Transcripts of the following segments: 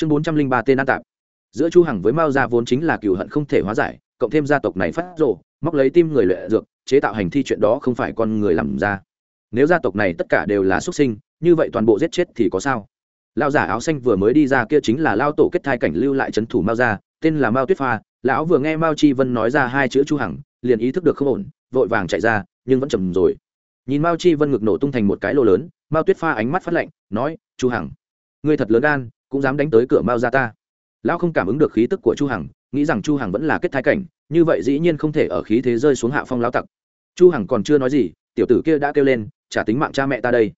chương bốn trăm linh ba tên an tạp. Giữa chu hằng với mao gia vốn chính là cựu hận không thể hóa giải, cộng thêm gia tộc này phát rộ móc lấy tim người luyện dược, chế tạo hành thi chuyện đó không phải con người làm ra. Nếu gia tộc này tất cả đều là xuất sinh, như vậy toàn bộ giết chết thì có sao? Lao giả áo xanh vừa mới đi ra kia chính là lao tổ kết thai cảnh lưu lại trấn thủ mao gia, tên là mao tuyết pha. Lão vừa nghe mao chi vân nói ra hai chữ chu hằng, liền ý thức được không ổn, vội vàng chạy ra, nhưng vẫn chầm rồi. Nhìn mao chi vân ngực nổ tung thành một cái lô lớn, mao tuyết pha ánh mắt phát lạnh, nói, chu hằng, ngươi thật lớn gan cũng dám đánh tới cửa mao gia ta. Lão không cảm ứng được khí tức của chu hằng, nghĩ rằng chu hằng vẫn là kết thái cảnh, như vậy dĩ nhiên không thể ở khí thế rơi xuống hạ phong lão tặc. Chu hằng còn chưa nói gì, tiểu tử kia đã kêu lên, trả tính mạng cha mẹ ta đây.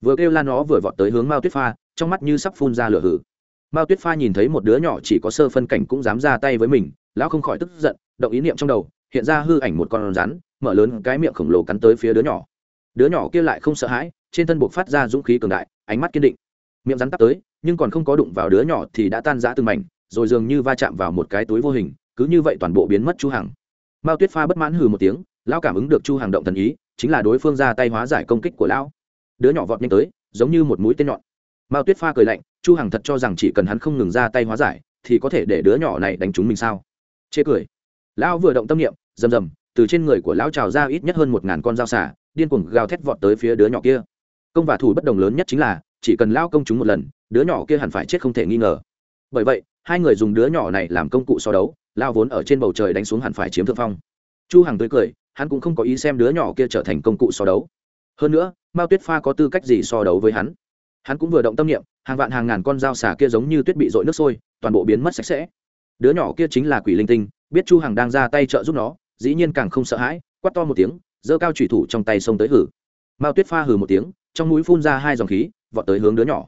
Vừa kêu la nó vừa vọt tới hướng mao tuyết pha, trong mắt như sắp phun ra lửa hử. Mao tuyết pha nhìn thấy một đứa nhỏ chỉ có sơ phân cảnh cũng dám ra tay với mình, lão không khỏi tức giận, động ý niệm trong đầu, hiện ra hư ảnh một con rắn, mở lớn cái miệng khổng lồ cắn tới phía đứa nhỏ. Đứa nhỏ kia lại không sợ hãi, trên thân buộc phát ra dũng khí cường đại, ánh mắt kiên định miệng rắn tắp tới, nhưng còn không có đụng vào đứa nhỏ thì đã tan rã từng mảnh, rồi dường như va chạm vào một cái túi vô hình, cứ như vậy toàn bộ biến mất chu hằng. Mao tuyết pha bất mãn hừ một tiếng, lão cảm ứng được chu hằng động thần ý, chính là đối phương ra tay hóa giải công kích của lão. Đứa nhỏ vọt nhanh tới, giống như một mũi tên nhọn. Mao tuyết pha cười lạnh, chu hằng thật cho rằng chỉ cần hắn không ngừng ra tay hóa giải, thì có thể để đứa nhỏ này đánh trúng mình sao? Chê cười. Lão vừa động tâm niệm, rầm rầm, từ trên người của lão trào ra ít nhất hơn một ngàn con dao xả điên cuồng gào thét vọt tới phía đứa nhỏ kia. Công và thủ bất đồng lớn nhất chính là chỉ cần lao công chúng một lần, đứa nhỏ kia hẳn phải chết không thể nghi ngờ. Bởi vậy, hai người dùng đứa nhỏ này làm công cụ so đấu, lao vốn ở trên bầu trời đánh xuống hẳn phải chiếm thượng phong. Chu hằng tươi cười, hắn cũng không có ý xem đứa nhỏ kia trở thành công cụ so đấu. Hơn nữa, mao tuyết pha có tư cách gì so đấu với hắn? Hắn cũng vừa động tâm niệm, hàng vạn hàng ngàn con dao xà kia giống như tuyết bị dội nước sôi, toàn bộ biến mất sạch sẽ. Đứa nhỏ kia chính là quỷ linh tinh, biết chu hằng đang ra tay trợ giúp nó, dĩ nhiên càng không sợ hãi, quát to một tiếng, giơ cao chủy thủ trong tay xông tới hử. Mao tuyết pha hừ một tiếng, trong mũi phun ra hai dòng khí vọt tới hướng đứa nhỏ.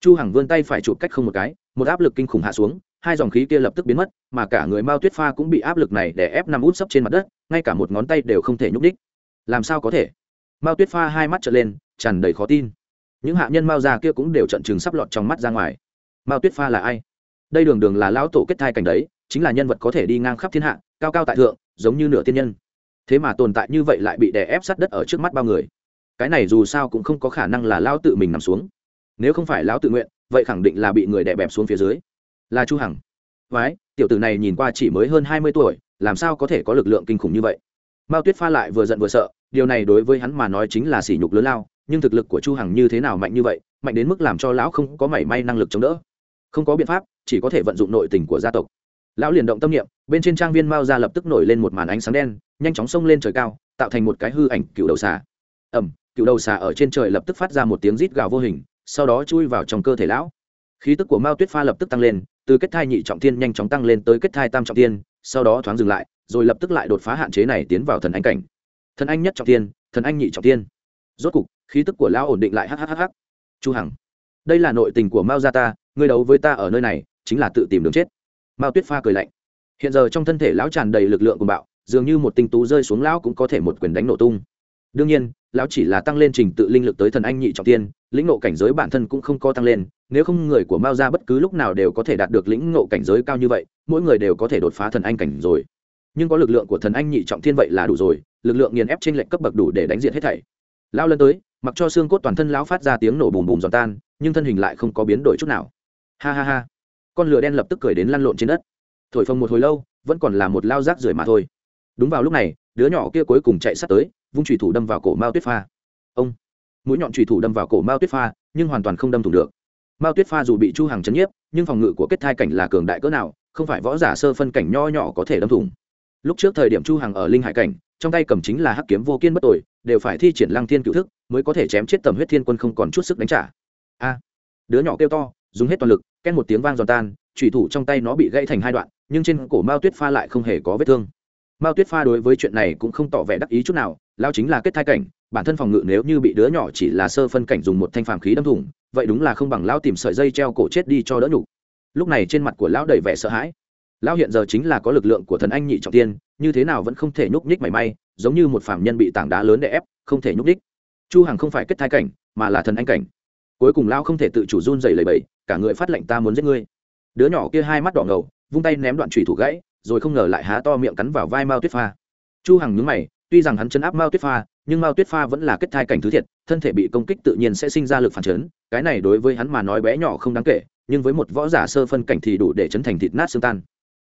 Chu hằng vươn tay phải chụp cách không một cái, một áp lực kinh khủng hạ xuống, hai dòng khí kia lập tức biến mất, mà cả người mao tuyết pha cũng bị áp lực này để ép nằm út sấp trên mặt đất, ngay cả một ngón tay đều không thể nhúc đích. Làm sao có thể? Mao tuyết pha hai mắt trở lên, tràn đầy khó tin. Những hạ nhân mao già kia cũng đều trận chừng sắp lọt trong mắt ra ngoài. Mao tuyết pha là ai? Đây đường đường là lão tổ kết thai cảnh đấy, chính là nhân vật có thể đi ngang khắp thiên hạ, cao cao tại thượng, giống như nửa tiên nhân. Thế mà tồn tại như vậy lại bị đè ép sát đất ở trước mắt bao người cái này dù sao cũng không có khả năng là lão tự mình nằm xuống. Nếu không phải lão tự nguyện, vậy khẳng định là bị người đè bẹp xuống phía dưới. Là chu hằng. Vái tiểu tử này nhìn qua chỉ mới hơn hai mươi tuổi, làm sao có thể có lực lượng kinh khủng như vậy? Mao tuyết pha lại vừa giận vừa sợ, điều này đối với hắn mà nói chính là sỉ nhục lớn lao, nhưng thực lực của chu hằng như thế nào mạnh như vậy, mạnh đến mức làm cho lão không có mảy may năng lực chống đỡ. Không có biện pháp, chỉ có thể vận dụng nội tình của gia tộc. Lão liền động tâm niệm, bên trên trang viên mao ra lập tức nổi lên một màn ánh sáng đen, nhanh chóng xông lên trời cao, tạo thành một cái hư ảnh cựu đầu xà. Ẩm cựu đầu xà ở trên trời lập tức phát ra một tiếng rít gào vô hình, sau đó chui vào trong cơ thể lão. Khí tức của mao tuyết pha lập tức tăng lên, từ kết thai nhị trọng thiên nhanh chóng tăng lên tới kết thai tam trọng thiên, sau đó thoáng dừng lại, rồi lập tức lại đột phá hạn chế này tiến vào thần anh cảnh. Thần anh nhất trọng thiên, thần anh nhị trọng thiên. Rốt cục, khí tức của lão ổn định lại hhhh chu hằng, đây là nội tình của mao gia ta, ngươi đấu với ta ở nơi này, chính là tự tìm đường chết. Mao tuyết pha cười lạnh. Hiện giờ trong thân thể lão tràn đầy lực lượng của bạo, dường như một tinh tú rơi xuống, lão cũng có thể một quyền đánh nổ tung đương nhiên, lão chỉ là tăng lên trình tự linh lực tới thần anh nhị trọng tiên, lĩnh ngộ cảnh giới bản thân cũng không có tăng lên, nếu không người của mao gia bất cứ lúc nào đều có thể đạt được lĩnh ngộ cảnh giới cao như vậy, mỗi người đều có thể đột phá thần anh cảnh rồi. Nhưng có lực lượng của thần anh nhị trọng thiên vậy là đủ rồi, lực lượng nghiền ép trên lệnh cấp bậc đủ để đánh diện hết thảy. Lao lần tới, mặc cho xương cốt toàn thân lão phát ra tiếng nổ bùm bùm giòn tan, nhưng thân hình lại không có biến đổi chút nào. Ha ha ha. Con lửa đen lập tức cười đến lăn lộn trên đất. Thổi phồng một hồi lâu, vẫn còn là một lao rác rưởi mà thôi. Đúng vào lúc này đứa nhỏ kia cuối cùng chạy sát tới, vung trùy thủ đâm vào cổ mao tuyết pha. Ông, mũi nhọn trùy thủ đâm vào cổ mao tuyết pha, nhưng hoàn toàn không đâm thủng được. Mao tuyết pha dù bị chu hàng chấn nhiếp, nhưng phòng ngự của kết thai cảnh là cường đại cỡ nào, không phải võ giả sơ phân cảnh nho nhỏ có thể đâm thủng. Lúc trước thời điểm chu hàng ở linh hải cảnh, trong tay cầm chính là hắc kiếm vô kiên bất tội, đều phải thi triển lăng thiên cựu thức mới có thể chém chết tầm huyết thiên quân không còn chút sức đánh trả. A, đứa nhỏ kêu to, dùng hết toàn lực, két một tiếng vang giòn tan trùy thủ trong tay nó bị gãy thành hai đoạn, nhưng trên cổ mao tuyết pha lại không hề có vết thương mao tuyết pha đối với chuyện này cũng không tỏ vẻ đắc ý chút nào, lao chính là kết thai cảnh, bản thân phòng ngự nếu như bị đứa nhỏ chỉ là sơ phân cảnh dùng một thanh phàm khí đâm thủng, vậy đúng là không bằng lão tìm sợi dây treo cổ chết đi cho đỡ nhục. Lúc này trên mặt của lão đầy vẻ sợ hãi. Lão hiện giờ chính là có lực lượng của thần anh nhị trọng tiên, như thế nào vẫn không thể nhúc nhích mảy may, giống như một phạm nhân bị tảng đá lớn đè ép, không thể nhúc nhích. Chu hằng không phải kết thai cảnh, mà là thần anh cảnh. Cuối cùng lão không thể tự chủ run rẩy lẩy bẩy, cả người phát lệnh ta muốn giết ngươi. Đứa nhỏ kia hai mắt đỏ ngầu, vung tay ném đoạn chủy thủ gãy rồi không ngờ lại há to miệng cắn vào vai mao tuyết pha. Chu hằng nhướng mày, tuy rằng hắn chấn áp mao tuyết pha, nhưng mao tuyết pha vẫn là kết thai cảnh thứ thiệt, thân thể bị công kích tự nhiên sẽ sinh ra lực phản chấn, cái này đối với hắn mà nói bé nhỏ không đáng kể, nhưng với một võ giả sơ phân cảnh thì đủ để chấn thành thịt nát xương tan.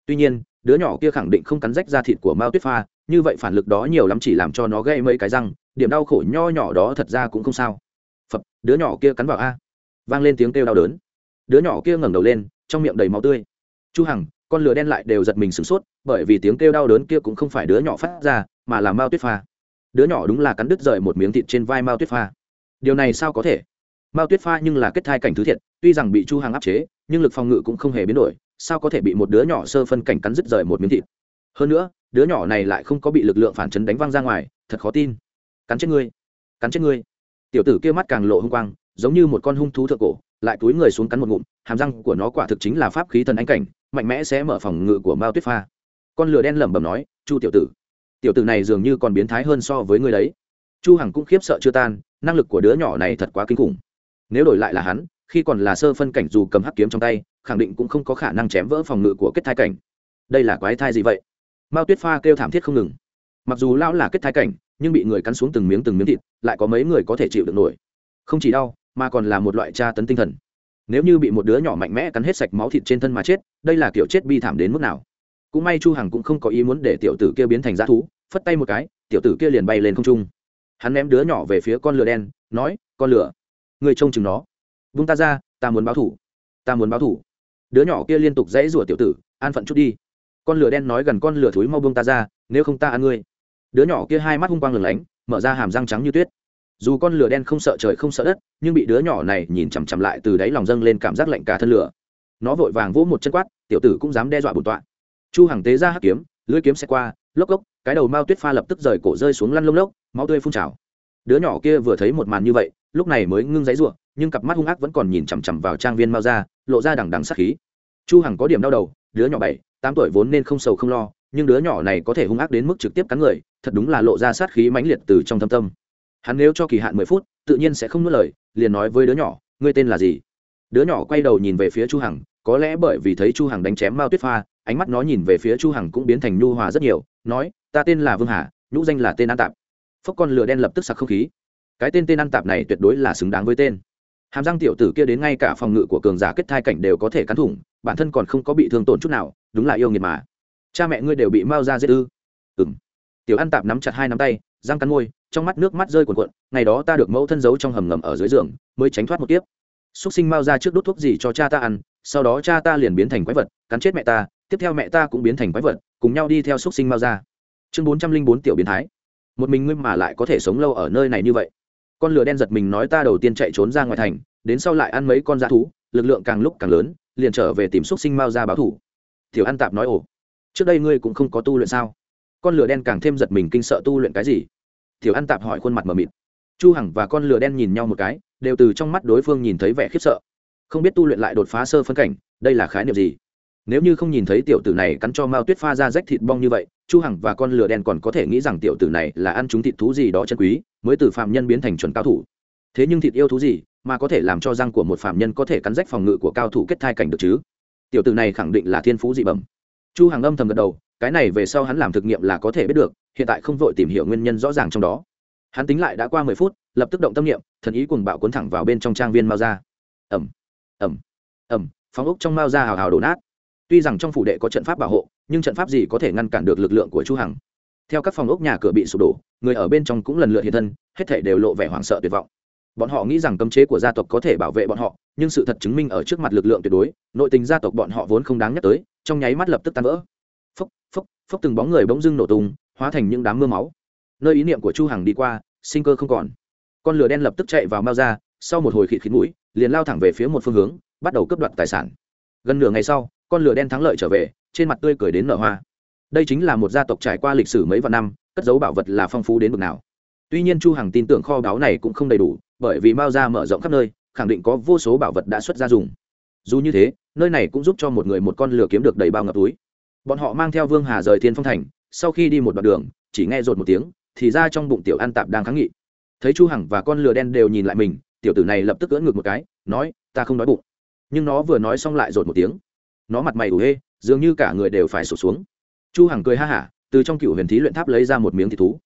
Tuy nhiên, đứa nhỏ kia khẳng định không cắn rách ra thịt của mao tuyết pha, như vậy phản lực đó nhiều lắm chỉ làm cho nó gây mấy cái răng, điểm đau khổ nho nhỏ đó thật ra cũng không sao. Phập, đứa nhỏ kia cắn vào a. Vang lên tiếng kêu đau đớn. Đứa nhỏ kia ngẩng đầu lên, trong miệng đầy máu tươi. Chu hằng con lửa đen lại đều giật mình sửng sốt, bởi vì tiếng kêu đau đớn kia cũng không phải đứa nhỏ phát ra, mà là mao tuyết pha. Đứa nhỏ đúng là cắn đứt rời một miếng thịt trên vai mao tuyết pha. Điều này sao có thể? Mao tuyết pha nhưng là kết thai cảnh thứ thiệt, tuy rằng bị chu hằng áp chế, nhưng lực phòng ngự cũng không hề biến đổi, sao có thể bị một đứa nhỏ sơ phân cảnh cắn đứt rời một miếng thịt? Hơn nữa, đứa nhỏ này lại không có bị lực lượng phản chấn đánh văng ra ngoài, thật khó tin. Cắn chết ngươi, cắn chết ngươi. Tiểu tử kia mắt càng lộ hung quang, giống như một con hung thú thượng cổ lại túi người xuống cắn một ngụm, hàm răng của nó quả thực chính là pháp khí thần anh cảnh, mạnh mẽ sẽ mở phòng ngự của mao tuyết pha. Con lửa đen lẩm bẩm nói, chu tiểu tử tiểu tử này dường như còn biến thái hơn so với ngươi đấy. Chu hằng cũng khiếp sợ chưa tan, năng lực của đứa nhỏ này thật quá kinh khủng. Nếu đổi lại là hắn, khi còn là sơ phân cảnh dù cầm hắc kiếm trong tay, khẳng định cũng không có khả năng chém vỡ phòng ngự của kết thai cảnh. Đây là quái thai gì vậy? Mao tuyết pha kêu thảm thiết không ngừng. Mặc dù lão là kết thai cảnh, nhưng bị người cắn xuống từng miếng từng miếng thịt, lại có mấy người có thể chịu được nổi. Không chỉ đau mà còn là một loại tra tấn tinh thần. Nếu như bị một đứa nhỏ mạnh mẽ cắn hết sạch máu thịt trên thân mà chết, đây là kiểu chết bi thảm đến mức nào? Cũng may chu hằng cũng không có ý muốn để tiểu tử kia biến thành g thú, phất tay một cái, tiểu tử kia liền bay lên không trung. Hắn ném đứa nhỏ về phía con lửa đen, nói, con lửa người trông chừng nó. Vung ta ra, ta muốn báo thủ. Ta muốn báo thủ. Đứa nhỏ kia liên tục dãy rủa tiểu tử, an phận chút đi. Con lửa đen nói gần con lửa thúi mau buông ta ra, nếu không ta ăn ngươi. Đứa nhỏ kia hai mắt hung quang lửng lánh, mở ra hàm răng trắng như tuyết dù con lửa đen không sợ trời không sợ đất nhưng bị đứa nhỏ này nhìn chằm chằm lại từ đáy lòng dâng lên cảm giác lạnh cả thân lửa. Nó vội vàng vỗ một chân quát tiểu tử cũng dám đe dọa bổn tọa. Chu hằng tế ra hắc kiếm lưỡi kiếm xe qua lốc lốc, cái đầu mao tuyết pha lập tức rời cổ rơi xuống lăn lông lốc máu tươi phun trào. Đứa nhỏ kia vừa thấy một màn như vậy lúc này mới ngưng giấy ruộng nhưng cặp mắt hung ác vẫn còn nhìn chằm chằm vào trang viên mao ra lộ ra đằng đằng sát khí. Chu hằng có điểm đau đầu đứa nhỏ bảy tám tuổi vốn nên không sầu không lo nhưng đứa nhỏ này có thể hung ác đến mức trực tiếp cắn người thật đúng là lộ ra sát khí mãnh liệt từ trong thâm tâm hắn nếu cho kỳ hạn mười phút, tự nhiên sẽ không nuốt lời, liền nói với đứa nhỏ, ngươi tên là gì? Đứa nhỏ quay đầu nhìn về phía chu hằng, có lẽ bởi vì thấy chu hằng đánh chém mao tuyết pha, ánh mắt nó nhìn về phía chu hằng cũng biến thành nhu hòa rất nhiều, nói, ta tên là vương hà, nhũ danh là tên an tạp. Phốc con lửa đen lập tức sặc không khí. Cái tên tên an tạp này tuyệt đối là xứng đáng với tên. Hàm răng tiểu tử kia đến ngay cả phòng ngự của cường giả kết thai cảnh đều có thể cắn thủng, bản thân còn không có bị thương tổn chút nào, đúng là yêu nghiệt mà. Cha mẹ ngươi đều bị mao ra giết ư? Ừm. Tiểu an tạp nắm chặt hai nắm tay răng cắn môi, trong mắt nước mắt rơi cuồn cuộn, ngày đó ta được mẫu thân giấu trong hầm ngầm ở dưới giường, mới tránh thoát một tiếp xúc sinh mao ra trước đốt thuốc gì cho cha ta ăn, sau đó cha ta liền biến thành quái vật, cắn chết mẹ ta, tiếp theo mẹ ta cũng biến thành quái vật, cùng nhau đi theo xúc sinh mao ra. Chương bốn trăm linh bốn tiểu biến thái. Một mình ngươi mà lại có thể sống lâu ở nơi này như vậy. Con lửa đen giật mình nói ta đầu tiên chạy trốn ra ngoài thành, đến sau lại ăn mấy con dã thú, lực lượng càng lúc càng lớn, liền trở về tìm xúc sinh mao ra báo thủ. Tiểu an tạp nói ồ, trước đây ngươi cũng không có tu luyện sao? Con lửa đen càng thêm giật mình kinh sợ tu luyện cái gì? Tiểu an tạp hỏi khuôn mặt mờ mịt. Chu hằng và con lửa đen nhìn nhau một cái, đều từ trong mắt đối phương nhìn thấy vẻ khiếp sợ. Không biết tu luyện lại đột phá sơ phân cảnh, đây là khái niệm gì? Nếu như không nhìn thấy tiểu tử này cắn cho mao tuyết pha ra rách thịt bong như vậy, chu hằng và con lửa đen còn có thể nghĩ rằng tiểu tử này là ăn chúng thịt thú gì đó chân quý, mới từ phạm nhân biến thành chuẩn cao thủ. Thế nhưng thịt yêu thú gì mà có thể làm cho răng của một phạm nhân có thể cắn rách phòng ngự của cao thủ kết thai cảnh được chứ? Tiểu tử này khẳng định là thiên phú dị bẩm. Chu hằng âm thầm gật đầu cái này về sau hắn làm thực nghiệm là có thể biết được, hiện tại không vội tìm hiểu nguyên nhân rõ ràng trong đó. Hắn tính lại đã qua mười phút, lập tức động tâm niệm, thần ý cùng bạo cuốn thẳng vào bên trong trang viên mao ra. Ẩm ẩm ẩm phóng ốc trong mao ra hào hào đổ nát. Tuy rằng trong phủ đệ có trận pháp bảo hộ, nhưng trận pháp gì có thể ngăn cản được lực lượng của chu hằng? Theo các phòng ốc nhà cửa bị sụp đổ, người ở bên trong cũng lần lượt hiện thân, hết thảy đều lộ vẻ hoảng sợ tuyệt vọng. Bọn họ nghĩ rằng cấm chế của gia tộc có thể bảo vệ bọn họ, nhưng sự thật chứng minh ở trước mặt lực lượng tuyệt đối, nội tình gia tộc bọn họ vốn không đáng nhắc tới, trong nháy mắt lập tức tan vỡ phốc phốc phốc từng bóng người bỗng dưng nổ tung, hóa thành những đám mưa máu. Nơi ý niệm của chu hằng đi qua, sinh cơ không còn. Con lửa đen lập tức chạy vào mao ra sau một hồi khịt khít mũi, liền lao thẳng về phía một phương hướng, bắt đầu cướp đoạt tài sản. Gần nửa ngày sau, con lửa đen thắng lợi trở về, trên mặt tươi cười đến nở hoa. Đây chính là một gia tộc trải qua lịch sử mấy vạn năm, cất dấu bảo vật là phong phú đến mức nào. Tuy nhiên chu hằng tin tưởng kho báu này cũng không đầy đủ, bởi vì mao ra mở rộng khắp nơi, khẳng định có vô số bảo vật đã xuất ra dùng. Dù như thế, nơi này cũng giúp cho một người một con lửa kiếm được đầy bao ngập túi bọn họ mang theo vương hà rời thiên phong thành, sau khi đi một đoạn đường, chỉ nghe rột một tiếng, thì ra trong bụng tiểu an tạp đang kháng nghị. Thấy chu hằng và con lừa đen đều nhìn lại mình, tiểu tử này lập tức cưỡng ngược một cái, nói, ta không đói bụng. Nhưng nó vừa nói xong lại rột một tiếng. Nó mặt mày ủ hê, dường như cả người đều phải sụt xuống. Chu hằng cười ha hả, từ trong cựu huyền thí luyện tháp lấy ra một miếng thịt thú.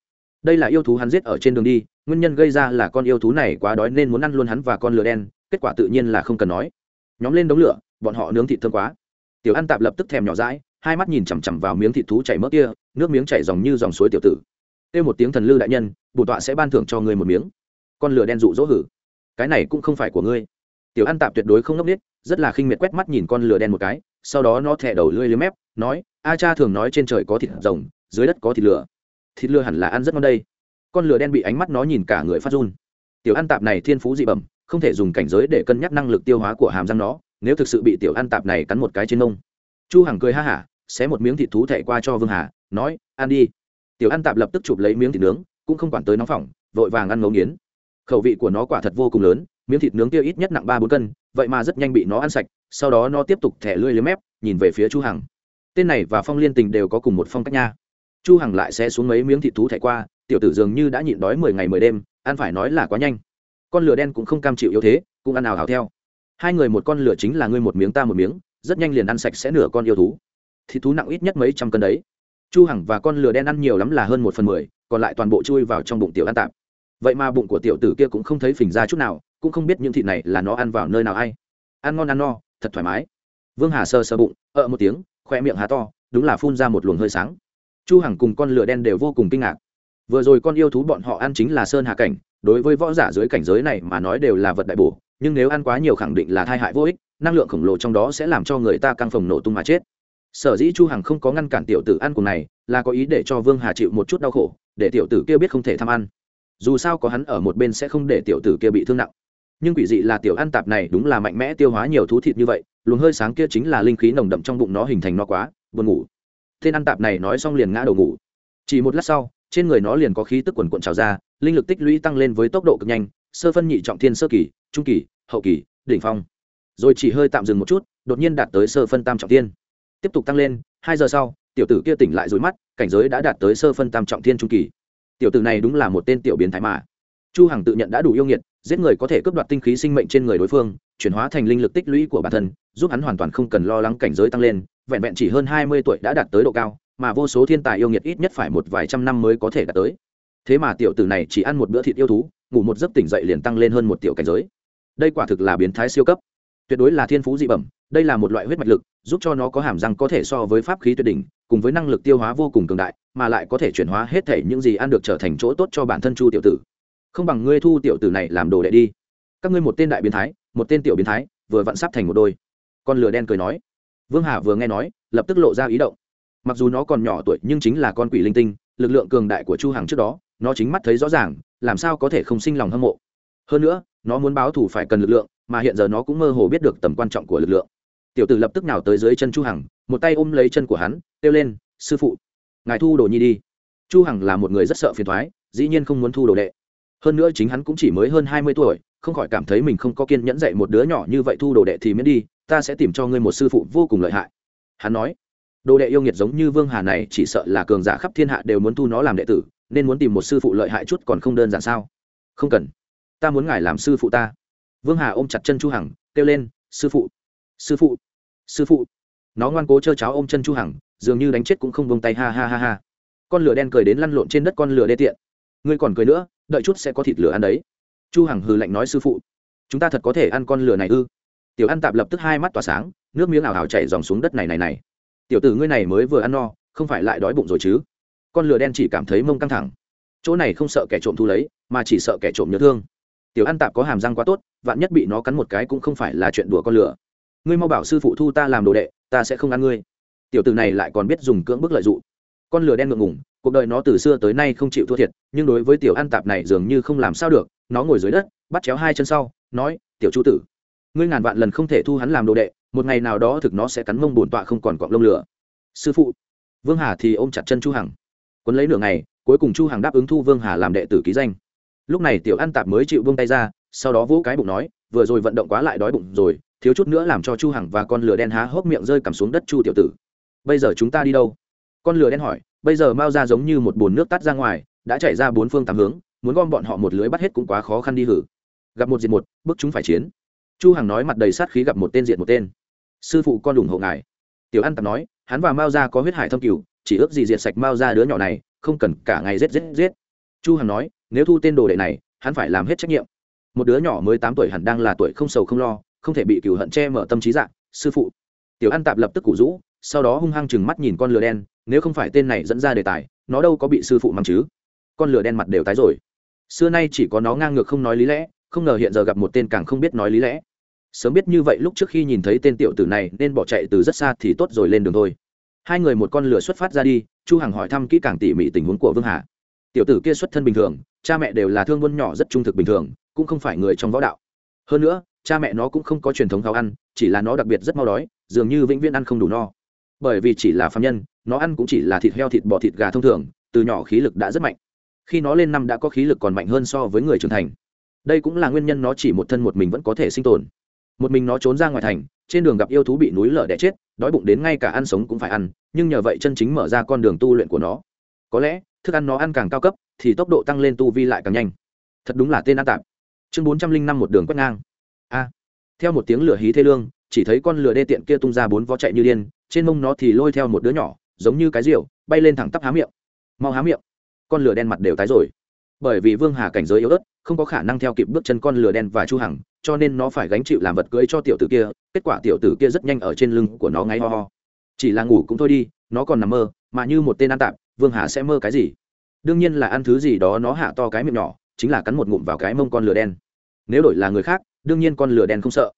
Đây là yêu thú hắn giết ở trên đường đi, nguyên nhân gây ra là con yêu thú này quá đói nên muốn ăn luôn hắn và con lừa đen, kết quả tự nhiên là không cần nói. Nhóm lên đống lửa, bọn họ nướng thịt thơm quá. Tiểu ăn tạp lập tức thèm nhỏ dãi hai mắt nhìn chằm chằm vào miếng thịt thú chảy mỡ kia, nước miếng chảy dòng như dòng suối tiểu tử. Kêu một tiếng thần lư đại nhân bổn tọa sẽ ban thưởng cho ngươi một miếng. Con lửa đen dụ dỗ hử. Cái này cũng không phải của ngươi. Tiểu ăn tạp tuyệt đối không ngốc biết rất là khinh miệt quét mắt nhìn con lửa đen một cái, sau đó nó thẻ đầu lưỡi liếm mép, nói, a cha thường nói trên trời có thịt rồng, dưới đất có thịt lửa. Thịt lửa hẳn là ăn rất ngon đây. Con lửa đen bị ánh mắt nó nhìn cả người phát run. Tiểu ăn tạp này thiên phú dị bẩm, không thể dùng cảnh giới để cân nhắc năng lực tiêu hóa của hàm răng nó, nếu thực sự bị tiểu ăn tạp này cắn một cái trên nông chu hằng cười ha hả xé một miếng thịt thú thẻ qua cho vương hà, nói, ăn đi. Tiểu ăn tạp lập tức chụp lấy miếng thịt nướng, cũng không quản tới nóng phỏng, vội vàng ăn ngấu nghiến. Khẩu vị của nó quả thật vô cùng lớn, miếng thịt nướng kia ít nhất nặng ba bốn cân, vậy mà rất nhanh bị nó ăn sạch, sau đó nó tiếp tục thẻ lưỡi liếm mép, nhìn về phía chu hằng. Tên này và phong liên tình đều có cùng một phong cách nha. Chu hằng lại sẽ xuống mấy miếng thịt thú thẻ qua, tiểu tử dường như đã nhịn đói mười ngày mười đêm, ăn phải nói là quá nhanh. Con lửa đen cũng không cam chịu yếu thế, cũng ăn nào hào theo. Hai người một con lửa chính là ngươi một miếng ta một miếng, rất nhanh liền ăn sạch sẽ nửa con yêu thú thịt thú nặng ít nhất mấy trăm cân đấy. Chu hằng và con lừa đen ăn nhiều lắm là hơn một phần mười, còn lại toàn bộ chui vào trong bụng tiểu ăn tạm vậy mà bụng của tiểu tử kia cũng không thấy phình ra chút nào, cũng không biết những thịt này là nó ăn vào nơi nào ai ăn ngon ăn no, thật thoải mái. Vương hà sơ sơ bụng, ợ một tiếng, khoe miệng hà to, đúng là phun ra một luồng hơi sáng. Chu hằng cùng con lửa đen đều vô cùng kinh ngạc. Vừa rồi con yêu thú bọn họ ăn chính là sơn hà cảnh, đối với võ giả dưới cảnh giới này mà nói đều là vật đại bổ, nhưng nếu ăn quá nhiều khẳng định là thai hại vô ích, năng lượng khổng lồ trong đó sẽ làm cho người ta căng phồng nổ tung mà chết sở dĩ chu hằng không có ngăn cản tiểu tử ăn cùng này, là có ý để cho vương hà chịu một chút đau khổ, để tiểu tử kia biết không thể tham ăn. Dù sao có hắn ở một bên sẽ không để tiểu tử kia bị thương nặng. Nhưng quỷ dị là tiểu ăn tạp này đúng là mạnh mẽ tiêu hóa nhiều thú thịt như vậy, luồng hơi sáng kia chính là linh khí nồng đậm trong bụng nó hình thành nó quá, buồn ngủ. Tên ăn tạp này nói xong liền ngã đầu ngủ. Chỉ một lát sau, trên người nó liền có khí tức quần cuộn trào ra, linh lực tích lũy tăng lên với tốc độ cực nhanh, sơ phân nhị trọng thiên sơ kỳ, trung kỳ, hậu kỳ, đỉnh phong. Rồi chỉ hơi tạm dừng một chút, đột nhiên đạt tới sơ phân tam trọng thiên tiếp tục tăng lên, hai giờ sau, tiểu tử kia tỉnh lại rồi mắt, cảnh giới đã đạt tới sơ phân tam trọng thiên trung kỳ. Tiểu tử này đúng là một tên tiểu biến thái mà. Chu hằng tự nhận đã đủ yêu nghiệt, giết người có thể cướp đoạt tinh khí sinh mệnh trên người đối phương, chuyển hóa thành linh lực tích lũy của bản thân, giúp hắn hoàn toàn không cần lo lắng cảnh giới tăng lên, vẹn vẹn chỉ hơn 20 tuổi đã đạt tới độ cao, mà vô số thiên tài yêu nghiệt ít nhất phải một vài trăm năm mới có thể đạt tới. Thế mà tiểu tử này chỉ ăn một bữa thịt yêu thú, ngủ một giấc tỉnh dậy liền tăng lên hơn một tiểu cảnh giới. Đây quả thực là biến thái siêu cấp tuyệt đối là thiên phú dị bẩm, đây là một loại huyết mạch lực, giúp cho nó có hàm răng có thể so với pháp khí tuyệt đỉnh, cùng với năng lực tiêu hóa vô cùng cường đại, mà lại có thể chuyển hóa hết thể những gì ăn được trở thành chỗ tốt cho bản thân chu tiểu tử. Không bằng ngươi thu tiểu tử này làm đồ đệ đi. Các ngươi một tên đại biến thái, một tên tiểu biến thái, vừa vặn sắp thành một đôi. Con lửa đen cười nói. Vương hà vừa nghe nói, lập tức lộ ra ý động. Mặc dù nó còn nhỏ tuổi nhưng chính là con quỷ linh tinh, lực lượng cường đại của chu hằng trước đó, nó chính mắt thấy rõ ràng, làm sao có thể không sinh lòng hâm mộ. Hơn nữa, nó muốn báo thù phải cần lực lượng mà hiện giờ nó cũng mơ hồ biết được tầm quan trọng của lực lượng. Tiểu tử lập tức nào tới dưới chân chu hằng, một tay ôm lấy chân của hắn, kêu lên, sư phụ, ngài thu đồ nhi đi. Chu hằng là một người rất sợ phiền toái, dĩ nhiên không muốn thu đồ đệ. Hơn nữa chính hắn cũng chỉ mới hơn 20 tuổi, không khỏi cảm thấy mình không có kiên nhẫn dạy một đứa nhỏ như vậy thu đồ đệ thì miễn đi, ta sẽ tìm cho ngươi một sư phụ vô cùng lợi hại. Hắn nói, đồ đệ yêu nghiệt giống như vương hà này, chỉ sợ là cường giả khắp thiên hạ đều muốn thu nó làm đệ tử, nên muốn tìm một sư phụ lợi hại chút còn không đơn giản sao? Không cần, ta muốn ngài làm sư phụ ta vương hà ôm chặt chân chu hằng, kêu lên, sư phụ sư phụ sư phụ. Nó ngoan cố chơ cháo ôm chân chu hằng, dường như đánh chết cũng không vung tay, ha ha ha ha. Con lửa đen cười đến lăn lộn trên đất con lửa đê tiện. Ngươi còn cười nữa, đợi chút sẽ có thịt lửa ăn đấy. Chu hằng hừ lạnh nói, sư phụ, chúng ta thật có thể ăn con lửa này ư? Tiểu ăn tạp lập tức hai mắt tỏa sáng, nước miếng ảo ảo chảy dòng xuống đất này này này. Tiểu tử ngươi này mới vừa ăn no, không phải lại đói bụng rồi chứ? Con lửa đen chỉ cảm thấy mông căng thẳng. Chỗ này không sợ kẻ trộm thu lấy, mà chỉ sợ kẻ trộm nhớ thương tiểu ăn tạp có hàm răng quá tốt, vạn nhất bị nó cắn một cái cũng không phải là chuyện đùa con lửa. Ngươi mau bảo sư phụ thu ta làm đồ đệ, ta sẽ không ăn ngươi. Tiểu tử này lại còn biết dùng cưỡng bức lợi dụng. Con lửa đen ngượng ngủng cuộc đời nó từ xưa tới nay không chịu thua thiệt, nhưng đối với tiểu ăn tạp này dường như không làm sao được, nó ngồi dưới đất, bắt chéo hai chân sau, nói, tiểu chu tử, ngươi ngàn vạn lần không thể thu hắn làm đồ đệ, một ngày nào đó thực nó sẽ cắn mông bổn tọa không còn cọng lông lửa. Sư phụ. Vương hà thì ôm chặt chân chu hằng. Quấn lấy nửa ngày, cuối cùng chu hằng đáp ứng thu vương hà làm đệ tử ký danh lúc này tiểu ăn tạp mới chịu buông tay ra, sau đó vỗ cái bụng nói, vừa rồi vận động quá lại đói bụng rồi, thiếu chút nữa làm cho chu hằng và con lửa đen há hốc miệng rơi cắm xuống đất chu tiểu tử. Bây giờ chúng ta đi đâu? Con lửa đen hỏi, bây giờ mao ra giống như một bồn nước tắt ra ngoài, đã chảy ra bốn phương tám hướng, muốn gom bọn họ một lưới bắt hết cũng quá khó khăn đi hử. Gặp một diệt một, bước chúng phải chiến. Chu hằng nói mặt đầy sát khí gặp một tên diệt một tên. Sư phụ con ủng hộ ngài. Tiểu ăn tạp nói, hắn và mao ra có huyết hải thâm cửu chỉ ước gì diệt sạch mao ra đứa nhỏ này, không cần cả ngày giết giết giết chu hằng nói, nếu thu tên đồ đệ này, hắn phải làm hết trách nhiệm. Một đứa nhỏ mới tám tuổi hẳn đang là tuổi không sầu không lo, không thể bị cửu hận che mở tâm trí dạng sư phụ. Tiểu an tạp lập tức củ rũ, sau đó hung hăng chừng mắt nhìn con lửa đen, nếu không phải tên này dẫn ra đề tài, nó đâu có bị sư phụ mắng chứ? Con lửa đen mặt đều tái rồi. Xưa nay chỉ có nó ngang ngược không nói lý lẽ, không ngờ hiện giờ gặp một tên càng không biết nói lý lẽ. Sớm biết như vậy lúc trước khi nhìn thấy tên tiểu tử này nên bỏ chạy từ rất xa thì tốt rồi lên đường thôi. Hai người một con lửa xuất phát ra đi, chu hằng hỏi thăm kỹ càng tỉ mỉ tình huống của vương hà tiểu tử kia xuất thân bình thường, cha mẹ đều là thương quân nhỏ rất trung thực bình thường, cũng không phải người trong võ đạo. Hơn nữa, cha mẹ nó cũng không có truyền thống tháo ăn, chỉ là nó đặc biệt rất mau đói, dường như vĩnh viễn ăn không đủ no. Bởi vì chỉ là phạm nhân, nó ăn cũng chỉ là thịt heo thịt bò thịt gà thông thường, từ nhỏ khí lực đã rất mạnh. Khi nó lên năm đã có khí lực còn mạnh hơn so với người trưởng thành. Đây cũng là nguyên nhân nó chỉ một thân một mình vẫn có thể sinh tồn. Một mình nó trốn ra ngoài thành, trên đường gặp yêu thú bị núi lở đẻ chết, đói bụng đến ngay cả ăn sống cũng phải ăn, nhưng nhờ vậy chân chính mở ra con đường tu luyện của nó. Có lẽ thức ăn nó ăn càng cao cấp, thì tốc độ tăng lên tu vi lại càng nhanh. Thật đúng là tên ăn tạp. Chương bốn trăm linh năm một đường quét ngang. A. Theo một tiếng lửa hí thê lương, chỉ thấy con lửa đê tiện kia tung ra bốn vó chạy như điên, trên mông nó thì lôi theo một đứa nhỏ, giống như cái rượu, bay lên thẳng tắp há miệng. Mau há miệng. Con lửa đen mặt đều tái rồi. Bởi vì vương hà cảnh giới yếu ớt, không có khả năng theo kịp bước chân con lửa đen và chu hằng, cho nên nó phải gánh chịu làm vật cưới cho tiểu tử kia, kết quả tiểu tử kia rất nhanh ở trên lưng của nó ngáy ho ho. Chỉ là ngủ cũng thôi đi, nó còn nằm mơ, mà như một tên ăn tạp vương hà sẽ mơ cái gì? Đương nhiên là ăn thứ gì đó nó hạ to cái miệng nhỏ, chính là cắn một ngụm vào cái mông con lửa đen. Nếu đổi là người khác, đương nhiên con lửa đen không sợ.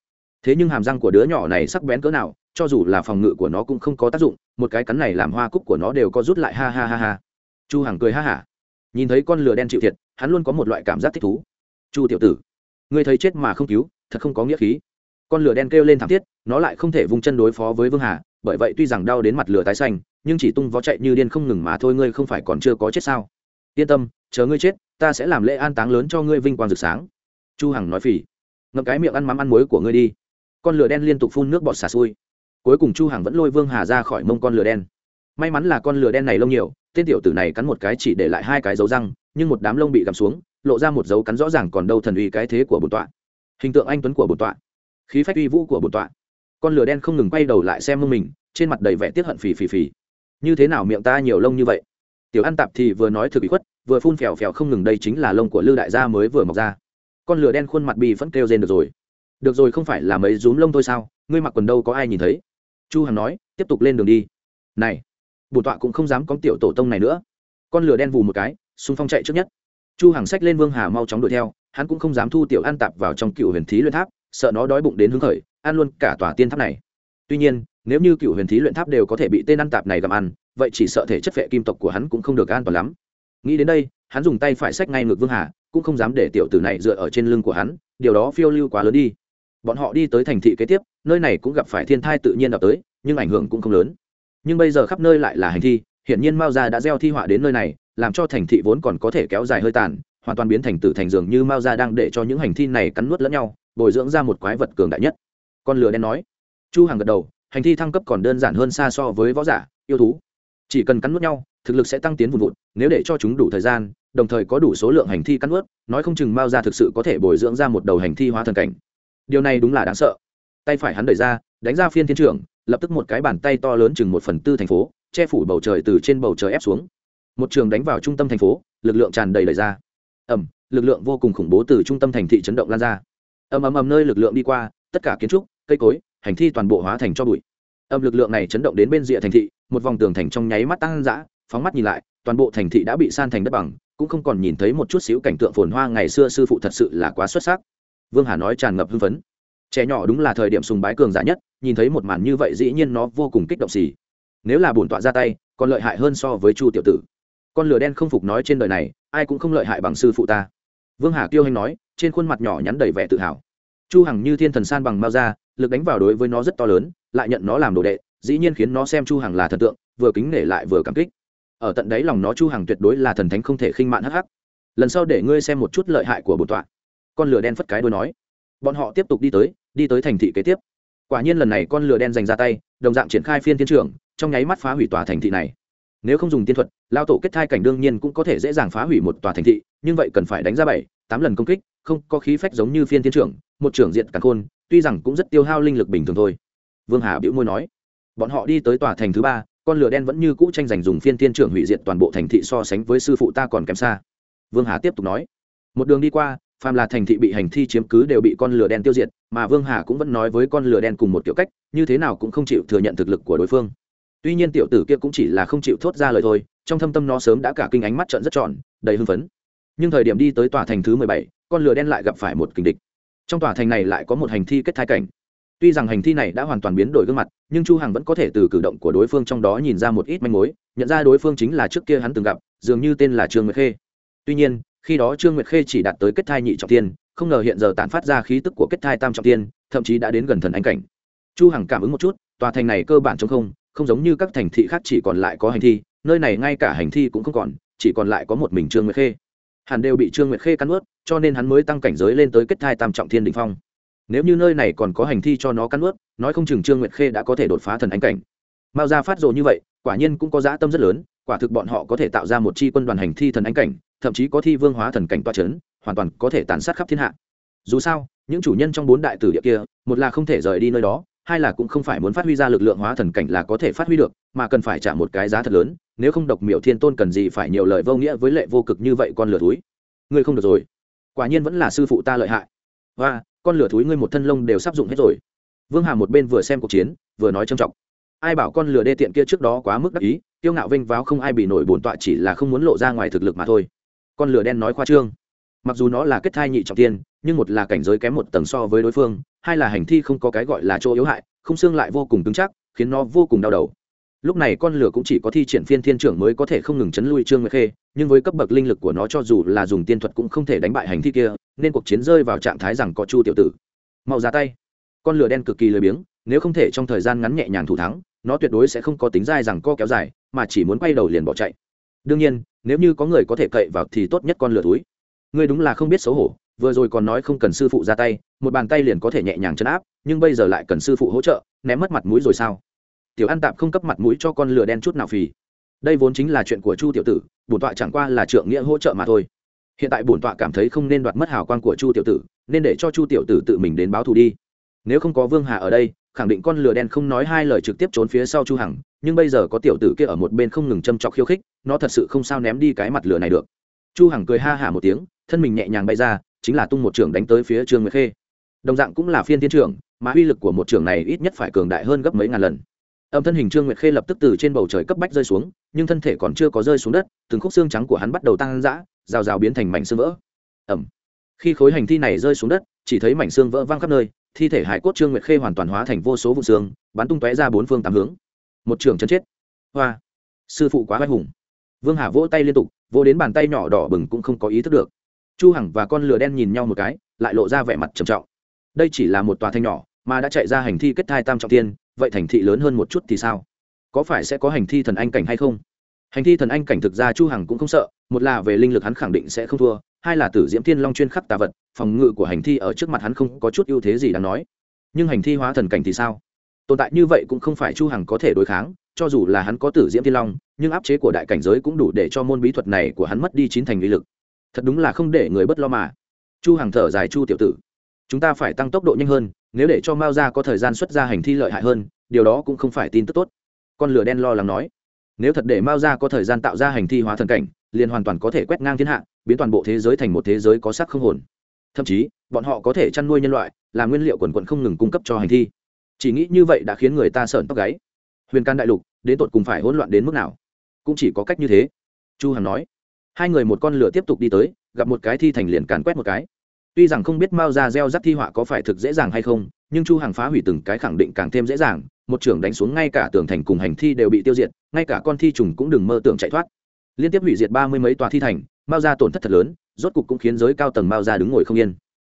Thế nhưng hàm răng của đứa nhỏ này sắc bén cỡ nào, cho dù là phòng ngự của nó cũng không có tác dụng, một cái cắn này làm hoa cúc của nó đều có rút lại, ha ha ha ha. Chu hằng cười ha hả. Nhìn thấy con lửa đen chịu thiệt, hắn luôn có một loại cảm giác thích thú. Chu tiểu tử, ngươi thấy chết mà không cứu, thật không có nghĩa khí. Con lửa đen kêu lên thảm thiết, nó lại không thể vung chân đối phó với vương hà bởi vậy tuy rằng đau đến mặt lửa tái xanh, nhưng chỉ tung vó chạy như điên không ngừng mà thôi, ngươi không phải còn chưa có chết sao? Yên tâm, chờ ngươi chết, ta sẽ làm lễ an táng lớn cho ngươi vinh quang rực sáng. Chu hằng nói phì ngậm cái miệng ăn mắm ăn muối của ngươi đi. Con lửa đen liên tục phun nước bọt xả xui. Cuối cùng chu hằng vẫn lôi vương hà ra khỏi mông con lửa đen. May mắn là con lửa đen này lông nhiều, tên tiểu tử này cắn một cái chỉ để lại hai cái dấu răng, nhưng một đám lông bị gặm xuống, lộ ra một dấu cắn rõ ràng còn đâu thần uy cái thế của bổn tọa. Hình tượng anh tuấn của bổn tọa. Khí phách uy vũ của bổn tọa con lửa đen không ngừng quay đầu lại xem mông mình, trên mặt đầy vẻ tiếc hận phì phì phì. Như thế nào miệng ta nhiều lông như vậy? Tiểu ăn tạp thì vừa nói thực bị khuất, vừa phun phèo phèo không ngừng đây chính là lông của lư đại gia mới vừa mọc ra. Con lửa đen khuôn mặt bì vẫn kêu rên được rồi. Được rồi không phải là mấy rúm lông thôi sao? Ngươi mặc quần đâu có ai nhìn thấy? Chu hằng nói, tiếp tục lên đường đi. Này, bổn tọa cũng không dám có tiểu tổ tông này nữa. Con lửa đen vù một cái, xung phong chạy trước nhất. Chu hằng sách lên vương hà mau chóng đuổi theo, hắn cũng không dám thu tiểu an tạp vào trong cựu huyền thí luyện tháp, sợ nó đói bụng đến hứng khởi ăn luôn cả tòa tiên tháp này. Tuy nhiên, nếu như cựu huyền thí luyện tháp đều có thể bị tên ăn tạp này gặm ăn, vậy chỉ sợ thể chất vệ kim tộc của hắn cũng không được an toàn lắm. Nghĩ đến đây, hắn dùng tay phải xách ngay ngược vương hà, cũng không dám để tiểu tử này dựa ở trên lưng của hắn, điều đó phiêu lưu quá lớn đi. Bọn họ đi tới thành thị kế tiếp, nơi này cũng gặp phải thiên thai tự nhiên đập tới, nhưng ảnh hưởng cũng không lớn. Nhưng bây giờ khắp nơi lại là hành thi, hiển nhiên mao gia đã gieo thi họa đến nơi này, làm cho thành thị vốn còn có thể kéo dài hơi tàn, hoàn toàn biến thành tử thành dường như mao gia đang để cho những hành thi này cắn nuốt lẫn nhau, bồi dưỡng ra một quái vật cường đại nhất con lửa đen nói. Chu hàng gật đầu, hành thi thăng cấp còn đơn giản hơn xa so với võ giả, yêu thú. Chỉ cần cắn nuốt nhau, thực lực sẽ tăng tiến vùn vụt nếu để cho chúng đủ thời gian, đồng thời có đủ số lượng hành thi cắn nuốt, nói không chừng mao ra thực sự có thể bồi dưỡng ra một đầu hành thi hóa thần cảnh. Điều này đúng là đáng sợ. Tay phải hắn đẩy ra, đánh ra phiên thiên trưởng lập tức một cái bàn tay to lớn chừng một phần tư thành phố, che phủ bầu trời từ trên bầu trời ép xuống. Một trường đánh vào trung tâm thành phố, lực lượng tràn đầy đẩy ra. Ẩm lực lượng vô cùng khủng bố từ trung tâm thành thị chấn động lan ra. Ầm ầm ầm nơi lực lượng đi qua, tất cả kiến trúc cây cối, hành thi toàn bộ hóa thành cho bụi. Âm lực lượng này chấn động đến bên rìa thành thị, một vòng tường thành trong nháy mắt tăng dã phóng mắt nhìn lại, toàn bộ thành thị đã bị san thành đất bằng, cũng không còn nhìn thấy một chút xíu cảnh tượng phồn hoa ngày xưa sư phụ thật sự là quá xuất sắc. Vương hà nói tràn ngập hưng phấn. Trẻ nhỏ đúng là thời điểm sùng bái cường giả nhất, nhìn thấy một màn như vậy dĩ nhiên nó vô cùng kích động xì. Nếu là bổn tọa ra tay, còn lợi hại hơn so với chu tiểu tử. Con lửa đen không phục nói trên đời này, ai cũng không lợi hại bằng sư phụ ta. Vương hà kiêu hành nói, trên khuôn mặt nhỏ nhắn đầy vẻ tự hào. Chu hằng như thiên thần san bằng mao ra lực đánh vào đối với nó rất to lớn, lại nhận nó làm đồ đệ, dĩ nhiên khiến nó xem chu hằng là thần tượng, vừa kính nể lại vừa cảm kích. Ở tận đấy lòng nó chu hằng tuyệt đối là thần thánh không thể khinh mạn hắc hắc. Lần sau để ngươi xem một chút lợi hại của bổn tọa. Con lửa đen phất cái đôi nói. Bọn họ tiếp tục đi tới đi tới thành thị kế tiếp. Quả nhiên lần này con lửa đen giành ra tay, đồng dạng triển khai phiên thiên trưởng, trong nháy mắt phá hủy tòa thành thị này. Nếu không dùng tiên thuật, lao tổ kết thai cảnh đương nhiên cũng có thể dễ dàng phá hủy một tòa thành thị, nhưng vậy cần phải đánh ra bảy, tám lần công kích, không có khí phách giống như phiên thiên trưởng, một trưởng diện càn khôn tuy rằng cũng rất tiêu hao linh lực bình thường thôi. Vương hà bĩu môi nói, bọn họ đi tới tòa thành thứ ba, con lửa đen vẫn như cũ tranh giành dùng phiên thiên trưởng hủy diệt toàn bộ thành thị so sánh với sư phụ ta còn kém xa. Vương hà tiếp tục nói, một đường đi qua, phàm là thành thị bị hành thi chiếm cứ đều bị con lửa đen tiêu diệt, mà vương hà cũng vẫn nói với con lửa đen cùng một kiểu cách, như thế nào cũng không chịu thừa nhận thực lực của đối phương. Tuy nhiên tiểu tử kia cũng chỉ là không chịu thốt ra lời thôi, trong thâm tâm nó sớm đã cả kinh ánh mắt trận rất tròn, đầy hưng phấn. Nhưng thời điểm đi tới tòa thành thứ mười bảy, con lửa đen lại gặp phải một kình địch trong tòa thành này lại có một hành thi kết thai cảnh. Tuy rằng hành thi này đã hoàn toàn biến đổi gương mặt, nhưng chu hằng vẫn có thể từ cử động của đối phương trong đó nhìn ra một ít manh mối, nhận ra đối phương chính là trước kia hắn từng gặp, dường như tên là trương nguyệt khê. Tuy nhiên, khi đó trương nguyệt khê chỉ đạt tới kết thai nhị trọng tiên, không ngờ hiện giờ tản phát ra khí tức của kết thai tam trọng tiên, thậm chí đã đến gần thần anh cảnh. Chu hằng cảm ứng một chút, tòa thành này cơ bản trống không không giống như các thành thị khác chỉ còn lại có hành thi, nơi này ngay cả hành thi cũng không còn, chỉ còn lại có một mình trương nguyệt khê hẳn đều bị trương nguyệt khê cắn ướt cho nên hắn mới tăng cảnh giới lên tới kết thai tam trọng thiên đỉnh phong. Nếu như nơi này còn có hành thi cho nó cắn ướt nói không chừng trương nguyệt khê đã có thể đột phá thần ánh cảnh. Mao ra phát rồ như vậy, quả nhiên cũng có dã tâm rất lớn, quả thực bọn họ có thể tạo ra một chi quân đoàn hành thi thần ánh cảnh, thậm chí có thi vương hóa thần cảnh toa c h ấ n hoàn toàn có thể tàn sát khắp thiên hạ. Dù sao, những chủ nhân trong bốn đại tử địa kia, một là không thể rời đi nơi đó hai là cũng không phải muốn phát huy ra lực lượng hóa thần cảnh là có thể phát huy được, mà cần phải trả một cái giá thật lớn, nếu không độc miểu thiên tôn cần gì phải nhiều lời vô nghĩa với lệ vô cực như vậy con lửa thúi. Ngươi không được rồi. Quả nhiên vẫn là sư phụ ta lợi hại. Và con lửa thúi ngươi một thân lông đều sắp dụng hết rồi. Vương hà một bên vừa xem cuộc chiến, vừa nói trầm trọng. Ai bảo con lửa đê tiện kia trước đó quá mức đắc ý tiêu ngạo vinh váo không ai bị nổi bổn tọa chỉ là không muốn lộ ra ngoài thực lực mà thôi. Con lửa đen nói khoa trương mặc dù nó là kết thai nhị trọng tiên, nhưng một là cảnh giới kém một tầng so với đối phương, hai là hành thi không có cái gọi là chỗ yếu hại, không xương lại vô cùng cứng chắc, khiến nó vô cùng đau đầu. Lúc này con lửa cũng chỉ có thi triển phiên thiên trưởng mới có thể không ngừng chấn lui trương nguyệt khê, nhưng với cấp bậc linh lực của nó cho dù là dùng tiên thuật cũng không thể đánh bại hành thi kia, nên cuộc chiến rơi vào trạng thái rằng có chu tiểu tử. Mau ra tay. Con lửa đen cực kỳ lười biếng, nếu không thể trong thời gian ngắn nhẹ nhàng thủ thắng, nó tuyệt đối sẽ không có tính dai rằng co kéo dài, mà chỉ muốn quay đầu liền bỏ chạy. Đương nhiên, nếu như có người có thể cậy vào thì tốt nhất con lửa túi ngươi đúng là không biết xấu hổ, vừa rồi còn nói không cần sư phụ ra tay, một bàn tay liền có thể nhẹ nhàng chấn áp, nhưng bây giờ lại cần sư phụ hỗ trợ, ném mất mặt mũi rồi sao? Tiểu an tạm không cấp mặt mũi cho con lửa đen chút nào phì. Đây vốn chính là chuyện của chu tiểu tử, bổn tọa chẳng qua là trượng nghĩa hỗ trợ mà thôi. Hiện tại bổn tọa cảm thấy không nên đoạt mất hào quang của chu tiểu tử, nên để cho chu tiểu tử tự mình đến báo thù đi. Nếu không có vương hà ở đây, khẳng định con lửa đen không nói hai lời trực tiếp trốn phía sau chu hằng, nhưng bây giờ có tiểu tử kia ở một bên không ngừng châm chọc khiêu khích, nó thật sự không sao ném đi cái mặt lửa này được chu hằng cười ha hả một tiếng, thân mình nhẹ nhàng bay ra, chính là tung một trường đánh tới phía trương nguyệt khê. Đồng dạng cũng là phiên thiên trưởng, mà uy lực của một trường này ít nhất phải cường đại hơn gấp mấy ngàn lần. Âm thân hình trương nguyệt khê lập tức từ trên bầu trời cấp bách rơi xuống, nhưng thân thể còn chưa có rơi xuống đất, từng khúc xương trắng của hắn bắt đầu tăng dã, rào rào biến thành mảnh xương vỡ. Ẩm khi khối hành thi này rơi xuống đất, chỉ thấy mảnh xương vỡ văng khắp nơi, thi thể hải cốt trương nguyệt khê hoàn toàn hóa thành vô số vụ xương, bắn tung tóe ra bốn phương tám hướng. Một trường chân chết. Hoa. Sư phụ quá vai hùng. Vương hà vỗ tay liên tục vô đến bàn tay nhỏ đỏ bừng cũng không có ý thức được. Chu hằng và con lửa đen nhìn nhau một cái, lại lộ ra vẻ mặt trầm trọng. Đây chỉ là một tòa thanh nhỏ, mà đã chạy ra hành thi kết thai tam trọng tiên, vậy thành thị lớn hơn một chút thì sao? Có phải sẽ có hành thi thần anh cảnh hay không? Hành thi thần anh cảnh thực ra chu hằng cũng không sợ, một là về linh lực hắn khẳng định sẽ không thua, hai là tử diễm thiên long chuyên khắc tà vật, phòng ngự của hành thi ở trước mặt hắn không có chút ưu thế gì đáng nói. Nhưng hành thi hóa thần cảnh thì sao? Tồn tại như vậy cũng không phải chu hằng có thể đối kháng cho dù là hắn có tử diễm thiên long, nhưng áp chế của đại cảnh giới cũng đủ để cho môn bí thuật này của hắn mất đi chín thành lý lực. Thật đúng là không để người bất lo mà. Chu hằng thở dài, chu tiểu tử, chúng ta phải tăng tốc độ nhanh hơn, nếu để cho mao gia có thời gian xuất ra hành thi lợi hại hơn, điều đó cũng không phải tin tức tốt. Con lửa đen lo lắng nói, nếu thật để mao gia có thời gian tạo ra hành thi hóa thần cảnh, liền hoàn toàn có thể quét ngang thiên hạ, biến toàn bộ thế giới thành một thế giới có sắc không hồn. Thậm chí, bọn họ có thể chăn nuôi nhân loại, làm nguyên liệu quần quận không ngừng cung cấp cho hành thi. Chỉ nghĩ như vậy đã khiến người ta sợn tóc gáy huyền can đại lục, đến tột cùng phải hỗn loạn đến mức nào? Cũng chỉ có cách như thế. Chu hằng nói. Hai người một con lửa tiếp tục đi tới, gặp một cái thi thành liền càn quét một cái. Tuy rằng không biết mao ra gieo rắc thi họa có phải thực dễ dàng hay không, nhưng chu hằng phá hủy từng cái khẳng định càng thêm dễ dàng, một trưởng đánh xuống ngay cả tường thành cùng hành thi đều bị tiêu diệt, ngay cả con thi trùng cũng đừng mơ tưởng chạy thoát. Liên tiếp hủy diệt ba mươi mấy tòa thi thành, mao ra tổn thất thật lớn, rốt cục cũng khiến giới cao tầng mao ra đứng ngồi không yên.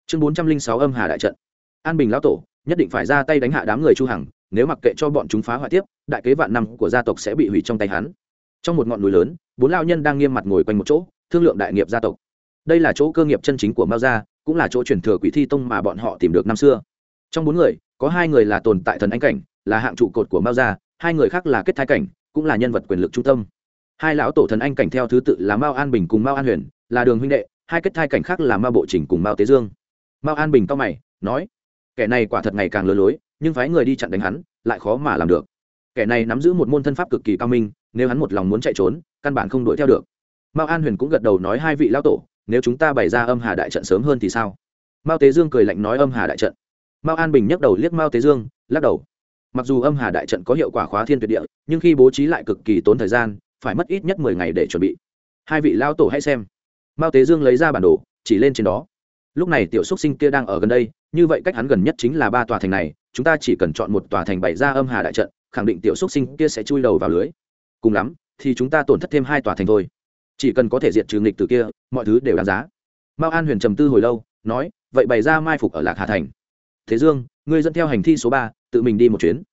Chương bốn trăm linh sáu âm hà đại trận. An bình lão tổ, nhất định phải ra tay đánh hạ đám người chu hằng nếu mặc kệ cho bọn chúng phá hoại tiếp, đại kế vạn năm của gia tộc sẽ bị hủy trong tay hắn. Trong một ngọn núi lớn, bốn lao nhân đang nghiêm mặt ngồi quanh một chỗ, thương lượng đại nghiệp gia tộc. Đây là chỗ cơ nghiệp chân chính của mao gia, cũng là chỗ truyền thừa quỷ thi tông mà bọn họ tìm được năm xưa. Trong bốn người, có hai người là tồn tại thần anh cảnh, là hạng trụ cột của mao gia, hai người khác là kết thái cảnh, cũng là nhân vật quyền lực trung tâm. Hai lão tổ thần anh cảnh theo thứ tự là mao an bình cùng mao an huyền, là đường huynh đệ, hai kết thai cảnh khác là mao bộ trình cùng mao tế dương. Mao an bình cao mày, nói, kẻ này quả thật ngày càng lừa lối nhưng phái người đi chặn đánh hắn, lại khó mà làm được. Kẻ này nắm giữ một môn thân pháp cực kỳ cao minh, nếu hắn một lòng muốn chạy trốn, căn bản không đuổi theo được. Mao an huyền cũng gật đầu nói hai vị lão tổ, nếu chúng ta bày ra âm hà đại trận sớm hơn thì sao? Mao tế dương cười lạnh nói âm hà đại trận. Mao an bình nhấc đầu liếc mao tế dương, lắc đầu. Mặc dù âm hà đại trận có hiệu quả khóa thiên tuyệt địa, nhưng khi bố trí lại cực kỳ tốn thời gian, phải mất ít nhất mười ngày để chuẩn bị. Hai vị lao tổ hãy xem. Mao tế dương lấy ra bản đồ, chỉ lên trên đó. Lúc này tiểu xúc sinh kia đang ở gần đây, như vậy cách hắn gần nhất chính là ba tòa thành này chúng ta chỉ cần chọn một tòa thành bày ra âm hà đại trận, khẳng định tiểu xúc sinh kia sẽ chui đầu vào lưới. Cùng lắm, thì chúng ta tổn thất thêm hai tòa thành thôi. Chỉ cần có thể diệt trừ nghịch từ kia, mọi thứ đều đáng giá. Mao an huyền trầm tư hồi lâu, nói, vậy bày ra mai phục ở lạc hà thành. Thế dương, ngươi dẫn theo hành thi số ba, tự mình đi một chuyến.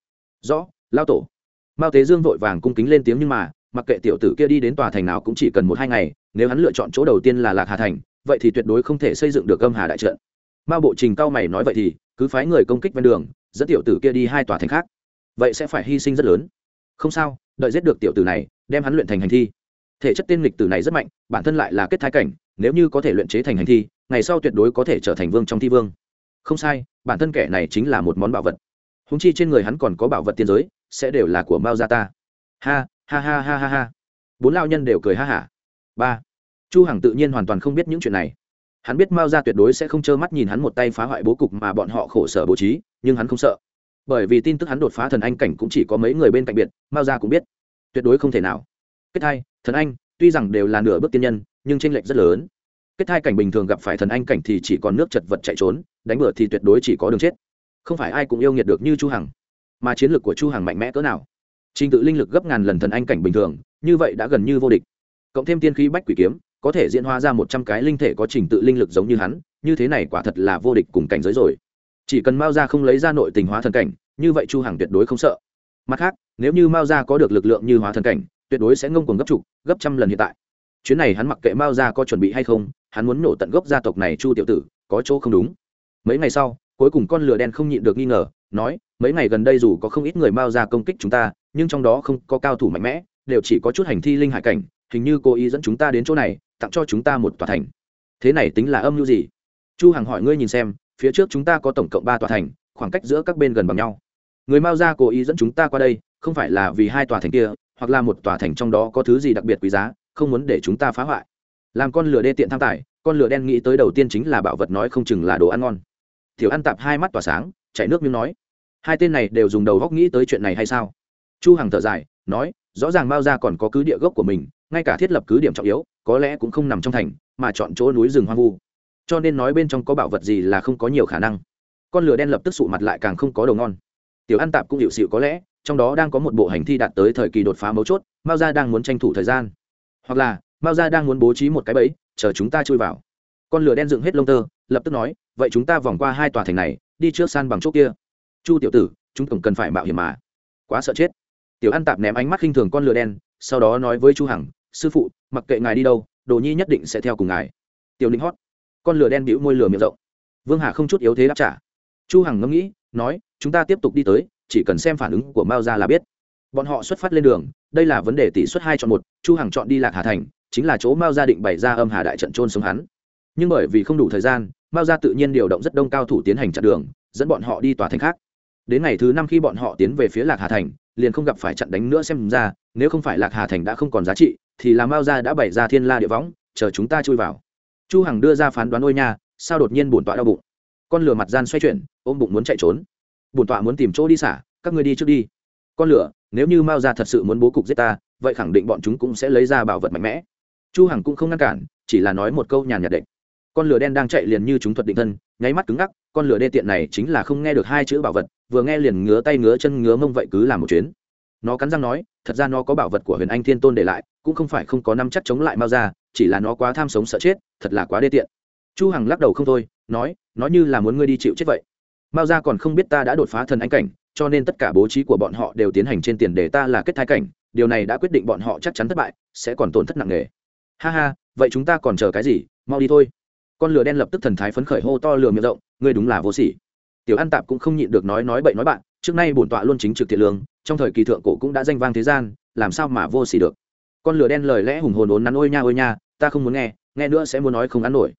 Rõ, lao tổ. Mao thế dương vội vàng cung kính lên tiếng nhưng mà, mặc kệ tiểu tử kia đi đến tòa thành nào cũng chỉ cần một hai ngày, nếu hắn lựa chọn chỗ đầu tiên là lạc hà thành, vậy thì tuyệt đối không thể xây dựng được âm hà đại trận. Mao bộ trình cao mày nói vậy thì, cứ phái người công kích ven đường dẫn tiểu tử kia đi hai tòa thành khác. Vậy sẽ phải hy sinh rất lớn. Không sao, đợi giết được tiểu tử này, đem hắn luyện thành hành thi. Thể chất tiên lịch tử này rất mạnh, bản thân lại là kết thái cảnh, nếu như có thể luyện chế thành hành thi, ngày sau tuyệt đối có thể trở thành vương trong thi vương. Không sai, bản thân kẻ này chính là một món bảo vật. Húng chi trên người hắn còn có bảo vật tiên giới, sẽ đều là của mao gia ta. Ha ha ha ha ha ha. Bốn lao nhân đều cười ha hả. Ba. Chu hằng tự nhiên hoàn toàn không biết những chuyện này hắn biết mao gia tuyệt đối sẽ không trơ mắt nhìn hắn một tay phá hoại bố cục mà bọn họ khổ sở bố trí, nhưng hắn không sợ. Bởi vì tin tức hắn đột phá thần anh cảnh cũng chỉ có mấy người bên cạnh biệt, mao gia cũng biết. Tuyệt đối không thể nào. Kết thai thần anh, tuy rằng đều là nửa bước tiên nhân, nhưng tranh lệch rất lớn. Kết thai cảnh bình thường gặp phải thần anh cảnh thì chỉ còn nước chật vật chạy trốn, đánh bừa thì tuyệt đối chỉ có đường chết. Không phải ai cũng yêu nghiệt được như chu hằng. Mà chiến lược của chu hằng mạnh mẽ cỡ nào? Trình tự linh lực gấp ngàn lần thần anh cảnh bình thường, như vậy đã gần như vô địch. Cộng thêm tiên khí bách quỷ kiếm có thể diễn hóa ra một trăm cái linh thể có trình tự linh lực giống như hắn, như thế này quả thật là vô địch cùng cảnh giới rồi. Chỉ cần mao gia không lấy ra nội tình hóa thần cảnh, như vậy chu hằng tuyệt đối không sợ. Mặt khác, nếu như mao gia có được lực lượng như hóa thần cảnh, tuyệt đối sẽ ngông cuồng gấp chục gấp trăm lần hiện tại. Chuyến này hắn mặc kệ mao gia có chuẩn bị hay không, hắn muốn nổ tận gốc gia tộc này chu tiểu tử, có chỗ không đúng. Mấy ngày sau, cuối cùng con lửa đen không nhịn được nghi ngờ, nói, mấy ngày gần đây dù có không ít người mao gia công kích chúng ta, nhưng trong đó không có cao thủ mạnh mẽ, đều chỉ có chút hành thi linh hải cảnh hình như cô ý dẫn chúng ta đến chỗ này, tặng cho chúng ta một tòa thành. Thế này tính là âm mưu gì? Chu hằng hỏi ngươi nhìn xem, phía trước chúng ta có tổng cộng ba tòa thành, khoảng cách giữa các bên gần bằng nhau. Người mao gia cố ý dẫn chúng ta qua đây, không phải là vì hai tòa thành kia, hoặc là một tòa thành trong đó có thứ gì đặc biệt quý giá, không muốn để chúng ta phá hoại. Làm con lửa đê tiện tham tài, con lửa đen nghĩ tới đầu tiên chính là bảo vật nói không chừng là đồ ăn ngon. Thiểu ăn tạp hai mắt tỏa sáng, chảy nước miếng nói, hai tên này đều dùng đầu góc nghĩ tới chuyện này hay sao? Chu hằng thở dài, nói, rõ ràng mao gia còn có cứ địa gốc của mình ngay cả thiết lập cứ điểm trọng yếu, có lẽ cũng không nằm trong thành, mà chọn chỗ núi rừng hoang vu. Cho nên nói bên trong có bảo vật gì là không có nhiều khả năng. Con lửa đen lập tức sụ mặt lại càng không có đầu ngon. Tiểu ăn tạp cũng hiệu xịu có lẽ, trong đó đang có một bộ hành thi đạt tới thời kỳ đột phá mấu chốt, mao gia đang muốn tranh thủ thời gian. Hoặc là, mao gia đang muốn bố trí một cái bẫy, chờ chúng ta chui vào. Con lửa đen dựng hết lông tơ, lập tức nói, vậy chúng ta vòng qua hai tòa thành này, đi trước san bằng chỗ kia. Chu tiểu tử, chúng tổng cần phải mạo hiểm mà. Quá sợ chết. Tiểu ăn tạp ném ánh mắt khinh thường con lửa đen sau đó nói với chu hằng, sư phụ, mặc kệ ngài đi đâu, đồ nhi nhất định sẽ theo cùng ngài. Tiểu ninh hót, con lửa đen bĩu môi lửa miệng rộng. Vương hà không chút yếu thế đáp trả. Chu hằng ngẫm nghĩ, nói, chúng ta tiếp tục đi tới, chỉ cần xem phản ứng của mao gia là biết. Bọn họ xuất phát lên đường, đây là vấn đề tỷ suất hai chọn một, chu hằng chọn đi lạc hà thành, chính là chỗ mao gia định bày ra âm hà đại trận trôn sống hắn. Nhưng bởi vì không đủ thời gian, mao gia tự nhiên điều động rất đông cao thủ tiến hành chặn đường, dẫn bọn họ đi tòa thành khác. Đến ngày thứ năm khi bọn họ tiến về phía lạc hà thành liền không gặp phải chặn đánh nữa xem ra, nếu không phải lạc hà thành đã không còn giá trị, thì là mao gia đã bày ra thiên la địa võng, chờ chúng ta chui vào. Chu hằng đưa ra phán đoán, ôi nha, sao đột nhiên bổn tọa đau bụng? Con lửa mặt gian xoay chuyển, ôm bụng muốn chạy trốn. Bổn tọa muốn tìm chỗ đi xả, các ngươi đi trước đi. Con lửa, nếu như mao gia thật sự muốn bố cục giết ta, vậy khẳng định bọn chúng cũng sẽ lấy ra bảo vật mạnh mẽ. Chu hằng cũng không ngăn cản, chỉ là nói một câu nhàn nhạt định. Con lửa đen đang chạy liền như chúng thuật định thân, nháy mắt cứng ngắc, con lửa đê tiện này chính là không nghe được hai chữ bảo vật vừa nghe liền ngứa tay ngứa chân ngứa mông vậy cứ làm một chuyến. Nó cắn răng nói, thật ra nó có bảo vật của huyền anh thiên tôn để lại, cũng không phải không có năm chắc chống lại mao ra chỉ là nó quá tham sống sợ chết, thật là quá đê tiện. Chu hằng lắc đầu không thôi, nói, nó như là muốn ngươi đi chịu chết vậy. Mao ra còn không biết ta đã đột phá thần anh cảnh, cho nên tất cả bố trí của bọn họ đều tiến hành trên tiền để ta là kết thai cảnh, điều này đã quyết định bọn họ chắc chắn thất bại, sẽ còn tổn thất nặng nề. Ha ha, vậy chúng ta còn chờ cái gì? Mau đi thôi. Con lửa đen lập tức thần thái phấn khởi hô to lửa miệng rộng, ngươi đúng là vô sỉ tiểu an tạp cũng không nhịn được nói nói bậy nói bạn, trước nay bổn tọa luôn chính trực thiện lương, trong thời kỳ thượng cổ cũng đã danh vang thế gian, làm sao mà vô sỉ được. Con lửa đen lời lẽ hùng hồn ốn nắn ôi nha ôi nha, ta không muốn nghe nghe nữa sẽ muốn nói không ăn nổi.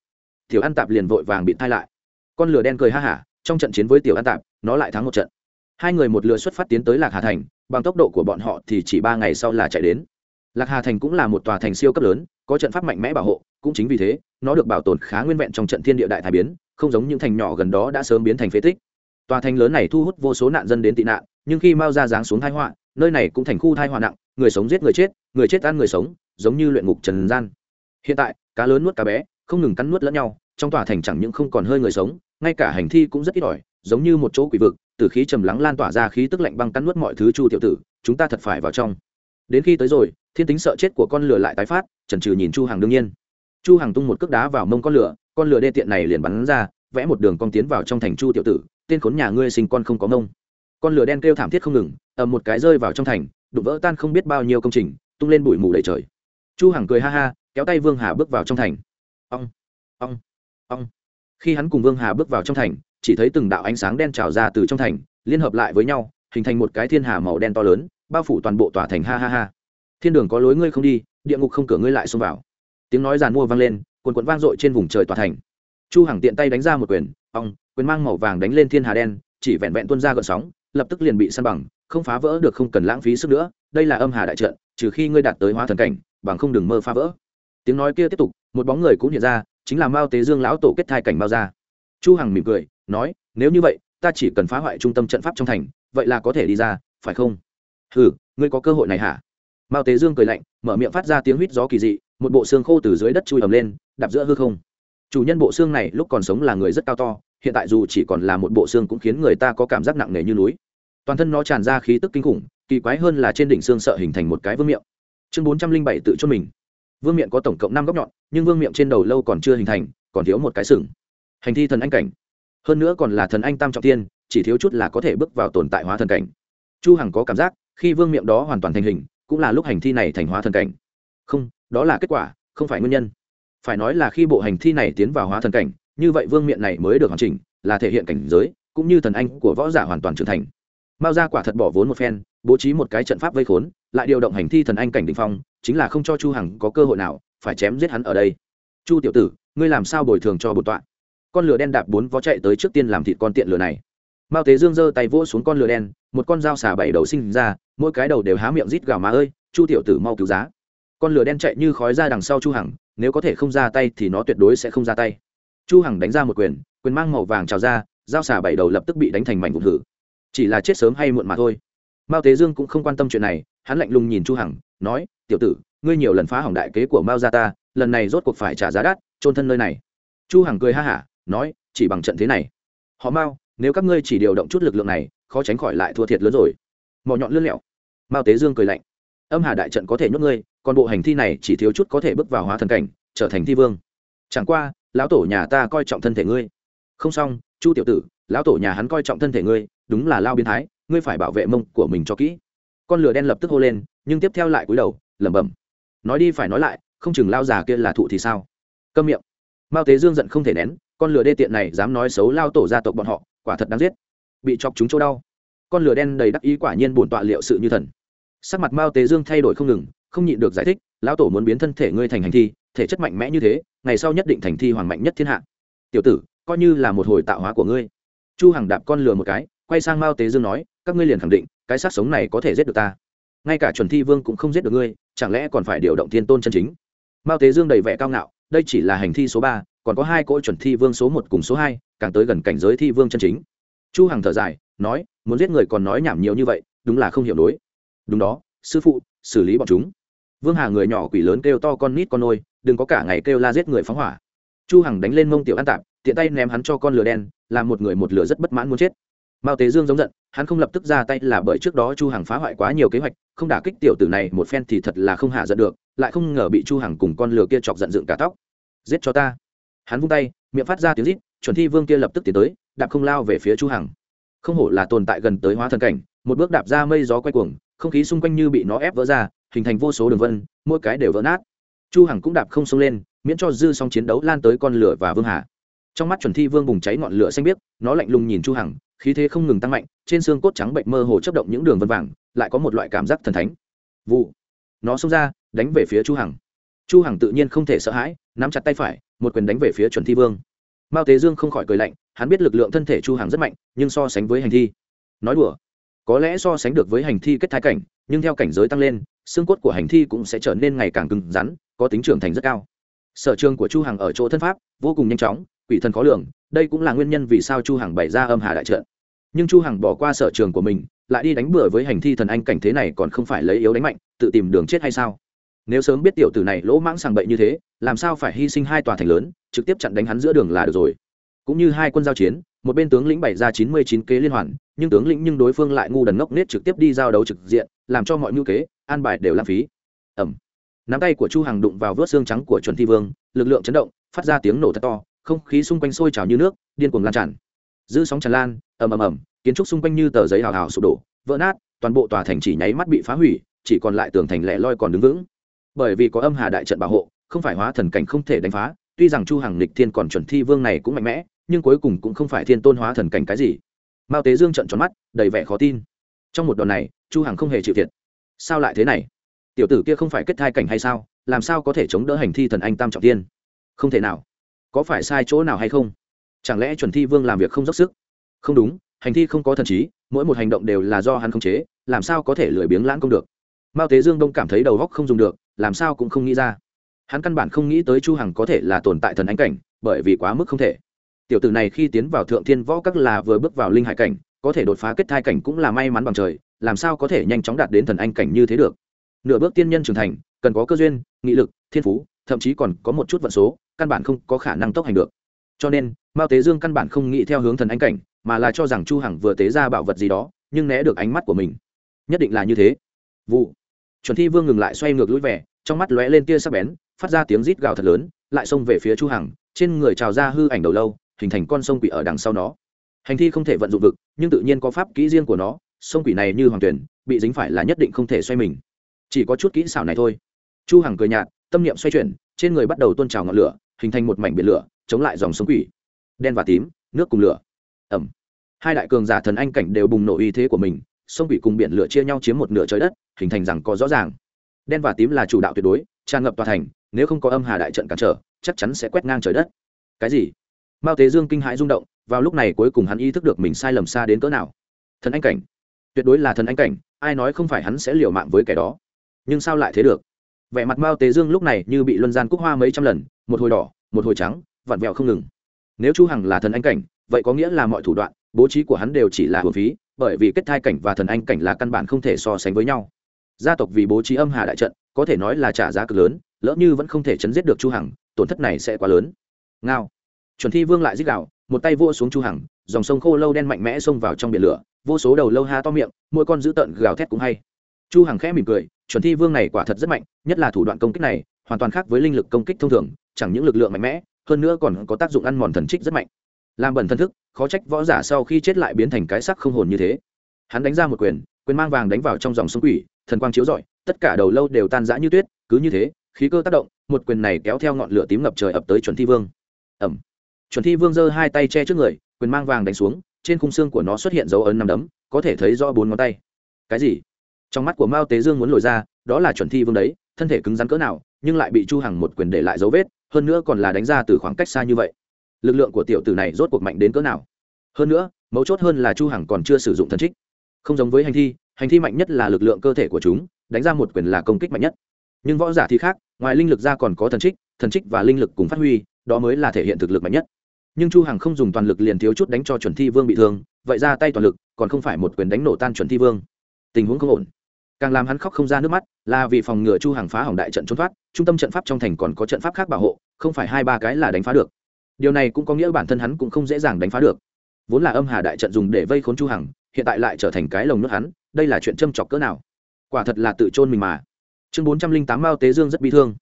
Tiểu an tạp liền vội vàng bị thai lại. Con lửa đen cười ha hả, trong trận chiến với tiểu an tạp, nó lại thắng một trận. Hai người một lừa xuất phát tiến tới lạc hà thành, bằng tốc độ của bọn họ thì chỉ ba ngày sau là chạy đến. Lạc hà thành cũng là một tòa thành siêu cấp lớn, có trận pháp mạnh mẽ bảo hộ, cũng chính vì thế, nó được bảo tồn khá nguyên vẹn trong trận thiên địa đại thái biến không giống những thành nhỏ gần đó đã sớm biến thành phế tích. Tòa thành lớn này thu hút vô số nạn dân đến tị nạn, nhưng khi mao ra giáng xuống thái họa, nơi này cũng thành khu thai họa nặng, người sống giết người chết người chết ăn người sống, giống như luyện ngục trần gian. Hiện tại, cá lớn nuốt cá bé, không ngừng cắn nuốt lẫn nhau, trong tòa thành chẳng những không còn hơi người sống, ngay cả hành thi cũng rất ít ỏi, giống như một chỗ quỷ vực, từ khí trầm lắng lan tỏa ra khí tức lạnh băng cắn nuốt mọi thứ chu tiểu tử, chúng ta thật phải vào trong. Đến khi tới rồi, thiên tính sợ chết của con lửa lại tái phát, chần trừ nhìn chu hàng đương nhiên. Chu hàng tung một cước đá vào mông con lửa con lửa đê tiện này liền bắn ra, vẽ một đường con tiến vào trong thành chu tiểu tử, tên khốn nhà ngươi sinh con không có ngông. con lửa đen kêu thảm thiết không ngừng, ầm một cái rơi vào trong thành, đụng vỡ tan không biết bao nhiêu công trình, tung lên bụi mù đầy trời. Chu hằng cười ha ha, kéo tay vương hà bước vào trong thành. Ong ong ong. Khi hắn cùng vương hà bước vào trong thành, chỉ thấy từng đạo ánh sáng đen trào ra từ trong thành, liên hợp lại với nhau, hình thành một cái thiên hà màu đen to lớn, bao phủ toàn bộ tòa thành ha ha ha. Thiên đường có lối ngươi không đi, địa ngục không cửa ngươi lại xông vào. Tiếng nói giàn mua vang lên quần quần vang dội trên vùng trời tòa thành. Chu hằng tiện tay đánh ra một quyền, ong, quyền mang màu vàng đánh lên thiên hà đen, chỉ vẹn vẹn tuôn ra gợn sóng, lập tức liền bị săn bằng, không phá vỡ được không cần lãng phí sức nữa, đây là âm hà đại trận, trừ khi ngươi đạt tới hóa thần cảnh, bằng không đừng mơ phá vỡ. Tiếng nói kia tiếp tục, một bóng người cũng hiện ra, chính là mao tế dương lão tổ kết thai cảnh bao ra chu hằng mỉm cười, nói, nếu như vậy, ta chỉ cần phá hoại trung tâm trận pháp trong thành, vậy là có thể đi ra, phải không? Ừ ngươi có cơ hội này hả? Mao tế dương cười lạnh, mở miệng phát ra tiếng huýt gió kỳ dị, một bộ xương khô từ dưới đất chui ầm lên đạp giữa hư không. Chủ nhân bộ xương này lúc còn sống là người rất cao to, hiện tại dù chỉ còn là một bộ xương cũng khiến người ta có cảm giác nặng nề như núi. Toàn thân nó tràn ra khí tức kinh khủng, kỳ quái hơn là trên đỉnh xương sợ hình thành một cái vương miệng. Chương bốn trăm linh bảy tự cho mình. Vương miệng có tổng cộng năm góc nhọn, nhưng vương miệng trên đầu lâu còn chưa hình thành, còn thiếu một cái sừng. Hành thi thần anh cảnh. Hơn nữa còn là thần anh tam trọng tiên chỉ thiếu chút là có thể bước vào tồn tại hóa thần cảnh. Chu hằng có cảm giác, khi vương miệng đó hoàn toàn thành hình, cũng là lúc hành thi này thành hóa thần cảnh. Không, đó là kết quả, không phải nguyên nhân phải nói là khi bộ hành thi này tiến vào hóa thần cảnh, như vậy vương miện này mới được hoàn chỉnh, là thể hiện cảnh giới, cũng như thần anh của võ giả hoàn toàn trưởng thành. Mao ra quả thật bỏ vốn một phen, bố trí một cái trận pháp vây khốn, lại điều động hành thi thần anh cảnh định phong, chính là không cho chu hằng có cơ hội nào phải chém giết hắn ở đây. Chu tiểu tử, ngươi làm sao bồi thường cho bổn tọa? Con lửa đen đạp bốn vó chạy tới trước tiên làm thịt con tiện lửa này. Mao tế dương giơ tay vỗ xuống con lửa đen, một con dao xà bảy đầu sinh ra, mỗi cái đầu đều há miệng rít gào má ơi, chu tiểu tử mau cứu giá con lửa đen chạy như khói ra đằng sau chu hằng, nếu có thể không ra tay thì nó tuyệt đối sẽ không ra tay. Chu hằng đánh ra một quyền quyền mang màu vàng trào ra, dao xà bảy đầu lập tức bị đánh thành mảnh vụn hử. Chỉ là chết sớm hay muộn mà thôi. Mao tế dương cũng không quan tâm chuyện này, hắn lạnh lùng nhìn chu hằng, nói, tiểu tử, ngươi nhiều lần phá hỏng đại kế của mao gia ta, lần này rốt cuộc phải trả giá đắt trôn thân nơi này. Chu hằng cười ha hả, nói, chỉ bằng trận thế này. Họ mao, nếu các ngươi chỉ điều động chút lực lượng này, khó tránh khỏi lại thua thiệt lớn rồi. Mỏ nhọn lươn lẹo. Mao tế dương cười lạnh, âm hà đại trận có thể nhốt ngươi còn bộ hành thi này chỉ thiếu chút có thể bước vào hóa thần cảnh, trở thành thi vương. Chẳng qua, lão tổ nhà ta coi trọng thân thể ngươi. Không xong, chu tiểu tử, lão tổ nhà hắn coi trọng thân thể ngươi, đúng là lao biến thái, ngươi phải bảo vệ mông của mình cho kỹ. Con lửa đen lập tức hô lên, nhưng tiếp theo lại cúi đầu, lẩm bẩm. Nói đi phải nói lại, không chừng lao già kia là thụ thì sao? Câm miệng. Mao tế dương giận không thể nén, con lửa đê tiện này dám nói xấu lao tổ gia tộc bọn họ, quả thật đáng giết. Bị chọc chúng chỗ đau. Con lửa đen đầy đắc ý quả nhiên bổn tọa liệu sự như thần. Sắc mặt mao tế dương thay đổi không ngừng không nhịn được giải thích, lão tổ muốn biến thân thể ngươi thành hành thi, thể chất mạnh mẽ như thế, ngày sau nhất định thành thi hoàng mạnh nhất thiên hạ. Tiểu tử, coi như là một hồi tạo hóa của ngươi. Chu hằng đạp con lừa một cái, quay sang mao tế dương nói, các ngươi liền khẳng định, cái sát sống này có thể giết được ta. Ngay cả chuẩn thi vương cũng không giết được ngươi, chẳng lẽ còn phải điều động thiên tôn chân chính? Mao tế dương đầy vẻ cao ngạo, đây chỉ là hành thi số ba, còn có hai cỗ chuẩn thi vương số một cùng số hai, càng tới gần cảnh giới thi vương chân chính. Chu hằng thở dài, nói, muốn giết người còn nói nhảm nhiều như vậy, đúng là không hiểu đối đúng đó, sư phụ, xử lý bọn chúng vương hà người nhỏ quỷ lớn kêu to con nít con nôi, đừng có cả ngày kêu la giết người phóng hỏa. Chu hằng đánh lên mông tiểu an tạp, tiện tay ném hắn cho con lửa đen, làm một người một lửa rất bất mãn muốn chết. Mao tế dương giống giận, hắn không lập tức ra tay là bởi trước đó chu hằng phá hoại quá nhiều kế hoạch, không đả kích tiểu tử này một phen thì thật là không hạ giận được, lại không ngờ bị chu hằng cùng con lửa kia chọc giận dựng cả tóc. Giết cho ta. Hắn vung tay, miệng phát ra tiếng rít, chuẩn thi vương kia lập tức tiến tới, đạp không lao về phía chu hằng. Không hổ là tồn tại gần tới hóa thần cảnh, một bước đạp ra mây gió quay cuồng, không khí xung quanh như bị nó ép vỡ ra hình thành vô số đường vân, mỗi cái đều vỡ nát. Chu hằng cũng đạp không xông lên, miễn cho dư song chiến đấu lan tới con lửa và vương hà. Trong mắt chuẩn thi vương bùng cháy ngọn lửa xanh biếc, nó lạnh lùng nhìn chu hằng, khí thế không ngừng tăng mạnh, trên xương cốt trắng bệnh mơ hồ chấp động những đường vân vàng, lại có một loại cảm giác thần thánh. Vụ. Nó xông ra, đánh về phía chu hằng. Chu hằng tự nhiên không thể sợ hãi, nắm chặt tay phải, một quyền đánh về phía chuẩn thi vương. Mao tế dương không khỏi cười lạnh, hắn biết lực lượng thân thể chu hằng rất mạnh, nhưng so sánh với hành thi. Nói đùa, có lẽ so sánh được với hành thi kết thái cảnh, nhưng theo cảnh giới tăng lên xương cốt của hành thi cũng sẽ trở nên ngày càng cứng rắn, có tính trưởng thành rất cao. Sở trường của chu hằng ở chỗ thân pháp, vô cùng nhanh chóng, quỷ thần khó lường, đây cũng là nguyên nhân vì sao chu hằng bày ra âm hà đại trận. Nhưng chu hằng bỏ qua sở trường của mình, lại đi đánh bừa với hành thi thần anh cảnh thế này còn không phải lấy yếu đánh mạnh, tự tìm đường chết hay sao? Nếu sớm biết tiểu tử này lỗ mãng sàng bậy như thế, làm sao phải hy sinh hai tòa thành lớn, trực tiếp chặn đánh hắn giữa đường là được rồi. Cũng như hai quân giao chiến, một bên tướng lĩnh bày ra chín mươi chín kế liên hoàn, nhưng tướng lĩnh nhưng đối phương lại ngu đần ngốc nết trực tiếp đi giao đấu trực diện, làm cho mọi mưu kế an bài đều lãng phí. Ẩm. Nắm tay của chu hằng đụng vào vớt xương trắng của chuẩn thi vương, lực lượng chấn động, phát ra tiếng nổ thật to, không khí xung quanh sôi trào như nước, điên cuồng lan tràn. Giữ sóng tràn lan, ầm ầm ầm, kiến trúc xung quanh như tờ giấy hào hào sụp đổ, vỡ nát, toàn bộ tòa thành chỉ nháy mắt bị phá hủy, chỉ còn lại tường thành lẻ loi còn đứng vững. Bởi vì có âm hà đại trận bảo hộ, không phải hóa thần cảnh không thể đánh phá, tuy rằng chu hằng lịch thiên còn chuẩn thi vương này cũng mạnh mẽ, nhưng cuối cùng cũng không phải thiên tôn hóa thần cảnh cái gì. Mao tế dương trận tròn mắt, đầy vẻ khó tin. Trong một đòn này, chu hằng không hề chịu thiệt sao lại thế này? Tiểu tử kia không phải kết thai cảnh hay sao? Làm sao có thể chống đỡ hành thi thần anh tam trọng tiên không thể nào. Có phải sai chỗ nào hay không? Chẳng lẽ chuẩn thi vương làm việc không dốc sức? Không đúng, hành thi không có thần trí, mỗi một hành động đều là do hắn khống chế, làm sao có thể lười biếng lãng công được? Mao tế dương đông cảm thấy đầu góc không dùng được, làm sao cũng không nghĩ ra. Hắn căn bản không nghĩ tới chu hằng có thể là tồn tại thần ánh cảnh, bởi vì quá mức không thể. Tiểu tử này khi tiến vào thượng thiên võ các là vừa bước vào linh hải cảnh có thể đột phá kết thai cảnh cũng là may mắn bằng trời, làm sao có thể nhanh chóng đạt đến thần anh cảnh như thế được? Nửa bước tiên nhân trưởng thành, cần có cơ duyên, nghị lực, thiên phú, thậm chí còn có một chút vận số, căn bản không có khả năng tốc hành được. Cho nên, mao tế dương căn bản không nghĩ theo hướng thần anh cảnh, mà là cho rằng chu hằng vừa tế ra bảo vật gì đó, nhưng né được ánh mắt của mình. Nhất định là như thế. Vụ. Chuẩn thi vương ngừng lại xoay ngược lũi về trong mắt lóe lên tia sắc bén, phát ra tiếng rít gào thật lớn, lại xông về phía chu hằng, trên người trào ra hư ảnh đầu lâu, hình thành con sông quỷ ở đằng sau nó hành thi không thể vận dụng vực, nhưng tự nhiên có pháp kỹ riêng của nó, sông quỷ này như hoàng tuyển, bị dính phải là nhất định không thể xoay mình. Chỉ có chút kỹ xảo này thôi. Chu hằng cười nhạt, tâm niệm xoay chuyển, trên người bắt đầu tuôn trào ngọn lửa, hình thành một mảnh biển lửa, chống lại dòng sông quỷ. Đen và tím, nước cùng lửa. Ẩm hai đại cường giả thần anh cảnh đều bùng nổ uy thế của mình, sông quỷ cùng biển lửa chia nhau chiếm một nửa trời đất, hình thành rằng có rõ ràng. Đen và tím là chủ đạo tuyệt đối, tràn ngập tòa thành, nếu không có âm hà đại trận cản trở, chắc chắn sẽ quét ngang trời đất. Cái gì? Mao tế dương kinh hãi rung động vào lúc này cuối cùng hắn ý thức được mình sai lầm xa đến cỡ nào. Thần anh cảnh. Tuyệt đối là thần anh cảnh, ai nói không phải hắn sẽ liều mạng với kẻ đó. Nhưng sao lại thế được? Vẻ mặt mao tế dương lúc này như bị luân gian cúc hoa mấy trăm lần, một hồi đỏ, một hồi trắng, vặn vẹo không ngừng. Nếu chu hằng là thần anh cảnh, vậy có nghĩa là mọi thủ đoạn, bố trí của hắn đều chỉ là hồn phí, bởi vì kết thai cảnh và thần anh cảnh là căn bản không thể so sánh với nhau. Gia tộc vì bố trí âm hà đại trận, có thể nói là trả giá cực lớn, lỡ như vẫn không thể chấn giết được chu hằng, tổn thất này sẽ quá lớn. Ngao. Chuẩn thi vương lại giết gạo một tay vua xuống chu hằng, dòng sông khô lâu đen mạnh mẽ xông vào trong biển lửa, vô số đầu lâu ha to miệng, mỗi con dữ tợn gào thét cũng hay. Chu hằng khẽ mỉm cười, chuẩn thi vương này quả thật rất mạnh, nhất là thủ đoạn công kích này, hoàn toàn khác với linh lực công kích thông thường, chẳng những lực lượng mạnh mẽ, hơn nữa còn có tác dụng ăn mòn thần trích rất mạnh. Làm bẩn thân thức, khó trách võ giả sau khi chết lại biến thành cái sắc không hồn như thế. Hắn đánh ra một quyền quyền mang vàng đánh vào trong dòng sông quỷ, thần quang chiếu rọi, tất cả đầu lâu đều tan rã như tuyết, cứ như thế, khí cơ tác động, một quyền này kéo theo ngọn lửa tím ngập trời ập tới chuẩn thi vương. Ẩm chuẩn thi vương giơ hai tay che trước người, quyền mang vàng đánh xuống, trên khung xương của nó xuất hiện dấu ấn năm đấm, có thể thấy rõ bốn ngón tay. Cái gì? Trong mắt của mao tế dương muốn lồi ra, đó là chuẩn thi vương đấy, thân thể cứng rắn cỡ nào, nhưng lại bị chu hằng một quyền để lại dấu vết, hơn nữa còn là đánh ra từ khoảng cách xa như vậy. Lực lượng của tiểu tử này rốt cuộc mạnh đến cỡ nào? Hơn nữa, mấu chốt hơn là chu hằng còn chưa sử dụng thần trích. Không giống với hành thi hành thi mạnh nhất là lực lượng cơ thể của chúng, đánh ra một quyền là công kích mạnh nhất. Nhưng võ giả thì khác, ngoài linh lực ra còn có thần trích thần trích và linh lực cùng phát huy, đó mới là thể hiện thực lực mạnh nhất nhưng chu hằng không dùng toàn lực liền thiếu chút đánh cho chuẩn thi vương bị thương, vậy ra tay toàn lực, còn không phải một quyền đánh nổ tan chuẩn thi vương. Tình huống không ổn. Càng làm hắn khóc không ra nước mắt, là vì phòng ngừa chu hằng phá hỏng đại trận trốn thoát, trung tâm trận pháp trong thành còn có trận pháp khác bảo hộ, không phải hai ba cái là đánh phá được. Điều này cũng có nghĩa bản thân hắn cũng không dễ dàng đánh phá được. Vốn là âm hà đại trận dùng để vây khốn chu hằng, hiện tại lại trở thành cái lồng nước hắn, đây là chuyện châm chọc cỡ nào? Quả thật là tự chôn mình mà. Chương bốn trăm linh tám mao tế dương rất bi thương.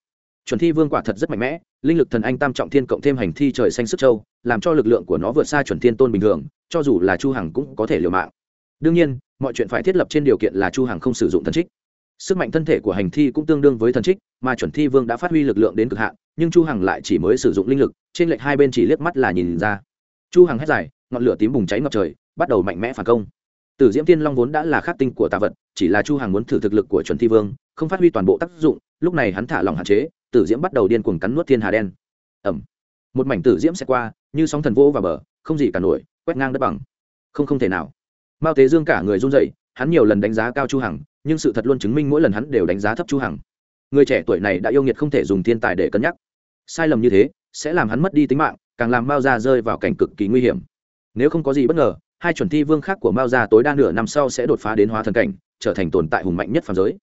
Chuẩn thi vương quả thật rất mạnh mẽ linh lực thần anh tam trọng thiên cộng thêm hành thi trời xanh sức châu, làm cho lực lượng của nó vượt xa chuẩn thiên tôn bình thường, cho dù là chu hằng cũng có thể liều mạng. Đương nhiên, mọi chuyện phải thiết lập trên điều kiện là chu hằng không sử dụng thần trích. Sức mạnh thân thể của hành thi cũng tương đương với thần trích, mà chuẩn thi vương đã phát huy lực lượng đến cực hạn, nhưng chu hằng lại chỉ mới sử dụng linh lực, trên lệch hai bên chỉ liếc mắt là nhìn ra. Chu hằng hét dài, ngọn lửa tím bùng cháy ngập trời, bắt đầu mạnh mẽ phản công. Tử diễm tiên long vốn đã là khắc tinh của tà vật, chỉ là chu hằng muốn thử thực lực của chuẩn thi vương, không phát huy toàn bộ tác dụng lúc này hắn thả lòng hạn chế, tử diễm bắt đầu điên cuồng cắn nuốt thiên hà đen. Ẩm một mảnh tử diễm sẽ qua, như sóng thần vỗ vào bờ, không gì cả nổi, quét ngang đất bằng. Không không thể nào. Mao tế dương cả người run rẩy, hắn nhiều lần đánh giá cao chu hằng, nhưng sự thật luôn chứng minh mỗi lần hắn đều đánh giá thấp chu hằng. Người trẻ tuổi này đã yêu nghiệt không thể dùng thiên tài để cân nhắc. Sai lầm như thế, sẽ làm hắn mất đi tính mạng, càng làm mao gia rơi vào cảnh cực kỳ nguy hiểm. Nếu không có gì bất ngờ, hai chuẩn thi vương khác của mao gia tối đa nửa năm sau sẽ đột phá đến hóa thần cảnh, trở thành tồn tại hùng mạnh nhất phàm giới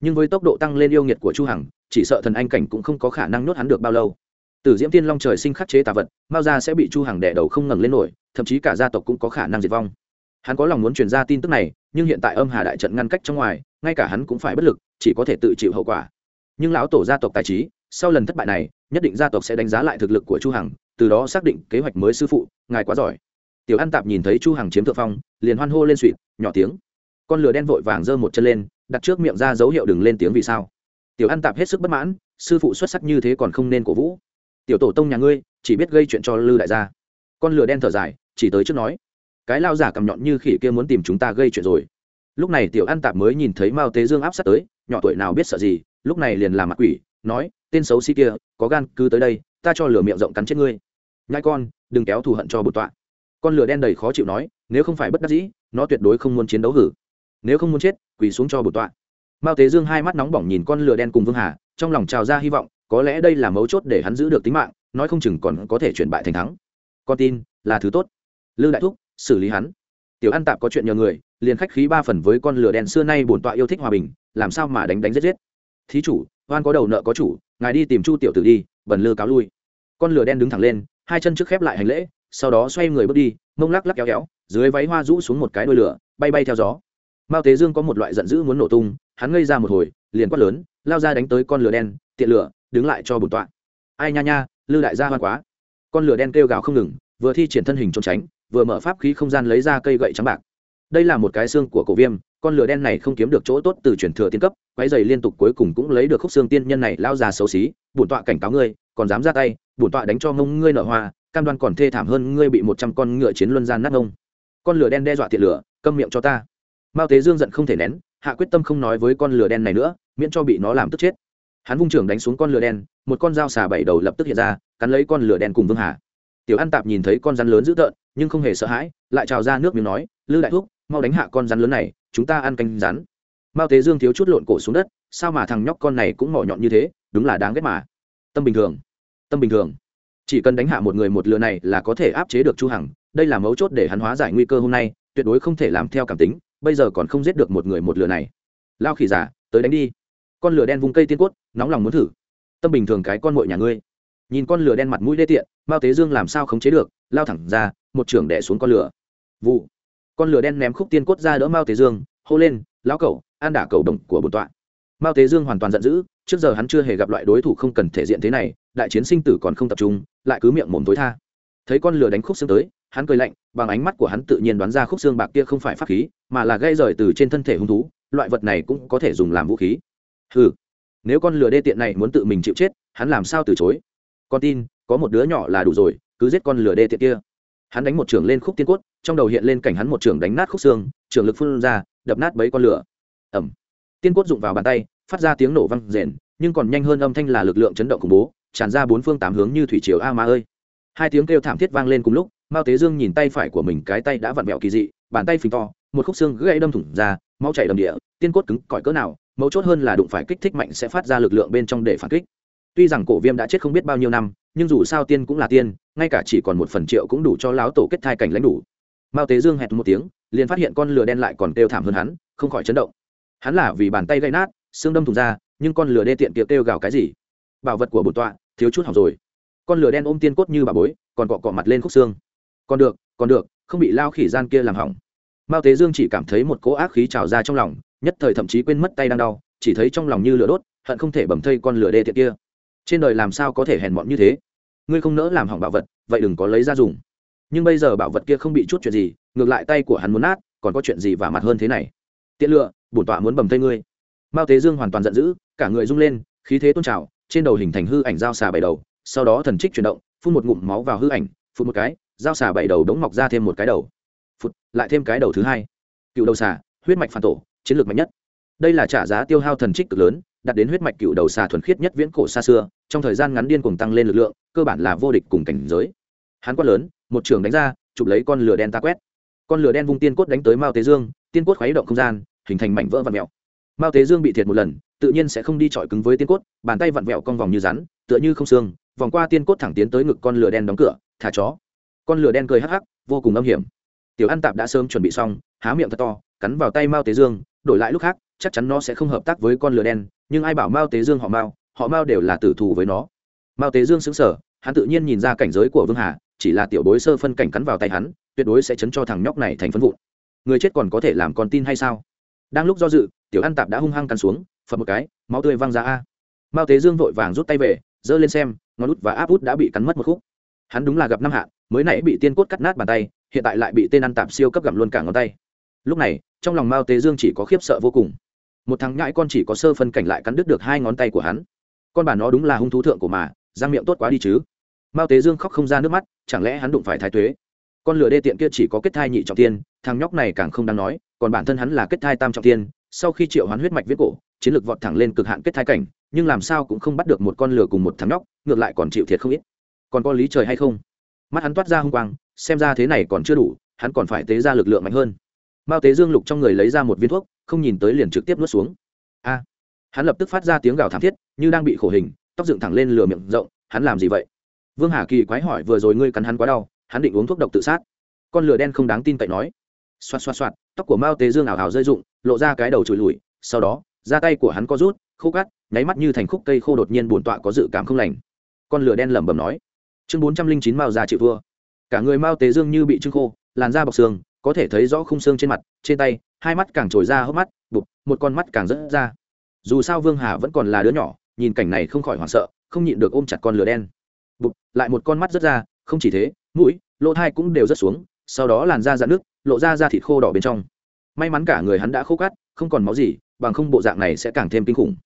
nhưng với tốc độ tăng lên yêu nghiệt của chu hằng chỉ sợ thần anh cảnh cũng không có khả năng nuốt hắn được bao lâu Tử Diễm Tiên Long trời sinh khắc chế tà vật, Mao gia sẽ bị Chu Hằng đè đầu không ngẩng lên nổi, thậm chí cả gia tộc cũng có khả năng diệt vong. Hắn có lòng muốn truyền ra tin tức này, nhưng hiện tại Âm Hà đại trận ngăn cách trong ngoài, ngay cả hắn cũng phải bất lực, chỉ có thể tự chịu hậu quả. Nhưng lão tổ gia tộc tài trí, sau lần thất bại này, nhất định gia tộc sẽ đánh giá lại thực lực của Chu Hằng, từ đó xác định kế hoạch mới sư phụ, ngài quá giỏi. Tiểu An Tạp nhìn thấy Chu Hằng chiếm thượng phong, liền hoan hô lên suýt, nhỏ tiếng. Con lửa đen vội vàng giơ một chân lên, đặt trước miệng ra dấu hiệu đừng lên tiếng vì sao. Tiểu An Tạp hết sức bất mãn, sư phụ xuất sắc như thế còn không nên cổ vũ. Tiểu tổ tông nhà ngươi chỉ biết gây chuyện cho lư đại gia. Con lửa đen thở dài chỉ tới trước nói. Cái lao giả cầm nhọn như khỉ kia muốn tìm chúng ta gây chuyện rồi. Lúc này tiểu an tạp mới nhìn thấy mao tế dương áp sát tới nhỏ tuổi nào biết sợ gì lúc này liền làm mặt quỷ nói tên xấu xí kia có gan cứ tới đây ta cho lửa miệng rộng cắn chết ngươi. Nhai con đừng kéo thù hận cho bột tọa. Con lửa đen đầy khó chịu nói nếu không phải bất đắc dĩ nó tuyệt đối không muốn chiến đấu hử nếu không muốn chết, quỳ xuống cho bột tọa. Mao tế dương hai mắt nóng bỏng nhìn con lửa đen cùng vương hà, trong lòng trào ra hy vọng, có lẽ đây là mấu chốt để hắn giữ được tính mạng, nói không chừng còn có thể chuyển bại thành thắng. Con tin, là thứ tốt. Lư đại thúc, xử lý hắn. Tiểu an tạp có chuyện nhờ người, liền khách khí ba phần với con lửa đen xưa nay bổn tọa yêu thích hòa bình, làm sao mà đánh đánh giết giết. Thí chủ, oan có đầu nợ có chủ, ngài đi tìm chu tiểu tử đi, bần lư cáo lui. Con lửa đen đứng thẳng lên, hai chân trước khép lại hành lễ, sau đó xoay người bước đi, mông lắc lắc kéo kéo, dưới váy hoa rũ xuống một cái đuôi lửa, bay bay theo gió mao tế dương có một loại giận dữ muốn nổ tung, hắn ngây ra một hồi, liền quát lớn, lao ra đánh tới con lửa đen, tiện lửa, đứng lại cho bổn tọa. Ai nha nha, lư đại gia hoa quá. Con lửa đen kêu gào không ngừng, vừa thi triển thân hình trốn tránh, vừa mở pháp khí không gian lấy ra cây gậy trắng bạc. Đây là một cái xương của cổ viêm, con lửa đen này không kiếm được chỗ tốt từ truyền thừa tiên cấp quái dày liên tục cuối cùng cũng lấy được khúc xương tiên nhân này lao già xấu xí, bổn tọa cảnh cáo ngươi, còn dám ra tay, bổn tọa đánh cho mông ngươi nở hoa, cam đoan còn thê thảm hơn ngươi bị một trăm con ngựa chiến luân gian nát ngông con lửa đen đe dọa tiện lửa, câm miệng cho ta mao tế dương giận không thể nén, hạ quyết tâm không nói với con lửa đen này nữa, miễn cho bị nó làm tức chết. Hắn vung trưởng đánh xuống con lửa đen, một con dao xà bảy đầu lập tức hiện ra, cắn lấy con lửa đen cùng vương hà. Tiểu an tạp nhìn thấy con rắn lớn dữ tợn, nhưng không hề sợ hãi, lại trào ra nước miếng nói, lư đại thúc, mau đánh hạ con rắn lớn này, chúng ta ăn canh rắn. Mao tế dương thiếu chút lộn cổ xuống đất, sao mà thằng nhóc con này cũng mỏ nhọn như thế, đúng là đáng ghét mà. Tâm bình thường, tâm bình thường. Chỉ cần đánh hạ một người một lừa này là có thể áp chế được chu hằng, đây là mấu chốt để hắn hóa giải nguy cơ hôm nay, tuyệt đối không thể làm theo cảm tính bây giờ còn không giết được một người một lừa này. Lao khỉ giả tới đánh đi. Con lửa đen vùng cây tiên cốt, nóng lòng muốn thử. Tâm bình thường cái con mội nhà ngươi. Nhìn con lửa đen mặt mũi đê tiện mao tế dương làm sao khống chế được lao thẳng ra một trưởng đẻ xuống con lửa. Vụ. Con lửa đen ném khúc tiên cốt ra đỡ mao tế dương hô lên lão cẩu an đả cầu đồng của bồn tọa. Mao tế dương hoàn toàn giận dữ trước giờ hắn chưa hề gặp loại đối thủ không cần thể diện thế này đại chiến sinh tử còn không tập trung lại cứ miệng mồm tối tha. Thấy con lửa đánh khúc xương tới hắn cười lạnh, bằng ánh mắt của hắn tự nhiên đoán ra khúc xương bạc kia không phải pháp khí, mà là gây rời từ trên thân thể hung thú, loại vật này cũng có thể dùng làm vũ khí. Ừ nếu con lừa đê tiện này muốn tự mình chịu chết, hắn làm sao từ chối? Con tin, có một đứa nhỏ là đủ rồi, cứ giết con lừa đê tiện kia. Hắn đánh một trường lên khúc tiên cốt, trong đầu hiện lên cảnh hắn một trường đánh nát khúc xương trường lực phun ra, đập nát bấy con lửa ẩm tiên cốt dụng vào bàn tay, phát ra tiếng nổ văng rền, nhưng còn nhanh hơn âm thanh là lực lượng chấn động khủng bố, tràn ra bốn phương tám hướng như thủy triều a ma ơi. Hai tiếng kêu thảm thiết vang lên cùng lúc mao tế dương nhìn tay phải của mình cái tay đã vặn vẹo kỳ dị, bàn tay phình to, một khúc xương gãy đâm thủng ra, máu chảy đầm địa, tiên cốt cứng cỏi cỡ nào, mấu chốt hơn là đụng phải kích thích mạnh sẽ phát ra lực lượng bên trong để phản kích. Tuy rằng cổ viêm đã chết không biết bao nhiêu năm, nhưng dù sao tiên cũng là tiên, ngay cả chỉ còn một phần triệu cũng đủ cho láo tổ kết thai cảnh lãnh đủ. Mao tế dương hẹt một tiếng, liền phát hiện con lửa đen lại còn kêu thảm hơn hắn, không khỏi chấn động. Hắn là vì bàn tay gây nát, xương đâm thùng ra, nhưng con lửa đê tiện tiệc kêu gào cái gì? Bảo vật của bổn tọa, thiếu chút hỏng rồi. Con lửa đen ôm tiên cốt như bà bối, còn cọ cọ mặt lên khúc xương còn được còn được, không bị lao khỉ gian kia làm hỏng. Mao tế dương chỉ cảm thấy một cỗ ác khí trào ra trong lòng, nhất thời thậm chí quên mất tay đang đau, chỉ thấy trong lòng như lửa đốt, hận không thể bầm thây con lửa đê tiện kia. Trên đời làm sao có thể hèn mọn như thế? Ngươi không nỡ làm hỏng bảo vật, vậy đừng có lấy ra dùng. Nhưng bây giờ bảo vật kia không bị chút chuyện gì, ngược lại tay của hắn muốn nát, còn có chuyện gì vả mặt hơn thế này? Tiện lựa, bổn tọa muốn bầm thây ngươi. Mao tế dương hoàn toàn giận dữ, cả người rung lên, khí thế tôn trào, trên đầu hình thành hư ảnh dao xà bảy đầu, sau đó thần trích chuyển động, phun một ngụm máu vào hư ảnh, phun một cái dao xà bảy đầu đống mọc ra thêm một cái đầu. Phụt, lại thêm cái đầu thứ hai. Cựu đầu xà, huyết mạch phản tổ, chiến lược mạnh nhất. Đây là trả giá tiêu hao thần trích cực lớn đặt đến huyết mạch cựu đầu xà thuần khiết nhất viễn cổ xa xưa, trong thời gian ngắn điên cuồng tăng lên lực lượng, cơ bản là vô địch cùng cảnh giới. Hắn quát lớn, một trường đánh ra, chụp lấy con lửa đen ta quét. Con lửa đen vung tiên cốt đánh tới mao tế dương, tiên cốt khuấy động không gian, hình thành mảnh vỡ vặn mẹo mao tế dương bị thiệt một lần, tự nhiên sẽ không đi chọi cứng với tiên cốt, bàn tay vặn vẹo cong vòng như rắn, tựa như không xương, vòng qua tiên cốt thẳng tiến tới ngực con lửa đen đóng cửa, thả chó con lửa đen cười hắc hắc, vô cùng âm hiểm. Tiểu ăn tạp đã sớm chuẩn bị xong, há miệng thật to, cắn vào tay mao tế dương, đổi lại lúc khác, chắc chắn nó sẽ không hợp tác với con lửa đen, nhưng ai bảo mao tế dương họ mao họ mao đều là tử thù với nó. Mao tế dương xứng sở hắn tự nhiên nhìn ra cảnh giới của vương hà, chỉ là tiểu bối sơ phân cảnh cắn vào tay hắn, tuyệt đối sẽ chấn cho thằng nhóc này thành phân vụn. Người chết còn có thể làm con tin hay sao? Đang lúc do dự, tiểu ăn tạp đã hung hăng cắn xuống phật một cái, máu tươi văng ra a. Mao tế dương vội vàng rút tay về, giơ lên xem, ngón út và áp út đã bị cắn mất một khúc hắn đúng là gặp năm hạ mới nãy bị tiên cốt cắt nát bàn tay, hiện tại lại bị tên ăn tạp siêu cấp gặm luôn cả ngón tay. Lúc này, trong lòng mao tế dương chỉ có khiếp sợ vô cùng. Một thằng nhãi con chỉ có sơ phân cảnh lại cắn đứt được hai ngón tay của hắn. Con bà nó đúng là hung thú thượng của mà, răng miệng tốt quá đi chứ. Mao tế dương khóc không ra nước mắt, chẳng lẽ hắn đụng phải thái tuế? Con lửa đê tiện kia chỉ có kết thai nhị trọng tiên, thằng nhóc này càng không đáng nói, còn bản thân hắn là kết thai tam trọng tiên, sau khi triệu hoán huyết mạch viết cổ, chiến lược vọt thẳng lên cực hạn kết thai cảnh, nhưng làm sao cũng không bắt được một con lửa cùng một thằng nhóc, ngược lại còn chịu thiệt không ít còn có lý trời hay không? Mắt hắn toát ra hung quang, xem ra thế này còn chưa đủ, hắn còn phải tế ra lực lượng mạnh hơn. Mao tế dương lục trong người lấy ra một viên thuốc, không nhìn tới liền trực tiếp nuốt xuống. A! Hắn lập tức phát ra tiếng gào thảm thiết, như đang bị khổ hình, tóc dựng thẳng lên lửa miệng rộng, hắn làm gì vậy? Vương hà kỳ quái hỏi vừa rồi ngươi cắn hắn quá đau, hắn định uống thuốc độc tự sát. Con lửa đen không đáng tin cậy nói. Xoạt xoạt xoạt, tóc của mao tế dương ảo ảo rơi rụng, lộ ra cái đầu trụi lùi, sau đó, da tay của hắn có rút, khô cắt nháy mắt như thành khúc cây khô đột nhiên buồn tọa có dự cảm không lành. Con lửa đen lẩm bẩm nói chương bốn trăm linh chín mao già chịu thua. Cả người mao tế dương như bị trưng khô, làn da bọc xương có thể thấy rõ khung xương trên mặt, trên tay, hai mắt càng trồi ra hốc mắt, bụp, một con mắt càng rớt ra. Dù sao vương hà vẫn còn là đứa nhỏ, nhìn cảnh này không khỏi hoảng sợ, không nhịn được ôm chặt con lửa đen. Bụp, lại một con mắt rớt ra, không chỉ thế, mũi, lỗ thai cũng đều rớt xuống, sau đó làn da dạn nước lộ ra da thịt khô đỏ bên trong. May mắn cả người hắn đã khô cát, không còn máu gì, bằng không bộ dạng này sẽ càng thêm kinh khủng.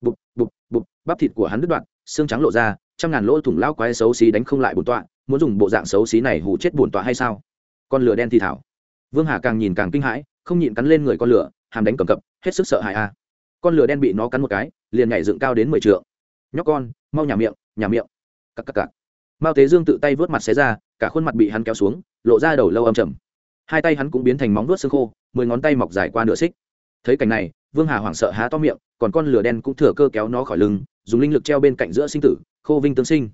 Bụp bụp bụp, bắp thịt của hắn đứt đoạn, xương trắng lộ ra trăm ngàn lỗ thủng lao quái xấu xí đánh không lại bổn tọa, muốn dùng bộ dạng xấu xí này hù chết bổn tọa hay sao? Con lửa đen thì thảo. Vương hà càng nhìn càng kinh hãi, không nhịn cắn lên người con lửa, hàm đánh cầm cập, hết sức sợ hãi a. Con lửa đen bị nó cắn một cái, liền nhảy dựng cao đến mười trượng. Nhóc con, mau nhà miệng nhà miệng. Cặc cặc cặc. Mao tế dương tự tay vớt mặt xé ra, cả khuôn mặt bị hắn kéo xuống, lộ ra đầu lâu âm trầm. Hai tay hắn cũng biến thành móng vuốt xương khô, mười ngón tay mọc dài qua nửa xích. Thấy cảnh này, vương hà hoảng sợ há to miệng, còn con lửa đen cũng thừa cơ kéo nó khỏi lưng, dùng linh lực treo bên cạnh giữa sinh tử khô vinh tương sinh.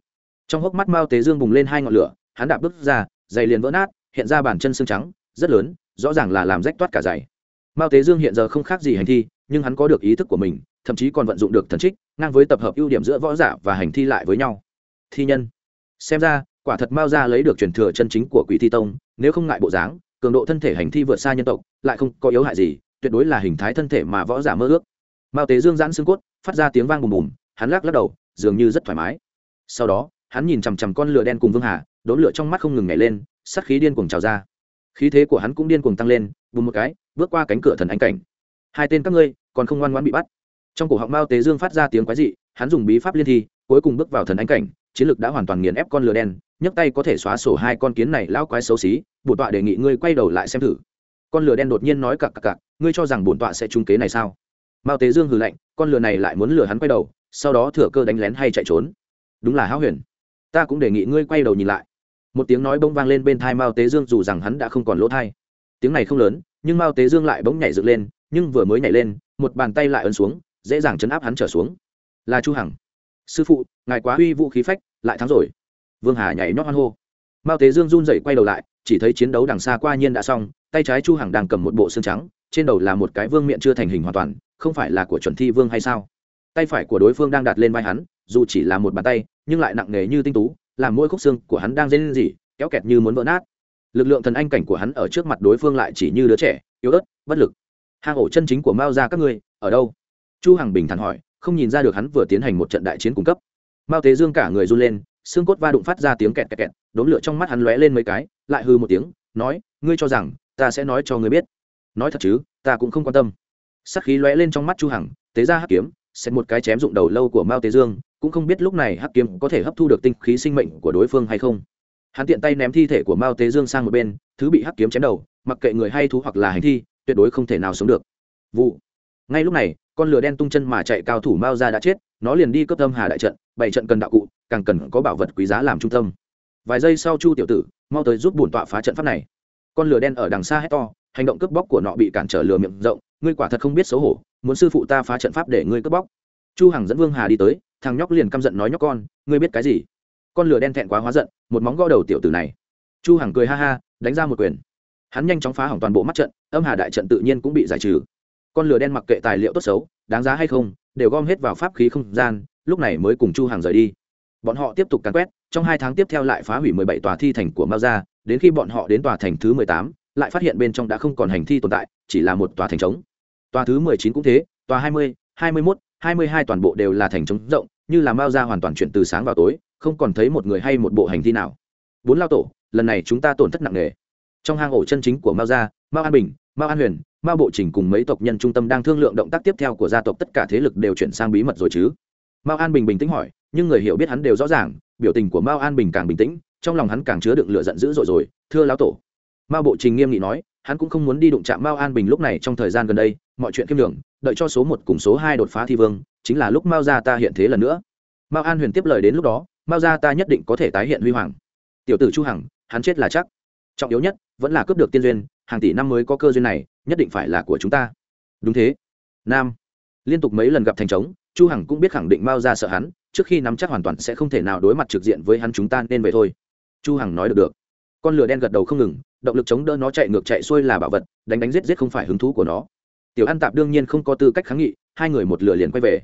Trong hốc mắt mao tế dương bùng lên hai ngọn lửa, hắn đạp bước ra, giày liền vỡ nát, hiện ra bàn chân xương trắng, rất lớn, rõ ràng là làm rách toát cả giày. Mao tế dương hiện giờ không khác gì hành thi, nhưng hắn có được ý thức của mình, thậm chí còn vận dụng được thần trích, ngang với tập hợp ưu điểm giữa võ giả và hành thi lại với nhau. Thi nhân. Xem ra, quả thật mao ra lấy được truyền thừa chân chính của quỷ thi tông, nếu không ngại bộ dáng, cường độ thân thể hành thi vượt xa nhân tộc, lại không có yếu hại gì, tuyệt đối là hình thái thân thể mà võ giả mơ ước. Mao tế dương giãn xương cốt, phát ra tiếng vang bùm bùm, hắn lắc lắc đầu dường như rất thoải mái. Sau đó, hắn nhìn chằm chằm con lửa đen cùng vương hà, đốn lửa trong mắt không ngừng nhảy lên sắt khí điên cuồng trào ra. Khí thế của hắn cũng điên cuồng tăng lên bùm một cái bước qua cánh cửa thần ánh cảnh. Hai tên các ngươi còn không ngoan ngoãn bị bắt. Trong cổ họng mao tế dương phát ra tiếng quái dị, hắn dùng bí pháp liên thi, cuối cùng bước vào thần ánh cảnh, chiến lực đã hoàn toàn nghiền ép con lửa đen, nhấc tay có thể xóa sổ hai con kiến này lão quái xấu xí bổn tọa đề nghị ngươi quay đầu lại xem thử. Con lửa đen đột nhiên nói cặc cặc cặc, ngươi cho rằng bổn tọa sẽ trúng kế này sao? Mao tế dương hừ lạnh, con lửa này lại muốn lừa hắn quay đầu sau đó thừa cơ đánh lén hay chạy trốn. Đúng là háo huyền. Ta cũng đề nghị ngươi quay đầu nhìn lại. Một tiếng nói bỗng vang lên bên thai mao tế dương dù rằng hắn đã không còn lỗ thai. Tiếng này không lớn, nhưng mao tế dương lại bỗng nhảy dựng lên, nhưng vừa mới nhảy lên, một bàn tay lại ấn xuống, dễ dàng chấn áp hắn trở xuống. Là chu hằng. Sư phụ, ngài quá uy vũ khí phách, lại thắng rồi. Vương hà nhảy nhót hoan hô. Mao tế dương run rẩy quay đầu lại, chỉ thấy chiến đấu đằng xa qua nhiên đã xong, tay trái chu hằng đang cầm một bộ xương trắng, trên đầu là một cái vương miệng chưa thành hình hoàn toàn, không phải là của chuẩn thi vương hay sao? Tay phải của đối phương đang đặt lên vai hắn, dù chỉ là một bàn tay, nhưng lại nặng nề như tinh tú, làm mỗi khúc xương của hắn đang dây lên gì kéo kẹt như muốn vỡ nát. Lực lượng thần anh cảnh của hắn ở trước mặt đối phương lại chỉ như đứa trẻ, yếu ớt, bất lực. Hang ổ chân chính của mao ra các ngươi, ở đâu? Chu hằng bình thản hỏi, không nhìn ra được hắn vừa tiến hành một trận đại chiến cung cấp. Mao Thế dương cả người run lên, xương cốt va đụng phát ra tiếng kẹt kẹt kẹt đốn lửa trong mắt hắn lóe lên mấy cái, lại hư một tiếng, nói, ngươi cho rằng, ta sẽ nói cho ngươi biết. Nói thật chứ, ta cũng không quan tâm. Sắc khí lóe lên trong mắt chu hằng, tế ra hắc kiếm xét một cái chém dụng đầu lâu của mao tế dương, cũng không biết lúc này hắc kiếm có thể hấp thu được tinh khí sinh mệnh của đối phương hay không. Hắn tiện tay ném thi thể của mao tế dương sang một bên, thứ bị hắc kiếm chém đầu, mặc kệ người hay thú hoặc là hành thi, tuyệt đối không thể nào sống được. Vụ. Ngay lúc này, con lửa đen tung chân mà chạy cao thủ mao ra đã chết, nó liền đi cấp tâm hà đại trận, bảy trận cần đạo cụ, càng cần có bảo vật quý giá làm trung tâm. Vài giây sau chu tiểu tử, mau tới giúp bổn tọa phá trận pháp này. Con lửa đen ở đằng xa hét to, hành động cướp bóc của nọ bị cản trở lừa miệng rộng, ngươi quả thật không biết xấu hổ muốn sư phụ ta phá trận pháp để ngươi cướp bóc. Chu hằng dẫn vương hà đi tới thằng nhóc liền căm giận nói nhóc con ngươi biết cái gì? Con lửa đen thẹn quá hóa giận một móng gõ đầu tiểu tử này. Chu hằng cười ha ha đánh ra một quyền. Hắn nhanh chóng phá hỏng toàn bộ mắt trận âm hà đại trận tự nhiên cũng bị giải trừ. Con lửa đen mặc kệ tài liệu tốt xấu đáng giá hay không đều gom hết vào pháp khí không gian lúc này mới cùng chu hằng rời đi. Bọn họ tiếp tục càn quét trong hai tháng tiếp theo lại phá hủy 17 tòa thi thành của mao gia đến khi bọn họ đến tòa thành thứ 18, lại phát hiện bên trong đã không còn hành thi tồn tại chỉ là một tòa thành trống tòa thứ 19 cũng thế tòa 20, 21, 22 toàn bộ đều là thành trống rộng như là mao gia hoàn toàn chuyển từ sáng vào tối không còn thấy một người hay một bộ hành thi nào. Bốn lao tổ lần này chúng ta tổn thất nặng nề. Trong hang ổ chân chính của mao gia mao an bình mao an huyền mao bộ trình cùng mấy tộc nhân trung tâm đang thương lượng động tác tiếp theo của gia tộc tất cả thế lực đều chuyển sang bí mật rồi chứ. Mao an bình bình tĩnh hỏi nhưng người hiểu biết hắn đều rõ ràng biểu tình của mao an bình càng bình tĩnh trong lòng hắn càng chứa đựng lửa giận dữ dội rồi thưa lão tổ. Mao bộ trình nghiêm nghị nói hắn cũng không muốn đi đụng chạm mao an bình lúc này trong thời gian gần đây, mọi chuyện kiêm đường đợi cho số một cùng số hai đột phá thi vương, chính là lúc mao gia ta hiện thế lần nữa. Mao an huyền tiếp lời đến lúc đó, mao gia ta nhất định có thể tái hiện huy hoàng. Tiểu tử chu hằng, hắn chết là chắc. Trọng yếu nhất, vẫn là cướp được tiên duyên, hàng tỷ năm mới có cơ duyên này, nhất định phải là của chúng ta. Đúng thế. Nam. Liên tục mấy lần gặp thành trống, chu hằng cũng biết khẳng định mao gia sợ hắn, trước khi nắm chắc hoàn toàn sẽ không thể nào đối mặt trực diện với hắn chúng ta nên vậy thôi. Chu hằng nói được được. Con lửa đen gật đầu không ngừng động lực chống đỡ nó chạy ngược chạy xuôi là bảo vật, đánh đánh giết giết không phải hứng thú của nó. Tiểu an tạp đương nhiên không có tư cách kháng nghị, hai người một lửa liền quay về.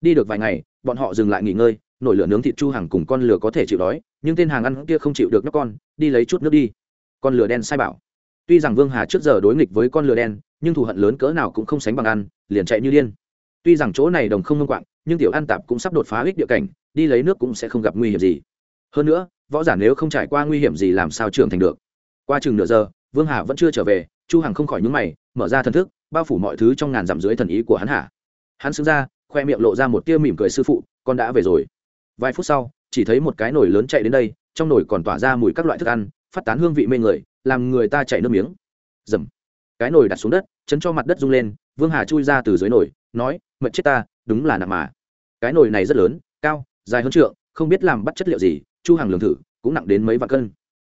Đi được vài ngày, bọn họ dừng lại nghỉ ngơi, nổi lửa nướng thịt chu hàng cùng con lửa có thể chịu đói, nhưng tên hàng ăn kia không chịu được nhóc con, đi lấy chút nước đi. Con lửa đen sai bảo. Tuy rằng vương hà trước giờ đối nghịch với con lửa đen, nhưng thù hận lớn cỡ nào cũng không sánh bằng ăn, liền chạy như điên. Tuy rằng chỗ này đồng không ngông quạng, nhưng tiểu an tạp cũng sắp đột phá ích địa cảnh, đi lấy nước cũng sẽ không gặp nguy hiểm gì. Hơn nữa, võ giả nếu không trải qua nguy hiểm gì làm sao trưởng thành được? Qua chừng nửa giờ, vương hà vẫn chưa trở về, chu hằng không khỏi nhúng mày, mở ra thần thức, bao phủ mọi thứ trong ngàn dặm dưới thần ý của hắn hạ hắn xứng ra, khoe miệng lộ ra một tia mỉm cười sư phụ, con đã về rồi. Vài phút sau, chỉ thấy một cái nồi lớn chạy đến đây, trong nồi còn tỏa ra mùi các loại thức ăn, phát tán hương vị mê người, làm người ta chảy nước miếng. Dầm. Cái nồi đặt xuống đất, chấn cho mặt đất rung lên, vương hà chui ra từ dưới nồi, nói mật chết ta, đúng là nằm mà. Cái nồi này rất lớn, cao, dài hơn trượng, không biết làm bắt chất liệu gì, chu hàng lường thử, cũng nặng đến mấy vạn cân.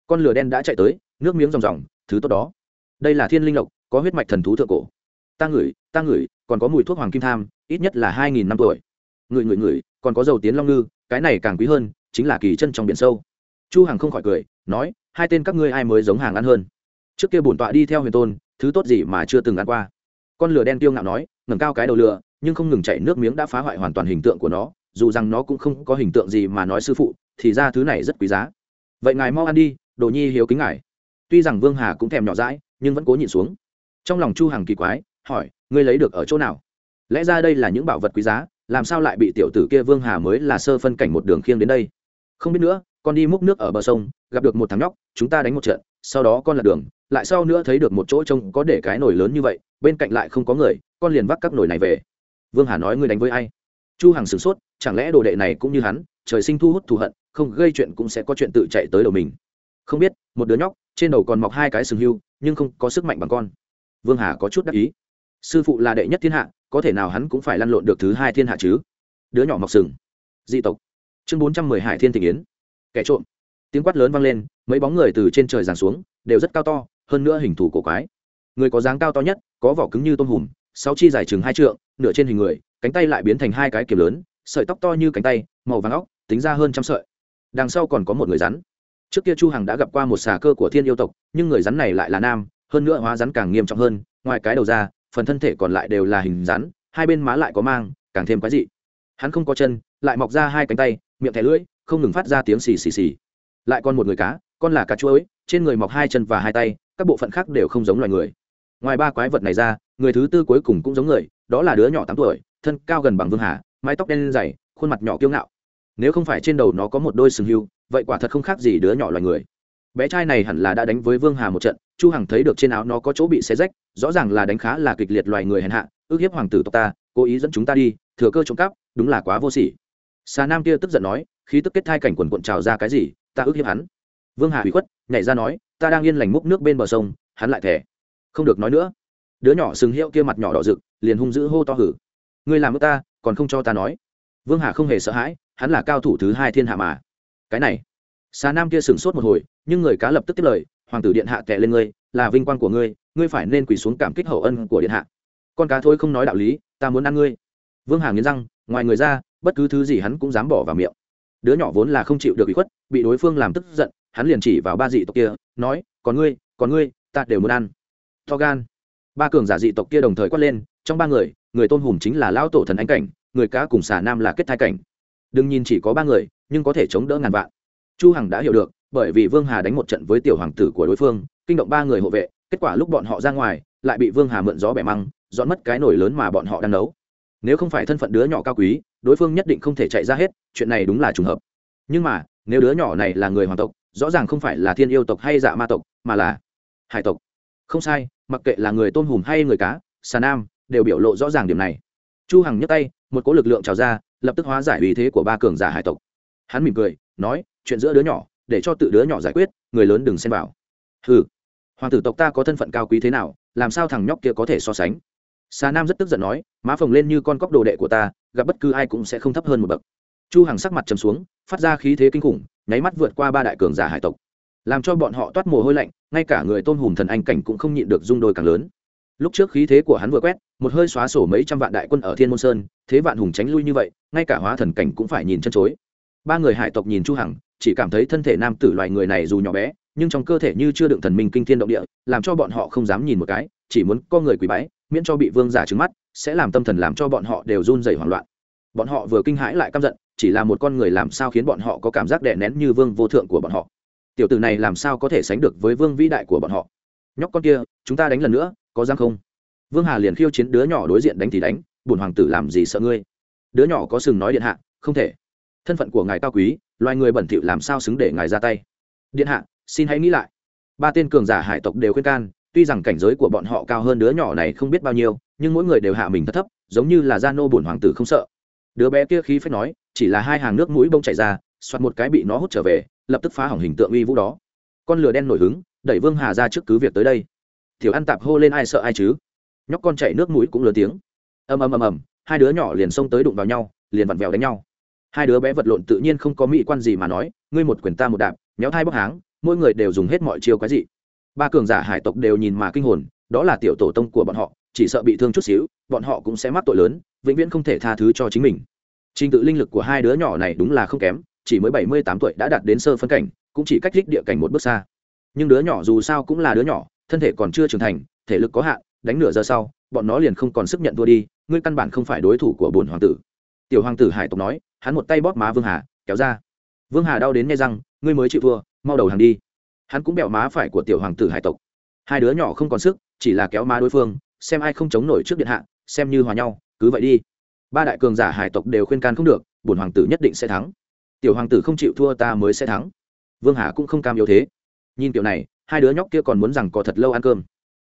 Con lửa đen đã chạy tới nước miếng ròng ròng, thứ tốt đó. Đây là thiên linh lộc, có huyết mạch thần thú thượng cổ. Ta ngửi ta ngửi, còn có mùi thuốc hoàng kim tham, ít nhất là hai nghìn năm tuổi. Ngửi ngửi ngửi, còn có dầu tiến long ngư, cái này càng quý hơn, chính là kỳ chân trong biển sâu. Chu hằng không khỏi cười, nói, hai tên các ngươi ai mới giống hàng ăn hơn? Trước kia bổn tọa đi theo huyền tôn, thứ tốt gì mà chưa từng ăn qua. Con lửa đen tiêu ngạo nói, ngẩng cao cái đầu lửa, nhưng không ngừng chảy nước miếng đã phá hoại hoàn toàn hình tượng của nó, dù rằng nó cũng không có hình tượng gì mà nói sư phụ, thì ra thứ này rất quý giá. Vậy ngài mau ăn đi, đồ nhi hiếu kính ngài tuy rằng vương hà cũng thèm nhỏ rãi nhưng vẫn cố nhịn xuống. Trong lòng chu hằng kỳ quái, hỏi, ngươi lấy được ở chỗ nào? Lẽ ra đây là những bảo vật quý giá, làm sao lại bị tiểu tử kia vương hà mới là sơ phân cảnh một đường khiêng đến đây? Không biết nữa, con đi múc nước ở bờ sông, gặp được một thằng nhóc, chúng ta đánh một trận, sau đó con lật đường, lại sau nữa thấy được một chỗ trông có để cái nồi lớn như vậy, bên cạnh lại không có người, con liền vác các nồi này về. Vương hà nói, ngươi đánh với ai? Chu hằng sửng sốt, chẳng lẽ đồ đệ này cũng như hắn, trời sinh thu hút thù hận, không gây chuyện cũng sẽ có chuyện tự chạy tới đầu mình. Không biết, một đứa nhóc trên đầu còn mọc hai cái sừng hưu, nhưng không có sức mạnh bằng con. Vương hà có chút đắc ý. Sư phụ là đệ nhất thiên hạ, có thể nào hắn cũng phải lăn lộn được thứ hai thiên hạ chứ? Đứa nhỏ mọc sừng. Dị tộc. Chương bốn trăm mười hải thiên tình yến. Kẻ trộm. Tiếng quát lớn vang lên, mấy bóng người từ trên trời giàn xuống, đều rất cao to, hơn nữa hình thù cổ quái. Người có dáng cao to nhất, có vỏ cứng như tôm hùm, sáu chi dài chừng hai trượng, nửa trên hình người, cánh tay lại biến thành hai cái kiềm lớn, sợi tóc to như cánh tay, màu vàng óc, tính ra hơn trăm sợi. Đằng sau còn có một người rắn trước kia chu hằng đã gặp qua một xà cơ của thiên yêu tộc, nhưng người rắn này lại là nam, hơn nữa hóa rắn càng nghiêm trọng hơn, ngoài cái đầu ra, phần thân thể còn lại đều là hình rắn, hai bên má lại có mang, càng thêm quái dị. Hắn không có chân, lại mọc ra hai cánh tay, miệng thẻ lưỡi, không ngừng phát ra tiếng xì xì xì. Lại còn một người cá, con là cá chuối, trên người mọc hai chân và hai tay, các bộ phận khác đều không giống loài người. Ngoài ba quái vật này ra, người thứ tư cuối cùng cũng giống người, đó là đứa nhỏ tám tuổi, thân cao gần bằng vương hà, mái tóc đen dày khuôn mặt nhỏ kiêu ngạo. Nếu không phải trên đầu nó có một đôi sừng hưu vậy quả thật không khác gì đứa nhỏ loài người. Bé trai này hẳn là đã đánh với vương hà một trận, chu hằng thấy được trên áo nó có chỗ bị xé rách, rõ ràng là đánh khá là kịch liệt loài người hèn hạ, ước hiếp hoàng tử tộc ta, cố ý dẫn chúng ta đi, thừa cơ trộm cắp, đúng là quá vô sỉ. Xà nam kia tức giận nói, khí tức kết thai cảnh quần cuộn trào ra cái gì, ta ước hiếp hắn. Vương hà hủy khuất, nhảy ra nói, ta đang yên lành múc nước bên bờ sông, hắn lại thẻ không được nói nữa. Đứa nhỏ sừng hiệu kia mặt nhỏ đỏ rực, liền hung dữ hô to hử. Ngươi làm ước ta, còn không cho ta nói. Vương hà không hề sợ hãi, hắn là cao thủ thứ hai thiên hạ mà cái này. Xà nam kia sửng sốt một hồi, nhưng người cá lập tức tiếp lời, hoàng tử điện hạ tệ lên ngươi, là vinh quang của ngươi ngươi phải nên quỳ xuống cảm kích hậu ân của điện hạ. Con cá thôi không nói đạo lý, ta muốn ăn ngươi. Vương hà nghiến răng, ngoài người ra, bất cứ thứ gì hắn cũng dám bỏ vào miệng. Đứa nhỏ vốn là không chịu được bị khuất, bị đối phương làm tức giận, hắn liền chỉ vào ba dị tộc kia, nói, còn ngươi còn ngươi, ta đều muốn ăn. To gan. Ba cường giả dị tộc kia đồng thời quát lên, trong ba người người tôn hùm chính là lão tổ thần anh cảnh, người cá cùng xà nam là kết thai cảnh đừng nhìn chỉ có ba người, nhưng có thể chống đỡ ngàn vạn. Chu hằng đã hiểu được, bởi vì vương hà đánh một trận với tiểu hoàng tử của đối phương, kinh động ba người hộ vệ, kết quả lúc bọn họ ra ngoài, lại bị vương hà mượn gió bẻ măng, dọn mất cái nổi lớn mà bọn họ đang nấu. Nếu không phải thân phận đứa nhỏ cao quý, đối phương nhất định không thể chạy ra hết, chuyện này đúng là trùng hợp. Nhưng mà, nếu đứa nhỏ này là người hoàng tộc, rõ ràng không phải là thiên yêu tộc hay dạ ma tộc, mà là hải tộc. Không sai, mặc kệ là người tôn hùm hay người cá, xà nam, đều biểu lộ rõ ràng điểm này. Chu hằng nhấc tay, một cỗ lực lượng trào ra lập tức hóa giải uy thế của ba cường giả hải tộc. Hắn mỉm cười, nói, chuyện giữa đứa nhỏ, để cho tự đứa nhỏ giải quyết, người lớn đừng xen vào. Ừ hoàng tử tộc ta có thân phận cao quý thế nào, làm sao thằng nhóc kia có thể so sánh? Xà nam rất tức giận nói, má phồng lên như con cóc đồ đệ của ta, gặp bất cứ ai cũng sẽ không thấp hơn một bậc. Chu hằng sắc mặt trầm xuống, phát ra khí thế kinh khủng, nháy mắt vượt qua ba đại cường giả hải tộc. Làm cho bọn họ toát mồ hôi lạnh, ngay cả người tôn hùm thần anh cảnh cũng không nhịn được rung đôi càng lớn lúc trước khí thế của hắn vừa quét, một hơi xóa sổ mấy trăm vạn đại quân ở thiên môn sơn, thế vạn hùng tránh lui như vậy, ngay cả hóa thần cảnh cũng phải nhìn chân chối. Ba người hải tộc nhìn chu hằng, chỉ cảm thấy thân thể nam tử loài người này dù nhỏ bé, nhưng trong cơ thể như chưa đựng thần minh kinh thiên động địa, làm cho bọn họ không dám nhìn một cái, chỉ muốn có người quỳ bái, miễn cho bị vương giả trứng mắt, sẽ làm tâm thần làm cho bọn họ đều run rẩy hoảng loạn. Bọn họ vừa kinh hãi lại căm giận, chỉ là một con người làm sao khiến bọn họ có cảm giác đè nén như vương vô thượng của bọn họ. Tiểu tử này làm sao có thể sánh được với vương vĩ đại của bọn họ? Nhóc con kia, chúng ta đánh lần nữa có dám không? Vương hà liền khiêu chiến đứa nhỏ đối diện đánh thì đánh, bổn hoàng tử làm gì sợ ngươi? Đứa nhỏ có sừng nói điện hạ, không thể. Thân phận của ngài cao quý, loài người bẩn thỉu làm sao xứng để ngài ra tay? Điện hạ, xin hãy nghĩ lại. Ba tên cường giả hải tộc đều khuyên can, tuy rằng cảnh giới của bọn họ cao hơn đứa nhỏ này không biết bao nhiêu, nhưng mỗi người đều hạ mình thấp thấp, giống như là gia nô bổn hoàng tử không sợ. Đứa bé kia khí phách nói, chỉ là hai hàng nước mũi bông chảy ra xoặt một cái bị nó hút trở về, lập tức phá hỏng hình tượng uy vũ đó. Con lửa đen nổi hứng, đẩy vương hà ra trước cứ việc tới đây thiểu ăn tạp hô lên ai sợ ai chứ? Nhóc con chạy nước mũi cũng lớn tiếng. Ầm ầm ầm ầm, hai đứa nhỏ liền xông tới đụng vào nhau, liền vặn vẹo đánh nhau. Hai đứa bé vật lộn tự nhiên không có mỹ quan gì mà nói, ngươi một quyền ta một đạp nhéo thai bóc háng, mỗi người đều dùng hết mọi chiêu quái dị. Ba cường giả hải tộc đều nhìn mà kinh hồn, đó là tiểu tổ tông của bọn họ, chỉ sợ bị thương chút xíu, bọn họ cũng sẽ mắc tội lớn, vĩnh viễn không thể tha thứ cho chính mình. Trình tự linh lực của hai đứa nhỏ này đúng là không kém, chỉ mới bảy mươi tám tuổi đã đạt đến sơ phân cảnh, cũng chỉ cách đích địa cảnh một bước xa. Nhưng đứa nhỏ dù sao cũng là đứa nhỏ thân thể còn chưa trưởng thành, thể lực có hạn, đánh nửa giờ sau, bọn nó liền không còn sức nhận thua đi, ngươi căn bản không phải đối thủ của bổn hoàng tử. Tiểu hoàng tử hải tộc nói, hắn một tay bóp má vương hà, kéo ra. Vương hà đau đến nghe răng, ngươi mới chịu thua, mau đầu hàng đi. Hắn cũng bẹo má phải của tiểu hoàng tử hải tộc. Hai đứa nhỏ không còn sức, chỉ là kéo má đối phương, xem ai không chống nổi trước điện hạ, xem như hòa nhau, cứ vậy đi. Ba đại cường giả hải tộc đều khuyên can không được, bổn hoàng tử nhất định sẽ thắng. Tiểu hoàng tử không chịu thua ta mới sẽ thắng. Vương hà cũng không cam yếu thế. Nhìn kiểu này hai đứa nhóc kia còn muốn rằng có thật lâu ăn cơm.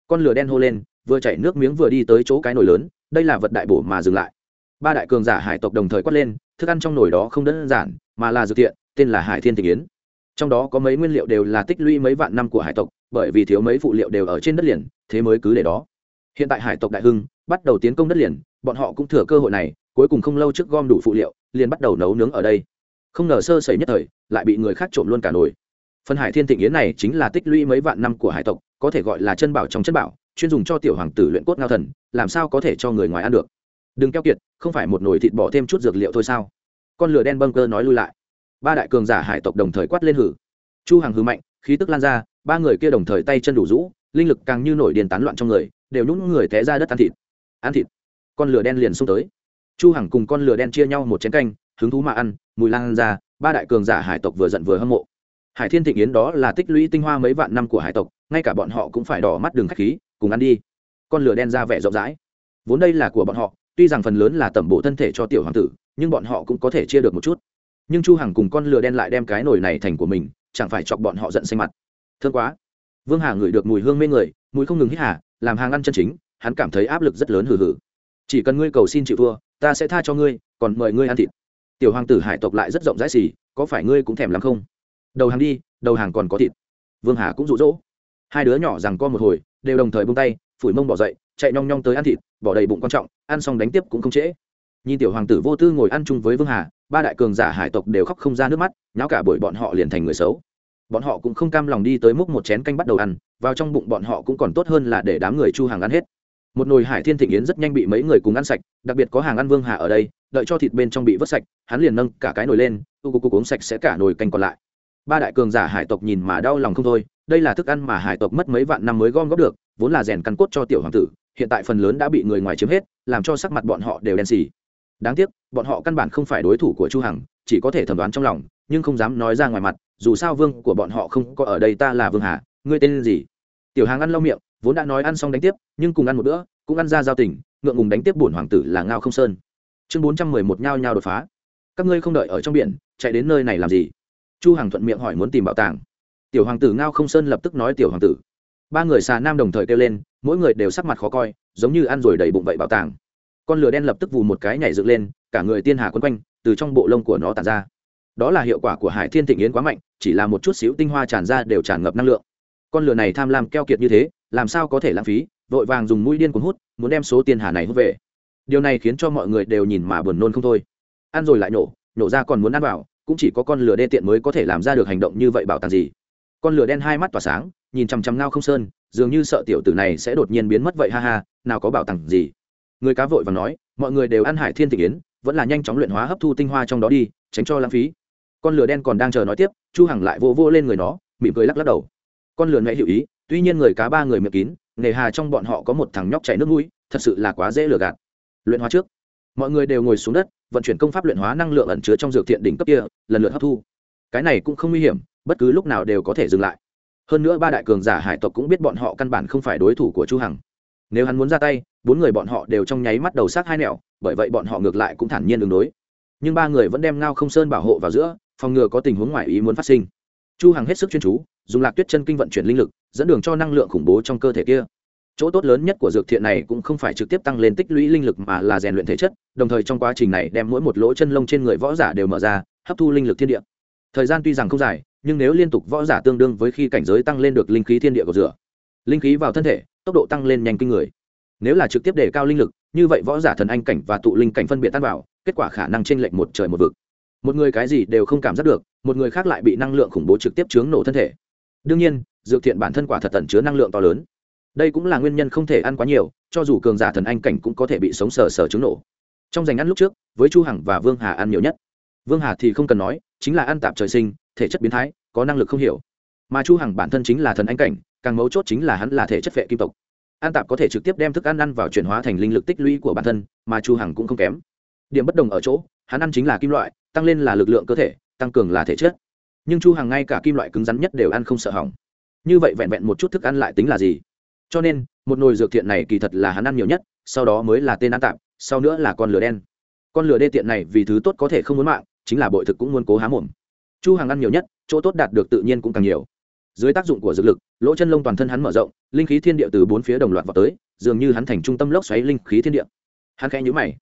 Con lửa đen hô lên, vừa chảy nước miếng vừa đi tới chỗ cái nồi lớn, đây là vật đại bổ mà dừng lại. Ba đại cường giả hải tộc đồng thời quát lên, thức ăn trong nồi đó không đơn giản, mà là dược thiện, tên là hải thiên thị yến. Trong đó có mấy nguyên liệu đều là tích lũy mấy vạn năm của hải tộc, bởi vì thiếu mấy phụ liệu đều ở trên đất liền, thế mới cứ để đó. Hiện tại hải tộc đại hưng, bắt đầu tiến công đất liền, bọn họ cũng thừa cơ hội này, cuối cùng không lâu trước gom đủ phụ liệu, liền bắt đầu nấu nướng ở đây. Không ngờ sơ sẩy nhất thời, lại bị người khác trộm luôn cả nồi phần hải thiên thịnh yến này chính là tích lũy mấy vạn năm của hải tộc, có thể gọi là chân bảo trong chân bảo, chuyên dùng cho tiểu hoàng tử luyện cốt ngao thần, làm sao có thể cho người ngoài ăn được? Đừng keo kiệt, không phải một nồi thịt bỏ thêm chút dược liệu thôi sao? Con lửa đen bâng cơ nói lui lại. Ba đại cường giả hải tộc đồng thời quát lên hử. Chu hàng hư mạnh, khí tức lan ra, ba người kia đồng thời tay chân đủ rũ, linh lực càng như nổi điền tán loạn trong người, đều nhún người té ra đất ăn thịt. Ăn thịt. Con lửa đen liền xông tới. Chu hằng cùng con lửa đen chia nhau một chén canh, hứng thú mà ăn, mùi lan ra, ba đại cường giả hải tộc vừa giận vừa hâm mộ hải thiên thịnh yến đó là tích lũy tinh hoa mấy vạn năm của hải tộc, ngay cả bọn họ cũng phải đỏ mắt đường khách khí, cùng ăn đi. Con lửa đen ra vẻ rộng rãi. Vốn đây là của bọn họ, tuy rằng phần lớn là tẩm bổ thân thể cho tiểu hoàng tử, nhưng bọn họ cũng có thể chia được một chút. Nhưng chu hằng cùng con lửa đen lại đem cái nồi này thành của mình, chẳng phải chọc bọn họ giận xanh mặt. Thương quá. Vương hà ngửi được mùi hương mê người, mùi không ngừng hít hà, làm hàng ăn chân chính, hắn cảm thấy áp lực rất lớn hừ hừ. Chỉ cần ngươi cầu xin chịu thua, ta sẽ tha cho ngươi, còn mời ngươi ăn thịt. Tiểu hoàng tử hải tộc lại rất rộng rãi xì, có phải ngươi cũng thèm lắm không? Đầu hàng đi, đầu hàng còn có thịt. Vương hà cũng rụ rỗ hai đứa nhỏ rằng co một hồi, đều đồng thời bung tay, phủi mông bỏ dậy, chạy nhong nhong tới ăn thịt, bỏ đầy bụng quan trọng, ăn xong đánh tiếp cũng không trễ. Nhìn tiểu hoàng tử vô tư ngồi ăn chung với vương hà, ba đại cường giả hải tộc đều khóc không ra nước mắt, nháo cả bởi bọn họ liền thành người xấu. Bọn họ cũng không cam lòng đi tới múc một chén canh bắt đầu ăn, vào trong bụng bọn họ cũng còn tốt hơn là để đám người chu hàng ăn hết. Một nồi hải thiên thịnh yến rất nhanh bị mấy người cùng ăn sạch, đặc biệt có hàng ăn vương hà ở đây, đợi cho thịt bên trong bị vớt sạch, hắn liền nâng cả cái nồi lên, u cục cục uống sạch sẽ cả nồi canh còn lại ba đại cường giả hải tộc nhìn mà đau lòng không thôi, đây là thức ăn mà hải tộc mất mấy vạn năm mới gom góp được, vốn là rèn căn cốt cho tiểu hoàng tử, hiện tại phần lớn đã bị người ngoài chiếm hết, làm cho sắc mặt bọn họ đều đen xì. Đáng tiếc, bọn họ căn bản không phải đối thủ của chu hằng, chỉ có thể thẩm đoán trong lòng, nhưng không dám nói ra ngoài mặt, dù sao vương của bọn họ không có ở đây ta là vương hà, ngươi tên gì? Tiểu hàng ăn lau miệng, vốn đã nói ăn xong đánh tiếp, nhưng cùng ăn một bữa, cũng ăn ra giao tình, ngượng ngùng đánh tiếp bổn hoàng tử là ngao không sơn. Chương bốn trăm mười một nhao nhao đột phá. Các ngươi không đợi ở trong biển, chạy đến nơi này làm gì? Chu hằng thuận miệng hỏi muốn tìm bảo tàng. Tiểu hoàng tử ngao không sơn lập tức nói tiểu hoàng tử. Ba người xà nam đồng thời kêu lên, mỗi người đều sắc mặt khó coi, giống như ăn rồi đầy bụng vậy bảo tàng. Con lửa đen lập tức vù một cái nhảy dựng lên, cả người tiên hà quấn quanh, từ trong bộ lông của nó tàn ra. Đó là hiệu quả của hải thiên thịnh yến quá mạnh, chỉ là một chút xíu tinh hoa tràn ra đều tràn ngập năng lượng. Con lửa này tham lam keo kiệt như thế, làm sao có thể lãng phí, vội vàng dùng mũi điên cuốn hút, muốn đem số tiền hà này hút về. Điều này khiến cho mọi người đều nhìn mà buồn nôn không thôi. Ăn rồi lại nổ nổ ra còn muốn ăn vào cũng chỉ có con lửa đê tiện mới có thể làm ra được hành động như vậy bảo tàng gì. Con lửa đen hai mắt tỏa sáng, nhìn chằm chằm ngao không sơn, dường như sợ tiểu tử này sẽ đột nhiên biến mất vậy, ha ha, nào có bảo tàng gì. Người cá vội và nói, mọi người đều ăn hải thiên thị yến, vẫn là nhanh chóng luyện hóa hấp thu tinh hoa trong đó đi, tránh cho lãng phí. Con lửa đen còn đang chờ nói tiếp, chu hằng lại vô vô lên người nó, mỉm cười lắc lắc đầu. Con lửa mẹ hiểu ý, tuy nhiên người cá ba người miệng kín, nghề hà trong bọn họ có một thằng nhóc chảy nước mũi, thật sự là quá dễ lừa gạt. Luyện hóa trước. Mọi người đều ngồi xuống đất vận chuyển công pháp luyện hóa năng lượng ẩn chứa trong dược thiện đỉnh cấp kia, lần lượt hấp thu. Cái này cũng không nguy hiểm, bất cứ lúc nào đều có thể dừng lại. Hơn nữa ba đại cường giả hải tộc cũng biết bọn họ căn bản không phải đối thủ của chu hằng. Nếu hắn muốn ra tay, bốn người bọn họ đều trong nháy mắt đầu sát hai nẻo, bởi vậy bọn họ ngược lại cũng thản nhiên đường đối. Nhưng ba người vẫn đem ngao không sơn bảo hộ vào giữa, phòng ngừa có tình huống ngoài ý muốn phát sinh. Chu hằng hết sức chuyên chú, dùng lạc tuyết chân kinh vận chuyển linh lực, dẫn đường cho năng lượng khủng bố trong cơ thể kia chỗ tốt lớn nhất của dược thiện này cũng không phải trực tiếp tăng lên tích lũy linh lực mà là rèn luyện thể chất, đồng thời trong quá trình này đem mỗi một lỗ chân lông trên người võ giả đều mở ra, hấp thu linh lực thiên địa. Thời gian tuy rằng không dài, nhưng nếu liên tục võ giả tương đương với khi cảnh giới tăng lên được linh khí thiên địa của rửa, linh khí vào thân thể, tốc độ tăng lên nhanh kinh người. Nếu là trực tiếp đề cao linh lực, như vậy võ giả thần anh cảnh và tụ linh cảnh phân biệt tan vào, kết quả khả năng t r ê n lệch một trời một vực. Một người cái gì đều không cảm giác được, một người khác lại bị năng lượng khủng bố trực tiếp chướng nổ thân thể. Đương nhiên, dược thiện bản thân quả thật tẩn chứa năng lượng to lớn đây cũng là nguyên nhân không thể ăn quá nhiều, cho dù cường giả thần anh cảnh cũng có thể bị sống sờ sờ trứng nổ. Trong giành ăn lúc trước, với chu hằng và vương hà ăn nhiều nhất. Vương hà thì không cần nói, chính là ăn tạp trời sinh, thể chất biến thái, có năng lực không hiểu. Mà chu hằng bản thân chính là thần anh cảnh, càng mấu chốt chính là hắn là thể chất vệ kim tộc. Ăn tạp có thể trực tiếp đem thức ăn ăn vào chuyển hóa thành linh lực tích lũy của bản thân, mà chu hằng cũng không kém. Điểm bất đồng ở chỗ, hắn ăn chính là kim loại, tăng lên là lực lượng cơ thể, tăng cường là thể chất. Nhưng chu hằng ngay cả kim loại cứng rắn nhất đều ăn không sợ hỏng. Như vậy vẹn vẹn một chút thức ăn lại tính là gì? Cho nên, một nồi dược thiện này kỳ thật là hắn ăn nhiều nhất, sau đó mới là tên ăn tạm sau nữa là con lửa đen. Con lửa đê tiện này vì thứ tốt có thể không muốn mạng, chính là bội thực cũng muốn cố há mồm. Chu hằng ăn nhiều nhất, chỗ tốt đạt được tự nhiên cũng càng nhiều. Dưới tác dụng của dược lực, lỗ chân lông toàn thân hắn mở rộng, linh khí thiên địa từ bốn phía đồng loạt vào tới, dường như hắn thành trung tâm lốc xoáy linh khí thiên địa. Hắn khẽ nhũ mày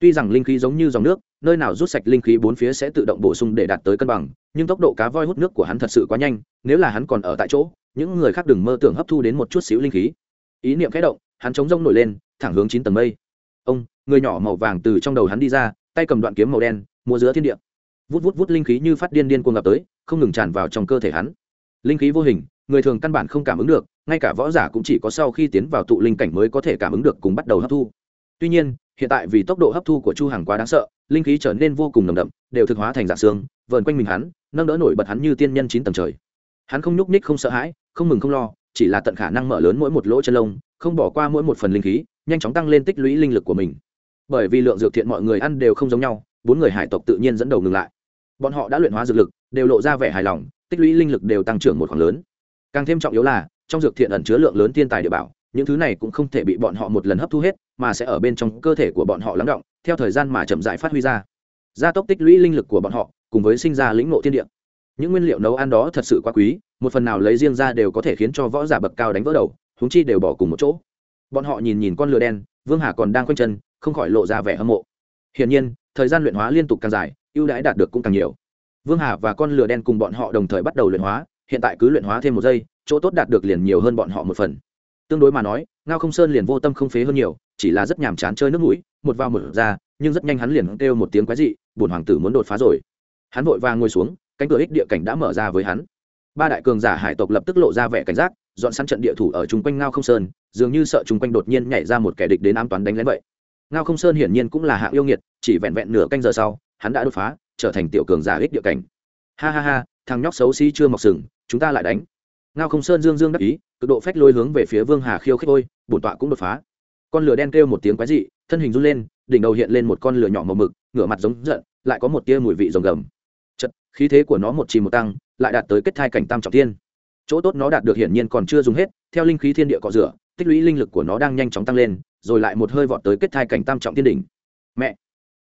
tuy rằng linh khí giống như dòng nước, nơi nào rút sạch linh khí bốn phía sẽ tự động bổ sung để đạt tới cân bằng, nhưng tốc độ cá voi hút nước của hắn thật sự quá nhanh, nếu là hắn còn ở tại chỗ, những người khác đừng mơ tưởng hấp thu đến một chút xíu linh khí. Ý niệm khẽ động, hắn chống rông nổi lên, thẳng hướng chín tầng mây. Ông, người nhỏ màu vàng từ trong đầu hắn đi ra, tay cầm đoạn kiếm màu đen mùa giữa thiên địa. Vút vút vút linh khí như phát điên điên cuồng ngập tới, không ngừng tràn vào trong cơ thể hắn. Linh khí vô hình, người thường căn bản không cảm ứng được, ngay cả võ giả cũng chỉ có sau khi tiến vào tụ linh cảnh mới có thể cảm ứng được cùng bắt đầu hấp thu. Tuy nhiên hiện tại vì tốc độ hấp thu của chu hằng quá đáng sợ, linh khí trở nên vô cùng nồng đậm, đều thực hóa thành dạng xương, vờn quanh mình hắn, nâng đỡ nổi bật hắn như tiên nhân chín tầng trời. Hắn không nhúc ních không sợ hãi, không mừng không lo, chỉ là tận khả năng mở lớn mỗi một lỗ chân lông, không bỏ qua mỗi một phần linh khí, nhanh chóng tăng lên tích lũy linh lực của mình. Bởi vì lượng dược thiện mọi người ăn đều không giống nhau, bốn người hải tộc tự nhiên dẫn đầu ngừng lại. Bọn họ đã luyện hóa dược lực, đều lộ ra vẻ hài lòng, tích lũy linh lực đều tăng trưởng một khoảng lớn. Càng thêm trọng yếu là, trong dược thiện ẩn chứa lượng lớn thiên tài địa bảo, những thứ này cũng không thể bị bọn họ một lần hấp thu hết mà sẽ ở bên trong cơ thể của bọn họ lắng động, theo thời gian mà chậm rãi phát huy ra. Gia tốc tích lũy linh lực của bọn họ, cùng với sinh ra lĩnh ngộ thiên địa. Những nguyên liệu nấu ăn đó thật sự quá quý, một phần nào lấy riêng ra đều có thể khiến cho võ giả bậc cao đánh vỡ đầu húng chi đều bỏ cùng một chỗ. Bọn họ nhìn nhìn con lửa đen, vương hà còn đang quanh chân, không khỏi lộ ra vẻ hâm mộ. Hiển nhiên, thời gian luyện hóa liên tục càng dài, ưu đãi đạt được cũng càng nhiều. Vương hà và con lửa đen cùng bọn họ đồng thời bắt đầu luyện hóa, hiện tại cứ luyện hóa thêm một giây, chỗ tốt đạt được liền nhiều hơn bọn họ một phần tương đối mà nói, ngao không sơn liền vô tâm không phế hơn nhiều, chỉ là rất nhàm chán chơi nước mũi, một vào một ra, nhưng rất nhanh hắn liền kêu một tiếng quái dị, bổn hoàng tử muốn đột phá rồi. Hắn vội vàng ngồi xuống, cánh cửa ích địa cảnh đã mở ra với hắn. Ba đại cường giả hải tộc lập tức lộ ra vẻ cảnh giác, dọn sẵn trận địa thủ ở chung quanh ngao không sơn, dường như sợ chung quanh đột nhiên nhảy ra một kẻ địch đến ám toán đánh lén vậy. Ngao không sơn hiển nhiên cũng là hạng yêu nghiệt, chỉ vẹn vẹn nửa canh giờ sau, hắn đã đột phá, trở thành tiểu cường giả ích địa cảnh. Ha ha ha, thằng nhóc xấu xí chưa mọc sừng, chúng ta lại đánh. Ngao không sơn dương dương đắc ý cực độ phách lôi hướng về phía vương hà khiêu khích ôi bổn tọa cũng đột phá. Con lửa đen kêu một tiếng quái dị, thân hình run lên, đỉnh đầu hiện lên một con lửa nhỏ màu mực, ngửa mặt giống giận, lại có một tia mùi vị rồng gầm. Chật khí thế của nó một chìm một tăng, lại đạt tới kết thai cảnh tam trọng thiên. Chỗ tốt nó đạt được hiển nhiên còn chưa dùng hết, theo linh khí thiên địa cọ rửa, tích lũy linh lực của nó đang nhanh chóng tăng lên, rồi lại một hơi vọt tới kết thai cảnh tam trọng thiên đỉnh. Mẹ!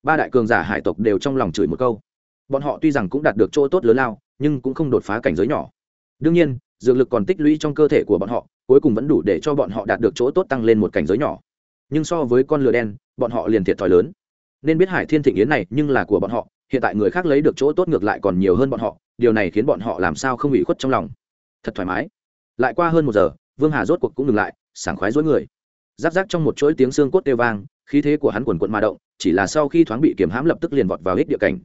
Ba đại cường giả hải tộc đều trong lòng chửi một câu. Bọn họ tuy rằng cũng đạt được chỗ tốt lớn lao, nhưng cũng không đột phá cảnh giới nhỏ. Đương nhiên dược lực còn tích lũy trong cơ thể của bọn họ, cuối cùng vẫn đủ để cho bọn họ đạt được chỗ tốt tăng lên một cảnh giới nhỏ. Nhưng so với con lừa đen, bọn họ liền thiệt thòi lớn. Nên biết hải thiên thịnh yến này nhưng là của bọn họ, hiện tại người khác lấy được chỗ tốt ngược lại còn nhiều hơn bọn họ, điều này khiến bọn họ làm sao không bị khuất trong lòng. Thật thoải mái. Lại qua hơn một giờ, vương hà rốt cuộc cũng ngừng lại, sảng khoái dối người. Giáp giáp trong một chuỗi tiếng xương cốt kêu vang, khí thế của hắn quần quận mà động, chỉ là sau khi thoáng bị kiểm hãm lập tức liền vọt vào hết địa cảnh.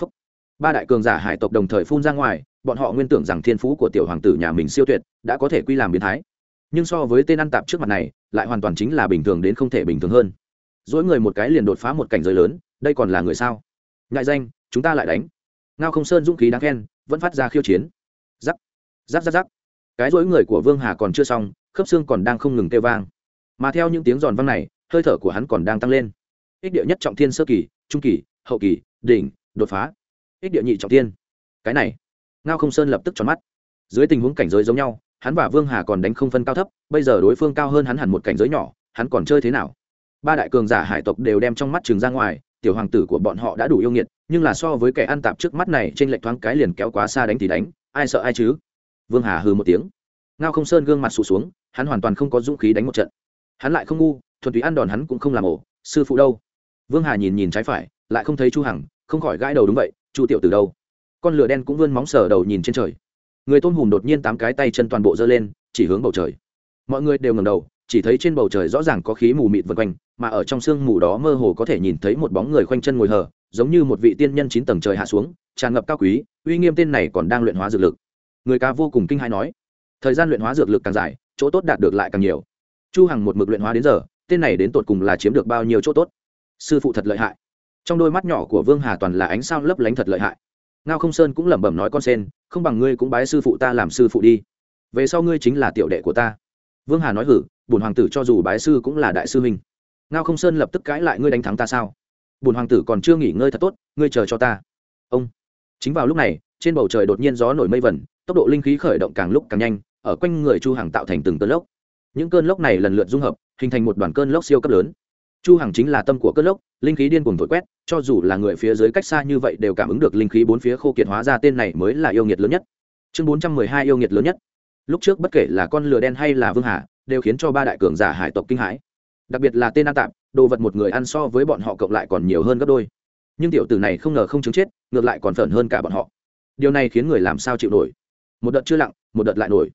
Phúc. ba đại cường giả hải tộc đồng thời phun ra ngoài bọn họ nguyên tưởng rằng thiên phú của tiểu hoàng tử nhà mình siêu tuyệt, đã có thể quy làm biến thái. Nhưng so với tên ăn tạp trước mặt này, lại hoàn toàn chính là bình thường đến không thể bình thường hơn. Dỗi người một cái liền đột phá một cảnh giới lớn, đây còn là người sao? Ngại danh, chúng ta lại đánh. Ngao không sơn dũng khí đáng khen, vẫn phát ra khiêu chiến. Giắc giắc giắc giắc. Cái dỗi người của vương hà còn chưa xong, khớp xương còn đang không ngừng kêu vang. Mà theo những tiếng giòn vang này, hơi thở của hắn còn đang tăng lên. Ích địa nhất trọng thiên sơ kỳ, trung kỳ, hậu kỳ, đỉnh, đột phá. Ích địa nhị trọng thiên. Cái này ngao không sơn lập tức tròn mắt. Dưới tình huống cảnh giới giống nhau, hắn và vương hà còn đánh không phân cao thấp, bây giờ đối phương cao hơn hắn hẳn một cảnh giới nhỏ, hắn còn chơi thế nào? Ba đại cường giả hải tộc đều đem trong mắt trường ra ngoài, tiểu hoàng tử của bọn họ đã đủ yêu nghiệt, nhưng là so với kẻ ăn tạp trước mắt này trên lệnh thoáng cái liền kéo quá xa đánh thì đánh, ai sợ ai chứ? Vương hà hừ một tiếng. Ngao không sơn gương mặt sụt xuống, hắn hoàn toàn không có dũng khí đánh một trận. Hắn lại không ngu, thuần túy ăn đòn hắn cũng không làm ổ, sư phụ đâu? Vương hà nhìn nhìn trái phải, lại không thấy chu hằng, không khỏi gãi đầu đúng vậy, chu tiểu từ đâu? Con lửa đen cũng vươn móng sờ đầu nhìn trên trời. Người tôm hùm đột nhiên tám cái tay chân toàn bộ giơ lên, chỉ hướng bầu trời. Mọi người đều ngẩng đầu, chỉ thấy trên bầu trời rõ ràng có khí mù mịt vần quanh, mà ở trong sương mù đó mơ hồ có thể nhìn thấy một bóng người khoanh chân ngồi hờ, giống như một vị tiên nhân chín tầng trời hạ xuống, tràn ngập cao quý, uy nghiêm tên này còn đang luyện hóa dược lực. Người ca vô cùng kinh hãi nói, thời gian luyện hóa dược lực càng dài, chỗ tốt đạt được lại càng nhiều. Chu hằng một mực luyện hóa đến giờ, tên này đến tột cùng là chiếm được bao nhiêu chỗ tốt? Sư phụ thật lợi hại. Trong đôi mắt nhỏ của vương hà toàn là ánh sao lấp lánh thật lợi hại ngao không sơn cũng lẩm bẩm nói con sen, không bằng ngươi cũng bái sư phụ ta làm sư phụ đi. Về sau ngươi chính là tiểu đệ của ta. Vương hà nói hử bùn hoàng tử cho dù bái sư cũng là đại sư huynh. Ngao không sơn lập tức cãi lại ngươi đánh thắng ta sao? Bùn hoàng tử còn chưa nghỉ ngơi thật tốt, ngươi chờ cho ta. Ông. Chính vào lúc này, trên bầu trời đột nhiên gió nổi mây vẩn, tốc độ linh khí khởi động càng lúc càng nhanh, ở quanh người chu hàng tạo thành từng cơn lốc. Những cơn lốc này lần lượt dung hợp, hình thành một đoàn cơn lốc siêu cấp lớn chu hằng chính là tâm của cơn lốc, linh khí điên cuồng thổi quét, cho dù là người phía dưới cách xa như vậy đều cảm ứng được linh khí bốn phía khô kiệt hóa ra tên này mới là yêu nghiệt lớn nhất. Chương 412 yêu nghiệt lớn nhất. Lúc trước bất kể là con lừa đen hay là vương hà, đều khiến cho ba đại cường giả hải tộc kinh hãi. Đặc biệt là tên an tạm, đồ vật một người ăn so với bọn họ cộng lại còn nhiều hơn gấp đôi. Nhưng tiểu tử này không ngờ không chứng chết, ngược lại còn phởn hơn cả bọn họ. Điều này khiến người làm sao chịu nổi? Một đợt chưa lặng, một đợt lại nổi.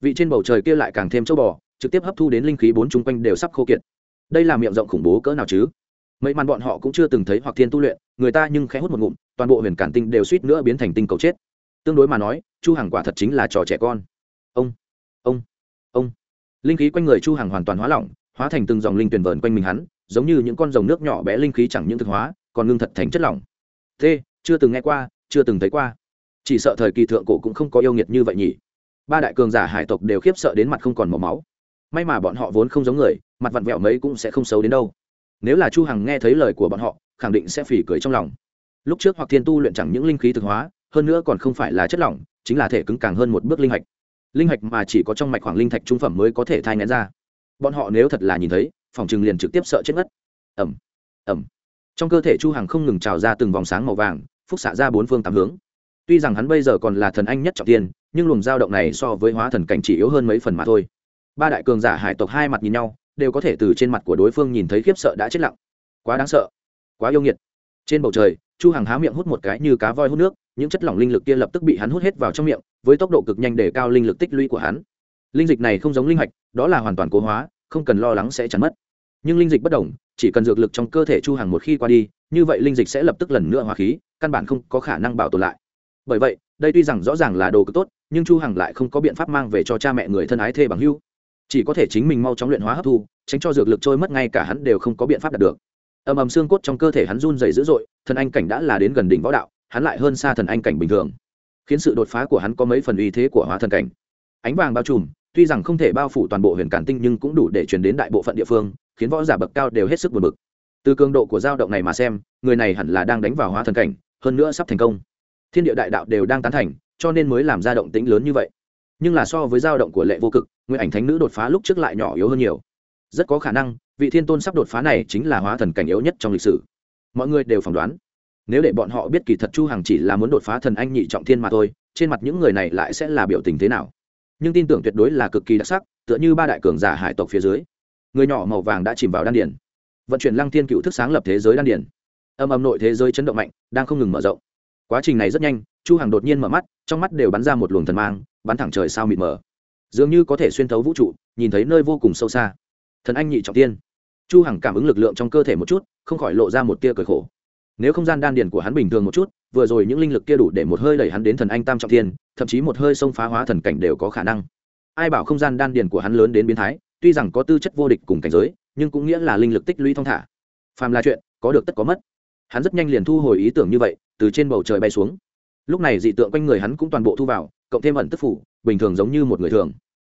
Vị trên bầu trời kia lại càng thêm châu bò, trực tiếp hấp thu đến linh khí bốn chung quanh đều sắp khô kiệt đây là miệng rộng khủng bố cỡ nào chứ? Mấy màn bọn họ cũng chưa từng thấy hoặc thiên tu luyện, người ta nhưng khẽ hút một ngụm, toàn bộ huyền cản tinh đều suýt nữa biến thành tinh cầu chết. Tương đối mà nói, chu hằng quả thật chính là trò trẻ con. Ông ông ông. Linh khí quanh người chu hằng hoàn toàn hóa lỏng, hóa thành từng dòng linh tuyển vờn quanh mình hắn, giống như những con dòng nước nhỏ bé linh khí chẳng những thực hóa, còn ngưng thật thành chất lỏng. Thế, chưa từng nghe qua, chưa từng thấy qua. Chỉ sợ thời kỳ thượng cổ cũng không có yêu nghiệt như vậy nhỉ. Ba đại cường giả hải tộc đều khiếp sợ đến mặt không còn màu máu. May mà bọn họ vốn không giống người mặt vặn vẹo mấy cũng sẽ không xấu đến đâu. Nếu là chu hằng nghe thấy lời của bọn họ, khẳng định sẽ phỉ cười trong lòng. Lúc trước hoặc thiên tu luyện chẳng những linh khí thực hóa, hơn nữa còn không phải là chất lỏng, chính là thể cứng càng hơn một bước linh hạch. Linh hạch mà chỉ có trong mạch khoảng linh thạch trung phẩm mới có thể thai ngén ra. Bọn họ nếu thật là nhìn thấy, phòng trừng liền trực tiếp sợ chết ngất. Ẩm ẩm trong cơ thể chu hằng không ngừng trào ra từng vòng sáng màu vàng, phúc xạ ra bốn phương tám hướng. Tuy rằng hắn bây giờ còn là thần anh nhất trọng tiên, nhưng luồng dao động này so với hóa thần cảnh chỉ yếu hơn mấy phần mà thôi. Ba đại cường giả hải tộc hai mặt nhìn nhau đều có thể từ trên mặt của đối phương nhìn thấy khiếp sợ đã chết lặng. Quá đáng sợ, quá yêu nghiệt. Trên bầu trời, chu hằng há miệng hút một cái như cá voi hút nước, những chất lỏng linh lực kia lập tức bị hắn hút hết vào trong miệng, với tốc độ cực nhanh để cao linh lực tích lũy của hắn. Linh dịch này không giống linh hạch, đó là hoàn toàn cố hóa, không cần lo lắng sẽ chắn mất. Nhưng linh dịch bất đồng chỉ cần dược lực trong cơ thể chu hằng một khi qua đi, như vậy linh dịch sẽ lập tức lần nữa hóa khí, căn bản không có khả năng bảo tồn lại. Bởi vậy, đây tuy rằng rõ ràng là đồ cực tốt, nhưng chu hằng lại không có biện pháp mang về cho cha mẹ người thân ái thê bằng hưu chỉ có thể chính mình mau chóng luyện hóa hấp thu, tránh cho dược lực trôi mất, ngay cả hắn đều không có biện pháp đạt được. Ầm ầm xương cốt trong cơ thể hắn run dày dữ dội, thần anh cảnh đã là đến gần đỉnh võ đạo, hắn lại hơn xa thần anh cảnh bình thường. Khiến sự đột phá của hắn có mấy phần uy thế của hóa thần cảnh. Ánh vàng bao trùm, tuy rằng không thể bao phủ toàn bộ huyền cản tinh nhưng cũng đủ để truyền đến đại bộ phận địa phương, khiến võ giả bậc cao đều hết sức buồn bực. Từ cường độ của dao động này mà xem, người này hẳn là đang đánh vào hóa thần cảnh, hơn nữa sắp thành công. Thiên địa đại đạo đều đang tán thành, cho nên mới làm ra động tĩnh lớn như vậy nhưng là so với dao động của lệ vô cực, nguyên ảnh thánh nữ đột phá lúc trước lại nhỏ yếu hơn nhiều. Rất có khả năng, vị thiên tôn sắp đột phá này chính là hóa thần cảnh yếu nhất trong lịch sử. Mọi người đều phỏng đoán. Nếu để bọn họ biết kỳ thật chu hằng chỉ là muốn đột phá thần anh nhị trọng thiên mà thôi, trên mặt những người này lại sẽ là biểu tình thế nào? Nhưng tin tưởng tuyệt đối là cực kỳ đặc sắc, tựa như ba đại cường giả hải tộc phía dưới. Người nhỏ màu vàng đã chìm vào đan điển vận chuyển lăng thiên cựu thức sáng lập thế giới đan điển âm âm nội thế giới chấn động mạnh, đang không ngừng mở rộng. Quá trình này rất nhanh, chu hằng đột nhiên mở mắt, trong mắt đều bắn ra một luồng thần mang bắn thẳng trời sao mịt mờ. Dường như có thể xuyên thấu vũ trụ, nhìn thấy nơi vô cùng sâu xa. Thần anh nhị trọng tiên. Chu hằng cảm ứng lực lượng trong cơ thể một chút, không khỏi lộ ra một tia cười khổ. Nếu không gian đan điền của hắn bình thường một chút, vừa rồi những linh lực kia đủ để một hơi đẩy hắn đến thần anh tam trọng thiên, thậm chí một hơi xông phá hóa thần cảnh đều có khả năng. Ai bảo không gian đan điền của hắn lớn đến biến thái, tuy rằng có tư chất vô địch cùng cảnh giới, nhưng cũng nghĩa là linh lực tích lũy thong thả. Phàm là chuyện, có được tất có mất. Hắn rất nhanh liền thu hồi ý tưởng như vậy, từ trên bầu trời bay xuống lúc này dị tượng quanh người hắn cũng toàn bộ thu vào, cộng thêm ẩn tức phủ, bình thường giống như một người thường.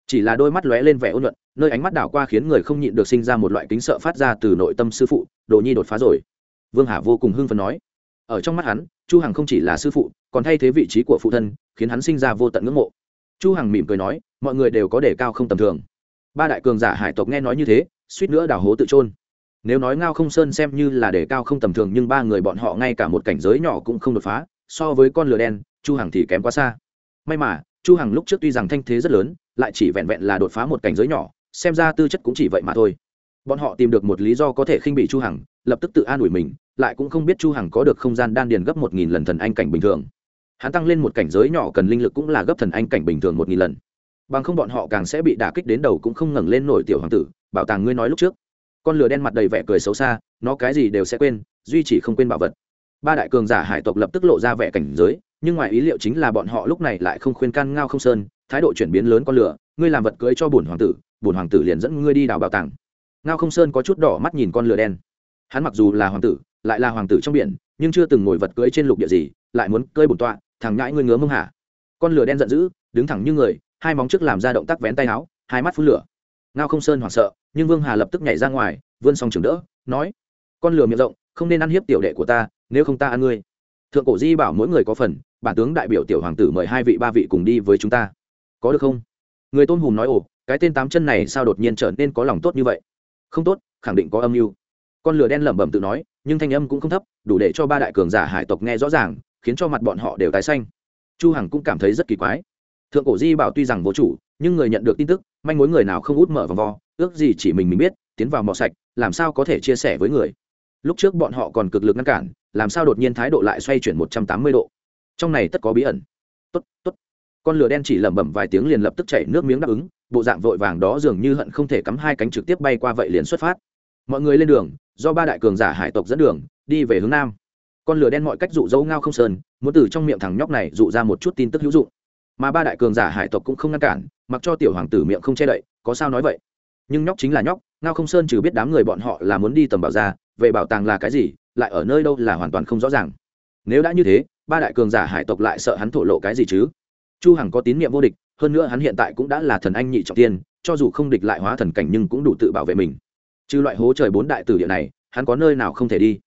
Chỉ là đôi mắt lóe lên vẻ ôn luận nơi ánh mắt đảo qua khiến người không nhịn được sinh ra một loại kính sợ phát ra từ nội tâm sư phụ, đồ nhi đột phá rồi. Vương hà vô cùng hưng phấn nói. Ở trong mắt hắn, chu hằng không chỉ là sư phụ, còn thay thế vị trí của phụ thân, khiến hắn sinh ra vô tận ngưỡng mộ. Chu hằng mỉm cười nói, mọi người đều có đề cao không tầm thường. Ba đại cường giả hải tộc nghe nói như thế, suýt nữa đào hố tự trôn nếu nói ngao không sơn xem như là đề cao không tầm thường, nhưng ba người bọn họ ngay cả một cảnh giới nhỏ cũng không đột phá so với con lửa đen, chu hằng thì kém quá xa. May mà, chu hằng lúc trước tuy rằng thanh thế rất lớn, lại chỉ vẹn vẹn là đột phá một cảnh giới nhỏ, xem ra tư chất cũng chỉ vậy mà thôi. Bọn họ tìm được một lý do có thể khinh bị chu hằng, lập tức tự an ủi mình, lại cũng không biết chu hằng có được không gian đan điền gấp một nghìn lần thần anh cảnh bình thường. Hắn tăng lên một cảnh giới nhỏ cần linh lực cũng là gấp thần anh cảnh bình thường một nghìn lần. Bằng không bọn họ càng sẽ bị đả kích đến đầu cũng không ngẩng lên nổi tiểu hoàng tử, bảo tàng ngươi nói lúc trước. Con lửa đen mặt đầy vẻ cười xấu xa, nó cái gì đều sẽ quên, duy chỉ không quên bảo vật ba đại cường giả hải tộc lập tức lộ ra vẻ cảnh giới, nhưng ngoài ý liệu chính là bọn họ lúc này lại không khuyên can ngao không sơn, thái độ chuyển biến lớn con lửa, ngươi làm vật cưới cho bổn hoàng tử, bổn hoàng tử liền dẫn ngươi đi đào bảo tàng. Ngao không sơn có chút đỏ mắt nhìn con lửa đen. Hắn mặc dù là hoàng tử, lại là hoàng tử trong biển, nhưng chưa từng ngồi vật cưới trên lục địa gì, lại muốn cơi bổn tọa, thằng nhãi ngươi ngứa mông hả? Con lửa đen giận dữ, đứng thẳng như người, hai móng trước làm ra động tác vén tay áo, hai mắt phun lửa. Ngao không sơn hoảng sợ, nhưng vương hà lập tức nhảy ra ngoài, vươn xong trường đỡ, nói, con lửa miệng rộng không nên ăn hiếp tiểu đệ của ta, nếu không ta ăn ngươi. Thượng cổ di bảo mỗi người có phần, bản tướng đại biểu tiểu hoàng tử mời hai vị ba vị cùng đi với chúng ta. Có được không? Người tôn hùm nói, ồ, cái tên tám chân này sao đột nhiên trở nên có lòng tốt như vậy? Không tốt, khẳng định có âm mưu. Con lửa đen lẩm bẩm tự nói, nhưng thanh âm cũng không thấp, đủ để cho ba đại cường giả hải tộc nghe rõ ràng, khiến cho mặt bọn họ đều tái xanh. Chu hằng cũng cảm thấy rất kỳ quái. Thượng cổ di bảo tuy rằng vô chủ, nhưng người nhận được tin tức, manh mối người nào không út mở vòng vo, ước gì chỉ mình mình biết, tiến vào mỏ sạch, làm sao có thể chia sẻ với người? Lúc trước bọn họ còn cực lực ngăn cản, làm sao đột nhiên thái độ lại xoay chuyển một trăm tám mươi độ? Trong này tất có bí ẩn. Tốt tốt. Con lửa đen chỉ lẩm bẩm vài tiếng liền lập tức chảy nước miếng đáp ứng, bộ dạng vội vàng đó dường như hận không thể cắm hai cánh trực tiếp bay qua vậy liền xuất phát. Mọi người lên đường, do ba đại cường giả hải tộc dẫn đường, đi về hướng nam. Con lửa đen mọi cách dụ dỗ ngao không sơn, muốn từ trong miệng thằng nhóc này dụ ra một chút tin tức hữu dụng. Mà ba đại cường giả hải tộc cũng không ngăn cản, mặc cho tiểu hoàng tử miệng không che đậy, có sao nói vậy? Nhưng nhóc chính là nhóc, ngao không sơn trừ biết đám người bọn họ là muốn đi tầm bảo ra về bảo tàng là cái gì, lại ở nơi đâu là hoàn toàn không rõ ràng. Nếu đã như thế, ba đại cường giả hải tộc lại sợ hắn thổ lộ cái gì chứ? Chu hằng có tín nhiệm vô địch, hơn nữa hắn hiện tại cũng đã là thần anh nhị trọng tiên, cho dù không địch lại hóa thần cảnh nhưng cũng đủ tự bảo vệ mình. Trừ loại hố trời bốn đại tử địa này, hắn có nơi nào không thể đi?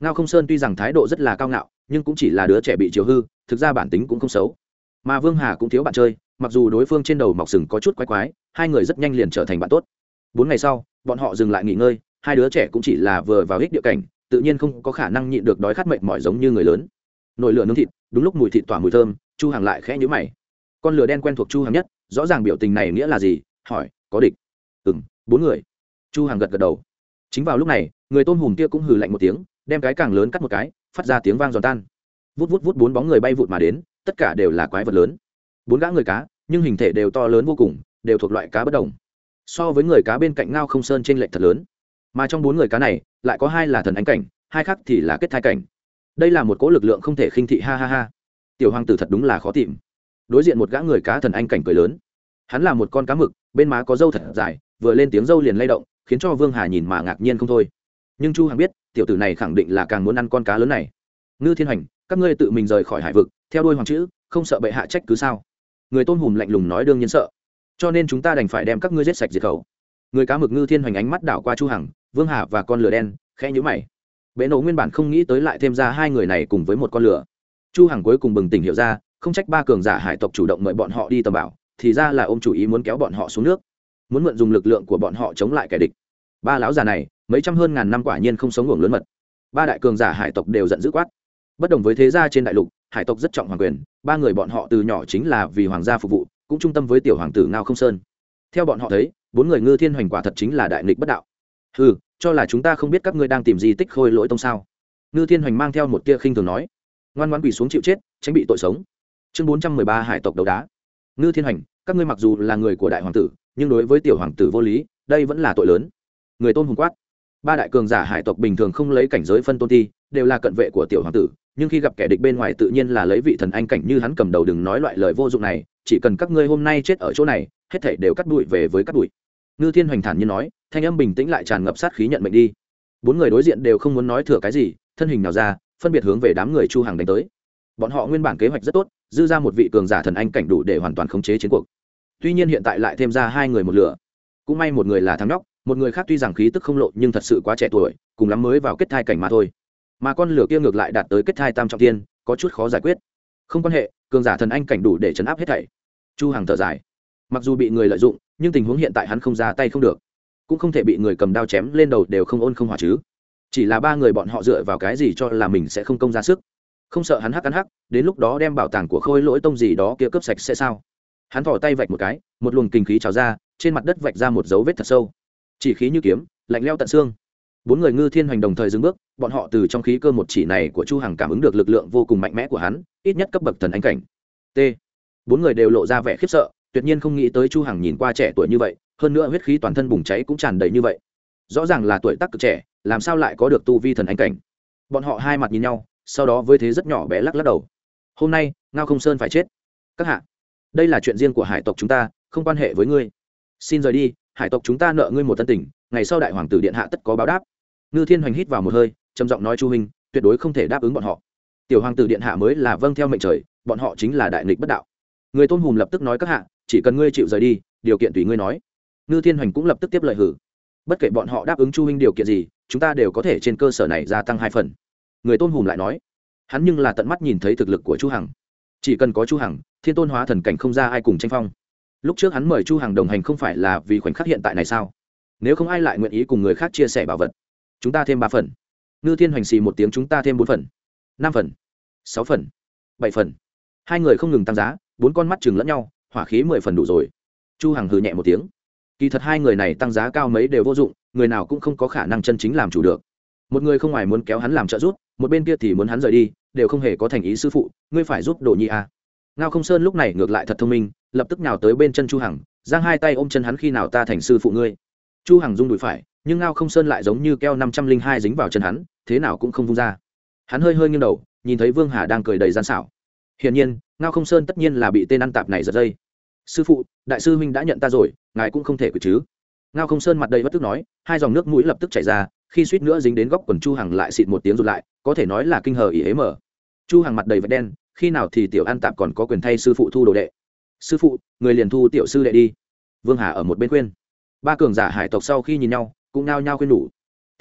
Ngao không sơn tuy rằng thái độ rất là cao ngạo, nhưng cũng chỉ là đứa trẻ bị chiều hư, thực ra bản tính cũng không xấu. Mà vương hà cũng thiếu bạn chơi, mặc dù đối phương trên đầu mọc sừng có chút quái quái, hai người rất nhanh liền trở thành bạn tốt. Bốn ngày sau, bọn họ dừng lại nghỉ ngơi hai đứa trẻ cũng chỉ là vừa vào hích địa cảnh, tự nhiên không có khả năng nhịn được đói khát mệt mỏi giống như người lớn. Nồi lửa nướng thịt, đúng lúc mùi thịt tỏa mùi thơm, chu hàng lại khẽ nhữ mày. Con lửa đen quen thuộc chu hàng nhất, rõ ràng biểu tình này nghĩa là gì? Hỏi, có địch. Ừ m bốn người. Chu hàng gật gật đầu. Chính vào lúc này, người tôn hùm kia cũng hừ lạnh một tiếng, đem cái càng lớn cắt một cái, phát ra tiếng vang giòn tan. Vút vút vút bốn bóng người bay vụt mà đến, tất cả đều là quái vật lớn. Bốn gã người cá, nhưng hình thể đều to lớn vô cùng, đều thuộc loại cá bất đồng. So với người cá bên cạnh ngao không sơn trên lệnh thật lớn mà trong bốn người cá này, lại có hai là thần ánh cảnh, hai khác thì là kết thai cảnh. Đây là một cỗ lực lượng không thể khinh thị, ha ha ha. Tiểu hoàng tử thật đúng là khó tìm. Đối diện một gã người cá thần anh cảnh cười lớn. Hắn là một con cá mực, bên má có râu thật dài, vừa lên tiếng râu liền lay động, khiến cho vương hà nhìn mà ngạc nhiên không thôi. Nhưng chu hằng biết, tiểu tử này khẳng định là càng muốn ăn con cá lớn này. Ngư thiên hành các ngươi tự mình rời khỏi hải vực, theo đuôi hoàng chữ, không sợ bệ hạ trách cứ sao? Người tôn hùm lạnh lùng nói đương nhiên sợ. Cho nên chúng ta đành phải đem các ngươi giết sạch diệt khẩu người cá mực ngư thiên hoành ánh mắt đảo qua chu hằng, vương hà và con lửa đen, khẽ nhíu mày. Bệ nổ nguyên bản không nghĩ tới lại thêm ra hai người này cùng với một con lửa. Chu hằng cuối cùng bừng tỉnh hiểu ra, không trách ba cường giả hải tộc chủ động mời bọn họ đi tầm bảo, thì ra là ôm chủ ý muốn kéo bọn họ xuống nước. Muốn mượn dùng lực lượng của bọn họ chống lại kẻ địch. Ba lão già này, mấy trăm hơn ngàn năm quả nhiên không sống ngưỡng lớn mật. Ba đại cường giả hải tộc đều giận dữ quát. Bất đồng với thế gia trên đại lục, hải tộc rất trọng hoàng quyền, ba người bọn họ từ nhỏ chính là vì hoàng gia phục vụ, cũng trung tâm với tiểu hoàng tử ngao không sơn theo bọn họ thấy, bốn người ngư thiên hoành quả thật chính là đại nghịch bất đạo. Ừ cho là chúng ta không biết các ngươi đang tìm gì tích khôi lỗi tông sao? Ngư thiên hoành mang theo một tia khinh thường nói. Ngoan ngoan quỳ xuống chịu chết, tránh bị tội sống. Chương bốn trăm mười ba, hải tộc đấu đá. Ngư thiên hoành, các ngươi mặc dù là người của đại hoàng tử, nhưng đối với tiểu hoàng tử vô lý, đây vẫn là tội lớn. Người tôn hùng quát. Ba đại cường giả hải tộc bình thường không lấy cảnh giới phân tôn ti, đều là cận vệ của tiểu hoàng tử, nhưng khi gặp kẻ địch bên ngoài tự nhiên là lấy vị thần anh cảnh như hắn cầm đầu đừng nói loại lời vô dụng này, chỉ cần các ngươi hôm nay chết ở chỗ này hết thảy đều cắt đuổi về với cắt đuổi ngư thiên hoành thản như nói, thanh âm bình tĩnh lại tràn ngập sát khí nhận mệnh đi. Bốn người đối diện đều không muốn nói thừa cái gì, thân hình nào ra, phân biệt hướng về đám người chu hàng đánh tới. Bọn họ nguyên bản kế hoạch rất tốt, dư ra một vị cường giả thần anh cảnh đủ để hoàn toàn khống chế chiến cuộc. Tuy nhiên hiện tại lại thêm ra hai người một lửa. Cũng may một người là thắng nhóc, một người khác tuy rằng khí tức không lộ nhưng thật sự quá trẻ tuổi, cùng lắm mới vào kết thai cảnh mà thôi. Mà con lửa kia ngược lại đạt tới kết thai tam trọng tiên, có chút khó giải quyết. Không quan hệ, cường giả thần anh cảnh đủ để chấn áp hết thảy. Chu hằng thở dài mặc dù bị người lợi dụng, nhưng tình huống hiện tại hắn không ra tay không được. Cũng không thể bị người cầm đao chém lên đầu đều không ôn không hòa chứ. Chỉ là ba người bọn họ dựa vào cái gì cho là mình sẽ không công ra sức? Không sợ hắn hắc ăn hắc, đến lúc đó đem bảo tàng của khôi lỗi tông gì đó kia cướp sạch sẽ sao? Hắn thỏ tay vạch một cái, một luồng kinh khí trào ra, trên mặt đất vạch ra một dấu vết thật sâu. Chỉ khí như kiếm, lạnh leo tận xương. Bốn người ngư thiên hoành đồng thời dừng bước, bọn họ từ trong khí cơ một chỉ này của chu hằng cảm ứng được lực lượng vô cùng mạnh mẽ của hắn, ít nhất cấp bậc thần anh cảnh. T. Bốn người đều lộ ra vẻ khiếp sợ tuyệt nhiên không nghĩ tới chu hằng nhìn qua trẻ tuổi như vậy, hơn nữa huyết khí toàn thân bùng cháy cũng tràn đầy như vậy. Rõ ràng là tuổi tác cực trẻ, làm sao lại có được tu vi thần ánh cảnh? Bọn họ hai mặt nhìn nhau, sau đó với thế rất nhỏ bé lắc lắc đầu. Hôm nay, ngao không sơn phải chết. Các hạ, đây là chuyện riêng của hải tộc chúng ta, không quan hệ với ngươi. Xin rời đi, hải tộc chúng ta nợ ngươi một tân tình, ngày sau đại hoàng tử điện hạ tất có báo đáp. Ngư thiên hoành hít vào một hơi, trầm giọng nói chu huynh, tuyệt đối không thể đáp ứng bọn họ. Tiểu hoàng tử điện hạ mới là vâng theo mệnh trời, bọn họ chính là đại nghịch bất đạo. Người tôn hùm lập tức nói các hạ chỉ cần ngươi chịu rời đi, điều kiện tùy ngươi nói. Ngư thiên hoành cũng lập tức tiếp lời hử. Bất kể bọn họ đáp ứng chu huynh điều kiện gì, chúng ta đều có thể trên cơ sở này gia tăng hai phần. Người tôn hùm lại nói, hắn nhưng là tận mắt nhìn thấy thực lực của chu hằng. Chỉ cần có chu hằng, thiên tôn hóa thần cảnh không ra ai cùng tranh phong. Lúc trước hắn mời chu hằng đồng hành không phải là vì khoảnh khắc hiện tại này sao? Nếu không ai lại nguyện ý cùng người khác chia sẻ bảo vật, chúng ta thêm ba phần. Ngư thiên hoành xì một tiếng, chúng ta thêm bốn phần, năm phần, sáu phần, bảy phần. Hai người không ngừng tăng giá, bốn con mắt chừng lẫn nhau hỏa khí mười phần đủ rồi. Chu hằng hừ nhẹ một tiếng. Kỳ thật hai người này tăng giá cao mấy đều vô dụng, người nào cũng không có khả năng chân chính làm chủ được. Một người không ngoài muốn kéo hắn làm trợ giúp, một bên kia thì muốn hắn rời đi, đều không hề có thành ý sư phụ, ngươi phải giúp đồ nhi à. ngao không sơn lúc này ngược lại thật thông minh, lập tức nào tới bên chân chu hằng, giang hai tay ôm chân hắn khi nào ta thành sư phụ ngươi. Chu hằng rung đùi phải, nhưng ngao không sơn lại giống như keo năm trăm linh hai dính vào chân hắn, thế nào cũng không vung ra. Hắn hơi hơi nghiêng đầu, nhìn thấy vương hà đang cười đầy gian xảo. Hiển nhiên ngao không sơn tất nhiên là bị tên ăn tạp này giật dây. Sư phụ, đại sư huynh đã nhận ta rồi, ngài cũng không thể quỷ chứ. Ngao không sơn mặt đầy bất tức nói, hai dòng nước mũi lập tức chảy ra, khi suýt nữa dính đến góc quần chu hằng lại xịt một tiếng rụt lại, có thể nói là kinh hờ ý hế mở. Chu hằng mặt đầy vết đen, khi nào thì tiểu an tạp còn có quyền thay sư phụ thu đồ đệ? Sư phụ, người liền thu tiểu sư đệ đi. Vương hà ở một bên khuyên. Ba cường giả hải tộc sau khi nhìn nhau, cũng nao nhao khuyên đủ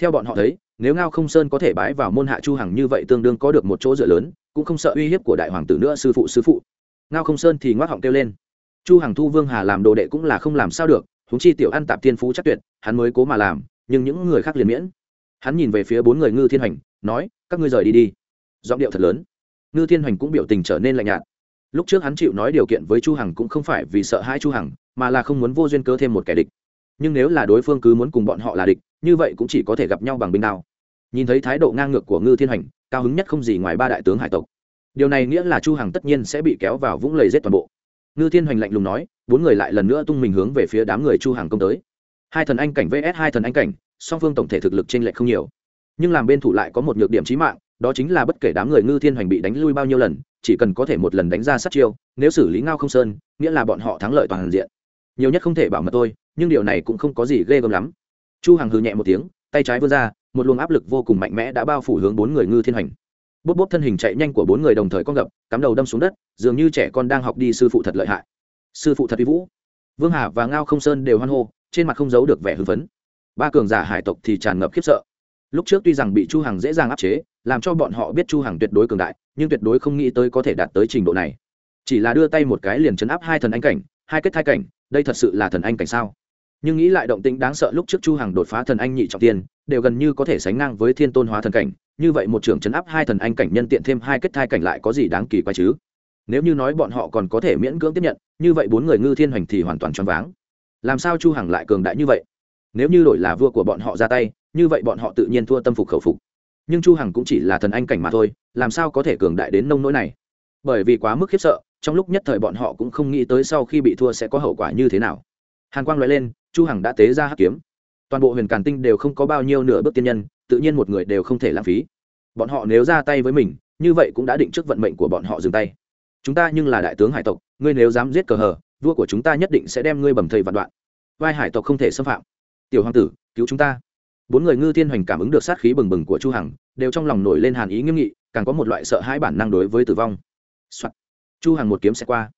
theo bọn họ thấy, nếu ngao không sơn có thể bái vào môn hạ chu hằng như vậy tương đương có được một chỗ dựa lớn cũng không sợ uy hiếp của đại hoàng tử nữa, sư phụ sư phụ. Ngao không sơn thì ngoác họng kêu lên. Chu hằng thu vương hà làm đồ đệ cũng là không làm sao được chúng chi tiểu ăn tạp thiên phú chắc tuyệt, hắn mới cố mà làm, nhưng những người khác liền miễn. Hắn nhìn về phía bốn người ngư thiên hành nói, các ngươi rời đi đi. Giọng điệu thật lớn. Ngư thiên hành cũng biểu tình trở nên lạnh nhạt. Lúc trước hắn chịu nói điều kiện với chu hằng cũng không phải vì sợ hãi chu hằng, mà là không muốn vô duyên cớ thêm một kẻ địch. Nhưng nếu là đối phương cứ muốn cùng bọn họ là địch, như vậy cũng chỉ có thể gặp nhau bằng binh đao. Nhìn thấy thái độ ngang ngược của ngư thiên hành cao hứng nhất không gì ngoài ba đại tướng hải tộc. Điều này nghĩa là chu hằng tất nhiên sẽ bị kéo vào vũng lầy giết toàn bộ. Ngư thiên hoành lạnh lùng nói, bốn người lại lần nữa tung mình hướng về phía đám người chu Hằng công tới. Hai thần anh cảnh vs hai thần anh cảnh, song phương tổng thể thực lực trên lệch không nhiều. Nhưng làm bên thủ lại có một nhược điểm chí mạng, đó chính là bất kể đám người ngư thiên hoành bị đánh lui bao nhiêu lần, chỉ cần có thể một lần đánh ra sát chiêu, nếu xử lý ngao không sơn, nghĩa là bọn họ thắng lợi toàn diện. Nhiều nhất không thể bảo mật tôi nhưng điều này cũng không có gì ghê gớm lắm. Chu hằng hừ nhẹ một tiếng, tay trái vươn ra một luồng áp lực vô cùng mạnh mẽ đã bao phủ hướng bốn người ngư thiên hành bốp bốp thân hình chạy nhanh của bốn người đồng thời con gập, cắm đầu đâm xuống đất, dường như trẻ con đang học đi sư phụ thật lợi hại. Sư phụ thật uy vũ. Vương hà và ngao không sơn đều hoan hô, trên mặt không giấu được vẻ hưng phấn. Ba cường giả hải tộc thì tràn ngập khiếp sợ. Lúc trước tuy rằng bị chu hằng dễ dàng áp chế, làm cho bọn họ biết chu hằng tuyệt đối cường đại, nhưng tuyệt đối không nghĩ tới có thể đạt tới trình độ này. Chỉ là đưa tay một cái liền chấn áp hai thần anh cảnh, hai kết thai cảnh, đây thật sự là thần anh cảnh sao? Nhưng nghĩ lại động tĩnh đáng sợ lúc trước chu hằng đột phá thần anh nhị trọng tiên đều gần như có thể sánh ngang với thiên tôn hóa thần cảnh, như vậy một trưởng chấn áp hai thần anh cảnh nhân tiện thêm hai kết thai cảnh lại có gì đáng kỳ quái chứ? Nếu như nói bọn họ còn có thể miễn cưỡng tiếp nhận, như vậy bốn người ngư thiên hoành thì hoàn toàn choáng váng. Làm sao chu hằng lại cường đại như vậy? Nếu như đổi là vua của bọn họ ra tay, như vậy bọn họ tự nhiên thua tâm phục khẩu phục. Nhưng chu hằng cũng chỉ là thần anh cảnh mà thôi, làm sao có thể cường đại đến nông nỗi này? Bởi vì quá mức khiếp sợ, trong lúc nhất thời bọn họ cũng không nghĩ tới sau khi bị thua sẽ có hậu quả như thế nào. Hàn quang nói lên, chu hằng đã tế ra hắc kiếm toàn bộ huyền càn tinh đều không có bao nhiêu nửa bước tiên nhân, tự nhiên một người đều không thể lãng phí. Bọn họ nếu ra tay với mình, như vậy cũng đã định trước vận mệnh của bọn họ dừng tay. Chúng ta nhưng là đại tướng hải tộc, ngươi nếu dám giết cờ hờ, vua của chúng ta nhất định sẽ đem ngươi bầm thầy vạn đoạn. Vai hải tộc không thể xâm phạm. Tiểu hoàng tử, cứu chúng ta. Bốn người ngư thiên hoành cảm ứng được sát khí bừng bừng của chu hằng, đều trong lòng nổi lên hàn ý nghiêm nghị, càng có một loại sợ hãi bản năng đối với tử vong、Soạn. chu hằng một kiếm sẽ qua.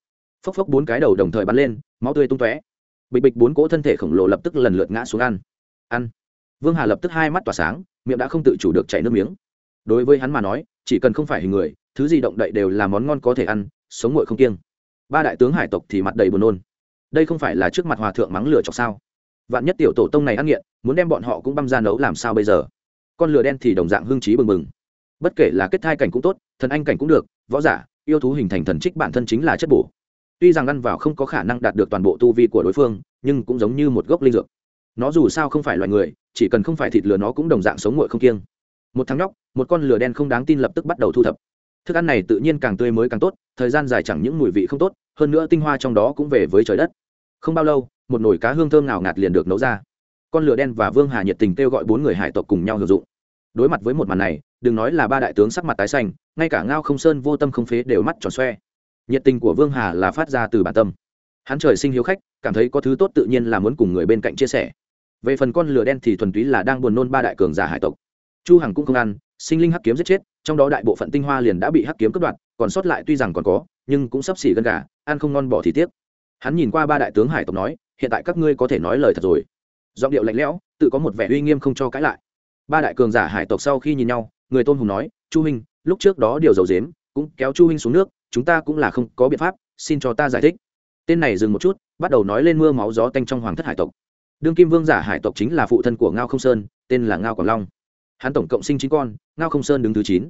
Phốc phốc bốn cái đầu đồng thời bắn lên, máu tươi tung tóe. Bịch bịch bốn cỗ thân thể khổng lồ lập tức lần lượt ngã xuống ăn ăn. Vương hà lập tức hai mắt tỏa sáng, miệng đã không tự chủ được chảy nước miếng. Đối với hắn mà nói, chỉ cần không phải hình người, thứ gì động đậy đều là món ngon có thể ăn, sống nguội không kiêng. Ba đại tướng hải tộc thì mặt đầy buồn nôn. Đây không phải là trước mặt hòa thượng mắng lửa chọc sao? Vạn nhất tiểu tổ tông này ăn nghiện, muốn đem bọn họ cũng băm ra nấu làm sao bây giờ? Con lửa đen thì đồng dạng hương trí bừng bừng. Bất kể là kết thai cảnh cũng tốt, thần anh cảnh cũng được, võ giả, yêu thú hình thành thần trích bản thân chính là chất bổ. Tuy rằng ăn vào không có khả năng đạt được toàn bộ tu vi của đối phương, nhưng cũng giống như một gốc linh dược nó dù sao không phải loài người, chỉ cần không phải thịt lừa nó cũng đồng dạng sống nguội không kiêng. Một thằng nhóc, một con lửa đen không đáng tin lập tức bắt đầu thu thập. Thức ăn này tự nhiên càng tươi mới càng tốt, thời gian dài chẳng những mùi vị không tốt, hơn nữa tinh hoa trong đó cũng về với trời đất. Không bao lâu, một nồi cá hương thơm nào ngạt liền được nấu ra. Con lửa đen và vương hà nhiệt tình kêu gọi bốn người hải tộc cùng nhau hưởng dụng. Đối mặt với một màn này, đừng nói là ba đại tướng sắc mặt tái xanh, ngay cả ngao không sơn vô tâm không phế đều mắt tròn xoe. Nhiệt tình của vương hà là phát ra từ bản tâm hắn trời sinh hiếu khách, cảm thấy có thứ tốt tự nhiên là muốn cùng người bên cạnh chia sẻ. Về phần con lửa đen thì thuần túy là đang buồn nôn ba đại cường giả hải tộc. Chu hằng cũng không ăn, sinh linh hắc kiếm giết chết, trong đó đại bộ phận tinh hoa liền đã bị hắc kiếm cướp đoạt, còn sót lại tuy rằng còn có, nhưng cũng sắp xỉ gần gà, ăn không ngon bỏ thì tiếc. Hắn nhìn qua ba đại tướng hải tộc nói, hiện tại các ngươi có thể nói lời thật rồi. Giọng điệu lạnh lẽo, tự có một vẻ uy nghiêm không cho cãi lại. Ba đại cường giả hải tộc sau khi nhìn nhau, người tôn hùng nói, chu huynh, lúc trước đó điều dầu dếm cũng kéo chu huynh xuống nước, chúng ta cũng là không có biện pháp, xin cho ta giải thích tên này dừng một chút, bắt đầu nói lên mưa máu gió tanh trong hoàng thất hải tộc. Đương kim vương giả hải tộc chính là phụ thân của ngao không sơn, tên là ngao quảng long. Hắn tổng cộng sinh chín con, ngao không sơn đứng thứ chín.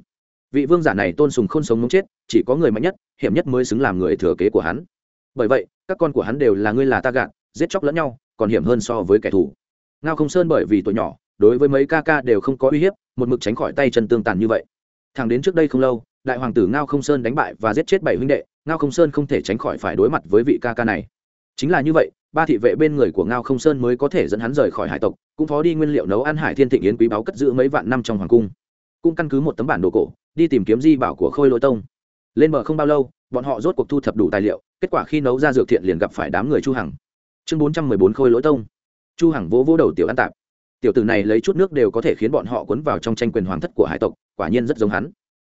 Vị vương giả này tôn sùng không sống mống chết, chỉ có người mạnh nhất, hiểm nhất mới xứng làm người thừa kế của hắn. Bởi vậy, các con của hắn đều là ngươi là ta gạn giết chóc lẫn nhau, còn hiểm hơn so với kẻ thù. Ngao không sơn bởi vì tuổi nhỏ, đối với mấy ca ca đều không có uy hiếp, một mực tránh khỏi tay chân tương tàn như vậy. Thằng đến trước đây không lâu, đại hoàng tử ngao không sơn đánh bại và giết chết bảy huynh đệ ngao không sơn không thể tránh khỏi phải đối mặt với vị ca ca này chính là như vậy ba thị vệ bên người của ngao không sơn mới có thể dẫn hắn rời khỏi hải tộc cũng phó đi nguyên liệu nấu ăn hải thiên thịnh yến quý báu cất giữ mấy vạn năm trong hoàng cung cũng căn cứ một tấm bản đồ cổ đi tìm kiếm di bảo của khôi lỗi tông lên bờ không bao lâu bọn họ rốt cuộc thu thập đủ tài liệu kết quả khi nấu ra dược thiện liền gặp phải đám người chu hằng chương bốn trăm mười bốn khôi lỗi tông chu hằng vỗ vỗ đầu tiểu ăn tạp tiểu tử này lấy chút nước đều có thể khiến bọn họ cuốn vào trong tranh quyền hoàng thất của hải tộc quả nhiên rất giống hắn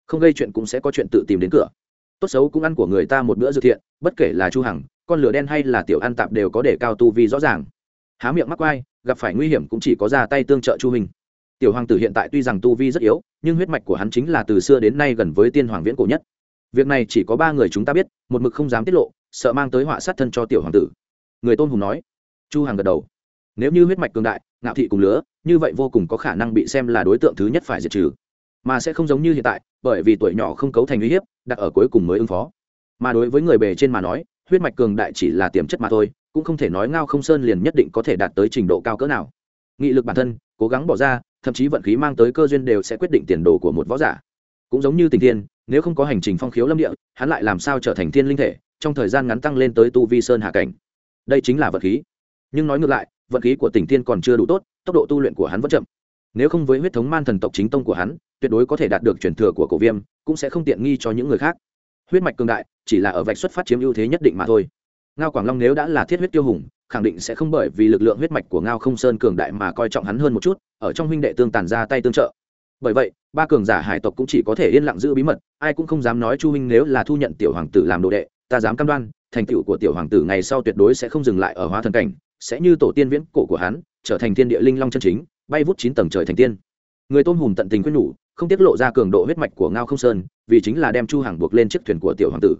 không gây chuyện cũng sẽ có chuyện tự tìm đến cửa tốt xấu cũng ăn của người ta một bữa dược thiện, bất kể là chu hằng, con lửa đen hay là tiểu ăn tạp đều có để cao tu vi rõ ràng. Há miệng mắc quai gặp phải nguy hiểm cũng chỉ có ra tay tương trợ chu hình tiểu hoàng tử hiện tại tuy rằng tu vi rất yếu, nhưng huyết mạch của hắn chính là từ xưa đến nay gần với tiên hoàng viễn cổ nhất. Việc này chỉ có ba người chúng ta biết, một mực không dám tiết lộ, sợ mang tới họa sát thân cho tiểu hoàng tử. Người tôn hùng nói. Chu Hằng gật đầu. Nếu như huyết mạch cường đại, ngạo thị cùng lứa như vậy vô cùng có khả năng bị xem là đối tượng thứ nhất phải diệt trừ mà sẽ không giống như hiện tại, bởi vì tuổi nhỏ không cấu thành uy hiếp, đặt ở cuối cùng mới ứng phó. Mà đối với người bề trên mà nói, huyết mạch cường đại chỉ là tiềm chất mà thôi, cũng không thể nói ngao không sơn liền nhất định có thể đạt tới trình độ cao cỡ nào. Nghị lực bản thân, cố gắng bỏ ra, thậm chí vận khí mang tới cơ duyên đều sẽ quyết định tiền đồ của một võ giả. Cũng giống như tình thiên, nếu không có hành trình phong khiếu lâm địa, hắn lại làm sao trở thành thiên linh thể, trong thời gian ngắn tăng lên tới tu vi sơn hạ cảnh. Đây chính là vận khí. Nhưng nói ngược lại, vận khí của tỉnh thiên còn chưa đủ tốt, tốc độ tu luyện của hắn vẫn chậm nếu không với huyết thống man thần tộc chính tông của hắn, tuyệt đối có thể đạt được truyền thừa của cổ viêm, cũng sẽ không tiện nghi cho những người khác. Huyết mạch cường đại, chỉ là ở vạch xuất phát chiếm ưu thế nhất định mà thôi. Ngao quảng long nếu đã là thiết huyết tiêu hùng, khẳng định sẽ không bởi vì lực lượng huyết mạch của ngao không sơn cường đại mà coi trọng hắn hơn một chút, ở trong huynh đệ tương tàn ra tay tương trợ. Bởi vậy, ba cường giả hải tộc cũng chỉ có thể yên lặng giữ bí mật, ai cũng không dám nói chu huynh nếu là thu nhận tiểu hoàng tử làm đồ đệ, ta dám cam đoan, thành tựu của tiểu hoàng tử ngày sau tuyệt đối sẽ không dừng lại ở hóa thần cảnh, sẽ như tổ tiên viễn cổ của hắn, trở thành thiên địa linh long chân chính bay vút chín tầng trời thành tiên. Người tôn hùm tận tình quyết nhủ, không tiết lộ ra cường độ huyết mạch của ngao không sơn, vì chính là đem chu hằng buộc lên chiếc thuyền của tiểu hoàng tử.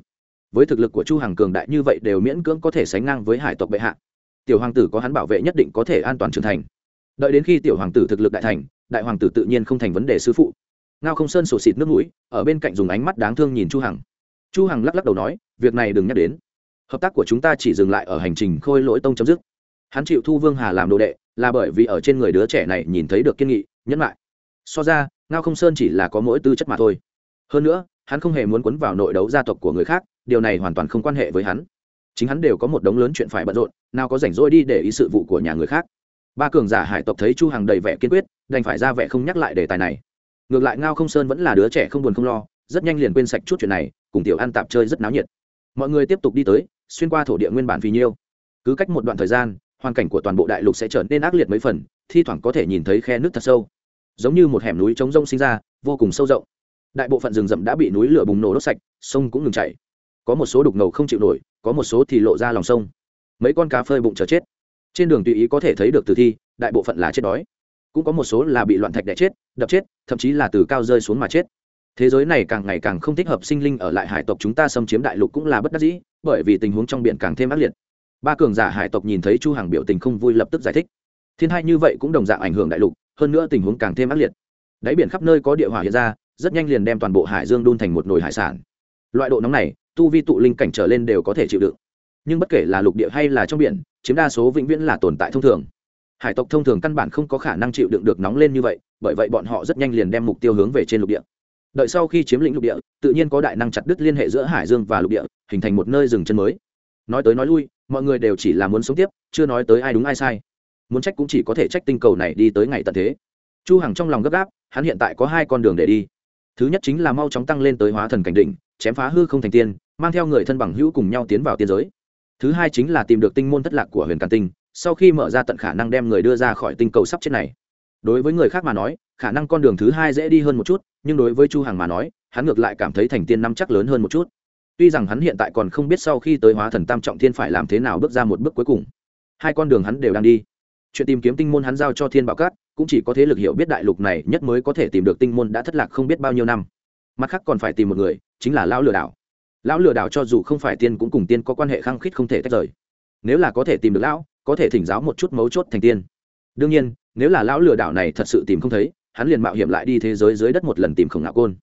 Với thực lực của chu hằng cường đại như vậy đều miễn cưỡng có thể sánh ngang với hải tộc bệ hạ. Tiểu hoàng tử có hắn bảo vệ nhất định có thể an toàn trưởng thành. Đợi đến khi tiểu hoàng tử thực lực đại thành, đại hoàng tử tự nhiên không thành vấn đề sư phụ. Ngao không sơn sổ xịt nước mũi, ở bên cạnh dùng ánh mắt đáng thương nhìn chu hằng. Chu hằng lắc lắc đầu nói, việc này đừng nhắc đến. Hợp tác của chúng ta chỉ dừng lại ở hành trình khôi lỗi tông chấm dứt hắn chịu thu vương hà làm đồ đệ, là bởi vì ở trên người đứa trẻ này nhìn thấy được kiên nghị, nhẫn lại so ra, ngao không sơn chỉ là có mỗi tư chất mà thôi. Hơn nữa, hắn không hề muốn quấn vào nội đấu gia tộc của người khác, điều này hoàn toàn không quan hệ với hắn. Chính hắn đều có một đống lớn chuyện phải bận rộn, nào có rảnh rỗi đi để ý sự vụ của nhà người khác. Ba cường giả hải tộc thấy chu hằng đầy vẻ kiên quyết, đành phải ra vẻ không nhắc lại đề tài này. Ngược lại ngao không sơn vẫn là đứa trẻ không buồn không lo, rất nhanh liền quên sạch chút chuyện này, cùng tiểu ăn tạp chơi rất náo nhiệt. Mọi người tiếp tục đi tới, xuyên qua thổ địa nguyên bản vì nhiêu. Cứ cách một đoạn thời gian hoàn cảnh của toàn bộ đại lục sẽ trở nên ác liệt mấy phần, thi thoảng có thể nhìn thấy khe nước thật sâu. Giống như một hẻm núi trống rông sinh ra, vô cùng sâu rộng. Đại bộ phận rừng rậm đã bị núi lửa bùng nổ đốt sạch, sông cũng ngừng chảy. Có một số đục ngầu không chịu nổi, có một số thì lộ ra lòng sông. Mấy con cá phơi bụng chờ chết. Trên đường tùy ý có thể thấy được tử thi, đại bộ phận là chết đói. Cũng có một số là bị loạn thạch đẻ chết, đập chết, thậm chí là từ cao rơi xuống mà chết. Thế giới này càng ngày càng không thích hợp sinh linh ở lại hải tộc chúng ta xâm chiếm đại lục cũng là bất đắc dĩ, bởi vì tình huống trong biển càng thêm ác liệt ba cường giả hải tộc nhìn thấy chu hàng biểu tình không vui lập tức giải thích. Thiên hai như vậy cũng đồng dạng ảnh hưởng đại lục, hơn nữa tình huống càng thêm ác liệt. Đáy biển khắp nơi có địa hỏa hiện ra, rất nhanh liền đem toàn bộ hải dương đun thành một nồi hải sản. Loại độ nóng này, tu vi tụ linh cảnh trở lên đều có thể chịu đựng. Nhưng bất kể là lục địa hay là trong biển, chiếm đa số vĩnh viễn là tồn tại thông thường. Hải tộc thông thường căn bản không có khả năng chịu đựng được nóng lên như vậy, bởi vậy bọn họ rất nhanh liền đem mục tiêu hướng về trên lục địa. Đợi sau khi chiếm lĩnh lục địa, tự nhiên có đại năng chặt đứt liên hệ giữa hải dương và lục địa, hình thành một nơi dừng chân mới. Nói tới nói lui mọi người đều chỉ là muốn sống tiếp, chưa nói tới ai đúng ai sai. Muốn trách cũng chỉ có thể trách tinh cầu này đi tới ngày tận thế. Chu hằng trong lòng gấp gáp, hắn hiện tại có hai con đường để đi. Thứ nhất chính là mau chóng tăng lên tới hóa thần cảnh đỉnh, chém phá hư không thành tiên, mang theo người thân bằng hữu cùng nhau tiến vào tiên giới. Thứ hai chính là tìm được tinh môn thất lạc của huyền càn tinh, sau khi mở ra tận khả năng đem người đưa ra khỏi tinh cầu sắp chết này. Đối với người khác mà nói, khả năng con đường thứ hai dễ đi hơn một chút, nhưng đối với chu hằng mà nói, hắn ngược lại cảm thấy thành tiên năm chắc lớn hơn một chút tuy rằng hắn hiện tại còn không biết sau khi tới hóa thần tam trọng thiên phải làm thế nào bước ra một bước cuối cùng. Hai con đường hắn đều đang đi. Chuyện tìm kiếm tinh môn hắn giao cho thiên bảo cát cũng chỉ có thế lực hiểu biết đại lục này nhất mới có thể tìm được tinh môn đã thất lạc không biết bao nhiêu năm. Mặt khác còn phải tìm một người, chính là lão lừa đảo. Lão lừa đảo cho dù không phải tiên cũng cùng tiên có quan hệ khăng khít không thể tách rời. Nếu là có thể tìm được lão, có thể thỉnh giáo một chút mấu chốt thành tiên. Đương nhiên, nếu là lão lừa đảo này thật sự tìm không thấy, hắn liền mạo hiểm lại đi thế giới dưới đất một lần tìm khổng nạo côn.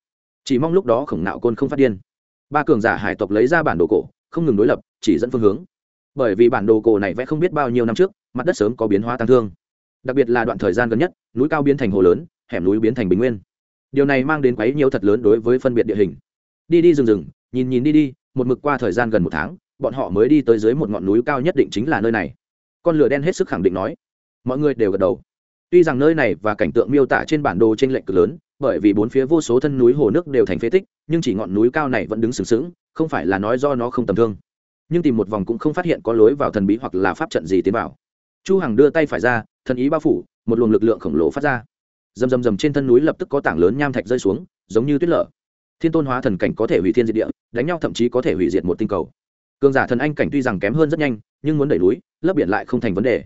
Chỉ mong lúc đó khổng nạo côn không phát điên ba cường giả hải tộc lấy ra bản đồ cổ, không ngừng đối lập, chỉ dẫn phương hướng. Bởi vì bản đồ cổ này vẽ không biết bao nhiêu năm trước, mặt đất sớm có biến hóa tăng thương. Đặc biệt là đoạn thời gian gần nhất, núi cao biến thành hồ lớn, hẻm núi biến thành bình nguyên. Điều này mang đến quấy nhiều thật lớn đối với phân biệt địa hình. Đi đi rừng rừng, nhìn nhìn đi đi, một mực qua thời gian gần một tháng, bọn họ mới đi tới dưới một ngọn núi cao nhất định chính là nơi này. Con lửa đen hết sức khẳng định nói. Mọi người đều gật đầu tuy rằng nơi này và cảnh tượng miêu tả trên bản đồ trên lệch cực lớn, bởi vì bốn phía vô số thân núi hồ nước đều thành phế tích, nhưng chỉ ngọn núi cao này vẫn đứng sừng sững, không phải là nói do nó không tầm thương nhưng tìm một vòng cũng không phát hiện có lối vào thần bí hoặc là pháp trận gì tiến vào. Chu hằng đưa tay phải ra, thần ý bao phủ, một luồng lực lượng khổng lồ phát ra. Rầm rầm rầm trên thân núi lập tức có tảng lớn nham thạch rơi xuống, giống như tuyết lở. Thiên tôn hóa thần cảnh có thể hủy thiên diệt địa, đánh nhau thậm chí có thể hủy diệt một tinh cầu. Cường giả thần anh cảnh tuy rằng kém hơn rất nhanh, nhưng muốn đẩy núi, lấp biển lại không thành vấn đề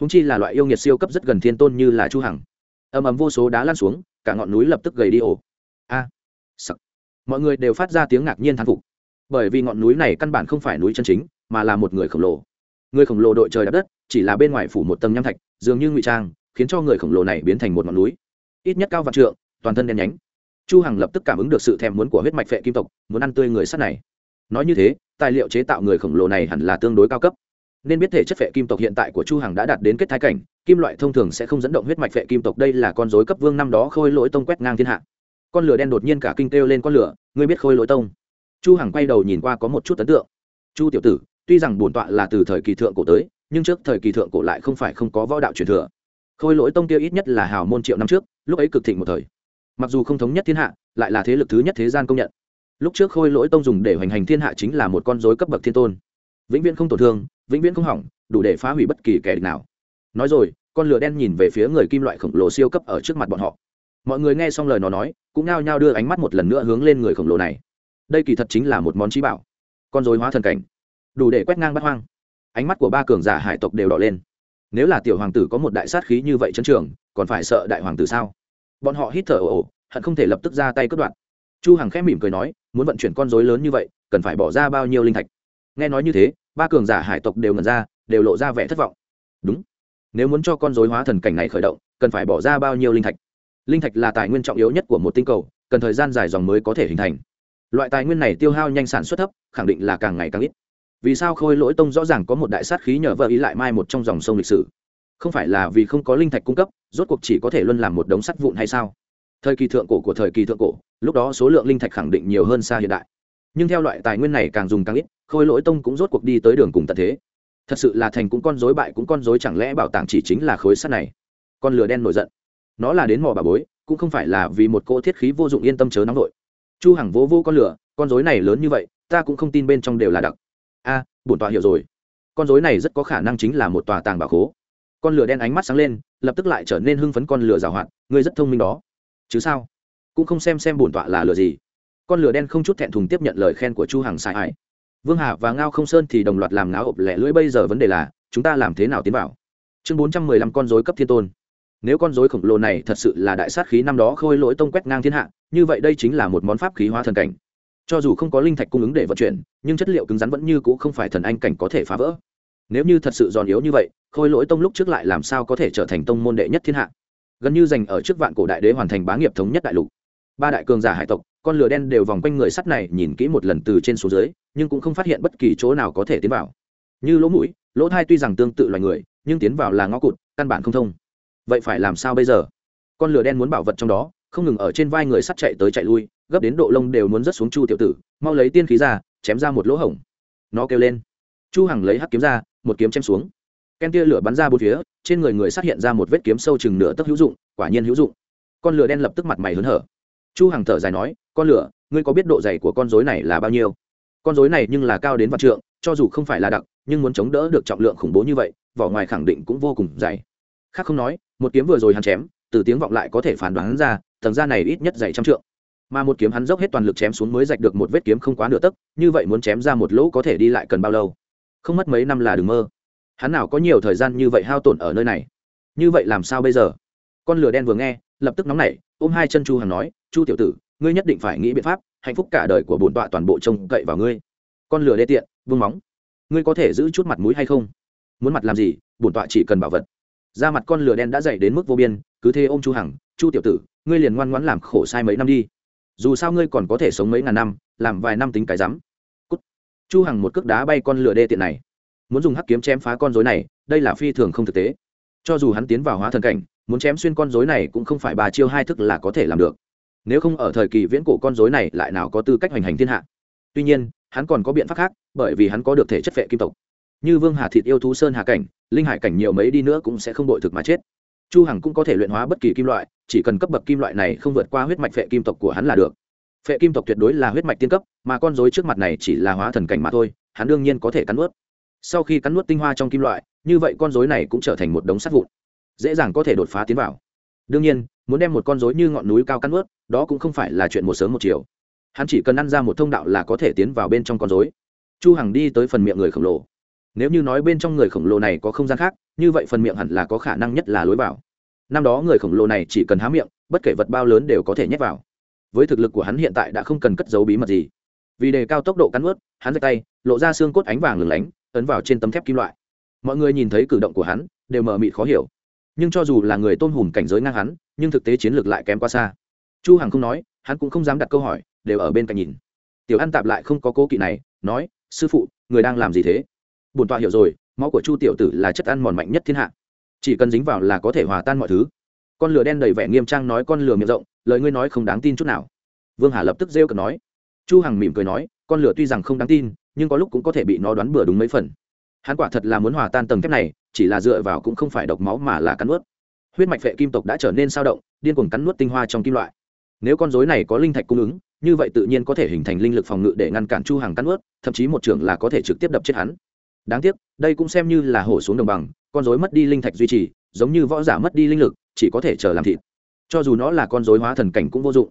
húng chi là loại yêu nghiệt siêu cấp rất gần thiên tôn như là chu hằng. Ầm ầm vô số đá lan xuống cả ngọn núi lập tức gầy đi ổ a. À, mọi người đều phát ra tiếng ngạc nhiên thán phục. Bởi vì ngọn núi này căn bản không phải núi chân chính mà là một người khổng lồ. Người khổng lồ đội trời đạp đất chỉ là bên ngoài phủ một tầng nham thạch dường như ngụy trang khiến cho người khổng lồ này biến thành một ngọn núi. Ít nhất cao vạn trượng toàn thân đen nhánh. Chu hằng lập tức cảm ứng được sự thèm muốn của huyết mạch phệ kim tộc muốn ăn tươi người sắt này. Nói như thế tài liệu chế tạo người khổng lồ này hẳn là tương đối cao cấp nên biết thể chất phệ kim tộc hiện tại của chu hằng đã đạt đến kết thái cảnh, kim loại thông thường sẽ không dẫn động huyết mạch phệ kim tộc. Đây là con rối cấp vương năm đó khôi lỗi tông quét ngang thiên hạ. Con lửa đen đột nhiên cả kinh kêu lên con lửa, ngươi biết khôi lỗi tông? Chu hằng quay đầu nhìn qua có một chút ấn tượng. Chu tiểu tử, tuy rằng bổn tọa là từ thời kỳ thượng cổ tới, nhưng trước thời kỳ thượng cổ lại không phải không có võ đạo truyền thừa. Khôi lỗi tông kia ít nhất là hào môn triệu năm trước, lúc ấy cực thịnh một thời. Mặc dù không thống nhất thiên hạ, lại là thế lực thứ nhất thế gian công nhận. Lúc trước khôi lỗi tông dùng để hoành hành thiên hạ chính là một con rối cấp bậc thiên tôn. Vĩnh viễn không tổn thương vĩnh viễn không hỏng, đủ để phá hủy bất kỳ kẻ địch nào. Nói rồi, con lửa đen nhìn về phía người kim loại khổng lồ siêu cấp ở trước mặt bọn họ. Mọi người nghe xong lời nó nói, cũng nao nhao đưa ánh mắt một lần nữa hướng lên người khổng lồ này. Đây kỳ thật chính là một món trí bảo. Con dối hóa thần cảnh. Đủ để quét ngang bắt hoang. Ánh mắt của ba cường giả hải tộc đều đỏ lên. Nếu là tiểu hoàng tử có một đại sát khí như vậy chấn trường, còn phải sợ đại hoàng tử sao? Bọn họ hít thở ồ ồ, hận không thể lập tức ra tay cướp đoạt. Chu hằng khẽ mỉm cười nói, muốn vận chuyển con rối lớn như vậy, cần phải bỏ ra bao nhiêu linh thạch? Nghe nói như thế ba cường giả hải tộc đều ngẩn ra, đều lộ ra vẻ thất vọng. Đúng. Nếu muốn cho con rối hóa thần cảnh này khởi động, cần phải bỏ ra bao nhiêu linh thạch? Linh thạch là tài nguyên trọng yếu nhất của một tinh cầu, cần thời gian dài dòng mới có thể hình thành. Loại tài nguyên này tiêu hao nhanh sản xuất thấp, khẳng định là càng ngày càng ít. Vì sao khôi lỗi tông rõ ràng có một đại sát khí nhờ vợ ý lại mai một trong dòng sông lịch sử? Không phải là vì không có linh thạch cung cấp, rốt cuộc chỉ có thể luân làm một đống sắt vụn hay sao? Thời kỳ thượng cổ của thời kỳ thượng cổ, lúc đó số lượng linh thạch khẳng định nhiều hơn xa hiện đại nhưng theo loại tài nguyên này càng dùng càng ít, khôi lỗi tông cũng rốt cuộc đi tới đường cùng tận thế. Thật sự là thành cũng con dối bại cũng con dối chẳng lẽ bảo tàng chỉ chính là khối sắt này? Con lửa đen nổi giận. Nó là đến mò bà bối, cũng không phải là vì một cô thiết khí vô dụng yên tâm chớ nóng vội. Chu hằng vô vô con lửa, con dối này lớn như vậy, ta cũng không tin bên trong đều là đặc. A, bổn tọa hiểu rồi. Con dối này rất có khả năng chính là một tòa tàng bảo khố. Con lửa đen ánh mắt sáng lên, lập tức lại trở nên hưng phấn con lửa rào hoạt, ngươi rất thông minh đó. Chứ sao? Cũng không xem xem bổn tọa là lửa gì con lửa đen không chút thẹn thùng tiếp nhận lời khen của chu hằng sai ải vương hà và ngao không sơn thì đồng loạt làm ngáo ộp lẻ lưỡi, bây giờ vấn đề là, chúng ta làm thế nào tiến vào? Chương bốn trăm mười lăm, con rối cấp thiên tôn. Nếu con rối khổng lồ này thật sự là đại sát khí năm đó khôi lỗi tông quét ngang thiên hạ, như vậy đây chính là một món pháp khí hóa thần cảnh. Cho dù không có linh thạch cung ứng để vận chuyển, nhưng chất liệu cứng rắn vẫn như c ũ không phải thần anh cảnh có thể phá vỡ. Nếu như thật sự giòn yếu như vậy, khôi lỗi tông lúc trước lại làm sao có thể trở thành tông môn đệ nhất thiên hạ? Gần như giành ở trước vạn cổ đại đế hoàn thành bá nghiệp thống nhất đại lục ba đại cường giả hải tộc, con lửa đen đều vòng quanh người sắt này nhìn kỹ một lần từ trên xuống dưới, nhưng cũng không phát hiện bất kỳ chỗ nào có thể tiến vào. Như lỗ mũi, lỗ thai tuy rằng tương tự loài người, nhưng tiến vào là ngõ cụt, căn bản không thông. Vậy phải làm sao bây giờ? Con lửa đen muốn bảo vật trong đó, không ngừng ở trên vai người sắt chạy tới chạy lui, gấp đến độ lông đều muốn rớt xuống chu tiểu tử, mau lấy tiên khí ra, chém ra một lỗ hổng. Nó kêu lên. Chu hằng lấy hắc kiếm ra, một kiếm chém xuống. Ken tia lửa bắn ra bốn phía, trên người người sát hiện ra một vết kiếm sâu chừng nửa tấc hữu dụng, quả nhiên hữu dụng. Con lửa đen lập tức mặt mày hớn hở chu hằng thở dài nói, con lửa, ngươi có biết độ dày của con rối này là bao nhiêu? Con rối này nhưng là cao đến vạn trượng, cho dù không phải là đặc, nhưng muốn chống đỡ được trọng lượng khủng bố như vậy, vỏ ngoài khẳng định cũng vô cùng dày. Khác không nói, một kiếm vừa rồi hắn chém, từ tiếng vọng lại có thể phán đoán ra, tầng da này ít nhất dày trăm trượng. Mà một kiếm hắn dốc hết toàn lực chém xuống mới rạch được một vết kiếm không quá nửa tấc, như vậy muốn chém ra một lỗ có thể đi lại cần bao lâu? Không mất mấy năm là đừng mơ. Hắn nào có nhiều thời gian như vậy hao tổn ở nơi này? Như vậy làm sao bây giờ? Con lửa đen vừa nghe, lập tức nóng nảy, ôm hai chân chu hằng nói chu tiểu tử, ngươi nhất định phải nghĩ biện pháp, hạnh phúc cả đời của bổn tọa toàn bộ trông cậy vào ngươi. Con lửa đê tiện, vương móng. Ngươi có thể giữ chút mặt mũi hay không? Muốn mặt làm gì, bổn tọa chỉ cần bảo vật. Da mặt con lửa đen đã dày đến mức vô biên, cứ thế ôm chu hằng, chu tiểu tử, ngươi liền ngoan ngoãn làm khổ sai mấy năm đi. Dù sao ngươi còn có thể sống mấy ngàn năm, làm vài năm tính cái rắm. Cút. chu hằng một cước đá bay con lửa đê tiện này. Muốn dùng hắc kiếm chém phá con rối này, đây là phi thường không thực tế. Cho dù hắn tiến vào hóa thần cảnh, muốn chém xuyên con rối này cũng không phải bà chiêu hai thức là có thể làm được nếu không ở thời kỳ viễn cổ con rối này lại nào có tư cách hoành hành thiên hạ. Tuy nhiên, hắn còn có biện pháp khác, bởi vì hắn có được thể chất vệ kim tộc. Như vương hà thịt yêu thú sơn hà cảnh, linh hải cảnh nhiều mấy đi nữa cũng sẽ không đội thực mà chết. Chu hằng cũng có thể luyện hóa bất kỳ kim loại, chỉ cần cấp bậc kim loại này không vượt qua huyết mạch vệ kim tộc của hắn là được. Vệ kim tộc tuyệt đối là huyết mạch tiên cấp, mà con rối trước mặt này chỉ là hóa thần cảnh mà thôi, hắn đương nhiên có thể cắn nuốt. Sau khi cắn nuốt tinh hoa trong kim loại, như vậy con rối này cũng trở thành một đống sắt vụn, dễ dàng có thể đột phá tiến vào. Đương nhiên muốn đem một con rối như ngọn núi cao cắn ướt, đó cũng không phải là chuyện một sớm một chiều. Hắn chỉ cần ăn ra một thông đạo là có thể tiến vào bên trong con rối. Chu hằng đi tới phần miệng người khổng lồ. Nếu như nói bên trong người khổng lồ này có không gian khác, như vậy phần miệng hẳn là có khả năng nhất là lối vào. Năm đó người khổng lồ này chỉ cần há miệng, bất kể vật bao lớn đều có thể nhét vào. Với thực lực của hắn hiện tại đã không cần cất giấu bí mật gì. Vì đề cao tốc độ cắn ướt, hắn giơ tay, lộ ra xương cốt ánh vàng lửng lánh, ấn vào trên tấm thép kim loại. Mọi người nhìn thấy cử động của hắn, đều mờ mịt khó hiểu nhưng cho dù là người tôn hùm cảnh giới ngang hắn, nhưng thực tế chiến lược lại kém quá xa. Chu hằng không nói, hắn cũng không dám đặt câu hỏi, đều ở bên cạnh nhìn. Tiểu an tạp lại không có cố kỵ này, nói, sư phụ, người đang làm gì thế? Bổn tọa hiểu rồi, máu của chu tiểu tử là chất ăn mòn mạnh nhất thiên hạ. Chỉ cần dính vào là có thể hòa tan mọi thứ. Con lửa đen đầy vẻ nghiêm trang nói con lửa miệng rộng, lời ngươi nói không đáng tin chút nào. Vương hà lập tức rêu cợt nói. Chu hằng mỉm cười nói, con lửa tuy rằng không đáng tin, nhưng có lúc cũng có thể bị nó đoán bừa đúng mấy phần hắn quả thật là muốn hòa tan tầng thép này, chỉ là dựa vào cũng không phải độc máu mà là cắn nuốt. huyết mạch vệ kim tộc đã trở nên sao động, điên cuồng cắn nuốt tinh hoa trong kim loại. Nếu con dối này có linh thạch cung ứng, như vậy tự nhiên có thể hình thành linh lực phòng ngự để ngăn cản chu hàng cắn nuốt, thậm chí một trưởng là có thể trực tiếp đập chết hắn. Đáng tiếc, đây cũng xem như là hổ xuống đồng bằng, con dối mất đi linh thạch duy trì, giống như võ giả mất đi linh lực, chỉ có thể chờ làm thịt. Cho dù nó là con dối hóa thần cảnh cũng vô dụng.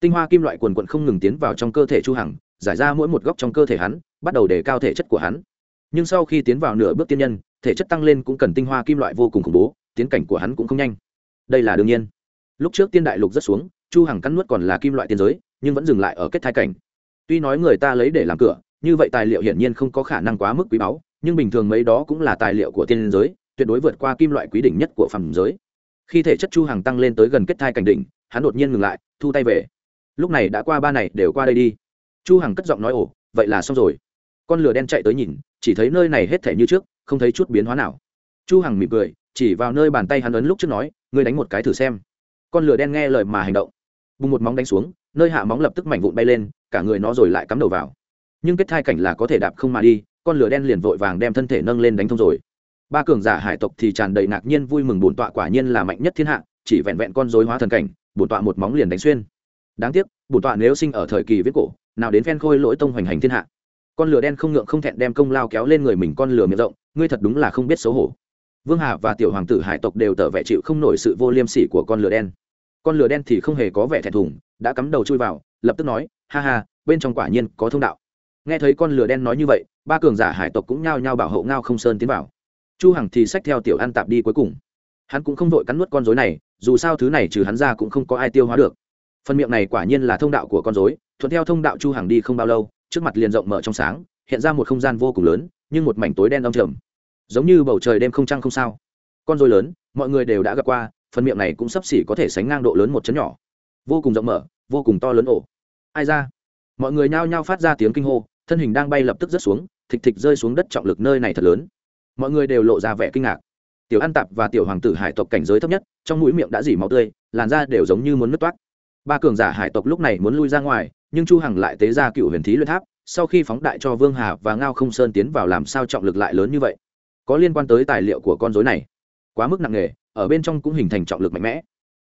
Tinh hoa kim loại quần quận không ngừng tiến vào trong cơ thể chu hằng, giải ra mỗi một góc trong cơ thể hắn, bắt đầu để cao thể chất của hắn nhưng sau khi tiến vào nửa bước tiên nhân, thể chất tăng lên cũng cần tinh hoa kim loại vô cùng khủng bố, tiến cảnh của hắn cũng không nhanh. Đây là đương nhiên. Lúc trước tiên đại lục rất xuống, chu hằng cắn nuốt còn là kim loại tiên giới, nhưng vẫn dừng lại ở kết thai cảnh. Tuy nói người ta lấy để làm cửa, như vậy tài liệu hiển nhiên không có khả năng quá mức quý báu, nhưng bình thường mấy đó cũng là tài liệu của tiên giới, tuyệt đối vượt qua kim loại quý đỉnh nhất của phẩm giới. Khi thể chất chu hằng tăng lên tới gần kết thai cảnh đỉnh, hắn đột nhiên ngừng lại, thu tay về. Lúc này đã qua ba này đều qua đây đi. Chu hằng cất giọng nói, ồ, vậy là xong rồi. Con lửa đen chạy tới nhìn chỉ thấy nơi này hết thể như trước, không thấy chút biến hóa nào. Chu hằng mỉm cười, chỉ vào nơi bàn tay hắn ấn lúc trước nói, ngươi đánh một cái thử xem. Con lửa đen nghe lời mà hành động. Bùng một móng đánh xuống, nơi hạ móng lập tức mảnh vụn bay lên, cả người nó rồi lại cắm đầu vào. Nhưng kết thai cảnh là có thể đạp không mà đi, con lửa đen liền vội vàng đem thân thể nâng lên đánh thông rồi. Ba cường giả hải tộc thì tràn đầy ngạc nhiên vui mừng bổn tọa quả nhiên là mạnh nhất thiên hạ, chỉ vẹn vẹn con rối hóa thần cảnh, bổn tọa một móng liền đánh xuyên. Đáng tiếc, bổn tọa nếu sinh ở thời kỳ viết cổ, nào đến phen khôi lỗi tông hoành hành thiên hạ con lửa đen không ngượng không thẹn đem công lao kéo lên người mình con lửa miệng rộng, ngươi thật đúng là không biết xấu hổ. Vương hà và tiểu hoàng tử hải tộc đều tở vẻ chịu không nổi sự vô liêm sỉ của con lửa đen. Con lửa đen thì không hề có vẻ thẹn thùng, đã cắm đầu chui vào, lập tức nói, ha ha, bên trong quả nhiên có thông đạo. Nghe thấy con lửa đen nói như vậy, ba cường giả hải tộc cũng nhao nhao bảo hậu ngao không sơn tiến vào. Chu hằng thì xách theo tiểu an tạp đi cuối cùng. Hắn cũng không vội cắn nuốt con rối này, dù sao thứ này trừ hắn ra cũng không có ai tiêu hóa được. Phần miệng này quả nhiên là thông đạo của con rối, thuận theo thông đạo chu hằng đi không bao lâu trước mặt liền rộng mở trong sáng, hiện ra một không gian vô cùng lớn, nhưng một mảnh tối đen đông trầm. Giống như bầu trời đêm không trăng không sao. Con rối lớn, mọi người đều đã gặp qua, phần miệng này cũng sắp xỉ có thể sánh ngang độ lớn một chấn nhỏ. Vô cùng rộng mở, vô cùng to lớn ổ. Ai ra? Mọi người nhao nhao phát ra tiếng kinh hô, thân hình đang bay lập tức rớt xuống, thịch thịch rơi xuống đất trọng lực nơi này thật lớn. Mọi người đều lộ ra vẻ kinh ngạc. Tiểu an tạp và tiểu hoàng tử hải tộc cảnh giới thấp nhất, trong mũi miệng đã dỉ máu tươi, làn da đều giống như muốn nứt toát ba cường giả hải tộc lúc này muốn lui ra ngoài nhưng chu hằng lại tế ra cựu huyền thí luyện tháp, sau khi phóng đại cho vương hà và ngao không sơn tiến vào làm sao trọng lực lại lớn như vậy? Có liên quan tới tài liệu của con rối này. Quá mức nặng nề, ở bên trong cũng hình thành trọng lực mạnh mẽ.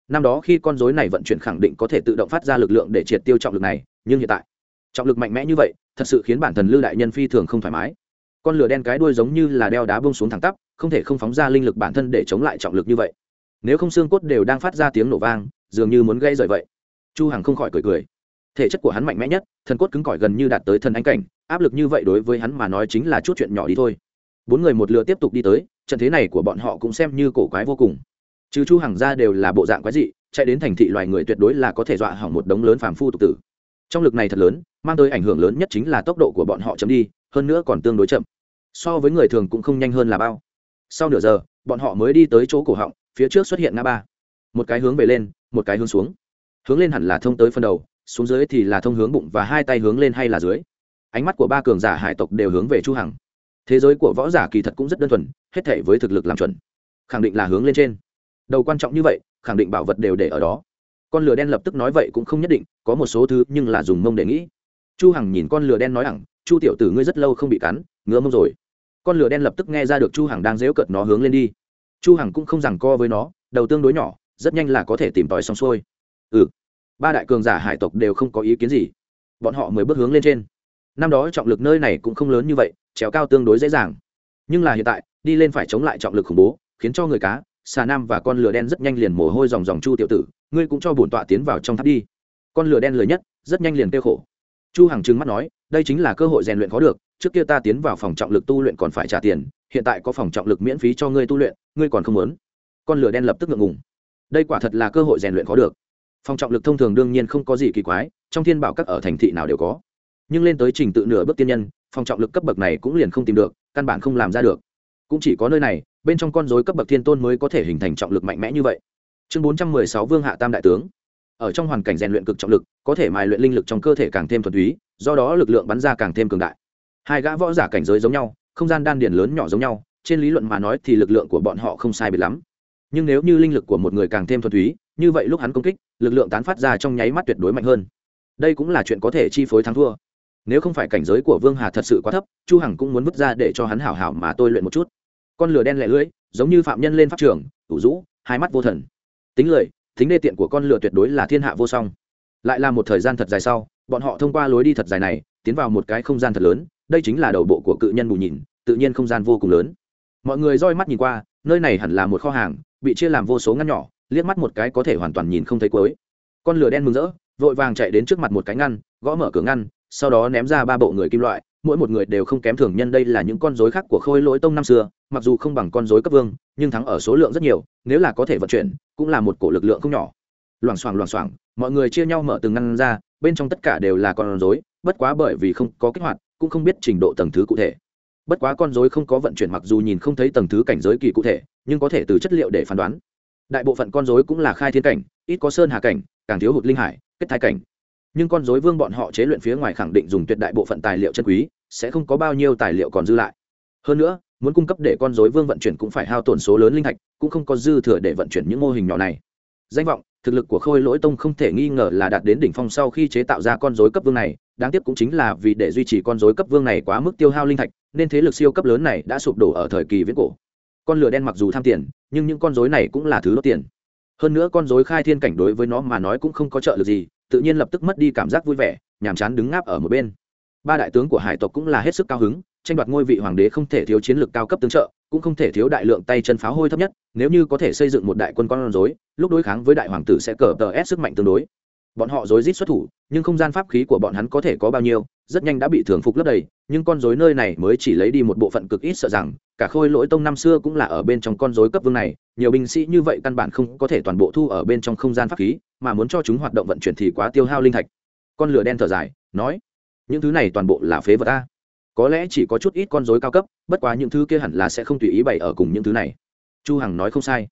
Năm đó khi con rối này vận chuyển khẳng định có thể tự động phát ra lực lượng để triệt tiêu trọng lực này, nhưng hiện tại, trọng lực mạnh mẽ như vậy, thật sự khiến bản thân lưu đại nhân phi thường không thoải mái. Con lửa đen cái đuôi giống như là đeo đá bông xuống thẳng tắp, không thể không phóng ra linh lực bản thân để chống lại trọng lực như vậy. Nếu không xương cốt đều đang phát ra tiếng nổ vang, dường như muốn gây rời vậy. Chu hằng không khỏi cười cười thể chất của hắn mạnh mẽ nhất, thần cốt cứng cỏi gần như đạt tới thần anh cảnh, áp lực như vậy đối với hắn mà nói chính là chút chuyện nhỏ đi thôi. Bốn người một lừa tiếp tục đi tới, trận thế này của bọn họ cũng xem như cổ quái vô cùng. Chứ chu hàng ra đều là bộ dạng quái dị, chạy đến thành thị loài người tuyệt đối là có thể dọa hỏng một đống lớn phàm phu tục tử. Trong lực này thật lớn, mang tới ảnh hưởng lớn nhất chính là tốc độ của bọn họ chấm đi, hơn nữa còn tương đối chậm. So với người thường cũng không nhanh hơn là bao. Sau nửa giờ, bọn họ mới đi tới chỗ cổ họng, phía trước xuất hiện ngã ba. Một cái hướng về lên, một cái hướng xuống. Hướng lên hẳn là thông tới phần đầu xuống dưới thì là thông hướng bụng và hai tay hướng lên hay là dưới. Ánh mắt của ba cường giả hải tộc đều hướng về chu hằng. Thế giới của võ giả kỳ thật cũng rất đơn thuần hết thể với thực lực làm chuẩn. Khẳng định là hướng lên trên. Đầu quan trọng như vậy khẳng định bảo vật đều để ở đó. Con lửa đen lập tức nói vậy cũng không nhất định có một số thứ nhưng là dùng mông để nghĩ. Chu hằng nhìn con lửa đen nói rằng, chu tiểu tử ngươi rất lâu không bị cắn ngứa mông rồi. Con lửa đen lập tức nghe ra được chu hằng đang dễu cợt nó hướng lên đi. Chu hằng cũng không rằng co với nó đầu tương đối nhỏ rất nhanh là có thể tìm tòi xong xuôi. Ừ ba đại cường giả hải tộc đều không có ý kiến gì. Bọn họ mới bước hướng lên trên. Năm đó trọng lực nơi này cũng không lớn như vậy, trèo cao tương đối dễ dàng. Nhưng là hiện tại, đi lên phải chống lại trọng lực khủng bố, khiến cho người cá, xà nam và con lửa đen rất nhanh liền mồ hôi dòng dòng chu tiểu tử, ngươi cũng cho bổn tọa tiến vào trong tháp đi. Con lửa đen lười nhất, rất nhanh liền kêu khổ. Chu hằng trừng mắt nói, đây chính là cơ hội rèn luyện có được, trước kia ta tiến vào phòng trọng lực tu luyện còn phải trả tiền, hiện tại có phòng trọng lực miễn phí cho ngươi tu luyện, ngươi còn không muốn. Con lửa đen lập tức ngượng ngùng. Đây quả thật là cơ hội rèn luyện có được phòng trọng lực thông thường đương nhiên không có gì kỳ quái, trong thiên bảo các ở thành thị nào đều có. Nhưng lên tới trình tự nửa bước tiên nhân, phòng trọng lực cấp bậc này cũng liền không tìm được, căn bản không làm ra được. Cũng chỉ có nơi này, bên trong con dối cấp bậc thiên tôn mới có thể hình thành trọng lực mạnh mẽ như vậy. Chương bốn trăm mười sáu vương hạ tam đại tướng. Ở trong hoàn cảnh rèn luyện cực trọng lực, có thể mài luyện linh lực trong cơ thể càng thêm thuần túy, do đó lực lượng bắn ra càng thêm cường đại. Hai gã võ giả cảnh giới giống nhau, không gian đan điền lớn nhỏ giống nhau, trên lý luận mà nói thì lực lượng của bọn họ không sai biệt lắm nhưng nếu như linh lực của một người càng thêm thuần túy, như vậy lúc hắn công kích, lực lượng tán phát ra trong nháy mắt tuyệt đối mạnh hơn. Đây cũng là chuyện có thể chi phối thắng thua. Nếu không phải cảnh giới của vương hà thật sự quá thấp, chu hằng cũng muốn vứt ra để cho hắn hảo hảo mà tôi luyện một chút. Con lửa đen lẻ lưỡi, giống như phạm nhân lên pháp trường, ủ rũ, hai mắt vô thần. Tính lời, tính đê tiện của con lửa tuyệt đối là thiên hạ vô song. Lại là một thời gian thật dài sau, bọn họ thông qua lối đi thật dài này, tiến vào một cái không gian thật lớn, đây chính là đầu bộ của cự nhân bù nhìn, tự nhiên không gian vô cùng lớn mọi người roi mắt nhìn qua, nơi này hẳn là một kho hàng, bị chia làm vô số ngăn nhỏ, liếc mắt một cái có thể hoàn toàn nhìn không thấy cuối. Con lửa đen mừng rỡ, vội vàng chạy đến trước mặt một cái ngăn, gõ mở cửa ngăn, sau đó ném ra ba bộ người kim loại, mỗi một người đều không kém thường nhân đây là những con dối khác của khôi lỗi tông năm xưa, mặc dù không bằng con dối cấp vương, nhưng thắng ở số lượng rất nhiều, nếu là có thể vận chuyển, cũng là một cổ lực lượng không nhỏ. Loảng xoảng loảng xoảng, mọi người chia nhau mở từng ngăn ra, bên trong tất cả đều là con dối bất quá bởi vì không có kích hoạt, cũng không biết trình độ tầng thứ cụ thể bất quá con dối không có vận chuyển mặc dù nhìn không thấy tầng thứ cảnh giới kỳ cụ thể, nhưng có thể từ chất liệu để phán đoán. Đại bộ phận con dối cũng là khai thiên cảnh, ít có sơn hà cảnh, càng thiếu hụt linh hải, kết thái cảnh. Nhưng con dối vương bọn họ chế luyện phía ngoài khẳng định dùng tuyệt đại bộ phận tài liệu chân quý, sẽ không có bao nhiêu tài liệu còn dư lại. Hơn nữa, muốn cung cấp để con dối vương vận chuyển cũng phải hao tổn số lớn linh thạch cũng không có dư thừa để vận chuyển những mô hình nhỏ này. Danh vọng, thực lực của khôi lỗi tông không thể nghi ngờ là đạt đến đỉnh phong sau khi chế tạo ra con dối cấp vương này, đáng tiếc cũng chính là vì để duy trì con dối cấp vương này quá mức tiêu hao linh thạch nên thế lực siêu cấp lớn này đã sụp đổ ở thời kỳ viễn cổ. Con lửa đen mặc dù tham tiền, nhưng những con dối này cũng là thứ đốt tiền. Hơn nữa con dối khai thiên cảnh đối với nó mà nói cũng không có trợ lực gì, tự nhiên lập tức mất đi cảm giác vui vẻ, nhàm chán đứng ngáp ở một bên. Ba đại tướng của hải tộc cũng là hết sức cao hứng, tranh đoạt ngôi vị hoàng đế không thể thiếu chiến lược cao cấp tương trợ, cũng không thể thiếu đại lượng tay chân pháo hôi thấp nhất, nếu như có thể xây dựng một đại quân con rối, lúc đối kháng với đại hoàng tử sẽ cờ tờ ép sức mạnh tương đối bọn họ rối rít xuất thủ, nhưng không gian pháp khí của bọn hắn có thể có bao nhiêu, rất nhanh đã bị thường phục lấp đầy, nhưng con rối nơi này mới chỉ lấy đi một bộ phận cực ít sợ rằng, cả khôi lỗi tông năm xưa cũng là ở bên trong con rối cấp vương này, nhiều binh sĩ như vậy căn bản không có thể toàn bộ thu ở bên trong không gian pháp khí, mà muốn cho chúng hoạt động vận chuyển thì quá tiêu hao linh thạch. Con lửa đen thở dài, nói, những thứ này toàn bộ là phế vật a. Có lẽ chỉ có chút ít con rối cao cấp, bất quá những thứ kia hẳn là sẽ không tùy ý bày ở cùng những thứ này. Chu hằng nói không sai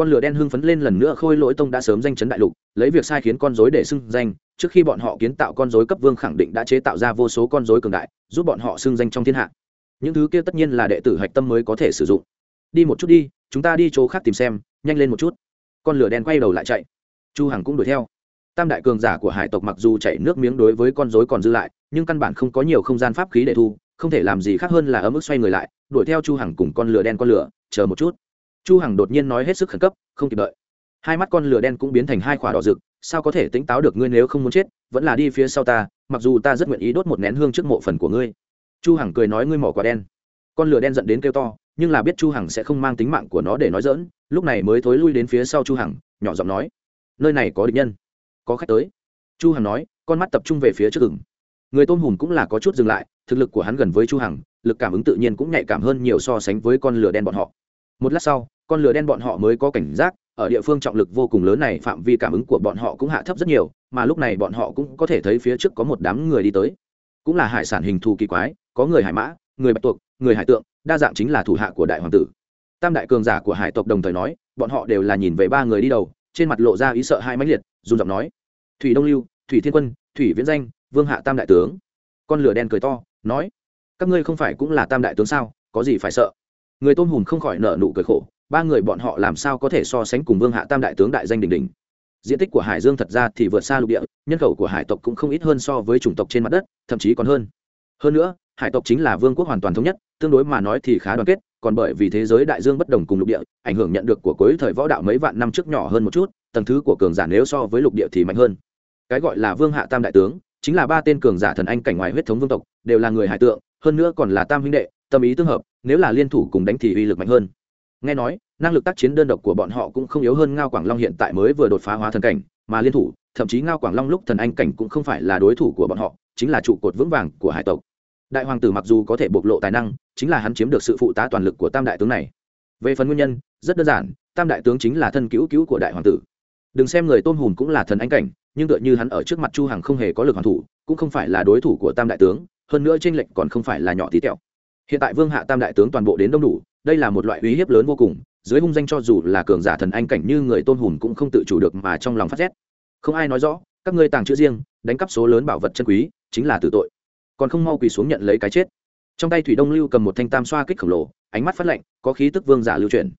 con lửa đen hưng phấn lên lần nữa khôi lỗi tông đã sớm danh chấn đại lục, lấy việc sai khiến con rối để xưng danh, trước khi bọn họ kiến tạo con rối cấp vương khẳng định đã chế tạo ra vô số con rối cường đại, giúp bọn họ xưng danh trong thiên hạ. Những thứ kia tất nhiên là đệ tử hạch tâm mới có thể sử dụng. Đi một chút đi, chúng ta đi chỗ khác tìm xem, nhanh lên một chút. Con lửa đen quay đầu lại chạy. Chu hằng cũng đuổi theo. Tam đại cường giả của hải tộc mặc dù chạy nước miếng đối với con rối còn dư lại, nhưng căn bản không có nhiều không gian pháp khí để thu, không thể làm gì khác hơn là ở mức xoay người lại, đuổi theo chu hằng cùng con lửa đen con lửa, chờ một chút chu hằng đột nhiên nói hết sức khẩn cấp, không kịp đợi. Hai mắt con lửa đen cũng biến thành hai quả đỏ rực, sao có thể tính táo được ngươi nếu không muốn chết, vẫn là đi phía sau ta, mặc dù ta rất nguyện ý đốt một nén hương trước mộ phần của ngươi. Chu hằng cười nói ngươi mỏ quả đen. Con lửa đen giận đến kêu to, nhưng là biết chu hằng sẽ không mang tính mạng của nó để nói dỡn lúc này mới thối lui đến phía sau chu hằng, nhỏ giọng nói, nơi này có địch nhân, có khách tới. Chu hằng nói, con mắt tập trung về phía trước gừng người tôn hùm cũng là có chút dừng lại, thực lực của hắn gần với chu hằng, lực cảm ứng tự nhiên cũng nhạy cảm hơn nhiều so sánh với con lửa đen bọn họ một lát sau, con lửa đen bọn họ mới có cảnh giác, ở địa phương trọng lực vô cùng lớn này, phạm vi cảm ứng của bọn họ cũng hạ thấp rất nhiều, mà lúc này bọn họ cũng có thể thấy phía trước có một đám người đi tới. Cũng là hải sản hình thù kỳ quái, có người hải mã, người bạch tuộc, người hải tượng, đa dạng chính là thủ hạ của đại hoàng tử. Tam đại cường giả của hải tộc đồng thời nói, bọn họ đều là nhìn về ba người đi đầu, trên mặt lộ ra ý sợ hai mãnh liệt dùng giọng nói, thủy đông lưu, thủy thiên quân, thủy viễn danh, vương hạ tam đại tướng. Con lửa đen cười to, nói, các ngươi không phải cũng là tam đại tướng sao? Có gì phải sợ? Người tôn hùm không khỏi nợ nụ cười khổ, ba người bọn họ làm sao có thể so sánh cùng vương hạ tam đại tướng đại danh đình đình diện tích của hải dương thật ra thì vượt xa lục địa, nhân khẩu của hải tộc cũng không ít hơn so với chủng tộc trên mặt đất, thậm chí còn hơn. Hơn nữa, hải tộc chính là vương quốc hoàn toàn thống nhất, tương đối mà nói thì khá đoàn kết, còn bởi vì thế giới đại dương bất đồng cùng lục địa, ảnh hưởng nhận được của cuối thời võ đạo mấy vạn năm trước nhỏ hơn một chút, tầng thứ của cường giả nếu so với lục địa thì mạnh hơn. Cái gọi là vương hạ tam đại tướng, chính là ba tên cường giả thần anh cảnh ngoài huyết thống vương tộc, đều là người hải tượng, hơn nữa còn là tam huynh đệ tâm ý tương hợp, nếu là liên thủ cùng đánh thì uy lực mạnh hơn. Nghe nói, năng lực tác chiến đơn độc của bọn họ cũng không yếu hơn ngao quảng long hiện tại mới vừa đột phá hóa thần cảnh, mà liên thủ, thậm chí ngao quảng long lúc thần anh cảnh cũng không phải là đối thủ của bọn họ, chính là trụ cột vững vàng của hải tộc. Đại hoàng tử mặc dù có thể bộc lộ tài năng, chính là hắn chiếm được sự phụ tá toàn lực của tam đại tướng này. Về phần nguyên nhân, rất đơn giản, tam đại tướng chính là thân cứu cứu của đại hoàng tử. Đừng xem người tôn hùn cũng là thần anh cảnh, nhưng tựa như hắn ở trước mặt chu hằng không hề có lực hoàn thủ, cũng không phải là đối thủ của tam đại tướng, hơn nữa tranh lệch còn không phải là nhỏ tí tẹo hiện tại vương hạ tam đại tướng toàn bộ đến đông đủ, đây là một loại uy hiếp lớn vô cùng, dưới hung danh cho dù là cường giả thần anh cảnh như người tôn hùn cũng không tự chủ được mà trong lòng phát rét. Không ai nói rõ, các ngươi tàng chữ riêng, đánh cắp số lớn bảo vật chân quý, chính là tử tội. Còn không mau quỳ xuống nhận lấy cái chết. Trong tay thủy đông lưu cầm một thanh tam xoa kích khổng lồ, ánh mắt phát lạnh, có khí tức vương giả lưu truyền.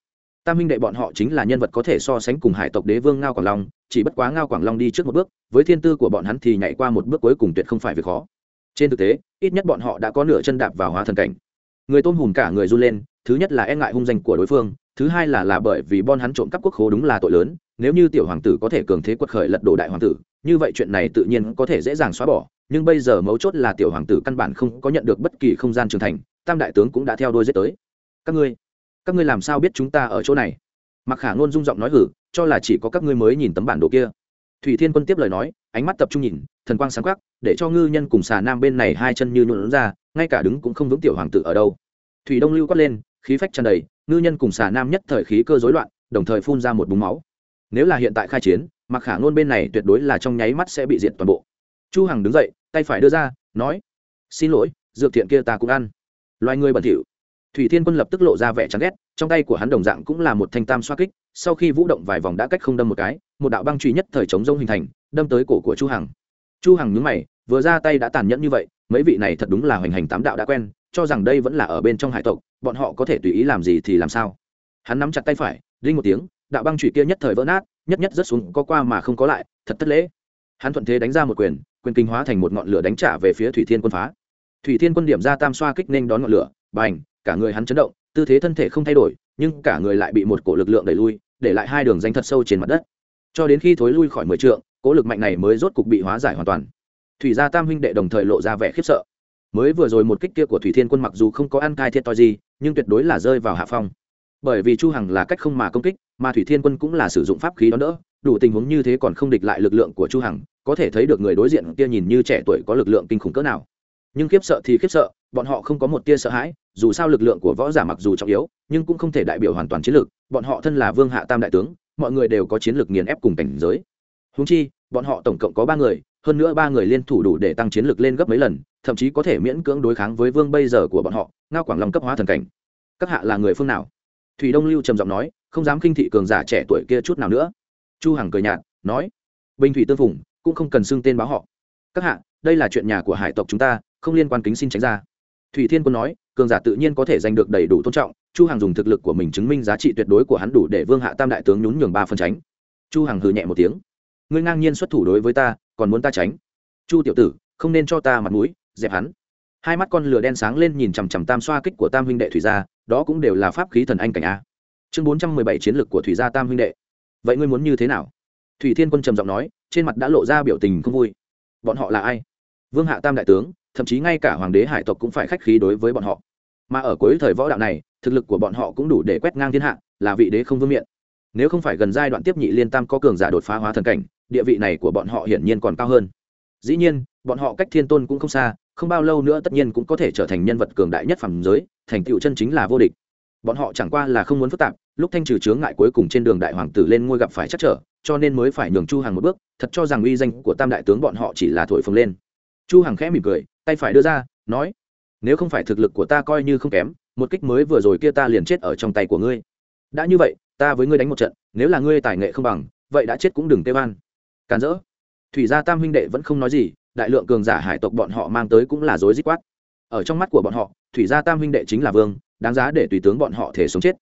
Tam minh đệ bọn họ chính là nhân vật có thể so sánh cùng hải tộc đế vương ngao quảng long, chỉ bất quá ngao quảng long đi trước một bước, với thiên tư của bọn hắn thì nhảy qua một bước cuối cùng tuyệt không phải việc khó. Trên thực tế, ít nhất bọn họ đã có nửa chân đạp vào hóa thần cảnh người tôn hùn cả người run lên, thứ nhất là e ngại hung danh của đối phương, thứ hai là là bởi vì bon hắn trộm cắp quốc khố đúng là tội lớn, nếu như tiểu hoàng tử có thể cường thế quật khởi lật đổ đại hoàng tử, như vậy chuyện này tự nhiên có thể dễ dàng xóa bỏ, nhưng bây giờ mấu chốt là tiểu hoàng tử căn bản không có nhận được bất kỳ không gian trưởng thành, tam đại tướng cũng đã theo đôi dết tới. Các ngươi các ngươi làm sao biết chúng ta ở chỗ này? Mặc khả ngôn rung giọng nói hử, cho là chỉ có các ngươi mới nhìn tấm bản đồ kia. Thủy thiên quân tiếp lời nói, ánh mắt tập trung nhìn, thần quang sáng khắc để cho ngư nhân cùng xà nam bên này hai chân như nhuộn ra, ngay cả đứng cũng không vững tiểu hoàng tử ở đâu thủy đông lưu quát lên, khí phách tràn đầy, ngư nhân cùng xà nam nhất thời khí cơ rối loạn, đồng thời phun ra một búng máu. Nếu là hiện tại khai chiến mặc khả ngôn bên này tuyệt đối là trong nháy mắt sẽ bị diệt toàn bộ. Chu hằng đứng dậy, tay phải đưa ra, nói, xin lỗi, dược thiện kia ta cũng ăn. Loài người bẩn thỉu. Thủy thiên quân lập tức lộ ra vẻ chán ghét, trong tay của hắn đồng dạng cũng là một thanh tam xoa kích, sau khi vũ động vài vòng đã cách không đâm một cái, một đạo băng truy nhất thời chống rông hình thành, đâm tới cổ của chu hằng. Chu hằng nhướng mày, vừa ra tay đã tàn nhẫn như vậy, mấy vị này thật đúng là hoành hành tám đạo đã quen cho rằng đây vẫn là ở bên trong hải tộc, bọn họ có thể tùy ý làm gì thì làm sao? Hắn nắm chặt tay phải đinh một tiếng, đạo băng chủy kia nhất thời vỡ nát, nhất nhất rớt xuống, có qua mà không có lại, thật thất lễ. Hắn thuận thế đánh ra một quyền quyền kinh hóa thành một ngọn lửa đánh trả về phía thủy thiên quân phá. Thủy thiên quân điểm ra tam xoa kích nên đón ngọn lửa, bành, cả người hắn chấn động, tư thế thân thể không thay đổi, nhưng cả người lại bị một cổ lực lượng đẩy lui, để lại hai đường danh thật sâu trên mặt đất. Cho đến khi thối lui khỏi mười trượng cỗ lực mạnh này mới rốt cục bị hóa giải hoàn toàn. Thủy gia tam huynh đệ đồng thời lộ ra vẻ khiếp sợ mới vừa rồi một kích kia của thủy thiên quân mặc dù không có ăn cai thiệt to gì, nhưng tuyệt đối là rơi vào hạ phong. Bởi vì chu hằng là cách không mà công kích, mà thủy thiên quân cũng là sử dụng pháp khí đó đỡ, đủ tình huống như thế còn không địch lại lực lượng của chu hằng, có thể thấy được người đối diện kia nhìn như trẻ tuổi có lực lượng kinh khủng cỡ nào. Nhưng khiếp sợ thì khiếp sợ, bọn họ không có một tia sợ hãi, dù sao lực lượng của võ giả mặc dù trọng yếu, nhưng cũng không thể đại biểu hoàn toàn chiến lược, bọn họ thân là vương hạ tam đại tướng, mọi người đều có chiến lược nghiền ép cùng cảnh giới. Húng chi, bọn họ tổng cộng có ba người hơn nữa ba người liên thủ đủ để tăng chiến lực lên gấp mấy lần, thậm chí có thể miễn cưỡng đối kháng với vương bây giờ của bọn họ, ngao quảng long cấp hóa thần cảnh. Các hạ là người phương nào? Thủy đông lưu trầm giọng nói, không dám khinh thị cường giả trẻ tuổi kia chút nào nữa. Chu hằng cười nhạt, nói, bình thủy tương phùng, cũng không cần xưng tên báo họ. Các hạ, đây là chuyện nhà của hải tộc chúng ta, không liên quan kính xin tránh ra. Thủy thiên quân nói, cường giả tự nhiên có thể giành được đầy đủ tôn trọng, chu hằng dùng thực lực của mình chứng minh giá trị tuyệt đối của hắn đủ để vương hạ tam đại tướng nhún nhường ba phần tránh. Chu hằng hừ nhẹ một tiếng ngươi ngang nhiên xuất thủ đối với ta, còn muốn ta tránh? Chu tiểu tử, không nên cho ta mặt mũi, dẹp hắn. Hai mắt con lửa đen sáng lên nhìn chằm chằm tam xoa kích của tam huynh đệ thủy gia, đó cũng đều là pháp khí thần anh cảnh a. Chương bốn trăm mười bảy chiến lược của thủy gia tam huynh đệ. Vậy ngươi muốn như thế nào? Thủy thiên quân trầm giọng nói, trên mặt đã lộ ra biểu tình không vui. Bọn họ là ai? Vương hạ tam đại tướng, thậm chí ngay cả hoàng đế hải tộc cũng phải khách khí đối với bọn họ. Mà ở cuối thời võ đạo này, thực lực của bọn họ cũng đủ để quét ngang thiên hạ, là vị đế không vương miện. Nếu không phải gần giai đoạn tiếp nhị liên tam có cường giả đột phá hóa thần cảnh địa vị này của bọn họ hiển nhiên còn cao hơn. Dĩ nhiên, bọn họ cách thiên tôn cũng không xa, không bao lâu nữa tất nhiên cũng có thể trở thành nhân vật cường đại nhất phàm giới, thành tựu chân chính là vô địch. Bọn họ chẳng qua là không muốn phức tạp, lúc thanh trừ chướng ngại cuối cùng trên đường đại hoàng tử lên ngôi gặp phải chắc trở, cho nên mới phải nhường chu hàng một bước, thật cho rằng uy danh của tam đại tướng bọn họ chỉ là thổi phồng lên. Chu hằng khẽ mỉm cười, tay phải đưa ra, nói, nếu không phải thực lực của ta coi như không kém, một kích mới vừa rồi kia ta liền chết ở trong tay của ngươi. Đã như vậy, ta với ngươi đánh một trận, nếu là ngươi tài nghệ không bằng, vậy đã chết cũng đừng tê van càn rỡ. Thủy gia tam huynh đệ vẫn không nói gì, đại lượng cường giả hải tộc bọn họ mang tới cũng là dối dích quát. Ở trong mắt của bọn họ, thủy gia tam huynh đệ chính là vương, đáng giá để tùy tướng bọn họ thể sống chết.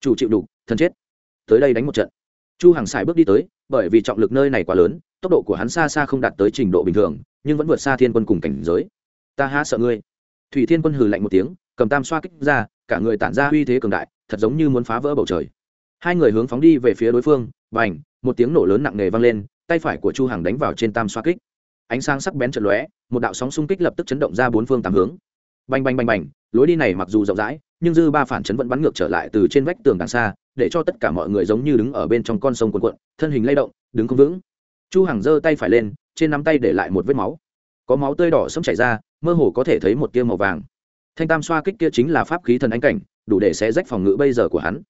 Chủ chịu đủ thân chết. Tới đây đánh một trận. Chu hàng sải bước đi tới, bởi vì trọng lực nơi này quá lớn, tốc độ của hắn xa xa không đạt tới trình độ bình thường, nhưng vẫn vượt xa thiên quân cùng cảnh giới. Ta há sợ ngươi. Thủy thiên quân hừ lạnh một tiếng, cầm tam xoa kích ra, cả người tản ra uy thế cường đại, thật giống như muốn phá vỡ bầu trời. Hai người hướng phóng đi về phía đối phương và một tiếng nổ lớn nặng nề vang lên tay phải của chu hằng đánh vào trên tam xoa kích. Ánh sáng sắc bén chợt lóe, một đạo sóng xung kích lập tức chấn động ra bốn phương tám hướng. Bành bành bành bành, lối đi này mặc dù rộng rãi, nhưng dư ba phản chấn vẫn bắn ngược trở lại từ trên vách tường đằng xa, để cho tất cả mọi người giống như đứng ở bên trong con sông cuồn cuộn, thân hình lay động, đứng không vững. Chu hằng giơ tay phải lên, trên nắm tay để lại một vết máu. Có máu tươi đỏ sẫm chảy ra, mơ hồ có thể thấy một tia màu vàng. Thanh tam xoa kích kia chính là pháp khí thần ánh cảnh, đủ để xé rách phòng ngự bây giờ của hắn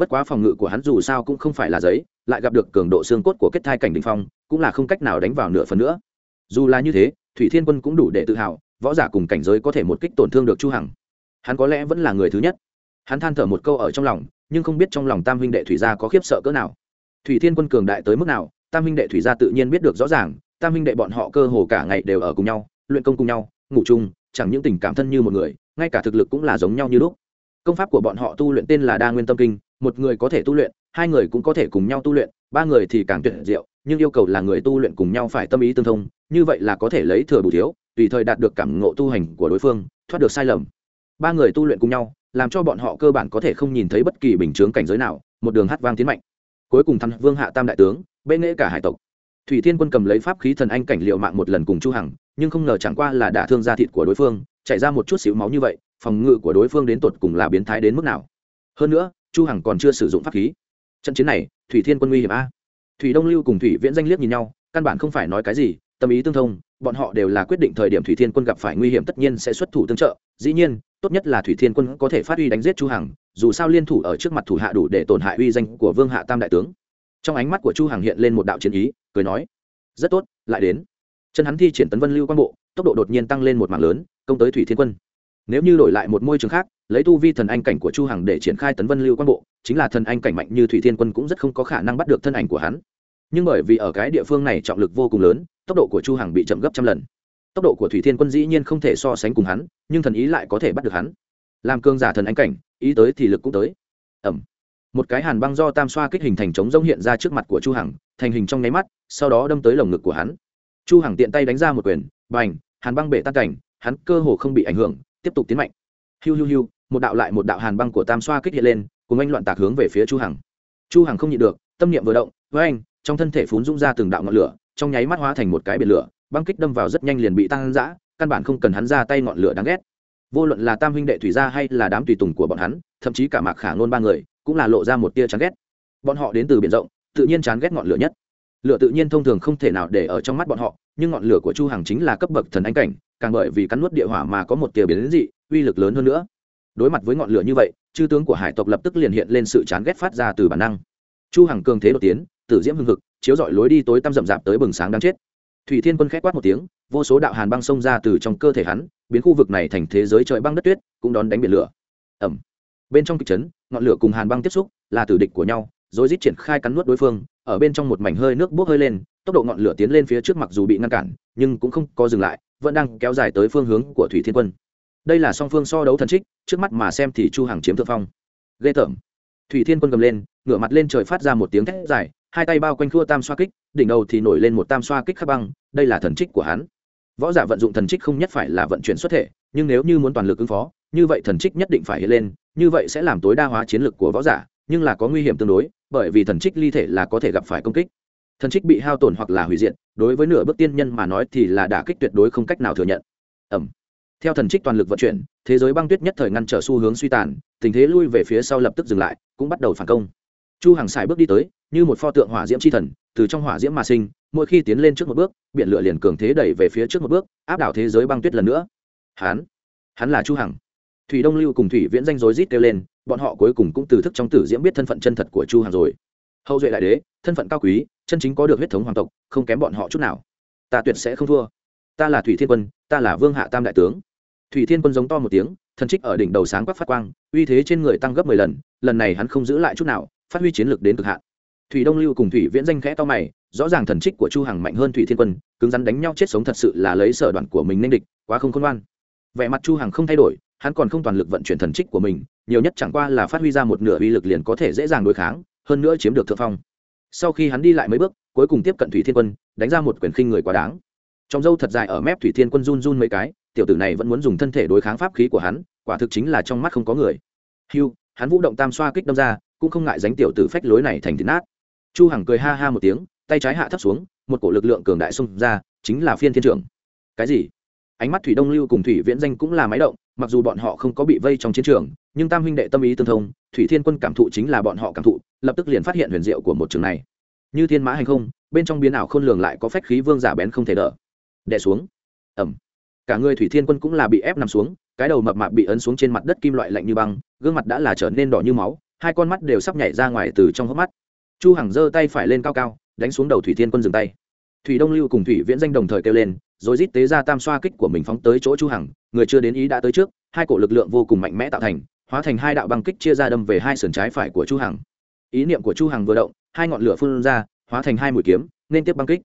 bất quá phòng ngự của hắn dù sao cũng không phải là giấy, lại gặp được cường độ xương cốt của kết thai cảnh đình phong, cũng là không cách nào đánh vào nửa phần nữa. Dù là như thế, thủy thiên quân cũng đủ để tự hào, võ giả cùng cảnh giới có thể một kích tổn thương được chu hằng. Hắn có lẽ vẫn là người thứ nhất. Hắn than thở một câu ở trong lòng, nhưng không biết trong lòng tam huynh đệ thủy gia có khiếp sợ cỡ nào. Thủy thiên quân cường đại tới mức nào, tam huynh đệ thủy gia tự nhiên biết được rõ ràng, tam huynh đệ bọn họ cơ hồ cả ngày đều ở cùng nhau, luyện công cùng nhau, ngủ chung, chẳng những tình cảm thân như một người, ngay cả thực lực cũng là giống nhau như lúc. Công pháp của bọn họ tu luyện tên là đa nguyên tâm kinh một người có thể tu luyện, hai người cũng có thể cùng nhau tu luyện, ba người thì càng tuyệt diệu, nhưng yêu cầu là người tu luyện cùng nhau phải tâm ý tương thông, như vậy là có thể lấy thừa bù thiếu, tùy thời đạt được cảm ngộ tu hành của đối phương, thoát được sai lầm. Ba người tu luyện cùng nhau, làm cho bọn họ cơ bản có thể không nhìn thấy bất kỳ bình chướng cảnh giới nào, một đường hát vang tiến mạnh. Cuối cùng thắng vương hạ tam đại tướng bên nghệ cả hải tộc. Thủy thiên quân cầm lấy pháp khí thần anh cảnh liệu mạng một lần cùng chu hằng, nhưng không ngờ chẳng qua là đả thương da thịt của đối phương chảy ra một chút xíu máu như vậy, phòng ngự của đối phương đến tột cùng là biến thái đến mức nào. Hơn nữa chu hằng còn chưa sử dụng pháp khí. Trận chiến này, thủy thiên quân nguy hiểm a. Thủy đông lưu cùng thủy viễn danh liếc nhìn nhau, căn bản không phải nói cái gì, tâm ý tương thông, bọn họ đều là quyết định thời điểm thủy thiên quân gặp phải nguy hiểm tất nhiên sẽ xuất thủ tương trợ, dĩ nhiên, tốt nhất là thủy thiên quân có thể phát huy đánh giết chu hằng, dù sao liên thủ ở trước mặt thủ hạ đủ để tổn hại uy danh của vương hạ tam đại tướng. Trong ánh mắt của chu hằng hiện lên một đạo chiến ý, cười nói, rất tốt, lại đến. Chân hắn thi triển tấn vân lưu quan bộ, tốc độ đột nhiên tăng lên một mảng lớn, công tới thủy thiên quân nếu như đổi lại một môi trường khác, lấy tu vi thần anh cảnh của chu hằng để triển khai tấn vân lưu quan bộ, chính là thần anh cảnh mạnh như thủy thiên quân cũng rất không có khả năng bắt được thân ảnh của hắn. Nhưng bởi vì ở cái địa phương này trọng lực vô cùng lớn, tốc độ của chu hằng bị chậm gấp trăm lần. Tốc độ của thủy thiên quân dĩ nhiên không thể so sánh cùng hắn, nhưng thần ý lại có thể bắt được hắn. Làm cương giả thần anh cảnh, ý tới thì lực cũng tới. Ẩm. Một cái hàn băng do tam xoa kích hình thành chống rông hiện ra trước mặt của chu hằng, thành hình trong nháy mắt, sau đó đâm tới lồng ngực của hắn. Chu hằng tiện tay đánh ra một quyền, bành, hàn băng bể tan cảnh, hắn cơ hồ không bị ảnh hưởng tiếp tục tiến mạnh. Hiu hiu hiu, một đạo lại một đạo hàn băng của tam xoa kích hiện lên, cùng anh loạn tạc hướng về phía chu hằng. Chu hằng không nhịn được, tâm niệm vừa động, với anh, trong thân thể phún dũng ra từng đạo ngọn lửa, trong nháy mắt hóa thành một cái biển lửa, băng kích đâm vào rất nhanh liền bị tăng dã, căn bản không cần hắn ra tay ngọn lửa đáng ghét. Vô luận là tam huynh đệ thủy gia hay là đám tùy tùng của bọn hắn, thậm chí cả mạc khả luôn ba người, cũng là lộ ra một tia chán ghét. Bọn họ đến từ biển rộng, tự nhiên chán ghét ngọn lửa nhất. Lửa tự nhiên thông thường không thể nào để ở trong mắt bọn họ, nhưng ngọn lửa của chu hằng chính là cấp bậc thần anh cảnh càng bởi vì cắn nuốt địa hỏa mà có một tia biến dị, uy lực lớn hơn nữa. Đối mặt với ngọn lửa như vậy, chư tướng của hải tộc lập tức liền hiện lên sự chán ghét phát ra từ bản năng. Chu hằng cường thế đột tiến, tử diễm hưng hực, chiếu dọi lối đi tối tăm rậm rạp tới bừng sáng đáng chết. Thủy thiên quân khét quát một tiếng, vô số đạo hàn băng xông ra từ trong cơ thể hắn, biến khu vực này thành thế giới trời băng đất tuyết, cũng đón đánh biển lửa. Ẩm bên trong kịch trấn, ngọn lửa cùng hàn băng tiếp xúc, là tử địch của nhau, rồi rít triển khai cắn nuốt đối phương, ở bên trong một mảnh hơi nước bốc hơi lên, tốc độ ngọn lửa tiến lên phía trước mặc dù bị ngăn cản, nhưng cũng không có dừng lại vẫn đang kéo dài tới phương hướng của thủy thiên quân. Đây là song phương so đấu thần trích, trước mắt mà xem thì chu hàng chiếm thượng phong. Ghê tởm. Thủy thiên quân cầm lên, ngửa mặt lên trời phát ra một tiếng thét dài, hai tay bao quanh khua tam xoa kích, đỉnh đầu thì nổi lên một tam xoa kích khắc băng, đây là thần trích của hắn. Võ giả vận dụng thần trích không nhất phải là vận chuyển xuất thể, nhưng nếu như muốn toàn lực ứng phó, như vậy thần trích nhất định phải hiện lên, như vậy sẽ làm tối đa hóa chiến lực của võ giả, nhưng là có nguy hiểm tương đối, bởi vì thần trích ly thể là có thể gặp phải công kích thần trích bị hao tổn hoặc là hủy diệt đối với nửa bước tiên nhân mà nói thì là đả kích tuyệt đối không cách nào thừa nhận. Ẩm. Theo thần trích toàn lực vận chuyển thế giới băng tuyết nhất thời ngăn trở xu hướng suy tàn tình thế lui về phía sau lập tức dừng lại cũng bắt đầu phản công. Chu hàng xài bước đi tới như một pho tượng hỏa diễm c h i thần từ trong hỏa diễm mà sinh mỗi khi tiến lên trước một bước biển lửa liền cường thế đẩy về phía trước một bước áp đảo thế giới băng tuyết lần nữa. Hán, hắn là chu hằng. Thủy đông lưu cùng thủy viễn danh rối rít kêu lên bọn họ cuối cùng cũng từ thức trong tử diễm biết thân phận chân thật của chu hằng rồi hậu duệ đại đế, thân phận cao quý, chân chính có được huyết thống hoàng tộc, không kém bọn họ chút nào. Ta tuyệt sẽ không thua. Ta là thủy thiên quân, ta là vương hạ tam đại tướng. Thủy thiên quân giống to một tiếng, thần trích ở đỉnh đầu sáng quắc phát quang, uy thế trên người tăng gấp mười lần lần này hắn không giữ lại chút nào, phát huy chiến lược đến cực hạn. Thủy đông lưu cùng thủy viễn danh khẽ to mày, rõ ràng thần trích của chu hằng mạnh hơn thủy thiên quân, cứng rắn đánh nhau chết sống thật sự là lấy sở đoạn của mình nên địch, quá không khôn ngoan. Vẻ mặt chu hằng không thay đổi, hắn còn không toàn lực vận chuyển thần trích của mình, nhiều nhất chẳng qua là phát huy ra một nửa uy lực liền có thể dễ dàng đối kháng hơn nữa chiếm được thượng phong. Sau khi hắn đi lại mấy bước, cuối cùng tiếp cận thủy thiên quân, đánh ra một quyền khinh người quá đáng. Trong dâu thật dài ở mép thủy thiên quân run run mấy cái, tiểu tử này vẫn muốn dùng thân thể đối kháng pháp khí của hắn, quả thực chính là trong mắt không có người. Hiu hắn vũ động tam xoa kích đâm ra, cũng không ngại dánh tiểu tử phách lối này thành thịt nát. Chu hằng cười ha ha một tiếng, tay trái hạ thấp xuống, một cổ lực lượng cường đại xung ra, chính là phiên thiên trưởng. Cái gì? Ánh mắt thủy đông lưu cùng thủy viễn danh cũng là máy động mặc dù bọn họ không có bị vây trong chiến trường, nhưng tam huynh đệ tâm ý tương thông, thủy thiên quân cảm thụ chính là bọn họ cảm thụ, lập tức liền phát hiện huyền diệu của một trường này. Như thiên mã hành không, bên trong biến ảo khôn lường lại có phách khí vương giả bén không thể đỡ. Đè xuống. Ẩm cả người thủy thiên quân cũng là bị ép nằm xuống, cái đầu mập mạp bị ấn xuống trên mặt đất kim loại lạnh như băng, gương mặt đã là trở nên đỏ như máu, hai con mắt đều sắp nhảy ra ngoài từ trong hốc mắt. Chu hằng giơ tay phải lên cao cao, đánh xuống đầu thủy thiên quân dừng tay. Thủy đông lưu cùng thủy viễn danh đồng thời kêu lên rồi rít tế ra tam xoa kích của mình phóng tới chỗ chu hằng, người chưa đến ý đã tới trước, hai cổ lực lượng vô cùng mạnh mẽ tạo thành, hóa thành hai đạo băng kích chia ra đâm về hai sườn trái phải của chu hằng. Ý niệm của chu hằng vừa động, hai ngọn lửa phun ra, hóa thành hai mũi kiếm, nên tiếp băng kích.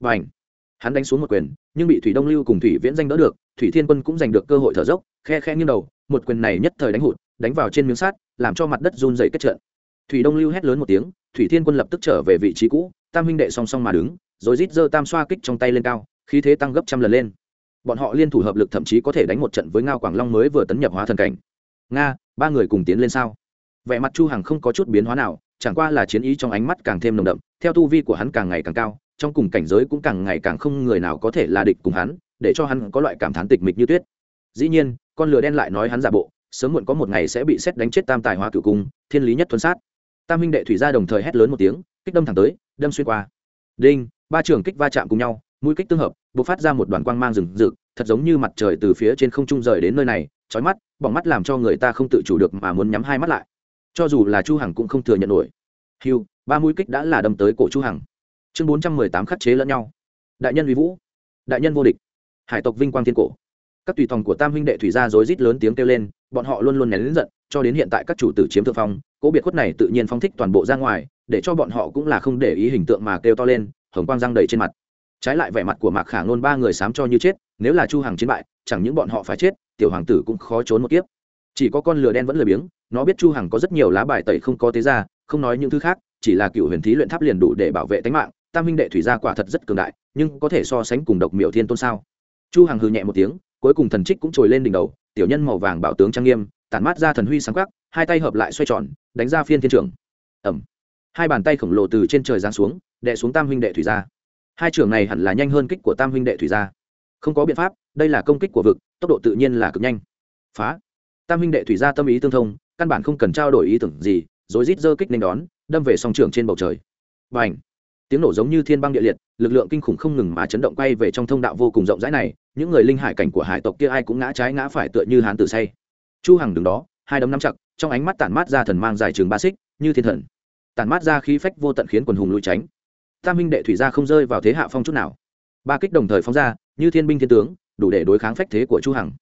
Bành! Hắn đánh xuống một quyền, nhưng bị thủy đông lưu cùng thủy viễn danh đỡ được, thủy thiên quân cũng giành được cơ hội thở dốc, khe khe nghiêng đầu, một quyền này nhất thời đánh hụt, đánh vào trên miếng sắt, làm cho mặt đất run dày kết trận. Thủy đông lưu hét lớn một tiếng, thủy thiên quân lập tức trở về vị trí cũ, tam huynh đệ song song mà đứng, rồi rít giơ tam xoa kích trong tay lên cao khí thế tăng gấp trăm lần lên. Bọn họ liên thủ hợp lực thậm chí có thể đánh một trận với ngao quảng long mới vừa tấn nhập hóa thần cảnh. Nga, ba người cùng tiến lên sao? Vẻ mặt chu hằng không có chút biến hóa nào, chẳng qua là chiến ý trong ánh mắt càng thêm nồng đậm, theo tu vi của hắn càng ngày càng cao, trong cùng cảnh giới cũng càng ngày càng không người nào có thể là địch cùng hắn, để cho hắn có loại cảm thán tịch mịch như tuyết. Dĩ nhiên, con lừa đen lại nói hắn giả bộ, sớm muộn có một ngày sẽ bị xét đánh chết tam tài hóa cửu cung, thiên lý nhất thuần sát. Tam minh đệ thủy gia đồng thời hét lớn một tiếng, kích đâm thẳng tới, đâm xuyên qua. Đinh, ba trường kích va chạm cùng nhau mũi kích tương hợp b ộ c phát ra một đoàn quang mang rừng rực, thật giống như mặt trời từ phía trên không trung rời đến nơi này trói mắt, bỏng mắt làm cho người ta không tự chủ được mà muốn nhắm hai mắt lại. Cho dù là chu hằng cũng không thừa nhận nổi. Hiu ba mũi kích đã là đâm tới cổ chu hằng. Chương bốn trăm mười tám khắc chế lẫn nhau. Đại nhân uy vũ. Đại nhân vô địch. Hải tộc vinh quang thiên cổ. Các tùy tòng của tam huynh đệ thủy gia rối rít lớn tiếng kêu lên, bọn họ luôn luôn nén lớn giận, cho đến hiện tại các chủ tử chiếm thượng phong, cố biệt khuất này tự nhiên phong thích toàn bộ ra ngoài, để cho bọn họ cũng là không để ý hình tượng mà kêu to lên, hồng quang răng đầy trên mặt trái lại vẻ mặt của mạc khả ngôn ba người sám cho như chết, nếu là chu hằng chiến bại, chẳng những bọn họ phải chết, tiểu hoàng tử cũng khó trốn một kiếp. Chỉ có con lừa đen vẫn lười biếng, nó biết chu hằng có rất nhiều lá bài tẩy không có tế ra, không nói những thứ khác, chỉ là cựu huyền thí luyện tháp liền đủ để bảo vệ tính mạng. Tam huynh đệ thủy gia quả thật rất cường đại, nhưng có thể so sánh cùng độc miểu thiên tôn sao? Chu hằng hừ nhẹ một tiếng, cuối cùng thần trích cũng trồi lên đỉnh đầu, tiểu nhân màu vàng bảo tướng trang nghiêm, tản mát ra thần huy sáng quắc, hai tay hợp lại xoay tròn, đánh ra phiên thiên trường. Ẩm hai bàn tay khổng lồ từ trên trời giáng xuống, đè xuống tam huynh đệ thủy gia hai trưởng này hẳn là nhanh hơn kích của tam huynh đệ thủy gia. Không có biện pháp, đây là công kích của vực, tốc độ tự nhiên là cực nhanh. Phá. Tam huynh đệ thủy gia tâm ý tương thông, căn bản không cần trao đổi ý tưởng gì rồi rít dơ kích nên đón, đâm về song trưởng trên bầu trời. Và ảnh tiếng nổ giống như thiên băng địa liệt, lực lượng kinh khủng không ngừng mà chấn động quay về trong thông đạo vô cùng rộng rãi này, những người linh hải cảnh của hải tộc kia ai cũng ngã trái ngã phải tựa như hán tử say. Chu hằng đứng đó, hai đấm nắm chặt, trong ánh mắt tản mát ra thần mang dài trường ba xích, như thiên thần. Tản mát ra khí phách vô tận khiến quần hùng lùi tránh tam minh đệ thủy gia không rơi vào thế hạ phong chút nào. Ba kích đồng thời phóng ra, như thiên binh thiên tướng, đủ để đối kháng phách thế của chu hằng.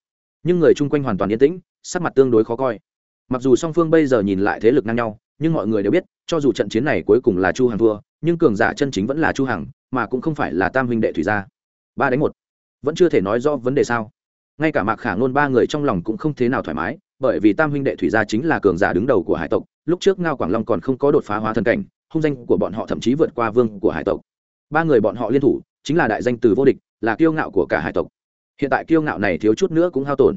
Nhưng người chung quanh hoàn toàn yên tĩnh, sắc mặt tương đối khó coi. Mặc dù song phương bây giờ nhìn lại thế lực ngang nhau, nhưng mọi người đều biết, cho dù trận chiến này cuối cùng là chu hằng thua, nhưng cường giả chân chính vẫn là chu hằng, mà cũng không phải là tam huynh đệ thủy gia. Ba đánh một. Vẫn chưa thể nói rõ vấn đề sao. Ngay cả mạc khả ngôn ba người trong lòng cũng không thế nào thoải mái, bởi vì tam huynh đệ thủy gia chính là cường giả đứng đầu của hải tộc, lúc trước ngao quảng long còn không có đột phá hóa thần cảnh hung danh của bọn họ thậm chí vượt qua vương của hải tộc. Ba người bọn họ liên thủ, chính là đại danh từ vô địch, là kiêu ngạo của cả hải tộc. Hiện tại kiêu ngạo này thiếu chút nữa cũng hao tổn.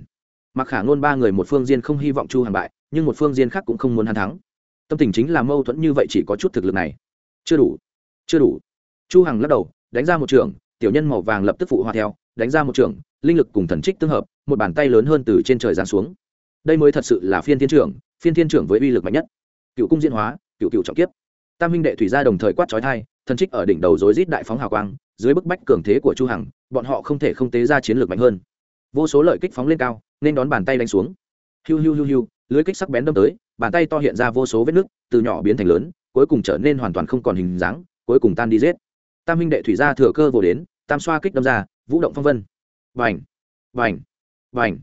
Mặc khả ngôn ba người một phương diên không hy vọng chu hằng bại, nhưng một phương diên khác cũng không muốn hắn thắng. Tâm tình chính là mâu thuẫn như vậy chỉ có chút thực lực này. Chưa đủ chưa đủ. Chu hằng lắc đầu, đánh ra một trường, tiểu nhân màu vàng lập tức phụ hòa theo, đánh ra một trường, linh lực cùng thần trích tương hợp, một bàn tay lớn hơn từ trên trời giáng xuống. Đây mới thật sự là phiên thiên trưởng, phiên thiên trưởng với uy lực mạnh nhất. Cựu cung diễn hóa, cựu cựu trọng kiếp tam minh đệ thủy gia đồng thời quát trói thai, thần trích ở đỉnh đầu rối rít đại phóng hào quang, dưới bức bách cường thế của chu hằng, bọn họ không thể không tế ra chiến lược mạnh hơn. Vô số lợi kích phóng lên cao, nên đón bàn tay đánh xuống. Hiu hiu hiu hiu, lưới kích sắc bén đâm tới, bàn tay to hiện ra vô số vết nứt, từ nhỏ biến thành lớn, cuối cùng trở nên hoàn toàn không còn hình dáng, cuối cùng tan đi giết. Tam minh đệ thủy gia thừa cơ vồ đến, tam xoa kích đâm ra, vũ động phong vân. Vành vành vành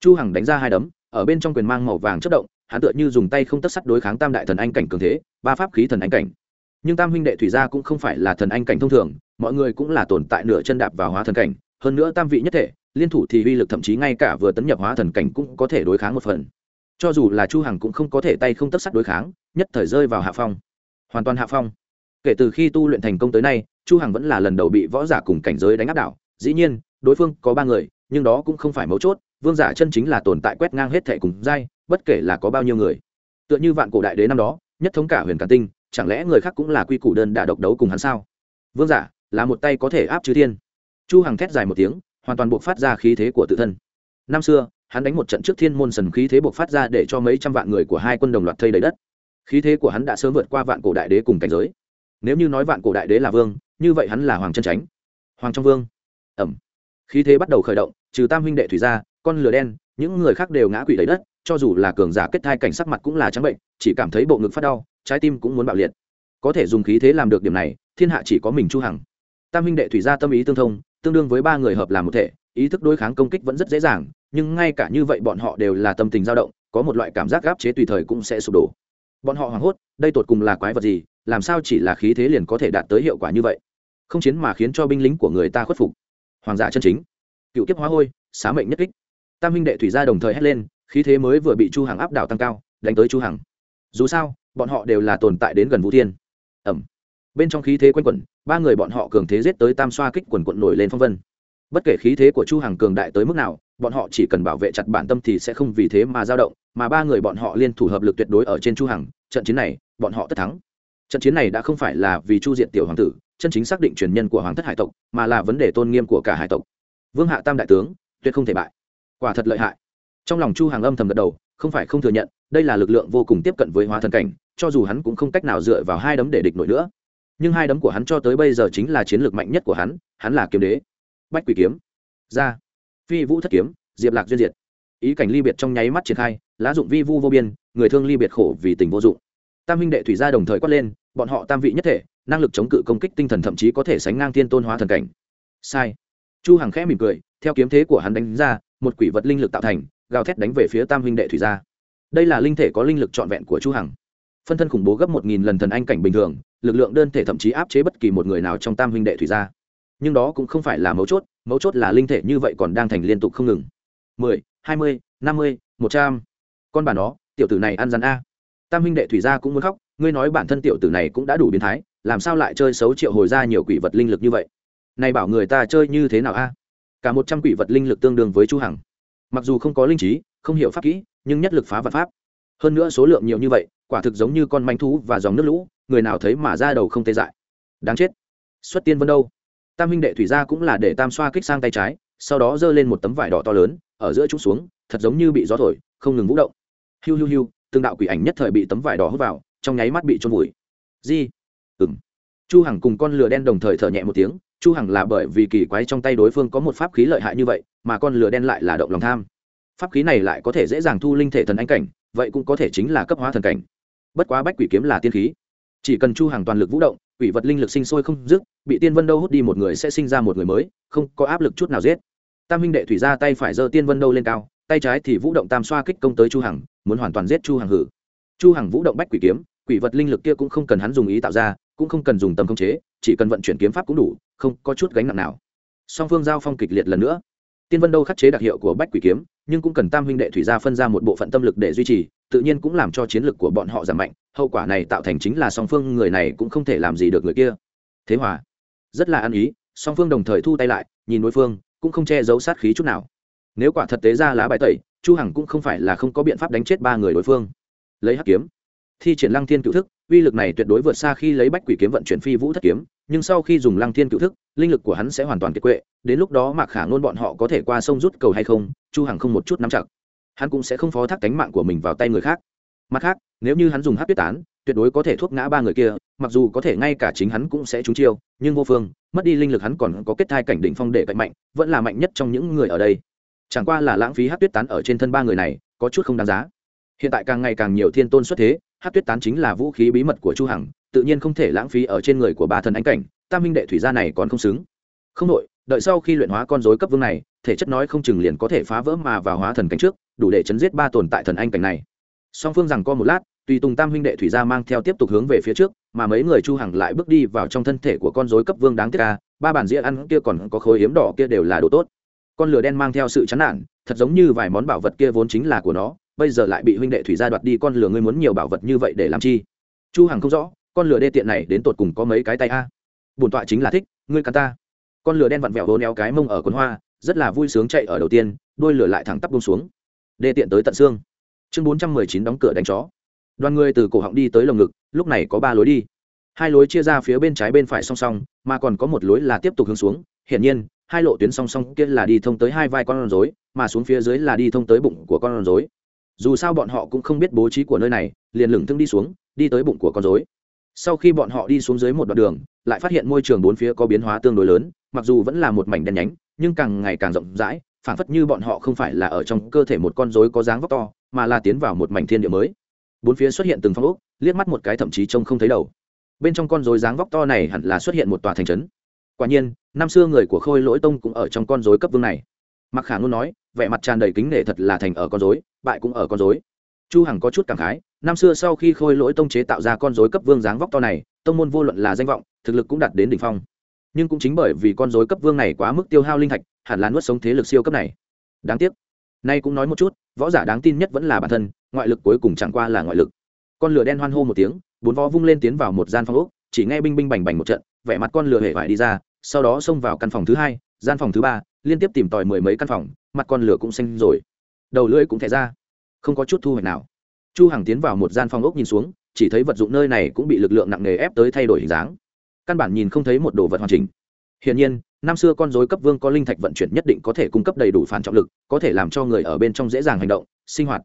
chu hằng đánh ra hai đấm, ở bên trong quyền mang màu vàng chất động hắn tựa như dùng tay không tất sắt đối kháng tam đại thần anh cảnh cường thế, ba pháp khí thần anh cảnh. Nhưng tam huynh đệ thủy gia cũng không phải là thần anh cảnh thông thường, mọi người cũng là tồn tại nửa chân đạp vào hóa thần cảnh, hơn nữa tam vị nhất thể, liên thủ thì uy lực thậm chí ngay cả vừa tấn nhập hóa thần cảnh cũng có thể đối kháng một phần. Cho dù là chu hằng cũng không có thể tay không tất sắt đối kháng, nhất thời rơi vào hạ phong. Hoàn toàn hạ phong. Kể từ khi tu luyện thành công tới nay, chu hằng vẫn là lần đầu bị võ giả cùng cảnh giới đánh áp đảo. Dĩ nhiên, đối phương có ba người, nhưng đó cũng không phải mấu chốt, vương giả chân chính là tồn tại quét ngang hết thể cùng giai bất kể là có bao nhiêu người. Tựa như vạn cổ đại đế năm đó, nhất thống cả huyền càn tinh, chẳng lẽ người khác cũng là quy củ đơn đà độc đấu cùng hắn sao? Vương giả, là một tay có thể áp chư thiên. Chu hằng thét dài một tiếng, hoàn toàn buộc phát ra khí thế của tự thân. Năm xưa, hắn đánh một trận trước thiên môn sần khí thế buộc phát ra để cho mấy trăm vạn người của hai quân đồng loạt thây đầy đất. Khí thế của hắn đã sớm vượt qua vạn cổ đại đế cùng cảnh giới. Nếu như nói vạn cổ đại đế là vương, như vậy hắn là hoàng chân tránh hoàng trong vương. Ẩm. Khí thế bắt đầu khởi động, trừ tam huynh đệ thủy ra con lửa đen, những người khác đều ngã quỵ đầy đất cho dù là cường giả kết thai cảnh sắc mặt cũng là trắng bệnh, chỉ cảm thấy bộ ngực phát đau, trái tim cũng muốn bạo liệt. Có thể dùng khí thế làm được điểm này, thiên hạ chỉ có mình chu hằng. Tam huynh đệ thủy gia tâm ý tương thông, tương đương với ba người hợp làm một thể, ý thức đối kháng công kích vẫn rất dễ dàng, nhưng ngay cả như vậy bọn họ đều là tâm tình dao động, có một loại cảm giác gáp chế tùy thời cũng sẽ sụp đổ. Bọn họ hoảng hốt, đây tột cùng là quái vật gì, làm sao chỉ là khí thế liền có thể đạt tới hiệu quả như vậy? Không chiến mà khiến cho binh lính của người ta khuất phục. Hoàng giả chân chính. Cựu kiếp hóa hôi, xá mệnh nhất kích. Tam huynh đệ thủy gia đồng thời hét lên khí thế mới vừa bị chu hằng áp đảo tăng cao, đánh tới chu hằng. Dù sao, bọn họ đều là tồn tại đến gần vũ thiên. Ẩm. Bên trong khí thế quanh quẩn, ba người bọn họ cường thế giết tới tam xoa kích quần quận nổi lên phong vân. Bất kể khí thế của chu hằng cường đại tới mức nào, bọn họ chỉ cần bảo vệ chặt bản tâm thì sẽ không vì thế mà dao động, mà ba người bọn họ liên thủ hợp lực tuyệt đối ở trên chu hằng, trận chiến này, bọn họ tất thắng. Trận chiến này đã không phải là vì chu diện tiểu hoàng tử, chân chính xác định truyền nhân của hoàng thất hải tộc, mà là vấn đề tôn nghiêm của cả hải tộc. Vương hạ tam đại tướng, tuyệt không thể bại. Quả thật lợi hại trong lòng chu hàng âm thầm gật đầu, không phải không thừa nhận, đây là lực lượng vô cùng tiếp cận với hóa thần cảnh, cho dù hắn cũng không cách nào dựa vào hai đấm để địch nổi nữa. Nhưng hai đấm của hắn cho tới bây giờ chính là chiến lược mạnh nhất của hắn hắn là kiếm đế. Bách quỷ kiếm. Ra. Phi vũ thất kiếm, diệp lạc duyên diệt. Ý cảnh ly biệt trong nháy mắt triển khai, lá dụng vi vu vô biên, người thương ly biệt khổ vì tình vô dụng. Tam huynh đệ thủy gia đồng thời quát lên, bọn họ tam vị nhất thể, năng lực chống cự công kích tinh thần thậm chí có thể sánh ngang thiên tôn hóa thần cảnh. Sai. Chu hằng khẽ mỉm cười, theo kiếm thế của hắn đánh ra, một quỷ vật linh lực tạo thành gào thét đánh về phía tam huynh đệ thủy gia. Đây là linh thể có linh lực trọn vẹn của chu hằng. Phân thân khủng bố gấp một nghìn lần thần anh cảnh bình thường, lực lượng đơn thể thậm chí áp chế bất kỳ một người nào trong tam huynh đệ thủy gia. Nhưng đó cũng không phải là mấu chốt mấu chốt là linh thể như vậy còn đang thành liên tục không ngừng. Mười, hai mươi, năm mươi, một trăm. Con bà nó, tiểu tử này ăn rắn a. Tam huynh đệ thủy gia cũng muốn khóc, ngươi nói bản thân tiểu tử này cũng đã đủ biến thái, làm sao lại chơi xấu triệu hồi ra nhiều quỷ vật linh lực như vậy? Này bảo người ta chơi như thế nào a? Cả một trăm quỷ vật linh lực tương đương với chu hằng mặc dù không có linh trí, không hiểu pháp kỹ, nhưng nhất lực phá vật pháp. Hơn nữa số lượng nhiều như vậy, quả thực giống như con manh thú và dòng nước lũ, người nào thấy mà ra đầu không tê dại. Đáng chết. Xuất tiên vân đâu? Tam huynh đệ thủy gia cũng là để tam xoa kích sang tay trái, sau đó giơ lên một tấm vải đỏ to lớn, ở giữa chúng xuống, thật giống như bị gió thổi, không ngừng vũ động. Hiu hiu hiu, từng đạo quỷ ảnh nhất thời bị tấm vải đỏ hút vào, trong nháy mắt bị trôn vùi. Di. Ừng chu hằng cùng con lửa đen đồng thời thở nhẹ một tiếng chu hằng là bởi vì kỳ quái trong tay đối phương có một pháp khí lợi hại như vậy, mà con lửa đen lại là động lòng tham. Pháp khí này lại có thể dễ dàng thu linh thể thần anh cảnh, vậy cũng có thể chính là cấp hóa thần cảnh. Bất quá bách quỷ kiếm là tiên khí. Chỉ cần chu hằng toàn lực vũ động, quỷ vật linh lực sinh sôi không dứt, bị tiên vân đâu hút đi một người sẽ sinh ra một người mới, không có áp lực chút nào giết. Tam huynh đệ thủy ra tay phải giơ tiên vân đâu lên cao, tay trái thì vũ động tam xoa kích công tới chu hằng, muốn hoàn toàn giết chu hằng hử. Chu hằng vũ động bách quỷ kiếm, quỷ vật linh lực kia cũng không cần hắn dùng ý tạo ra, cũng không cần dùng tâm khống chế chỉ cần vận chuyển kiếm pháp cũng đủ, không có chút gánh nặng nào. Song phương giao phong kịch liệt lần nữa. Tiên vân đâu khắc chế đặc hiệu của bách quỷ kiếm, nhưng cũng cần tam huynh đệ thủy gia phân ra một bộ phận tâm lực để duy trì, tự nhiên cũng làm cho chiến lực của bọn họ giảm mạnh, hậu quả này tạo thành chính là song phương người này cũng không thể làm gì được người kia. Thế hòa. Rất là ăn ý, song phương đồng thời thu tay lại, nhìn đối phương, cũng không che giấu sát khí chút nào. Nếu quả thật tế ra lá bài tẩy, chu hằng cũng không phải là không có biện pháp đánh chết ba người đối phương. Lấy hắc kiếm thi triển lăng thiên cựu thức, uy lực này tuyệt đối vượt xa khi lấy bách quỷ kiếm vận chuyển phi vũ thất kiếm, nhưng sau khi dùng lăng thiên cựu thức, linh lực của hắn sẽ hoàn toàn kiệt quệ, đến lúc đó mạc khả ngôn bọn họ có thể qua sông rút cầu hay không, chu hằng không một chút nắm chặt. Hắn cũng sẽ không phó thác cánh mạng của mình vào tay người khác. Mặt khác, nếu như hắn dùng hát tuyết tán, tuyệt đối có thể thuốc ngã ba người kia, mặc dù có thể ngay cả chính hắn cũng sẽ trúng chiêu, nhưng vô phương, mất đi linh lực hắn còn có kết thai cảnh đỉnh phong để cạnh mạnh, vẫn là mạnh nhất trong những người ở đây. Chẳng qua là lãng phí hát tuyết tán ở trên thân ba người này, có chút không đáng giá. Hiện tại càng ngày càng nhiều thiên tôn xuất thế hát tuyết tán chính là vũ khí bí mật của chu hằng, tự nhiên không thể lãng phí ở trên người của ba thần ánh cảnh, tam minh đệ thủy gia này còn không xứng. Không nội đợi sau khi luyện hóa con rối cấp vương này, thể chất nói không chừng liền có thể phá vỡ mà vào hóa thần cảnh trước, đủ để chấn giết ba tồn tại thần anh cảnh này. Song phương rằng co một lát, tùy tùng tam huynh đệ thủy gia mang theo tiếp tục hướng về phía trước, mà mấy người chu hằng lại bước đi vào trong thân thể của con rối cấp vương đáng tiếc ca, ba bản dĩa ăn kia còn có khối hiếm đỏ kia đều là đồ tốt. Con lửa đen mang theo sự chán nản, thật giống như vài món bảo vật kia vốn chính là của nó bây giờ lại bị huynh đệ thủy gia đoạt đi, con lửa ngươi muốn nhiều bảo vật như vậy để làm chi? Chu hằng không rõ, con lửa đê tiện này đến tột cùng có mấy cái tay a? Bổn tọa chính là thích, ngươi cắn ta. Con lửa đen vặn vẹo hố neo cái mông ở quần hoa, rất là vui sướng chạy ở đầu tiên, đôi lửa lại thẳng tắp buông xuống. Đê tiện tới tận xương. Chương bốn trăm mười chín đóng cửa đánh chó. Đoàn người từ cổ họng đi tới lồng ngực, lúc này có ba lối đi. Hai lối chia ra phía bên trái bên phải song song, mà còn có một lối là tiếp tục hướng xuống. Hiển nhiên, hai lộ tuyến song song kia là đi thông tới hai vai con rối, mà xuống phía dưới là đi thông tới bụng của con rối dù sao bọn họ cũng không biết bố trí của nơi này, liền lửng thương đi xuống, đi tới bụng của con rối. Sau khi bọn họ đi xuống dưới một đoạn đường, lại phát hiện môi trường bốn phía có biến hóa tương đối lớn, mặc dù vẫn là một mảnh đen nhánh, nhưng càng ngày càng rộng rãi phản phất như bọn họ không phải là ở trong cơ thể một con rối có dáng vóc to, mà là tiến vào một mảnh thiên địa mới. Bốn phía xuất hiện từng phong ốc, liếc mắt một cái thậm chí trông không thấy đầu. Bên trong con rối dáng vóc to này hẳn là xuất hiện một tòa thành trấn. Quả nhiên, năm xưa người của khôi lỗi tông cũng ở trong con rối cấp vương này. Mặc khả ngôn nói vẻ mặt tràn đầy kính nể thật là thành ở con rối, bại cũng ở con rối. Chu hằng có chút cảm khái, năm xưa sau khi khôi lỗi tông chế tạo ra con rối cấp vương dáng vóc to này, tông môn vô luận là danh vọng, thực lực cũng đạt đến đỉnh phong. Nhưng cũng chính bởi vì con rối cấp vương này quá mức tiêu hao linh thạch, hẳn là nuốt sống thế lực siêu cấp này. Đáng tiếc. Nay cũng nói một chút, võ giả đáng tin nhất vẫn là bản thân, ngoại lực cuối cùng chẳng qua là ngoại lực. Con lửa đen hoan hô một tiếng, bốn vó vung lên tiến vào một gian phòng ốc, chỉ nghe binh binh bành bành một trận, vẻ mặt con lửa hề vải đi ra, sau đó xông vào căn phòng thứ hai, gian phòng thứ ba, liên tiếp tìm tòi mười mấy căn phòng mặt con lửa cũng xanh rồi. Đầu lưỡi cũng thẻ ra. Không có chút thu hoạch nào. Chu hằng tiến vào một gian phòng ốc nhìn xuống, chỉ thấy vật dụng nơi này cũng bị lực lượng nặng nề ép tới thay đổi hình dáng. Căn bản nhìn không thấy một đồ vật hoàn chỉnh. Hiển nhiên, năm xưa con rối cấp vương có linh thạch vận chuyển nhất định có thể cung cấp đầy đủ phản trọng lực, có thể làm cho người ở bên trong dễ dàng hành động, sinh hoạt.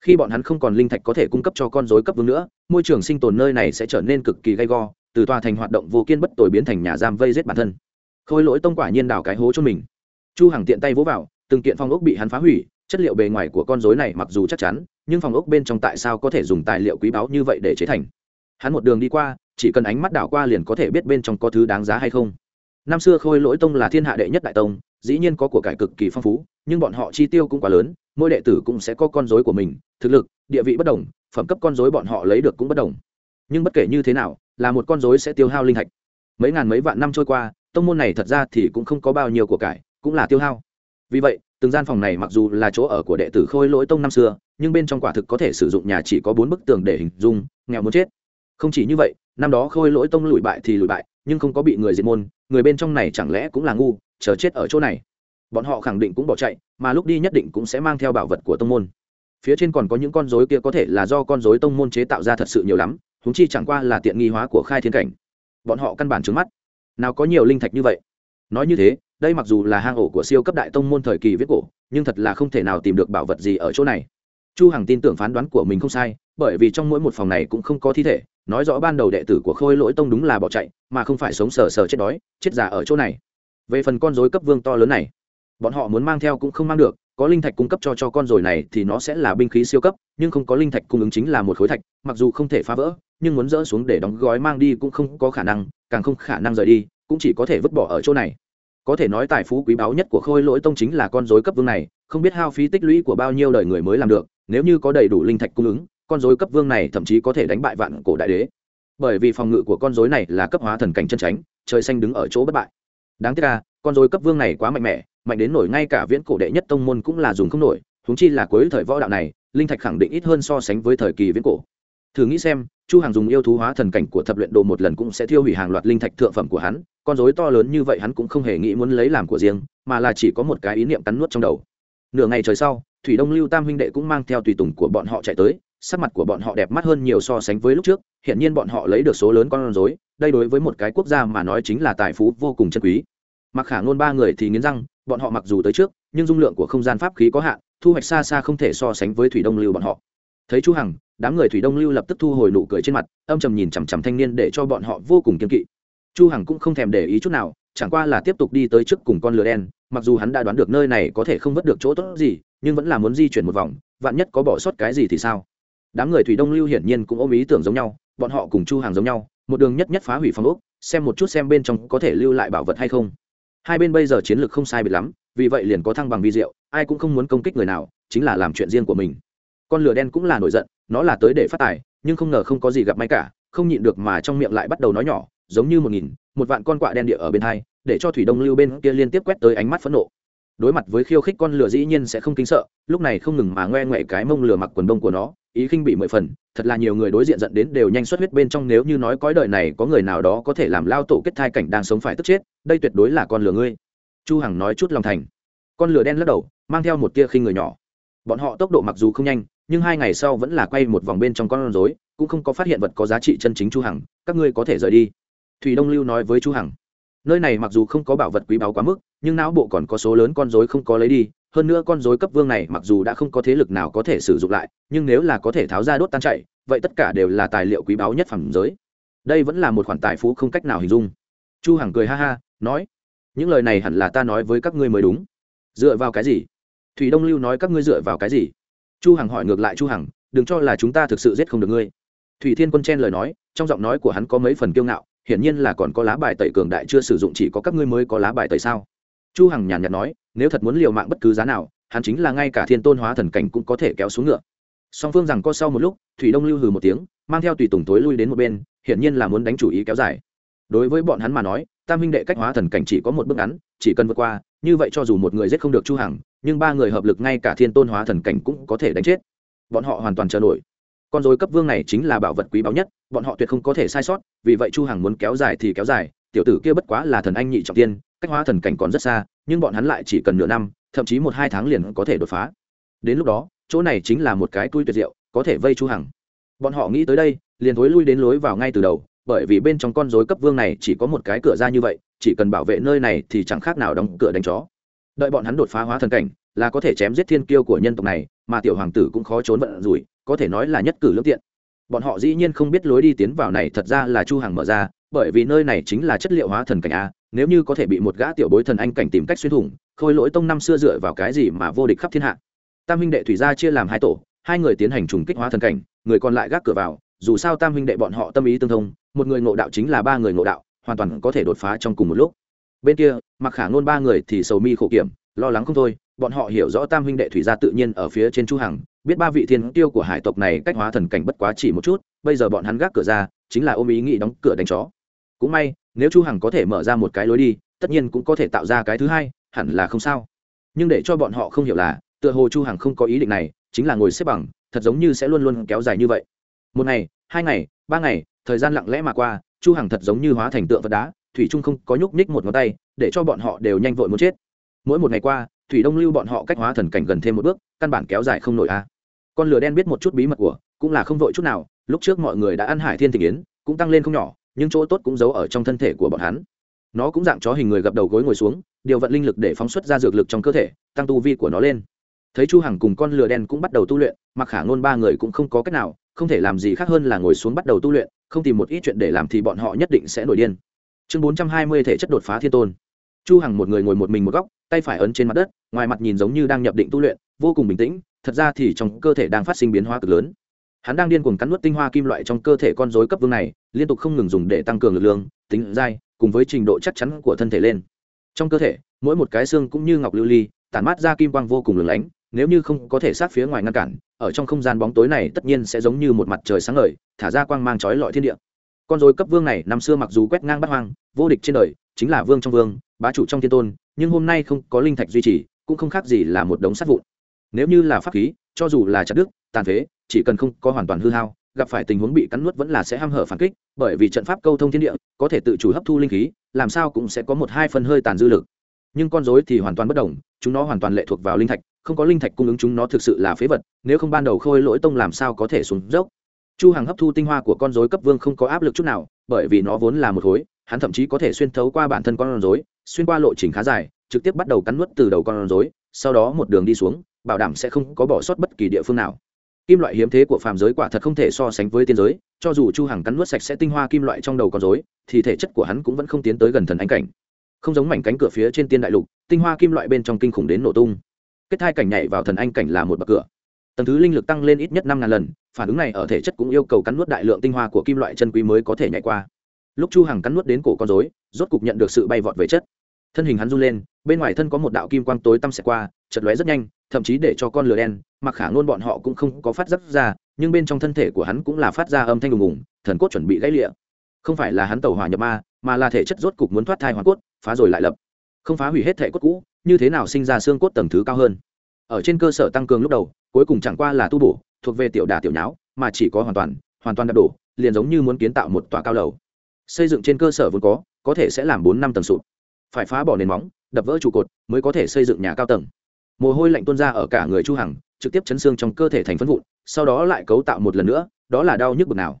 Khi bọn hắn không còn linh thạch có thể cung cấp cho con rối cấp vương nữa, môi trường sinh tồn nơi này sẽ trở nên cực kỳ gay go, từ tòa thành hoạt động vô kiên bất tồi biến thành nhà giam vây giết bản thân. Khôi lỗi tông quả nhiên đào cái hố cho mình. Chu hằng tiện tay vỗ vào từng kiện phong ốc bị hắn phá hủy, chất liệu bề ngoài của con rối này mặc dù chắc chắn, nhưng phòng ốc bên trong tại sao có thể dùng tài liệu quý báu như vậy để chế thành? Hắn một đường đi qua, chỉ cần ánh mắt đảo qua liền có thể biết bên trong có thứ đáng giá hay không. Năm xưa khôi lỗi tông là thiên hạ đệ nhất đại tông, dĩ nhiên có của cải cực kỳ phong phú, nhưng bọn họ chi tiêu cũng quá lớn, mỗi đệ tử cũng sẽ có con dối của mình, thực lực, địa vị bất đồng, phẩm cấp con dối bọn họ lấy được cũng bất đồng. Nhưng bất kể như thế nào, là một con dối sẽ tiêu hao linh thạch mấy ngàn mấy vạn năm trôi qua, tông môn này thật ra thì cũng không có bao nhiêu của cải, cũng là tiêu hao vì vậy, từng gian phòng này mặc dù là chỗ ở của đệ tử khôi lỗi tông năm xưa, nhưng bên trong quả thực có thể sử dụng nhà chỉ có bốn bức tường để hình dung, nghèo muốn chết. Không chỉ như vậy, năm đó khôi lỗi tông lùi bại thì lùi bại, nhưng không có bị người diệt môn, người bên trong này chẳng lẽ cũng là ngu, chờ chết ở chỗ này. Bọn họ khẳng định cũng bỏ chạy, mà lúc đi nhất định cũng sẽ mang theo bảo vật của tông môn. Phía trên còn có những con dối kia có thể là do con dối tông môn chế tạo ra thật sự nhiều lắm húng chi chẳng qua là tiện nghi hóa của khai thiên cảnh. Bọn họ căn bản trứng mắt. Nào có nhiều linh thạch như vậy. Nói như thế đây mặc dù là hang ổ của siêu cấp đại tông môn thời kỳ viết cổ, nhưng thật là không thể nào tìm được bảo vật gì ở chỗ này. Chu hằng tin tưởng phán đoán của mình không sai, bởi vì trong mỗi một phòng này cũng không có thi thể, nói rõ ban đầu đệ tử của khôi lỗi tông đúng là bỏ chạy, mà không phải sống sờ sờ chết đói, chết già ở chỗ này. Về phần con rối cấp vương to lớn này, bọn họ muốn mang theo cũng không mang được, có linh thạch cung cấp cho cho con rồi này thì nó sẽ là binh khí siêu cấp, nhưng không có linh thạch cung ứng chính là một khối thạch, mặc dù không thể phá vỡ, nhưng muốn dỡ xuống để đóng gói mang đi cũng không có khả năng, càng không khả năng rời đi, cũng chỉ có thể vứt bỏ ở chỗ này có thể nói tài phú quý báu nhất của khôi lỗi tông chính là con dối cấp vương này, không biết hao phí tích lũy của bao nhiêu đời người mới làm được, nếu như có đầy đủ linh thạch cung ứng, con dối cấp vương này thậm chí có thể đánh bại vạn cổ đại đế. Bởi vì phòng ngự của con dối này là cấp hóa thần cảnh chân tránh trời xanh đứng ở chỗ bất bại. Đáng tiếc là con dối cấp vương này quá mạnh mẽ, mạnh đến nổi ngay cả viễn cổ đệ nhất tông môn cũng là dùng không nổi húng chi là cuối thời võ đạo này, linh thạch khẳng định ít hơn so sánh với thời kỳ viễn cổ. Thử nghĩ xem, chu hàng dùng yêu thú hóa thần cảnh của thập luyện đồ một lần cũng sẽ thiêu hủy hàng loạt linh thạch thượng phẩm của hắn con rối to lớn như vậy hắn cũng không hề nghĩ muốn lấy làm của riêng, mà là chỉ có một cái ý niệm cắn nuốt trong đầu. Nửa ngày trời sau, thủy đông lưu tam huynh đệ cũng mang theo tùy tùng của bọn họ chạy tới, sắc mặt của bọn họ đẹp mắt hơn nhiều so sánh với lúc trước hiện nhiên bọn họ lấy được số lớn con rối, đây đối với một cái quốc gia mà nói chính là tài phú vô cùng chân quý. Mặc khả ngôn ba người thì nghiến răng, bọn họ mặc dù tới trước, nhưng dung lượng của không gian pháp khí có hạn, thu hoạch xa xa không thể so sánh với thủy đông lưu bọn họ. Thấy chú hằng, đám người thủy đông lưu lập tức thu hồi nụ cười trên mặt, âm trầm nhìn chằm chằm thanh niên để cho bọn họ vô cùng kiên kỵ chu hằng cũng không thèm để ý chút nào, chẳng qua là tiếp tục đi tới trước cùng con lửa đen, mặc dù hắn đã đoán được nơi này có thể không vớt được chỗ tốt gì, nhưng vẫn là muốn di chuyển một vòng, vạn nhất có bỏ sót cái gì thì sao? Đám người thủy đông lưu hiển nhiên cũng ôm ý tưởng giống nhau, bọn họ cùng chu hàng giống nhau, một đường nhất nhất phá hủy phòng ốc, xem một chút xem bên trong có thể lưu lại bảo vật hay không. Hai bên bây giờ chiến lược không sai biệt lắm, vì vậy liền có thăng bằng vi diệu, ai cũng không muốn công kích người nào, chính là làm chuyện riêng của mình. Con lửa đen cũng là nổi giận, nó là tới để phát tài, nhưng không ngờ không có gì gặp may cả, không nhịn được mà trong miệng lại bắt đầu nói nhỏ giống như một nghìn, một vạn con quạ đen địa ở bên hai, để cho thủy đông lưu bên kia liên tiếp quét tới ánh mắt phẫn nộ. Đối mặt với khiêu khích con lửa dĩ nhiên sẽ không kính sợ, lúc này không ngừng mà ngoe ngoẹ cái mông lửa mặc quần bông của nó, ý khinh bị mười phần, thật là nhiều người đối diện dẫn đến đều nhanh xuất huyết bên trong nếu như nói cõi đời này có người nào đó có thể làm lao tổ kết thai cảnh đang sống phải tức chết, đây tuyệt đối là con lửa ngươi. Chu hằng nói chút lòng thành. Con lửa đen lắc đầu, mang theo một tia khinh người nhỏ. Bọn họ tốc độ mặc dù không nhanh, nhưng hai ngày sau vẫn là quay một vòng bên trong con rối, cũng không có phát hiện vật có giá trị chân chính chu hằng, các ngươi có thể rời đi thủy đông lưu nói với chu hằng, nơi này mặc dù không có bảo vật quý báu quá mức, nhưng não bộ còn có số lớn con rối không có lấy đi, hơn nữa con rối cấp vương này mặc dù đã không có thế lực nào có thể sử dụng lại, nhưng nếu là có thể tháo ra đốt tan chạy, vậy tất cả đều là tài liệu quý báu nhất phẩm giới. Đây vẫn là một khoản tài phú không cách nào hình dung. Chu hằng cười ha ha, nói, những lời này hẳn là ta nói với các ngươi mới đúng. Dựa vào cái gì? Thủy đông lưu nói, các ngươi dựa vào cái gì? Chu hằng hỏi ngược lại, chu hằng, đừng cho là chúng ta thực sự giết không được ngươi. Thủy thiên quân chen lời nói, trong giọng nói của hắn có mấy phần kiêu ngạo hiển nhiên là còn có lá bài tẩy cường đại chưa sử dụng chỉ có các ngươi mới có lá bài tẩy sao? Chu hằng nhàn nhạt nói, nếu thật muốn liều mạng bất cứ giá nào, hắn chính là ngay cả thiên tôn hóa thần cảnh cũng có thể kéo xuống ngựa. Song phương rằng co sau một lúc, thủy đông lưu hừ một tiếng, mang theo tùy tùng tối lui đến một bên, hiển nhiên là muốn đánh chủ ý kéo dài. Đối với bọn hắn mà nói, tam huynh đệ cách hóa thần cảnh chỉ có một bước ngắn, chỉ cần vượt qua, như vậy cho dù một người giết không được chu hằng, nhưng ba người hợp lực ngay cả thiên tôn hóa thần cảnh cũng có thể đánh chết. Bọn họ hoàn toàn chờ nổi con dối cấp vương này chính là bảo vật quý báu nhất, bọn họ tuyệt không có thể sai sót, vì vậy chu hằng muốn kéo dài thì kéo dài, tiểu tử kia bất quá là thần anh nhị trọng tiên, cách hóa thần cảnh còn rất xa, nhưng bọn hắn lại chỉ cần nửa năm, thậm chí một hai tháng liền có thể đột phá. Đến lúc đó, chỗ này chính là một cái túi tuyệt diệu, có thể vây chu hằng. Bọn họ nghĩ tới đây, liền thối lui đến lối vào ngay từ đầu, bởi vì bên trong con rối cấp vương này chỉ có một cái cửa ra như vậy, chỉ cần bảo vệ nơi này thì chẳng khác nào đóng cửa đánh chó. Đợi bọn hắn đột phá hóa thần cảnh là có thể chém giết thiên kiêu của nhân tộc này, mà tiểu hoàng tử cũng khó trốn vận rủi, có thể nói là nhất cử lương tiện. Bọn họ dĩ nhiên không biết lối đi tiến vào này thật ra là chu hàng mở ra, bởi vì nơi này chính là chất liệu hóa thần cảnh a, nếu như có thể bị một gã tiểu bối thần anh cảnh tìm cách xuyên thủng, khôi lỗi tông năm xưa dựa vào cái gì mà vô địch khắp thiên hạ. Tam huynh đệ thủy gia chia làm hai tổ, hai người tiến hành trùng kích hóa thần cảnh, người còn lại gác cửa vào, dù sao tam huynh đệ bọn họ tâm ý tương thông, một người ngộ đạo chính là ba người ngộ đạo, hoàn toàn có thể đột phá trong cùng một lúc. Bên kia mặc khả ngôn ba người thì sầu mi khổ kiểm, lo lắng không thôi bọn họ hiểu rõ tam huynh đệ thủy gia tự nhiên ở phía trên chu hằng, biết ba vị thiên tiêu của hải tộc này cách hóa thần cảnh bất quá chỉ một chút, bây giờ bọn hắn gác cửa ra, chính là ôm ý nghĩ đóng cửa đánh chó. Cũng may, nếu chu hằng có thể mở ra một cái lối đi, tất nhiên cũng có thể tạo ra cái thứ hai, hẳn là không sao. Nhưng để cho bọn họ không hiểu là, tựa hồ chu hằng không có ý định này, chính là ngồi xếp bằng, thật giống như sẽ luôn luôn kéo dài như vậy. Một ngày, hai ngày, ba ngày, thời gian lặng lẽ mà qua, chu hằng thật giống như hóa thành tượng vật đá, thủy trung không có nhúc nhích một ngón tay, để cho bọn họ đều nhanh vội muốn chết. Mỗi một ngày qua thủy đông lưu bọn họ cách hóa thần cảnh gần thêm một bước, căn bản kéo dài không nổi a. À. Con lửa đen biết một chút bí mật của, cũng là không vội chút nào, lúc trước mọi người đã ăn hải thiên thị yến, cũng tăng lên không nhỏ, nhưng chỗ tốt cũng giấu ở trong thân thể của bọn hắn. Nó cũng dạng chó hình người gập đầu gối ngồi xuống, điều vận linh lực để phóng xuất ra dược lực trong cơ thể, tăng tu vi của nó lên. Thấy chu hằng cùng con lừa đen cũng bắt đầu tu luyện mặc khả ngôn ba người cũng không có cách nào, không thể làm gì khác hơn là ngồi xuống bắt đầu tu luyện, không tìm một ít chuyện để làm thì bọn họ nhất định sẽ nổi điên. Chương 420 thể chất đột phá thiên tôn. Chu hằng một người ngồi một mình một góc tay phải ấn trên mặt đất, ngoài mặt nhìn giống như đang nhập định tu luyện, vô cùng bình tĩnh, thật ra thì trong cơ thể đang phát sinh biến hóa cực lớn. Hắn đang điên cuồng cắn nuốt tinh hoa kim loại trong cơ thể con rối cấp vương này, liên tục không ngừng dùng để tăng cường lực lượng, tính dai, cùng với trình độ chắc chắn của thân thể lên. Trong cơ thể, mỗi một cái xương cũng như ngọc lưu ly, tản mát ra kim quang vô cùng lừng lánh, nếu như không có thể sát phía ngoài ngăn cản, ở trong không gian bóng tối này tất nhiên sẽ giống như một mặt trời sáng ngời, thả ra quang mang chói lọi thiên địa. Con rối cấp vương này năm xưa mặc dù quét ngang bắt hoang, vô địch trên đời chính là vương trong vương, bá chủ trong thiên tôn, nhưng hôm nay không có linh thạch duy trì, cũng không khác gì là một đống sắt vụn. Nếu như là pháp khí, cho dù là chặt đứt, tàn phế, chỉ cần không có hoàn toàn hư hao, gặp phải tình huống bị cắn nuốt vẫn là sẽ h hở phản kích, bởi vì trận pháp câu thông thiên địa, có thể tự chủ hấp thu linh khí, làm sao cũng sẽ có một hai phần hơi tàn dư lực. Nhưng con dối thì hoàn toàn bất đồng, chúng nó hoàn toàn lệ thuộc vào linh thạch, không có linh thạch cung ứng chúng nó thực sự là phế vật, nếu không ban đầu khôi lỗi tông làm sao có thể xuống dốc chu hằng hấp thu tinh hoa của con rối cấp vương không có áp lực chút nào, bởi vì nó vốn là một khối, hắn thậm chí có thể xuyên thấu qua bản thân con rối, xuyên qua lộ trình khá dài, trực tiếp bắt đầu cắn nuốt từ đầu con rối, sau đó một đường đi xuống, bảo đảm sẽ không có bỏ sót bất kỳ địa phương nào. Kim loại hiếm thế của phàm giới quả thật không thể so sánh với tiên giới, cho dù chu hằng cắn nuốt sạch sẽ tinh hoa kim loại trong đầu con rối, thì thể chất của hắn cũng vẫn không tiến tới gần thần ánh cảnh. Không giống mảnh cánh cửa phía trên tiên đại lục, tinh hoa kim loại bên trong kinh khủng đến nổ tung. Kết thai cảnh nhảy vào thần anh cảnh là một bậc cửa tầng thứ linh lực tăng lên ít nhất năm ngàn lần, phản ứng này ở thể chất cũng yêu cầu cắn nuốt đại lượng tinh hoa của kim loại chân quý mới có thể nhảy qua. Lúc chu hằng cắn nuốt đến cổ con rối, rốt cục nhận được sự bay vọt về chất. Thân hình hắn run lên, bên ngoài thân có một đạo kim quang tối tăm xẹt qua chật lóe rất nhanh, thậm chí để cho con lửa đen, mặc khả ngôn bọn họ cũng không có phát giác ra, nhưng bên trong thân thể của hắn cũng là phát ra âm thanh đùng ùng thần cốt chuẩn bị gãy lịa. Không phải là hắn tẩu hỏa nhập ma, mà là thể chất rốt cục muốn thoát thai hoàn cốt, phá rồi lại lập. Không phá hủy hết thể cốt cũ, như thế nào sinh ra xương cốt tầng thứ cao hơn? Ở trên cơ sở tăng cường lúc đầu cuối cùng chẳng qua là tu bổ, thuộc về tiểu đà tiểu nháo, mà chỉ có hoàn toàn hoàn toàn đập đổ, liền giống như muốn kiến tạo một tòa cao lầu. Xây dựng trên cơ sở vốn có có thể sẽ làm bốn năm tầng sụp. Phải phá bỏ nền móng, đập vỡ trụ cột, mới có thể xây dựng nhà cao tầng. Mồ hôi lạnh tuôn ra ở cả người chu hằng, trực tiếp chấn xương trong cơ thể thành phân vụn, sau đó lại cấu tạo một lần nữa, đó là đau nhức bực nào.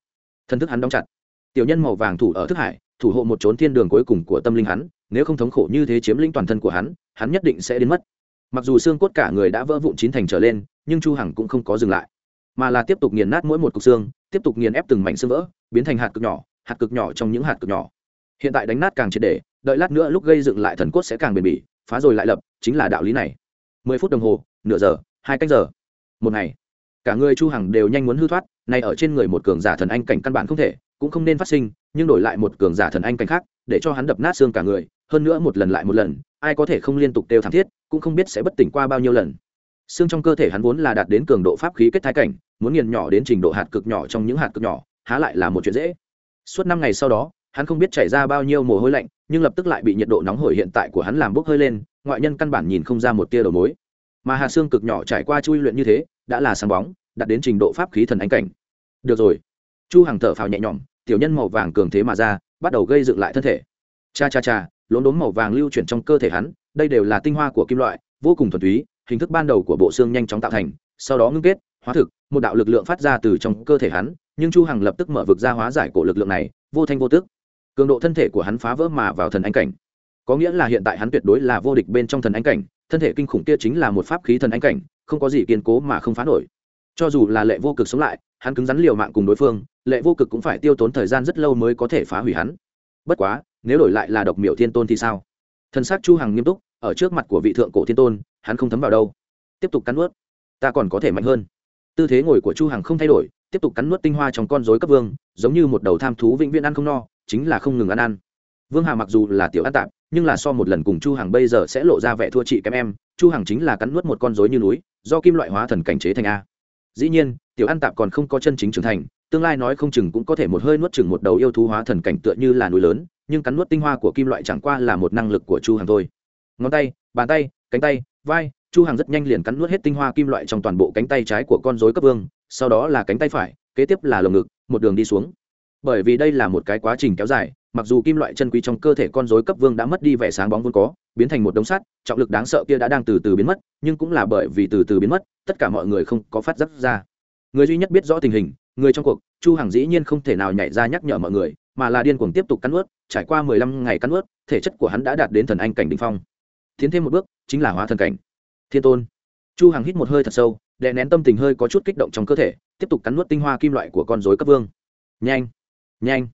Thân thức hắn đóng chặt. Tiểu nhân màu vàng thủ ở thức hải, thủ hộ một chốn thiên đường cuối cùng của tâm linh hắn, nếu không thống khổ như thế chiếm lĩnh toàn thân của hắn hắn nhất định sẽ đến mất. Mặc dù xương cốt cả người đã vỡ vụn chín thành trở lên nhưng chu hằng cũng không có dừng lại, mà là tiếp tục nghiền nát mỗi một cục xương, tiếp tục nghiền ép từng mảnh xương vỡ, biến thành hạt cực nhỏ, hạt cực nhỏ trong những hạt cực nhỏ. Hiện tại đánh nát càng triệt để, đợi lát nữa lúc gây dựng lại thần cốt sẽ càng bền bỉ, phá rồi lại lập, chính là đạo lý này. Mười phút đồng hồ, nửa giờ, hai cách giờ. Một ngày, cả người chu hằng đều nhanh muốn hư thoát này ở trên người một cường giả thần anh cảnh căn bản không thể, cũng không nên phát sinh, nhưng đổi lại một cường giả thần anh cảnh khác, để cho hắn đập nát xương cả người, hơn nữa một lần lại một lần, ai có thể không liên tục đều thảm thiết, cũng không biết sẽ bất tỉnh qua bao nhiêu lần xương trong cơ thể hắn vốn là đạt đến cường độ pháp khí kết thái cảnh, muốn nghiền nhỏ đến trình độ hạt cực nhỏ trong những hạt cực nhỏ, há lại là một chuyện dễ. Suốt năm ngày sau đó, hắn không biết chảy ra bao nhiêu mồ hôi lạnh, nhưng lập tức lại bị nhiệt độ nóng hổi hiện tại của hắn làm bốc hơi lên, ngoại nhân căn bản nhìn không ra một tia đầu mối. Mà hạt xương cực nhỏ trải qua chui luyện như thế, đã là sáng bóng, đạt đến trình độ pháp khí thần ánh cảnh. Được rồi. Chu hàng thở phào nhẹ nhõm, tiểu nhân màu vàng cường thế mà ra, bắt đầu gây dựng lại thân thể. Cha cha cha, lốm đốm màu vàng lưu chuyển trong cơ thể hắn, đây đều là tinh hoa của kim loại, vô cùng thuần túy hình thức ban đầu của bộ xương nhanh chóng tạo thành, sau đó ngưng kết, hóa thực, một đạo lực lượng phát ra từ trong cơ thể hắn, nhưng chu hằng lập tức mở vực ra hóa giải cổ lực lượng này, vô thanh vô tức. Cường độ thân thể của hắn phá vỡ mà vào thần anh cảnh. Có nghĩa là hiện tại hắn tuyệt đối là vô địch bên trong thần anh cảnh, thân thể kinh khủng kia chính là một pháp khí thần anh cảnh, không có gì kiên cố mà không phá nổi. Cho dù là lệ vô cực sống lại, hắn cứng rắn liều mạng cùng đối phương, lệ vô cực cũng phải tiêu tốn thời gian rất lâu mới có thể phá hủy hắn. Bất quá, nếu đổi lại là độc miểu thiên tôn thì sao? Thân xác chu hằng nghiêm túc ở trước mặt của vị thượng cổ thiên tôn, hắn không thấm vào đâu. Tiếp tục cắn nuốt. Ta còn có thể mạnh hơn. Tư thế ngồi của chu hằng không thay đổi, tiếp tục cắn nuốt tinh hoa trong con rối cấp vương, giống như một đầu tham thú vĩnh viễn ăn không no, chính là không ngừng ăn ăn. Vương hà mặc dù là tiểu ăn tạp, nhưng là so một lần cùng chu hằng bây giờ sẽ lộ ra vẻ thua chị kém em, chu hằng chính là cắn nuốt một con rối như núi, do kim loại hóa thần cảnh chế thành a. Dĩ nhiên, tiểu ăn tạp còn không có chân chính trưởng thành, tương lai nói không chừng cũng có thể một hơi nuốt chừng một đầu yêu thú hóa thần cảnh tựa như là núi lớn, nhưng cắn nuốt tinh hoa của kim loại chẳng qua là một năng lực của chu hằng thôi ngón tay bàn tay cánh tay vai chu hằng rất nhanh liền cắn nuốt hết tinh hoa kim loại trong toàn bộ cánh tay trái của con rối cấp vương sau đó là cánh tay phải kế tiếp là lồng ngực một đường đi xuống bởi vì đây là một cái quá trình kéo dài mặc dù kim loại chân quý trong cơ thể con rối cấp vương đã mất đi vẻ sáng bóng vốn có biến thành một đống sắt trọng lực đáng sợ kia đã đang từ từ biến mất nhưng cũng là bởi vì từ từ biến mất tất cả mọi người không có phát giác ra người duy nhất biết rõ tình hình người trong cuộc chu hằng dĩ nhiên không thể nào nhảy ra nhắc nhở mọi người mà là điên cuồng tiếp tục cắn nuốt. trải qua 15 ngày cắn nuốt, thể chất của hắn đã đạt đến thần anh cảnh đỉnh phong tiến thêm một bước, chính là hóa thần cảnh. Thiên tôn. Chu hằng hít một hơi thật sâu, đè nén tâm tình hơi có chút kích động trong cơ thể, tiếp tục cắn nuốt tinh hoa kim loại của con rối cấp vương. Nhanh. Nhanh.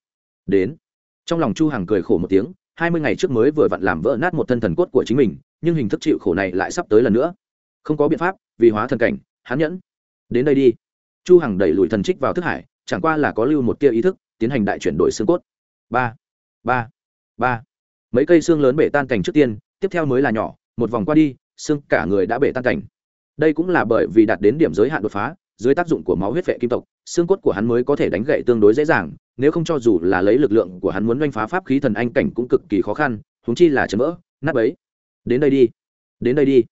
Đến. Trong lòng chu hằng cười khổ một tiếng, hai mươi ngày trước mới vừa vặn làm vỡ nát một thân thần cốt của chính mình, nhưng hình thức chịu khổ này lại sắp tới lần nữa. Không có biện pháp, vì hóa thần cảnh, hắn nhẫn. Đến đây đi. Chu hằng đẩy lùi thần trích vào thức hải, chẳng qua là có lưu một tia ý thức, tiến hành đại chuyển đổi xương cốt. Ba. Ba. Ba. Mấy cây xương lớn bể tan cảnh trước tiên tiếp theo mới là nhỏ, một vòng qua đi, xương cả người đã bể tan cảnh. Đây cũng là bởi vì đạt đến điểm giới hạn đột phá, dưới tác dụng của máu huyết vệ kim tộc, xương cốt của hắn mới có thể đánh gậy tương đối dễ dàng, nếu không cho dù là lấy lực lượng của hắn muốn doanh phá pháp khí thần anh cảnh cũng cực kỳ khó khăn húng chi là chấm vỡ, nát ấy đến đây đi. Đến đây đi.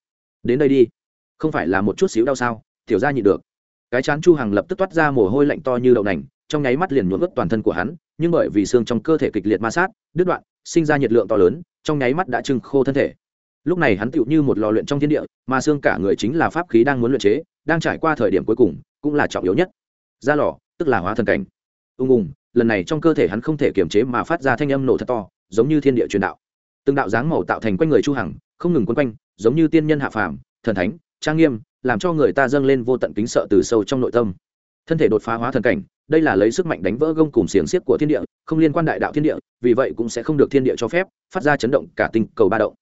Đến đây đi. Không phải là một chút xíu đau sao? Tiểu ra nhịn được. Cái chán chu hằng lập tức toát ra mồ hôi lạnh to như đậu nành, trong nháy mắt liền nhuộm ướt toàn thân của hắn, nhưng bởi vì xương trong cơ thể kịch liệt ma sát, đứt đoạn, sinh ra nhiệt lượng to lớn trong nháy mắt đã trưng khô thân thể. Lúc này hắn tựu như một lò luyện trong thiên địa, mà xương cả người chính là pháp khí đang muốn luyện chế, đang trải qua thời điểm cuối cùng, cũng là trọng yếu nhất. Ra lò, tức là hóa thần cảnh. Ung ung lần này trong cơ thể hắn không thể kiềm chế mà phát ra thanh âm nổ thật to, giống như thiên địa truyền đạo. Từng đạo dáng màu tạo thành quanh người chu hằng, không ngừng quấn quanh, giống như tiên nhân hạ phàm, thần thánh, trang nghiêm, làm cho người ta dâng lên vô tận kính sợ từ sâu trong nội tâm thân thể đột phá hóa thần cảnh, đây là lấy sức mạnh đánh vỡ gông cùng xiềng xiếc của thiên địa, không liên quan đại đạo thiên địa, vì vậy cũng sẽ không được thiên địa cho phép, phát ra chấn động cả tinh cầu ba động.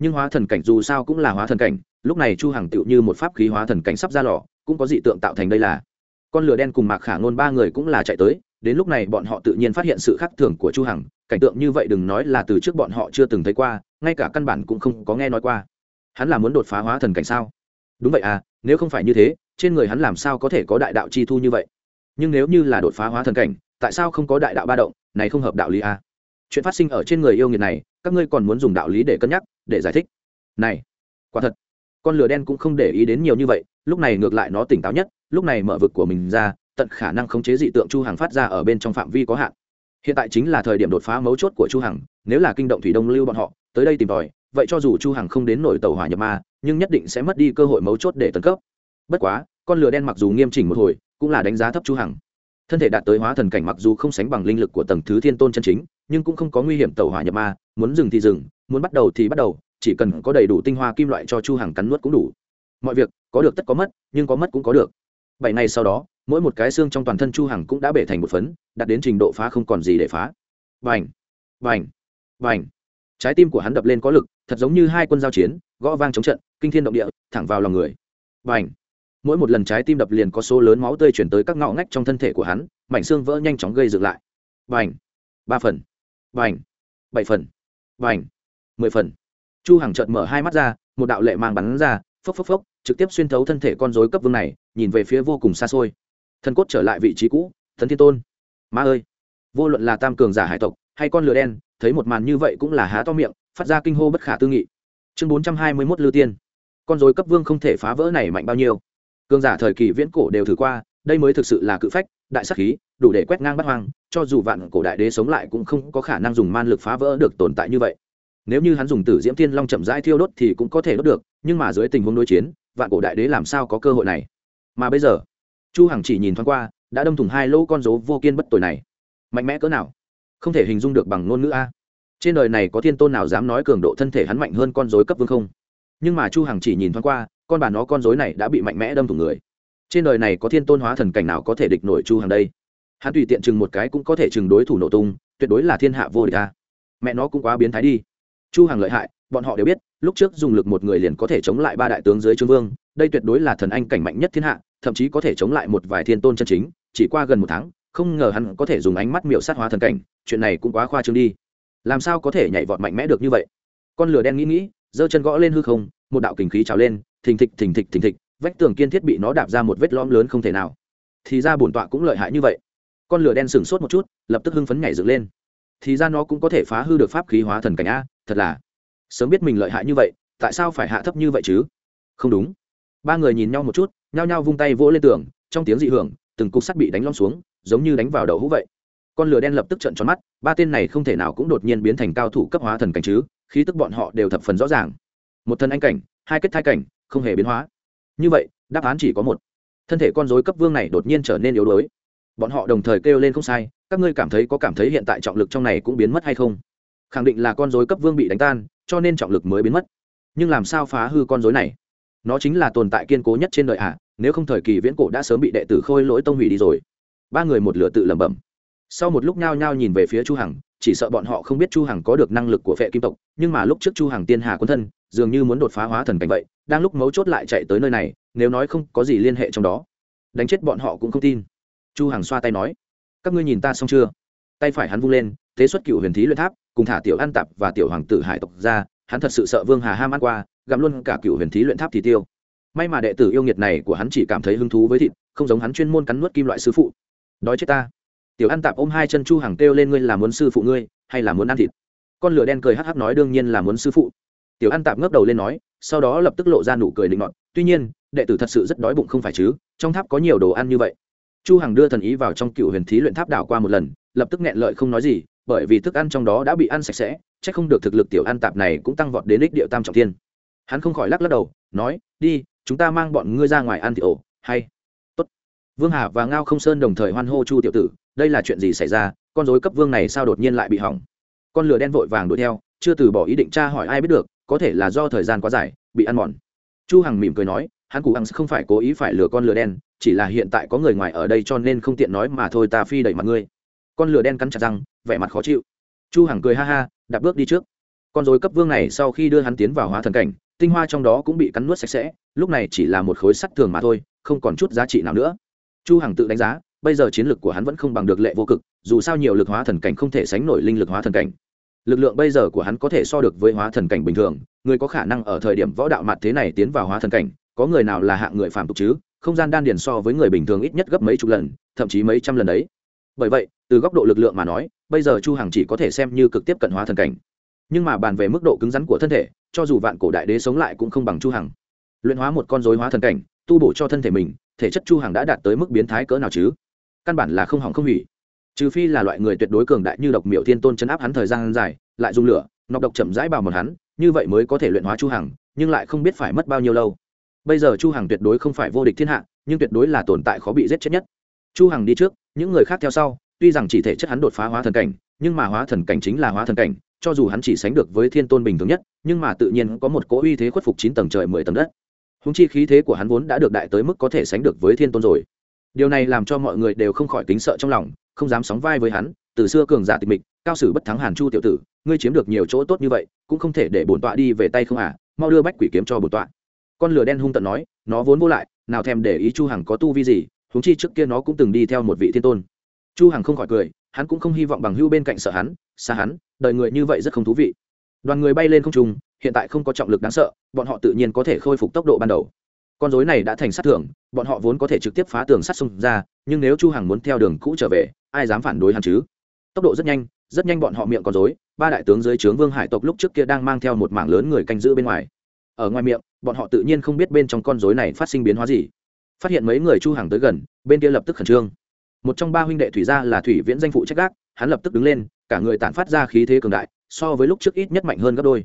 Nhưng hóa thần cảnh dù sao cũng là hóa thần cảnh, lúc này chu hằng tựu như một pháp khí hóa thần cảnh sắp ra lò, cũng có dị tượng tạo thành đây là. Con lửa đen cùng mạc khả ngôn ba người cũng là chạy tới, đến lúc này bọn họ tự nhiên phát hiện sự khác thường của chu hằng, cảnh tượng như vậy đừng nói là từ trước bọn họ chưa từng thấy qua, ngay cả căn bản cũng không có nghe nói qua. Hắn là muốn đột phá hóa thần cảnh sao? Đúng vậy à nếu không phải như thế trên người hắn làm sao có thể có đại đạo chi thu như vậy? Nhưng nếu như là đột phá hóa thần cảnh, tại sao không có đại đạo ba động? Này không hợp đạo lý à? chuyện phát sinh ở trên người yêu nghiệt này, các ngươi còn muốn dùng đạo lý để cân nhắc, để giải thích. Này, quả thật, con lửa đen cũng không để ý đến nhiều như vậy, lúc này ngược lại nó tỉnh táo nhất, lúc này mở vực của mình ra, tận khả năng khống chế dị tượng chu hằng phát ra ở bên trong phạm vi có hạn. Hiện tại chính là thời điểm đột phá mấu chốt của chu hằng, nếu là kinh động thủy đông lưu bọn họ, tới đây tìm tòi, vậy cho dù chu hằng không đến nổi tàu hỏa nhập ma, nhưng nhất định sẽ mất đi cơ hội mấu chốt để tấn cấp bất quá, con lửa đen mặc dù nghiêm chỉnh một hồi, cũng là đánh giá thấp chu hằng. Thân thể đạt tới hóa thần cảnh mặc dù không sánh bằng linh lực của tầng thứ thiên tôn chân chính, nhưng cũng không có nguy hiểm tẩu hỏa nhập ma, muốn dừng thì dừng, muốn bắt đầu thì bắt đầu, chỉ cần có đầy đủ tinh hoa kim loại cho chu hằng cắn nuốt cũng đủ. Mọi việc, có được tất có mất, nhưng có mất cũng có được. Bảy ngày sau đó, mỗi một cái xương trong toàn thân chu hằng cũng đã bể thành một phấn, đạt đến trình độ phá không còn gì để phá. Vành vành vành trái tim của hắn đập lên có lực, thật giống như hai quân giao chiến, gõ vang chống trận, kinh thiên động địa, thẳng vào lòng người. Vành mỗi một lần trái tim đập liền có số lớn máu tươi chuyển tới các ngõ ngách trong thân thể của hắn, mảnh xương vỡ nhanh chóng gây dựng lại. Vành ba phần. Vành bảy phần. Vành mười phần. Chu hằng chợt mở hai mắt ra, một đạo lệ mang bắn ra, phốc phốc phốc, trực tiếp xuyên thấu thân thể con rối cấp vương này, nhìn về phía vô cùng xa xôi. Thân cốt trở lại vị trí cũ, thần thiên tôn. Ma ơi! Vô luận là tam cường giả hải tộc, hay con lửa đen, thấy một màn như vậy cũng là há to miệng, phát ra kinh hô bất khả tư nghị. Chương bốn trăm hai mươi 421 lưu tiên. Con rối cấp vương không thể phá vỡ này mạnh bao nhiêu? Cường giả thời kỳ viễn cổ đều thử qua, đây mới thực sự là cự phách, đại sắc khí, đủ để quét ngang bắt hoang, cho dù vạn cổ đại đế sống lại cũng không có khả năng dùng man lực phá vỡ được tồn tại như vậy. Nếu như hắn dùng tử diễm thiên long chậm rãi thiêu đốt thì cũng có thể đốt được, nhưng mà dưới tình huống đối chiến, vạn cổ đại đế làm sao có cơ hội này? Mà bây giờ, chu hằng chỉ nhìn thoáng qua, đã đâm thủng hai lỗ con dấu vô kiên bất tồi này. Mạnh mẽ cỡ nào? Không thể hình dung được bằng ngôn ngữ a. Trên đời này có thiên tôn nào dám nói cường độ thân thể hắn mạnh hơn con dối cấp vương không? Nhưng mà chu hằng chỉ nhìn thoáng qua con bà nó con rối này đã bị mạnh mẽ đâm thủng người. Trên đời này có thiên tôn hóa thần cảnh nào có thể địch nổi chu hằng đây? Hắn tùy tiện chừng một cái cũng có thể chừng đối thủ nổ tung, tuyệt đối là thiên hạ vô địch a mẹ nó cũng quá biến thái đi. Chu hằng lợi hại, bọn họ đều biết, lúc trước dùng lực một người liền có thể chống lại ba đại tướng dưới trương vương, đây tuyệt đối là thần anh cảnh mạnh nhất thiên hạ, thậm chí có thể chống lại một vài thiên tôn chân chính, chỉ qua gần một tháng, không ngờ hắn có thể dùng ánh mắt miểu sát hóa thần cảnh, chuyện này cũng quá khoa trương đi. Làm sao có thể nhảy vọt mạnh mẽ được như vậy? Con lửa đen nghĩ nghĩ, giơ chân gõ lên hư không, một đạo kình khí trào lên thình thịch thình thịch thình thịch, vách tường kiên thiết bị nó đạp ra một vết lõm lớn không thể nào. Thì ra bổn tọa cũng lợi hại như vậy. Con lửa đen sừng sốt một chút, lập tức hưng phấn nhảy dựng lên. Thì ra nó cũng có thể phá hư được pháp khí hóa thần cảnh a, thật là. Sớm biết mình lợi hại như vậy, tại sao phải hạ thấp như vậy chứ? Không đúng. Ba người nhìn nhau một chút, nhao nhao vung tay vỗ lên tường, trong tiếng dị hưởng, từng cục sắt bị đánh lom xuống, giống như đánh vào đầu hũ vậy. Con lửa đen lập tức trận tròn mắt, ba tên này không thể nào cũng đột nhiên biến thành cao thủ cấp hóa thần cảnh chứ, khí tức bọn họ đều thập phần rõ ràng. Một thân anh cảnh, hai kết thai cảnh không hề biến hóa. Như vậy, đáp án chỉ có một. Thân thể con dối cấp vương này đột nhiên trở nên yếu đuối. Bọn họ đồng thời kêu lên không sai, các ngươi cảm thấy có cảm thấy hiện tại trọng lực trong này cũng biến mất hay không? Khẳng định là con dối cấp vương bị đánh tan, cho nên trọng lực mới biến mất. Nhưng làm sao phá hư con dối này? Nó chính là tồn tại kiên cố nhất trên đời ạ, nếu không thời kỳ viễn cổ đã sớm bị đệ tử khôi lỗi tông hủy đi rồi. Ba người một lửa tự lẩm bẩm. Sau một lúc nhao nhao nhìn về phía chu hằng, chỉ sợ bọn họ không biết chu hằng có được năng lực của phệ kim tộc, nhưng mà lúc trước chu hằng tiên hà quân thân, dường như muốn đột phá hóa thần cảnh vậy đang lúc mấu chốt lại chạy tới nơi này, nếu nói không có gì liên hệ trong đó, đánh chết bọn họ cũng không tin. Chu hằng xoa tay nói, các ngươi nhìn ta xong chưa? Tay phải hắn vung lên, thế xuất cựu huyền thí luyện tháp, cùng thả tiểu an tạp và tiểu hoàng tử hải tộc ra, hắn thật sự sợ vương hà ham ăn qua, gặm luôn cả cựu huyền thí luyện tháp thì tiêu. May mà đệ tử yêu nghiệt này của hắn chỉ cảm thấy hứng thú với thịt, không giống hắn chuyên môn cắn nuốt kim loại sư phụ. Đói chết ta. Tiểu an tạp ôm hai chân chu Hằng kêu lên, ngươi là muốn sư phụ ngươi, hay là muốn ăn thịt? Con lửa đen cười hắc hắc nói, đương nhiên là muốn sư phụ tiểu an tạp ngước đầu lên nói, sau đó lập tức lộ ra nụ cười linh ngọn tuy nhiên, đệ tử thật sự rất đói bụng không phải chứ, trong tháp có nhiều đồ ăn như vậy. Chu hằng đưa thần ý vào trong cựu huyền thí luyện tháp đảo qua một lần, lập tức nghẹn lợi không nói gì, bởi vì thức ăn trong đó đã bị ăn sạch sẽ, chắc không được thực lực tiểu an tạp này cũng tăng vọt đến đích điệu tam trọng thiên. Hắn không khỏi lắc lắc đầu, nói, đi, chúng ta mang bọn ngươi ra ngoài ăn thì ổ, hay. Tốt. Vương hà và ngao không sơn đồng thời hoan hô chu tiểu tử, đây là chuyện gì xảy ra? Con rối cấp vương này sao đột nhiên lại bị hỏng? Con lửa đen vội vàng đuổi theo, chưa từ bỏ ý định tra hỏi ai biết được có thể là do thời gian quá dài, bị ăn mòn. Chu hằng mỉm cười nói, hắn cụ hằng không phải cố ý phải lừa con lừa đen, chỉ là hiện tại có người ngoài ở đây cho nên không tiện nói mà thôi ta phi đẩy mặt ngươi. Con lừa đen cắn chặt răng, vẻ mặt khó chịu. Chu hằng cười ha ha, đạp bước đi trước. Con rối cấp vương này sau khi đưa hắn tiến vào hóa thần cảnh, tinh hoa trong đó cũng bị cắn nuốt sạch sẽ, lúc này chỉ là một khối sắt thường mà thôi, không còn chút giá trị nào nữa. Chu hằng tự đánh giá, bây giờ chiến lược của hắn vẫn không bằng được lệ vô cực, dù sao nhiều lực hóa thần cảnh không thể sánh nổi linh lực hóa thần cảnh lực lượng bây giờ của hắn có thể so được với hóa thần cảnh bình thường, người có khả năng ở thời điểm võ đạo mặt thế này tiến vào hóa thần cảnh, có người nào là hạng người phàm tục chứ? Không gian đan điền so với người bình thường ít nhất gấp mấy chục lần, thậm chí mấy trăm lần đấy. Bởi vậy, từ góc độ lực lượng mà nói, bây giờ chu hằng chỉ có thể xem như cực tiếp cận hóa thần cảnh. Nhưng mà bàn về mức độ cứng rắn của thân thể, cho dù vạn cổ đại đế sống lại cũng không bằng chu hằng. Luyện hóa một con rối hóa thần cảnh, tu bổ cho thân thể mình, thể chất chu hằng đã đạt tới mức biến thái cỡ nào chứ? Căn bản là không hỏng không hủy trừ phi là loại người tuyệt đối cường đại như độc miểu thiên tôn chấn áp hắn thời gian dài, lại dùng lửa, nọc độc chậm rãi bào một hắn, như vậy mới có thể luyện hóa chu hằng, nhưng lại không biết phải mất bao nhiêu lâu. Bây giờ chu hằng tuyệt đối không phải vô địch thiên hạ, nhưng tuyệt đối là tồn tại khó bị giết chết nhất. Chu hằng đi trước, những người khác theo sau, tuy rằng chỉ thể chất hắn đột phá hóa thần cảnh, nhưng mà hóa thần cảnh chính là hóa thần cảnh, cho dù hắn chỉ sánh được với thiên tôn bình thường nhất, nhưng mà tự nhiên có một cỗ uy thế khuất phục chín tầng trời mười tầng đất. Húng chi khí thế của hắn vốn đã được đại tới mức có thể sánh được với thiên tôn rồi. Điều này làm cho mọi người đều không khỏi kính sợ trong lòng không dám sóng vai với hắn, từ xưa cường giả tịch mịch, cao sử bất thắng hàn chu tiểu tử, ngươi chiếm được nhiều chỗ tốt như vậy, cũng không thể để bổn tọa đi về tay không à mau đưa bách quỷ kiếm cho bổn tọa. Con lửa đen hung tận nói, nó vốn vô lại, nào thèm để ý chu hằng có tu vi gì, huống chi trước kia nó cũng từng đi theo một vị thiên tôn. Chu hằng không khỏi cười, hắn cũng không hy vọng bằng hưu bên cạnh sợ hắn, xa hắn, đời người như vậy rất không thú vị. Đoàn người bay lên không trung, hiện tại không có trọng lực đáng sợ, bọn họ tự nhiên có thể khôi phục tốc độ ban đầu. Con rối này đã thành sát thưởng, bọn họ vốn có thể trực tiếp phá tường sắt xung ra, nhưng nếu chu hằng muốn theo đường cũ trở về ai dám phản đối hắn chứ? Tốc độ rất nhanh rất nhanh bọn họ miệng con dối ba đại tướng dưới trướng vương hải tộc lúc trước kia đang mang theo một mảng lớn người canh giữ bên ngoài. Ở ngoài miệng, bọn họ tự nhiên không biết bên trong con dối này phát sinh biến hóa gì. Phát hiện mấy người chu hàng tới gần, bên kia lập tức khẩn trương. Một trong ba huynh đệ thủy gia là thủy viễn danh phụ trách gác, hắn lập tức đứng lên, cả người tản phát ra khí thế cường đại, so với lúc trước ít nhất mạnh hơn gấp đôi.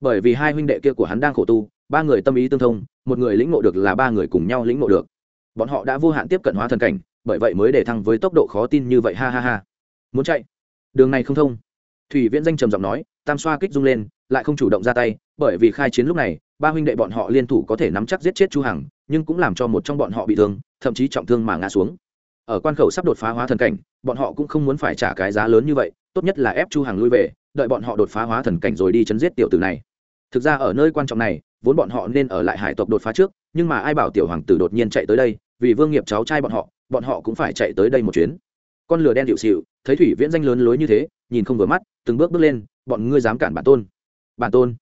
Bởi vì hai huynh đệ kia của hắn đang khổ tu, ba người tâm ý tương thông, một người lĩnh ngộ được là ba người cùng nhau lĩnh ngộ được. Bọn họ đã vô hạn tiếp cận hóa thần cảnh bởi vậy mới để thăng với tốc độ khó tin như vậy, ha ha ha. Muốn chạy? Đường này không thông. Thủy viễn danh trầm giọng nói, tam xoa kích rung lên, lại không chủ động ra tay, bởi vì khai chiến lúc này, ba huynh đệ bọn họ liên thủ có thể nắm chắc giết chết chu hằng, nhưng cũng làm cho một trong bọn họ bị thương, thậm chí trọng thương mà ngã xuống. Ở quan khẩu sắp đột phá hóa thần cảnh, bọn họ cũng không muốn phải trả cái giá lớn như vậy, tốt nhất là ép chu hằng lui về, đợi bọn họ đột phá hóa thần cảnh rồi đi chấn giết tiểu tử này. Thực ra ở nơi quan trọng này, vốn bọn họ nên ở lại hải tộc đột phá trước, nhưng mà ai bảo tiểu hoàng tử đột nhiên chạy tới đây, vì vương nghiệp cháu trai bọn họ bọn họ cũng phải chạy tới đây một chuyến. Con lửa đen điệu xịu thấy thủy viễn danh lớn lối như thế nhìn không vừa mắt từng bước bước lên bọn ngươi dám cản bản tôn? Bản tôn?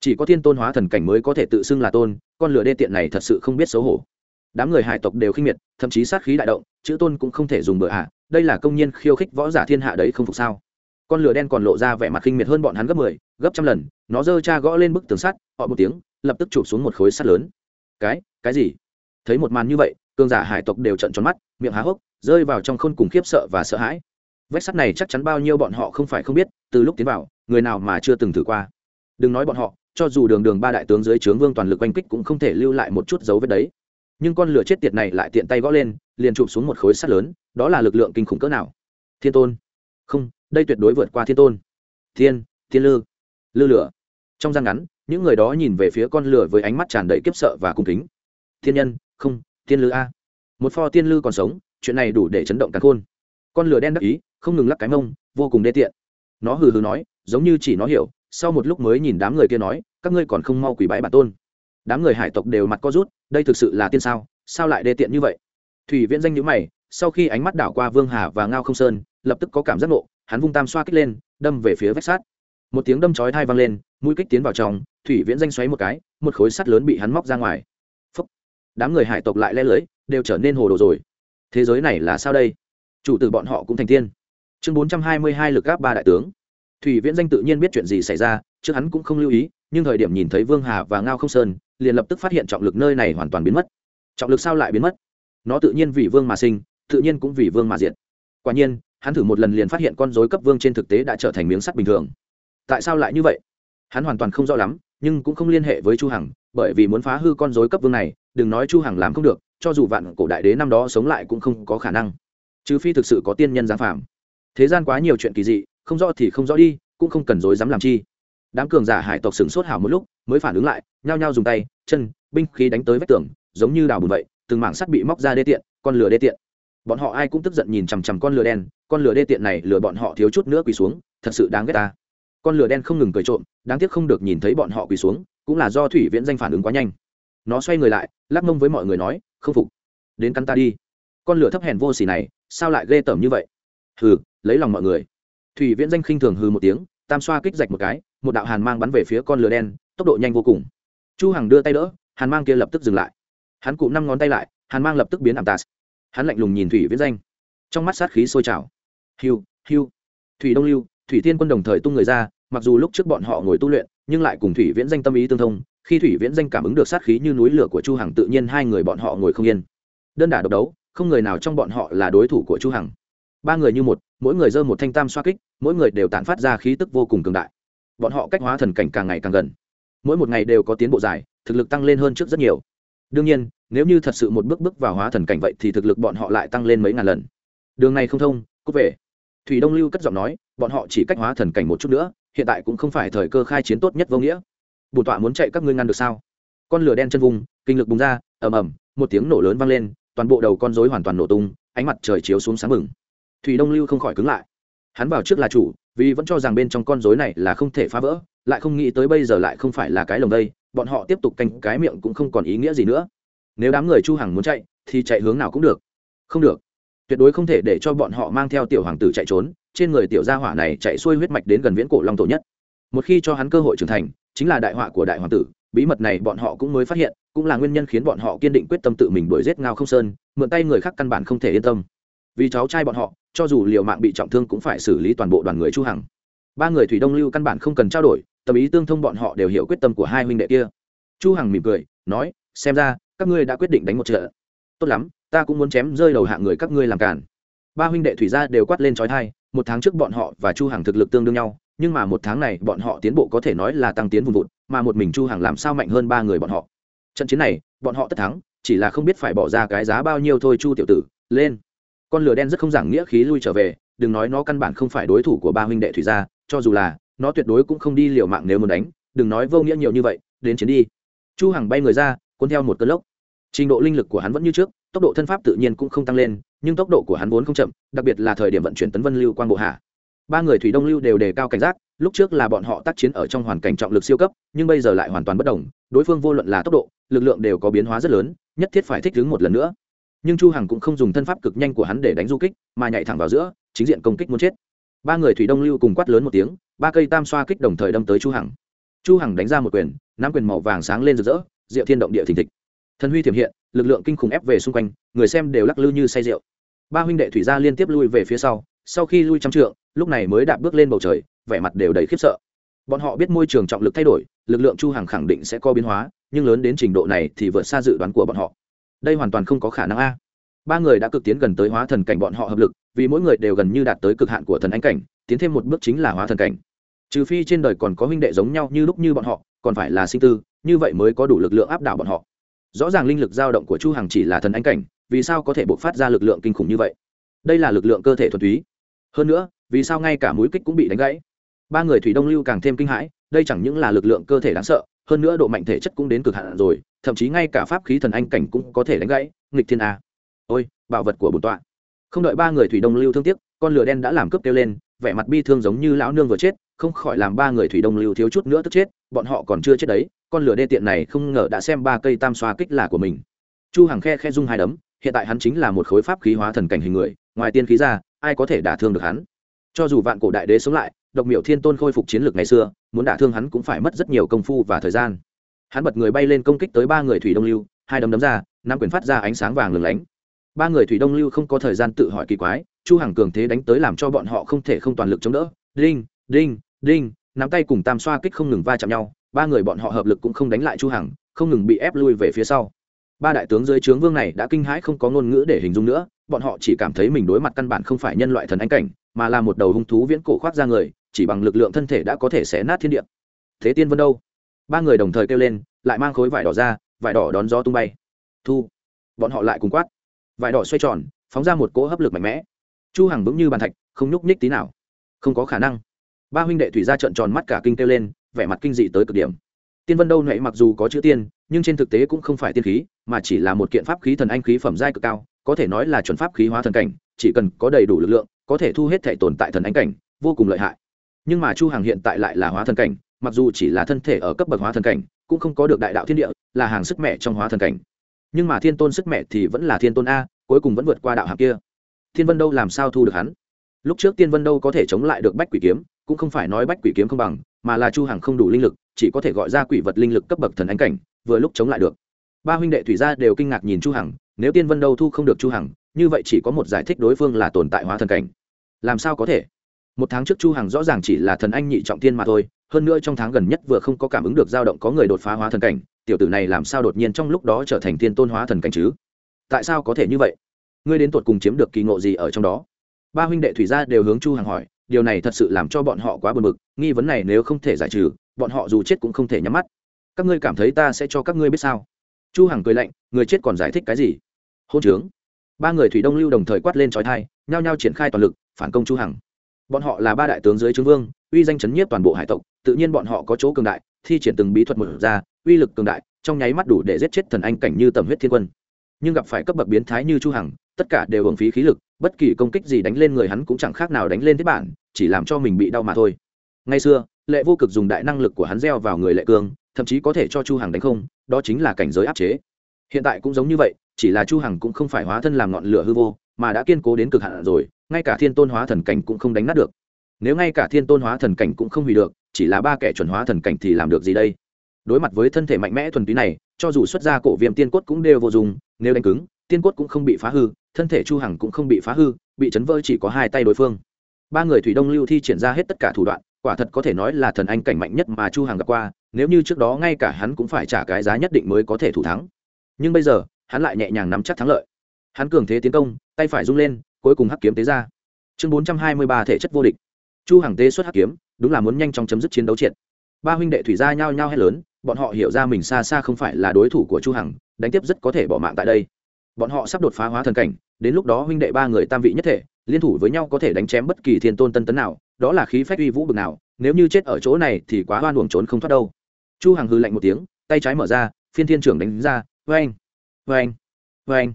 Chỉ có thiên tôn hóa thần cảnh mới có thể tự xưng là tôn con lửa đê tiện này thật sự không biết xấu hổ. Đám người hải tộc đều khinh miệt thậm chí sát khí đại động chữ tôn cũng không thể dùng bừa à? đây là công nhân khiêu khích võ giả thiên hạ đấy không phục sao? Con lửa đen còn lộ ra vẻ mặt khinh miệt hơn bọn hắn gấp mười 10, gấp trăm lần nó giơ cha gõ lên bức tường sắt họ một tiếng lập tức chụp xuống một khối sắt lớn. Cái? Cái gì? Thấy một màn như vậy cường giả hải tộc đều trận tròn mắt, miệng há hốc, rơi vào trong khôn cùng khiếp sợ và sợ hãi. Vách sắt này chắc chắn bao nhiêu bọn họ không phải không biết, từ lúc tiến vào, người nào mà chưa từng thử qua. Đừng nói bọn họ, cho dù đường đường ba đại tướng dưới trướng vương toàn lực oanh kích cũng không thể lưu lại một chút dấu vết đấy. Nhưng con lửa chết tiệt này lại tiện tay gõ lên, liền chụp xuống một khối sắt lớn, đó là lực lượng kinh khủng cỡ nào? Thiên tôn. Không, đây tuyệt đối vượt qua thiên tôn. Thiên thiên lư. Lư lửa. Trong gian ngắn, những người đó nhìn về phía con lửa với ánh mắt tràn đầy kiếp sợ và cung kính. Thiên nhân, không Tiên lư a. Một pho tiên lư còn sống, chuyện này đủ để chấn động cả khôn. Con lửa đen đắc ý, không ngừng lắc cái mông, vô cùng đê tiện. Nó hừ hừ nói, giống như chỉ nó hiểu, sau một lúc mới nhìn đám người kia nói, các ngươi còn không mau quỷ bãi bản tôn. Đám người hải tộc đều mặt co rút, đây thực sự là tiên sao sao lại đê tiện như vậy? Thủy viễn danh nhữ mày, sau khi ánh mắt đảo qua vương hà và ngao không sơn, lập tức có cảm giác nộ hắn vung tam xoa kích lên, đâm về phía vách sát một tiếng đâm chói thai vang lên, mũi kích tiến vào trong, thủy viễn danh xoáy một cái, một khối sắt lớn bị hắn móc ra ngoài đám người hải tộc lại le lưới, đều trở nên hồ đồ rồi. Thế giới này là sao đây? Chủ tử bọn họ cũng thành tiên. Chương bốn trăm hai mươi hai lực gáp ba đại tướng. Thủy viễn danh tự nhiên biết chuyện gì xảy ra, trước hắn cũng không lưu ý, nhưng thời điểm nhìn thấy vương hà và ngao không sơn, liền lập tức phát hiện trọng lực nơi này hoàn toàn biến mất. Trọng lực sao lại biến mất? Nó tự nhiên vì vương mà sinh, tự nhiên cũng vì vương mà diện quả nhiên, hắn thử một lần liền phát hiện con dối cấp vương trên thực tế đã trở thành miếng sắt bình thường. Tại sao lại như vậy? Hắn hoàn toàn không rõ lắm, nhưng cũng không liên hệ với chu hằng bởi vì muốn phá hư con dối cấp vương này, đừng nói chu hằng làm không được, cho dù vạn cổ đại đế năm đó sống lại cũng không có khả năng. Trừ phi thực sự có tiên nhân giáng phàm. Thế gian quá nhiều chuyện kỳ dị, không rõ thì không rõ đi, cũng không cần dối dám làm chi. Đám cường giả hải tộc sửng sốt hảo một lúc, mới phản ứng lại, nhao nhao dùng tay, chân, binh khí đánh tới vách tường, giống như đào bùn vậy, từng mảng sắt bị móc ra đê tiện, con lửa đê tiện. Bọn họ ai cũng tức giận nhìn chằm chằm con lửa đen, con lửa đê tiện này lừa bọn họ thiếu chút nữa quỳ xuống, thật sự đáng ghét ta con lửa đen không ngừng cười trộm, đáng tiếc không được nhìn thấy bọn họ quỳ xuống, cũng là do thủy viễn danh phản ứng quá nhanh. Nó xoay người lại, lắc mông với mọi người nói, không phục, đến cắn ta đi. Con lửa thấp hèn vô xỉ này, sao lại ghê tởm như vậy? Hừ, lấy lòng mọi người. Thủy viễn danh khinh thường hừ một tiếng, tam xoa kích rạch một cái, một đạo hàn mang bắn về phía con lửa đen, tốc độ nhanh vô cùng. Chu hằng đưa tay đỡ, hàn mang kia lập tức dừng lại. Hắn cụm năm ngón tay lại, hàn mang lập tức biến ảm tạt hắn lạnh lùng nhìn thủy viễn danh. Trong mắt sát khí sôi trào. Hiu hiu. Thủy đông lưu, thủy thiên quân đồng thời tung người ra mặc dù lúc trước bọn họ ngồi tu luyện, nhưng lại cùng thủy viễn danh tâm ý tương thông, khi thủy viễn danh cảm ứng được sát khí như núi lửa của chu hằng tự nhiên hai người bọn họ ngồi không yên. Đơn đả độc đấu, không người nào trong bọn họ là đối thủ của chu hằng. Ba người như một, mỗi người giơ một thanh tam xoa kích, mỗi người đều tản phát ra khí tức vô cùng cường đại. Bọn họ cách hóa thần cảnh càng ngày càng gần. Mỗi một ngày đều có tiến bộ dài, thực lực tăng lên hơn trước rất nhiều. Đương nhiên, nếu như thật sự một bước bước vào hóa thần cảnh vậy thì thực lực bọn họ lại tăng lên mấy ngàn lần. Đường này không thông, cút về. Thủy đông lưu cất giọng nói, bọn họ chỉ cách hóa thần cảnh một chút nữa hiện tại cũng không phải thời cơ khai chiến tốt nhất vô nghĩa. Bổn tọa muốn chạy các ngươi ngăn được sao? Con lửa đen chân vùng, kinh lực bùng ra, ầm ầm, một tiếng nổ lớn vang lên, toàn bộ đầu con rối hoàn toàn nổ tung, ánh mặt trời chiếu xuống sáng mừng thủy đông lưu không khỏi cứng lại. Hắn vào trước là chủ, vì vẫn cho rằng bên trong con rối này là không thể phá vỡ, lại không nghĩ tới bây giờ lại không phải là cái lồng đây bọn họ tiếp tục canh cái miệng cũng không còn ý nghĩa gì nữa. Nếu đám người chu hằng muốn chạy, thì chạy hướng nào cũng được. Không được tuyệt đối không thể để cho bọn họ mang theo tiểu hoàng tử chạy trốn, trên người tiểu gia hỏa này chạy xuôi huyết mạch đến gần viễn cổ long tổ nhất. Một khi cho hắn cơ hội trưởng thành, chính là đại họa của đại hoàng tử, bí mật này bọn họ cũng mới phát hiện, cũng là nguyên nhân khiến bọn họ kiên định quyết tâm tự mình đuổi giết ngao không sơn, mượn tay người khác căn bản không thể yên tâm. Vì cháu trai bọn họ, cho dù liều mạng bị trọng thương cũng phải xử lý toàn bộ đoàn người chu hằng. Ba người thủy đông lưu căn bản không cần trao đổi, tâm ý tương thông bọn họ đều hiểu quyết tâm của hai huynh đệ kia. Chu hằng mỉm cười, nói, xem ra, các ngươi đã quyết định đánh một trận. Tốt lắm ta cũng muốn chém rơi đầu hạng người các ngươi làm cản ba huynh đệ thủy gia đều quát lên trói thai, một tháng trước bọn họ và chu hằng thực lực tương đương nhau, nhưng mà một tháng này bọn họ tiến bộ có thể nói là tăng tiến vùng vụt, mà một mình chu hằng làm sao mạnh hơn ba người bọn họ? Trận chiến này, bọn họ tất thắng, chỉ là không biết phải bỏ ra cái giá bao nhiêu thôi chu tiểu tử, lên. Con lửa đen rất không giảng nghĩa khí lui trở về, đừng nói nó căn bản không phải đối thủ của ba huynh đệ thủy gia, cho dù là, nó tuyệt đối cũng không đi liều mạng nếu muốn đánh, đừng nói vô nghĩa nhiều như vậy, đến chiến đi. Chu hằng bay người ra, cuốn theo một cơn lốc. Trình độ linh lực của hắn vẫn như trước tốc độ thân pháp tự nhiên cũng không tăng lên, nhưng tốc độ của hắn vốn không chậm, đặc biệt là thời điểm vận chuyển tấn vân lưu quan bộ hạ. Ba người thủy đông lưu đều đề cao cảnh giác, lúc trước là bọn họ tác chiến ở trong hoàn cảnh trọng lực siêu cấp, nhưng bây giờ lại hoàn toàn bất đồng, đối phương vô luận là tốc độ, lực lượng đều có biến hóa rất lớn, nhất thiết phải thích ứng một lần nữa. Nhưng chu hằng cũng không dùng thân pháp cực nhanh của hắn để đánh du kích, mà nhảy thẳng vào giữa, chính diện công kích muốn chết. Ba người thủy đông lưu cùng quát lớn một tiếng, ba cây tam xoa kích đồng thời đâm tới chu hằng. Chu hằng đánh ra một quyền, nắm quyền màu vàng sáng lên rực rỡ, diệu thiên động địa thình thịch. Thần huy thiểm hiện lực lượng kinh khủng ép về xung quanh, người xem đều lắc lư như say rượu. Ba huynh đệ thủy gia liên tiếp lui về phía sau sau khi lui trăm trượng, lúc này mới đạp bước lên bầu trời, vẻ mặt đều đầy khiếp sợ. Bọn họ biết môi trường trọng lực thay đổi, lực lượng chu hàng khẳng định sẽ có biến hóa, nhưng lớn đến trình độ này thì vượt xa dự đoán của bọn họ. Đây hoàn toàn không có khả năng a. Ba người đã cực tiến gần tới hóa thần cảnh bọn họ hợp lực, vì mỗi người đều gần như đạt tới cực hạn của thần ánh cảnh, tiến thêm một bước chính là hóa thần cảnh. Trừ phi trên đời còn có huynh đệ giống nhau như lúc như bọn họ, còn phải là sinh tư, như vậy mới có đủ lực lượng áp đảo bọn họ rõ ràng linh lực dao động của chu hằng chỉ là thần anh cảnh, vì sao có thể bộc phát ra lực lượng kinh khủng như vậy? Đây là lực lượng cơ thể thuần túy. Hơn nữa, vì sao ngay cả mũi kích cũng bị đánh gãy? Ba người thủy đông lưu càng thêm kinh hãi, đây chẳng những là lực lượng cơ thể đáng sợ, hơn nữa độ mạnh thể chất cũng đến cực hạn rồi, thậm chí ngay cả pháp khí thần anh cảnh cũng có thể đánh gãy, nghịch thiên a. Ôi, bảo vật của bổn tọa. Không đợi ba người thủy đông lưu thương tiếc, con lửa đen đã làm cướp kêu lên, vẻ mặt bi thương giống như lão nương vừa chết, không khỏi làm ba người thủy đông lưu thiếu chút nữa tức chết bọn họ còn chưa chết đấy, con lửa đê tiện này không ngờ đã xem ba cây tam xoa kích là của mình. Chu Hằng khe khe dung hai đấm, hiện tại hắn chính là một khối pháp khí hóa thần cảnh hình người, ngoài tiên khí ra, ai có thể đả thương được hắn? Cho dù vạn cổ đại đế sống lại, độc miểu thiên tôn khôi phục chiến lược ngày xưa, muốn đả thương hắn cũng phải mất rất nhiều công phu và thời gian. Hắn bật người bay lên công kích tới ba người thủy đông lưu, hai đấm đấm ra, năm quyền phát ra ánh sáng vàng lừng lánh. Ba người thủy đông lưu không có thời gian tự hỏi kỳ quái, chu hằng cường thế đánh tới làm cho bọn họ không thể không toàn lực chống đỡ. Đinh đinh đinh nắm tay cùng tam xoa kích không ngừng va chạm nhau, ba người bọn họ hợp lực cũng không đánh lại chu hằng, không ngừng bị ép lui về phía sau. Ba đại tướng dưới trướng vương này đã kinh hãi không có ngôn ngữ để hình dung nữa, bọn họ chỉ cảm thấy mình đối mặt căn bản không phải nhân loại thần ánh cảnh, mà là một đầu hung thú viễn cổ khoác ra người, chỉ bằng lực lượng thân thể đã có thể xé nát thiên địa. Thế tiên vân đâu? Ba người đồng thời kêu lên, lại mang khối vải đỏ ra, vải đỏ đón gió tung bay. Thu. Bọn họ lại cùng quát. Vải đỏ xoay tròn, phóng ra một cỗ hấp lực mạnh mẽ. Chu hằng vững như bàn thạch, không nhúc nhích tí nào. Không có khả năng ba huynh đệ thủy ra trợn tròn mắt cả kinh kêu lên, vẻ mặt kinh dị tới cực điểm. Tiên vân đâu nệ mặc dù có chữ tiên, nhưng trên thực tế cũng không phải tiên khí, mà chỉ là một kiện pháp khí thần anh khí phẩm giai cực cao, có thể nói là chuẩn pháp khí hóa thần cảnh, chỉ cần có đầy đủ lực lượng, có thể thu hết thể tồn tại thần anh cảnh, vô cùng lợi hại. Nhưng mà chu hàng hiện tại lại là hóa thần cảnh, mặc dù chỉ là thân thể ở cấp bậc hóa thần cảnh, cũng không có được đại đạo thiên địa, là hàng sức mẹ trong hóa thần cảnh. Nhưng mà thiên tôn sức mẹ thì vẫn là thiên tôn a, cuối cùng vẫn vượt qua đạo hạng kia. Thiên vân đâu làm sao thu được hắn? Lúc trước tiên vân đâu có thể chống lại được bách quỷ kiếm cũng không phải nói bách quỷ kiếm không bằng, mà là chu hàng không đủ linh lực, chỉ có thể gọi ra quỷ vật linh lực cấp bậc thần ánh cảnh, vừa lúc chống lại được. Ba huynh đệ thủy gia đều kinh ngạc nhìn chu hằng, nếu tiên vân đâu thu không được chu hằng, như vậy chỉ có một giải thích đối phương là tồn tại hóa thần cảnh. Làm sao có thể? Một tháng trước chu hằng rõ ràng chỉ là thần anh nhị trọng tiên mà thôi, hơn nữa trong tháng gần nhất vừa không có cảm ứng được dao động có người đột phá hóa thần cảnh, tiểu tử này làm sao đột nhiên trong lúc đó trở thành tiên tôn hóa thần cảnh chứ? Tại sao có thể như vậy? Ngươi đến tuột cùng chiếm được kỳ ngộ gì ở trong đó? Ba huynh đệ thủy gia đều hướng chu hằng hỏi điều này thật sự làm cho bọn họ quá buồn bực, nghi vấn này nếu không thể giải trừ, bọn họ dù chết cũng không thể nhắm mắt. Các ngươi cảm thấy ta sẽ cho các ngươi biết sao? Chu hằng cười lạnh, người chết còn giải thích cái gì? Hôn trướng. Ba người thủy đông lưu đồng thời quát lên chói tai, nhao nhao triển khai toàn lực, phản công chu hằng. Bọn họ là ba đại tướng dưới trướng vương, uy danh chấn nhiếp toàn bộ hải tộc, tự nhiên bọn họ có chỗ cường đại, thi triển từng bí thuật một ra, uy lực cường đại, trong nháy mắt đủ để giết chết thần anh cảnh như tầm huyết thiên quân. Nhưng gặp phải cấp bậc biến thái như chu hằng, tất cả đều hưởng phí khí lực bất kỳ công kích gì đánh lên người hắn cũng chẳng khác nào đánh lên thế bản, chỉ làm cho mình bị đau mà thôi. Ngày xưa, lệ vô cực dùng đại năng lực của hắn gieo vào người lệ cương, thậm chí có thể cho chu hằng đánh không, đó chính là cảnh giới áp chế. Hiện tại cũng giống như vậy, chỉ là chu hằng cũng không phải hóa thân làm ngọn lửa hư vô, mà đã kiên cố đến cực hạn rồi, ngay cả thiên tôn hóa thần cảnh cũng không đánh nát được. Nếu ngay cả thiên tôn hóa thần cảnh cũng không hủy được, chỉ là ba kẻ chuẩn hóa thần cảnh thì làm được gì đây? Đối mặt với thân thể mạnh mẽ thuần túy này, cho dù xuất ra cổ viêm tiên cốt cũng đều vô dụng, nếu đánh cứng, tiên cốt cũng không bị phá hư thân thể chu hằng cũng không bị phá hư, bị chấn vỡ chỉ có hai tay đối phương. Ba người thủy đông lưu thi triển ra hết tất cả thủ đoạn, quả thật có thể nói là thần anh cảnh mạnh nhất mà chu hằng gặp qua, nếu như trước đó ngay cả hắn cũng phải trả cái giá nhất định mới có thể thủ thắng. Nhưng bây giờ, hắn lại nhẹ nhàng nắm chắc thắng lợi. Hắn cường thế tiến công, tay phải rung lên, cuối cùng hắc kiếm tế ra. Chương 423 thể chất vô địch. Chu hằng tế xuất hắc kiếm, đúng là muốn nhanh chóng chấm dứt chiến đấu triệt. Ba huynh đệ thủy gia nhao nhao hét lớn, bọn họ hiểu ra mình xa xa không phải là đối thủ của chu hằng, đánh tiếp rất có thể bỏ mạng tại đây bọn họ sắp đột phá hóa thần cảnh, đến lúc đó huynh đệ ba người tam vị nhất thể, liên thủ với nhau có thể đánh chém bất kỳ thiên tôn tân tấn nào, đó là khí phách uy vũ bực nào, nếu như chết ở chỗ này thì quá hoan uổng trốn không thoát đâu. Chu hằng hư lạnh một tiếng, tay trái mở ra, phiên thiên trưởng đánh ra vang vang vang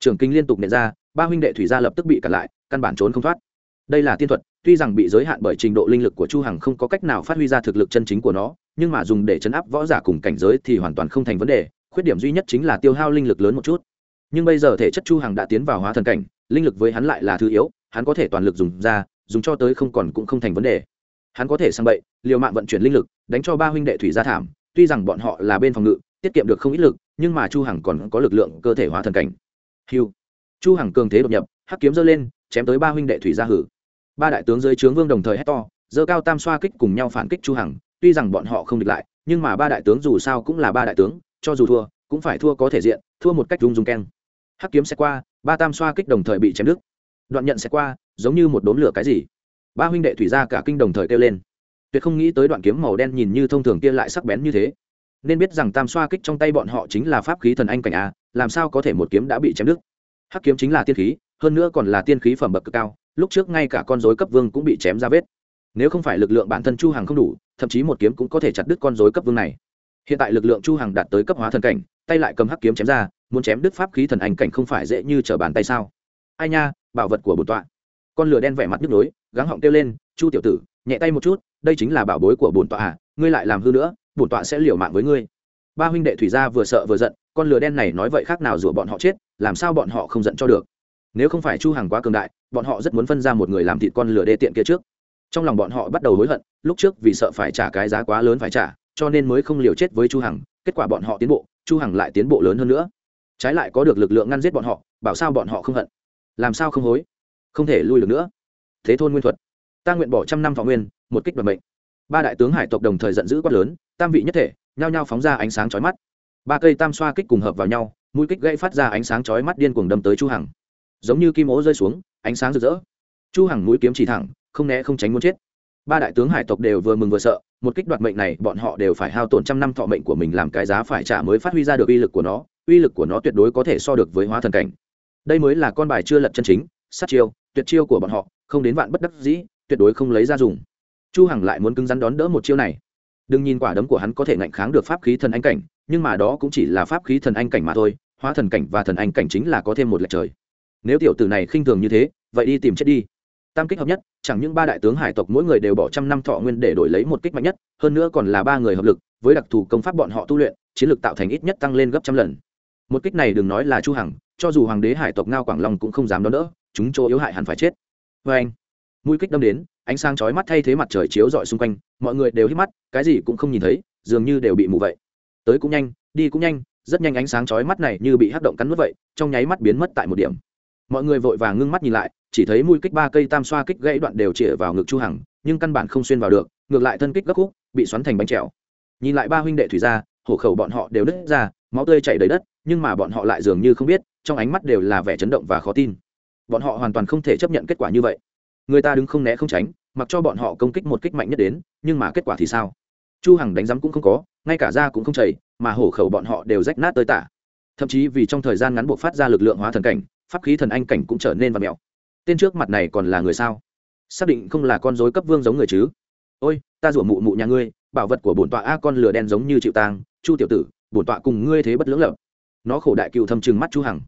trưởng kinh liên tục nện ra, ba huynh đệ thủy gia lập tức bị cản lại, căn bản trốn không thoát. Đây là tiên thuật, tuy rằng bị giới hạn bởi trình độ linh lực của chu hằng không có cách nào phát huy ra thực lực chân chính của nó, nhưng mà dùng để chấn áp võ giả cùng cảnh giới thì hoàn toàn không thành vấn đề, khuyết điểm duy nhất chính là tiêu hao linh lực lớn một chút nhưng bây giờ thể chất chu hằng đã tiến vào hóa thần cảnh, linh lực với hắn lại là thứ yếu, hắn có thể toàn lực dùng ra, dùng cho tới không còn cũng không thành vấn đề. Hắn có thể sang bậy, liều mạng vận chuyển linh lực, đánh cho ba huynh đệ thủy gia thảm, tuy rằng bọn họ là bên phòng ngự, tiết kiệm được không ít lực, nhưng mà chu hằng còn có lực lượng cơ thể hóa thần cảnh. Hưu. chu hằng cường thế đột nhập, hắc kiếm giơ lên, chém tới ba huynh đệ thủy gia hử. Ba đại tướng dưới trướng vương đồng thời hét to, giơ cao tam xoa kích cùng nhau phản kích chu hằng, tuy rằng bọn họ không địch lại, nhưng mà ba đại tướng dù sao cũng là ba đại tướng, cho dù thua, cũng phải thua có thể diện, thua một cách rung rung keng hắc kiếm xe qua, ba tam xoa kích đồng thời bị chém đứt. Đoạn nhận xe qua, giống như một đốn lửa cái gì. Ba huynh đệ thủy gia cả kinh đồng thời kêu lên. Tuyệt không nghĩ tới đoạn kiếm màu đen nhìn như thông thường kia lại sắc bén như thế. Nên biết rằng tam xoa kích trong tay bọn họ chính là pháp khí thần anh cảnh a, làm sao có thể một kiếm đã bị chém đứt? Hắc kiếm chính là tiên khí, hơn nữa còn là tiên khí phẩm bậc cực cao, lúc trước ngay cả con dối cấp vương cũng bị chém ra vết. Nếu không phải lực lượng bản thân chu hằng không đủ, thậm chí một kiếm cũng có thể chặt đứt con dối cấp vương này. Hiện tại lực lượng chu hằng đạt tới cấp hóa thần cảnh, tay lại cầm hắc kiếm chém ra muốn chém đứt pháp khí thần ảnh cảnh không phải dễ như trở bàn tay sao? Ai nha, bảo vật của bổn tọa. Con lửa đen vẻ mặt nhức nhối, gắng họng kêu lên, chu tiểu tử, nhẹ tay một chút, đây chính là bảo bối của bổn tọa à ngươi lại làm hư nữa, bổn tọa sẽ liều mạng với ngươi. Ba huynh đệ thủy gia vừa sợ vừa giận, con lửa đen này nói vậy khác nào rủa bọn họ chết, làm sao bọn họ không giận cho được? Nếu không phải chu hằng quá cường đại, bọn họ rất muốn phân ra một người làm thịt con lửa đê tiện kia trước. Trong lòng bọn họ bắt đầu hối hận, lúc trước vì sợ phải trả cái giá quá lớn phải trả, cho nên mới không liều chết với chu hằng, kết quả bọn họ tiến bộ, chu hằng lại tiến bộ lớn hơn nữa trái lại có được lực lượng ngăn giết bọn họ, bảo sao bọn họ không hận. Làm sao không hối? Không thể lui được nữa. Thế thôn nguyên thuật. Ta nguyện bỏ trăm năm thọ nguyên, một kích đoạt mệnh. Ba đại tướng hải tộc đồng thời giận dữ quát lớn, tam vị nhất thể, nhao nhao phóng ra ánh sáng chói mắt. Ba cây tam xoa kích cùng hợp vào nhau, mũi kích gãy phát ra ánh sáng chói mắt điên cuồng đâm tới chu hằng. Giống như kim ố rơi xuống, ánh sáng rực rỡ. Chu hằng mũi kiếm chỉ thẳng, không né không tránh muốn chết. Ba đại tướng hải tộc đều vừa mừng vừa sợ, một kích đoạt mệnh này bọn họ đều phải hao tổn trăm năm thọ mệnh của mình làm cái giá phải trả mới phát huy ra được uy lực của nó uy lực của nó tuyệt đối có thể so được với hóa thần cảnh. Đây mới là con bài chưa lật chân chính, sát chiêu, tuyệt chiêu của bọn họ, không đến vạn bất đắc dĩ, tuyệt đối không lấy ra dùng. Chu hằng lại muốn cứng rắn đón đỡ một chiêu này. Đừng nhìn quả đấm của hắn có thể ngạnh kháng được pháp khí thần anh cảnh, nhưng mà đó cũng chỉ là pháp khí thần anh cảnh mà thôi, hóa thần cảnh và thần anh cảnh chính là có thêm một lệch trời. Nếu tiểu tử này khinh thường như thế, vậy đi tìm chết đi. Tam kích hợp nhất, chẳng những ba đại tướng hải tộc mỗi người đều bỏ trăm năm thọ nguyên để đổi lấy một kích mạnh nhất, hơn nữa còn là ba người hợp lực, với đặc thù công pháp bọn họ tu luyện, chiến lược tạo thành ít nhất tăng lên gấp trăm lần một kích này đừng nói là chu hằng, cho dù hoàng đế hải tộc ngao quảng long cũng không dám đón đỡ, chúng chỗ yếu hại hẳn phải chết. Với anh, mũi kích đâm đến, ánh sáng chói mắt thay thế mặt trời chiếu rọi xung quanh, mọi người đều hít mắt, cái gì cũng không nhìn thấy, dường như đều bị mù vậy. Tới cũng nhanh, đi cũng nhanh, rất nhanh ánh sáng chói mắt này như bị hắc động cắn nuốt vậy, trong nháy mắt biến mất tại một điểm. Mọi người vội vàng ngưng mắt nhìn lại, chỉ thấy mũi kích ba cây tam xoa kích gãy đoạn đều chĩa vào ngực chu hằng, nhưng căn bản không xuyên vào được, ngược lại thân kích gấp khúc, bị xoắn thành bánh trèo. Nhìn lại ba huynh đệ thủy gia, hổ khẩu bọn họ đều đứt ra, máu tươi chảy đầy đất nhưng mà bọn họ lại dường như không biết, trong ánh mắt đều là vẻ chấn động và khó tin. Bọn họ hoàn toàn không thể chấp nhận kết quả như vậy. Người ta đứng không né không tránh, mặc cho bọn họ công kích một kích mạnh nhất đến, nhưng mà kết quả thì sao? Chu hằng đánh giám cũng không có, ngay cả da cũng không chảy, mà hổ khẩu bọn họ đều rách nát tới tả. Thậm chí vì trong thời gian ngắn buộc phát ra lực lượng hóa thần cảnh, pháp khí thần anh cảnh cũng trở nên và mẹo tên trước mặt này còn là người sao? Xác định không là con rối cấp vương giống người chứ? Ôi, ta rủa mụ mụ nhà ngươi, bảo vật của bổn tọa a con lửa đen giống như chịu tang, chu tiểu tử, bổn tọa cùng ngươi thế bất lưỡng lập nó khổ đại cựu thâm trừng mắt chu hằng.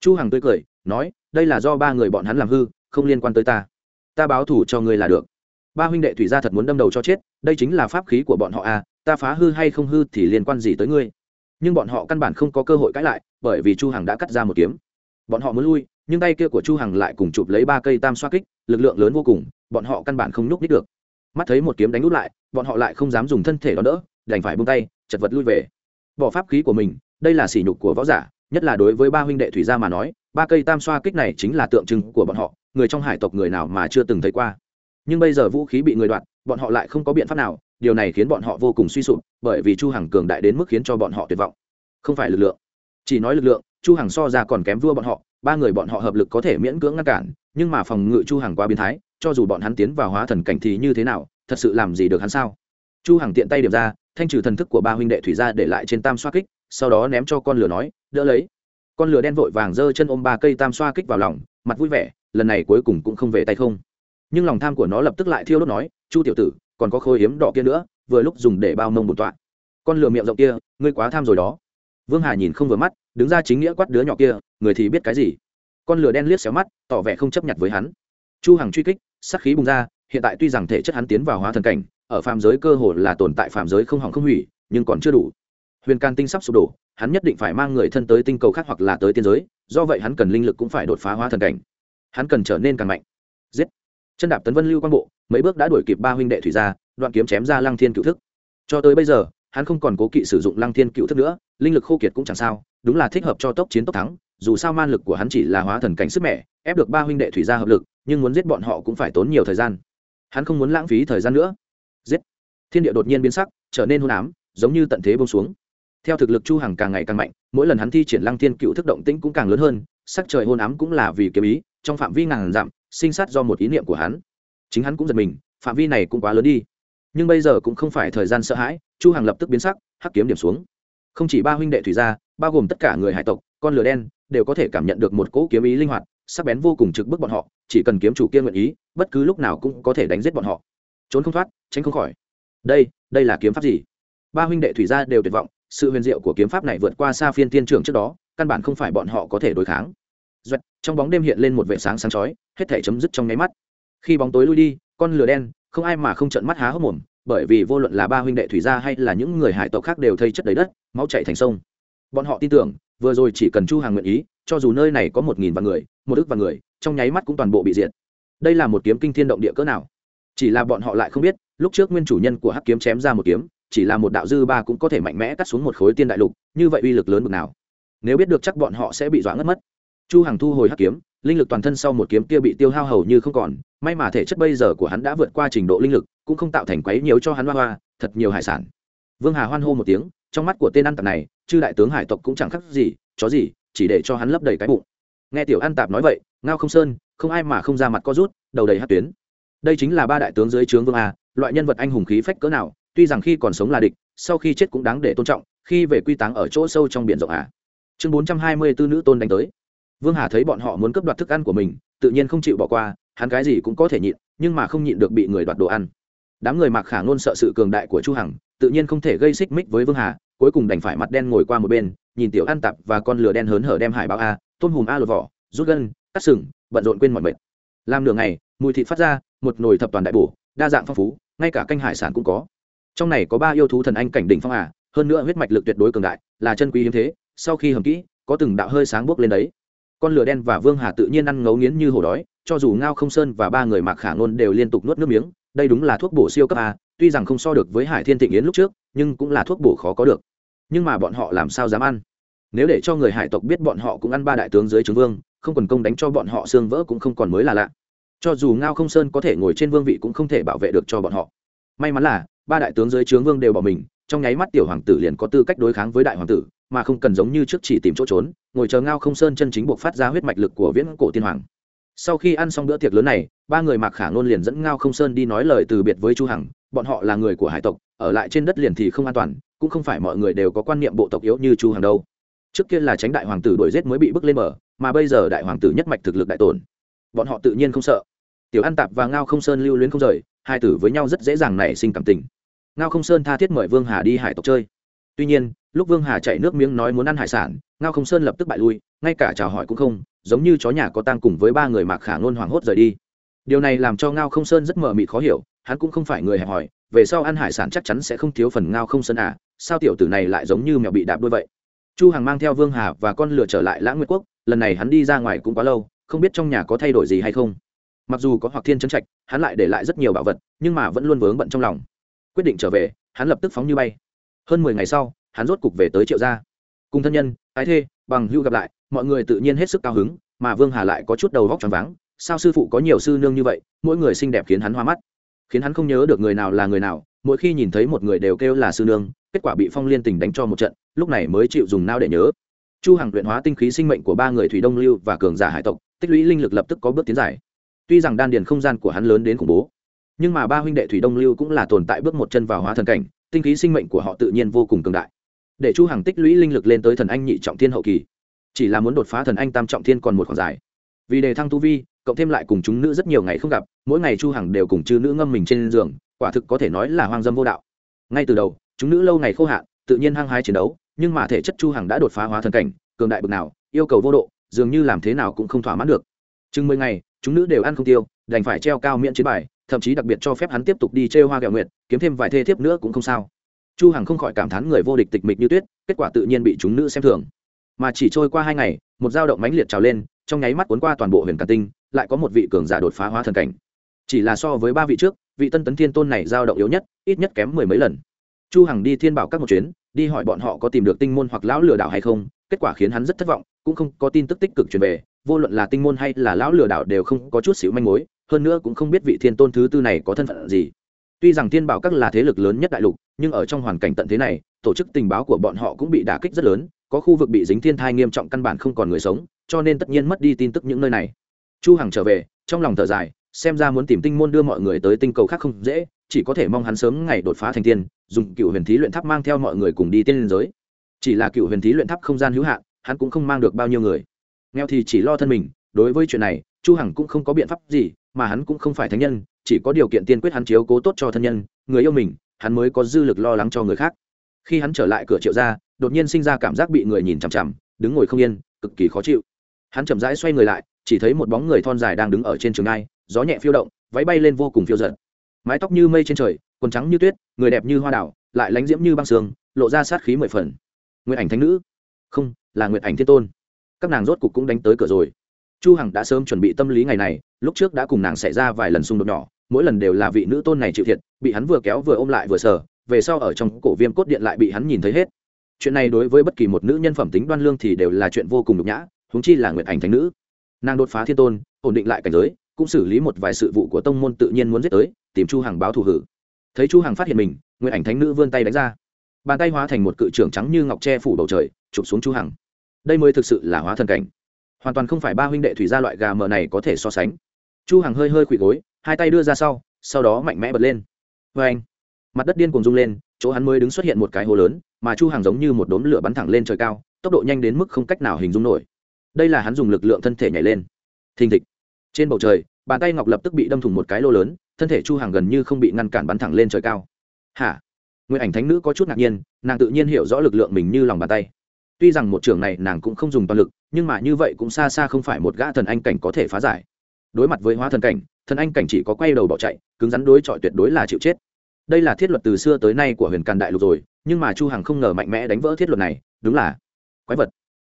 Chu hằng tươi cười, nói, đây là do ba người bọn hắn làm hư, không liên quan tới ta. Ta báo thủ cho ngươi là được. Ba huynh đệ thủy gia thật muốn đâm đầu cho chết, đây chính là pháp khí của bọn họ à ta phá hư hay không hư thì liên quan gì tới ngươi? Nhưng bọn họ căn bản không có cơ hội cãi lại, bởi vì chu hằng đã cắt ra một kiếm. Bọn họ muốn lui, nhưng tay kia của chu hằng lại cùng chụp lấy ba cây tam xoa kích, lực lượng lớn vô cùng, bọn họ căn bản không nhúc nhích được. Mắt thấy một kiếm đánh nút lại, bọn họ lại không dám dùng thân thể đó đỡ, đành phải buông tay, chật vật lui về. Bỏ pháp khí của mình đây là sỉ nhục của võ giả, nhất là đối với ba huynh đệ thủy gia mà nói, ba cây tam xoa kích này chính là tượng trưng của bọn họ, người trong hải tộc người nào mà chưa từng thấy qua. Nhưng bây giờ vũ khí bị người đoạt, bọn họ lại không có biện pháp nào, điều này khiến bọn họ vô cùng suy sụp, bởi vì chu hằng cường đại đến mức khiến cho bọn họ tuyệt vọng. Không phải lực lượng. Chỉ nói lực lượng, chu hằng so ra còn kém vua bọn họ, ba người bọn họ hợp lực có thể miễn cưỡng ngăn cản, nhưng mà phòng ngự chu hằng quá biến thái, cho dù bọn hắn tiến vào hóa thần cảnh thì như thế nào, thật sự làm gì được hắn sao? Chu hằng tiện tay điểm ra, thanh trừ thần thức của ba huynh đệ thủy gia để lại trên tam xoa kích sau đó ném cho con lửa nói, đỡ lấy. Con lửa đen vội vàng giơ chân ôm ba cây tam xoa kích vào lòng, mặt vui vẻ, lần này cuối cùng cũng không về tay không. Nhưng lòng tham của nó lập tức lại thiêu đốt nói, chu tiểu tử, còn có khối hiếm đỏ kia nữa, vừa lúc dùng để bao mông một tọa. Con lửa miệng rộng kia, ngươi quá tham rồi đó. Vương hà nhìn không vừa mắt, đứng ra chính nghĩa quát đứa nhỏ kia, người thì biết cái gì? Con lửa đen liếc xéo mắt, tỏ vẻ không chấp nhận với hắn. Chu hằng truy kích sắc khí bùng ra, hiện tại tuy rằng thể chất hắn tiến vào hóa thần cảnh, ở phàm giới cơ hồ là tồn tại phàm giới không hỏng không hủy, nhưng còn chưa đủ huyền can tinh sắp sụp đổ hắn nhất định phải mang người thân tới tinh cầu khác hoặc là tới tiên giới do vậy hắn cần linh lực cũng phải đột phá hóa thần cảnh. Hắn cần trở nên càng mạnh. Giết. Chân đạp tấn vân lưu quang bộ mấy bước đã đuổi kịp ba huynh đệ thủy gia đoạn kiếm chém ra lăng thiên cựu thức. Cho tới bây giờ hắn không còn cố kỵ sử dụng lăng thiên cựu thức nữa linh lực khô kiệt cũng chẳng sao đúng là thích hợp cho tốc chiến tốc thắng dù sao man lực của hắn chỉ là hóa thần cảnh sức mẹ, ép được ba huynh đệ thủy gia hợp lực nhưng muốn giết bọn họ cũng phải tốn nhiều thời gian. Hắn không muốn lãng phí thời gian nữa. Giết. Thiên địa đột nhiên biến sắc trở nên hôn ám giống như tận thế bông xuống theo thực lực chu hằng càng ngày càng mạnh, mỗi lần hắn thi triển lăng thiên cựu thức động tĩnh cũng càng lớn hơn, sắc trời hôn ám cũng là vì kiếm ý, trong phạm vi ngàn dặm, sinh sát do một ý niệm của hắn. Chính hắn cũng giật mình, phạm vi này cũng quá lớn đi. Nhưng bây giờ cũng không phải thời gian sợ hãi, chu hằng lập tức biến sắc, hắc kiếm điểm xuống. Không chỉ ba huynh đệ thủy gia, bao gồm tất cả người hải tộc, con lửa đen, đều có thể cảm nhận được một cỗ kiếm ý linh hoạt, sắc bén vô cùng trực bức bọn họ, chỉ cần kiếm chủ kia nguyện ý, bất cứ lúc nào cũng có thể đánh giết bọn họ. Trốn không thoát, tránh không khỏi. Đây đây là kiếm pháp gì? Ba huynh đệ thủy gia đều tuyệt vọng sự huyền diệu của kiếm pháp này vượt qua xa phiên tiên trưởng trước đó căn bản không phải bọn họ có thể đối kháng. Duệt, trong bóng đêm hiện lên một vệ sáng sáng chói hết thể chấm dứt trong nháy mắt. Khi bóng tối lui đi con lửa đen không ai mà không trợn mắt há hốc mồm bởi vì vô luận là ba huynh đệ thủy gia hay là những người hải tộc khác đều thấy chất đầy đất máu chảy thành sông. Bọn họ tin tưởng vừa rồi chỉ cần chu hàng nguyện ý cho dù nơi này có một nghìn vạn người một ức vạn người trong nháy mắt cũng toàn bộ bị diệt. Đây là một kiếm kinh thiên động địa cỡ nào? Chỉ là bọn họ lại không biết lúc trước nguyên chủ nhân của hắc kiếm chém ra một kiếm chỉ là một đạo dư ba cũng có thể mạnh mẽ cắt xuống một khối tiên đại lục, như vậy uy lực lớn bực nào. Nếu biết được chắc bọn họ sẽ bị dọa ngất mất. Chu hằng thu hồi hắc kiếm, linh lực toàn thân sau một kiếm kia bị tiêu hao hầu như không còn, may mà thể chất bây giờ của hắn đã vượt qua trình độ linh lực, cũng không tạo thành quấy nhiễu cho hắn hoa hoa, thật nhiều hải sản. Vương hà hoan hô một tiếng, trong mắt của tên ăn tạp này, chư đại tướng hải tộc cũng chẳng khác gì, chó gì, chỉ để cho hắn lấp đầy cái bụng. Nghe tiểu ăn tạp nói vậy, ngao không sơn, không ai mà không ra mặt co rút, đầu đầy hát tuyến. Đây chính là ba đại tướng dưới trướng vương a, loại nhân vật anh hùng khí phách cỡ nào tuy rằng khi còn sống là địch, sau khi chết cũng đáng để tôn trọng, khi về quy táng ở chỗ sâu trong biển rộng à. chương bốn trăm hai mươi bốn nữ tôn đánh tới. Vương hà thấy bọn họ muốn cướp đoạt thức ăn của mình, tự nhiên không chịu bỏ qua, hắn cái gì cũng có thể nhịn, nhưng mà không nhịn được bị người đoạt đồ ăn. Đám người mặc khả ngôn sợ sự cường đại của chu hằng, tự nhiên không thể gây xích mích với vương hà, cuối cùng đành phải mặt đen ngồi qua một bên, nhìn tiểu ăn tạp và con lửa đen hớn hở đem hải báo a, tôm hùm a lột vỏ, rút gân, cắt sừng, bận rộn quên mọi mệt. Làm nửa ngày, mùi thịt phát ra, một nồi thập toàn đại bổ, đa dạng phong phú, ngay cả canh hải sản cũng có trong này có ba yêu thú thần anh cảnh đỉnh phong à hơn nữa huyết mạch lực tuyệt đối cường đại, là chân quý hiếm thế, sau khi hầm kỹ, có từng đạo hơi sáng bước lên đấy. Con lửa đen và vương hà tự nhiên ăn ngấu nghiến như hổ đói, cho dù ngao không sơn và ba người mặc khả ngôn đều liên tục nuốt nước miếng, đây đúng là thuốc bổ siêu cấp a tuy rằng không so được với hải thiên thịnh yến lúc trước, nhưng cũng là thuốc bổ khó có được. Nhưng mà bọn họ làm sao dám ăn? Nếu để cho người hải tộc biết bọn họ cũng ăn ba đại tướng dưới trướng vương, không cần công đánh cho bọn họ xương vỡ cũng không còn mới là lạ. Cho dù ngao không sơn có thể ngồi trên vương vị cũng không thể bảo vệ được cho bọn họ. May mắn là ba đại tướng dưới trướng vương đều bỏ mình, trong nháy mắt tiểu hoàng tử liền có tư cách đối kháng với đại hoàng tử, mà không cần giống như trước chỉ tìm chỗ trốn, ngồi chờ ngao không sơn chân chính buộc phát ra huyết mạch lực của viễn cổ tiên hoàng. Sau khi ăn xong bữa tiệc lớn này, ba người mạc khả ngôn liền dẫn ngao không sơn đi nói lời từ biệt với chu hằng, bọn họ là người của hải tộc, ở lại trên đất liền thì không an toàn, cũng không phải mọi người đều có quan niệm bộ tộc yếu như chu hằng đâu. Trước kia là tránh đại hoàng tử đuổi giết mới bị bức lên mở mà bây giờ đại hoàng tử nhất mạch thực lực đại tổn. Bọn họ tự nhiên không sợ. Tiểu an tạp và ngao không sơn lưu luyến không rời, hai tử với nhau rất dễ dàng nảy sinh cảm tình ngao không sơn tha thiết mời vương hà đi hải tộc chơi. Tuy nhiên, lúc vương hà chạy nước miếng nói muốn ăn hải sản, ngao không sơn lập tức bại lui, ngay cả chào hỏi cũng không, giống như chó nhà có tang cùng với ba người mạc khả ngôn hoảng hốt rời đi. Điều này làm cho ngao không sơn rất mờ mịt khó hiểu, hắn cũng không phải người hẹp hòi, về sau ăn hải sản chắc chắn sẽ không thiếu phần ngao không sơn à sao tiểu tử này lại giống như mèo bị đạp đôi vậy? Chu hằng mang theo vương hà và con lửa trở lại lãng nguyệt quốc, lần này hắn đi ra ngoài cũng quá lâu, không biết trong nhà có thay đổi gì hay không. Mặc dù có hoặc thiên chân trạch, hắn lại để lại rất nhiều bảo vật, nhưng mà vẫn luôn vướng bận trong lòng quyết định trở về, hắn lập tức phóng như bay. Hơn mười ngày sau, hắn rốt cục về tới triệu gia. Cùng thân nhân, ái thê, bằng hưu gặp lại, mọi người tự nhiên hết sức cao hứng, mà vương hà lại có chút đầu vóc tròn váng. Sao sư phụ có nhiều sư nương như vậy, mỗi người xinh đẹp khiến hắn hoa mắt. Khiến hắn không nhớ được người nào là người nào, mỗi khi nhìn thấy một người đều kêu là sư nương, kết quả bị phong liên tình đánh cho một trận, lúc này mới chịu dùng nao để nhớ. Chu hằng luyện hóa tinh khí sinh mệnh của ba người thủy đông lưu và cường giả hải tộc, tích lũy linh lực lập tức có bước tiến giải tuy rằng đan điền không gian của hắn lớn đến khủng bố nhưng mà ba huynh đệ thủy đông lưu cũng là tồn tại bước một chân vào hóa thần cảnh, tinh khí sinh mệnh của họ tự nhiên vô cùng cường đại. Để chu hằng tích lũy linh lực lên tới thần anh nhị trọng thiên hậu kỳ. Chỉ là muốn đột phá thần anh tam trọng thiên còn một khoảng dài. Vì đề thăng tu vi, cộng thêm lại cùng chúng nữ rất nhiều ngày không gặp, mỗi ngày chu hằng đều cùng chư nữ ngâm mình trên giường, quả thực có thể nói là hoang dâm vô đạo. Ngay từ đầu, chúng nữ lâu ngày khô hạn, tự nhiên hăng hái chiến đấu, nhưng mà thể chất chu hằng đã đột phá hóa thần cảnh, cường đại bực nào, yêu cầu vô độ, dường như làm thế nào cũng không thỏa mãn được. Chừng mười ngày, chúng nữ đều ăn không tiêu, đành phải treo cao miễn chiến bài thậm chí đặc biệt cho phép hắn tiếp tục đi chơi hoa gạo nguyệt, kiếm thêm vài thê thiếp nữa cũng không sao. Chu hằng không khỏi cảm thán người vô địch tịch mịch như tuyết, kết quả tự nhiên bị chúng nữ xem thường. Mà chỉ trôi qua hai ngày, một dao động mãnh liệt trào lên, trong nháy mắt cuốn qua toàn bộ huyền càn tinh, lại có một vị cường giả đột phá hóa thần cảnh. Chỉ là so với ba vị trước, vị tân tấn thiên tôn này dao động yếu nhất, ít nhất kém mười mấy lần. Chu hằng đi thiên bảo các một chuyến, đi hỏi bọn họ có tìm được tinh môn hoặc lão lừa đảo hay không, kết quả khiến hắn rất thất vọng, cũng không có tin tức tích cực truyền về vô luận là tinh môn hay là lão lừa đảo đều không có chút xíu manh mối, hơn nữa cũng không biết vị thiên tôn thứ tư này có thân phận gì. Tuy rằng thiên bảo các là thế lực lớn nhất đại lục, nhưng ở trong hoàn cảnh tận thế này, tổ chức tình báo của bọn họ cũng bị đả kích rất lớn, có khu vực bị dính thiên thai nghiêm trọng căn bản không còn người sống, cho nên tất nhiên mất đi tin tức những nơi này. Chu hằng trở về, trong lòng thở dài, xem ra muốn tìm tinh môn đưa mọi người tới tinh cầu khác không dễ, chỉ có thể mong hắn sớm ngày đột phá thành tiên, dùng cựu huyền thí luyện tháp mang theo mọi người cùng đi tiên liên giới. Chỉ là cựu huyền thí luyện tháp không gian hữu hạn, hắn cũng không mang được bao nhiêu người nghèo thì chỉ lo thân mình đối với chuyện này chu hằng cũng không có biện pháp gì mà hắn cũng không phải thánh nhân chỉ có điều kiện tiên quyết hắn chiếu cố tốt cho thân nhân người yêu mình hắn mới có dư lực lo lắng cho người khác. Khi hắn trở lại cửa triệu gia đột nhiên sinh ra cảm giác bị người nhìn chằm chằm đứng ngồi không yên cực kỳ khó chịu. Hắn chậm rãi xoay người lại chỉ thấy một bóng người thon dài đang đứng ở trên trường ai, gió nhẹ phiêu động váy bay lên vô cùng phiêu giật mái tóc như mây trên trời quần trắng như tuyết người đẹp như hoa đảo lại lánh diễm như băng sương lộ ra sát khí mười phần. Nguyện ảnh thánh nữ? Không là nguyện ảnh thiên tôn các nàng rốt cục cũng đánh tới cửa rồi. Chu hằng đã sớm chuẩn bị tâm lý ngày này, lúc trước đã cùng nàng xảy ra vài lần xung đột nhỏ, mỗi lần đều là vị nữ tôn này chịu thiệt, bị hắn vừa kéo vừa ôm lại vừa sờ, về sau ở trong cổ viêm cốt điện lại bị hắn nhìn thấy hết. Chuyện này đối với bất kỳ một nữ nhân phẩm tính đoan lương thì đều là chuyện vô cùng nhục nhã, huống chi là nguyện ảnh thánh nữ. Nàng đột phá thiên tôn, ổn định lại cảnh giới, cũng xử lý một vài sự vụ của tông môn tự nhiên muốn giết tới, tìm chu hằng báo thù hử. Thấy chu hằng phát hiện mình nguyện ảnh thánh nữ vươn tay đánh ra. Bàn tay hóa thành một cự trưởng trắng như ngọc tre phủ bầu trời, chụp xuống chu hằng đây mới thực sự là hóa thần cảnh. Hoàn toàn không phải ba huynh đệ thủy gia loại gà mờ này có thể so sánh. Chu hằng hơi hơi quỳ gối, hai tay đưa ra sau sau đó mạnh mẽ bật lên. Vê anh, mặt đất điên cuồng rung lên, chỗ hắn mới đứng xuất hiện một cái hồ lớn, mà chu hằng giống như một đốm lửa bắn thẳng lên trời cao, tốc độ nhanh đến mức không cách nào hình dung nổi. Đây là hắn dùng lực lượng thân thể nhảy lên. Thình thịch. Trên bầu trời, bàn tay ngọc lập tức bị đâm thủng một cái lô lớn, thân thể chu hằng gần như không bị ngăn cản bắn thẳng lên trời cao. Hả? Nguyên ảnh thánh nữ có chút ngạc nhiên, nàng tự nhiên hiểu rõ lực lượng mình như lòng bàn tay tuy rằng một trường này nàng cũng không dùng toàn lực, nhưng mà như vậy cũng xa xa không phải một gã thần anh cảnh có thể phá giải. Đối mặt với hóa thần cảnh, thần anh cảnh chỉ có quay đầu bỏ chạy, cứng rắn đối chọi tuyệt đối là chịu chết. Đây là thiết luật từ xưa tới nay của huyền càn đại lục rồi, nhưng mà chu hằng không ngờ mạnh mẽ đánh vỡ thiết luật này, đúng là quái vật.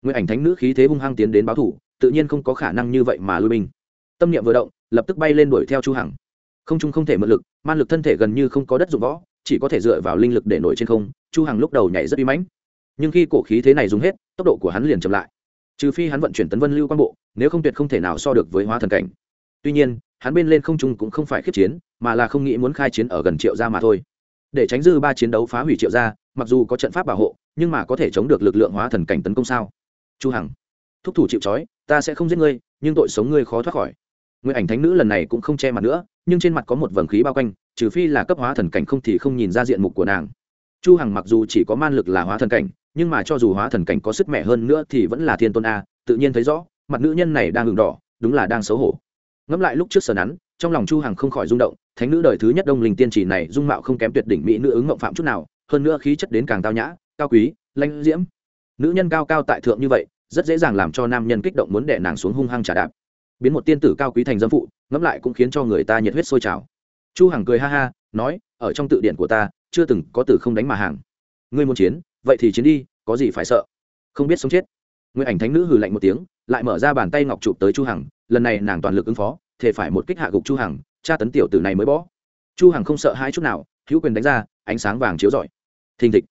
Nguyên ảnh thánh nữ khí thế hung hăng tiến đến báo thủ, tự nhiên không có khả năng như vậy mà lui binh. Tâm niệm vừa động, lập tức bay lên đuổi theo chu hằng. Không trung không thể mượn lực, man lực thân thể gần như không có đất dụng võ, chỉ có thể dựa vào linh lực để nổi trên không, chu hằng lúc đầu nhảy rất uy mãnh nhưng khi cổ khí thế này dùng hết, tốc độ của hắn liền chậm lại. Trừ phi hắn vận chuyển tấn vân lưu quan bộ, nếu không tuyệt không thể nào so được với hóa thần cảnh. Tuy nhiên, hắn bên lên không trung cũng không phải khiếp chiến, mà là không nghĩ muốn khai chiến ở gần triệu gia mà thôi. Để tránh dư ba chiến đấu phá hủy triệu gia, mặc dù có trận pháp bảo hộ, nhưng mà có thể chống được lực lượng hóa thần cảnh tấn công sao? Chu hằng, thúc thủ chịu trói, ta sẽ không giết ngươi, nhưng tội sống ngươi khó thoát khỏi. Nguyện ảnh thánh nữ lần này cũng không che mặt nữa, nhưng trên mặt có một vầng khí bao quanh, trừ phi là cấp hóa thần cảnh không thì không nhìn ra diện mục của nàng. Chu hằng mặc dù chỉ có man lực là hóa thần cảnh nhưng mà cho dù hóa thần cảnh có sức mẻ hơn nữa thì vẫn là thiên tôn a, tự nhiên thấy rõ, mặt nữ nhân này đang ngừng đỏ, đúng là đang xấu hổ. Ngẫm lại lúc trước sờ nắn, trong lòng chu hằng không khỏi rung động, thánh nữ đời thứ nhất đông linh tiên chỉ này dung mạo không kém tuyệt đỉnh mỹ nữ ứng ngộng phạm chút nào, hơn nữa khí chất đến càng tao nhã, cao quý lanh diễm. Nữ nhân cao cao tại thượng như vậy, rất dễ dàng làm cho nam nhân kích động muốn đè nàng xuống hung hăng trả đạp. Biến một tiên tử cao quý thành dâm phụ, ngẫm lại cũng khiến cho người ta nhiệt huyết sôi trào. Chu hằng cười ha ha, nói, ở trong tự điển của ta, chưa từng có từ không đánh mà hàng. Ngươi muốn chiến vậy thì chiến đi, có gì phải sợ? Không biết sống chết. Nguyên ảnh thánh nữ hừ lạnh một tiếng, lại mở ra bàn tay ngọc chụp tới chu hằng, lần này nàng toàn lực ứng phó thể phải một kích hạ gục chu hằng cha tấn tiểu tử này mới bỏ. Chu hằng không sợ hãi chút nào, hữu quyền đánh ra, ánh sáng vàng chiếu rọi. Thình thịch.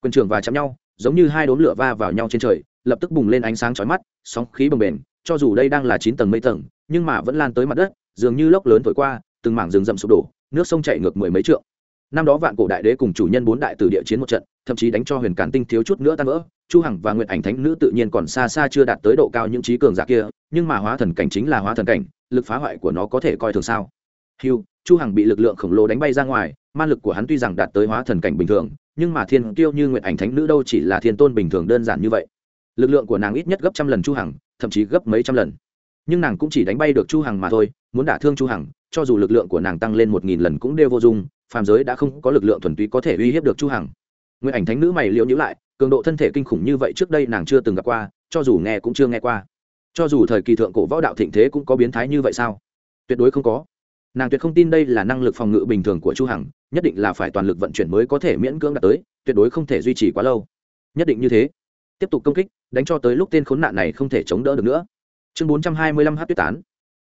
Quyền trường và chạm nhau, giống như hai đốm lửa va vào nhau trên trời, lập tức bùng lên ánh sáng chói mắt, sóng khí bồng bềnh, cho dù đây đang là chín tầng mây tầng, nhưng mà vẫn lan tới mặt đất, dường như lốc lớn thổi qua, từng mảng rừng rậm sụp đổ, nước sông chảy ngược mười mấy trượng năm đó vạn cổ đại đế cùng chủ nhân bốn đại tử địa chiến một trận thậm chí đánh cho huyền cản tinh thiếu chút nữa tan vỡ chu hằng và nguyện ảnh thánh nữ tự nhiên còn xa xa chưa đạt tới độ cao những trí cường giả kia nhưng mà hóa thần cảnh chính là hóa thần cảnh lực phá hoại của nó có thể coi thường sao? Hưu, chu hằng bị lực lượng khổng lồ đánh bay ra ngoài ma lực của hắn tuy rằng đạt tới hóa thần cảnh bình thường nhưng mà thiên kiêu như nguyện ảnh thánh nữ đâu chỉ là thiên tôn bình thường đơn giản như vậy. Lực lượng của nàng ít nhất gấp trăm lần chu hằng thậm chí gấp mấy trăm lần. Nhưng nàng cũng chỉ đánh bay được chu hằng mà thôi muốn đả thương chu hằng cho dù lực lượng của nàng tăng lên một nghìn lần cũng đều vô dụng phàm giới đã không có lực lượng thuần túy có thể uy hiếp được chu hằng. Nguyện ảnh thánh nữ mày liễu nhíu lại, cường độ thân thể kinh khủng như vậy trước đây nàng chưa từng gặp qua, cho dù nghe cũng chưa nghe qua. Cho dù thời kỳ thượng cổ võ đạo thịnh thế cũng có biến thái như vậy sao? Tuyệt đối không có. Nàng tuyệt không tin đây là năng lực phòng ngự bình thường của chu hằng, nhất định là phải toàn lực vận chuyển mới có thể miễn cưỡng đạt tới, tuyệt đối không thể duy trì quá lâu. Nhất định như thế. Tiếp tục công kích, đánh cho tới lúc tên khốn nạn này không thể chống đỡ được nữa. Chương 425 h tuyết tán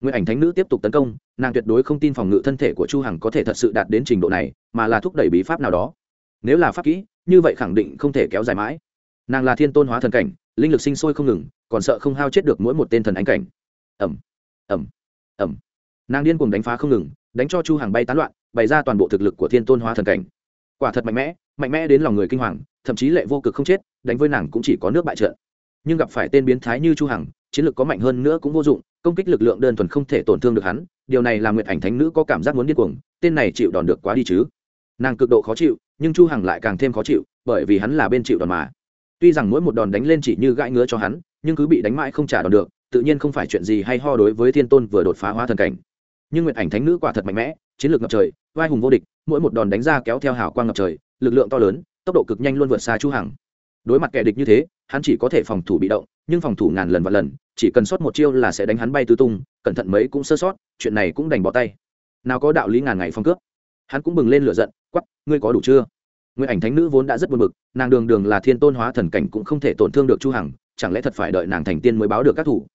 nguyện ảnh thánh nữ tiếp tục tấn công, nàng tuyệt đối không tin phòng ngự thân thể của chu hằng có thể thật sự đạt đến trình độ này, mà là thúc đẩy bí pháp nào đó. Nếu là pháp kỹ, như vậy khẳng định không thể kéo dài mãi. Nàng là thiên tôn hóa thần cảnh, linh lực sinh sôi không ngừng, còn sợ không hao chết được mỗi một tên thần ánh cảnh. Ẩm ẩm ẩm nàng điên cuồng đánh phá không ngừng, đánh cho chu hàng bay tán loạn, bày ra toàn bộ thực lực của thiên tôn hóa thần cảnh. Quả thật mạnh mẽ mạnh mẽ đến lòng người kinh hoàng, thậm chí lệ vô cực không chết, đánh với nàng cũng chỉ có nước bại trận. Nhưng gặp phải tên biến thái như chu hằng chiến lược có mạnh hơn nữa cũng vô dụng, công kích lực lượng đơn thuần không thể tổn thương được hắn, điều này làm nguyệt ảnh thánh nữ có cảm giác muốn điên cuồng, tên này chịu đòn được quá đi chứ. Nàng cực độ khó chịu, nhưng chu hằng lại càng thêm khó chịu, bởi vì hắn là bên chịu đòn mà. Tuy rằng mỗi một đòn đánh lên chỉ như gãi ngứa cho hắn, nhưng cứ bị đánh mãi không trả đòn được, tự nhiên không phải chuyện gì hay ho đối với thiên tôn vừa đột phá hóa thần cảnh. Nhưng nguyệt ảnh thánh nữ quả thật mạnh mẽ, chiến lược ngập trời, vai hùng vô địch, mỗi một đòn đánh ra kéo theo hào quang ngập trời, lực lượng to lớn, tốc độ cực nhanh luôn vượt xa chu hằng. Đối mặt kẻ địch như thế, hắn chỉ có thể phòng thủ bị động nhưng phòng thủ ngàn lần và lần, chỉ cần sót một chiêu là sẽ đánh hắn bay tứ tung, cẩn thận mấy cũng sơ sót, chuyện này cũng đành bỏ tay. Nào có đạo lý ngàn ngày phong cướp. Hắn cũng bừng lên lửa giận quắp ngươi có đủ chưa? Nguyện ảnh thánh nữ vốn đã rất buồn bực, nàng đường đường là thiên tôn hóa thần cảnh cũng không thể tổn thương được chu hằng, chẳng lẽ thật phải đợi nàng thành tiên mới báo được các thủ?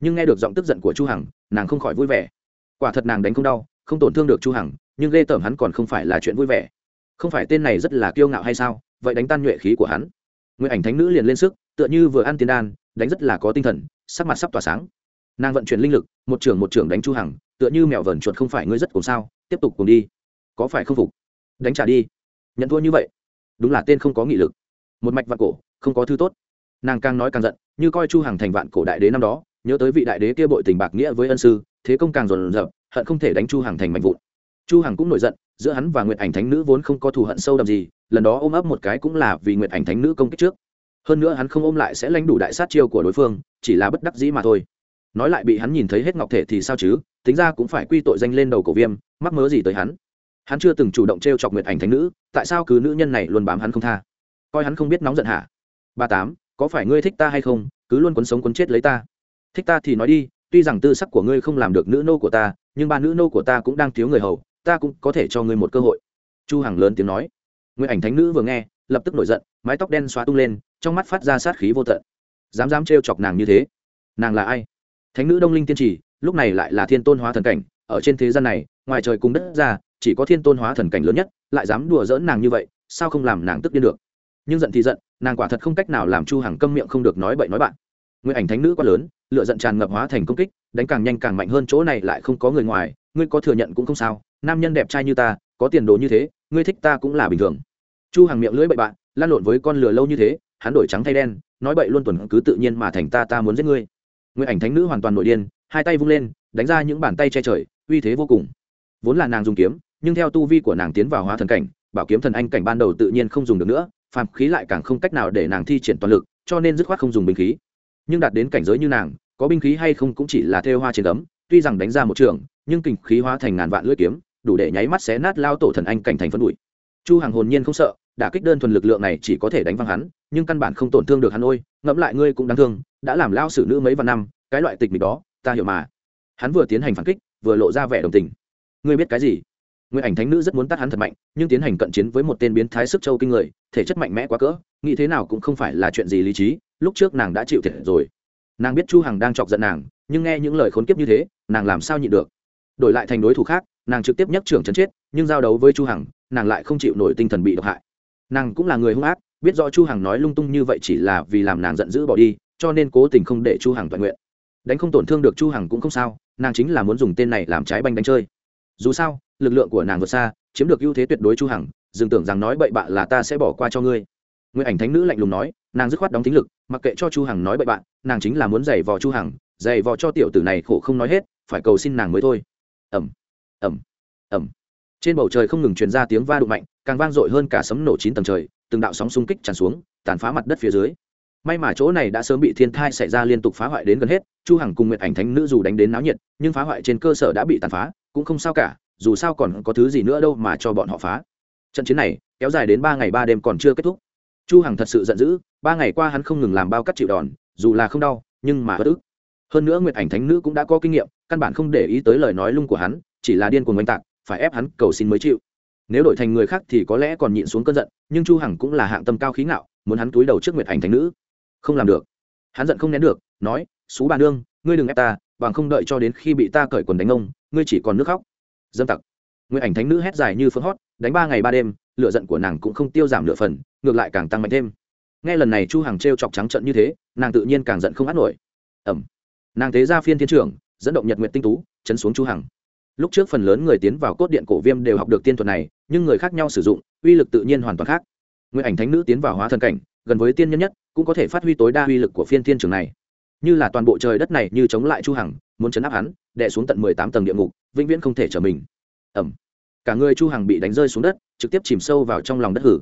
Nhưng nghe được giọng tức giận của chu hằng, nàng không khỏi vui vẻ. Quả thật nàng đánh không đau, không tổn thương được chu hằng, nhưng ghê tởm hắn còn không phải là chuyện vui vẻ. Không phải tên này rất là kiêu ngạo hay sao? Vậy đánh tan nhuệ khí của hắn. Nguyện ảnh thánh nữ liền lên sức tựa như vừa ăn tiên đan, đánh rất là có tinh thần, sắc mặt sắp tỏa sáng. Nàng vận chuyển linh lực, một trưởng một trưởng đánh chu hằng, tựa như mèo vẩn chuột không phải ngươi rất cùng sao, tiếp tục cùng đi. Có phải không phục? Đánh trả đi. Nhận thua như vậy, đúng là tên không có nghị lực. Một mạch vạn cổ, không có thứ tốt. Nàng càng nói càng giận, như coi chu hằng thành vạn cổ đại đế năm đó, nhớ tới vị đại đế kia bội tình bạc nghĩa với ân sư, thế công càng dồn dập, hận không thể đánh chu hằng thành mạnh vụn. Chu hằng cũng nổi giận, giữa hắn và nguyệt ảnh thánh nữ vốn không có thù hận sâu đậm gì, lần đó ôm ấp một cái cũng là vì nguyệt ảnh thánh nữ công kích trước hơn nữa hắn không ôm lại sẽ lãnh đủ đại sát chiêu của đối phương, chỉ là bất đắc dĩ mà thôi. Nói lại bị hắn nhìn thấy hết ngọc thể thì sao chứ? Tính ra cũng phải quy tội danh lên đầu cổ viêm, mắc mớ gì tới hắn? Hắn chưa từng chủ động t r e o chọc nguyệt ảnh thánh nữ, tại sao cứ nữ nhân này luôn bám hắn không tha? Coi hắn không biết nóng giận hả? Ba tám, có phải ngươi thích ta hay không? Cứ luôn quấn sống quấn chết lấy ta. Thích ta thì nói đi, tuy rằng tư sắc của ngươi không làm được nữ nô của ta, nhưng ba nữ nô của ta cũng đang thiếu người hầu, ta cũng có thể cho ngươi một cơ hội. Chu hằng lớn tiếng nói. Nguyệt ảnh thánh nữ vừa nghe, lập tức nổi giận mái tóc đen xóa tung lên, trong mắt phát ra sát khí vô tận. Dám dám trêu chọc nàng như thế, nàng là ai? Thánh nữ đông linh tiên trì, lúc này lại là thiên tôn hóa thần cảnh, ở trên thế gian này, ngoài trời cùng đất ra, chỉ có thiên tôn hóa thần cảnh lớn nhất, lại dám đùa dỡn nàng như vậy, sao không làm nàng tức điên được? Nhưng giận thì giận, nàng quả thật không cách nào làm chu hằng câm miệng không được nói bậy nói bạn. Người ảnh thánh nữ quá lớn lựa giận tràn ngập hóa thành công kích, đánh càng nhanh càng mạnh hơn chỗ này lại không có người ngoài, ngươi có thừa nhận cũng không sao, nam nhân đẹp trai như ta, có tiền đồ như thế, ngươi thích ta cũng là bình thường. Chu hằng miệng lưỡi bậy bạn lan lộn với con lừa lâu như thế, hắn đổi trắng thay đen, nói bậy luôn tuần cứ tự nhiên mà thành ta ta muốn giết ngươi. Người ảnh thánh nữ hoàn toàn nội điên, hai tay vung lên, đánh ra những bàn tay che trời, uy thế vô cùng. Vốn là nàng dùng kiếm, nhưng theo tu vi của nàng tiến vào hóa thần cảnh, bảo kiếm thần anh cảnh ban đầu tự nhiên không dùng được nữa, phàm khí lại càng không cách nào để nàng thi triển toàn lực, cho nên dứt khoát không dùng binh khí. Nhưng đạt đến cảnh giới như nàng, có binh khí hay không cũng chỉ là thêu hoa trên tấm tuy rằng đánh ra một trường, nhưng kình khí hóa thành ngàn vạn lưỡi kiếm, đủ để nháy mắt xé nát lao tổ thần anh cảnh thành phân bụi. Chu hàng hồn nhiên không sợ đả kích đơn thuần lực lượng này chỉ có thể đánh văng hắn nhưng căn bản không tổn thương được hắn ôi ngẫm lại ngươi cũng đáng thương đã làm lao xử nữ mấy vạn năm cái loại tịch mịch đó ta hiểu mà hắn vừa tiến hành phản kích vừa lộ ra vẻ đồng tình ngươi biết cái gì Nguyệt ảnh thánh nữ rất muốn tắt hắn thật mạnh, nhưng tiến hành cận chiến với một tên biến thái sức châu kinh người, thể chất mạnh mẽ quá cỡ, nghĩ thế nào cũng không phải là chuyện gì lý trí, lúc trước nàng đã chịu thiệt rồi. Nàng biết Chu Hằng đang chọc giận nàng, nhưng nghe những lời khốn kiếp như thế, nàng làm sao nhịn được. Đổi lại thành đối thủ khác, nàng trực tiếp nhấc trưởng chấn chết, nhưng giao đấu với Chu Hằng, nàng lại không chịu nổi tinh thần bị độc hại. Nàng cũng là người hung ác, biết rõ Chu Hằng nói lung tung như vậy chỉ là vì làm nàng giận dữ bỏ đi, cho nên cố tình không để Chu Hằng toàn nguyện. Đánh không tổn thương được Chu Hằng cũng không sao, nàng chính là muốn dùng tên này làm trái banh đánh chơi. Dù sao, lực lượng của nàng vượt xa chiếm được ưu thế tuyệt đối chu hằng dừng tưởng rằng nói bậy bạ là ta sẽ bỏ qua cho ngươi nguyên ảnh thánh nữ lạnh lùng nói nàng dứt khoát đóng tính lực mặc kệ cho chu hằng nói bậy bạn nàng chính là muốn giày vò chu hằng giày vò cho tiểu tử này khổ không nói hết phải cầu xin nàng mới thôi ẩm ẩm ẩm trên bầu trời không ngừng truyền ra tiếng va đụng mạnh càng vang dội hơn cả sấm nổ chín tầng trời, từng đạo sóng xung kích tràn xuống, tàn phá mặt đất phía dưới. May mà chỗ này đã sớm bị thiên thai xảy ra liên tục phá hoại đến gần hết, chu hằng cùng nguyệt ảnh thánh nữ dù đánh đến náo nhiệt, nhưng phá hoại trên cơ sở đã bị tàn phá, cũng không sao cả, dù sao còn có thứ gì nữa đâu mà cho bọn họ phá. Trận chiến này, kéo dài đến ba ngày ba đêm còn chưa kết thúc. Chu hằng thật sự giận dữ, ba ngày qua hắn không ngừng làm bao cắt chịu đòn, dù là không đau, nhưng mà bất ức. Hơn nữa nguyệt ảnh thánh nữ cũng đã có kinh nghiệm, căn bản không để ý tới lời nói lung của hắn, chỉ là điên cuồng oanh tạc, phải ép hắn cầu xin mới chịu nếu đổi thành người khác thì có lẽ còn nhịn xuống cơn giận, nhưng chu hằng cũng là hạng tâm cao khí ngạo, muốn hắn túi đầu trước nguyệt ảnh thánh nữ. Không làm được. Hắn giận không nén được, nói xú bà nương, ngươi đừng ép ta, bằng không đợi cho đến khi bị ta cởi quần đánh ông, ngươi chỉ còn nước khóc. Dâm tặc. Nguyệt ảnh thánh nữ hét dài như phương hót, đánh ba ngày ba đêm, lửa giận của nàng cũng không tiêu giảm nửa phần, ngược lại càng tăng mạnh thêm. Nghe lần này chu hằng trêu chọc trắng trận như thế, nàng tự nhiên càng giận không át nổi. Ẩm. Nàng thế ra phiên thiên trưởng, dẫn động nhật nguyệt tinh tú, chấn xuống chu hằng lúc trước phần lớn người tiến vào cốt điện cổ viêm đều học được tiên thuật này, nhưng người khác nhau sử dụng, uy lực tự nhiên hoàn toàn khác. Nguyện ảnh thánh nữ tiến vào hóa thần cảnh, gần với tiên nhân nhất, cũng có thể phát huy tối đa uy lực của phiên thiên trường này. Như là toàn bộ trời đất này như chống lại chu hằng, muốn chấn áp hắn, đè xuống tận 18 tầng địa ngục, vĩnh viễn không thể trở mình. Ẩm cả người chu hằng bị đánh rơi xuống đất, trực tiếp chìm sâu vào trong lòng đất hử.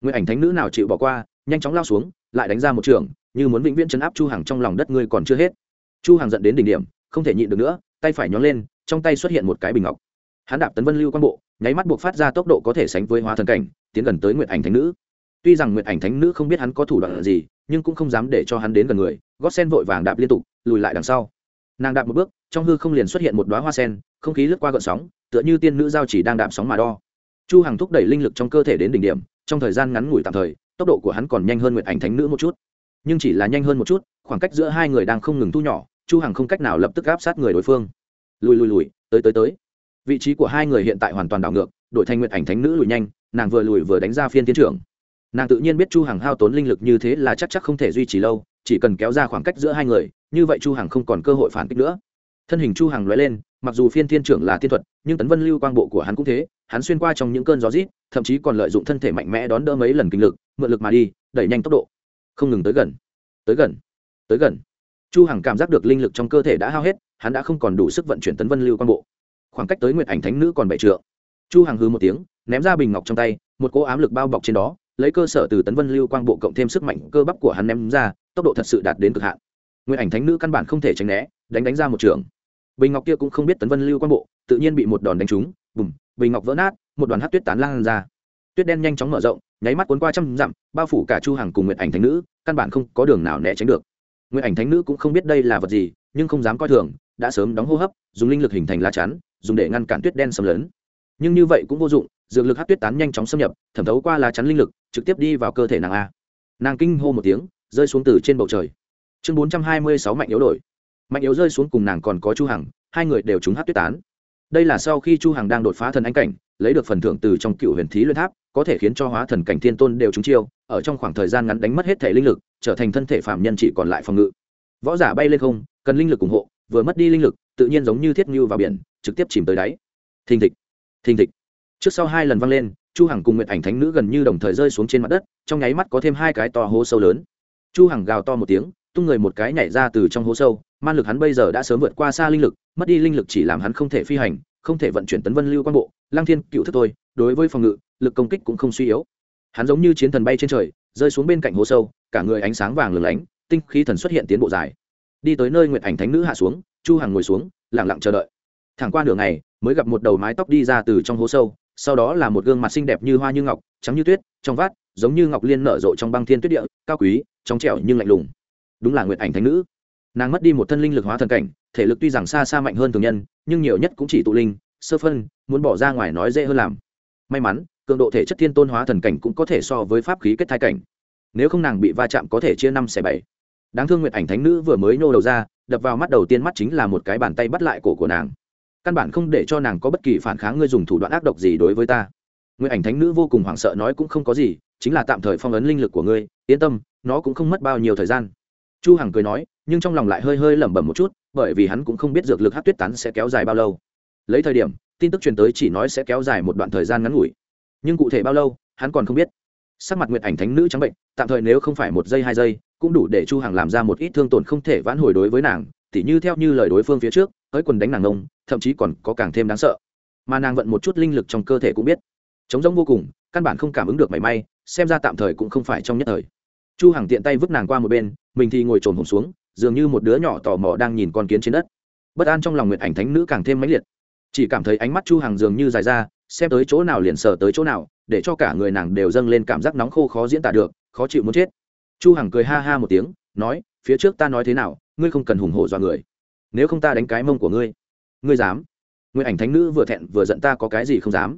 Nguyện ảnh thánh nữ nào chịu bỏ qua, nhanh chóng lao xuống, lại đánh ra một trường, như muốn vĩnh viễn chấn áp chu hằng trong lòng đất ngươi còn chưa hết. Chu hằng giận đến đỉnh điểm, không thể nhịn được nữa, tay phải nhón lên trong tay xuất hiện một cái bình ngọc. Hắn đạp tấn vân lưu quan bộ, nháy mắt buộc phát ra tốc độ có thể sánh với hóa thần cảnh, tiến gần tới nguyệt ảnh thánh nữ. Tuy rằng nguyệt ảnh thánh nữ không biết hắn có thủ đoạn gì, nhưng cũng không dám để cho hắn đến gần người, gót sen vội vàng đạp liên tục, lùi lại đằng sau. Nàng đạp một bước, trong hư không liền xuất hiện một đoá hoa sen, không khí lướt qua gợn sóng, tựa như tiên nữ giao chỉ đang đạp sóng mà đo. Chu hằng thúc đẩy linh lực trong cơ thể đến đỉnh điểm, trong thời gian ngắn ngủi tạm thời, tốc độ của hắn còn nhanh hơn nguyệt ảnh thánh nữ một chút. Nhưng chỉ là nhanh hơn một chút, khoảng cách giữa hai người đang không ngừng thu nhỏ, chu hằng không cách nào lập tức áp sát người đối phương lùi lùi lùi, tới tới tới. Vị trí của hai người hiện tại hoàn toàn đảo ngược, đội thanh nguyện ảnh thánh nữ lùi nhanh, nàng vừa lùi vừa đánh ra phiên tiến trưởng. Nàng tự nhiên biết chu hằng hao tốn linh lực như thế là chắc chắc không thể duy trì lâu, chỉ cần kéo ra khoảng cách giữa hai người, như vậy chu hằng không còn cơ hội phản kích nữa. Thân hình chu hằng lóe lên, mặc dù phiên thiên trưởng là thiên thuật, nhưng tấn vân lưu quang bộ của hắn cũng thế, hắn xuyên qua trong những cơn gió rít, thậm chí còn lợi dụng thân thể mạnh mẽ đón đỡ mấy lần kinh lực, mượn lực mà đi, đẩy nhanh tốc độ. Không ngừng tới gần tới gần tới gần chu hằng cảm giác được linh lực trong cơ thể đã hao hết, hắn đã không còn đủ sức vận chuyển tấn vân lưu quan bộ. Khoảng cách tới nguyệt ảnh thánh nữ còn bảy trượng. Chu hằng hừ một tiếng, ném ra bình ngọc trong tay, một cỗ ám lực bao bọc trên đó, lấy cơ sở từ tấn vân lưu quang bộ cộng thêm sức mạnh cơ bắp của hắn ném ra, tốc độ thật sự đạt đến cực hạn. Nguyệt ảnh thánh nữ căn bản không thể tránh né, đánh đánh ra một trường. Bình ngọc kia cũng không biết tấn vân lưu quang bộ, tự nhiên bị một đòn đánh trúng, bùm, bình ngọc vỡ nát, một đoàn hắc tuyết tán lan ra. Tuyết đen nhanh chóng mở rộng, nháy mắt cuốn qua trăm dặm, bao phủ cả chu hằng cùng nguyệt ảnh thánh nữ, căn bản không có đường nào né tránh được nguyệt ảnh thánh nữ cũng không biết đây là vật gì, nhưng không dám coi thường, đã sớm đóng hô hấp, dùng linh lực hình thành lá chắn, dùng để ngăn cản tuyết đen xâm lấn. Nhưng như vậy cũng vô dụng, dược lực hát tuyết tán nhanh chóng xâm nhập, thẩm thấu qua lá chắn linh lực, trực tiếp đi vào cơ thể nàng a. Nàng kinh hô một tiếng, rơi xuống từ trên bầu trời. Chương bốn trăm hai mươi sáu mạnh yếu đổi. Mạnh yếu rơi xuống cùng nàng còn có chu hằng, hai người đều trúng hát tuyết tán. Đây là sau khi chu hằng đang đột phá thần anh cảnh, lấy được phần thưởng từ trong cựu huyền thí luyện tháp có thể khiến cho hóa thần cảnh thiên tôn đều trúng chiêu, ở trong khoảng thời gian ngắn đánh mất hết thể linh lực, trở thành thân thể phạm nhân chỉ còn lại phòng ngự. Võ giả bay lên không, cần linh lực ủng hộ, vừa mất đi linh lực, tự nhiên giống như thiết ngưu vào biển, trực tiếp chìm tới đáy. Thình thịch thình thịch. Trước sau hai lần văng lên, chu hằng cùng nguyệt ảnh thánh nữ gần như đồng thời rơi xuống trên mặt đất, trong nháy mắt có thêm hai cái to hố sâu lớn. Chu hằng gào to một tiếng, tung người một cái nhảy ra từ trong hố sâu, man lực hắn bây giờ đã sớm vượt qua xa linh lực, mất đi linh lực chỉ làm hắn không thể phi hành không thể vận chuyển tấn vân lưu quan bộ lăng thiên cựu thức tôi đối với phòng ngự lực công kích cũng không suy yếu. Hắn giống như chiến thần bay trên trời rơi xuống bên cạnh hố sâu cả người ánh sáng vàng lửng lánh tinh khí thần xuất hiện tiến bộ dài. Đi tới nơi nguyện ảnh thánh nữ hạ xuống chu hằng ngồi xuống lặng lặng chờ đợi. Thẳng qua đường này, mới gặp một đầu mái tóc đi ra từ trong hố sâu sau đó là một gương mặt xinh đẹp như hoa như ngọc trắng như tuyết trong vát giống như ngọc liên nở rộ trong băng thiên tuyết địa cao quý trong trẻo nhưng lạnh lùng. Đúng là nguyện ảnh thánh nữ nàng mất đi một thân linh lực hóa thần cảnh, thể lực tuy rằng xa xa mạnh hơn thường nhân, nhưng nhiều nhất cũng chỉ tụ linh, sơ phân, muốn bỏ ra ngoài nói dễ hơn làm. May mắn, cường độ thể chất thiên tôn hóa thần cảnh cũng có thể so với pháp khí kết thai cảnh. Nếu không nàng bị va chạm có thể chia năm xẻ bảy. Đáng thương nguyệt ảnh thánh nữ vừa mới nô đầu ra, đập vào mắt đầu tiên mắt chính là một cái bàn tay bắt lại cổ của nàng. Căn bản không để cho nàng có bất kỳ phản kháng, ngươi dùng thủ đoạn ác độc gì đối với ta? Nguyệt ảnh thánh nữ vô cùng hoảng sợ nói cũng không có gì, chính là tạm thời phong ấn linh lực của ngươi, yên tâm, nó cũng không mất bao nhiêu thời gian chu hằng cười nói, nhưng trong lòng lại hơi hơi lẩm bẩm một chút, bởi vì hắn cũng không biết dược lực hát tuyết tán sẽ kéo dài bao lâu. Lấy thời điểm, tin tức truyền tới chỉ nói sẽ kéo dài một đoạn thời gian ngắn ngủi. Nhưng cụ thể bao lâu, hắn còn không biết. Sắc mặt nguyệt ảnh thánh nữ trắng bệnh, tạm thời nếu không phải một giây hai giây, cũng đủ để chu hằng làm ra một ít thương tổn không thể vãn hồi đối với nàng, tỉ như theo như lời đối phương phía trước, tới quần đánh nàng ngông thậm chí còn có càng thêm đáng sợ. Mà nàng vận một chút linh lực trong cơ thể cũng biết. Chống giống vô cùng, căn bản không cảm ứng được mảy may, xem ra tạm thời cũng không phải trong nhất thời chu hằng tiện tay vứt nàng qua một bên, mình thì ngồi trồn hổm xuống, dường như một đứa nhỏ tò mò đang nhìn con kiến trên đất. Bất an trong lòng nguyệt ảnh thánh nữ càng thêm mãnh liệt. Chỉ cảm thấy ánh mắt chu hằng dường như dài ra, xem tới chỗ nào liền sờ tới chỗ nào, để cho cả người nàng đều dâng lên cảm giác nóng khô khó diễn tả được, khó chịu muốn chết. Chu hằng cười ha ha một tiếng, nói, phía trước ta nói thế nào, ngươi không cần hùng hổ do người. Nếu không ta đánh cái mông của ngươi. Ngươi dám? Nguyệt ảnh thánh nữ vừa thẹn vừa giận, ta có cái gì không dám?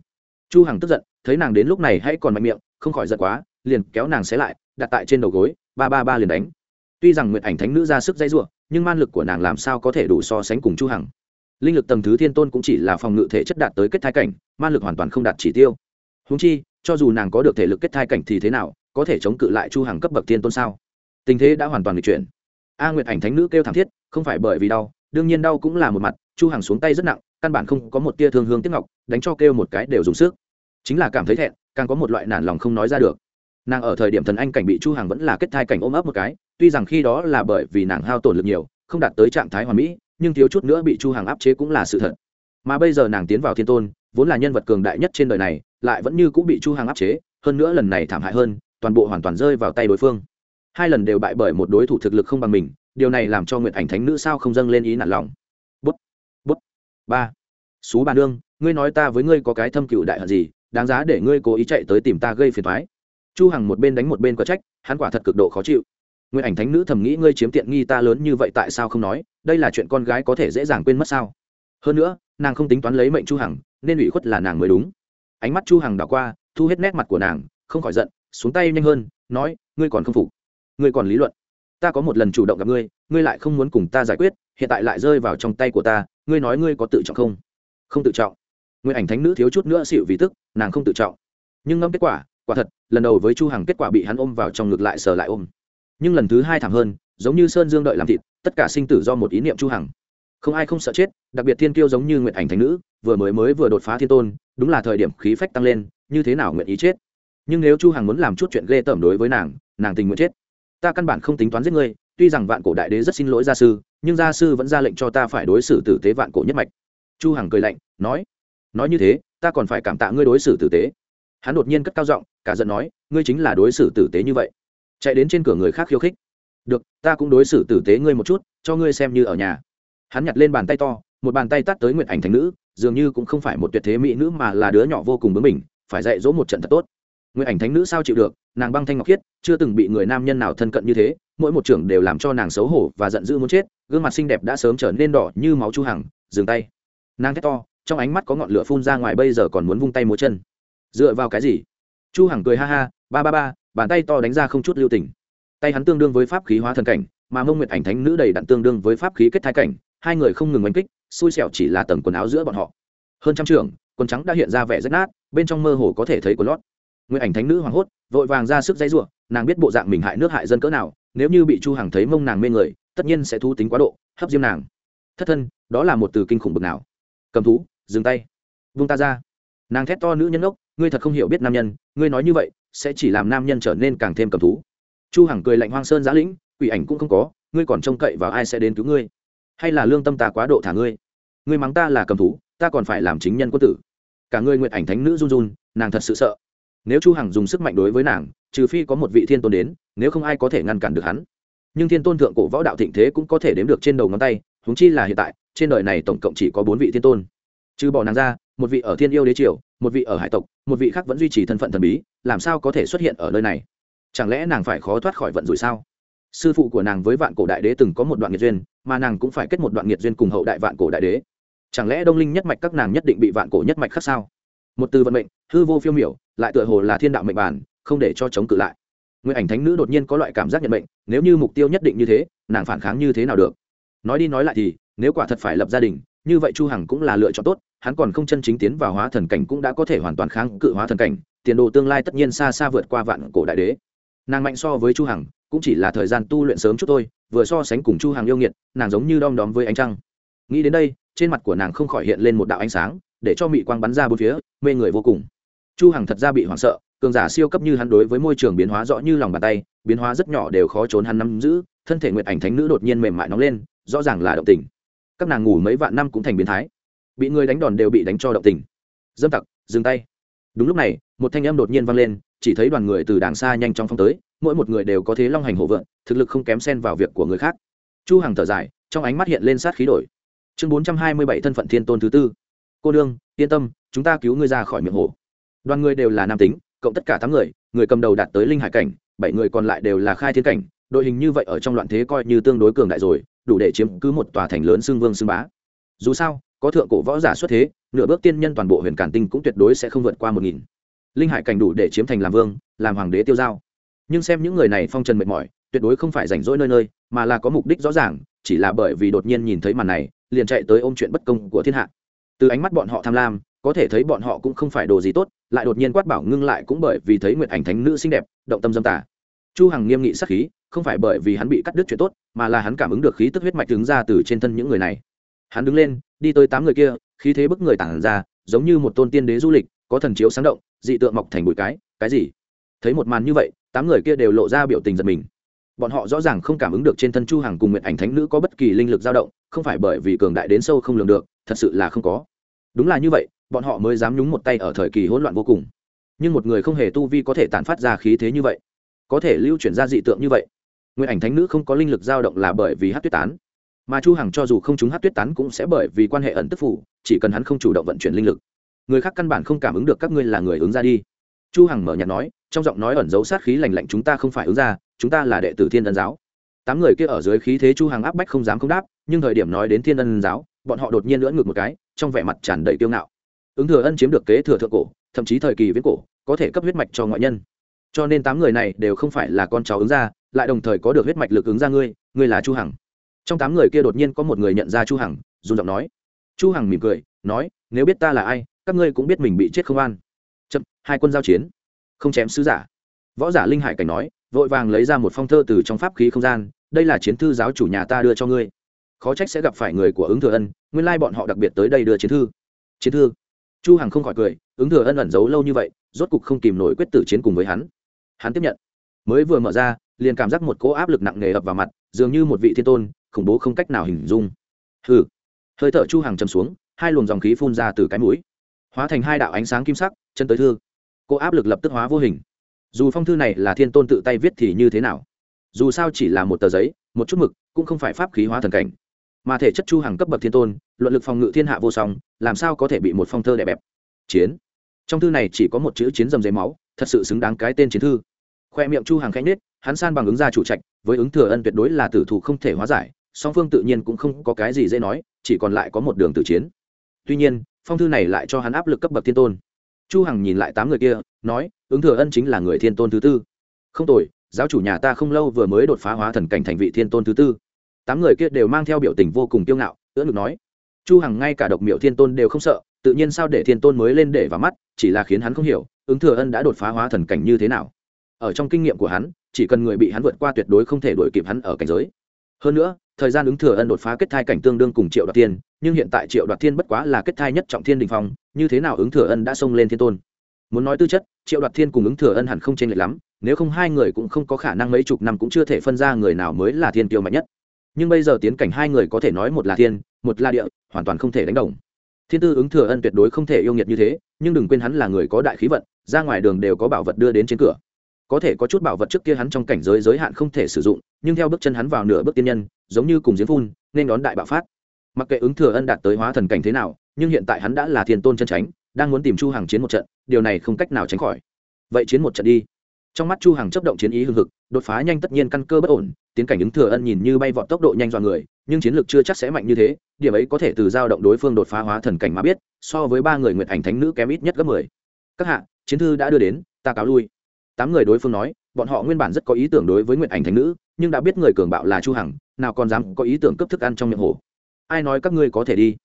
Chu hằng tức giận, thấy nàng đến lúc này hãy còn mạnh miệng, không khỏi giận quá liền kéo nàng xé lại, đặt tại trên đầu gối, ba ba ba liền đánh. Tuy rằng nguyệt ảnh thánh nữ ra sức dây giụa, nhưng man lực của nàng làm sao có thể đủ so sánh cùng chu hằng. Linh lực tầng thứ thiên tôn cũng chỉ là phòng ngự thể chất đạt tới kết thai cảnh, man lực hoàn toàn không đạt chỉ tiêu. Húng chi, cho dù nàng có được thể lực kết thai cảnh thì thế nào, có thể chống cự lại chu hằng cấp bậc thiên tôn sao? Tình thế đã hoàn toàn được chuyển. A nguyệt ảnh thánh nữ kêu thảm thiết, không phải bởi vì đau, đương nhiên đau cũng là một mặt, chu hằng xuống tay rất nặng, căn bản không có một tia thương hương tiếc ngọc, đánh cho kêu một cái đều dùng sức. Chính là cảm thấy thẹn, càng có một loại nản lòng không nói ra được nàng ở thời điểm thần anh cảnh bị chu hằng vẫn là kết thai cảnh ôm ấp một cái, tuy rằng khi đó là bởi vì nàng hao tổn lực nhiều, không đạt tới trạng thái hoàn mỹ, nhưng thiếu chút nữa bị chu hằng áp chế cũng là sự thật. Mà bây giờ nàng tiến vào thiên tôn, vốn là nhân vật cường đại nhất trên đời này, lại vẫn như cũng bị chu hằng áp chế, hơn nữa lần này thảm hại hơn, toàn bộ hoàn toàn rơi vào tay đối phương. Hai lần đều bại bởi một đối thủ thực lực không bằng mình, điều này làm cho nguyệt ảnh thánh nữ sao không dâng lên ý nản lòng. Bút bút, ba. Xú bà nương, ngươi nói ta với ngươi có cái thâm cựu đại hận gì, đáng giá để ngươi cố ý chạy tới tìm ta gây phiền toái chu hằng một bên đánh một bên có trách, hắn quả thật cực độ khó chịu. Nguyệt ảnh thánh nữ thầm nghĩ ngươi chiếm tiện nghi ta lớn như vậy tại sao không nói, đây là chuyện con gái có thể dễ dàng quên mất sao? Hơn nữa, nàng không tính toán lấy mệnh chu hằng, nên ủy khuất là nàng mới đúng. Ánh mắt chu hằng đảo qua, thu hết nét mặt của nàng, không khỏi giận, xuống tay nhanh hơn, nói, ngươi còn không phục. Ngươi còn lý luận. Ta có một lần chủ động gặp ngươi ngươi lại không muốn cùng ta giải quyết, hiện tại lại rơi vào trong tay của ta, ngươi nói ngươi có tự trọng không? Không tự trọng. Nguyện ảnh thánh nữ thiếu chút nữa xịu vì tức, nàng không tự trọng. Nhưng ngâm kết quả quả thật, lần đầu với chu hằng kết quả bị hắn ôm vào trong ngực lại sờ lại ôm. Nhưng lần thứ hai thảm hơn, giống như sơn dương đợi làm thịt, tất cả sinh tử do một ý niệm chu hằng. Không ai không sợ chết, đặc biệt thiên kiêu giống như nguyện ảnh thánh nữ, vừa mới mới vừa đột phá thiên tôn, đúng là thời điểm khí phách tăng lên, như thế nào nguyện ý chết? Nhưng nếu chu hằng muốn làm chút chuyện ghê tởm đối với nàng nàng tình nguyện chết. Ta căn bản không tính toán giết ngươi, tuy rằng vạn cổ đại đế rất xin lỗi gia sư, nhưng gia sư vẫn ra lệnh cho ta phải đối xử tử tế vạn cổ nhất mạch. Chu hằng cười lạnh, nói nói như thế, ta còn phải cảm tạ ngươi đối xử tử tế. Hắn đột nhiên cất cao giọng cả giận nói, ngươi chính là đối xử tử tế như vậy. Chạy đến trên cửa người khác khiêu khích. Được, ta cũng đối xử tử tế ngươi một chút, cho ngươi xem như ở nhà. Hắn nhặt lên bàn tay to, một bàn tay tắt tới nguyện ảnh thành nữ, dường như cũng không phải một tuyệt thế mỹ nữ mà là đứa nhỏ vô cùng bướng mình phải dạy dỗ một trận thật tốt. Nguyện ảnh thánh nữ sao chịu được, nàng băng thanh ngọc khiết, chưa từng bị người nam nhân nào thân cận như thế, mỗi một trưởng đều làm cho nàng xấu hổ và giận dữ muốn chết, gương mặt xinh đẹp đã sớm trở nên đỏ như máu chu hằng, dừng tay. Nàng thét to, trong ánh mắt có ngọn lửa phun ra ngoài, bây giờ còn muốn vung tay múa chân. Dựa vào cái gì? Chu hằng cười ha ha, ba ba ba, bàn tay to đánh ra không chút lưu tình. Tay hắn tương đương với pháp khí hóa thần cảnh, mà mông nguyệt ảnh thánh nữ đầy đặn tương đương với pháp khí kết thai cảnh, hai người không ngừng oanh kích, xui xẻo chỉ là tầng quần áo giữa bọn họ. Hơn trăm trưởng quần trắng đã hiện ra vẻ rách nát, bên trong mơ hồ có thể thấy quần lót. Nguyệt ảnh thánh nữ hoảng hốt, vội vàng ra sức dây rủa nàng biết bộ dạng mình hại nước hại dân cỡ nào, nếu như bị chu hằng thấy mông nàng mê người, tất nhiên sẽ thu tính quá độ, hấp diêm nàng. Thất thân, đó là một từ kinh khủng bực nào? Cầm thú, dừng tay. Vung ta ra. Nàng thét to nữ nhân ốc ngươi thật không hiểu biết nam nhân, ngươi nói như vậy, sẽ chỉ làm nam nhân trở nên càng thêm cầm thú. Chu hằng cười lạnh hoang sơn giã lĩnh, quỷ ảnh cũng không có, ngươi còn trông cậy vào ai sẽ đến cứu ngươi? Hay là lương tâm ta quá độ thả ngươi? Ngươi mắng ta là cầm thú, ta còn phải làm chính nhân quân tử. Cả ngươi nguyện ảnh thánh nữ run run, nàng thật sự sợ. Nếu chu hằng dùng sức mạnh đối với nàng, trừ phi có một vị thiên tôn đến, nếu không ai có thể ngăn cản được hắn. Nhưng thiên tôn thượng cổ võ đạo thịnh thế cũng có thể đếm được trên đầu ngón tay, huống chi là hiện tại, trên đời này tổng cộng chỉ có bốn vị thiên tôn. Trừ bỏ nàng ra một vị ở thiên yêu đế triều, một vị ở hải tộc, một vị khác vẫn duy trì thân phận thần bí, làm sao có thể xuất hiện ở nơi này? Chẳng lẽ nàng phải khó thoát khỏi vận rủi sao? Sư phụ của nàng với vạn cổ đại đế từng có một đoạn nghiệt duyên, mà nàng cũng phải kết một đoạn nghiệt duyên cùng hậu đại vạn cổ đại đế. Chẳng lẽ đông linh nhất mạch các nàng nhất định bị vạn cổ nhất mạch khác sao? Một từ vận mệnh, hư vô phiêu miểu, lại tựa hồ là thiên đạo mệnh bản, không để cho chống cự lại. Nguyện ảnh thánh nữ đột nhiên có loại cảm giác nhận mệnh, nếu như mục tiêu nhất định như thế, nàng phản kháng như thế nào được? Nói đi nói lại thì, nếu quả thật phải lập gia đình, như vậy chu hằng cũng là lựa chọn tốt hắn còn không chân chính tiến vào hóa thần cảnh cũng đã có thể hoàn toàn kháng cự hóa thần cảnh, tiền đồ tương lai tất nhiên xa xa vượt qua vạn cổ đại đế. Nàng mạnh so với chu hằng, cũng chỉ là thời gian tu luyện sớm chút thôi, vừa so sánh cùng chu hằng yêu nghiệt, nàng giống như đom đóm với ánh trăng. Nghĩ đến đây, trên mặt của nàng không khỏi hiện lên một đạo ánh sáng, để cho mị quang bắn ra bốn phía, mê người vô cùng. Chu hằng thật ra bị hoảng sợ, cường giả siêu cấp như hắn đối với môi trường biến hóa rõ như lòng bàn tay, biến hóa rất nhỏ đều khó trốn hắn nắm giữ, thân thể nguyệt ảnh thánh nữ đột nhiên mềm mại nóng lên, rõ ràng là động tình. Các nàng ngủ mấy vạn năm cũng thành biến thái bị người đánh đòn đều bị đánh cho động tình. Dâm tặc, dừng tay. Đúng lúc này, một thanh âm đột nhiên vang lên, chỉ thấy đoàn người từ đàng xa nhanh chóng phong tới, mỗi một người đều có thế long hành hổ vượn, thực lực không kém xen vào việc của người khác. Chu hằng thở dài, trong ánh mắt hiện lên sát khí đổi. Chương 427 thân phận thiên tôn thứ tư. Cô đương yên tâm, chúng ta cứu ngươi ra khỏi miệng hổ. Đoàn người đều là nam tính, cộng tất cả tám người người cầm đầu đạt tới linh hải cảnh, bảy người còn lại đều là khai thiên cảnh, đội hình như vậy ở trong loạn thế coi như tương đối cường đại rồi, đủ để chiếm cứ một tòa thành lớn xương vương xương bá. Dù sao có thượng cổ võ giả xuất thế, nửa bước tiên nhân toàn bộ huyền cản tinh cũng tuyệt đối sẽ không vượt qua một nghìn. Linh hải cảnh đủ để chiếm thành làm vương, làm hoàng đế tiêu giao. Nhưng xem những người này phong trần mệt mỏi, tuyệt đối không phải rảnh rỗi nơi nơi, mà là có mục đích rõ ràng, chỉ là bởi vì đột nhiên nhìn thấy màn này, liền chạy tới ôm chuyện bất công của thiên hạ. Từ ánh mắt bọn họ tham lam, có thể thấy bọn họ cũng không phải đồ gì tốt, lại đột nhiên quát bảo ngưng lại cũng bởi vì thấy nguyệt ảnh thánh nữ xinh đẹp, động tâm dâm tả chu hằng nghiêm nghị sắc khí, không phải bởi vì hắn bị cắt đứt chuyện tốt, mà là hắn cảm ứng được khí tức huyết mạch đứng ra từ trên thân những người này hắn đứng lên, đi tới tám người kia, khí thế bức người tản ra, giống như một tôn tiên đế du lịch, có thần chiếu sáng động, dị tượng mọc thành bụi cái cái gì? Thấy một màn như vậy, tám người kia đều lộ ra biểu tình giật mình. Bọn họ rõ ràng không cảm ứng được trên thân chu hằng cùng nguyện ảnh thánh nữ có bất kỳ linh lực dao động, không phải bởi vì cường đại đến sâu không lường được, thật sự là không có. Đúng là như vậy, bọn họ mới dám nhúng một tay ở thời kỳ hỗn loạn vô cùng. Nhưng một người không hề tu vi có thể tản phát ra khí thế như vậy, có thể lưu chuyển ra dị tượng như vậy. Nguyện ảnh thánh nữ không có linh lực dao động là bởi vì hát tuyết tán mà chu hằng cho dù không chúng hát tuyết tán cũng sẽ bởi vì quan hệ ẩn tức phủ, chỉ cần hắn không chủ động vận chuyển linh lực. Người khác căn bản không cảm ứng được các ngươi là người ứng ra đi. Chu hằng mở nhạt nói, trong giọng nói ẩn giấu sát khí lạnh lạnh, chúng ta không phải ứng ra, chúng ta là đệ tử thiên ân giáo. Tám người kia ở dưới khí thế chu hằng áp bách không dám không đáp, nhưng thời điểm nói đến thiên ân giáo, bọn họ đột nhiên lưỡn ngược một cái, trong vẻ mặt tràn đầy kiêu ngạo. Ứng thừa ân chiếm được kế thừa thượng cổ, thậm chí thời kỳ viễn cổ, có thể cấp huyết mạch cho ngoại nhân. Cho nên tám người này đều không phải là con cháu ứng ra, lại đồng thời có được huyết mạch lực ứng ra ngươi ngươi là chu hằng trong tám người kia đột nhiên có một người nhận ra chu hằng dùng giọng nói. Chu hằng mỉm cười, nói, nếu biết ta là ai, các ngươi cũng biết mình bị chết không an. Chậm, hai quân giao chiến. Không chém sứ giả. Võ giả linh hải cảnh nói, vội vàng lấy ra một phong thơ từ trong pháp khí không gian, đây là chiến thư giáo chủ nhà ta đưa cho ngươi. Khó trách sẽ gặp phải người của ứng thừa ân, nguyên lai bọn họ đặc biệt tới đây đưa chiến thư. Chiến thư. Chu hằng không khỏi cười, ứng thừa ân ẩn giấu lâu như vậy, rốt cục không kìm nổi quyết tử chiến cùng với hắn. Hắn tiếp nhận. Mới vừa mở ra, liền cảm giác một cỗ áp lực nặng nề ập vào mặt, dường như một vị thiên tôn khủng bố không cách nào hình dung. Hừ. Hơi thở chu hàng chầm xuống, hai luồng dòng khí phun ra từ cái mũi. Hóa thành hai đạo ánh sáng kim sắc, chân tới thư. Cô áp lực lập tức hóa vô hình. Dù phong thư này là thiên tôn tự tay viết thì như thế nào? Dù sao chỉ là một tờ giấy, một chút mực, cũng không phải pháp khí hóa thần cảnh. Mà thể chất chu hàng cấp bậc thiên tôn, luận lực phòng ngự thiên hạ vô song, làm sao có thể bị một phong thơ đè bẹp? Chiến. Trong thư này chỉ có một chữ chiến dầm giấy máu, thật sự xứng đáng cái tên chiến thư. Khoe miệng chu hàng khanh nết hắn san bằng ứng gia chủ trạch, với ứng thừa ân tuyệt đối là tử thủ không thể hóa giải song phương tự nhiên cũng không có cái gì dễ nói, chỉ còn lại có một đường tử chiến. Tuy nhiên, phong thư này lại cho hắn áp lực cấp bậc thiên tôn. Chu hằng nhìn lại tám người kia, nói, ứng thừa ân chính là người thiên tôn thứ tư. Không tồi, giáo chủ nhà ta không lâu vừa mới đột phá hóa thần cảnh thành vị thiên tôn thứ tư. Tám người kia đều mang theo biểu tình vô cùng kiêu ngạo, ưỡn ngực nói. Chu hằng ngay cả độc miệu thiên tôn đều không sợ, tự nhiên sao để thiên tôn mới lên để vào mắt, chỉ là khiến hắn không hiểu, ứng thừa ân đã đột phá hóa thần cảnh như thế nào. Ở trong kinh nghiệm của hắn, chỉ cần người bị hắn vượt qua tuyệt đối không thể đuổi kịp hắn ở cảnh giới. Hơn nữa thời gian ứng thừa ân đột phá kết thai cảnh tương đương cùng triệu đoạt thiên, nhưng hiện tại triệu đoạt thiên bất quá là kết thai nhất trọng thiên đình phong, như thế nào ứng thừa ân đã xông lên thiên tôn? Muốn nói tư chất, triệu đoạt thiên cùng ứng thừa ân hẳn không chênh lệch lắm, nếu không hai người cũng không có khả năng mấy chục năm cũng chưa thể phân ra người nào mới là thiên tiêu mạnh nhất. Nhưng bây giờ tiến cảnh hai người có thể nói một là thiên, một là địa, hoàn toàn không thể đánh đồng. Thiên tư ứng thừa ân tuyệt đối không thể yêu nghiệt như thế, nhưng đừng quên hắn là người có đại khí vận, ra ngoài đường đều có bảo vật đưa đến trên cửa có thể có chút bảo vật trước kia hắn trong cảnh giới giới hạn không thể sử dụng, nhưng theo bước chân hắn vào nửa bước tiên nhân, giống như cùng giếng phun, nên đón đại bạo phát. Mặc kệ ứng thừa ân đạt tới hóa thần cảnh thế nào, nhưng hiện tại hắn đã là thiên tôn chân tránh đang muốn tìm chu hàng chiến một trận, điều này không cách nào tránh khỏi. Vậy chiến một trận đi. Trong mắt chu hàng chấp động chiến ý hưng hực, đột phá nhanh tất nhiên căn cơ bất ổn, tiến cảnh ứng thừa ân nhìn như bay vọt tốc độ nhanh dọa người, nhưng chiến lược chưa chắc sẽ mạnh như thế, điểm ấy có thể từ dao động đối phương đột phá hóa thần cảnh mà biết, so với ba người nguyệt ảnh thánh nữ kém ít nhất gấp mười. Các hạ, chiến thư đã đưa đến, ta cáo lui tám người đối phương nói, bọn họ nguyên bản rất có ý tưởng đối với nguyện ảnh thánh nữ, nhưng đã biết người cường bạo là chu hằng, nào còn dám có ý tưởng cấp thức ăn trong miệng hồ. Ai nói các ngươi có thể đi?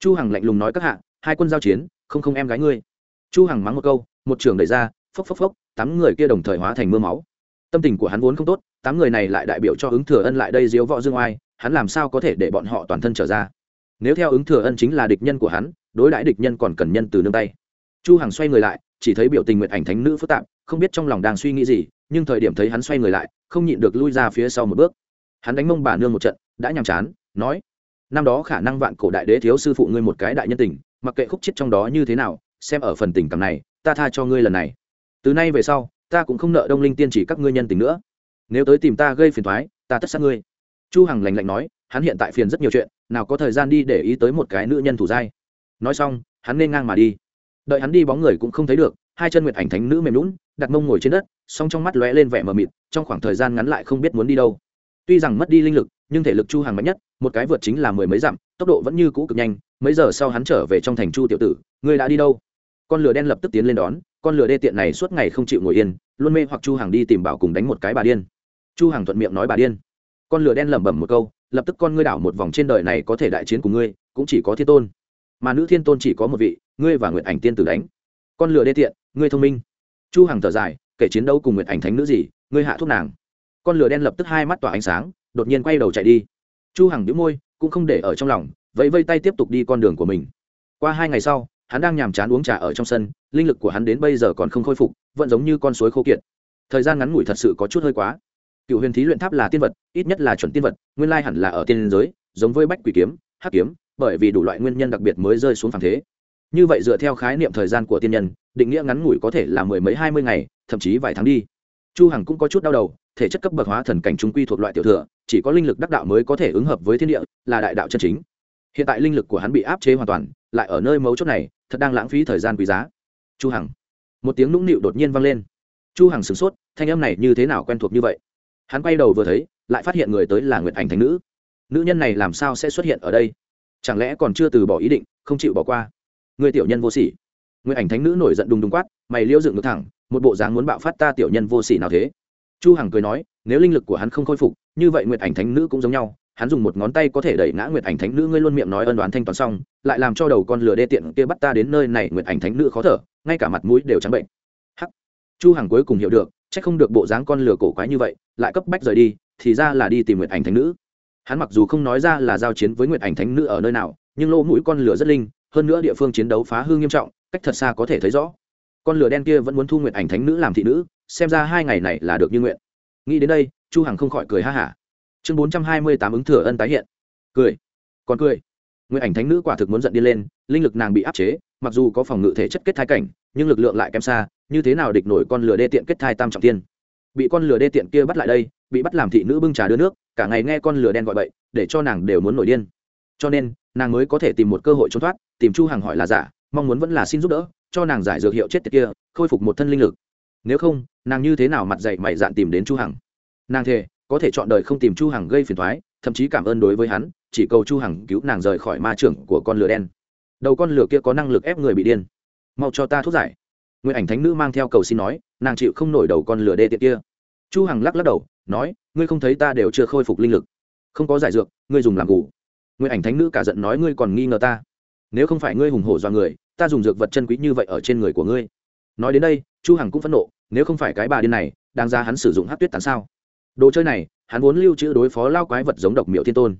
Chu hằng lạnh lùng nói các hạ, hai quân giao chiến, không không em gái ngươi. Chu hằng mắng một câu, một trường đẩy ra, phốc phốc phốc, tám người kia đồng thời hóa thành mưa máu. Tâm tình của hắn vốn không tốt, tám người này lại đại biểu cho ứng thừa ân lại đây diếu võ dương oai, hắn làm sao có thể để bọn họ toàn thân trở ra? Nếu theo ứng thừa ân chính là địch nhân của hắn, đối đãi địch nhân còn cần nhân từ nương tay chu hằng xoay người lại, chỉ thấy biểu tình nguyện ảnh thánh nữ phức tạp, không biết trong lòng đang suy nghĩ gì, nhưng thời điểm thấy hắn xoay người lại, không nhịn được lui ra phía sau một bước. Hắn đánh mông bà nương một trận, đã nhàm chán, nói, năm đó khả năng vạn cổ đại đế thiếu sư phụ ngươi một cái đại nhân tình, mặc kệ khúc chết trong đó như thế nào, xem ở phần tình cảm này, ta tha cho ngươi lần này. Từ nay về sau, ta cũng không nợ đông linh tiên chỉ các ngươi nhân tình nữa. Nếu tới tìm ta gây phiền thoái ta tất sát ngươi. Chu hằng lạnh lạnh nói, hắn hiện tại phiền rất nhiều chuyện, nào có thời gian đi để ý tới một cái nữ nhân thủ dai. Nói xong, hắn nên ngang mà đi đợi hắn đi bóng người cũng không thấy được, hai chân nguyệt ảnh thánh nữ mềm lún đặt mông ngồi trên đất, song trong mắt lóe lên vẻ mờ mịt, trong khoảng thời gian ngắn lại không biết muốn đi đâu. Tuy rằng mất đi linh lực, nhưng thể lực chu hàng mạnh nhất, một cái vượt chính là mười mấy dặm, tốc độ vẫn như cũ cực nhanh, mấy giờ sau hắn trở về trong thành chu tiểu tử, ngươi đã đi đâu? Con lửa đen lập tức tiến lên đón, con lửa đê tiện này suốt ngày không chịu ngồi yên, luôn mê hoặc chu hàng đi tìm bảo cùng đánh một cái bà điên. Chu hàng thuận miệng nói bà điên. Con lửa đen lẩm bẩm một câu, lập tức con ngươi đảo một vòng trên đời này có thể đại chiến của ngươi, cũng chỉ có thiên tôn mà nữ thiên tôn chỉ có một vị, ngươi và nguyện ảnh tiên tử đánh. Con lửa đê tiện, ngươi thông minh. Chu hằng thở dài kể chiến đấu cùng nguyện ảnh thánh nữ gì, ngươi hạ thuốc nàng. Con lửa đen lập tức hai mắt tỏa ánh sáng, đột nhiên quay đầu chạy đi. Chu hằng nhíu môi, cũng không để ở trong lòng, vẫy vây tay tiếp tục đi con đường của mình. Qua hai ngày sau, hắn đang nhàm chán uống trà ở trong sân, linh lực của hắn đến bây giờ còn không khôi phục, vẫn giống như con suối khô kiệt. Thời gian ngắn ngủi thật sự có chút hơi quá. Cựu huyền thí luyện tháp là tiên vật, ít nhất là chuẩn tiên vật, nguyên lai hẳn là ở tiên giới, giống với bách quỷ kiếm, hắc kiếm bởi vì đủ loại nguyên nhân đặc biệt mới rơi xuống phàm thế. Như vậy dựa theo khái niệm thời gian của tiên nhân, định nghĩa ngắn ngủi có thể là mười mấy, hai mươi ngày, thậm chí vài tháng đi. Chu hằng cũng có chút đau đầu, thể chất cấp bậc hóa thần cảnh trung quy thuộc loại tiểu thừa, chỉ có linh lực đắc đạo mới có thể ứng hợp với thiên địa, là đại đạo chân chính. Hiện tại linh lực của hắn bị áp chế hoàn toàn, lại ở nơi mấu chốt này, thật đang lãng phí thời gian quý giá. Chu hằng, một tiếng nũng nịu đột nhiên vang lên. Chu hằng sửng sốt, thanh âm này như thế nào quen thuộc như vậy? Hắn quay đầu vừa thấy, lại phát hiện người tới là nguyệt ảnh thánh nữ. Nữ nhân này làm sao sẽ xuất hiện ở đây? Chẳng lẽ còn chưa từ bỏ ý định, không chịu bỏ qua? Người tiểu nhân vô sỉ. Người ảnh thánh nữ nổi giận đùng đùng quát, mày liêu dựng ngược thẳng, một bộ dáng muốn bạo phát ta tiểu nhân vô sỉ nào thế? Chu hằng cười nói, nếu linh lực của hắn không khôi phục, như vậy nguyệt ảnh thánh nữ cũng giống nhau, hắn dùng một ngón tay có thể đẩy ngã nguyệt ảnh thánh nữ, ngươi luôn miệng nói ân đoán thanh toán xong, lại làm cho đầu con lừa đê tiện kia bắt ta đến nơi này, nguyệt ảnh thánh nữ khó thở, ngay cả mặt mũi đều trắng bệnh. Hắc. Chu hằng cuối cùng hiểu được, chắc không được bộ dáng con lừa cổ quái như vậy, lại cấp bách rời đi, thì ra là đi tìm nguyệt ảnh thánh nữ hắn mặc dù không nói ra là giao chiến với nguyệt ảnh thánh nữ ở nơi nào, nhưng lỗ mũi con lửa rất linh, hơn nữa địa phương chiến đấu phá hư nghiêm trọng, cách thật xa có thể thấy rõ. Con lửa đen kia vẫn muốn thu nguyệt ảnh thánh nữ làm thị nữ, xem ra hai ngày này là được như nguyện. Nghĩ đến đây, chu hằng không khỏi cười ha hả. Chương bốn trăm hai mươi tám ứng thừa ân tái hiện. Cười. Còn cười. Nguyệt ảnh thánh nữ quả thực muốn giận đi lên, linh lực nàng bị áp chế, mặc dù có phòng ngự thể chất kết thai cảnh, nhưng lực lượng lại kém xa, như thế nào địch nổi con lửa đê tiện kết thai tam trọng tiên bị con lửa đê tiện kia bắt lại đây, bị bắt làm thị nữ bưng trà đưa nước cả ngày nghe con lửa đen gọi bậy, để cho nàng đều muốn nổi điên. Cho nên, nàng mới có thể tìm một cơ hội trốn thoát, tìm chu hằng hỏi là giả, mong muốn vẫn là xin giúp đỡ, cho nàng giải dược hiệu chết tiệt kia, khôi phục một thân linh lực. Nếu không, nàng như thế nào mặt dậy mày dạn tìm đến chu hằng? Nàng thề, có thể chọn đời không tìm chu hằng gây phiền toái, thậm chí cảm ơn đối với hắn, chỉ cầu chu hằng cứu nàng rời khỏi ma trưởng của con lửa đen. Đầu con lửa kia có năng lực ép người bị điên. Mau cho ta thuốc giải. Nguyên ảnh thánh nữ mang theo cầu xin nói, nàng chịu không nổi đầu con lửa đê tiện kia chu hằng lắc lắc đầu, nói, ngươi không thấy ta đều chưa khôi phục linh lực. Không có giải dược, ngươi dùng làm ngủ Ngươi ảnh thánh nữ cả giận nói, ngươi còn nghi ngờ ta? Nếu không phải ngươi hùng hổ do người, ta dùng dược vật chân quý như vậy ở trên người của ngươi. Nói đến đây, chu hằng cũng phẫn nộ, nếu không phải cái bà điên này đang ra hắn sử dụng hắc tuyết tán sao? Đồ chơi này, hắn vốn lưu trữ đối phó lao quái vật giống độc miệu thiên tôn.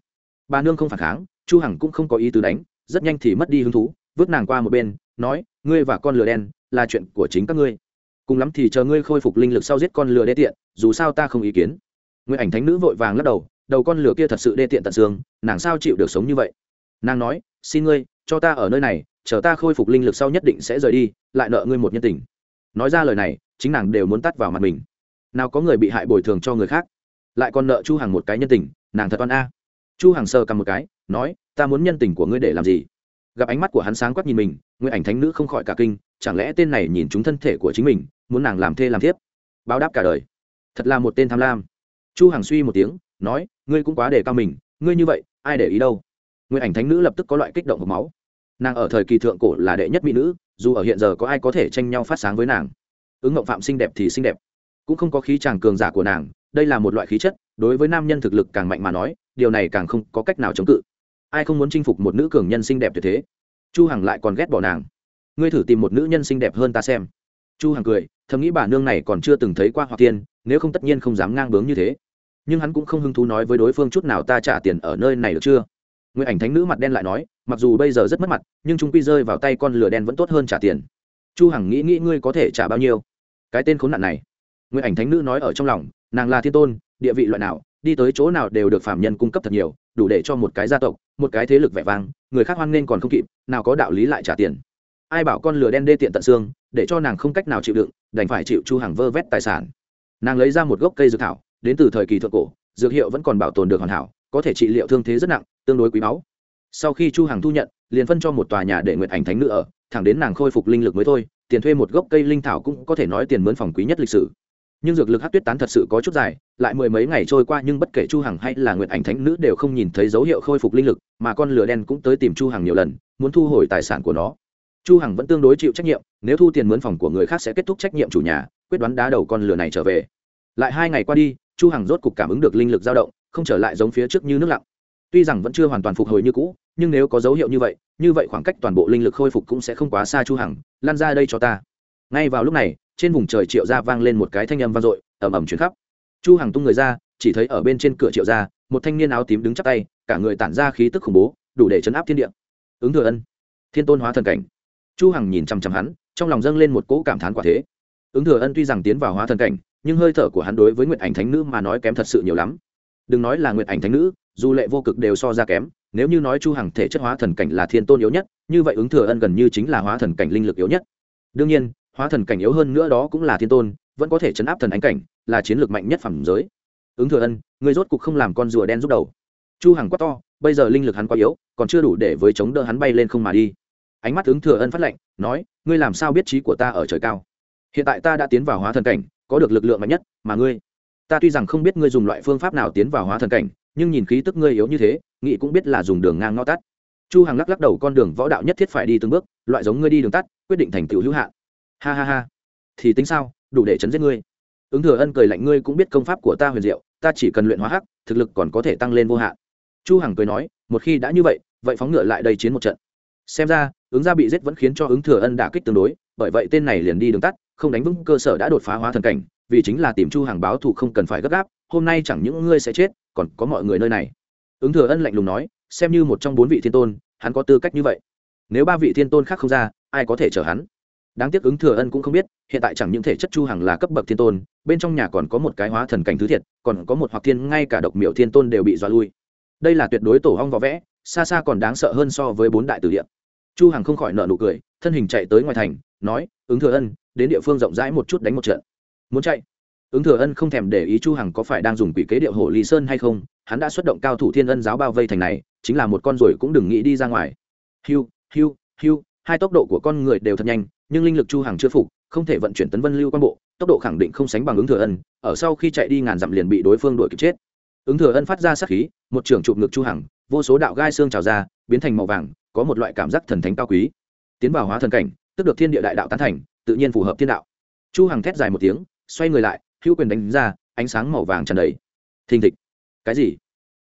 Bà nương không phản kháng, chu hằng cũng không có ý tứ đánh, rất nhanh thì mất đi hứng thú, vứt nàng qua một bên, nói, ngươi và con lừa đen, là chuyện của chính các ngươi cùng lắm thì chờ ngươi khôi phục linh lực sau giết con lừa đê tiện, dù sao ta không ý kiến. Nguyện ảnh thánh nữ vội vàng lắc đầu đầu con lừa kia thật sự đê tiện tận xương, nàng sao chịu được sống như vậy? Nàng nói, xin ngươi, cho ta ở nơi này, chờ ta khôi phục linh lực sau nhất định sẽ rời đi, lại nợ ngươi một nhân tình. Nói ra lời này, chính nàng đều muốn tắt vào mặt mình. Nào có người bị hại bồi thường cho người khác, lại còn nợ chu Hằng một cái nhân tình, nàng thật oan a. Chu Hằng sờ cầm một cái, nói, ta muốn nhân tình của ngươi để làm gì? Gặp ánh mắt của hắn sáng quắc nhìn mình, nguyên ảnh thánh nữ không khỏi cả kinh, chẳng lẽ tên này nhìn chúng thân thể của chính mình muốn nàng làm thê làm thiếp. Báo đáp cả đời. Thật là một tên tham lam. Chu hằng suy một tiếng, nói, ngươi cũng quá để cao mình, ngươi như vậy, ai để ý đâu? Nguyên ảnh thánh nữ lập tức có loại kích động hộp máu. Nàng ở thời kỳ thượng cổ là đệ nhất mỹ nữ, dù ở hiện giờ có ai có thể tranh nhau phát sáng với nàng. Ứng ngộng phạm xinh đẹp thì xinh đẹp. Cũng không có khí chàng cường giả của nàng, đây là một loại khí chất, đối với nam nhân thực lực càng mạnh mà nói, điều này càng không có cách nào chống cự. Ai không muốn chinh phục một nữ cường nhân xinh đẹp tuyệt thế? Chu hằng lại còn ghét bỏ nàng. Ngươi thử tìm một nữ nhân xinh đẹp hơn ta xem. Chu hằng cười thầm nghĩ bà nương này còn chưa từng thấy qua hoặc tiên nếu không tất nhiên không dám ngang bướng như thế. Nhưng hắn cũng không hứng thú nói với đối phương chút nào ta trả tiền ở nơi này được chưa? Nguyên ảnh thánh nữ mặt đen lại nói, mặc dù bây giờ rất mất mặt, nhưng chúng quy rơi vào tay con lửa đen vẫn tốt hơn trả tiền. Chu hằng nghĩ nghĩ ngươi có thể trả bao nhiêu? Cái tên khốn nạn này. Nguyên ảnh thánh nữ nói ở trong lòng, nàng là thiên tôn, địa vị loại nào, đi tới chỗ nào đều được phạm nhân cung cấp thật nhiều, đủ để cho một cái gia tộc, một cái thế lực vẻ vang, người khác hoan nghênh còn không kịp, nào có đạo lý lại trả tiền. Ai bảo con lửa đen đê tiện tận xương để cho nàng không cách nào chịu đựng, đành phải chịu chu hàng vơ vét tài sản. Nàng lấy ra một gốc cây dược thảo, đến từ thời kỳ thượng cổ, dược hiệu vẫn còn bảo tồn được hoàn hảo, có thể trị liệu thương thế rất nặng, tương đối quý báu. Sau khi chu hằng thu nhận, liền phân cho một tòa nhà để nguyện ảnh thánh nữ ở, thẳng đến nàng khôi phục linh lực mới thôi, tiền thuê một gốc cây linh thảo cũng có thể nói tiền mướn phòng quý nhất lịch sử. Nhưng dược lực hát tuyết tán thật sự có chút dài, lại mười mấy ngày trôi qua nhưng bất kể chu hằng hay là nguyện ảnh thánh nữ đều không nhìn thấy dấu hiệu khôi phục linh lực, mà con lửa đen cũng tới tìm chu hằng nhiều lần, muốn thu hồi tài sản của nó chu hằng vẫn tương đối chịu trách nhiệm, nếu thu tiền mướn phòng của người khác sẽ kết thúc trách nhiệm chủ nhà, quyết đoán đá đầu con lửa này trở về. Lại hai ngày qua đi, chu hằng rốt cục cảm ứng được linh lực dao động, không trở lại giống phía trước như nước lặng. Tuy rằng vẫn chưa hoàn toàn phục hồi như cũ, nhưng nếu có dấu hiệu như vậy như vậy khoảng cách toàn bộ linh lực khôi phục cũng sẽ không quá xa chu hằng, lan ra đây cho ta. Ngay vào lúc này, trên vùng trời triệu gia vang lên một cái thanh âm vang dội, ầm ầm chuyển khắp. Chu hằng tung người ra, chỉ thấy ở bên trên cửa triệu gia, một thanh niên áo tím đứng chắp tay, cả người tản ra khí tức khủng bố, đủ để chấn áp thiên địa. Ứng thừa ân. Thiên tôn hóa thần cảnh chu hằng nhìn chăm chăm hắn, trong lòng dâng lên một cỗ cảm thán quả thế. Ứng thừa ân tuy rằng tiến vào hóa thần cảnh, nhưng hơi thở của hắn đối với nguyện ảnh thánh nữ mà nói kém thật sự nhiều lắm. Đừng nói là nguyện ảnh thánh nữ, dù lệ vô cực đều so ra kém, nếu như nói chu hằng thể chất hóa thần cảnh là thiên tôn yếu nhất, như vậy ứng thừa ân gần như chính là hóa thần cảnh linh lực yếu nhất. Đương nhiên, hóa thần cảnh yếu hơn nữa đó cũng là thiên tôn, vẫn có thể chấn áp thần ánh cảnh, là chiến lược mạnh nhất phẩm giới. Ứng thừa ân người rốt cục không làm con rùa đen giúp đầu. Chu hằng quá to, bây giờ linh lực hắn quá yếu, còn chưa đủ để với chống đỡ hắn bay lên không mà đi ánh mắt ứng thừa ân phát lệnh, nói, ngươi làm sao biết trí của ta ở trời cao? Hiện tại ta đã tiến vào hóa thần cảnh, có được lực lượng mạnh nhất, mà ngươi? Ta tuy rằng không biết ngươi dùng loại phương pháp nào tiến vào hóa thần cảnh, nhưng nhìn khí tức ngươi yếu như thế nghị cũng biết là dùng đường ngang ngõ tắt. Chu hằng lắc lắc đầu, con đường võ đạo nhất thiết phải đi từng bước, loại giống ngươi đi đường tắt, quyết định thành tựu hữu hạn. Ha ha ha, thì tính sao, đủ để chấn giết ngươi. Ứng thừa ân cười lạnh, ngươi cũng biết công pháp của ta huyền diệu, ta chỉ cần luyện hóa hắc, thực lực còn có thể tăng lên vô hạn. Chu hằng cười nói, một khi đã như vậy vậy phóng ngựa lại đây chiến một trận. Xem ra ứng ra bị giết vẫn khiến cho ứng thừa ân đả kích tương đối, bởi vậy tên này liền đi đường tắt, không đánh vững cơ sở đã đột phá hóa thần cảnh, vì chính là tìm chu hàng báo thù không cần phải gấp gáp, hôm nay chẳng những ngươi sẽ chết, còn có mọi người nơi này. Ứng thừa ân lạnh lùng nói, xem như một trong bốn vị thiên tôn, hắn có tư cách như vậy. Nếu ba vị thiên tôn khác không ra, ai có thể chở hắn? Đáng tiếc ứng thừa ân cũng không biết, hiện tại chẳng những thể chất chu hằng là cấp bậc thiên tôn, bên trong nhà còn có một cái hóa thần cảnh thứ thiệt, còn có một hoặc thiên ngay cả độc miểu thiên tôn đều bị dọa lui. Đây là tuyệt đối tổ hong võ vẽ, xa xa còn đáng sợ hơn so với bốn đại tử địa chu hằng không khỏi nợ nụ cười, thân hình chạy tới ngoài thành, nói, ứng thừa ân, đến địa phương rộng rãi một chút đánh một trận. Muốn chạy? Ứng thừa ân không thèm để ý chu hằng có phải đang dùng quỷ kế điệu hồ lý sơn hay không, hắn đã xuất động cao thủ thiên ân giáo bao vây thành này, chính là một con rồi cũng đừng nghĩ đi ra ngoài. Hiu hiu hiu, hai tốc độ của con người đều thật nhanh, nhưng linh lực chu hằng chưa phục, không thể vận chuyển tấn vân lưu quan bộ, tốc độ khẳng định không sánh bằng ứng thừa ân, ở sau khi chạy đi ngàn dặm liền bị đối phương đuổi kịp chết. Ứng thừa ân phát ra sát khí, một trường chụp ngực chu hằng, vô số đạo gai xương trào ra, biến thành màu vàng có một loại cảm giác thần thánh cao quý. Tiến vào hóa thần cảnh, tức được thiên địa đại đạo tán thành, tự nhiên phù hợp thiên đạo. Chu hằng thét dài một tiếng, xoay người lại, hữu quyền đánh ra, ánh sáng màu vàng tràn đầy. Thình thịch. Cái gì?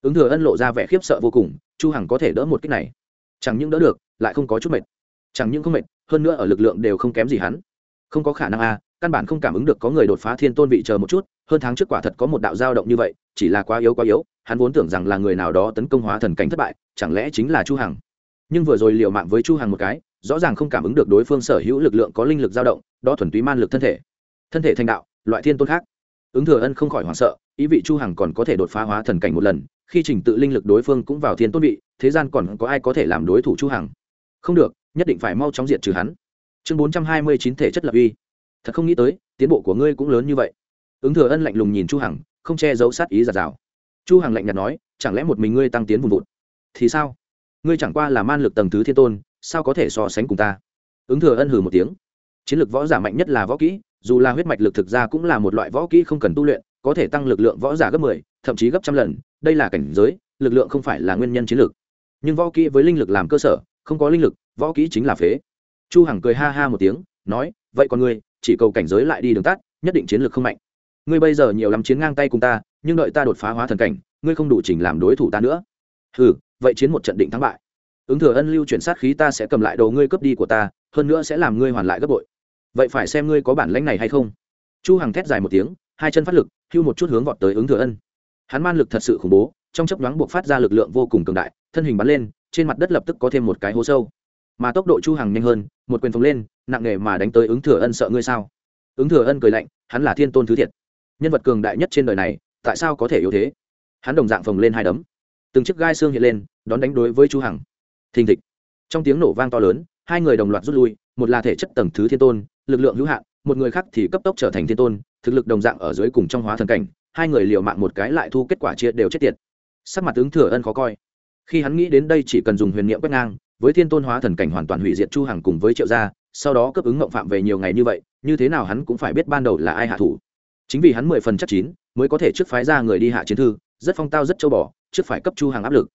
Ứng thừa ân lộ ra vẻ khiếp sợ vô cùng, chu hằng có thể đỡ một kích này. Chẳng những đỡ được, lại không có chút mệt. Chẳng những không mệt, hơn nữa ở lực lượng đều không kém gì hắn. Không có khả năng a, căn bản không cảm ứng được có người đột phá thiên tôn vị chờ một chút, hơn tháng trước quả thật có một đạo dao động như vậy, chỉ là quá yếu quá yếu, hắn vốn tưởng rằng là người nào đó tấn công hóa thần cảnh thất bại, chẳng lẽ chính là chu hằng? Nhưng vừa rồi liều mạng với chu hằng một cái, rõ ràng không cảm ứng được đối phương sở hữu lực lượng có linh lực dao động, đó thuần túy man lực thân thể. Thân thể thành đạo, loại thiên tôn khác. Ứng thừa ân không khỏi hoảng sợ, ý vị chu hằng còn có thể đột phá hóa thần cảnh một lần, khi trình tự linh lực đối phương cũng vào thiên tôn vị, thế gian còn có ai có thể làm đối thủ chu hằng? Không được, nhất định phải mau chóng diệt trừ hắn. Chương 429 thể chất lập uy. Thật không nghĩ tới, tiến bộ của ngươi cũng lớn như vậy. Ứng thừa ân lạnh lùng nhìn chu hằng, không che giấu sát ý giạt rào. Chu hằng lạnh nhạt nói, chẳng lẽ một mình ngươi tăng tiến vùng vụt? Thì sao? Ngươi chẳng qua là man lực tầng thứ thiên tôn sao có thể so sánh cùng ta? Ứng thừa ân hừ một tiếng. Chiến lược võ giả mạnh nhất là võ kỹ dù là huyết mạch lực thực ra cũng là một loại võ kỹ không cần tu luyện có thể tăng lực lượng võ giả gấp 10, thậm chí gấp trăm lần đây là cảnh giới lực lượng không phải là nguyên nhân chiến lược nhưng võ kỹ với linh lực làm cơ sở không có linh lực võ kỹ chính là phế. Chu hằng cười ha ha một tiếng nói vậy còn ngươi chỉ cầu cảnh giới lại đi đường tắt nhất định chiến lược không mạnh. Ngươi bây giờ nhiều lắm chiến ngang tay cùng ta nhưng đợi ta đột phá hóa thần cảnh ngươi không đủ chỉnh làm đối thủ ta nữa. Hừ vậy chiến một trận định thắng bại. Ứng thừa ân lưu chuyển sát khí ta sẽ cầm lại đồ ngươi cướp đi của ta, hơn nữa sẽ làm ngươi hoàn lại gấp bội. Vậy phải xem ngươi có bản lãnh này hay không. Chu hằng thét dài một tiếng, hai chân phát lực, hưu một chút hướng vọt tới ứng thừa ân. Hắn man lực thật sự khủng bố, trong chốc nhoáng buộc phát ra lực lượng vô cùng cường đại, thân hình bắn lên, trên mặt đất lập tức có thêm một cái hố sâu. Mà tốc độ chu hằng nhanh hơn, một quyền phóng lên, nặng nề mà đánh tới ứng thừa ân sợ ngươi sao? Ứng thừa ân cười lạnh, hắn là thiên tôn thứ thiệt. Nhân vật cường đại nhất trên đời này, tại sao có thể yếu thế? Hắn đồng dạng phồng lên hai đấm từng chiếc gai xương hiện lên, đón đánh đối với chu hằng. Thình thịch. Trong tiếng nổ vang to lớn, hai người đồng loạt rút lui, một là thể chất tầng thứ thiên tôn, lực lượng hữu hạn, một người khác thì cấp tốc trở thành thiên tôn, thực lực đồng dạng ở dưới cùng trong hóa thần cảnh, hai người liều mạng một cái lại thu kết quả chia đều chết tiệt. Sắc mặt tướng thừa ân khó coi. Khi hắn nghĩ đến đây chỉ cần dùng huyền niệm quét ngang, với thiên tôn hóa thần cảnh hoàn toàn hủy diệt chu hằng cùng với triệu gia, sau đó cấp ứng ngộng phạm về nhiều ngày như vậy, như thế nào hắn cũng phải biết ban đầu là ai hạ thủ. Chính vì hắn mười phần chắc chín, mới có thể trước phái ra người đi hạ chiến thư rất phong tao rất châu bò, trước phải cấp chu hằng áp lực,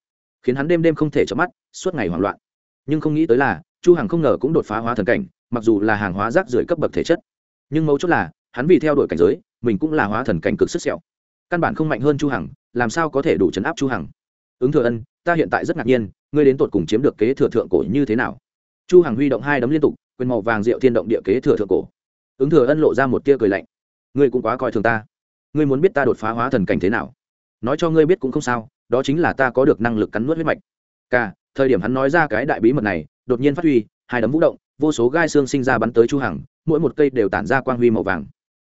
khiến hắn đêm đêm không thể chợp mắt, suốt ngày hoảng loạn. Nhưng không nghĩ tới là, chu hằng không ngờ cũng đột phá hóa thần cảnh, mặc dù là hàng hóa rác rưởi cấp bậc thể chất. Nhưng mấu chốt là, hắn vì theo đuổi cảnh giới, mình cũng là hóa thần cảnh cực sức sẹo. Căn bản không mạnh hơn chu hằng, làm sao có thể đủ chấn áp chu hằng? Ứng thừa ân, ta hiện tại rất ngạc nhiên, ngươi đến tột cùng chiếm được kế thừa thượng cổ như thế nào? Chu hằng huy động hai đấm liên tục, quyền màu vàng diệu thiên động địa kế thừa thượng cổ. Ứng thừa ân lộ ra một tia cười lạnh. Ngươi cũng quá coi thường ta. Ngươi muốn biết ta đột phá hóa thần cảnh thế nào? Nói cho ngươi biết cũng không sao, đó chính là ta có được năng lực cắn nuốt huyết mạch. K, thời điểm hắn nói ra cái đại bí mật này, đột nhiên phát huy, hai đấm vũ động, vô số gai xương sinh ra bắn tới chu hằng, mỗi một cây đều tản ra quang huy màu vàng.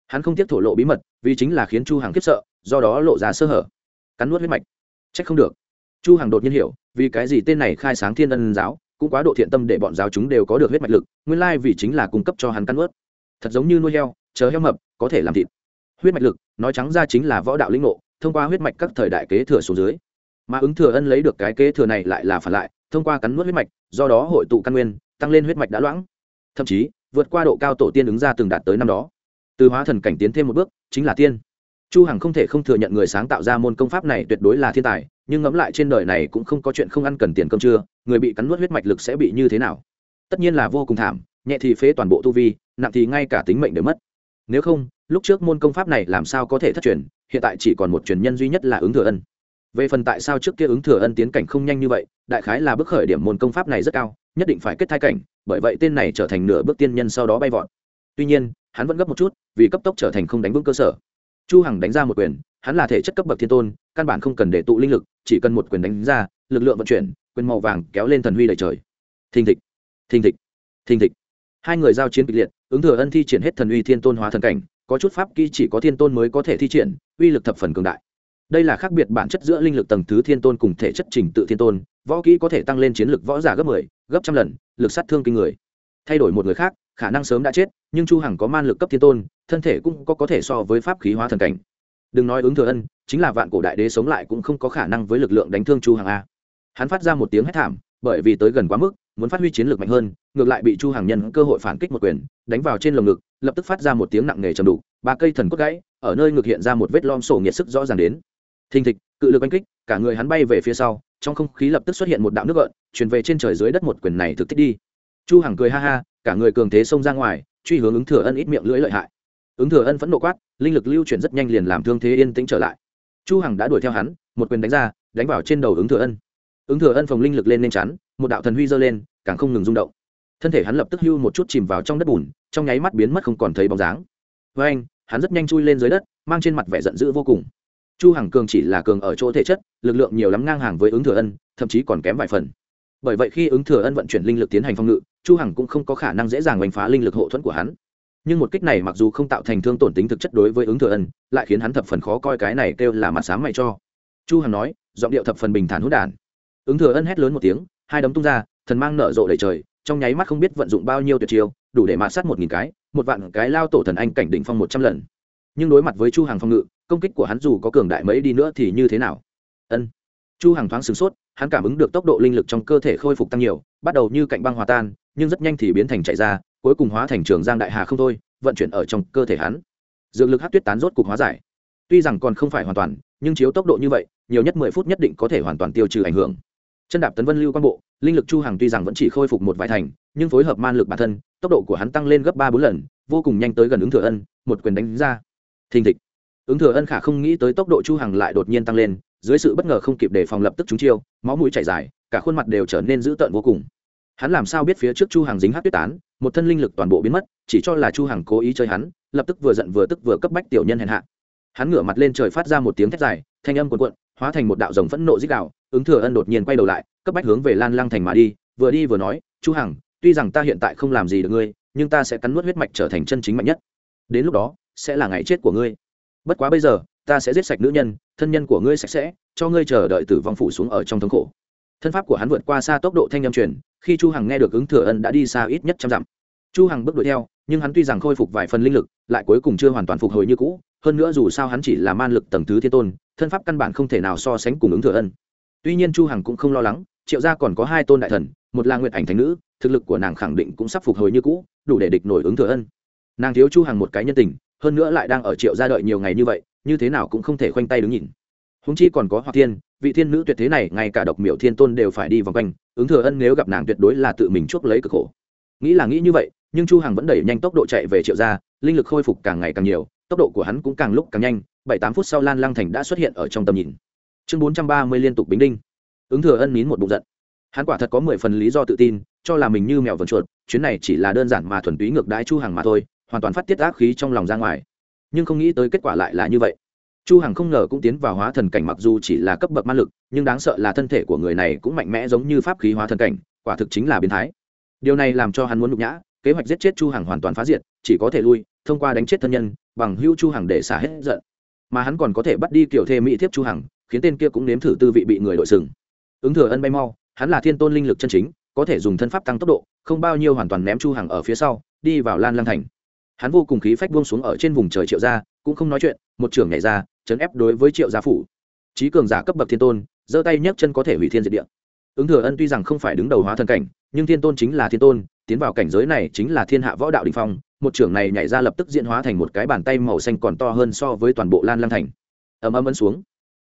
Hắn không tiếc thổ lộ bí mật, vì chính là khiến chu hằng khiếp sợ, do đó lộ ra sơ hở. Cắn nuốt huyết mạch. Trách không được. Chu hằng đột nhiên hiểu, vì cái gì tên này khai sáng thiên ân giáo, cũng quá độ thiện tâm để bọn giáo chúng đều có được huyết mạch lực, nguyên lai vì chính là cung cấp cho hắn cắn nuốt. Thật giống như nuôi heo, chờ heo mập, có thể làm thịt. Huyết mạch lực, nói trắng ra chính là võ đạo linh ngộ thông qua huyết mạch các thời đại kế thừa xuống dưới. Mà ứng thừa ân lấy được cái kế thừa này lại là phản lại, thông qua cắn nuốt huyết mạch, do đó hội tụ căn nguyên, tăng lên huyết mạch đã loãng. Thậm chí, vượt qua độ cao tổ tiên ứng ra từng đạt tới năm đó. Từ hóa thần cảnh tiến thêm một bước, chính là tiên. Chu hằng không thể không thừa nhận người sáng tạo ra môn công pháp này tuyệt đối là thiên tài, nhưng ngẫm lại trên đời này cũng không có chuyện không ăn cần tiền cơm trưa, người bị cắn nuốt huyết mạch lực sẽ bị như thế nào? Tất nhiên là vô cùng thảm, nhẹ thì phế toàn bộ tu vi, nặng thì ngay cả tính mệnh đều mất. Nếu không, lúc trước môn công pháp này làm sao có thể thất truyền hiện tại chỉ còn một truyền nhân duy nhất là ứng thừa ân. Về phần tại sao trước kia ứng thừa ân tiến cảnh không nhanh như vậy, đại khái là bước khởi điểm môn công pháp này rất cao, nhất định phải kết thai cảnh, bởi vậy tên này trở thành nửa bước tiên nhân sau đó bay vọt. Tuy nhiên, hắn vẫn gấp một chút, vì cấp tốc trở thành không đánh vững cơ sở. Chu hằng đánh ra một quyền, hắn là thể chất cấp bậc thiên tôn, căn bản không cần để tụ linh lực, chỉ cần một quyền đánh ra, lực lượng vận chuyển, quyền màu vàng kéo lên thần huy đầy trời. Thình thịch thình thịch thình thịch. Hai người giao chiến kịch liệt, ứng thừa ân thi triển hết thần uy thiên tôn hóa thần cảnh có chút pháp kỹ chỉ có thiên tôn mới có thể thi triển uy lực thập phần cường đại. Đây là khác biệt bản chất giữa linh lực tầng thứ thiên tôn cùng thể chất trình tự thiên tôn võ kỹ có thể tăng lên chiến lực võ giả gấp mười 10, gấp trăm lần lực sát thương kinh người. Thay đổi một người khác khả năng sớm đã chết nhưng chu hằng có man lực cấp thiên tôn thân thể cũng có có thể so với pháp khí hóa thần cảnh. Đừng nói ứng thừa ân chính là vạn cổ đại đế sống lại cũng không có khả năng với lực lượng đánh thương chu hằng a. Hắn phát ra một tiếng hét thảm bởi vì tới gần quá mức muốn phát huy chiến lược mạnh hơn, ngược lại bị chu hàng nhân cơ hội phản kích một quyền, đánh vào trên lồng ngực, lập tức phát ra một tiếng nặng nề trầm đục, ba cây thần cốt gãy, ở nơi ngực hiện ra một vết lom sổ nghiệt sức rõ ràng đến. Thình thịch, cự lực oanh kích, cả người hắn bay về phía sau, trong không khí lập tức xuất hiện một đạo nước gợn, truyền về trên trời dưới đất một quyền này thực thích đi. Chu hằng cười ha ha, cả người cường thế xông ra ngoài, truy hướng ứng thừa ân ít miệng lưỡi lợi hại. Ứng thừa ân vẫn nộ quát, linh lực lưu chuyển rất nhanh liền làm thương thế yên tĩnh trở lại. Chu hằng đã đuổi theo hắn, một quyền đánh ra, đánh vào trên đầu ứng thừa ân. Ứng thừa ân phòng linh lực lên nên chắn một đạo thần huy giơ lên, càng không ngừng rung động. Thân thể hắn lập tức hưu một chút chìm vào trong đất bùn, trong nháy mắt biến mất không còn thấy bóng dáng. Với anh, hắn rất nhanh chui lên dưới đất, mang trên mặt vẻ giận dữ vô cùng. Chu hằng cường chỉ là cường ở chỗ thể chất, lực lượng nhiều lắm ngang hàng với ứng thừa ân, thậm chí còn kém vài phần. Bởi vậy khi ứng thừa ân vận chuyển linh lực tiến hành phong ngự, chu hằng cũng không có khả năng dễ dàng đánh phá linh lực hộ thuẫn của hắn. Nhưng một kích này mặc dù không tạo thành thương tổn tính thực chất đối với ứng thừa ân, lại khiến hắn thập phần khó coi cái này kêu là mặt sáng mày cho. Chu hằng nói, giọng điệu thập phần bình thản hỗn đản. Ứng thừa ân hét lớn một tiếng hai đấm tung ra, thần mang nở rộ đầy trời, trong nháy mắt không biết vận dụng bao nhiêu tuyệt chiêu, đủ để mạt sát một nghìn cái, một vạn cái lao tổ thần anh cảnh đỉnh phong một trăm lần. Nhưng đối mặt với chu hàng phong ngự, công kích của hắn dù có cường đại mấy đi nữa thì như thế nào? Ân. Chu hàng thoáng sửng sốt, hắn cảm ứng được tốc độ linh lực trong cơ thể khôi phục tăng nhiều, bắt đầu như cạnh băng hòa tan, nhưng rất nhanh thì biến thành chạy ra, cuối cùng hóa thành trường giang đại hà không thôi, vận chuyển ở trong cơ thể hắn. Dược lực hát tuyết tán rốt cục hóa giải. Tuy rằng còn không phải hoàn toàn, nhưng chiếu tốc độ như vậy, nhiều nhất mười phút nhất định có thể hoàn toàn tiêu trừ ảnh hưởng chân đạp tấn vân lưu quan bộ, linh lực chu hằng tuy rằng vẫn chỉ khôi phục một vài thành, nhưng phối hợp man lực bản thân, tốc độ của hắn tăng lên gấp ba bốn lần, vô cùng nhanh tới gần ứng thừa ân, một quyền đánh ra. Thình thịch. Ứng thừa ân khả không nghĩ tới tốc độ chu hằng lại đột nhiên tăng lên, dưới sự bất ngờ không kịp để phòng lập tức trúng chiêu, máu mũi chảy dài, cả khuôn mặt đều trở nên dữ tợn vô cùng. Hắn làm sao biết phía trước chu hằng dính hát tuyết tán, một thân linh lực toàn bộ biến mất, chỉ cho là chu hằng cố ý chơi hắn, lập tức vừa giận vừa tức vừa cấp bách tiểu nhân hèn hạ. Hắn ngửa mặt lên trời phát ra một tiếng thét dài, thanh âm cuộn cuộn hóa thành một đạo rồng phẫn nộ dích đạo, ứng thừa ân đột nhiên quay đầu lại, cấp bách hướng về lan lăng thành mà đi, vừa đi vừa nói, chu hằng, tuy rằng ta hiện tại không làm gì được ngươi, nhưng ta sẽ cắn nuốt huyết mạch trở thành chân chính mạnh nhất. Đến lúc đó, sẽ là ngày chết của ngươi. Bất quá bây giờ, ta sẽ giết sạch nữ nhân, thân nhân của ngươi sạch sẽ, cho ngươi chờ đợi tử vong phủ xuống ở trong thống khổ. Thân pháp của hắn vượt qua xa tốc độ thanh âm truyền, khi chu hằng nghe được ứng thừa ân đã đi xa ít nhất trăm dặm. Chu hằng bước đuổi theo, nhưng hắn tuy rằng khôi phục vài phần linh lực, lại cuối cùng chưa hoàn toàn phục hồi như cũ hơn nữa dù sao hắn chỉ là man lực tầng thứ thiên tôn, thân pháp căn bản không thể nào so sánh cùng ứng thừa ân. Tuy nhiên chu hằng cũng không lo lắng, triệu gia còn có hai tôn đại thần, một là nguyệt ảnh thánh nữ, thực lực của nàng khẳng định cũng sắp phục hồi như cũ, đủ để địch nổi ứng thừa ân. Nàng thiếu chu hằng một cái nhân tình, hơn nữa lại đang ở triệu gia đợi nhiều ngày như vậy, như thế nào cũng không thể khoanh tay đứng nhìn. Húng chi còn có hoặc thiên, vị thiên nữ tuyệt thế này, ngay cả độc miểu thiên tôn đều phải đi vòng quanh, ứng thừa ân nếu gặp nàng tuyệt đối là tự mình chuốc lấy cực khổ. Nghĩ là nghĩ như vậy, nhưng chu hằng vẫn đẩy nhanh tốc độ chạy về triệu gia, linh lực khôi phục càng ngày càng nhiều tốc độ của hắn cũng càng lúc càng nhanh, bảy tám phút sau lan lăng thành đã xuất hiện ở trong tầm nhìn. Chương bốn trăm ba mươi liên tục bính đinh. Ứng thừa ân nín một bụng giận. Hắn quả thật có mười phần lý do tự tin, cho là mình như mèo vần chuột, chuyến này chỉ là đơn giản mà thuần túy ngược đái chu hằng mà thôi, hoàn toàn phát tiết ác khí trong lòng ra ngoài. Nhưng không nghĩ tới kết quả lại là như vậy. Chu hằng không ngờ cũng tiến vào hóa thần cảnh mặc dù chỉ là cấp bậc ma lực, nhưng đáng sợ là thân thể của người này cũng mạnh mẽ giống như pháp khí hóa thần cảnh, quả thực chính là biến thái. Điều này làm cho hắn muốn nhục nhã, kế hoạch giết chết chu hằng hoàn toàn phá diệt, chỉ có thể lui, thông qua đánh chết thân nhân bằng hưu chu hằng để xả hết giận. Mà hắn còn có thể bắt đi kiểu thê mỹ thiếp chu hằng, khiến tên kia cũng nếm thử tư vị bị người đội sừng. Ứng thừa ân bay mau, hắn là thiên tôn linh lực chân chính, có thể dùng thân pháp tăng tốc độ, không bao nhiêu hoàn toàn ném chu hằng ở phía sau, đi vào lan lang thành. Hắn vô cùng khí phách buông xuống ở trên vùng trời triệu gia, cũng không nói chuyện, một trưởng nhảy ra, chấn ép đối với triệu gia phủ. Trí cường giả cấp bậc thiên tôn, giơ tay nhấc chân có thể hủy thiên diệt địa. Ứng thừa ân tuy rằng không phải đứng đầu hóa thần cảnh, nhưng thiên tôn chính là thiên tôn, tiến vào cảnh giới này chính là thiên hạ võ đạo đình phong một trưởng này nhảy ra lập tức diễn hóa thành một cái bàn tay màu xanh còn to hơn so với toàn bộ lan lăng thành. Ầm ầm ấn xuống.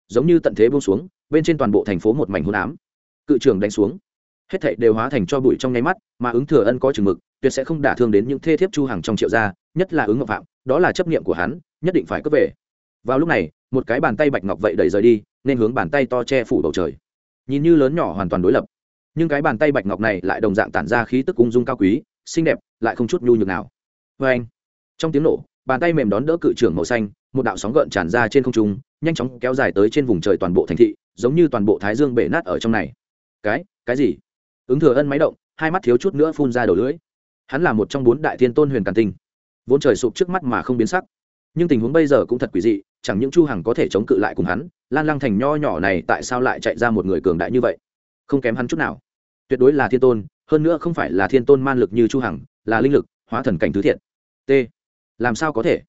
Giống như tận thế buông xuống, bên trên toàn bộ thành phố một mảnh hôn ám. Cự trưởng đánh xuống. Hết thảy đều hóa thành cho bụi trong nháy mắt, mà ứng thừa ân có chừng mực, tuyệt sẽ không đả thương đến những thê thiếp chu hàng trong triệu gia, nhất là ứng ngọc phạm, đó là chấp niệm của hắn, nhất định phải cướp về. Vào lúc này, một cái bàn tay bạch ngọc vậy đẩy rời đi, nên hướng bàn tay to che phủ bầu trời. Nhìn như lớn nhỏ hoàn toàn đối lập, nhưng cái bàn tay bạch ngọc này lại đồng dạng tản ra khí tức ung dung cao quý, xinh đẹp, lại không chút nhu nhược nào vê anh. Trong tiếng nổ, bàn tay mềm đón đỡ cự trưởng màu xanh, một đạo sóng gợn tràn ra trên không trung, nhanh chóng kéo dài tới trên vùng trời toàn bộ thành thị, giống như toàn bộ thái dương bể nát ở trong này. Cái cái gì? Ứng thừa ân máy động, hai mắt thiếu chút nữa phun ra đầu lưỡi. Hắn là một trong bốn đại thiên tôn huyền càn tinh. Vốn trời sụp trước mắt mà không biến sắc. Nhưng tình huống bây giờ cũng thật quỷ dị, chẳng những chu hằng có thể chống cự lại cùng hắn, lan lăng thành nho nhỏ này tại sao lại chạy ra một người cường đại như vậy? Không kém hắn chút nào. Tuyệt đối là thiên tôn, hơn nữa không phải là thiên tôn man lực như chu hằng, là linh lực hóa thần cảnh Thứ thiện t. Làm sao có thể?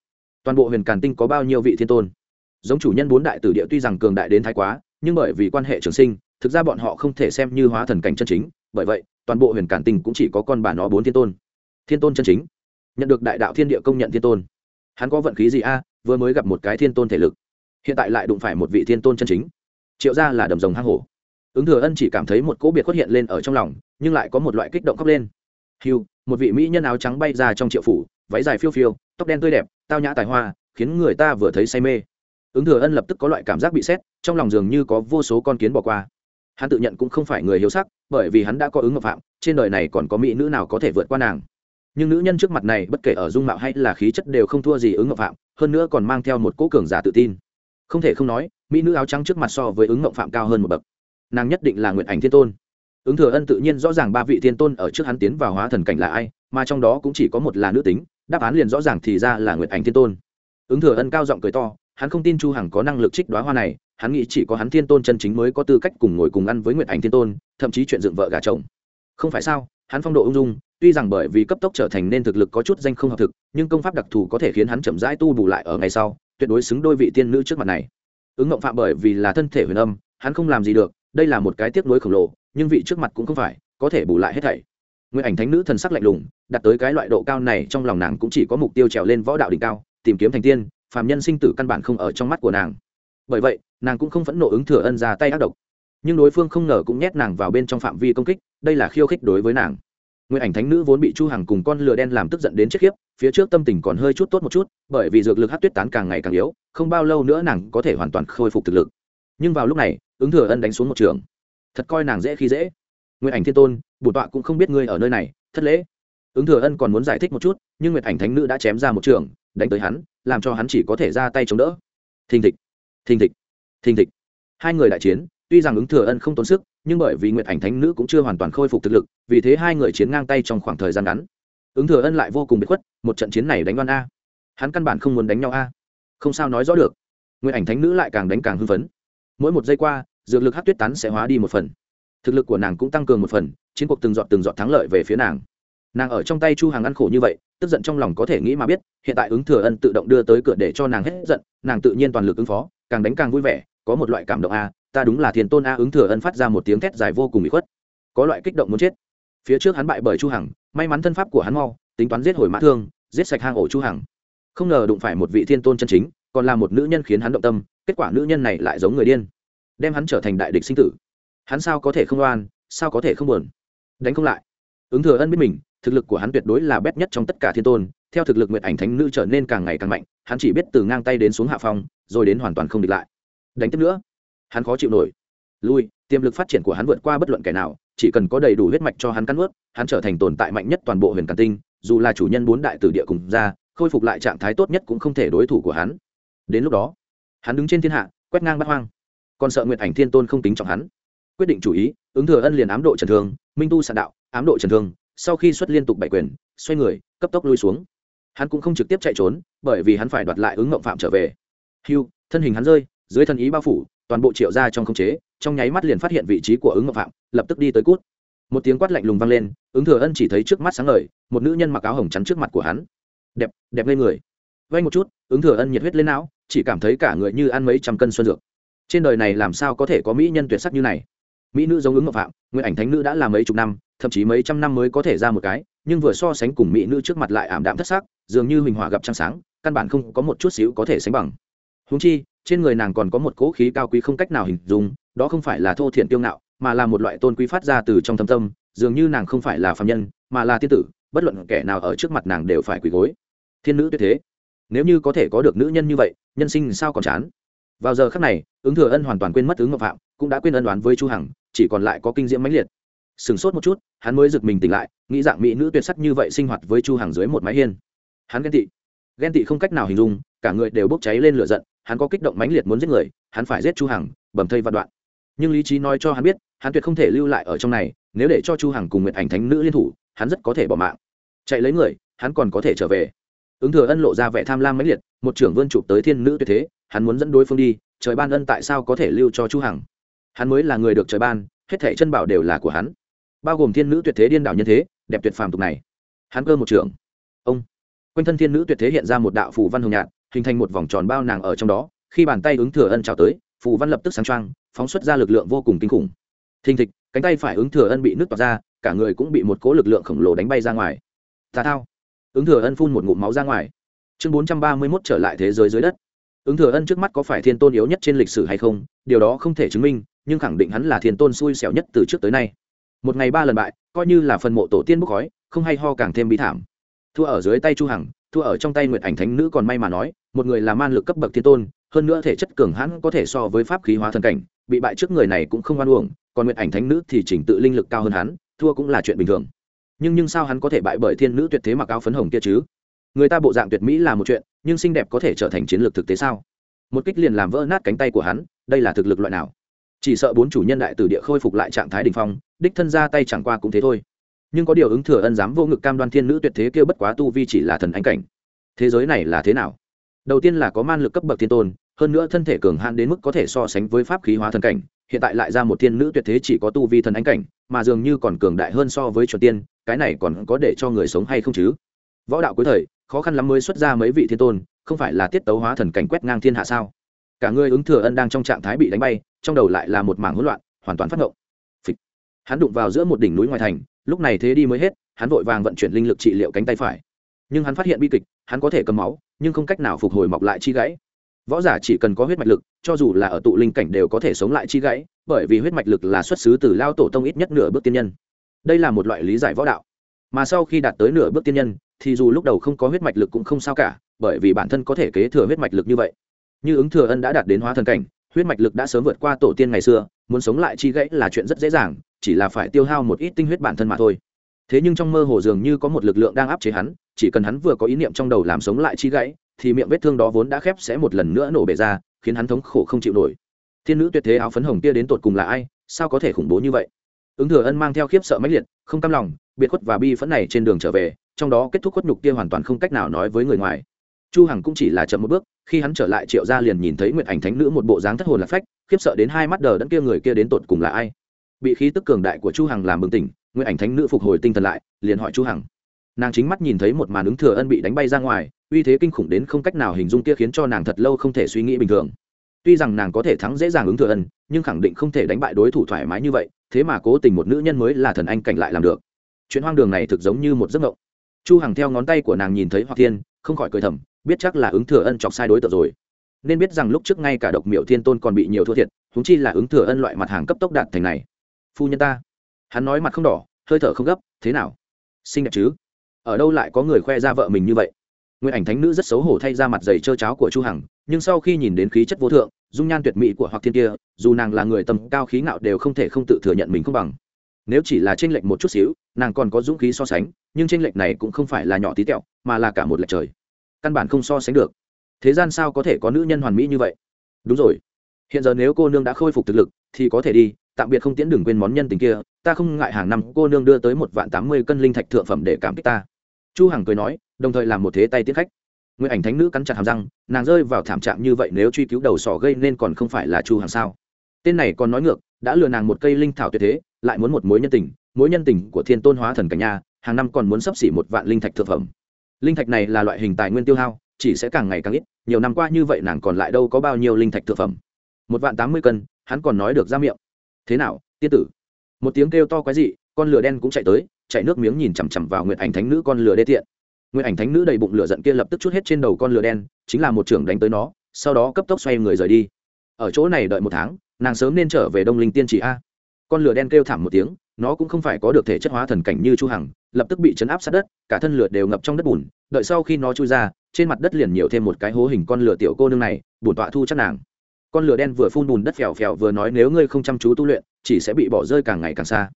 Toàn bộ huyền càn tinh có bao nhiêu vị thiên tôn? Giống chủ nhân bốn đại tử địa tuy rằng cường đại đến thái quá, nhưng bởi vì quan hệ trường sinh, thực ra bọn họ không thể xem như hóa thần cảnh chân chính, bởi vậy, toàn bộ huyền càn tinh cũng chỉ có con bà nó bốn thiên tôn. Thiên tôn chân chính. Nhận được đại đạo thiên địa công nhận thiên tôn. Hắn có vận khí gì a? Vừa mới gặp một cái thiên tôn thể lực. Hiện tại lại đụng phải một vị thiên tôn chân chính. Triệu ra là đầm rồng hang hổ. Ứng thừa ân chỉ cảm thấy một cỗ biệt xuất hiện lên ở trong lòng, nhưng lại có một loại kích động khóc lên hiu một vị mỹ nhân áo trắng bay ra trong triệu phủ, váy dài phiêu phiêu, tóc đen tươi đẹp, tao nhã tài hoa, khiến người ta vừa thấy say mê. Ứng thừa ân lập tức có loại cảm giác bị xét trong lòng dường như có vô số con kiến bỏ qua. Hắn tự nhận cũng không phải người hiếu sắc, bởi vì hắn đã có ứng ngọc phạm, trên đời này còn có mỹ nữ nào có thể vượt qua nàng. Nhưng nữ nhân trước mặt này bất kể ở dung mạo hay là khí chất đều không thua gì ứng ngọc phạm, hơn nữa còn mang theo một cỗ cường giả tự tin. Không thể không nói, mỹ nữ áo trắng trước mặt so với ứng ngọc phạm cao hơn một bậc. Nàng nhất định là nguyện ảnh thiên tôn ứng thừa ân tự nhiên rõ ràng ba vị thiên tôn ở trước hắn tiến vào hóa thần cảnh là ai, mà trong đó cũng chỉ có một là nữ tính, đáp án liền rõ ràng thì ra là Nguyệt ảnh thiên tôn. Ứng thừa ân cao giọng cười to, hắn không tin chu hằng có năng lực trích đoá hoa này, hắn nghĩ chỉ có hắn thiên tôn chân chính mới có tư cách cùng ngồi cùng ăn với nguyệt ảnh thiên tôn, thậm chí chuyện dựng vợ gà chồng. Không phải sao, hắn phong độ ung dung, tuy rằng bởi vì cấp tốc trở thành nên thực lực có chút danh không hợp thực, nhưng công pháp đặc thù có thể khiến hắn chậm rãi tu bù lại ở ngày sau, tuyệt đối xứng đôi vị tiên nữ trước mặt này. Ứng ngộng phạm bởi vì là thân thể huyền âm, hắn không làm gì được, đây là một cái tiếc nuối khổng lồ nhưng vị trước mặt cũng không phải có thể bù lại hết thảy nguyện ảnh thánh nữ thần sắc lạnh lùng đặt tới cái loại độ cao này trong lòng nàng cũng chỉ có mục tiêu trèo lên võ đạo đỉnh cao tìm kiếm thành tiên phàm nhân sinh tử căn bản không ở trong mắt của nàng bởi vậy nàng cũng không phẫn nộ ứng thừa ân ra tay ác độc nhưng đối phương không ngờ cũng nhét nàng vào bên trong phạm vi công kích đây là khiêu khích đối với nàng Nguyên ảnh thánh nữ vốn bị Chu Hằng cùng con lừa đen làm tức giận đến chết khiếp, phía trước tâm tình còn hơi chút tốt một chút, bởi vì dược lực hát tuyết tán càng ngày càng yếu, không bao lâu nữa nàng có thể hoàn toàn khôi phục thực lực. Nhưng vào lúc này, ứng thừa ân đánh xuống một trường. Thật coi nàng dễ khi dễ. nguyện ảnh thiên tôn, bổn tọa cũng không biết ngươi ở nơi này, thất lễ. Ứng thừa ân còn muốn giải thích một chút, nhưng Nguyệt ảnh thánh nữ đã chém ra một trường, đánh tới hắn, làm cho hắn chỉ có thể ra tay chống đỡ. Thình thịch, thình thịch, thình thịch. Hai người đại chiến, tuy rằng ứng thừa ân không tốn sức nhưng bởi vì nguyệt ảnh thánh nữ cũng chưa hoàn toàn khôi phục thực lực vì thế hai người chiến ngang tay trong khoảng thời gian ngắn ứng thừa ân lại vô cùng bị khuất một trận chiến này đánh đoan a hắn căn bản không muốn đánh nhau a không sao nói rõ được nguyệt ảnh thánh nữ lại càng đánh càng hưng phấn mỗi một giây qua dược lực hát tuyết tán sẽ hóa đi một phần. Thực lực của nàng cũng tăng cường một phần, chiến cuộc từng dọn từng dọn thắng lợi về phía nàng. Nàng ở trong tay chu hằng ăn khổ như vậy, tức giận trong lòng có thể nghĩ mà biết, hiện tại ứng thừa ân tự động đưa tới cửa để cho nàng hết giận, nàng tự nhiên toàn lực ứng phó, càng đánh càng vui vẻ, có một loại cảm động a, ta đúng là thiền tôn a, ứng thừa ân phát ra một tiếng thét dài vô cùng bị khuất. Có loại kích động muốn chết. Phía trước hắn bại bởi chu hằng, may mắn thân pháp của hắn mau, tính toán giết hồi mã thương, giết sạch hang ổ chu hằng. Không ngờ đụng phải một vị thiên tôn chân chính, còn là một nữ nhân khiến hắn động tâm, kết quả nữ nhân này lại giống người điên đem hắn trở thành đại địch sinh tử. Hắn sao có thể không oan, sao có thể không buồn? Đánh không lại. Ứng thừa ân biết mình, thực lực của hắn tuyệt đối là bét nhất trong tất cả thiên tôn, theo thực lực nguyện ảnh thánh nữ trở nên càng ngày càng mạnh, hắn chỉ biết từ ngang tay đến xuống hạ phong, rồi đến hoàn toàn không địch lại. Đánh tiếp nữa. Hắn khó chịu nổi. Lui, tiềm lực phát triển của hắn vượt qua bất luận kẻ nào, chỉ cần có đầy đủ huyết mạch cho hắn cắn ướt hắn trở thành tồn tại mạnh nhất toàn bộ huyền càn tinh, dù là chủ nhân bốn đại tử địa cùng ra, khôi phục lại trạng thái tốt nhất cũng không thể đối thủ của hắn. Đến lúc đó, hắn đứng trên thiên hạ, quét ngang bắt hoang còn sợ nguyệt ảnh thiên tôn không tính trọng hắn. Quyết định chủ ý, ứng thừa ân liền ám độ trần thương, minh tu sạn đạo, ám độ trần thương, sau khi xuất liên tục bảy quyền, xoay người, cấp tốc lui xuống. Hắn cũng không trực tiếp chạy trốn, bởi vì hắn phải đoạt lại ứng ngộng phạm trở về. Hưu, thân hình hắn rơi, dưới thân ý bao phủ, toàn bộ triệu ra trong không chế, trong nháy mắt liền phát hiện vị trí của ứng ngọc phạm, lập tức đi tới cút. Một tiếng quát lạnh lùng vang lên, ứng thừa ân chỉ thấy trước mắt sáng ngời, một nữ nhân mặc áo hồng chắn trước mặt của hắn. Đẹp đẹp lên người. Vay một chút, ứng thừa ân nhiệt huyết lên não, chỉ cảm thấy cả người như ăn mấy trăm cân xuân dược trên đời này làm sao có thể có mỹ nhân tuyệt sắc như này? Mỹ nữ giống ứng ngọc phạm, nguyện ảnh thánh nữ đã là mấy chục năm, thậm chí mấy trăm năm mới có thể ra một cái, nhưng vừa so sánh cùng mỹ nữ trước mặt lại ảm đạm thất sắc, dường như huỳnh hỏa gặp trăng sáng, căn bản không có một chút xíu có thể sánh bằng. Húng chi, trên người nàng còn có một cỗ khí cao quý không cách nào hình dung, đó không phải là thô thiện tiêu ngạo, mà là một loại tôn quý phát ra từ trong thâm tâm, dường như nàng không phải là phạm nhân, mà là tiên tử, bất luận kẻ nào ở trước mặt nàng đều phải quỳ gối. Thiên nữ tuyệt thế. Nếu như có thể có được nữ nhân như vậy, nhân sinh sao còn chán? Vào giờ khắc này, ứng thừa ân hoàn toàn quên mất ứng ngọc phạm, cũng đã quên ân đoán với chu hằng, chỉ còn lại có kinh diễm mãnh liệt. Sừng sốt một chút, hắn mới giật mình tỉnh lại, nghĩ dạng mỹ nữ tuyệt sắc như vậy sinh hoạt với chu hằng dưới một mái hiên. Hắn ghen tị. Ghen tị không cách nào hình dung, cả người đều bốc cháy lên lửa giận, hắn có kích động mãnh liệt muốn giết người, hắn phải giết chu hằng, bầm thây vạn đoạn. Nhưng lý trí nói cho hắn biết, hắn tuyệt không thể lưu lại ở trong này, nếu để cho chu hằng cùng nguyệt ảnh thánh nữ liên thủ, hắn rất có thể bỏ mạng. Chạy lấy người, hắn còn có thể trở về ứng thừa ân lộ ra vẻ tham lam mãnh liệt, một trưởng vươn chụp tới thiên nữ tuyệt thế, hắn muốn dẫn đối phương đi, trời ban ân tại sao có thể lưu cho chu hằng? Hắn mới là người được trời ban, hết thảy chân bảo đều là của hắn. Bao gồm thiên nữ tuyệt thế điên đảo nhân thế, đẹp tuyệt phàm tục này. Hắn cơ một trưởng. Ông. Quanh thân thiên nữ tuyệt thế hiện ra một đạo phù văn hồng nhạt, hình thành một vòng tròn bao nàng ở trong đó, khi bàn tay ứng thừa ân chào tới, phù văn lập tức sáng trang phóng xuất ra lực lượng vô cùng kinh khủng. Thình thịch, cánh tay phải ứng thừa ân bị nước toạc ra, cả người cũng bị một cố lực lượng khổng lồ đánh bay ra ngoài. Tà thao ứng thừa ân phun một ngụm máu ra ngoài. Chương bốn trăm ba mươi mốt trở lại thế giới dưới đất. Ứng thừa ân trước mắt có phải thiên tôn yếu nhất trên lịch sử hay không? Điều đó không thể chứng minh, nhưng khẳng định hắn là thiên tôn xui xẻo nhất từ trước tới nay. Một ngày ba lần bại, coi như là phần mộ tổ tiên bốc khói, không hay ho càng thêm bi thảm. Thua ở dưới tay chu hằng, thua ở trong tay nguyệt ảnh thánh nữ còn may mà nói, một người là man lực cấp bậc thiên tôn, hơn nữa thể chất cường hãn có thể so với pháp khí hóa thần cảnh, bị bại trước người này cũng không oan uổng, còn nguyệt ảnh thánh nữ thì chỉnh tự linh lực cao hơn hắn, thua cũng là chuyện bình thường nhưng nhưng sao hắn có thể bại bởi thiên nữ tuyệt thế mặc áo phấn hồng kia chứ? Người ta bộ dạng tuyệt mỹ là một chuyện, nhưng xinh đẹp có thể trở thành chiến lược thực tế sao? Một kích liền làm vỡ nát cánh tay của hắn, đây là thực lực loại nào? Chỉ sợ bốn chủ nhân đại tử địa khôi phục lại trạng thái đình phong, đích thân ra tay chẳng qua cũng thế thôi. Nhưng có điều ứng thừa ân dám vô ngực cam đoan thiên nữ tuyệt thế kia bất quá tu vi chỉ là thần ánh cảnh. Thế giới này là thế nào? Đầu tiên là có man lực cấp bậc thiên tôn, hơn nữa thân thể cường hạn đến mức có thể so sánh với pháp khí hóa thần cảnh, hiện tại lại ra một thiên nữ tuyệt thế chỉ có tu vi thần ánh cảnh, mà dường như còn cường đại hơn so với chuẩn tiên cái này còn có để cho người sống hay không chứ? Võ đạo cuối thời, khó khăn lắm mới xuất ra mấy vị thiên tôn, không phải là tiết tấu hóa thần cảnh quét ngang thiên hạ sao? Cả người ứng thừa ân đang trong trạng thái bị đánh bay, trong đầu lại là một mảng hỗn loạn, hoàn toàn phát ngộng Phịch. hắn đụng vào giữa một đỉnh núi ngoài thành, lúc này thế đi mới hết, hắn vội vàng vận chuyển linh lực trị liệu cánh tay phải. Nhưng hắn phát hiện bi kịch, hắn có thể cầm máu, nhưng không cách nào phục hồi mọc lại chi gãy. Võ giả chỉ cần có huyết mạch lực, cho dù là ở tụ linh cảnh đều có thể sống lại chi gãy, bởi vì huyết mạch lực là xuất xứ từ lao tổ tông ít nhất nửa bước tiên nhân đây là một loại lý giải võ đạo. Mà sau khi đạt tới nửa bước tiên nhân, thì dù lúc đầu không có huyết mạch lực cũng không sao cả, bởi vì bản thân có thể kế thừa huyết mạch lực như vậy. Như ứng thừa ân đã đạt đến hóa thần cảnh, huyết mạch lực đã sớm vượt qua tổ tiên ngày xưa, muốn sống lại chi gãy là chuyện rất dễ dàng, chỉ là phải tiêu hao một ít tinh huyết bản thân mà thôi. Thế nhưng trong mơ hồ dường như có một lực lượng đang áp chế hắn, chỉ cần hắn vừa có ý niệm trong đầu làm sống lại chi gãy, thì miệng vết thương đó vốn đã khép sẽ một lần nữa nổ bể ra, khiến hắn thống khổ không chịu nổi. Thiên nữ tuyệt thế áo phấn hồng kia đến tột cùng là ai? Sao có thể khủng bố như vậy? Ứng thừa ân mang theo khiếp sợ mãnh liệt, không cam lòng, biệt khuất và bi phẫn này trên đường trở về, trong đó kết thúc khuất nhục kia hoàn toàn không cách nào nói với người ngoài. Chu hằng cũng chỉ là chậm một bước, khi hắn trở lại triệu gia liền nhìn thấy nguyệt ảnh thánh nữ một bộ dáng thất hồn lạc phách, khiếp sợ đến hai mắt đờ đẫn kia người kia đến tột cùng là ai. Bị khí tức cường đại của chu hằng làm bừng tỉnh, nguyệt ảnh thánh nữ phục hồi tinh thần lại, liền hỏi chu hằng. Nàng chính mắt nhìn thấy một màn ứng thừa ân bị đánh bay ra ngoài, uy thế kinh khủng đến không cách nào hình dung kia khiến cho nàng thật lâu không thể suy nghĩ bình thường. Tuy rằng nàng có thể thắng dễ dàng ứng thừa ân, nhưng khẳng định không thể đánh bại đối thủ thoải mái như vậy thế mà cố tình một nữ nhân mới là thần anh cảnh lại làm được. Chuyện hoang đường này thực giống như một giấc mộng. Chu hằng theo ngón tay của nàng nhìn thấy hoặc thiên, không khỏi cười thầm, biết chắc là ứng thừa ân chọc sai đối tượng rồi. Nên biết rằng lúc trước ngay cả độc miệu thiên tôn còn bị nhiều thua thiệt húng chi là ứng thừa ân loại mặt hàng cấp tốc đạt thành này. Phu nhân ta. Hắn nói mặt không đỏ, hơi thở không gấp, thế nào? Xinh đẹp chứ? Ở đâu lại có người khoe ra vợ mình như vậy? Nguyên ảnh thánh nữ rất xấu hổ thay ra mặt dày trơ cháo của chu hằng, nhưng sau khi nhìn đến khí chất vô thượng dung nhan tuyệt mỹ của hoặc thiên kia, dù nàng là người tầm cao khí ngạo đều không thể không tự thừa nhận mình không bằng. Nếu chỉ là tranh lệch một chút xíu, nàng còn có dũng khí so sánh, nhưng tranh lệch này cũng không phải là nhỏ tí tẹo, mà là cả một lệch trời. Căn bản không so sánh được. Thế gian sao có thể có nữ nhân hoàn mỹ như vậy? Đúng rồi. Hiện giờ nếu cô nương đã khôi phục thực lực, thì có thể đi, tạm biệt không tiễn đừng quên món nhân tình kia, ta không ngại hàng năm cô nương đưa tới một vạn tám mươi cân linh thạch thượng phẩm để cảm kích ta. Chu hằng cười nói, đồng thời làm một thế tay tiễn khách nguyện ảnh thánh nữ cắn chặt hàm răng, nàng rơi vào thảm trạng như vậy nếu truy cứu đầu sỏ gây nên còn không phải là chu hằng sao? Tên này còn nói ngược, đã lừa nàng một cây linh thảo tuyệt thế, lại muốn một mối nhân tình, mối nhân tình của thiên tôn hóa thần cảnh nha, hàng năm còn muốn sắp xỉ một vạn linh thạch thượng phẩm. Linh thạch này là loại hình tài nguyên tiêu hao, chỉ sẽ càng ngày càng ít, nhiều năm qua như vậy nàng còn lại đâu có bao nhiêu linh thạch thực phẩm. Một vạn tám mươi cân, hắn còn nói được ra miệng. Thế nào, tiên tử? Một tiếng kêu to quái dị, con lửa đen cũng chạy tới, chạy nước miếng nhìn chằm chằm vào nguyệt ảnh thánh nữ con lửa đê tiện nguyệt ảnh thánh nữ đầy bụng lửa giận kia lập tức chút hết trên đầu con lửa đen, chính là một trưởng đánh tới nó, sau đó cấp tốc xoay người rời đi. Ở chỗ này đợi một tháng, nàng sớm nên trở về đông linh tiên chỉ a. Con lửa đen kêu thảm một tiếng, nó cũng không phải có được thể chất hóa thần cảnh như chu hằng, lập tức bị chấn áp sát đất, cả thân lửa đều ngập trong đất bùn, đợi sau khi nó chui ra, trên mặt đất liền nhiều thêm một cái hố hình con lửa tiểu cô nương này bùn tọa thu chắc nàng. Con lửa đen vừa phun bùn đất phèo phèo vừa nói nếu ngươi không chăm chú tu luyện, chỉ sẽ bị bỏ rơi càng ngày càng xa.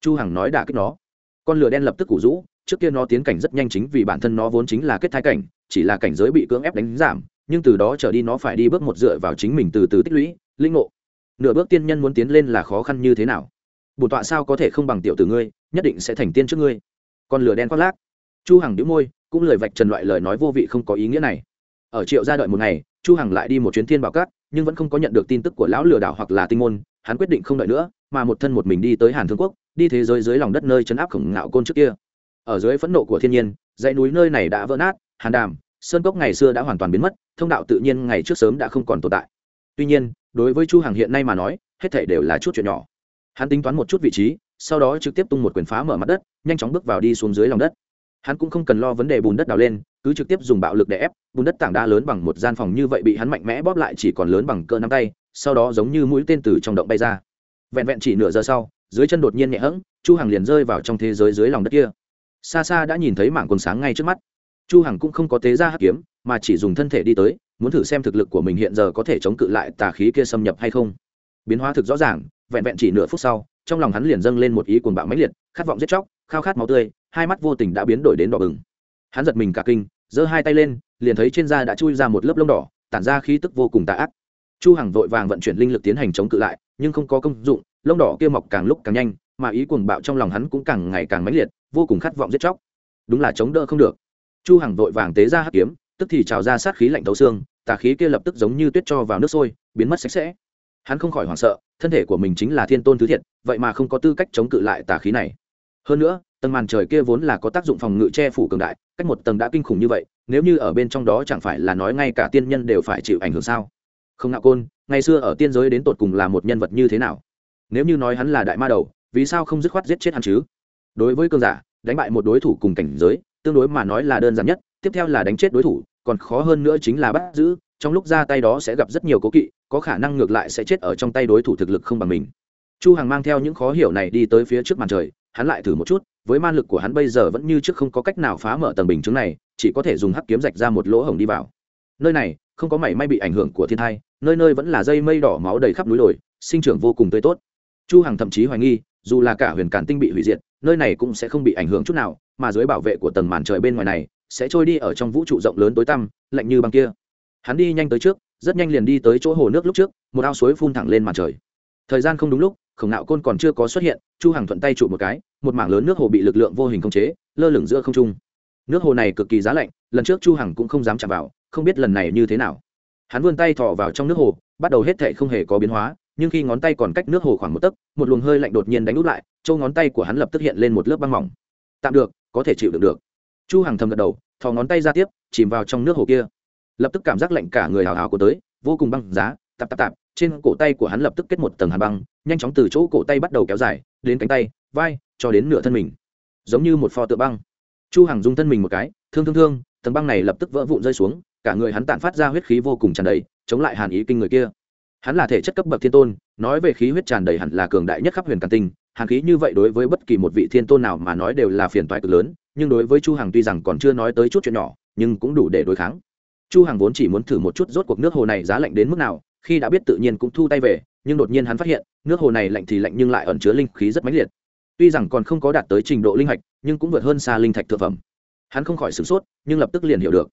Chu hằng nói đả kích nó. Con lửa đen lập tức củ rũ trước kia nó tiến cảnh rất nhanh chính vì bản thân nó vốn chính là kết thái cảnh, chỉ là cảnh giới bị cưỡng ép đánh giảm, nhưng từ đó trở đi nó phải đi bước một dựa vào chính mình từ từ tích lũy, linh ngộ. Nửa bước tiên nhân muốn tiến lên là khó khăn như thế nào? Bổn tọa sao có thể không bằng tiểu tử ngươi, nhất định sẽ thành tiên trước ngươi. Con lửa đen khoác lác. Chu hằng đĩu môi, cũng lời vạch trần loại lời nói vô vị không có ý nghĩa này. Ở triệu gia đợi một ngày, chu hằng lại đi một chuyến thiên bảo cát nhưng vẫn không có nhận được tin tức của lão lừa đảo hoặc là tinh môn, hắn quyết định không đợi nữa, mà một thân một mình đi tới hàn thương quốc, đi thế giới dưới lòng đất nơi chấn áp khổng ngạo côn trước kia ở dưới phẫn nộ của thiên nhiên, dãy núi nơi này đã vỡ nát, hàn đàm, sơn cốc ngày xưa đã hoàn toàn biến mất, thông đạo tự nhiên ngày trước sớm đã không còn tồn tại. Tuy nhiên, đối với chu hằng hiện nay mà nói, hết thảy đều là chút chuyện nhỏ. Hắn tính toán một chút vị trí, sau đó trực tiếp tung một quyền phá mở mặt đất, nhanh chóng bước vào đi xuống dưới lòng đất. Hắn cũng không cần lo vấn đề bùn đất đào lên, cứ trực tiếp dùng bạo lực để ép, bùn đất tảng đá lớn bằng một gian phòng như vậy bị hắn mạnh mẽ bóp lại chỉ còn lớn bằng cỡ nắm tay, sau đó giống như mũi tên từ trong động bay ra. Vẹn vẹn chỉ nửa giờ sau, dưới chân đột nhiên nhẹ hẫng chu hằng liền rơi vào trong thế giới dưới lòng đất kia xa xa đã nhìn thấy mảng quần sáng ngay trước mắt. Chu hằng cũng không có tế ra hắc kiếm, mà chỉ dùng thân thể đi tới, muốn thử xem thực lực của mình hiện giờ có thể chống cự lại tà khí kia xâm nhập hay không. Biến hóa thực rõ ràng, vẹn vẹn chỉ nửa phút sau, trong lòng hắn liền dâng lên một ý cuồng bạo mãnh liệt, khát vọng giết chóc, khao khát máu tươi, hai mắt vô tình đã biến đổi đến đỏ bừng. Hắn giật mình cả kinh, giơ hai tay lên, liền thấy trên da đã chui ra một lớp lông đỏ, tản ra khí tức vô cùng tà ác. Chu hằng vội vàng vận chuyển linh lực tiến hành chống cự lại, nhưng không có công dụng, lông đỏ kia mọc càng lúc càng nhanh mà ý cuồng bạo trong lòng hắn cũng càng ngày càng mãnh liệt, vô cùng khát vọng giết chóc. Đúng là chống đỡ không được. Chu hằng vội vàng tế ra hắc kiếm, tức thì trào ra sát khí lạnh thấu xương, tà khí kia lập tức giống như tuyết cho vào nước sôi, biến mất sạch sẽ. Hắn không khỏi hoảng sợ, thân thể của mình chính là thiên tôn thứ thiệt, vậy mà không có tư cách chống cự lại tà khí này. Hơn nữa, tầng màn trời kia vốn là có tác dụng phòng ngự che phủ cường đại, cách một tầng đã kinh khủng như vậy, nếu như ở bên trong đó chẳng phải là nói ngay cả tiên nhân đều phải chịu ảnh hưởng sao? Không nạo côn, ngày xưa ở tiên giới đến tột cùng là một nhân vật như thế nào? Nếu như nói hắn là đại ma đầu vì sao không dứt khoát giết chết hắn chứ? Đối với cơn giả, đánh bại một đối thủ cùng cảnh giới, tương đối mà nói là đơn giản nhất, tiếp theo là đánh chết đối thủ, còn khó hơn nữa chính là bắt giữ, trong lúc ra tay đó sẽ gặp rất nhiều cố kỵ, có khả năng ngược lại sẽ chết ở trong tay đối thủ thực lực không bằng mình. Chu hằng mang theo những khó hiểu này đi tới phía trước màn trời, hắn lại thử một chút, với man lực của hắn bây giờ vẫn như trước không có cách nào phá mở tầng bình chứng này, chỉ có thể dùng hắc kiếm rạch ra một lỗ hổng đi vào. Nơi này, không có mảy may bị ảnh hưởng của thiên thai, nơi nơi vẫn là dây mây đỏ máu đầy khắp núi đồi, sinh trưởng vô cùng tươi tốt. Chu hằng thậm chí hoài nghi dù là cả huyền càn tinh bị hủy diệt, nơi này cũng sẽ không bị ảnh hưởng chút nào, mà dưới bảo vệ của tầng màn trời bên ngoài này, sẽ trôi đi ở trong vũ trụ rộng lớn tối tăm, lạnh như băng kia. Hắn đi nhanh tới trước, rất nhanh liền đi tới chỗ hồ nước lúc trước, một ao suối phun thẳng lên màn trời. Thời gian không đúng lúc, khổng nạo côn còn chưa có xuất hiện, chu hằng thuận tay trụ một cái, một mảng lớn nước hồ bị lực lượng vô hình khống chế, lơ lửng giữa không trung. Nước hồ này cực kỳ giá lạnh, lần trước chu hằng cũng không dám chạm vào, không biết lần này như thế nào. Hắn vươn tay thò vào trong nước hồ, bắt đầu hết thảy không hề có biến hóa nhưng khi ngón tay còn cách nước hồ khoảng một tấc, một luồng hơi lạnh đột nhiên đánh út lại, châu ngón tay của hắn lập tức hiện lên một lớp băng mỏng. Tạm được, có thể chịu được được. Chu hằng thầm gật đầu, thò ngón tay ra tiếp, chìm vào trong nước hồ kia. Lập tức cảm giác lạnh cả người hào hào của tới, vô cùng băng giá, tạp tạp tạp, trên cổ tay của hắn lập tức kết một tầng hàn băng, nhanh chóng từ chỗ cổ tay bắt đầu kéo dài, đến cánh tay, vai, cho đến nửa thân mình. Giống như một pho tượng băng. Chu hằng dung thân mình một cái, thương thương thương, tầng băng này lập tức vỡ vụn rơi xuống, cả người hắn tản phát ra huyết khí vô cùng tràn đầy, chống lại hàn ý kinh người kia hắn là thể chất cấp bậc thiên tôn, nói về khí huyết tràn đầy hẳn là cường đại nhất khắp huyền càn tinh, hàn khí như vậy đối với bất kỳ một vị thiên tôn nào mà nói đều là phiền toái cực lớn, nhưng đối với chu hằng tuy rằng còn chưa nói tới chút chuyện nhỏ, nhưng cũng đủ để đối kháng. Chu hằng vốn chỉ muốn thử một chút rốt cuộc nước hồ này giá lạnh đến mức nào, khi đã biết tự nhiên cũng thu tay về, nhưng đột nhiên hắn phát hiện, nước hồ này lạnh thì lạnh nhưng lại ẩn chứa linh khí rất mãnh liệt. Tuy rằng còn không có đạt tới trình độ linh hạch, nhưng cũng vượt hơn xa linh thạch thực phẩm. Hắn không khỏi sửng sốt, nhưng lập tức liền hiểu được.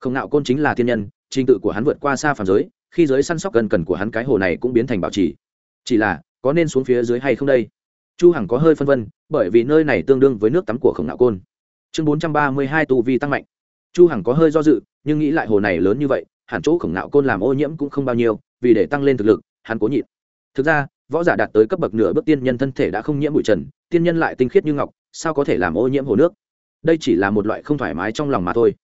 Không nạo côn chính là thiên nhân, trình tự của hắn vượt qua xa phàm giới khi giới săn sóc gần cần của hắn cái hồ này cũng biến thành bảo trì. Chỉ là, có nên xuống phía dưới hay không đây? Chu hằng có hơi phân vân, bởi vì nơi này tương đương với nước tắm của khổng nạo côn. Chương 432 tu vi tăng mạnh. Chu hằng có hơi do dự, nhưng nghĩ lại hồ này lớn như vậy, hẳn chỗ khổng nạo côn làm ô nhiễm cũng không bao nhiêu, vì để tăng lên thực lực, hắn cố nhịn. Thực ra, võ giả đạt tới cấp bậc nửa bước tiên nhân thân thể đã không nhiễm bụi trần, tiên nhân lại tinh khiết như ngọc, sao có thể làm ô nhiễm hồ nước? Đây chỉ là một loại không thoải mái trong lòng mà thôi.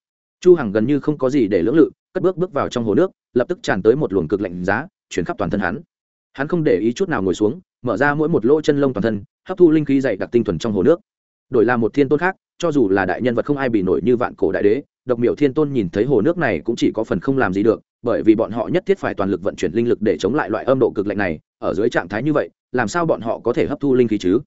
Chu hằng gần như không có gì để lưỡng lự, cất bước bước vào trong hồ nước lập tức tràn tới một luồng cực lạnh giá, chuyển khắp toàn thân hắn. Hắn không để ý chút nào ngồi xuống, mở ra mỗi một lỗ chân lông toàn thân, hấp thu linh khí dày đặc tinh thuần trong hồ nước. Đổi là một thiên tôn khác, cho dù là đại nhân vật không ai bị nổi như vạn cổ đại đế, độc miểu thiên tôn nhìn thấy hồ nước này cũng chỉ có phần không làm gì được, bởi vì bọn họ nhất thiết phải toàn lực vận chuyển linh lực để chống lại loại âm độ cực lạnh này, ở dưới trạng thái như vậy, làm sao bọn họ có thể hấp thu linh khí chứ?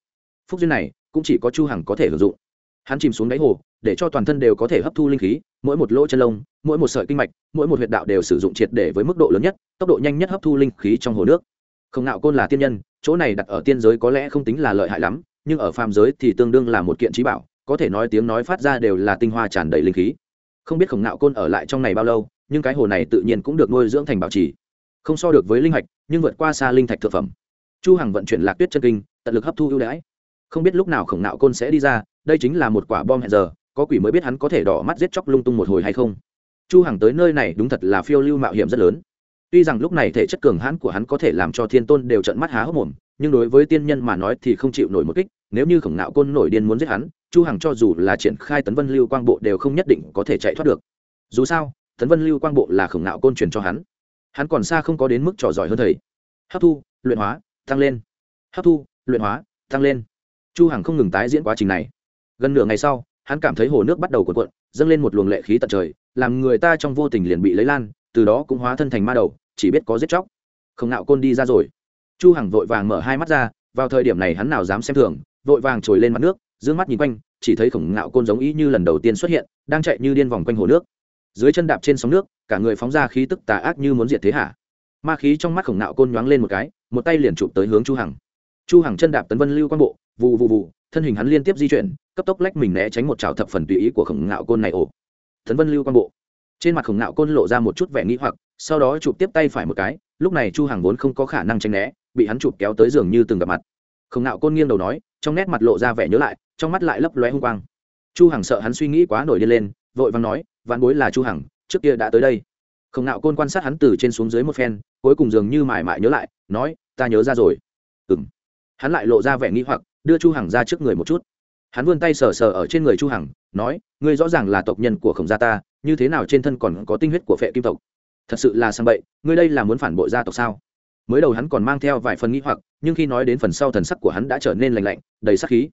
Phúc duyên này, cũng chỉ có chu hằng có thể hưởng dụng. Hắn chìm xuống đáy hồ để cho toàn thân đều có thể hấp thu linh khí, mỗi một lỗ chân lông, mỗi một sợi kinh mạch, mỗi một huyệt đạo đều sử dụng triệt để với mức độ lớn nhất, tốc độ nhanh nhất hấp thu linh khí trong hồ nước. Không nạo côn là tiên nhân, chỗ này đặt ở tiên giới có lẽ không tính là lợi hại lắm, nhưng ở phàm giới thì tương đương là một kiện trí bảo, có thể nói tiếng nói phát ra đều là tinh hoa tràn đầy linh khí. Không biết khổng nạo côn ở lại trong này bao lâu, nhưng cái hồ này tự nhiên cũng được nuôi dưỡng thành bảo trì. Không so được với linh hạch, nhưng vượt qua xa linh thạch thực phẩm. Chu hằng vận chuyển lạc tuyết chân kinh, tận lực hấp thu ưu đãi. Không biết lúc nào khổng nạo côn sẽ đi ra, đây chính là một quả bom hẹn giờ có quỷ mới biết hắn có thể đỏ mắt giết chóc lung tung một hồi hay không. Chu hằng tới nơi này đúng thật là phiêu lưu mạo hiểm rất lớn. Tuy rằng lúc này thể chất cường hãn của hắn có thể làm cho thiên tôn đều trợn mắt há hốc mồm, nhưng đối với tiên nhân mà nói thì không chịu nổi một kích, nếu như khổng nạo côn nổi điên muốn giết hắn, chu hằng cho dù là triển khai tấn vân lưu quang bộ đều không nhất định có thể chạy thoát được. Dù sao, tấn vân lưu quang bộ là khổng nạo côn truyền cho hắn. Hắn còn xa không có đến mức trò giỏi hơn thầy. Hấp thu, luyện hóa, tăng lên. Hấp thu, luyện hóa, tăng lên. Chu hằng không ngừng tái diễn quá trình này. Gần nửa ngày sau hắn cảm thấy hồ nước bắt đầu cuộn cuộn, dâng lên một luồng lệ khí tận trời, làm người ta trong vô tình liền bị lấy lan, từ đó cũng hóa thân thành ma đầu, chỉ biết có giết chóc. Không nạo côn đi ra rồi. Chu hằng vội vàng mở hai mắt ra, vào thời điểm này hắn nào dám xem thường, vội vàng trồi lên mặt nước, dương mắt nhìn quanh, chỉ thấy khổng ngạo côn giống ý như lần đầu tiên xuất hiện, đang chạy như điên vòng quanh hồ nước. Dưới chân đạp trên sóng nước, cả người phóng ra khí tức tà ác như muốn diệt thế hạ. Ma khí trong mắt khổng ngạo côn nhoáng lên một cái, một tay liền chụp tới hướng chu hằng. Chu hằng chân đạp tấn vân lưu quan bộ, vù vù vù thân hình hắn liên tiếp di chuyển, cấp tốc lách mình né tránh một trào thập phần tùy ý của khổng ngạo côn này ổ tấn vân lưu quan bộ. Trên mặt khổng ngạo côn lộ ra một chút vẻ nghĩ hoặc, sau đó chụp tiếp tay phải một cái, lúc này chu hằng vốn không có khả năng tránh né, bị hắn chụp kéo tới giường như từng gặp mặt. Khổng ngạo côn nghiêng đầu nói, trong nét mặt lộ ra vẻ nhớ lại, trong mắt lại lấp lóe hung quang. Chu hằng sợ hắn suy nghĩ quá nổi điên lên, vội vàng nói, vạn bối là chu hằng, trước kia đã tới đây. Khổng ngạo côn quan sát hắn từ trên xuống dưới một phen, cuối cùng dường như mải mải nhớ lại, nói, ta nhớ ra rồi. Ừm. Hắn lại lộ ra vẻ nghi hoặc đưa chu hằng ra trước người một chút. Hắn vươn tay sờ sờ ở trên người chu hằng, nói, ngươi rõ ràng là tộc nhân của khổng gia ta, như thế nào trên thân còn có tinh huyết của phệ kim tộc? Thật sự là sang bậy, ngươi đây là muốn phản bội gia tộc sao? Mới đầu hắn còn mang theo vài phần nghi hoặc, nhưng khi nói đến phần sau thần sắc của hắn đã trở nên lạnh lạnh, đầy sắc khí.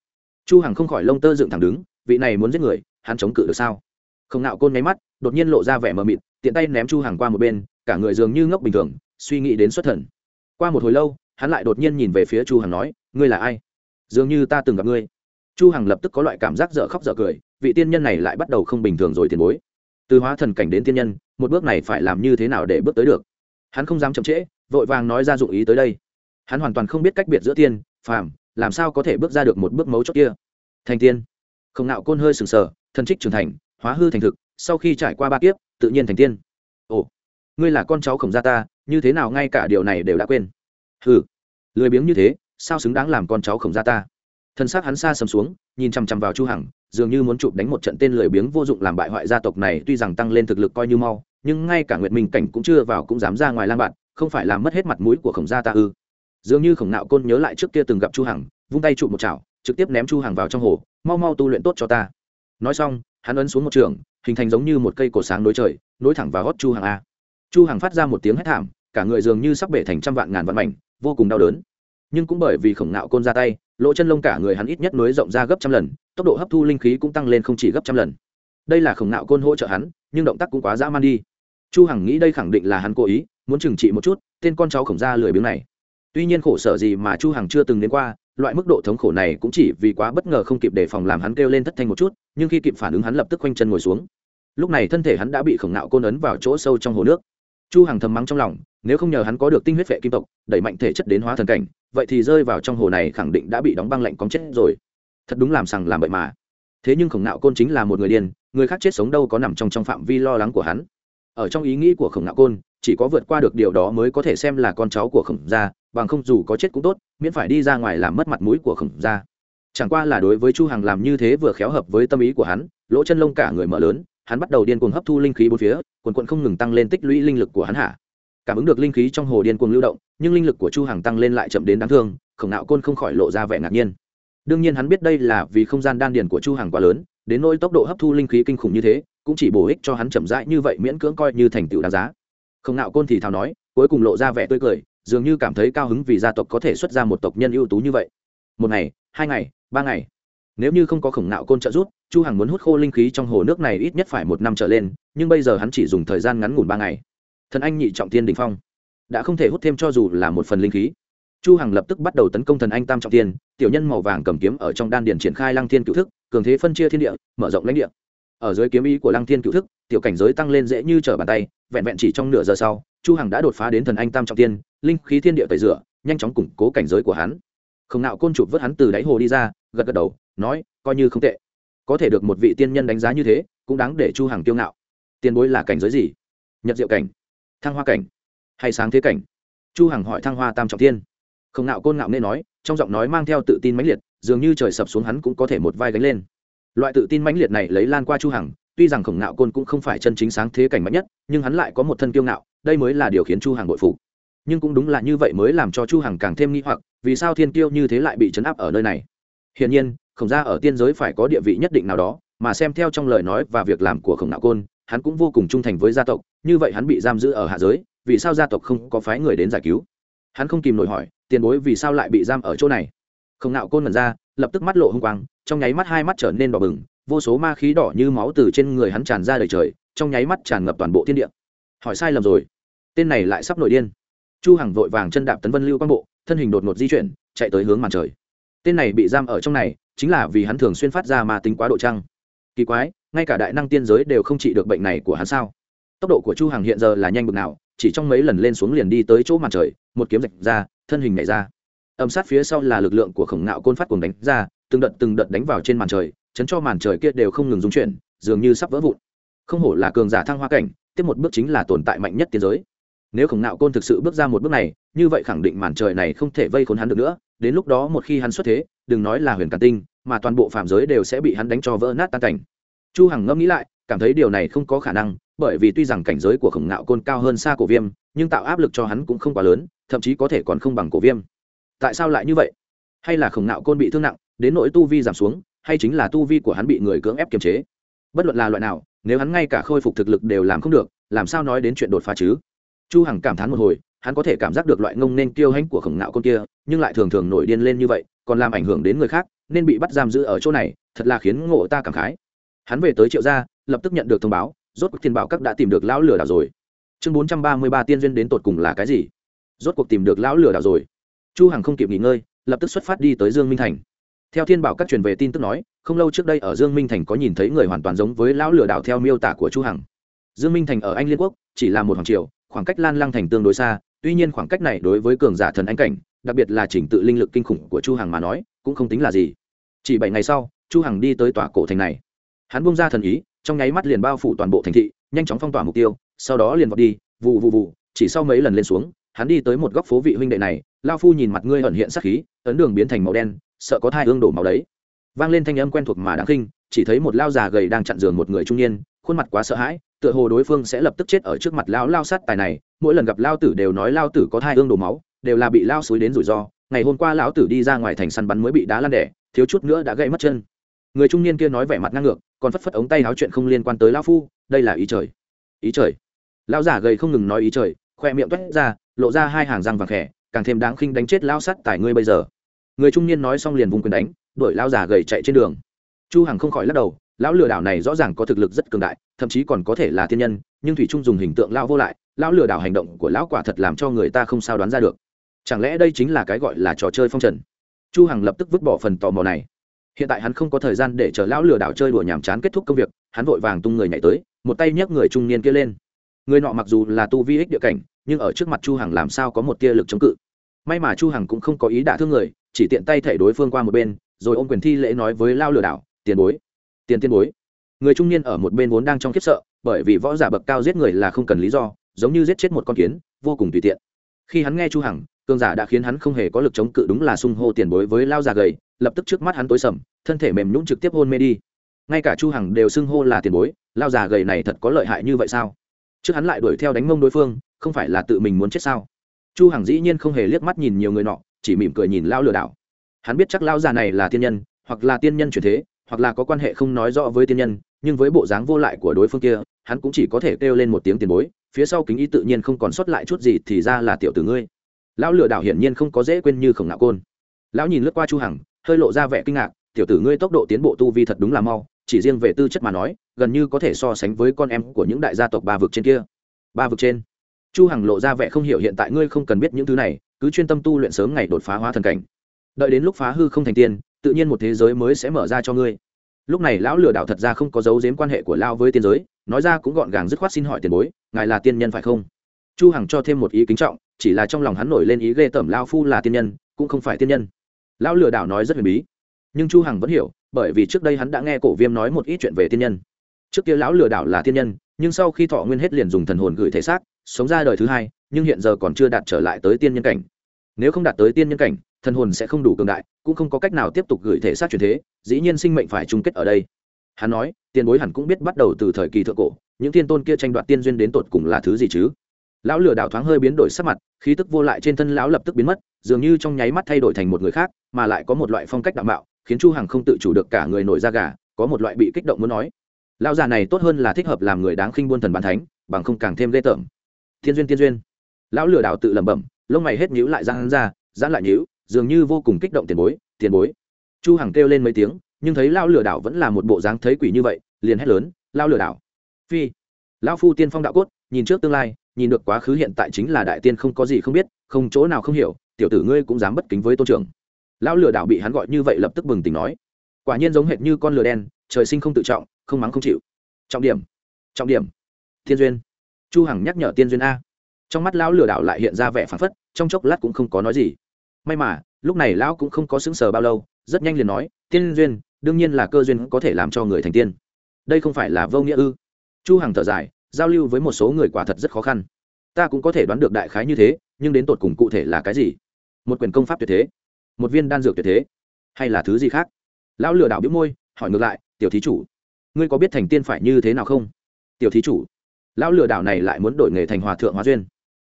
Chu hằng không khỏi lông tơ dựng thẳng đứng, vị này muốn giết người, hắn chống cự được sao? Không nạo côn nháy mắt, đột nhiên lộ ra vẻ mờ mịt, tiện tay ném chu hằng qua một bên, cả người dường như ngốc bình thường, suy nghĩ đến xuất thần. Qua một hồi lâu, hắn lại đột nhiên nhìn về phía chu hằng nói, ngươi là ai? Dường như ta từng gặp ngươi. Chu hằng lập tức có loại cảm giác dở khóc dở cười, vị tiên nhân này lại bắt đầu không bình thường rồi tiền bối. Từ hóa thần cảnh đến tiên nhân, một bước này phải làm như thế nào để bước tới được? Hắn không dám chậm trễ, vội vàng nói ra dụng ý tới đây. Hắn hoàn toàn không biết cách biệt giữa tiên, phàm, làm sao có thể bước ra được một bước mấu chốt kia? Thành tiên. Không nạo côn hơi sừng sờ thần trích trưởng thành, hóa hư thành thực, sau khi trải qua ba kiếp, tự nhiên thành tiên. Ồ, ngươi là con cháu khổng gia ta, như thế nào ngay cả điều này đều đã quên? Hừ, lười biếng như thế sao xứng đáng làm con cháu khổng gia ta? Thân xác hắn xa sầm xuống, nhìn chằm chằm vào chu hằng, dường như muốn chụp đánh một trận tên lười biếng vô dụng làm bại hoại gia tộc này, tuy rằng tăng lên thực lực coi như mau, nhưng ngay cả nguyệt minh cảnh cũng chưa vào cũng dám ra ngoài lang bạn, không phải làm mất hết mặt mũi của khổng gia ta ư? Dường như khổng nạo côn nhớ lại trước kia từng gặp chu hằng, vung tay chụp một chảo, trực tiếp ném chu hằng vào trong hồ, mau mau tu luyện tốt cho ta. Nói xong, hắn ấn xuống một trường, hình thành giống như một cây cổ sáng nối trời, nối thẳng vào gót chu hằng a. Chu hằng phát ra một tiếng hét thảm, cả người dường như sắp bể thành trăm vạn ngàn vạn mảnh, vô cùng đau đớn nhưng cũng bởi vì khổng nạo côn ra tay, lỗ chân lông cả người hắn ít nhất nối rộng ra gấp trăm lần, tốc độ hấp thu linh khí cũng tăng lên không chỉ gấp trăm lần. Đây là khổng nạo côn hỗ trợ hắn, nhưng động tác cũng quá dã man đi. Chu hằng nghĩ đây khẳng định là hắn cố ý, muốn trừng trị một chút, tên con cháu khổng gia lười biếng này. Tuy nhiên khổ sở gì mà chu hằng chưa từng đến qua, loại mức độ thống khổ này cũng chỉ vì quá bất ngờ không kịp đề phòng làm hắn kêu lên thất thanh một chút, nhưng khi kịp phản ứng hắn lập tức quanh chân ngồi xuống. Lúc này thân thể hắn đã bị khổng nạo côn ấn vào chỗ sâu trong hồ nước. Chu hằng thầm mắng trong lòng nếu không nhờ hắn có được tinh huyết vệ kim tộc, đẩy mạnh thể chất đến hóa thần cảnh, vậy thì rơi vào trong hồ này khẳng định đã bị đóng băng lạnh cóng chết rồi. Thật đúng làm sằng làm bậy mà. Thế nhưng khổng nạo côn chính là một người điên, người khác chết sống đâu có nằm trong trong phạm vi lo lắng của hắn. Ở trong ý nghĩ của khổng nạo côn, chỉ có vượt qua được điều đó mới có thể xem là con cháu của khổng gia, bằng không dù có chết cũng tốt, miễn phải đi ra ngoài làm mất mặt mũi của khổng gia. Chẳng qua là đối với chu hằng làm như thế vừa khéo hợp với tâm ý của hắn, lỗ chân lông cả người mở lớn, hắn bắt đầu điên cuồng hấp thu linh khí bốn phía, quần quận không ngừng tăng lên tích lũy linh lực của hắn hạ cảm ứng được linh khí trong hồ điên cuồng lưu động, nhưng linh lực của chu hằng tăng lên lại chậm đến đáng thương, khổng nạo côn không khỏi lộ ra vẻ ngạc nhiên. Đương nhiên hắn biết đây là vì không gian đan điền của chu hằng quá lớn, đến nỗi tốc độ hấp thu linh khí kinh khủng như thế, cũng chỉ bổ ích cho hắn chậm rãi như vậy miễn cưỡng coi như thành tựu đáng giá. Khổng nạo côn thì thào nói, cuối cùng lộ ra vẻ tươi cười, dường như cảm thấy cao hứng vì gia tộc có thể xuất ra một tộc nhân ưu tú như vậy. Một ngày, hai ngày, ba ngày. Nếu như không có khổng nạo côn trợ giúp, chu hằng muốn hút khô linh khí trong hồ nước này ít nhất phải một năm trở lên, nhưng bây giờ hắn chỉ dùng thời gian ngắn ngủn ba ngày thần anh nhị trọng thiên đình phong. Đã không thể hút thêm cho dù là một phần linh khí. Chu hằng lập tức bắt đầu tấn công thần anh tam trọng thiên, tiểu nhân màu vàng cầm kiếm ở trong đan điển triển khai lăng thiên cựu thức, cường thế phân chia thiên địa, mở rộng lãnh địa. Ở dưới kiếm ý của lăng thiên cựu thức, tiểu cảnh giới tăng lên dễ như trở bàn tay, vẹn vẹn chỉ trong nửa giờ sau, chu hằng đã đột phá đến thần anh tam trọng thiên, linh khí thiên địa tẩy rửa, nhanh chóng củng cố cảnh giới của hắn. Không nạo côn chụp vớt hắn từ đáy hồ đi ra, gật gật đầu, nói, coi như không tệ. Có thể được một vị tiên nhân đánh giá như thế, cũng đáng để chu hằng kiêu ngạo. Tiền bối là cảnh giới gì? Nhật diệu cảnh thăng hoa cảnh hay sáng thế cảnh chu hằng hỏi thăng hoa tam trọng thiên không nạo côn ngạo nên nói trong giọng nói mang theo tự tin mãnh liệt dường như trời sập xuống hắn cũng có thể một vai gánh lên loại tự tin mãnh liệt này lấy lan qua chu hằng tuy rằng khổng nạo côn cũng không phải chân chính sáng thế cảnh mạnh nhất nhưng hắn lại có một thân kiêu ngạo đây mới là điều khiến chu hằng bội phục nhưng cũng đúng là như vậy mới làm cho chu hằng càng thêm nghi hoặc vì sao thiên kiêu như thế lại bị chấn áp ở nơi này hiển nhiên khổng gia ở tiên giới phải có địa vị nhất định nào đó mà xem theo trong lời nói và việc làm của khổng nạo côn hắn cũng vô cùng trung thành với gia tộc, như vậy hắn bị giam giữ ở hạ giới, vì sao gia tộc không có phái người đến giải cứu? Hắn không kìm nổi hỏi, tiền bối, vì sao lại bị giam ở chỗ này? Không nạo côn mần ra, lập tức mắt lộ h ư n g quang, trong nháy mắt hai mắt trở nên đỏ bừng, vô số ma khí đỏ như máu từ trên người hắn tràn ra đời trời, trong nháy mắt tràn ngập toàn bộ thiên địa. Hỏi sai lầm rồi. Tên này lại sắp nổi điên. Chu hằng vội vàng chân đạp tấn vân lưu quang bộ, thân hình đột ngột di chuyển, chạy tới hướng màn trời. Tên này bị giam ở trong này, chính là vì hắn thường xuyên phát ra ma tính quá độ trăng. Kỳ quái ngay cả đại năng tiên giới đều không trị được bệnh này của hắn sao? Tốc độ của chu hằng hiện giờ là nhanh bực nào, chỉ trong mấy lần lên xuống liền đi tới chỗ mặt trời, một kiếm rạch ra, thân hình nhảy ra. Âm sát phía sau là lực lượng của khổng ngạo côn phát cùng đánh ra, từng đợt từng đợt đánh vào trên màn trời, chấn cho màn trời kia đều không ngừng rung chuyển, dường như sắp vỡ vụn. Không hổ là cường giả thăng hoa cảnh, tiếp một bước chính là tồn tại mạnh nhất thế giới. Nếu khổng ngạo côn thực sự bước ra một bước này, như vậy khẳng định màn trời này không thể vây khốn hắn được nữa, đến lúc đó một khi hắn xuất thế, đừng nói là huyền càn tinh, mà toàn bộ phạm giới đều sẽ bị hắn đánh cho vỡ nát tan cảnh chu hằng ngẫm nghĩ lại, cảm thấy điều này không có khả năng, bởi vì tuy rằng cảnh giới của khổng nạo côn cao hơn xa cổ viêm, nhưng tạo áp lực cho hắn cũng không quá lớn, thậm chí có thể còn không bằng cổ viêm. Tại sao lại như vậy? Hay là khổng nạo côn bị thương nặng, đến nỗi tu vi giảm xuống, hay chính là tu vi của hắn bị người cưỡng ép kiềm chế? Bất luận là loại nào, nếu hắn ngay cả khôi phục thực lực đều làm không được, làm sao nói đến chuyện đột phá chứ? Chu hằng cảm thán một hồi, hắn có thể cảm giác được loại ngông nên kiêu hãnh của khổng nạo côn kia, nhưng lại thường thường nổi điên lên như vậy, còn làm ảnh hưởng đến người khác, nên bị bắt giam giữ ở chỗ này, thật là khiến ngộ ta cảm khái hắn về tới triệu gia, lập tức nhận được thông báo, rốt cuộc thiên bảo các đã tìm được lão lửa đảo rồi. Chương bốn trăm ba mươi ba tiên duyên đến tột cùng là cái gì? Rốt cuộc tìm được lão lửa đảo rồi. Chu hằng không kịp nghỉ ngơi, lập tức xuất phát đi tới dương minh thành. Theo thiên bảo các truyền về tin tức nói, không lâu trước đây ở dương minh thành có nhìn thấy người hoàn toàn giống với lão lửa đảo theo miêu tả của chu hằng. Dương minh thành ở anh liên quốc, chỉ là một hoàng triều, khoảng cách lan lăng thành tương đối xa, tuy nhiên khoảng cách này đối với cường giả thần anh cảnh, đặc biệt là chỉnh tự linh lực kinh khủng của chu hằng mà nói, cũng không tính là gì. Chỉ bảy ngày sau, chu hằng đi tới tòa cổ thành này hắn bung ra thần ý, trong nháy mắt liền bao phủ toàn bộ thành thị, nhanh chóng phong tỏa mục tiêu, sau đó liền vọt đi vụ vụ vụ chỉ sau mấy lần lên xuống, hắn đi tới một góc phố vị huynh đệ này, lao phu nhìn mặt ngươi ẩn hiện sắc khí, ấn đường biến thành màu đen, sợ có thai hương đổ màu đấy. Vang lên thanh âm quen thuộc mà đáng khinh, chỉ thấy một lao già gầy đang chặn giường một người trung niên, khuôn mặt quá sợ hãi, tựa hồ đối phương sẽ lập tức chết ở trước mặt lao lao sát tài này, mỗi lần gặp lao tử đều nói lao tử có thai hương đổ máu, đều là bị lao suối đến rủi ro. Ngày hôm qua lão tử đi ra ngoài thành săn bắn mới bị đá lăn đẻ, thiếu chút nữa đã gây mất chân người trung niên kia nói vẻ mặt ngang ngược, còn phất phất ống tay háo chuyện không liên quan tới lão phu, đây là ý trời. Ý trời? Lão giả gầy không ngừng nói ý trời, khoe miệng toét ra, lộ ra hai hàng răng vàng khẽ, càng thêm đáng khinh đánh chết lão sắt tại ngươi bây giờ. Người trung niên nói xong liền vùng quyền đánh, đuổi lão giả gầy chạy trên đường. Chu hằng không khỏi lắc đầu, lão lừa đảo này rõ ràng có thực lực rất cường đại, thậm chí còn có thể là thiên nhân, nhưng thủy trung dùng hình tượng lão vô lại, lão lừa đảo hành động của lão quả thật làm cho người ta không sao đoán ra được. Chẳng lẽ đây chính là cái gọi là trò chơi phong trần? Chu hằng lập tức vứt bỏ phần tò mò này hiện tại hắn không có thời gian để chờ lão lừa đảo chơi đùa nhàm chán kết thúc công việc, hắn vội vàng tung người nhảy tới, một tay nhấc người trung niên kia lên. Người nọ mặc dù là tu vi ích địa cảnh, nhưng ở trước mặt chu hằng làm sao có một tia lực chống cự. May mà chu hằng cũng không có ý đả thương người, chỉ tiện tay thảy đối phương qua một bên, rồi ôm quyền thi lễ nói với lao lừa đảo, tiền bối, tiền tiền bối. Người trung niên ở một bên vốn đang trong khiếp sợ, bởi vì võ giả bậc cao giết người là không cần lý do, giống như giết chết một con kiến, vô cùng tùy tiện. Khi hắn nghe chu hằng cường giả đã khiến hắn không hề có lực chống cự đúng là sung hô tiền bối với lao già gầy, lập tức trước mắt hắn tối sầm, thân thể mềm nhũn trực tiếp hôn mê đi. Ngay cả chu hằng đều xưng hô là tiền bối, lao già gầy này thật có lợi hại như vậy sao? Trước hắn lại đuổi theo đánh mông đối phương, không phải là tự mình muốn chết sao? Chu hằng dĩ nhiên không hề liếc mắt nhìn nhiều người nọ, chỉ mỉm cười nhìn lao lừa đảo. Hắn biết chắc lao già này là tiên nhân, hoặc là tiên nhân chuyển thế, hoặc là có quan hệ không nói rõ với tiên nhân, nhưng với bộ dáng vô lại của đối phương kia, hắn cũng chỉ có thể kêu lên một tiếng tiền bối, phía sau kính ý tự nhiên không còn sót lại chút gì thì ra là tiểu tử ngươi lão lừa đảo hiển nhiên không có dễ quên như khổng nạo côn. Lão nhìn lướt qua chu hằng, hơi lộ ra vẻ kinh ngạc, tiểu tử ngươi tốc độ tiến bộ tu vi thật đúng là mau, chỉ riêng về tư chất mà nói, gần như có thể so sánh với con em của những đại gia tộc ba vực trên kia. Ba vực trên. Chu hằng lộ ra vẻ không hiểu hiện tại ngươi không cần biết những thứ này, cứ chuyên tâm tu luyện sớm ngày đột phá hóa thần cảnh. Đợi đến lúc phá hư không thành tiên, tự nhiên một thế giới mới sẽ mở ra cho ngươi. Lúc này lão lừa đảo thật ra không có dấu giếm quan hệ của lao với tiên giới, nói ra cũng gọn gàng dứt khoát xin hỏi tiền bối, ngài là tiên nhân phải không? Chu hằng cho thêm một ý kính trọng, chỉ là trong lòng hắn nổi lên ý ghê tởm lao phu là tiên nhân, cũng không phải tiên nhân. Lão lừa đảo nói rất huyền bí. Nhưng chu hằng vẫn hiểu, bởi vì trước đây hắn đã nghe cổ viêm nói một ít chuyện về tiên nhân. Trước kia lão lừa đảo là tiên nhân, nhưng sau khi thọ nguyên hết liền dùng thần hồn gửi thể xác, sống ra đời thứ hai, nhưng hiện giờ còn chưa đạt trở lại tới tiên nhân cảnh. Nếu không đạt tới tiên nhân cảnh, thần hồn sẽ không đủ cường đại, cũng không có cách nào tiếp tục gửi thể xác truyền thế, dĩ nhiên sinh mệnh phải chung kết ở đây. Hắn nói, tiền bối hẳn cũng biết bắt đầu từ thời kỳ thượng cổ, những thiên tôn kia tranh đoạt tiên duyên đến tột cùng là thứ gì chứ? Lão lừa đảo thoáng hơi biến đổi sắc mặt, khí tức vô lại trên thân lão lập tức biến mất, dường như trong nháy mắt thay đổi thành một người khác, mà lại có một loại phong cách đạo mạo, khiến chu hằng không tự chủ được cả người nổi da gà, có một loại bị kích động muốn nói. Lão già này tốt hơn là thích hợp làm người đáng khinh buôn thần bán thánh, bằng không càng thêm lê tởm. Thiên duyên thiên duyên. Lão lừa đảo tự lẩm bẩm, lông mày hết nhíu lại giãn hắn ra, giãn lại nhíu, dường như vô cùng kích động tiền bối tiền bối. Chu hằng kêu lên mấy tiếng, nhưng thấy lão lừa đảo vẫn là một bộ dáng thấy quỷ như vậy, liền hét lớn, lão lừa đảo. Phi. Lão phu tiên phong đạo cốt, nhìn trước tương lai nhìn được quá khứ hiện tại chính là đại tiên không có gì không biết, không chỗ nào không hiểu, tiểu tử ngươi cũng dám bất kính với tôn trưởng. Lão lừa đảo bị hắn gọi như vậy lập tức bừng tỉnh nói. Quả nhiên giống hệt như con lừa đen, trời sinh không tự trọng, không mắng không chịu. Trọng điểm trọng điểm. Thiên duyên. Chu hằng nhắc nhở tiên duyên a. Trong mắt lão lừa đảo lại hiện ra vẻ phản phất, trong chốc lát cũng không có nói gì. May mà, lúc này lão cũng không có sững sờ bao lâu, rất nhanh liền nói, tiên duyên, đương nhiên là cơ duyên có thể làm cho người thành tiên. Đây không phải là vô nghĩa ư? Chu hằng thở dài giao lưu với một số người quả thật rất khó khăn. Ta cũng có thể đoán được đại khái như thế, nhưng đến tột cùng cụ thể là cái gì? Một quyền công pháp tuyệt thế. Một viên đan dược tuyệt thế. Hay là thứ gì khác? Lão lừa đảo biếu môi, hỏi ngược lại, tiểu thí chủ, ngươi có biết thành tiên phải như thế nào không? Tiểu thí chủ. Lão lừa đảo này lại muốn đổi nghề thành hòa thượng hóa duyên.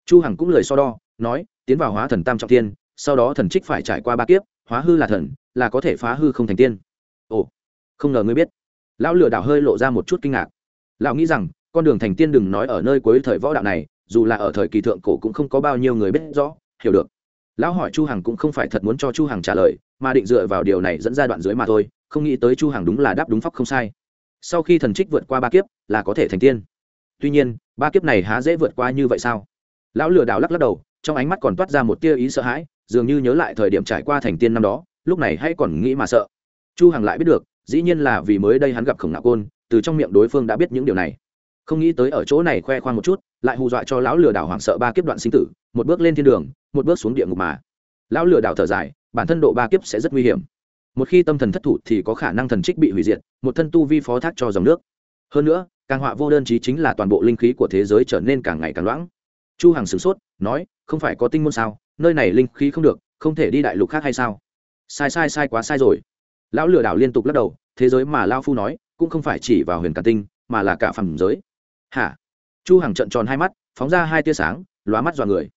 Chu hằng cũng lời so đo, nói, tiến vào hóa thần tam trọng tiên sau đó thần trích phải trải qua ba kiếp, hóa hư là thần, là có thể phá hư không thành tiên. Ồ, không ngờ ngươi biết. Lão lừa đảo hơi lộ ra một chút kinh ngạc. Lão nghĩ rằng con đường thành tiên đừng nói ở nơi cuối thời võ đạo này, dù là ở thời kỳ thượng cổ cũng không có bao nhiêu người biết rõ, hiểu được. Lão hỏi chu hằng cũng không phải thật muốn cho chu hằng trả lời, mà định dựa vào điều này dẫn ra đoạn dưới mà thôi, không nghĩ tới chu hằng đúng là đáp đúng pháp không sai. Sau khi thần trích vượt qua ba kiếp, là có thể thành tiên. Tuy nhiên, ba kiếp này há dễ vượt qua như vậy sao? Lão lừa đảo lắc lắc đầu, trong ánh mắt còn toát ra một tia ý sợ hãi, dường như nhớ lại thời điểm trải qua thành tiên năm đó, lúc này hay còn nghĩ mà sợ. Chu hằng lại biết được, dĩ nhiên là vì mới đây hắn gặp khổng Nạo côn, từ trong miệng đối phương đã biết những điều này không nghĩ tới ở chỗ này khoe khoang một chút, lại hù dọa cho lão lừa đảo hoảng sợ ba kiếp đoạn sinh tử, một bước lên thiên đường, một bước xuống địa ngục mà. Lão lừa đảo thở dài, bản thân độ ba kiếp sẽ rất nguy hiểm. Một khi tâm thần thất thủ thì có khả năng thần trích bị hủy diệt, một thân tu vi phó thác cho dòng nước. Hơn nữa, càng họa vô đơn chí chính là toàn bộ linh khí của thế giới trở nên càng ngày càng loãng. Chu hằng sửng sốt, nói, không phải có tinh môn sao? Nơi này linh khí không được, không thể đi đại lục khác hay sao? Sai sai sai, quá sai rồi. Lão lừa đảo liên tục lắc đầu, thế giới mà lao phu nói, cũng không phải chỉ vào huyền Cả tinh, mà là cả phẩm giới hả? Chu hằng trận tròn hai mắt, phóng ra hai tia sáng, lóa mắt dọa người.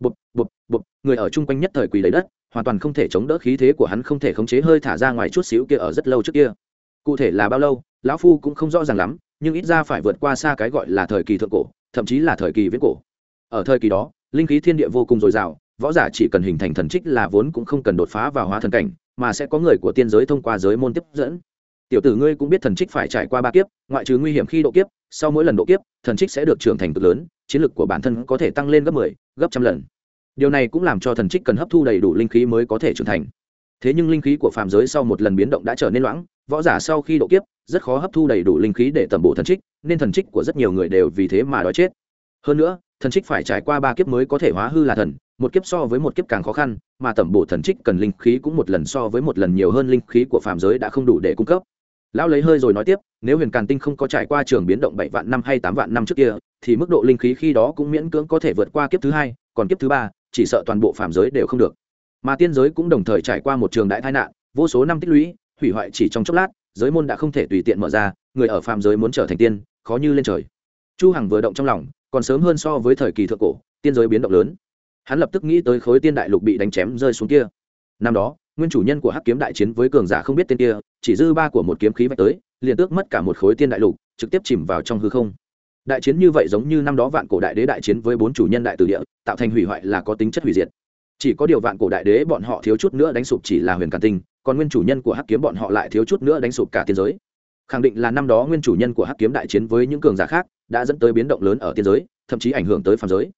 Bụp bụp bụp, người ở chung quanh nhất thời quỳ lấy đất, hoàn toàn không thể chống đỡ khí thế của hắn không thể khống chế hơi thả ra ngoài chút xíu kia ở rất lâu trước kia. Cụ thể là bao lâu, lão phu cũng không rõ ràng lắm, nhưng ít ra phải vượt qua xa cái gọi là thời kỳ thượng cổ, thậm chí là thời kỳ viễn cổ. Ở thời kỳ đó, linh khí thiên địa vô cùng dồi dào, võ giả chỉ cần hình thành thần trích là vốn cũng không cần đột phá vào hóa thần cảnh, mà sẽ có người của tiên giới thông qua giới môn tiếp dẫn tiểu tử ngươi cũng biết thần trích phải trải qua ba kiếp ngoại trừ nguy hiểm khi độ kiếp sau mỗi lần độ kiếp thần trích sẽ được trưởng thành cực lớn chiến lực của bản thân có thể tăng lên gấp 10, gấp trăm lần. Điều này cũng làm cho thần trích cần hấp thu đầy đủ linh khí mới có thể trưởng thành. Thế nhưng linh khí của phàm giới sau một lần biến động đã trở nên loãng võ giả sau khi độ kiếp rất khó hấp thu đầy đủ linh khí để tẩm bổ thần trích nên thần trích của rất nhiều người đều vì thế mà đói chết. Hơn nữa thần trích phải trải qua ba kiếp mới có thể hóa hư là thần một kiếp so với một kiếp càng khó khăn mà tẩm bổ thần trích cần linh khí cũng một lần so với một lần nhiều hơn linh khí của phàm giới đã không đủ để cung cấp lão lấy hơi rồi nói tiếp, nếu huyền càn tinh không có trải qua trường biến động bảy vạn năm hay tám vạn năm trước kia, thì mức độ linh khí khi đó cũng miễn cưỡng có thể vượt qua kiếp thứ hai, còn kiếp thứ ba, chỉ sợ toàn bộ phàm giới đều không được. Mà tiên giới cũng đồng thời trải qua một trường đại tai nạn, vô số năm tích lũy, hủy hoại chỉ trong chốc lát, giới môn đã không thể tùy tiện mở ra, người ở phàm giới muốn trở thành tiên, khó như lên trời. Chu hằng vừa động trong lòng, còn sớm hơn so với thời kỳ thượng cổ, tiên giới biến động lớn. Hắn lập tức nghĩ tới khối tiên đại lục bị đánh chém rơi xuống kia. Năm đó, nguyên chủ nhân của hắc kiếm đại chiến với cường giả không biết tên kia chỉ dư ba của một kiếm khí vạch tới, liền tước mất cả một khối tiên đại lục, trực tiếp chìm vào trong hư không. Đại chiến như vậy giống như năm đó vạn cổ đại đế đại chiến với bốn chủ nhân đại từ địa, tạo thành hủy hoại là có tính chất hủy diệt. Chỉ có điều vạn cổ đại đế bọn họ thiếu chút nữa đánh sụp chỉ là huyền càn tinh, còn nguyên chủ nhân của hắc kiếm bọn họ lại thiếu chút nữa đánh sụp cả tiên giới. Khẳng định là năm đó nguyên chủ nhân của hắc kiếm đại chiến với những cường giả khác đã dẫn tới biến động lớn ở tiên giới, thậm chí ảnh hưởng tới phàm giới.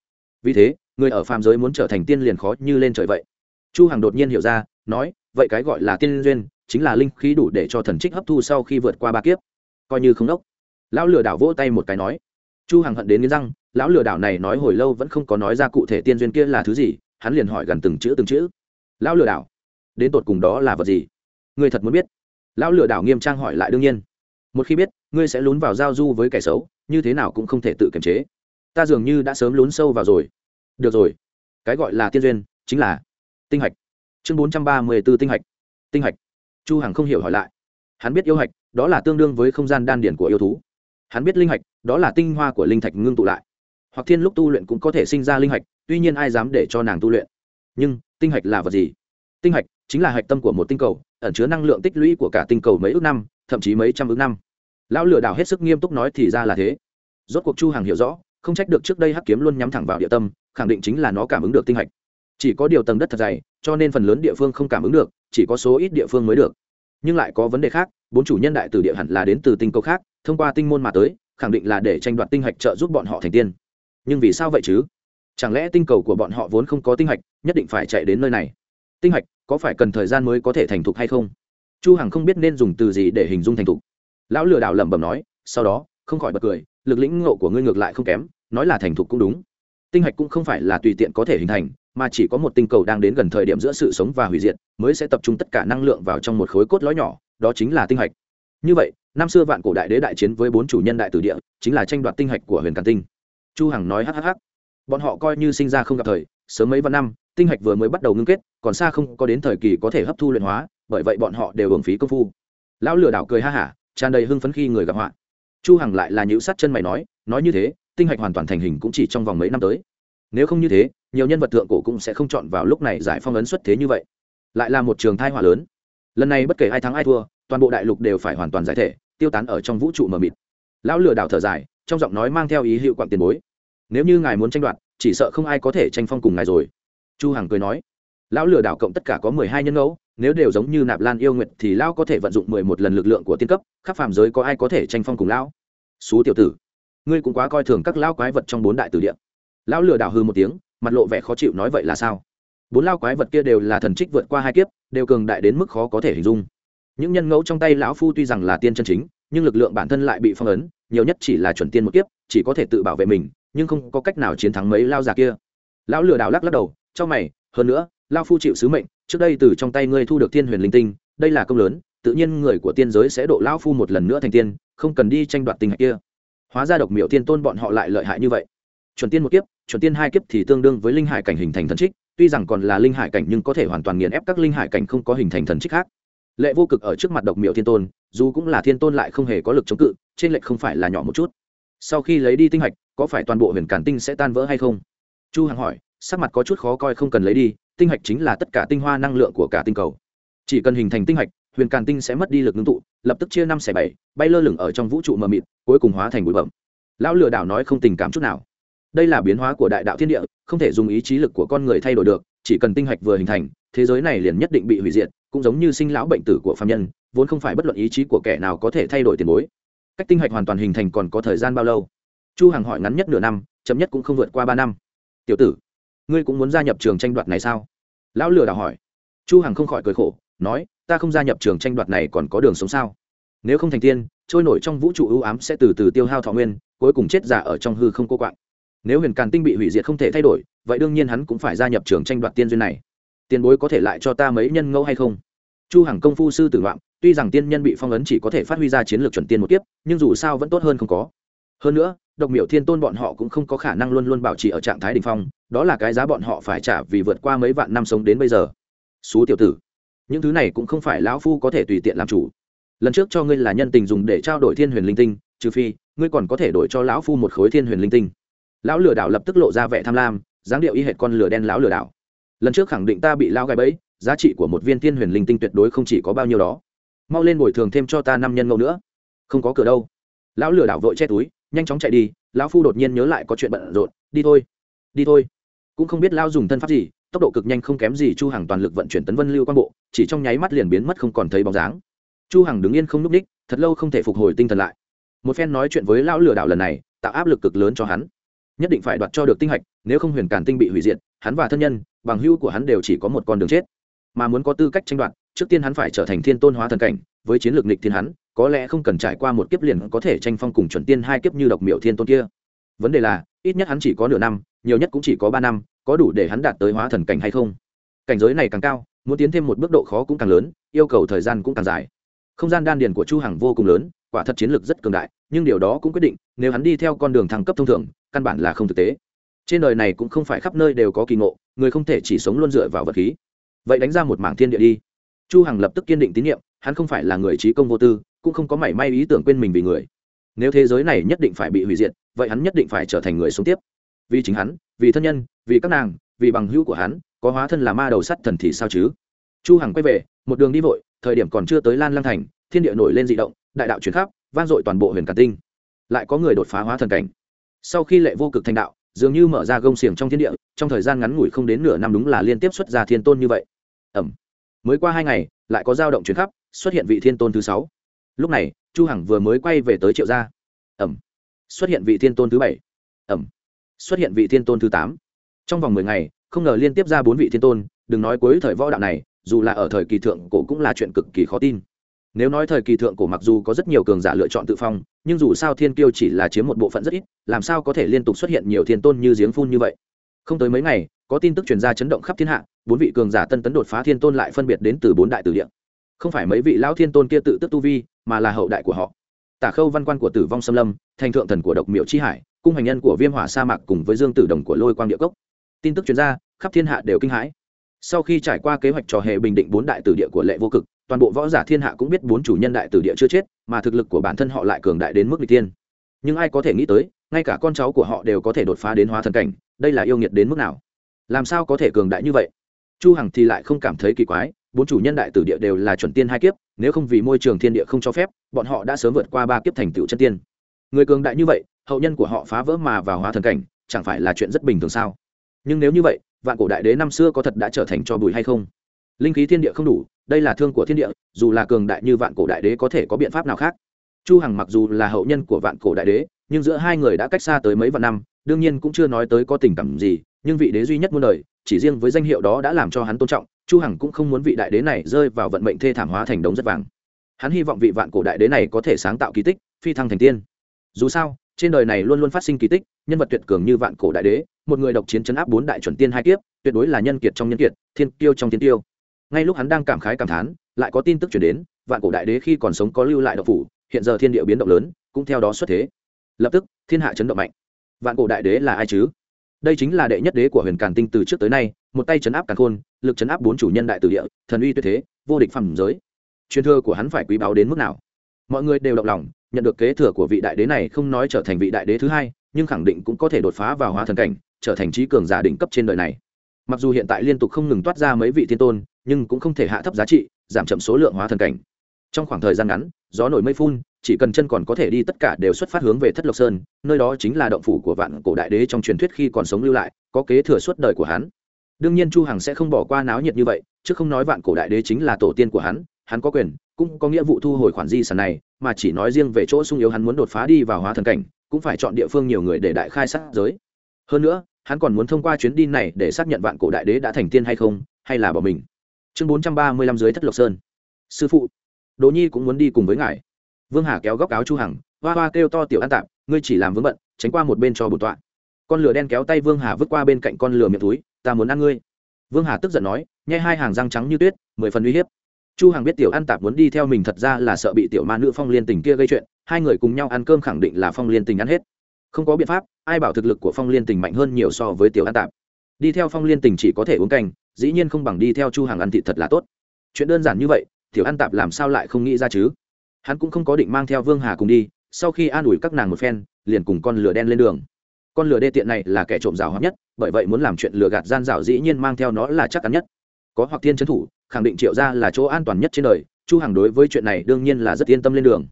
Vì thế, người ở phàm giới muốn trở thành tiên liền khó như lên trời vậy. Chu hằng đột nhiên hiểu ra, nói, vậy cái gọi là tiên duyên chính là linh khí đủ để cho thần trích hấp thu sau khi vượt qua ba kiếp. Coi như không đốc. Lão lừa đảo vỗ tay một cái nói. Chu hằng hận đến nghiến răng, lão lừa đảo này nói hồi lâu vẫn không có nói ra cụ thể tiên duyên kia là thứ gì, hắn liền hỏi gần từng chữ từng chữ. Lão lừa đảo? Đến tột cùng đó là vật gì? Ngươi thật muốn biết. Lão lừa đảo nghiêm trang hỏi lại đương nhiên. Một khi biết, ngươi sẽ lún vào giao du với kẻ xấu, như thế nào cũng không thể tự kiềm chế. Ta dường như đã sớm lún sâu vào rồi. Được rồi. Cái gọi là tiên duyên chính là tinh hạch. Chương bốn trăm ba mươi b ố tinh hạch. Tinh hạch chu hằng không hiểu hỏi lại. Hắn biết yêu hạch, đó là tương đương với không gian đan điển của yêu thú. Hắn biết linh hạch, đó là tinh hoa của linh thạch ngưng tụ lại. Hoặc thiên lúc tu luyện cũng có thể sinh ra linh hạch, tuy nhiên ai dám để cho nàng tu luyện? Nhưng, tinh hạch là vật gì? Tinh hạch chính là hạch tâm của một tinh cầu, ẩn chứa năng lượng tích lũy của cả tinh cầu mấy ước năm, thậm chí mấy trăm ước năm. Lão lừa đảo hết sức nghiêm túc nói thì ra là thế. Rốt cuộc chu Hằng hiểu rõ, không trách được trước đây hắc kiếm luôn nhắm thẳng vào địa tâm, khẳng định chính là nó cảm ứng được tinh hạch. Chỉ có điều tầng đất thật dày cho nên phần lớn địa phương không cảm ứng được, chỉ có số ít địa phương mới được. Nhưng lại có vấn đề khác, bốn chủ nhân đại từ địa hẳn là đến từ tinh cầu khác, thông qua tinh môn mà tới, khẳng định là để tranh đoạt tinh hạch trợ giúp bọn họ thành tiên. Nhưng vì sao vậy chứ? Chẳng lẽ tinh cầu của bọn họ vốn không có tinh hạch, nhất định phải chạy đến nơi này? Tinh hạch, có phải cần thời gian mới có thể thành thục hay không? Chu hằng không biết nên dùng từ gì để hình dung thành thục. Lão lừa đảo lẩm bẩm nói, sau đó, không khỏi bật cười, lực lĩnh ngộ của ngươi ngược lại không kém, nói là thành thục cũng đúng. Tinh hạch cũng không phải là tùy tiện có thể hình thành mà chỉ có một tinh cầu đang đến gần thời điểm giữa sự sống và hủy diệt mới sẽ tập trung tất cả năng lượng vào trong một khối cốt lõi nhỏ, đó chính là tinh hạch. Như vậy, năm xưa vạn cổ đại đế đại chiến với bốn chủ nhân đại tử địa, chính là tranh đoạt tinh hạch của huyền càn tinh. Chu hằng nói hhh bọn họ coi như sinh ra không gặp thời, sớm mấy vạn năm, tinh hạch vừa mới bắt đầu ngưng kết, còn xa không có đến thời kỳ có thể hấp thu luyện hóa, bởi vậy bọn họ đều hưởng phí công phu. Lão lừa đảo cười ha hả, tràn đầy hưng phấn khi người gặp họa. Chu hằng lại là nhũ sát chân mày nói nói như thế, tinh hạch hoàn toàn thành hình cũng chỉ trong vòng mấy năm tới nếu không như thế, nhiều nhân vật thượng cổ cũng sẽ không chọn vào lúc này giải phong ấn xuất thế như vậy. Lại là một trường thai hỏa lớn. Lần này bất kể ai thắng ai thua, toàn bộ đại lục đều phải hoàn toàn giải thể, tiêu tán ở trong vũ trụ mờ mịt. Lão lừa đảo thở dài, trong giọng nói mang theo ý hiệu quặng tiền bối. Nếu như ngài muốn tranh đoạt, chỉ sợ không ai có thể tranh phong cùng ngài rồi. Chu hằng cười nói, lão lừa đảo cộng tất cả có mười hai nhân ngẫu, nếu đều giống như nạp lan yêu nguyệt thì lão có thể vận dụng mười một lần lực lượng của tiên cấp, khắp phàm giới có ai có thể tranh phong cùng lão? Xú tiểu tử, ngươi cũng quá coi thường các lão quái vật trong bốn đại tử địa lão lừa đảo hư một tiếng, mặt lộ vẻ khó chịu nói vậy là sao? Bốn lao quái vật kia đều là thần trích vượt qua hai kiếp, đều cường đại đến mức khó có thể hình dung. Những nhân ngẫu trong tay lão phu tuy rằng là tiên chân chính, nhưng lực lượng bản thân lại bị phong ấn, nhiều nhất chỉ là chuẩn tiên một kiếp, chỉ có thể tự bảo vệ mình, nhưng không có cách nào chiến thắng mấy lao già kia. Lão lừa đảo lắc lắc đầu trong mày, hơn nữa, lao phu chịu sứ mệnh, trước đây từ trong tay ngươi thu được thiên huyền linh tinh, đây là công lớn, tự nhiên người của tiên giới sẽ độ lao phu một lần nữa thành tiên, không cần đi tranh đoạt tình hạch kia. Hóa ra độc miệu tiên tôn bọn họ lại lợi hại như vậy chuẩn tiên một kiếp, chuẩn tiên hai kiếp thì tương đương với linh hải cảnh hình thành thần trích, tuy rằng còn là linh hải cảnh nhưng có thể hoàn toàn nghiền ép các linh hải cảnh không có hình thành thần trích khác. Lệ vô cực ở trước mặt độc miệu thiên tôn, dù cũng là thiên tôn lại không hề có lực chống cự, trên lệch không phải là nhỏ một chút. Sau khi lấy đi tinh hạch, có phải toàn bộ huyền cản tinh sẽ tan vỡ hay không? Chu hằng hỏi, sắc mặt có chút khó coi không cần lấy đi, tinh hạch chính là tất cả tinh hoa năng lượng của cả tinh cầu. Chỉ cần hình thành tinh hạch, huyền càn tinh sẽ mất đi lực ngưng tụ, lập tức chia năm xẻ bảy, bay lơ lửng ở trong vũ trụ mờ mịt, cuối cùng hóa thành bụi bẩm lão lừa đảo nói không tình cảm chút nào đây là biến hóa của đại đạo thiên địa, không thể dùng ý chí lực của con người thay đổi được, chỉ cần tinh hạch vừa hình thành, thế giới này liền nhất định bị hủy diệt, cũng giống như sinh lão bệnh tử của phạm nhân, vốn không phải bất luận ý chí của kẻ nào có thể thay đổi tiền bối. Cách tinh hạch hoàn toàn hình thành còn có thời gian bao lâu? Chu hằng hỏi ngắn nhất nửa năm, chậm nhất cũng không vượt qua ba năm. Tiểu tử, ngươi cũng muốn gia nhập trường tranh đoạt này sao? Lão lừa đảo hỏi. Chu hằng không khỏi cười khổ, nói, ta không gia nhập trường tranh đoạt này còn có đường sống sao? Nếu không thành tiên, trôi nổi trong vũ trụ ưu ám sẽ từ từ tiêu hao thọ nguyên, cuối cùng chết giả ở trong hư không cô quạng nếu huyền càn tinh bị hủy diệt không thể thay đổi, vậy đương nhiên hắn cũng phải gia nhập trường tranh đoạt tiên duyên này. Tiền bối có thể lại cho ta mấy nhân ngẫu hay không? Chu hằng công phu sư tử loạn tuy rằng tiên nhân bị phong ấn chỉ có thể phát huy ra chiến lược chuẩn tiên một kiếp, nhưng dù sao vẫn tốt hơn không có. Hơn nữa, độc miểu thiên tôn bọn họ cũng không có khả năng luôn luôn bảo trì ở trạng thái đình phong, đó là cái giá bọn họ phải trả vì vượt qua mấy vạn năm sống đến bây giờ. Xú tiểu tử, những thứ này cũng không phải lão phu có thể tùy tiện làm chủ. Lần trước cho ngươi là nhân tình dùng để trao đổi thiên huyền linh tinh, trừ phi, ngươi còn có thể đổi cho lão phu một khối thiên huyền linh tinh lão lừa đảo lập tức lộ ra vẻ tham lam, dáng điệu y hệt con lừa đen lão lừa đảo. Lần trước khẳng định ta bị lao gai bẫy, giá trị của một viên thiên huyền linh tinh tuyệt đối không chỉ có bao nhiêu đó. Mau lên bồi thường thêm cho ta năm nhân ngẫu nữa. Không có cửa đâu. Lão lừa đảo vội che túi, nhanh chóng chạy đi, lão phu đột nhiên nhớ lại có chuyện bận rộn, đi thôi. Đi thôi. Cũng không biết lao dùng thân pháp gì, tốc độ cực nhanh không kém gì chu hằng toàn lực vận chuyển tấn vân lưu quan bộ, chỉ trong nháy mắt liền biến mất không còn thấy bóng dáng. Chu hằng đứng yên không núp đích thật lâu không thể phục hồi tinh thần lại. Một phen nói chuyện với lão lừa đảo lần này, tạo áp lực cực lớn cho hắn nhất định phải đoạt cho được tinh hạch, nếu không huyền càn tinh bị hủy diệt, hắn và thân nhân, bằng hữu của hắn đều chỉ có một con đường chết. Mà muốn có tư cách tranh đoạt, trước tiên hắn phải trở thành thiên tôn hóa thần cảnh, với chiến lược nịch thiên hắn, có lẽ không cần trải qua một kiếp liền có thể tranh phong cùng chuẩn tiên hai kiếp như độc miểu thiên tôn kia. Vấn đề là, ít nhất hắn chỉ có nửa năm, nhiều nhất cũng chỉ có ba năm, có đủ để hắn đạt tới hóa thần cảnh hay không? Cảnh giới này càng cao, muốn tiến thêm một bước độ khó cũng càng lớn, yêu cầu thời gian cũng càng dài. Không gian đan điền của chu hằng vô cùng lớn quả thật chiến lược rất cường đại, nhưng điều đó cũng quyết định, nếu hắn đi theo con đường thăng cấp thông thường, căn bản là không thực tế. Trên đời này cũng không phải khắp nơi đều có kỳ ngộ, người không thể chỉ sống luôn dựa vào vật khí. Vậy đánh ra một mảng thiên địa đi. Chu hằng lập tức kiên định tín nhiệm, hắn không phải là người trí công vô tư, cũng không có mảy may ý tưởng quên mình vì người. Nếu thế giới này nhất định phải bị hủy diệt, vậy hắn nhất định phải trở thành người sống tiếp. Vì chính hắn, vì thân nhân, vì các nàng, vì bằng hữu của hắn, có hóa thân là ma đầu sắt thần thì sao chứ? Chu hằng quay về, một đường đi vội, thời điểm còn chưa tới lan lang thành thiên địa nổi lên dị động, đại đạo chuyển khắp, vang dội toàn bộ huyền càn tinh. Lại có người đột phá hóa thần cảnh. Sau khi lệ vô cực thành đạo, dường như mở ra gông xiềng trong thiên địa, trong thời gian ngắn ngủi không đến nửa năm đúng là liên tiếp xuất ra thiên tôn như vậy. Ẩm. Mới qua hai ngày, lại có dao động chuyển khắp, xuất hiện vị thiên tôn thứ sáu. Lúc này, chu hằng vừa mới quay về tới triệu gia. Ẩm. Xuất hiện vị thiên tôn thứ bảy. Ẩm. Xuất hiện vị thiên tôn thứ tám. Trong vòng mười ngày, không ngờ liên tiếp ra bốn vị thiên tôn, đừng nói cuối thời võ đạo này, dù là ở thời kỳ thượng cổ cũng là chuyện cực kỳ khó tin nếu nói thời kỳ thượng cổ mặc dù có rất nhiều cường giả lựa chọn tự phong, nhưng dù sao thiên kiêu chỉ là chiếm một bộ phận rất ít, làm sao có thể liên tục xuất hiện nhiều thiên tôn như giếng phun như vậy? Không tới mấy ngày, có tin tức truyền ra chấn động khắp thiên hạ, bốn vị cường giả tân tấn đột phá thiên tôn lại phân biệt đến từ bốn đại tử địa. Không phải mấy vị lão thiên tôn kia tự tức tu vi, mà là hậu đại của họ. Tả khâu văn quan của tử vong xâm lâm, thành thượng thần của độc miệu chi hải, cung hành nhân của viêm hỏa sa mạc cùng với dương tử đồng của lôi quang địa cốc. Tin tức chuyên gia khắp thiên hạ đều kinh hãi. Sau khi trải qua kế hoạch trò hệ bình định bốn đại tử địa của lệ vô cực toàn bộ võ giả thiên hạ cũng biết bốn chủ nhân đại tử địa chưa chết, mà thực lực của bản thân họ lại cường đại đến mức n tiên nhưng ai có thể nghĩ tới, ngay cả con cháu của họ đều có thể đột phá đến hóa thần cảnh, đây là yêu nghiệt đến mức nào? Làm sao có thể cường đại như vậy? Chu hằng thì lại không cảm thấy kỳ quái, bốn chủ nhân đại tử địa đều là chuẩn tiên hai kiếp, nếu không vì môi trường thiên địa không cho phép, bọn họ đã sớm vượt qua ba kiếp thành tựu chân tiên. Người cường đại như vậy, hậu nhân của họ phá vỡ mà vào hóa thần cảnh, chẳng phải là chuyện rất bình thường sao? Nhưng nếu như vậy, vạn cổ đại đế năm xưa có thật đã trở thành cho bụi hay không? Linh khí thiên địa không đủ đây là thương của thiên địa, dù là cường đại như vạn cổ đại đế có thể có biện pháp nào khác. Chu hằng mặc dù là hậu nhân của vạn cổ đại đế, nhưng giữa hai người đã cách xa tới mấy vạn năm, đương nhiên cũng chưa nói tới có tình cảm gì, nhưng vị đế duy nhất muôn đời, chỉ riêng với danh hiệu đó đã làm cho hắn tôn trọng, chu hằng cũng không muốn vị đại đế này rơi vào vận mệnh thê thảm hóa thành đống rất vàng. Hắn hy vọng vị vạn cổ đại đế này có thể sáng tạo kỳ tích, phi thăng thành tiên. Dù sao, trên đời này luôn luôn phát sinh kỳ tích, nhân vật tuyệt cường như vạn cổ đại đế, một người độc chiến chấn áp bốn đại chuẩn tiên hai kiếp, tuyệt đối là nhân kiệt trong nhân kiệt, thiên tiêu trong thiên tiêu ngay lúc hắn đang cảm khái cảm thán, lại có tin tức chuyển đến, vạn cổ đại đế khi còn sống có lưu lại độc phủ, hiện giờ thiên địa biến động lớn, cũng theo đó xuất thế. Lập tức, thiên hạ chấn động mạnh. Vạn cổ đại đế là ai chứ? Đây chính là đệ nhất đế của huyền càn tinh từ trước tới nay, một tay chấn áp càn khôn, lực chấn áp bốn chủ nhân đại tử địa, thần uy tuyệt thế, vô địch phẳng giới. Truyền thừa của hắn phải quý báu đến mức nào? Mọi người đều động lòng, nhận được kế thừa của vị đại đế này không nói trở thành vị đại đế thứ hai, nhưng khẳng định cũng có thể đột phá vào hóa thần cảnh, trở thành trí cường giả đỉnh cấp trên đời này mặc dù hiện tại liên tục không ngừng toát ra mấy vị thiên tôn, nhưng cũng không thể hạ thấp giá trị, giảm chậm số lượng hóa thần cảnh. Trong khoảng thời gian ngắn, gió nổi mây phun, chỉ cần chân còn có thể đi tất cả đều xuất phát hướng về thất lộc sơn, nơi đó chính là động phủ của vạn cổ đại đế trong truyền thuyết khi còn sống lưu lại, có kế thừa suốt đời của hắn. Đương nhiên chu hằng sẽ không bỏ qua náo nhiệt như vậy, chứ không nói vạn cổ đại đế chính là tổ tiên của hắn hắn có quyền, cũng có nghĩa vụ thu hồi khoản di sản này, mà chỉ nói riêng về chỗ sung yếu hắn muốn đột phá đi vào hóa thần cảnh, cũng phải chọn địa phương nhiều người để đại khai sát giới. Hơn nữa hắn còn muốn thông qua chuyến đi này để xác nhận vạn cổ đại đế đã thành tiên hay không, hay là bỏ mình. Chương bốn trăm ba mươi lăm dưới thất lộc sơn. Sư phụ, đỗ nhi cũng muốn đi cùng với ngài. Vương hà kéo góc áo chu hằng, hoa hoa kêu to tiểu an tạm ngươi chỉ làm vướng bận, tránh qua một bên cho bổn tọa. Con lửa đen kéo tay vương hà vứt qua bên cạnh con lửa miệng túi, ta muốn ăn ngươi. Vương hà tức giận nói, nhai hai hàng răng trắng như tuyết, mười phần uy hiếp. Chu hằng biết tiểu an tạp muốn đi theo mình thật ra là sợ bị tiểu ma nữ phong liên tình kia gây chuyện, hai người cùng nhau ăn cơm khẳng định là phong liên tình ăn hết không có biện pháp, ai bảo thực lực của phong liên tình mạnh hơn nhiều so với tiểu an tạp. Đi theo phong liên tình chỉ có thể uống canh, dĩ nhiên không bằng đi theo chu hằng ăn thịt thật là tốt. Chuyện đơn giản như vậy, tiểu an tạp làm sao lại không nghĩ ra chứ? Hắn cũng không có định mang theo vương hà cùng đi, sau khi an ủi các nàng một phen, liền cùng con lửa đen lên đường. Con lửa đê tiện này là kẻ trộm rào hóa nhất, bởi vậy muốn làm chuyện lừa gạt gian rào dĩ nhiên mang theo nó là chắc chắn nhất. Có hoặc thiên trấn thủ, khẳng định triệu ra là chỗ an toàn nhất trên đời, chu hằng đối với chuyện này đương nhiên là rất yên tâm lên đường.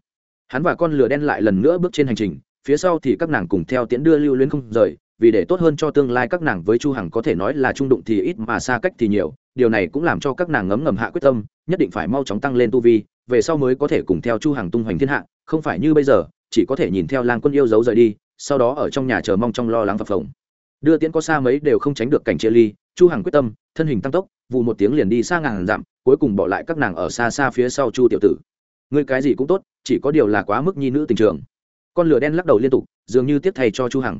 Hắn và con lửa đen lại lần nữa bước trên hành trình phía sau thì các nàng cùng theo tiễn đưa lưu luyến không rời, vì để tốt hơn cho tương lai các nàng với chu hằng có thể nói là trung đụng thì ít mà xa cách thì nhiều, điều này cũng làm cho các nàng ngấm ngầm hạ quyết tâm, nhất định phải mau chóng tăng lên tu vi, về sau mới có thể cùng theo chu hằng tung hoành thiên hạ, không phải như bây giờ, chỉ có thể nhìn theo lang quân yêu dấu rời đi, sau đó ở trong nhà chờ mong trong lo lắng phập phồng. Đưa tiễn có xa mấy đều không tránh được cảnh chia ly, chu hằng quyết tâm, thân hình tăng tốc vụ một tiếng liền đi xa ngàn dặm, cuối cùng bỏ lại các nàng ở xa xa phía sau chu tiểu tử. Ngươi cái gì cũng tốt, chỉ có điều là quá mức nhi nữ tình trường con lửa đen lắc đầu liên tục, dường như tiếp thay cho chu hằng.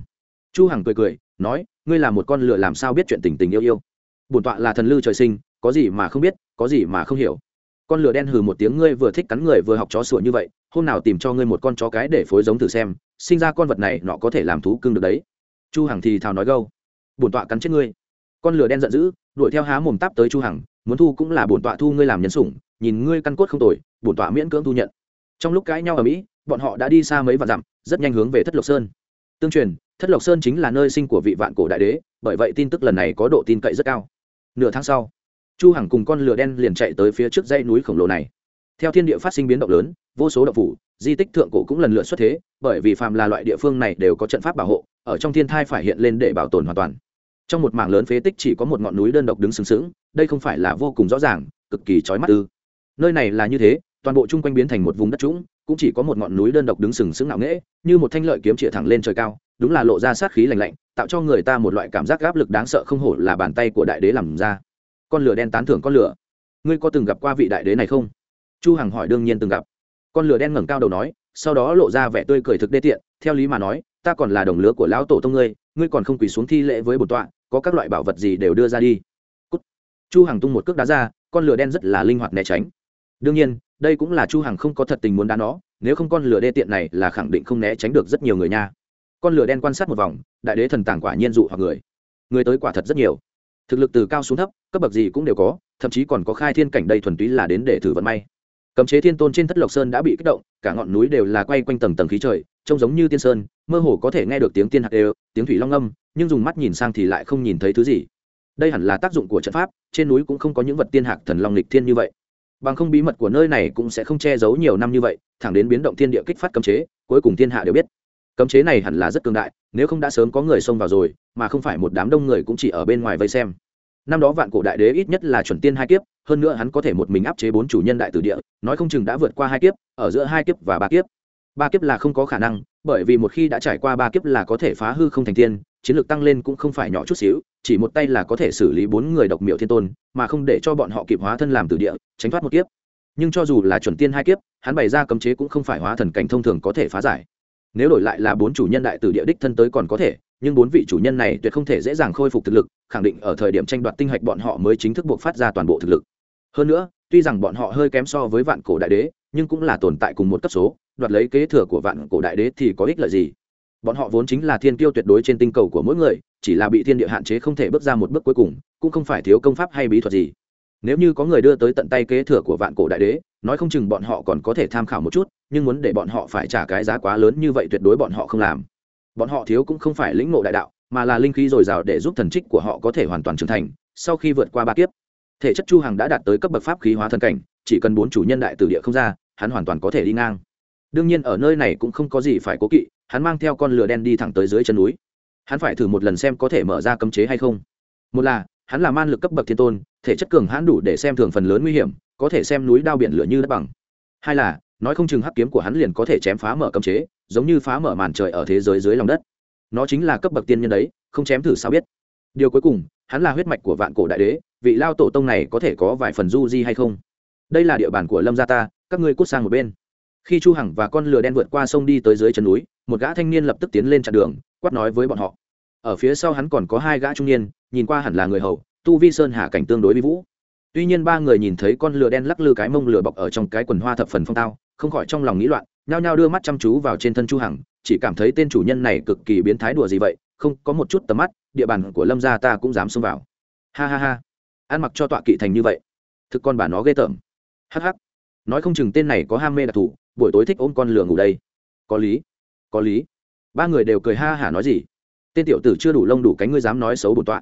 Chu hằng cười cười, nói, ngươi là một con lửa làm sao biết chuyện tình tình yêu yêu? Bổn tọa là thần lư trời sinh, có gì mà không biết, có gì mà không hiểu. Con lửa đen hừ một tiếng, ngươi vừa thích cắn người vừa học chó sủa như vậy, hôm nào tìm cho ngươi một con chó cái để phối giống thử xem, sinh ra con vật này nó có thể làm thú cưng được đấy. Chu hằng thì thào nói gâu, bổn tọa cắn chết ngươi. Con lửa đen giận dữ, đuổi theo há mồm táp tới chu hằng, muốn thu cũng là bổn tọa thu ngươi làm nhân sủng, nhìn ngươi căn cốt không tồi, bổn tọa miễn cưỡng thu nhận. Trong lúc cãi nhau ở mỹ bọn họ đã đi xa mấy vạn dặm, rất nhanh hướng về thất lộc sơn. Tương truyền, thất lộc sơn chính là nơi sinh của vị vạn cổ đại đế, bởi vậy tin tức lần này có độ tin cậy rất cao. Nửa tháng sau, chu hằng cùng con lửa đen liền chạy tới phía trước dãy núi khổng lồ này. Theo thiên địa phát sinh biến động lớn, vô số động phủ, di tích thượng cổ cũng lần lượt xuất thế, bởi vì phàm là loại địa phương này đều có trận pháp bảo hộ, ở trong thiên thai phải hiện lên để bảo tồn hoàn toàn. Trong một mảng lớn phế tích chỉ có một ngọn núi đơn độc đứng sừng sững, đây không phải là vô cùng rõ ràng, cực kỳ chói mắt ư. Nơi này là như thế, toàn bộ chung quanh biến thành một vùng đất trũng cũng chỉ có một ngọn núi đơn độc đứng sừng sững ngạo nghễ, như một thanh lợi kiếm chĩa thẳng lên trời cao, đúng là lộ ra sát khí lạnh lạnh, tạo cho người ta một loại cảm giác áp lực đáng sợ không hổ là bàn tay của đại đế làm ra. Con lửa đen tán thưởng con lửa. Ngươi có từng gặp qua vị đại đế này không? Chu hằng hỏi đương nhiên từng gặp. Con lửa đen ngẩng cao đầu nói, sau đó lộ ra vẻ tươi cười thực đê tiện, theo lý mà nói, ta còn là đồng lứa của lão tổ tông ngươi ngươi còn không quỳ xuống thi lễ với bổn tọa, có các loại bảo vật gì đều đưa ra đi. Cút. chu hằng tung một cước đá ra, con lửa đen rất là linh hoạt né tránh. Đương nhiên đây cũng là chu hằng không có thật tình muốn đá nó, nếu không con lửa đê tiện này là khẳng định không né tránh được rất nhiều người nha. Con lửa đen quan sát một vòng, đại đế thần tàng quả nhiên dụ hoặc người. Người tới quả thật rất nhiều. Thực lực từ cao xuống thấp, cấp bậc gì cũng đều có, thậm chí còn có khai thiên cảnh đây thuần túy là đến để thử vận may. Cấm chế thiên tôn trên thất lộc sơn đã bị kích động, cả ngọn núi đều là quay quanh tầng tầng khí trời, trông giống như tiên sơn, mơ hồ có thể nghe được tiếng tiên hạt đều, tiếng thủy long âm, nhưng dùng mắt nhìn sang thì lại không nhìn thấy thứ gì. Đây hẳn là tác dụng của trận pháp, trên núi cũng không có những vật tiên hạc thần long lịch thiên như vậy bằng không bí mật của nơi này cũng sẽ không che giấu nhiều năm như vậy, thẳng đến biến động thiên địa kích phát cấm chế, cuối cùng thiên hạ đều biết. Cấm chế này hẳn là rất cường đại, nếu không đã sớm có người xông vào rồi, mà không phải một đám đông người cũng chỉ ở bên ngoài vây xem. Năm đó vạn cổ đại đế ít nhất là chuẩn tiên hai kiếp, hơn nữa hắn có thể một mình áp chế bốn chủ nhân đại tử địa, nói không chừng đã vượt qua hai kiếp, ở giữa hai kiếp và ba kiếp. Ba kiếp là không có khả năng, bởi vì một khi đã trải qua ba kiếp là có thể phá hư không thành tiên chiến lược tăng lên cũng không phải nhỏ chút xíu, chỉ một tay là có thể xử lý bốn người độc miệu thiên tôn, mà không để cho bọn họ kịp hóa thân làm tử địa, tránh thoát một kiếp. Nhưng cho dù là chuẩn tiên hai kiếp, hắn bày ra cấm chế cũng không phải hóa thần cảnh thông thường có thể phá giải. Nếu đổi lại là bốn chủ nhân đại tử địa đích thân tới còn có thể, nhưng bốn vị chủ nhân này tuyệt không thể dễ dàng khôi phục thực lực, khẳng định ở thời điểm tranh đoạt tinh hạch bọn họ mới chính thức buộc phát ra toàn bộ thực lực. Hơn nữa, tuy rằng bọn họ hơi kém so với vạn cổ đại đế, nhưng cũng là tồn tại cùng một cấp số, đoạt lấy kế thừa của vạn cổ đại đế thì có ích lợi gì? Bọn họ vốn chính là thiên kiêu tuyệt đối trên tinh cầu của mỗi người, chỉ là bị thiên địa hạn chế không thể bước ra một bước cuối cùng, cũng không phải thiếu công pháp hay bí thuật gì. Nếu như có người đưa tới tận tay kế thừa của vạn cổ đại đế, nói không chừng bọn họ còn có thể tham khảo một chút, nhưng muốn để bọn họ phải trả cái giá quá lớn như vậy tuyệt đối bọn họ không làm. Bọn họ thiếu cũng không phải lĩnh ngộ đại đạo, mà là linh khí dồi dào để giúp thần trích của họ có thể hoàn toàn trưởng thành, sau khi vượt qua ba kiếp, thể chất chu hằng đã đạt tới cấp bậc pháp khí hóa thần cảnh, chỉ cần bốn chủ nhân đại từ địa không ra, hắn hoàn toàn có thể đi ngang đương nhiên ở nơi này cũng không có gì phải cố kỵ, hắn mang theo con lửa đen đi thẳng tới dưới chân núi. Hắn phải thử một lần xem có thể mở ra cấm chế hay không. Một là, hắn là man lực cấp bậc thiên tôn, thể chất cường hãn đủ để xem thường phần lớn nguy hiểm, có thể xem núi đao biển lửa như đất bằng. Hai là, nói không chừng hắc kiếm của hắn liền có thể chém phá mở cấm chế, giống như phá mở màn trời ở thế giới dưới lòng đất. Nó chính là cấp bậc tiên nhân đấy, không chém thử sao biết. Điều cuối cùng, hắn là huyết mạch của vạn cổ đại đế, vị lao tổ tông này có thể có vài phần du di hay không? Đây là địa bàn của lâm gia ta, các ngươi cút sang một bên khi chu hằng và con lừa đen vượt qua sông đi tới dưới chân núi, một gã thanh niên lập tức tiến lên chặn đường, quát nói với bọn họ. Ở phía sau hắn còn có hai gã trung niên, nhìn qua hẳn là người hầu, tu vi sơn hạ cảnh tương đối vi vũ. Tuy nhiên ba người nhìn thấy con lừa đen lắc lư cái mông lừa bọc ở trong cái quần hoa thập phần phong tao, không khỏi trong lòng nghĩ loạn, nhao nhao đưa mắt chăm chú vào trên thân chu hằng, chỉ cảm thấy tên chủ nhân này cực kỳ biến thái đùa gì vậy, không có một chút tầm mắt, địa bàn của lâm gia ta cũng dám xông vào. Ha ha ha. Ăn mặc cho tọa kỵ thành như vậy. Thực con bà nó ghê tởm. Hắc hắc. Nói không chừng tên này có ham mê đặc thù buổi tối thích ôm con lừa ngủ đây. Có lý có lý. Ba người đều cười ha hả nói gì? Tên tiểu tử chưa đủ lông đủ cánh ngươi dám nói xấu bổn tọa.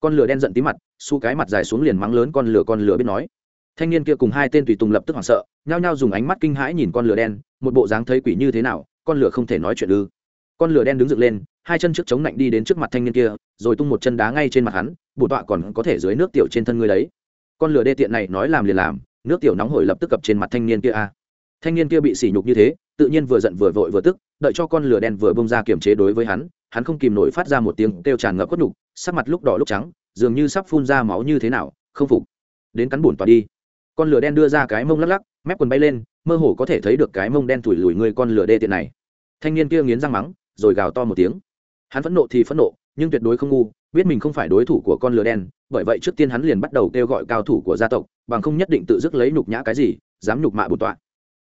Con lừa đen giận tí mặt su cái mặt dài xuống liền mắng lớn con lừa con lừa biết nói. Thanh niên kia cùng hai tên tùy tùng lập tức hoảng sợ, nhao nhao dùng ánh mắt kinh hãi nhìn con lừa đen, một bộ dáng thấy quỷ như thế nào, con lừa không thể nói chuyện ư. Con lừa đen đứng dựng lên, hai chân trước chống lạnh đi đến trước mặt thanh niên kia, rồi tung một chân đá ngay trên mặt hắn bổn tọa còn có thể dưới nước tiểu trên thân ngươi đấy. Con lừa đê tiện này nói làm liền làm, nước tiểu nóng hổi lập tức cập trên mặt thanh niên kia a thanh niên kia bị sỉ nhục như thế, tự nhiên vừa giận vừa vội vừa tức, đợi cho con lửa đen vừa bông ra kiềm chế đối với hắn hắn không kìm nổi phát ra một tiếng kêu tràn ngập quất nhục, sắc mặt lúc đỏ lúc trắng, dường như sắp phun ra máu như thế nào, không phục. Đến cắn bùn tỏa đi. Con lửa đen đưa ra cái mông lắc lắc, mép quần bay lên, mơ hồ có thể thấy được cái mông đen thủi lùi người con lửa đê tiện này. Thanh niên kia nghiến răng mắng, rồi gào to một tiếng. Hắn phẫn nộ thì phẫn nộ, nhưng tuyệt đối không ngu, biết mình không phải đối thủ của con lửa đen, bởi vậy trước tiên hắn liền bắt đầu kêu gọi cao thủ của gia tộc, bằng không nhất định tự dứt lấy nhục nhã cái gì, dám nhục mạ bổn tọa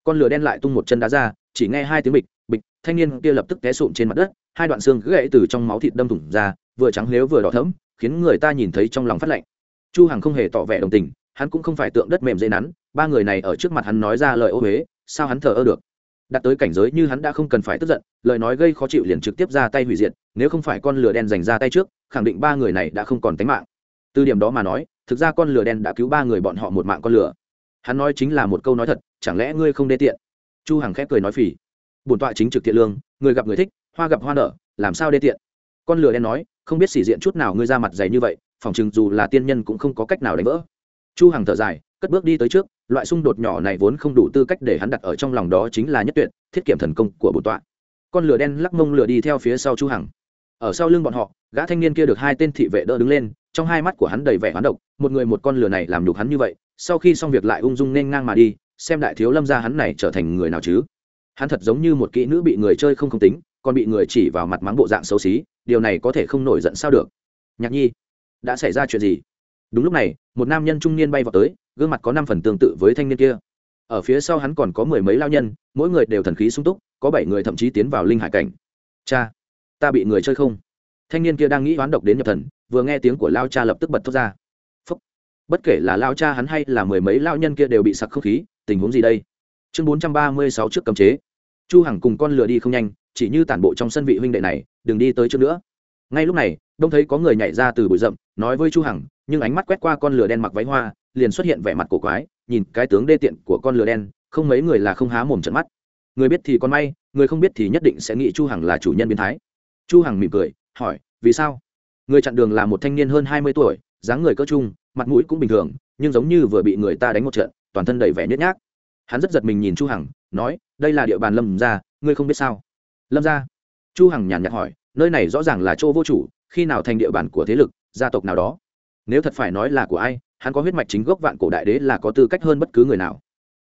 con lửa đen lại tung một chân đá ra, chỉ nghe hai tiếng bịch bịch, thanh niên kia lập tức té sụm trên mặt đất, hai đoạn xương gãy từ trong máu thịt đâm thủng ra, vừa trắng lếu vừa đỏ thẫm, khiến người ta nhìn thấy trong lòng phát lạnh. Chu hằng không hề tỏ vẻ đồng tình, hắn cũng không phải tượng đất mềm dễ nắn, ba người này ở trước mặt hắn nói ra lời ô huế sao hắn thờ ơ được? Đặt tới cảnh giới như hắn đã không cần phải tức giận, lời nói gây khó chịu liền trực tiếp ra tay hủy diệt, nếu không phải con lửa đen giành ra tay trước, khẳng định ba người này đã không còn tính mạng. Từ điểm đó mà nói, thực ra con lửa đen đã cứu ba người bọn họ một mạng con lửa. Hắn nói chính là một câu nói thật chẳng lẽ ngươi không đê tiện? Chu hằng khép cười nói phỉ bổn tọa chính trực thiện lương, người gặp người thích, hoa gặp hoa nở, làm sao đê tiện? Con lừa đen nói, không biết xỉ diện chút nào ngươi ra mặt dày như vậy, phòng chừng dù là tiên nhân cũng không có cách nào đánh vỡ. Chu hằng thở dài, cất bước đi tới trước, loại xung đột nhỏ này vốn không đủ tư cách để hắn đặt ở trong lòng đó chính là nhất tuyệt, thiết kiểm thần công của bổn tọa. Con lừa đen lắc mông lừa đi theo phía sau chu hằng. Ở sau lưng bọn họ, gã thanh niên kia được hai tên thị vệ đỡ đứng lên, trong hai mắt của hắn đầy vẻ hoán độc, một người một con lừa này làm nhục hắn như vậy, sau khi xong việc lại ung dung nên ngang mà đi xem đại thiếu lâm gia hắn này trở thành người nào chứ? Hắn thật giống như một kỹ nữ bị người chơi không không tính, còn bị người chỉ vào mặt mắng bộ dạng xấu xí, điều này có thể không nổi giận sao được? Nhạc nhi, đã xảy ra chuyện gì? Đúng lúc này, một nam nhân trung niên bay vào tới, gương mặt có năm phần tương tự với thanh niên kia. Ở phía sau hắn còn có mười mấy lao nhân, mỗi người đều thần khí sung túc, có bảy người thậm chí tiến vào linh hải cảnh. Cha, ta bị người chơi không? Thanh niên kia đang nghĩ oán độc đến nhập thần, vừa nghe tiếng của lao cha lập tức bật thốt ra. Phúc. bất kể là lao cha hắn hay là mười mấy lao nhân kia đều bị sặc không khí tình huống gì đây? Chương bốn trăm ba mươi sáu trước cấm chế. Chu hằng cùng con lừa đi không nhanh, chỉ như tản bộ trong sân vị huynh đệ này, đừng đi tới trước nữa. Ngay lúc này, đông thấy có người nhảy ra từ bụi rậm, nói với chu hằng, nhưng ánh mắt quét qua con lừa đen mặc váy hoa, liền xuất hiện vẻ mặt cổ quái, nhìn cái tướng đê tiện của con lừa đen, không mấy người là không há mồm trận mắt. Người biết thì con may, người không biết thì nhất định sẽ nghĩ chu hằng là chủ nhân biến thái. Chu hằng mỉm cười, hỏi, vì sao? Người chặn đường là một thanh niên hơn 20 tuổi, dáng người cỡ trung, mặt mũi cũng bình thường, nhưng giống như vừa bị người ta đánh một trận toàn thân đầy vẻ nhếch nhác. Hắn rất giật mình nhìn chu hằng, nói, đây là địa bàn lâm gia, ngươi không biết sao? Lâm gia? Chu hằng nhàn nhạt hỏi, nơi này rõ ràng là chỗ vô chủ, khi nào thành địa bàn của thế lực, gia tộc nào đó? Nếu thật phải nói là của ai, hắn có huyết mạch chính gốc vạn cổ đại đế là có tư cách hơn bất cứ người nào.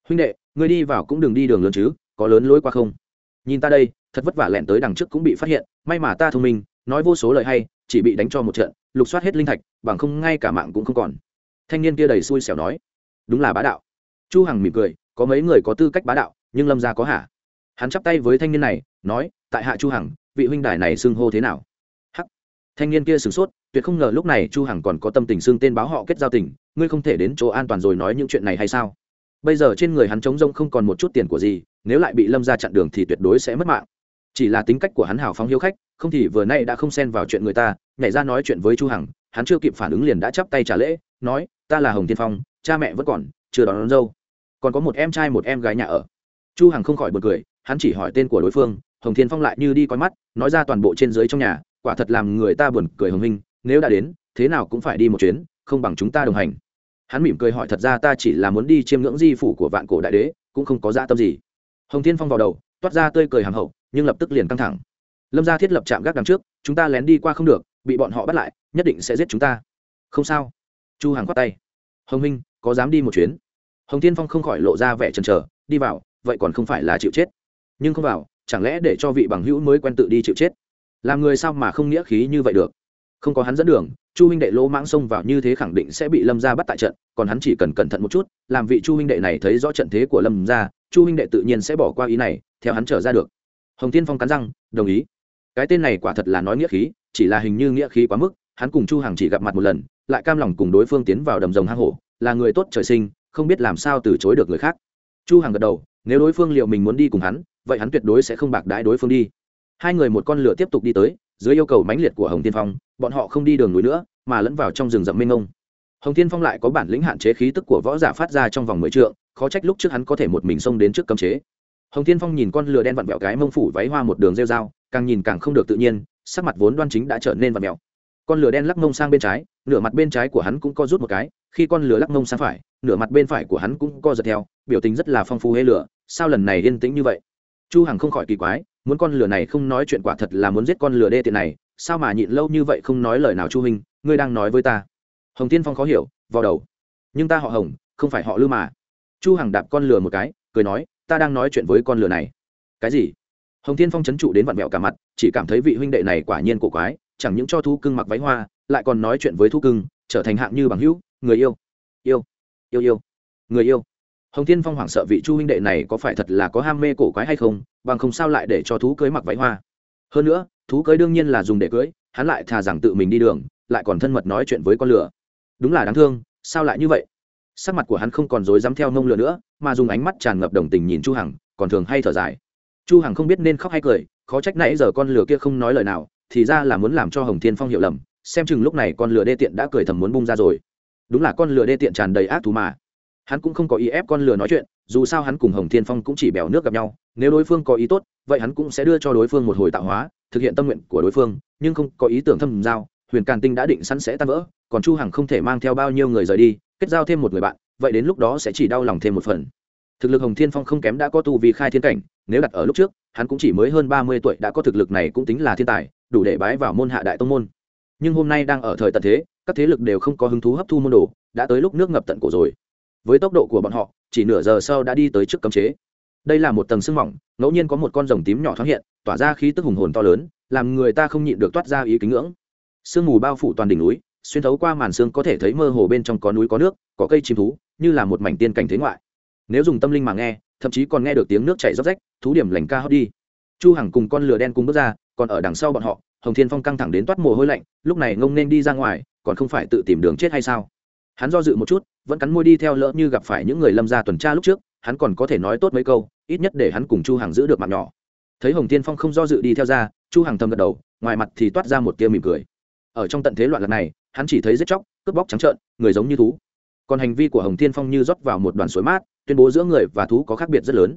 Huynh đệ, ngươi đi vào cũng đừng đi đường lớn chứ, có lớn lối qua không? Nhìn ta đây, thật vất vả lẹn tới đằng trước cũng bị phát hiện, may mà ta thông minh, nói vô số lời hay, chỉ bị đánh cho một trận, lục soát hết linh thạch, bằng không ngay cả mạng cũng không còn. Thanh niên kia đầy xui xẻo nói, đúng là bá đạo chu hằng mỉm cười có mấy người có tư cách bá đạo nhưng lâm gia có hả? Hắn chắp tay với thanh niên này nói tại hạ chu hằng vị huynh đài này xưng hô thế nào? Hắc. Thanh niên kia sửng sốt tuyệt không ngờ lúc này chu hằng còn có tâm tình xưng tên báo họ kết giao tình ngươi không thể đến chỗ an toàn rồi nói những chuyện này hay sao? Bây giờ trên người hắn trống rông không còn một chút tiền của gì nếu lại bị lâm gia chặn đường thì tuyệt đối sẽ mất mạng. Chỉ là tính cách của hắn hào phóng hiếu khách không thì vừa nay đã không xen vào chuyện người ta nhảy ra nói chuyện với chu hằng hắn chưa kịp phản ứng liền đã chắp tay trả lễ nói ta là hồng tiên phong cha mẹ vẫn còn chưa đón, đón dâu còn có một em trai một em gái nhà ở. Chu hằng không khỏi bật cười, hắn chỉ hỏi tên của đối phương, hồng thiên phong lại như đi coi mắt, nói ra toàn bộ trên dưới trong nhà, quả thật làm người ta buồn cười hồng huynh nếu đã đến, thế nào cũng phải đi một chuyến, không bằng chúng ta đồng hành. Hắn mỉm cười hỏi thật ra ta chỉ là muốn đi chiêm ngưỡng di phủ của vạn cổ đại đế, cũng không có dạ tâm gì. Hồng thiên phong vào đầu, toát ra tươi cười hàm hậu, nhưng lập tức liền căng thẳng. Lâm gia thiết lập trạm gác đằng trước, chúng ta lén đi qua không được, bị bọn họ bắt lại, nhất định sẽ giết chúng ta. Không sao. Chu hằng quát tay. Hồng minh có dám đi một chuyến? Hồng thiên phong không khỏi lộ ra vẻ chần chờ, đi vào, vậy còn không phải là chịu chết. Nhưng không vào, chẳng lẽ để cho vị bằng hữu mới quen tự đi chịu chết? Làm người sao mà không nghĩa khí như vậy được? Không có hắn dẫn đường, chu huynh đệ lỗ mãng xông vào như thế khẳng định sẽ bị lâm gia bắt tại trận, còn hắn chỉ cần cẩn thận một chút, làm vị chu huynh đệ này thấy rõ trận thế của lâm gia, chu huynh đệ tự nhiên sẽ bỏ qua ý này, theo hắn trở ra được. Hồng tiên phong cắn răng, đồng ý. Cái tên này quả thật là nói nghĩa khí, chỉ là hình như nghĩa khí quá mức, hắn cùng chu hằng chỉ gặp mặt một lần, lại cam lòng cùng đối phương tiến vào đầm rồng hang hổ, là người tốt trời sinh không biết làm sao từ chối được người khác. Chu hằng gật đầu, nếu đối phương liệu mình muốn đi cùng hắn, vậy hắn tuyệt đối sẽ không bạc đãi đối phương đi. Hai người một con lửa tiếp tục đi tới, dưới yêu cầu mãnh liệt của hồng tiên phong, bọn họ không đi đường núi nữa, mà lẫn vào trong rừng rậm mênh mông. Hồng tiên phong lại có bản lĩnh hạn chế khí tức của võ giả phát ra trong vòng mười trượng, khó trách lúc trước hắn có thể một mình xông đến trước cấm chế. Hồng tiên phong nhìn con lửa đen vặn vẹo cái mông phủ váy hoa một đường rêu dao càng nhìn càng không được tự nhiên, sắc mặt vốn đoan chính đã trở nên vặn vẹo con lửa đen lắc mông sang bên trái, nửa mặt bên trái của hắn cũng co rút một cái, khi con lửa lắc mông sang phải, nửa mặt bên phải của hắn cũng co giật theo, biểu tình rất là phong phú hê lửa, sao lần này yên tĩnh như vậy? Chu hằng không khỏi kỳ quái, muốn con lửa này không nói chuyện quả thật là muốn giết con lửa đê tiện này, sao mà nhịn lâu như vậy không nói lời nào chu hình ngươi đang nói với ta. Hồng tiên phong khó hiểu vào đầu. Nhưng ta họ hồng, không phải họ lư mà. Chu hằng đạp con lửa một cái, cười nói, ta đang nói chuyện với con lửa này. Cái gì? Hồng tiên phong chấn trụ đến vặn vẹo cả mặt, chỉ cảm thấy vị huynh đệ này quả nhiên cổ quái chẳng những cho thu cưng mặc váy hoa, lại còn nói chuyện với thu cưng, trở thành hạng như bằng hữu, người yêu. Yêu yêu yêu, người yêu. Hồng tiên phong hoảng sợ vị chu huynh đệ này có phải thật là có ham mê cổ quái hay không, bằng không sao lại để cho thú cưới mặc váy hoa. Hơn nữa, thú cưới đương nhiên là dùng để cưới, hắn lại thà rằng tự mình đi đường, lại còn thân mật nói chuyện với con lửa. Đúng là đáng thương, sao lại như vậy? Sắc mặt của hắn không còn dối dám theo mông lửa nữa, mà dùng ánh mắt tràn ngập đồng tình nhìn chu hằng, còn thường hay thở dài. Chu hằng không biết nên khóc hay cười, khó trách nãy giờ con lửa kia không nói lời nào thì ra là muốn làm cho hồng thiên phong hiểu lầm, xem chừng lúc này con lửa đê tiện đã cười thầm muốn bung ra rồi. Đúng là con lửa đê tiện tràn đầy ác thú mà. Hắn cũng không có ý ép con lửa nói chuyện, dù sao hắn cùng hồng thiên phong cũng chỉ bèo nước gặp nhau, nếu đối phương có ý tốt, vậy hắn cũng sẽ đưa cho đối phương một hồi tạo hóa, thực hiện tâm nguyện của đối phương, nhưng không có ý tưởng thâm giao, huyền càn tinh đã định sẵn sẽ tan vỡ, còn chu hằng không thể mang theo bao nhiêu người rời đi, kết giao thêm một người bạn, vậy đến lúc đó sẽ chỉ đau lòng thêm một phần. Thực lực hồng thiên phong không kém đã có tu vì khai thiên cảnh, nếu đặt ở lúc trước, hắn cũng chỉ mới hơn ba mươi tuổi đã có thực lực này cũng tính là thiên tài đủ để bái vào môn hạ đại tông môn. Nhưng hôm nay đang ở thời tận thế, các thế lực đều không có hứng thú hấp thu môn đồ, đã tới lúc nước ngập tận cổ rồi. Với tốc độ của bọn họ, chỉ nửa giờ sau đã đi tới trước cấm chế. Đây là một tầng sương mỏng, ngẫu nhiên có một con rồng tím nhỏ thoáng hiện, tỏa ra khí tức hùng hồn to lớn, làm người ta không nhịn được toát ra ý kính ngưỡng. Sương mù bao phủ toàn đỉnh núi, xuyên thấu qua màn sương có thể thấy mơ hồ bên trong có núi có nước, có cây chim thú, như là một mảnh tiên cảnh thế ngoại. Nếu dùng tâm linh mà nghe, thậm chí còn nghe được tiếng nước chảy róc rách, thú điểm lành ca hót đi. Chu hằng cùng con lửa đen cùng bước ra còn ở đằng sau bọn họ, hồng thiên phong căng thẳng đến toát mồ hôi lạnh, lúc này ngông nên đi ra ngoài, còn không phải tự tìm đường chết hay sao? Hắn do dự một chút, vẫn cắn môi đi theo lỡ như gặp phải những người lâm gia tuần tra lúc trước, hắn còn có thể nói tốt mấy câu, ít nhất để hắn cùng chu hằng giữ được mạng nhỏ. Thấy hồng thiên phong không do dự đi theo ra, chu hằng thầm gật đầu, ngoài mặt thì toát ra một tia mỉm cười. Ở trong tận thế loạn lần này, hắn chỉ thấy giết chóc, cướp bóc trắng trợn, người giống như thú. Còn hành vi của hồng thiên phong như rót vào một đoàn suối mát, tuyên bố giữa người và thú có khác biệt rất lớn.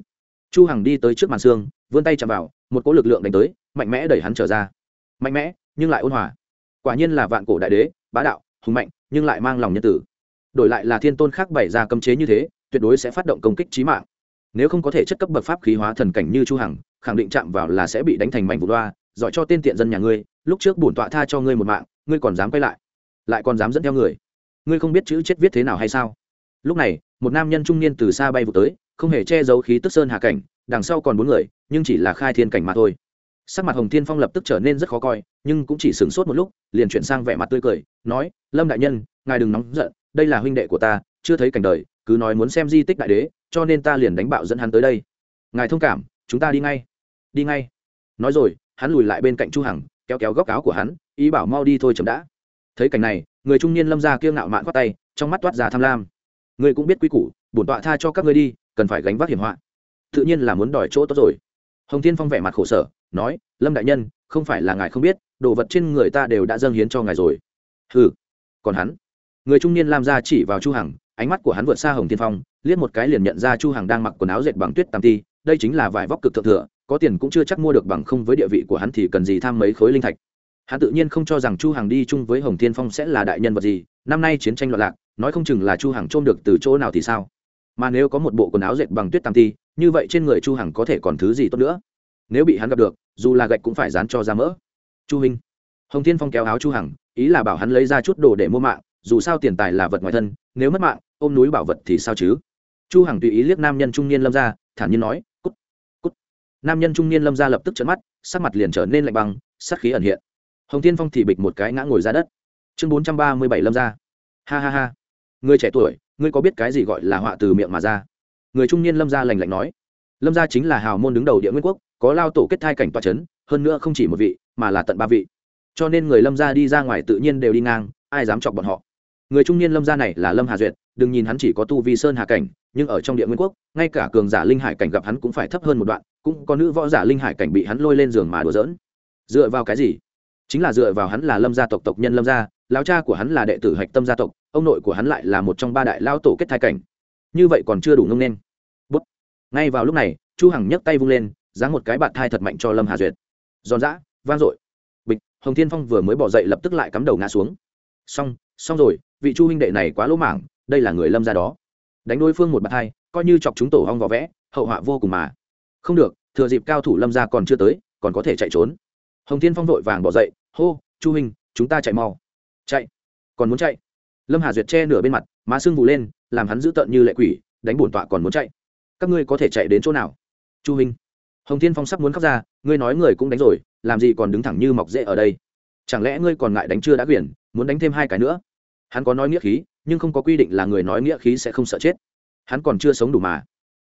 Chu hằng đi tới trước màn xương, vươn tay chạm vào, một cỗ lực lượng đánh tới mạnh mẽ đẩy hắn trở ra. Mạnh mẽ, nhưng lại ôn hòa. Quả nhiên là vạn cổ đại đế, bá đạo, hùng mạnh, nhưng lại mang lòng nhân tử. Đổi lại là thiên tôn khác bày ra cấm chế như thế, tuyệt đối sẽ phát động công kích trí mạng. Nếu không có thể chất cấp bậc pháp khí hóa thần cảnh như chu hằng, khẳng định chạm vào là sẽ bị đánh thành mảnh vụn đoa giỏi cho tên tiện dân nhà ngươi, lúc trước bổn tọa tha cho ngươi một mạng, ngươi còn dám quay lại. Lại còn dám dẫn theo người. Ngươi không biết chữ chết viết thế nào hay sao? Lúc này, một nam nhân trung niên từ xa bay vụ tới, không hề che giấu khí tức sơn hạ cảnh, đằng sau còn bốn người, nhưng chỉ là khai thiên cảnh mà thôi sắc mặt hồng thiên phong lập tức trở nên rất khó coi, nhưng cũng chỉ sửng sốt một lúc, liền chuyển sang vẻ mặt tươi cười, nói, lâm đại nhân, ngài đừng nóng giận, đây là huynh đệ của ta, chưa thấy cảnh đời, cứ nói muốn xem di tích đại đế, cho nên ta liền đánh bạo dẫn hắn tới đây. Ngài thông cảm, chúng ta đi ngay. Đi ngay. Nói rồi, hắn lùi lại bên cạnh chu hằng, kéo kéo góc áo của hắn, ý bảo mau đi thôi chậm đã. Thấy cảnh này, người trung niên lâm gia kia ngạo mạn quát tay, trong mắt toát ra tham lam. Người cũng biết quy củ, bổn tọa tha cho các ngươi đi, cần phải gánh vác hiểm họa. Tự nhiên là muốn đòi chỗ tốt rồi hồng thiên phong vẻ mặt khổ sở, nói, lâm đại nhân, không phải là ngài không biết, đồ vật trên người ta đều đã dâng hiến cho ngài rồi. Ừ còn hắn? Người trung niên làm ra chỉ vào chu hằng, ánh mắt của hắn vượt xa hồng Thiên phong, liếc một cái liền nhận ra chu hằng đang mặc quần áo dệt bằng tuyết tam ti, đây chính là vải vóc cực thượng thừa, có tiền cũng chưa chắc mua được bằng không với địa vị của hắn thì cần gì tham mấy khối linh thạch. Hắn tự nhiên không cho rằng chu hằng đi chung với hồng Thiên phong sẽ là đại nhân vật gì, năm nay chiến tranh loạn lạc, nói không chừng là chu hằng trôm được từ chỗ nào thì sao? Mà nếu có một bộ quần áo dệt bằng tuyết tam ti như vậy trên người chu hằng có thể còn thứ gì tốt nữa nếu bị hắn gặp được dù là gạch cũng phải dán cho ra mỡ chu hình hồng thiên phong kéo áo chu hằng ý là bảo hắn lấy ra chút đồ để mua mạng dù sao tiền tài là vật ngoài thân nếu mất mạng ôm núi bảo vật thì sao chứ chu hằng tùy ý liếc nam nhân trung niên lâm ra thản nhiên nói cút cút. nam nhân trung niên lâm ra lập tức trợn mắt sắc mặt liền trở nên lạnh băng sát khí ẩn hiện hồng thiên phong thì bịch một cái ngã ngồi ra đất chương 437 lâm ra ha ha ha người trẻ tuổi ngươi có biết cái gì gọi là họa từ miệng mà ra người trung niên lâm gia lành lạnh nói, lâm gia chính là hào môn đứng đầu địa nguyên quốc, có lao tổ kết thai cảnh toa c h ấ n hơn nữa không chỉ một vị, mà là tận ba vị. Cho nên người lâm gia đi ra ngoài tự nhiên đều đi ngang, ai dám chọc bọn họ? Người trung niên lâm gia này là lâm hà duyệt, đừng nhìn hắn chỉ có tu vi sơn hà cảnh, nhưng ở trong địa nguyên quốc, ngay cả cường giả linh hải cảnh gặp hắn cũng phải thấp hơn một đoạn, cũng có nữ võ giả linh hải cảnh bị hắn lôi lên giường mà đùa dỡn dựa vào cái gì? Chính là dựa vào hắn là lâm gia tộc tộc nhân lâm gia lao cha của hắn là đệ tử hạch tâm gia tộc, ông nội của hắn lại là một trong ba đại lao tổ kết thai cảnh. Như vậy còn chưa đủ ngông nên ngay vào lúc này, chu hằng nhấc tay vung lên, giáng một cái bạt thai thật mạnh cho lâm hà duyệt. Giòn giã, vang dội. Bịch, hồng thiên phong vừa mới bỏ dậy lập tức lại cắm đầu ngã xuống. Xong xong rồi, vị chu huynh đệ này quá lỗ mảng, đây là người lâm ra đó. Đánh đối phương một bạt thai, coi như chọc chúng tổ hong vỏ vẽ, hậu họa vô cùng mà. Không được, thừa dịp cao thủ lâm ra còn chưa tới, còn có thể chạy trốn. Hồng thiên phong vội vàng bỏ dậy, hô, chu huynh, chúng ta chạy mau. Chạy? Còn muốn chạy? Lâm hà duyệt che nửa bên mặt, má sưng vụ lên, làm hắn giữ tợn như lệ quỷ, đánh bổn tọa còn muốn chạy các ngươi có thể chạy đến chỗ nào? Chu huynh hồng thiên phong sắp muốn khóc ra, ngươi nói người cũng đánh rồi, làm gì còn đứng thẳng như mọc rễ ở đây? Chẳng lẽ ngươi còn ngại đánh chưa đã quyển, muốn đánh thêm hai cái nữa? Hắn có nói nghĩa khí, nhưng không có quy định là người nói nghĩa khí sẽ không sợ chết. Hắn còn chưa sống đủ mà.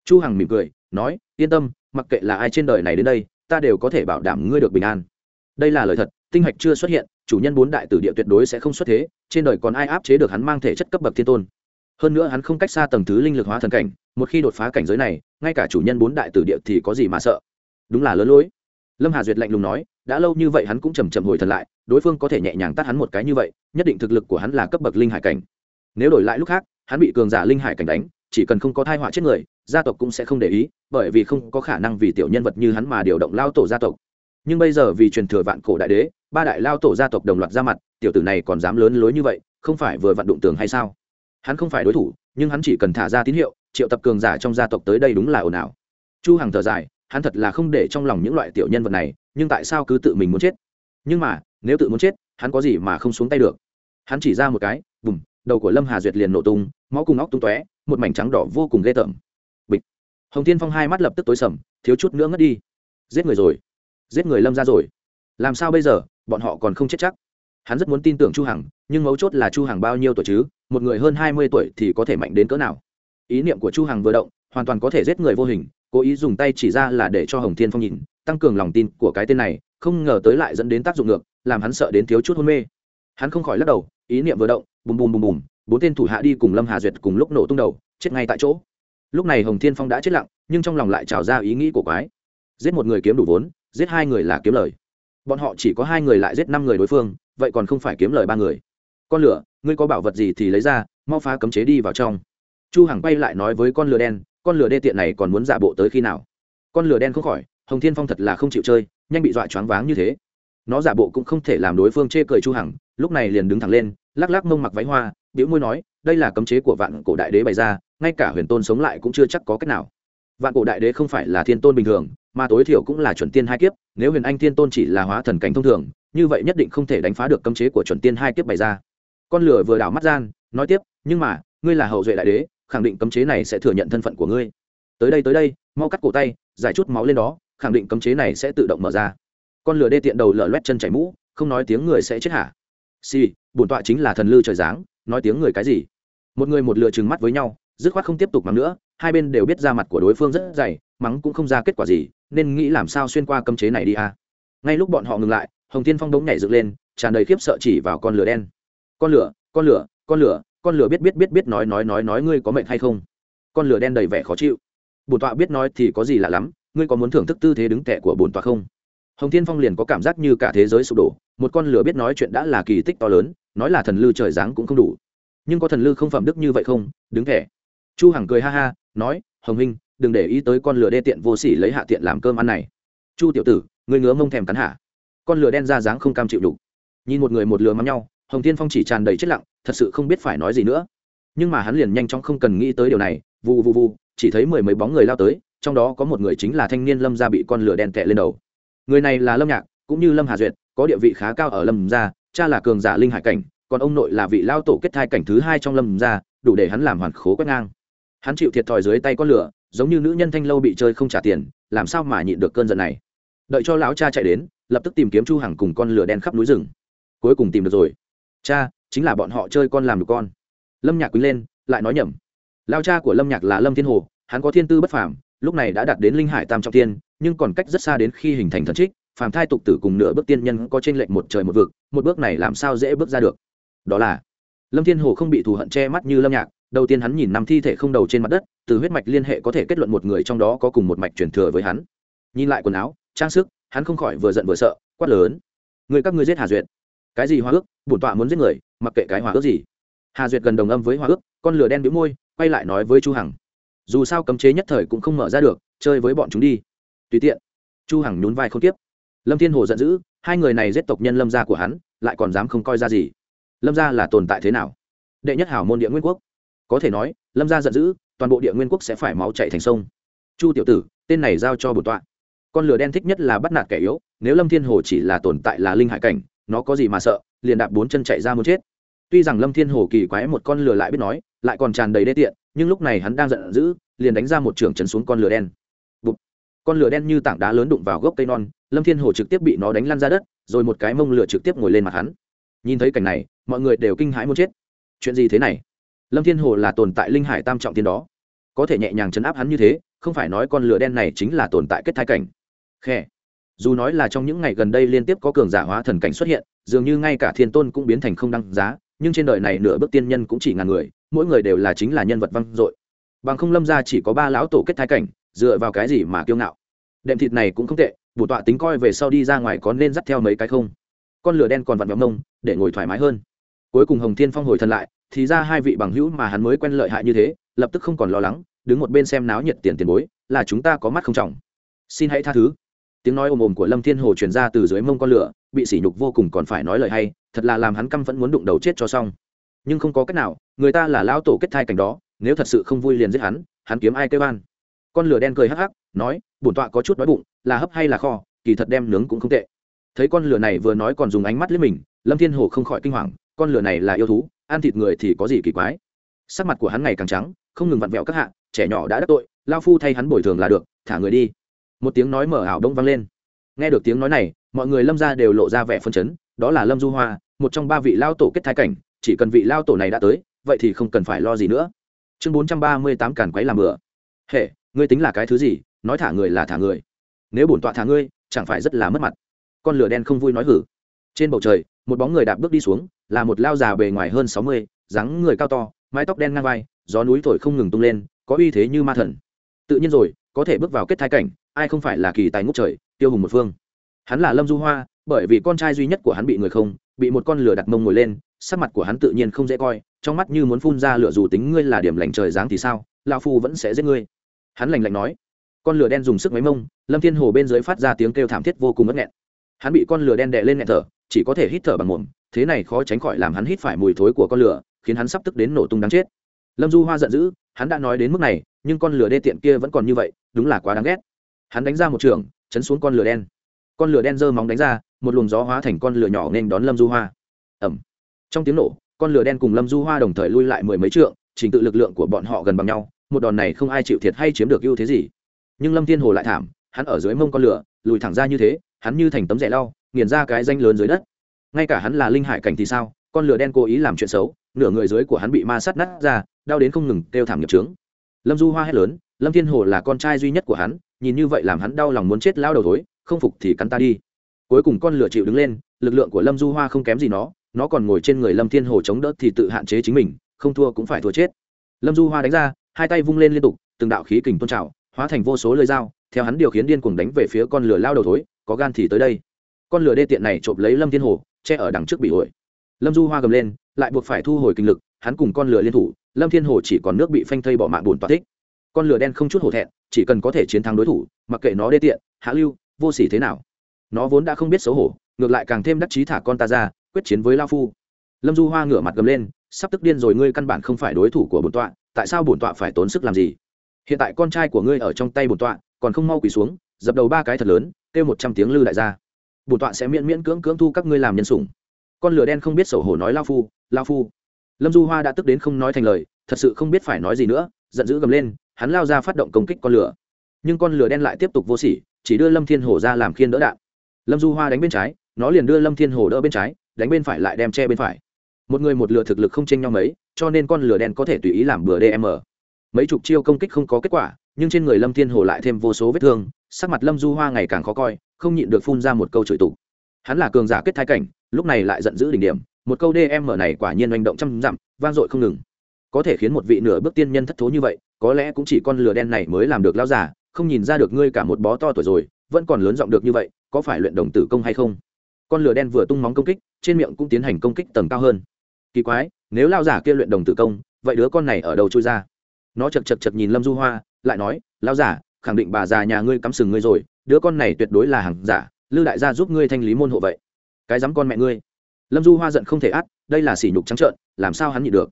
Chu hằng mỉm cười, nói, yên tâm, mặc kệ là ai trên đời này đến đây, ta đều có thể bảo đảm ngươi được bình an. Đây là lời thật, tinh hạch chưa xuất hiện, chủ nhân bốn đại tử địa tuyệt đối sẽ không xuất thế, trên đời còn ai áp chế được hắn mang thể chất cấp bậc thiên tôn? Hơn nữa hắn không cách xa tầng thứ linh lực hóa thần cảnh, một khi đột phá cảnh giới này, ngay cả chủ nhân bốn đại tử địa thì có gì mà sợ. Đúng là lớn lối lâm hà duyệt lạnh lùng nói, đã lâu như vậy hắn cũng chầm chậm hồi thần lại, đối phương có thể nhẹ nhàng tắt hắn một cái như vậy, nhất định thực lực của hắn là cấp bậc linh hải cảnh. Nếu đổi lại lúc khác, hắn bị cường giả linh hải cảnh đánh, chỉ cần không có thai họa chết người, gia tộc cũng sẽ không để ý, bởi vì không có khả năng vì tiểu nhân vật như hắn mà điều động lao tổ gia tộc. Nhưng bây giờ vì truyền thừa vạn cổ đại đế, ba đại lao tổ gia tộc đồng loạt ra mặt, tiểu tử này còn dám lớn lối như vậy, không phải vừa vặn đụng tường hay sao? Hắn không phải đối thủ, nhưng hắn chỉ cần thả ra tín hiệu, triệu tập cường giả trong gia tộc tới đây đúng là ồn ào. Chu hằng thở dài, hắn thật là không để trong lòng những loại tiểu nhân vật này, nhưng tại sao cứ tự mình muốn chết? Nhưng mà, nếu tự muốn chết, hắn có gì mà không xuống tay được? Hắn chỉ ra một cái, bùm, đầu của lâm hà duyệt liền nổ tung, máu cùng óc tung tóe, một mảnh trắng đỏ vô cùng ghê tởm. Bịch. Hồng thiên phong hai mắt lập tức tối sầm, thiếu chút nữa ngất đi. Giết người rồi. Giết người lâm ra rồi. Làm sao bây giờ, bọn họ còn không chết chắc? Hắn rất muốn tin tưởng chu hằng, nhưng mấu chốt là chu hằng bao nhiêu tuổi chứ? Một người hơn hai mươi tuổi thì có thể mạnh đến cỡ nào. Ý niệm của chu hằng vừa động, hoàn toàn có thể giết người vô hình, cố ý dùng tay chỉ ra là để cho hồng thiên phong nhìn, tăng cường lòng tin của cái tên này, không ngờ tới lại dẫn đến tác dụng ngược, làm hắn sợ đến thiếu chút hôn mê. Hắn không khỏi lắc đầu, ý niệm vừa động, bùm bùm bùm bùm, bốn tên thủ hạ đi cùng lâm hà duyệt cùng lúc nổ tung đầu, chết ngay tại chỗ. Lúc này hồng thiên phong đã chết lặng, nhưng trong lòng lại trào ra ý nghĩ của quái. Giết một người kiếm đủ vốn, giết hai người là kiếm lời. Bọn họ chỉ có hai người lại giết năm người đối phương, vậy còn không phải kiếm lời ba người. Con lửa ngươi có bảo vật gì thì lấy ra, mau phá cấm chế đi vào trong. Chu hằng bay lại nói với con lừa đen, con lừa đê tiện này còn muốn giả bộ tới khi nào? Con lừa đen không khỏi, hồng thiên phong thật là không chịu chơi, nhanh bị dọa choáng váng như thế. Nó giả bộ cũng không thể làm đối phương chê cười chu hằng, lúc này liền đứng thẳng lên, lắc lắc mông mặc váy hoa biểu môi nói, đây là cấm chế của vạn cổ đại đế bày ra, ngay cả huyền tôn sống lại cũng chưa chắc có cách nào. Vạn cổ đại đế không phải là thiên tôn bình thường, mà tối thiểu cũng là chuẩn tiên hai kiếp, nếu huyền anh thiên tôn chỉ là hóa thần cảnh thông thường, như vậy nhất định không thể đánh phá được cấm chế của chuẩn tiên hai kiếp bày ra con lửa vừa đảo mắt gian, nói tiếp, nhưng mà, ngươi là hậu duệ đại đế, khẳng định cấm chế này sẽ thừa nhận thân phận của ngươi. Tới đây tới đây, mau cắt cổ tay, giải chút máu lên đó, khẳng định cấm chế này sẽ tự động mở ra. Con lửa đê tiện đầu lở loét chân chảy mũ, không nói tiếng người sẽ chết hả? Si bổn tọa chính là thần lư trời giáng, nói tiếng người cái gì? Một người một lửa trừng mắt với nhau, dứt khoát không tiếp tục mắng nữa, hai bên đều biết ra mặt của đối phương rất dày, mắng cũng không ra kết quả gì, nên nghĩ làm sao xuyên qua cấm chế này đi à. ngay lúc bọn họ ngừng lại, hồng thiên phong đống nhảy dựng lên, tràn đầy khiếp sợ chỉ vào con lửa đen con lửa con lửa con lửa con lửa biết biết biết biết nói nói nói nói ngươi có mệnh hay không? Con lửa đen đầy vẻ khó chịu. Bổn tọa biết nói thì có gì lạ lắm, ngươi có muốn thưởng thức tư thế đứng tệ của bổn tọa không? Hồng thiên phong liền có cảm giác như cả thế giới sụp đổ, một con lửa biết nói chuyện đã là kỳ tích to lớn, nói là thần lư trời dáng cũng không đủ. Nhưng có thần lư không phẩm đức như vậy không? Đứng thẻ chu hằng cười ha ha, nói, hồng huynh, đừng để ý tới con lửa đê tiện vô sỉ lấy hạ tiện làm cơm ăn này. Chu tiểu tử, ngươi ngứa mông thèm cắn hạ con lửa đen ra dáng không cam chịu đủ. Nhìn một người một lửa mắm nhau hồng thiên phong chỉ tràn đầy chết lặng, thật sự không biết phải nói gì nữa. Nhưng mà hắn liền nhanh chóng không cần nghĩ tới điều này, vù vù vù, chỉ thấy mười mấy bóng người lao tới, trong đó có một người chính là thanh niên lâm gia bị con lửa đen tệ lên đầu. Người này là lâm nhạc, cũng như lâm hà duyệt, có địa vị khá cao ở lâm gia, cha là cường giả linh hải cảnh, còn ông nội là vị lao tổ kết thai cảnh thứ hai trong lâm gia, đủ để hắn làm hoàn khố quét ngang. Hắn chịu thiệt thòi dưới tay con lửa, giống như nữ nhân thanh lâu bị chơi không trả tiền, làm sao mà nhịn được cơn giận này. Đợi cho lão cha chạy đến, lập tức tìm kiếm chu hằng cùng con lửa đen khắp núi rừng. Cuối cùng tìm được rồi cha, chính là bọn họ chơi con làm được con. Lâm nhạc quý lên, lại nói nhầm. Lao cha của lâm nhạc là lâm thiên hồ, hắn có thiên tư bất phàm, lúc này đã đạt đến linh hải tam trọng tiên nhưng còn cách rất xa đến khi hình thành thần trích, phàm thai tục tử cùng nửa bước tiên nhân có trên lệnh một trời một vực, một bước này làm sao dễ bước ra được? Đó là, lâm thiên hồ không bị thù hận che mắt như lâm nhạc, đầu tiên hắn nhìn năm thi thể không đầu trên mặt đất, từ huyết mạch liên hệ có thể kết luận một người trong đó có cùng một mạch truyền thừa với hắn. Nhìn lại quần áo, trang sức, hắn không khỏi vừa giận vừa sợ, quát lớn. Người các ngươi giết hà duyệt cái gì hòa ước, bổn tọa muốn giết người, mặc kệ cái hòa ước gì. Hà duyệt gần đồng âm với hòa ước, con lửa đen bĩu môi, quay lại nói với chu hằng. Dù sao cấm chế nhất thời cũng không mở ra được, chơi với bọn chúng đi. Tùy tiện. Chu hằng nhún vai không tiếp. Lâm thiên hồ giận dữ, hai người này giết tộc nhân lâm gia của hắn, lại còn dám không coi ra gì. Lâm gia là tồn tại thế nào? Đệ nhất hảo môn địa nguyên quốc. Có thể nói, lâm gia giận dữ, toàn bộ địa nguyên quốc sẽ phải máu chảy thành sông. Chu tiểu tử, tên này giao cho bổn tọa. Con lửa đen thích nhất là bắt nạt kẻ yếu, nếu lâm thiên hồ chỉ là tồn tại là linh hải cảnh nó có gì mà sợ, liền đạp bốn chân chạy ra muốn chết. Tuy rằng lâm thiên hồ kỳ quái một con lừa lại biết nói, lại còn tràn đầy đê tiện, nhưng lúc này hắn đang giận dữ, liền đánh ra một trường chấn xuống con lửa đen. Bụt. con lửa đen như tảng đá lớn đụng vào gốc cây non, lâm thiên hồ trực tiếp bị nó đánh lăn ra đất, rồi một cái mông lửa trực tiếp ngồi lên mặt hắn. Nhìn thấy cảnh này, mọi người đều kinh hãi muốn chết. Chuyện gì thế này? Lâm thiên hồ là tồn tại linh hải tam trọng tiên đó. Có thể nhẹ nhàng chấn áp hắn như thế, không phải nói con lửa đen này chính là tồn tại kết thai cảnh. Khe dù nói là trong những ngày gần đây liên tiếp có cường giả hóa thần cảnh xuất hiện, dường như ngay cả thiên tôn cũng biến thành không đăng giá, nhưng trên đời này nửa bước tiên nhân cũng chỉ ngàn người, mỗi người đều là chính là nhân vật vang dội. Bằng không lâm ra chỉ có ba lão tổ kết thái cảnh, dựa vào cái gì mà kiêu ngạo. Đệm thịt này cũng không tệ, bổ tọa tính coi về sau đi ra ngoài có nên dắt theo mấy cái không? Con lửa đen còn vặn vẹo mông, để ngồi thoải mái hơn. Cuối cùng hồng thiên phong hồi thân lại, thì ra hai vị bằng hữu mà hắn mới quen lợi hại như thế, lập tức không còn lo lắng, đứng một bên xem náo nhiệt tiền tiền bối, là chúng ta có mắt không trọng. Xin hãy tha thứ tiếng nói ồm ồm của lâm thiên hồ truyền ra từ dưới mông con lửa, bị sỉ nhục vô cùng còn phải nói lời hay, thật là làm hắn căm vẫn muốn đụng đầu chết cho xong. Nhưng không có cách nào, người ta là lão tổ kết thai cảnh đó, nếu thật sự không vui liền giết hắn hắn kiếm ai kêu an. Con lửa đen cười hắc hắc, nói, bổn tọa có chút đói bụng, là hấp hay là kho, kỳ thật đem nướng cũng không tệ. Thấy con lửa này vừa nói còn dùng ánh mắt liếc mình, lâm thiên hồ không khỏi kinh hoàng, con lửa này là yêu thú, ăn thịt người thì có gì kỳ quái. Sắc mặt của hắn ngày càng trắng, không ngừng vặn vẹo các hạ, trẻ nhỏ đã đắc tội lao phu thay hắn bồi thường là được, thả người đi một tiếng nói mở ảo đông vang lên. Nghe được tiếng nói này, mọi người lâm ra đều lộ ra vẻ phân chấn, đó là lâm du hoa, một trong ba vị lao tổ kết thái cảnh, chỉ cần vị lao tổ này đã tới, vậy thì không cần phải lo gì nữa. Chương bốn trăm ba mươi tám càn quấy làm bừa. Hệ ngươi tính là cái thứ gì, nói thả người là thả người. Nếu bổn tọa thả ngươi, chẳng phải rất là mất mặt. Con lửa đen không vui nói hử. Trên bầu trời, một bóng người đạp bước đi xuống, là một lao già bề ngoài hơn sáu mươi, dáng người cao to, mái tóc đen ngang vai, gió núi thổi không ngừng tung lên, có uy thế như ma thần. Tự nhiên rồi, có thể bước vào kết thái cảnh ai không phải là kỳ tài ngút trời, tiêu hùng một phương. Hắn là lâm du hoa, bởi vì con trai duy nhất của hắn bị người không, bị một con lửa đặt mông ngồi lên, sắc mặt của hắn tự nhiên không dễ coi, trong mắt như muốn phun ra lửa dù tính ngươi là điểm lành trời dáng thì sao lao phu vẫn sẽ giết ngươi. Hắn lành lạnh nói. Con lửa đen dùng sức máy mông, lâm thiên hồ bên dưới phát ra tiếng kêu thảm thiết vô cùng ngất nghẹn. Hắn bị con lửa đen đè lên nghẹn thở, chỉ có thể hít thở bằng mồm, thế này khó tránh khỏi làm hắn hít phải mùi thối của con lửa, khiến hắn sắp tức đến nổ tung đáng chết. Lâm du hoa giận dữ, hắn đã nói đến mức này, nhưng con lửa đê tiện kia vẫn còn như vậy, đúng là quá đáng ghét hắn đánh ra một trường, chấn xuống con lửa đen. Con lửa đen giơ móng đánh ra, một luồng gió hóa thành con lửa nhỏ nên đón lâm du hoa. Ẩm trong tiếng nổ, con lửa đen cùng lâm du hoa đồng thời lui lại mười mấy trượng, trình tự lực lượng của bọn họ gần bằng nhau, một đòn này không ai chịu thiệt hay chiếm được ưu thế gì. Nhưng lâm thiên hồ lại thảm, hắn ở dưới mông con lửa, lùi thẳng ra như thế, hắn như thành tấm rẻ lau, nghiền ra cái danh lớn dưới đất. Ngay cả hắn là linh hải cảnh thì sao, con lửa đen cố ý làm chuyện xấu, nửa người dưới của hắn bị ma sát nát ra, đau đến không ngừng kêu thảm nghiệp trướng lâm du hoa hét lớn lâm thiên hồ là con trai duy nhất của hắn, nhìn như vậy làm hắn đau lòng muốn chết lao đầu thối, không phục thì cắn ta đi. Cuối cùng con lửa chịu đứng lên, lực lượng của lâm du hoa không kém gì nó nó còn ngồi trên người lâm thiên hồ chống đỡ thì tự hạn chế chính mình, không thua cũng phải thua chết. Lâm du hoa đánh ra, hai tay vung lên liên tục, từng đạo khí kình tôn trào, hóa thành vô số lưỡi dao, theo hắn điều khiến điên cuồng đánh về phía con lửa lao đầu thối, có gan thì tới đây. Con lửa đê tiện này trộm lấy lâm thiên hồ, che ở đằng trước bị ổi. Lâm du hoa gầm lên, lại buộc phải thu hồi kinh lực, hắn cùng con lửa liên thủ, lâm thiên hồ chỉ còn nước bị phanh thây bỏ mạng bùn toát thích con lửa đen không chút hổ thẹn, chỉ cần có thể chiến thắng đối thủ, mặc kệ nó đê tiện, hạ lưu, vô s ỉ thế nào. Nó vốn đã không biết xấu hổ, ngược lại càng thêm đắc chí thả con ta ra, quyết chiến với lao phu. Lâm du hoa ngửa mặt gầm lên, sắp tức điên rồi ngươi căn bản không phải đối thủ của bổn tọa, tại sao bổn tọa phải tốn sức làm gì? Hiện tại con trai của ngươi ở trong tay bổn tọa, còn không mau quỳ xuống, dập đầu ba cái thật lớn, kêu một trăm tiếng lư đại gia. Bổn tọa sẽ miễn miễn cưỡng cưỡng thu các ngươi làm nhân sủng. Con lửa đen không biết xấu hổ nói lao phu lao phu. Lâm du hoa đã tức đến không nói thành lời, thật sự không biết phải nói gì nữa, giận dữ gầm lên hắn lao ra phát động công kích con lửa. Nhưng con lửa đen lại tiếp tục vô sỉ, chỉ đưa lâm thiên hổ ra làm khiên đỡ đạn. Lâm du hoa đánh bên trái, nó liền đưa lâm thiên hổ đỡ bên trái, đánh bên phải lại đem che bên phải. Một người một lửa thực lực không chênh nhau mấy, cho nên con lửa đen có thể tùy ý làm bừa dm mấy chục chiêu công kích không có kết quả, nhưng trên người lâm thiên hồ lại thêm vô số vết thương, sắc mặt lâm du hoa ngày càng khó coi, không nhịn được phun ra một câu chửi tục hắn là cường giả kết thái cảnh, lúc này lại giận dữ đỉnh điểm, một câu dm này quả nhiên manh động trăm dặm, vang dội không ngừng. Có thể khiến một vị nửa bước tiên nhân thất thố như vậy có lẽ cũng chỉ con lừa đen này mới làm được lao giả không nhìn ra được ngươi cả một bó to tuổi rồi, vẫn còn lớn giọng được như vậy, có phải luyện đồng tử công hay không? Con lửa đen vừa tung móng công kích, trên miệng cũng tiến hành công kích tầng cao hơn. Kỳ quái, nếu lao giả kia luyện đồng tử công, vậy đứa con này ở đâu trôi ra? Nó chật chật chật nhìn lâm du hoa, lại nói lao giả khẳng định bà già nhà ngươi cắm sừng ngươi rồi, đứa con này tuyệt đối là hàng giả lư đại gia giúp ngươi thanh lý môn hộ vậy. Cái dám con mẹ ngươi. Lâm du hoa giận không thể át, đây là sỉ nhục trắng trợn, làm sao hắn nhịn được?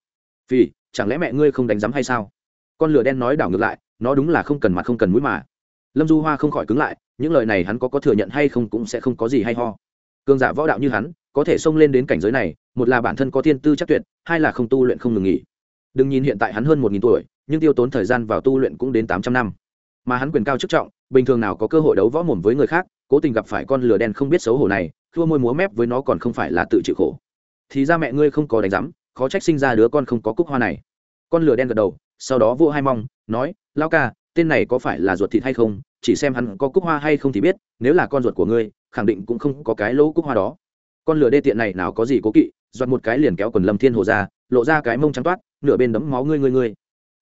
Vì chẳng lẽ mẹ ngươi không đánh giám hay sao? Con lửa đen nói đảo ngược lại, nó đúng là không cần mặt không cần mũi mà. Lâm du hoa không khỏi cứng lại, những lời này hắn có có thừa nhận hay không cũng sẽ không có gì hay ho. Cường giả võ đạo như hắn, có thể xông lên đến cảnh giới này, một là bản thân có thiên tư chắc tuyệt, hai là không tu luyện không ngừng nghỉ. Đừng nhìn hiện tại hắn hơn một nghìn tuổi, nhưng tiêu tốn thời gian vào tu luyện cũng đến tám trăm năm. Mà hắn quyền cao chức trọng, bình thường nào có cơ hội đấu võ mồm với người khác, cố tình gặp phải con lửa đen không biết xấu hổ này thua môi múa mép với nó còn không phải là tự chịu khổ. Thì ra mẹ ngươi không có đánh giám, khó trách sinh ra đứa con không có cúc hoa này. Con lửa đen gật đầu sau đó vô hai mong nói lao ca, tên này có phải là ruột thịt hay không? Chỉ xem hắn có cúc hoa hay không thì biết, nếu là con ruột của ngươi, khẳng định cũng không có cái lỗ cúc hoa đó. Con lửa đê tiện này nào có gì cố kỵ, giọt một cái liền kéo quần lâm thiên hồ ra, lộ ra cái mông trắng toát, nửa bên đấm máu ngươi ngươi ngươi.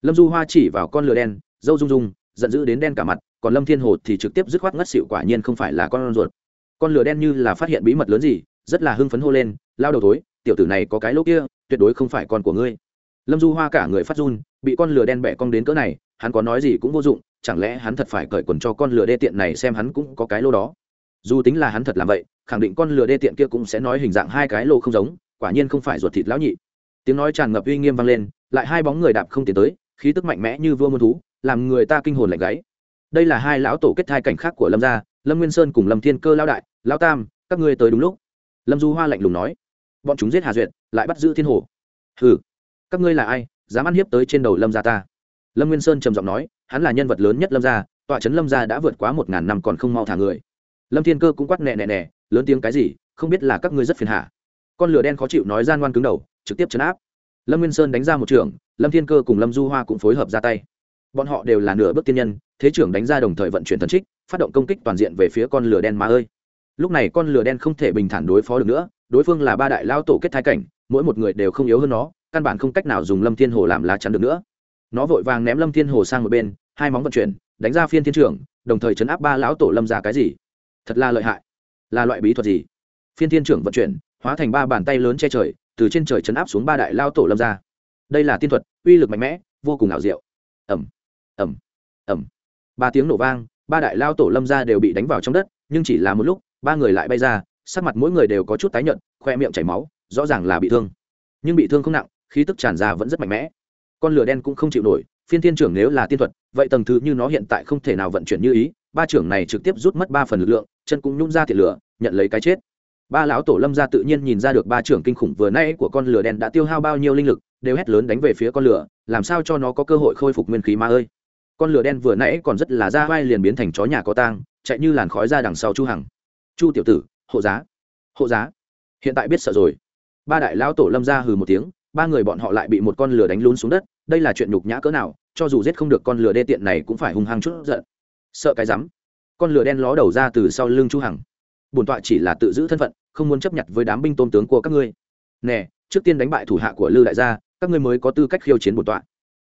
Lâm du hoa chỉ vào con lửa đen, dâu rung rung, giận dữ đến đen cả mặt, còn lâm thiên hồ thì trực tiếp dứt khoát ngất xịu quả nhiên không phải là con ruột. Con lửa đen như là phát hiện bí mật lớn gì, rất là hưng phấn hô lên lao đầu tối tiểu tử này có cái lỗ kia, tuyệt đối không phải con của ngươi lâm du hoa cả người phát run, bị con lửa đen bẻ cong đến cỡ này, hắn có nói gì cũng vô dụng, chẳng lẽ hắn thật phải cởi quần cho con lửa đê tiện này xem hắn cũng có cái lô đó? Dù tính là hắn thật làm vậy, khẳng định con lửa đê tiện kia cũng sẽ nói hình dạng hai cái lô không giống, quả nhiên không phải ruột thịt lão nhị. Tiếng nói tràn ngập uy nghiêm vang lên, lại hai bóng người đạp không tiến tới, khí tức mạnh mẽ như vua muôn thú, làm người ta kinh hồn lạnh gáy. Đây là hai lão tổ kết thai cảnh khác của lâm gia, lâm nguyên sơn cùng lâm thiên cơ lao đại lao tam, các ngươi tới đúng lúc. Lâm du hoa lạnh lùng nói, bọn chúng giết hà duyệt, lại bắt giữ thiên hồ. Hừ các ngươi là ai, dám ăn hiếp tới trên đầu lâm gia ta? Lâm nguyên sơn trầm giọng nói, hắn là nhân vật lớn nhất lâm gia, tọa trấn lâm gia đã vượt quá một ngàn năm còn không mau thả người. Lâm thiên cơ cũng quát nẹ nẹ nẹ, lớn tiếng cái gì, không biết là các ngươi rất phiền hà. Con lửa đen khó chịu nói gian ngoan cứng đầu, trực tiếp chấn áp. Lâm nguyên sơn đánh ra một trường, lâm thiên cơ cùng lâm du hoa cũng phối hợp ra tay. Bọn họ đều là nửa bước tiên nhân, thế trưởng đánh ra đồng thời vận chuyển thần trích, phát động công kích toàn diện về phía con lửa đen mà ơi. Lúc này con lửa đen không thể bình thản đối phó được nữa, đối phương là ba đại lao tổ kết thái cảnh, mỗi một người đều không yếu hơn nó căn bản không cách nào dùng lâm thiên hồ làm lá chắn được nữa. Nó vội vàng ném lâm thiên hồ sang một bên, hai móng vận chuyển, đánh ra phiên thiên trưởng đồng thời chấn áp ba lão tổ lâm ra cái gì? Thật là lợi hại. Là loại bí thuật gì? Phiên thiên trưởng vận chuyển, hóa thành ba bàn tay lớn che trời, từ trên trời chấn áp xuống ba đại lao tổ lâm ra đây là tiên thuật, uy lực mạnh mẽ, vô cùng ảo diệu. Ẩm ẩm ẩm ba tiếng nổ vang, ba đại lao tổ lâm ra đều bị đánh vào trong đất, nhưng chỉ là một lúc, ba người lại bay ra, sắc mặt mỗi người đều có chút tái nhợt, khoe miệng chảy máu, rõ ràng là bị thương. Nhưng bị thương không nặng khí tức tràn ra vẫn rất mạnh mẽ. Con lửa đen cũng không chịu nổi, phiên thiên trưởng nếu là tiên thuật, vậy tầng thứ như nó hiện tại không thể nào vận chuyển như ý, ba trưởng này trực tiếp rút mất ba phần lực lượng, chân cũng nhún ra thiệt lửa, nhận lấy cái chết. Ba lão tổ lâm ra tự nhiên nhìn ra được ba trưởng kinh khủng vừa nay của con lửa đen đã tiêu hao bao nhiêu linh lực, đều hét lớn đánh về phía con lửa, làm sao cho nó có cơ hội khôi phục nguyên khí ma ơi. Con lửa đen vừa nãy còn rất là ra vai liền biến thành chó nhà có tang, chạy như làn khói ra đằng sau chu hằng. Chu tiểu tử, hộ giá hộ giá. Hiện tại biết sợ rồi. Ba đại lão tổ lâm ra hừ một tiếng ba người bọn họ lại bị một con lửa đánh lún xuống đất, đây là chuyện nhục nhã cỡ nào, cho dù giết không được con lửa đê tiện này cũng phải hung hăng chút giận. Sợ cái rắm. Con lửa đen ló đầu ra từ sau lưng chu hằng. Bổn tọa chỉ là tự giữ thân phận, không muốn chấp nhận với đám binh tôn tướng của các ngươi. Nè, trước tiên đánh bại thủ hạ của lư đại gia, các ngươi mới có tư cách khiêu chiến bổn tọa.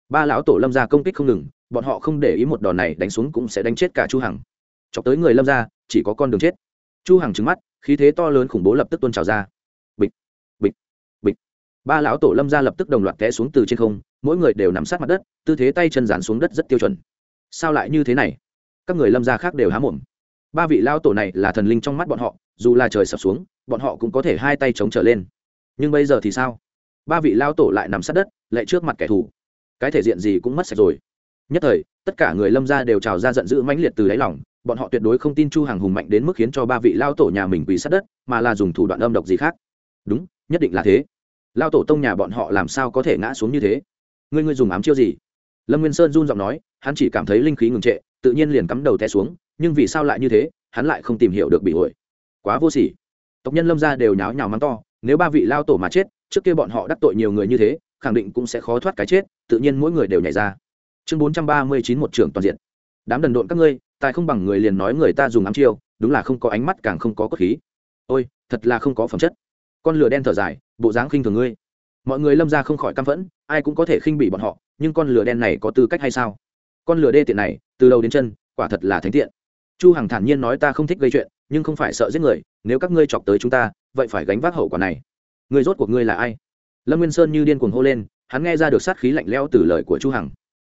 Ba lão tổ lâm gia công kích không ngừng, bọn họ không để ý một đòn này đánh xuống cũng sẽ đánh chết cả chu hằng. Chọc tới người lâm gia, chỉ có con đường chết. Chu hằng trừng mắt, khí thế to lớn khủng bố lập tức tuôn trào ra ba lão tổ lâm ra lập tức đồng loạt té xuống từ trên không, mỗi người đều nằm sát mặt đất, tư thế tay chân dán xuống đất rất tiêu chuẩn. Sao lại như thế này? Các người lâm gia khác đều há mồm. Ba vị lao tổ này là thần linh trong mắt bọn họ, dù là trời sập xuống, bọn họ cũng có thể hai tay chống trở lên. Nhưng bây giờ thì sao? Ba vị lao tổ lại nằm sát đất, lại trước mặt kẻ thù. Cái thể diện gì cũng mất sạch rồi. Nhất thời, tất cả người lâm gia đều trào ra giận dữ mãnh liệt từ đáy lòng, bọn họ tuyệt đối không tin chu hàng hùng mạnh đến mức khiến cho ba vị lao tổ nhà mình quỳ sát đất, mà là dùng thủ đoạn âm độc gì khác. Đúng, nhất định là thế lao tổ tông nhà bọn họ làm sao có thể ngã xuống như thế? Ngươi ngươi dùng ám chiêu gì? Lâm nguyên sơn run giọng nói, hắn chỉ cảm thấy linh khí ngừng trệ, tự nhiên liền cắm đầu té xuống, nhưng vì sao lại như thế, hắn lại không tìm hiểu được bị hội. Quá vô sỉ. Tộc nhân lâm gia đều nháo nhào mắng to, nếu ba vị lao tổ mà chết, trước kia bọn họ đắc tội nhiều người như thế, khẳng định cũng sẽ khó thoát cái chết, tự nhiên mỗi người đều nhảy ra. Chương bốn trăm ba mươi chín một trưởng toàn diện. Đám đần độn các ngươi, tài không bằng người liền nói người ta dùng ám chiêu, đúng là không có ánh mắt càng không có cốt khí. Ôi, thật là không có phẩm chất con lửa đen thở dài, bộ dáng khinh thường ngươi. Mọi người lâm ra không khỏi căm phẫn, ai cũng có thể khinh bị bọn họ, nhưng con lửa đen này có tư cách hay sao? Con lửa đê tiện này, từ đầu đến chân, quả thật là thánh tiện. Chu hằng thản nhiên nói ta không thích gây chuyện, nhưng không phải sợ giết người, nếu các ngươi chọc tới chúng ta, vậy phải gánh vác hậu quả này. Người rốt cuộc ngươi là ai? Lâm nguyên sơn như điên cuồng hô lên, hắn nghe ra được sát khí lạnh lẽo từ lời của chu hằng.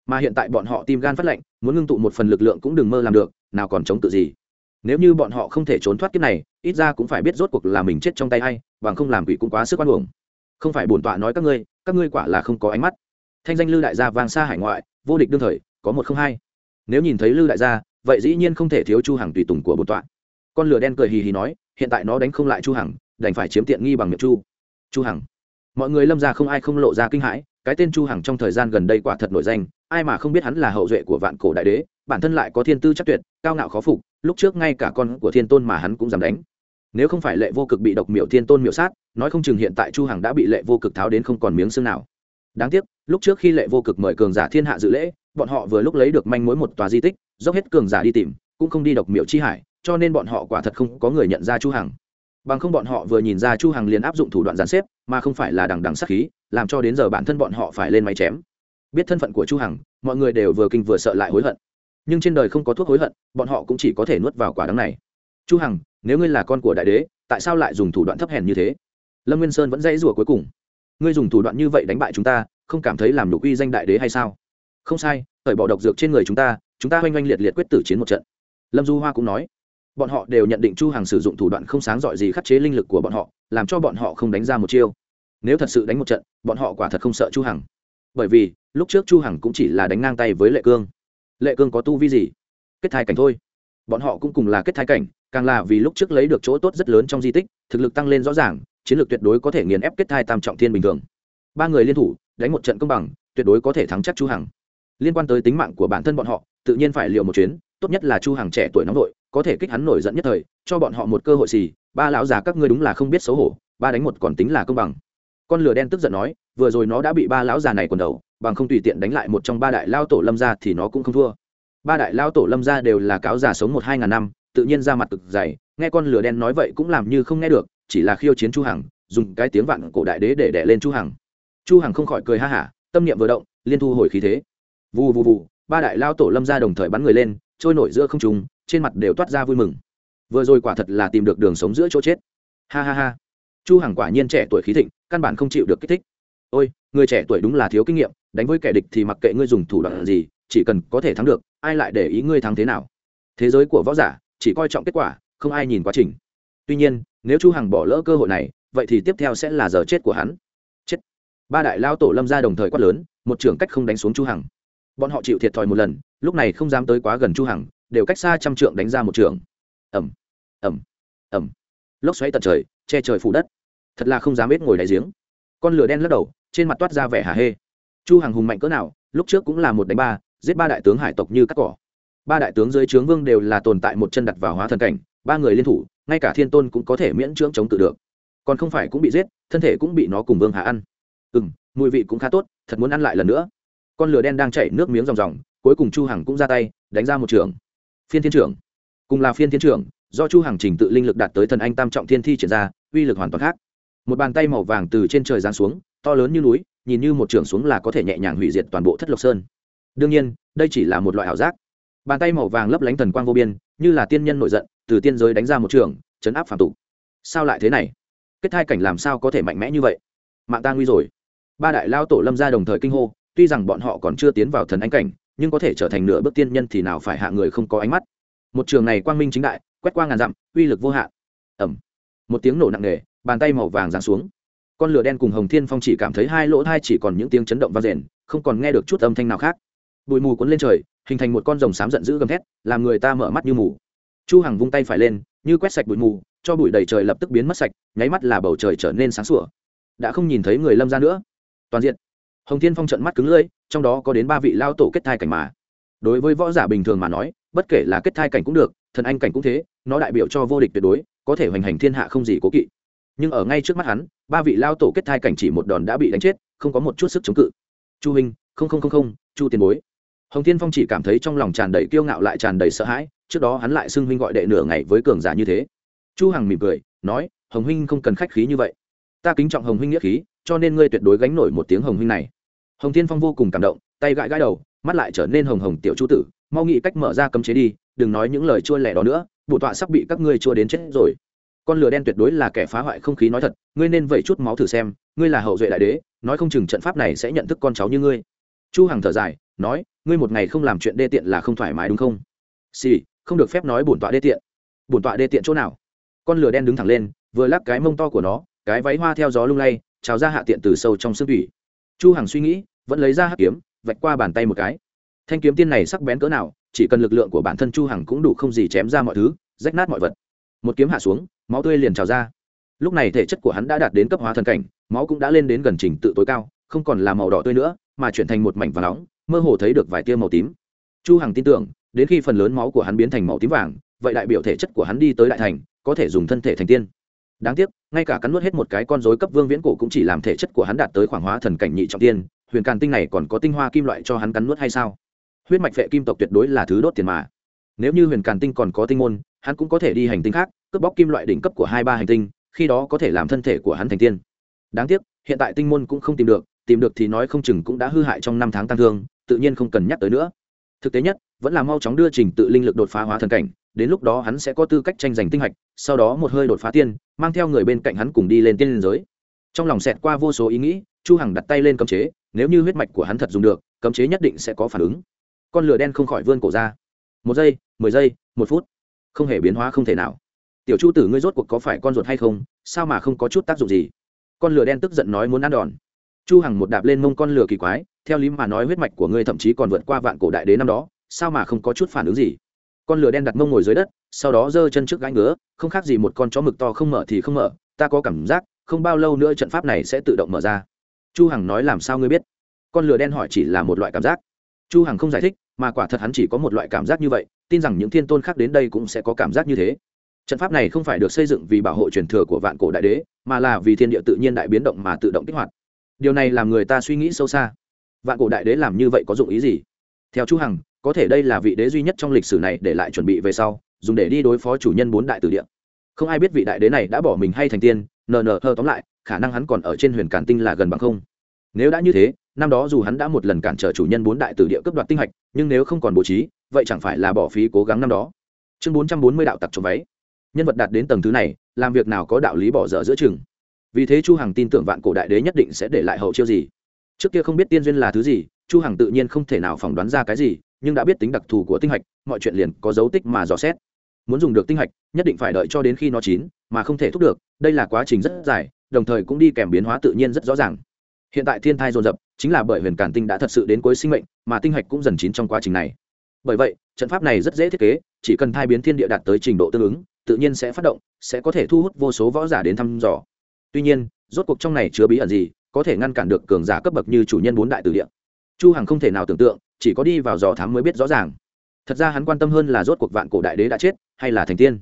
Mà hiện tại bọn họ tim gan phát lạnh, muốn ngưng tụ một phần lực lượng cũng đừng mơ làm được, nào còn chống tự gì. Nếu như bọn họ không thể trốn thoát kiếp này ít ra cũng phải biết rốt cuộc là mình chết trong tay hay bằng không làm quỷ cũng quá sức quan uổng. Không phải bổn tọa nói các ngươi các ngươi quả là không có ánh mắt. Thanh danh lư đại gia vang xa hải ngoại, vô địch đương thời, có một không hai. Nếu nhìn thấy lư đại gia, vậy dĩ nhiên không thể thiếu chu hằng tùy tùng của bổn tọa. Con lửa đen cười hì hì nói, hiện tại nó đánh không lại chu hằng, đành phải chiếm tiện nghi bằng miệng chu. Chu hằng. Mọi người lâm ra không ai không lộ ra kinh hãi, cái tên chu hằng trong thời gian gần đây quả thật nổi danh, ai mà không biết hắn là hậu duệ của vạn cổ đại đế, bản thân lại có thiên tư chắc tuyệt, cao ngạo khó phục, lúc trước ngay cả con của thiên tôn mà hắn cũng dám đánh nếu không phải lệ vô cực bị độc miệu thiên tôn miệu sát, nói không chừng hiện tại chu hằng đã bị lệ vô cực tháo đến không còn miếng xương nào. Đáng tiếc, lúc trước khi lệ vô cực mời cường giả thiên hạ dự lễ, bọn họ vừa lúc lấy được manh mối một tòa di tích, dốc hết cường giả đi tìm, cũng không đi độc miệu chi hải, cho nên bọn họ quả thật không có người nhận ra chu hằng. Bằng không bọn họ vừa nhìn ra chu hằng liền áp dụng thủ đoạn gián xếp, mà không phải là đằng đằng sát khí, làm cho đến giờ bản thân bọn họ phải lên máy chém. Biết thân phận của chu hằng, mọi người đều vừa kinh vừa sợ lại hối hận. Nhưng trên đời không có thuốc hối hận, bọn họ cũng chỉ có thể nuốt vào quả đắng này. Chu hằng nếu ngươi là con của đại đế, tại sao lại dùng thủ đoạn thấp hèn như thế? Lâm nguyên sơn vẫn dãy rủa cuối cùng. Ngươi dùng thủ đoạn như vậy đánh bại chúng ta, không cảm thấy làm nhục uy danh đại đế hay sao? Không sai, thời bỏ độc dược trên người chúng ta chúng ta oanh oanh liệt liệt quyết tử chiến một trận. Lâm du hoa cũng nói. Bọn họ đều nhận định chu hằng sử dụng thủ đoạn không sáng giỏi gì khắc chế linh lực của bọn họ, làm cho bọn họ không đánh ra một chiêu. Nếu thật sự đánh một trận, bọn họ quả thật không sợ chu hằng. Bởi vì, lúc trước chu hằng cũng chỉ là đánh ngang tay với lệ cương. Lệ cương có tu vi gì? Kết thai cảnh thôi. Bọn họ cũng cùng là kết thai cảnh càng là vì lúc trước lấy được chỗ tốt rất lớn trong di tích, thực lực tăng lên rõ ràng, chiến lược tuyệt đối có thể nghiền ép kết thai tam trọng thiên bình thường. Ba người liên thủ, đánh một trận công bằng, tuyệt đối có thể thắng chắc chu hằng. Liên quan tới tính mạng của bản thân bọn họ, tự nhiên phải liều một chuyến, tốt nhất là chu hằng trẻ tuổi nóng nội có thể kích hắn nổi giận nhất thời, cho bọn họ một cơ hội gì ba lão già các ngươi đúng là không biết xấu hổ, ba đánh một còn tính là công bằng. Con lửa đen tức giận nói, vừa rồi nó đã bị ba lão già này quần đầu, bằng không tùy tiện đánh lại một trong ba đại lao tổ lâm gia thì nó cũng không thua. Ba đại lao tổ lâm gia đều là cáo già sống một hai ngàn năm tự nhiên ra mặt cực dày, nghe con lửa đen nói vậy cũng làm như không nghe được, chỉ là khiêu chiến chu hằng, dùng cái tiếng vạn cổ đại đế để đè lên chu hằng. Chu hằng không khỏi cười ha hả, tâm niệm vừa động, liên thu hồi khí thế. Vù vù vù, ba đại lao tổ lâm ra đồng thời bắn người lên, trôi nổi giữa không trung, trên mặt đều toát ra vui mừng. Vừa rồi quả thật là tìm được đường sống giữa chỗ chết. Ha ha ha. Chu hằng quả nhiên trẻ tuổi khí thịnh, căn bản không chịu được kích thích. Ôi, người trẻ tuổi đúng là thiếu kinh nghiệm, đánh với kẻ địch thì mặc kệ ngươi dùng thủ đoạn gì, chỉ cần có thể thắng được, ai lại để ý ngươi thắng thế nào? Thế giới của võ giả chỉ coi trọng kết quả không ai nhìn quá trình. Tuy nhiên nếu chu hằng bỏ lỡ cơ hội này vậy thì tiếp theo sẽ là giờ chết của hắn. Chết. Ba đại lao tổ lâm ra đồng thời quát lớn một trưởng cách không đánh xuống chu hằng. Bọn họ chịu thiệt thòi một lần lúc này không dám tới quá gần chu hằng đều cách xa trăm trượng đánh ra một trường ầm, ầm, ầm. lốc xoáy tận trời che trời phủ đất. Thật là không dám biết ngồi đáy giếng. Con lửa đen lắc đầu trên mặt toát ra vẻ hà hê. Chu hằng hùng mạnh cỡ nào lúc trước cũng là một đánh ba giết ba đại tướng hải tộc như cắt cỏ ba đại tướng dưới trướng vương đều là tồn tại một chân đặt vào hóa thần cảnh, ba người liên thủ, ngay cả thiên tôn cũng có thể miễn trướng chống tự được. Còn không phải cũng bị giết, thân thể cũng bị nó cùng vương hạ ăn. Ừ mùi vị cũng khá tốt, thật muốn ăn lại lần nữa. Con lửa đen đang chảy nước miếng ròng ròng, cuối cùng chu hằng cũng ra tay, đánh ra một trường. Phiên thiên trưởng. Cùng là phiên thiên trưởng, do chu hằng trình tự linh lực đạt tới thần anh tam trọng thiên thi triển ra, uy lực hoàn toàn khác. Một bàn tay màu vàng từ trên trời giáng xuống, to lớn như núi, nhìn như một trường xuống là có thể nhẹ nhàng hủy diệt toàn bộ thất lộc sơn. Đương nhiên, đây chỉ là một loại ảo giác bàn tay màu vàng lấp lánh thần quang vô biên, như là tiên nhân nổi giận, từ tiên giới đánh ra một trường, chấn áp phản tục. Sao lại thế này? Kết thai cảnh làm sao có thể mạnh mẽ như vậy? Mạng ta nguy rồi. Ba đại lao tổ lâm ra đồng thời kinh hô, tuy rằng bọn họ còn chưa tiến vào thần ánh cảnh, nhưng có thể trở thành nửa bước tiên nhân thì nào phải hạ người không có ánh mắt. Một trường này quang minh chính đại, quét qua ngàn dặm, uy lực vô hạn. Ẩm một tiếng nổ nặng nề, bàn tay màu vàng giáng xuống. Con lửa đen cùng hồng thiên phong chỉ cảm thấy hai lỗ thai chỉ còn những tiếng chấn động vang rền không còn nghe được chút âm thanh nào khác. Bụi mù cuốn lên trời hình thành một con rồng xám giận dữ gầm thét, làm người ta mở mắt như mù. Chu hằng vung tay phải lên, như quét sạch bụi mù, cho bụi đầy trời lập tức biến mất sạch, nháy mắt là bầu trời trở nên sáng sủa. Đã không nhìn thấy người lâm ra nữa. Toàn diện. Hồng thiên phong trận mắt cứng lưỡi, trong đó có đến ba vị lao tổ kết thai cảnh mà. Đối với võ giả bình thường mà nói, bất kể là kết thai cảnh cũng được, thần anh cảnh cũng thế, nó đại biểu cho vô địch tuyệt đối, có thể hoành hành thiên hạ không gì cố kỵ. Nhưng ở ngay trước mắt hắn, ba vị lao tổ kết thai cảnh chỉ một đòn đã bị đánh chết, không có một chút sức chống cự. Chu hình không không không không, chu tiền bối hồng thiên phong chỉ cảm thấy trong lòng tràn đầy kiêu ngạo lại tràn đầy sợ hãi, trước đó hắn lại xưng huynh gọi đệ nửa ngày với cường giả như thế. Chu hằng mỉm cười, nói, hồng huynh không cần khách khí như vậy. Ta kính trọng hồng huynh nghĩa khí, cho nên ngươi tuyệt đối gánh nổi một tiếng hồng huynh này. Hồng thiên phong vô cùng cảm động, tay gãi gãi đầu, mắt lại trở nên hồng hồng tiểu chu tử, mau nghĩ cách mở ra cấm chế đi, đừng nói những lời chua lẻ đó nữa bổ tọa sắp bị các ngươi chua đến chết rồi. Con lửa đen tuyệt đối là kẻ phá hoại không khí nói thật, ngươi nên vậy chút máu thử xem, ngươi là hậu duệ đại đế, nói không chừng trận pháp này sẽ nhận thức con cháu như ngươi. Chu hằng thở dài nói ngươi một ngày không làm chuyện đê tiện là không thoải mái đúng không? Xì、sì, không được phép nói bổn tọa đê tiện. Bổn tọa đê tiện chỗ nào? Con lửa đen đứng thẳng lên vừa lắc cái mông to của nó cái váy hoa theo gió lung lay trào ra hạ tiện từ sâu trong xương thủy. Chu hằng suy nghĩ vẫn lấy ra hắc kiếm vạch qua bàn tay một cái. Thanh kiếm tiên này sắc bén cỡ nào chỉ cần lực lượng của bản thân chu hằng cũng đủ không gì chém ra mọi thứ rách nát mọi vật. Một kiếm hạ xuống máu tươi liền trào ra. Lúc này thể chất của hắn đã đạt đến cấp hóa thần cảnh máu cũng đã lên đến gần trình tự tối cao không còn là màu đỏ tươi nữa mà chuyển thành một mảnh vàng nóng, mơ hồ thấy được vài tia màu tím. Chu hằng tin tưởng, đến khi phần lớn máu của hắn biến thành màu tím vàng, vậy đại biểu thể chất của hắn đi tới đại thành, có thể dùng thân thể thành tiên. Đáng tiếc, ngay cả cắn nuốt hết một cái con rối cấp vương viễn cổ cũng chỉ làm thể chất của hắn đạt tới khoảng hóa thần cảnh nhị trọng tiên, huyền càn tinh này còn có tinh hoa kim loại cho hắn cắn nuốt hay sao? Huyết mạch vệ kim tộc tuyệt đối là thứ đốt tiền mà. Nếu như huyền càn tinh còn có tinh môn, hắn cũng có thể đi hành tinh khác, cướp bóc kim loại đỉnh cấp của hai ba hành tinh, khi đó có thể làm thân thể của hắn thành tiên. Đáng tiếc, hiện tại tinh môn cũng không tìm được tìm được thì nói không chừng cũng đã hư hại trong năm tháng tăng thương, tự nhiên không cần nhắc tới nữa. Thực tế nhất, vẫn là mau chóng đưa trình tự linh lực đột phá hóa thần cảnh, đến lúc đó hắn sẽ có tư cách tranh giành tinh hạch, sau đó một hơi đột phá tiên, mang theo người bên cạnh hắn cùng đi lên tiên liên giới. Trong lòng xẹt qua vô số ý nghĩ, chu hằng đặt tay lên cấm chế, nếu như huyết mạch của hắn thật dùng được, cấm chế nhất định sẽ có phản ứng. Con lửa đen không khỏi vươn cổ ra. Một giây, mười giây, một phút. Không hề biến hóa, không thể nào. Tiểu chu tử, ngươi rốt cuộc có phải con ruột hay không? Sao mà không có chút tác dụng gì? Con lửa đen tức giận nói muốn ăn đòn chu hằng một đạp lên mông con lửa kỳ quái, theo lý mà nói huyết mạch của ngươi thậm chí còn vượt qua vạn cổ đại đế năm đó, sao mà không có chút phản ứng gì? Con lửa đen đặt mông ngồi dưới đất, sau đó giơ chân trước gãi ngứa, không khác gì một con chó mực to không mở thì không mở, ta có cảm giác, không bao lâu nữa trận pháp này sẽ tự động mở ra. Chu hằng nói làm sao ngươi biết? Con lửa đen hỏi chỉ là một loại cảm giác. Chu hằng không giải thích, mà quả thật hắn chỉ có một loại cảm giác như vậy, tin rằng những thiên tôn khác đến đây cũng sẽ có cảm giác như thế. Trận pháp này không phải được xây dựng vì bảo hộ truyền thừa của vạn cổ đại đế, mà là vì thiên địa tự nhiên đại biến động mà tự động kích hoạt điều này làm người ta suy nghĩ sâu xa. Vạn cổ đại đế làm như vậy có dụng ý gì? Theo chu hằng, có thể đây là vị đế duy nhất trong lịch sử này để lại chuẩn bị về sau, dùng để đi đối phó chủ nhân bốn đại tử địa. Không ai biết vị đại đế này đã bỏ mình hay thành tiên, nờ nờ hơ tóm lại, khả năng hắn còn ở trên huyền cản tinh là gần bằng không. Nếu đã như thế, năm đó dù hắn đã một lần cản trở chủ nhân bốn đại tử địa cấp đoạt tinh hạch, nhưng nếu không còn bố trí, vậy chẳng phải là bỏ phí cố gắng năm đó. Chương bốn trăm bốn mươi đạo tặc trộm váy. Nhân vật đạt đến tầng thứ này, làm việc nào có đạo lý bỏ dở giữa chừng? Vì thế chu hằng tin tưởng vạn cổ đại đế nhất định sẽ để lại hậu chiêu gì. Trước kia không biết tiên duyên là thứ gì, chu hằng tự nhiên không thể nào phỏng đoán ra cái gì, nhưng đã biết tính đặc thù của tinh hạch, mọi chuyện liền có dấu tích mà dò xét. Muốn dùng được tinh hạch, nhất định phải đợi cho đến khi nó chín, mà không thể thúc được, đây là quá trình rất dài, đồng thời cũng đi kèm biến hóa tự nhiên rất rõ ràng. Hiện tại thiên thai dồn dập, chính là bởi huyền cản tinh đã thật sự đến cuối sinh mệnh, mà tinh hạch cũng dần chín trong quá trình này. Bởi vậy, trận pháp này rất dễ thiết kế, chỉ cần thai biến thiên địa đạt tới trình độ tương ứng, tự nhiên sẽ phát động, sẽ có thể thu hút vô số võ giả đến thăm dò tuy nhiên, rốt cuộc trong này chứa bí ẩn gì, có thể ngăn cản được cường giả cấp bậc như chủ nhân bốn đại tử địa. Chu hằng không thể nào tưởng tượng, chỉ có đi vào dò thám mới biết rõ ràng. Thật ra hắn quan tâm hơn là rốt cuộc vạn cổ đại đế đã chết, hay là thành tiên.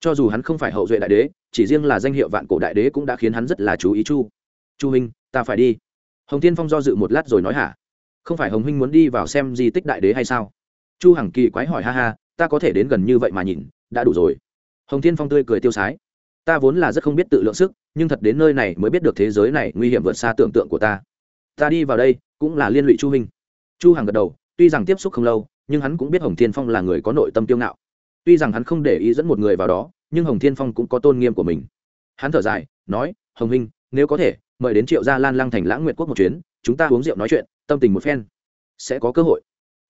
Cho dù hắn không phải hậu duệ đại đế, chỉ riêng là danh hiệu vạn cổ đại đế cũng đã khiến hắn rất là chú ý chu. Chu huynh, ta phải đi. Hồng tiên phong do dự một lát rồi nói hả? Không phải hồng huynh muốn đi vào xem di tích đại đế hay sao? Chu hằng kỳ quái hỏi, ha ha, ta có thể đến gần như vậy mà nhìn, đã đủ rồi. Hồng thiên phong tươi cười tiêu sái ta vốn là rất không biết tự lượng sức, nhưng thật đến nơi này mới biết được thế giới này nguy hiểm vượt xa tưởng tượng của ta. Ta đi vào đây, cũng là liên lụy chu hình chu hằng gật đầu, tuy rằng tiếp xúc không lâu, nhưng hắn cũng biết hồng thiên phong là người có nội tâm tiêu ngạo. Tuy rằng hắn không để ý dẫn một người vào đó, nhưng hồng thiên phong cũng có tôn nghiêm của mình. Hắn thở dài, nói, hồng huynh nếu có thể, mời đến triệu gia lan lăng thành lãng nguyệt quốc một chuyến, chúng ta uống rượu nói chuyện, tâm tình một phen. Sẽ có cơ hội.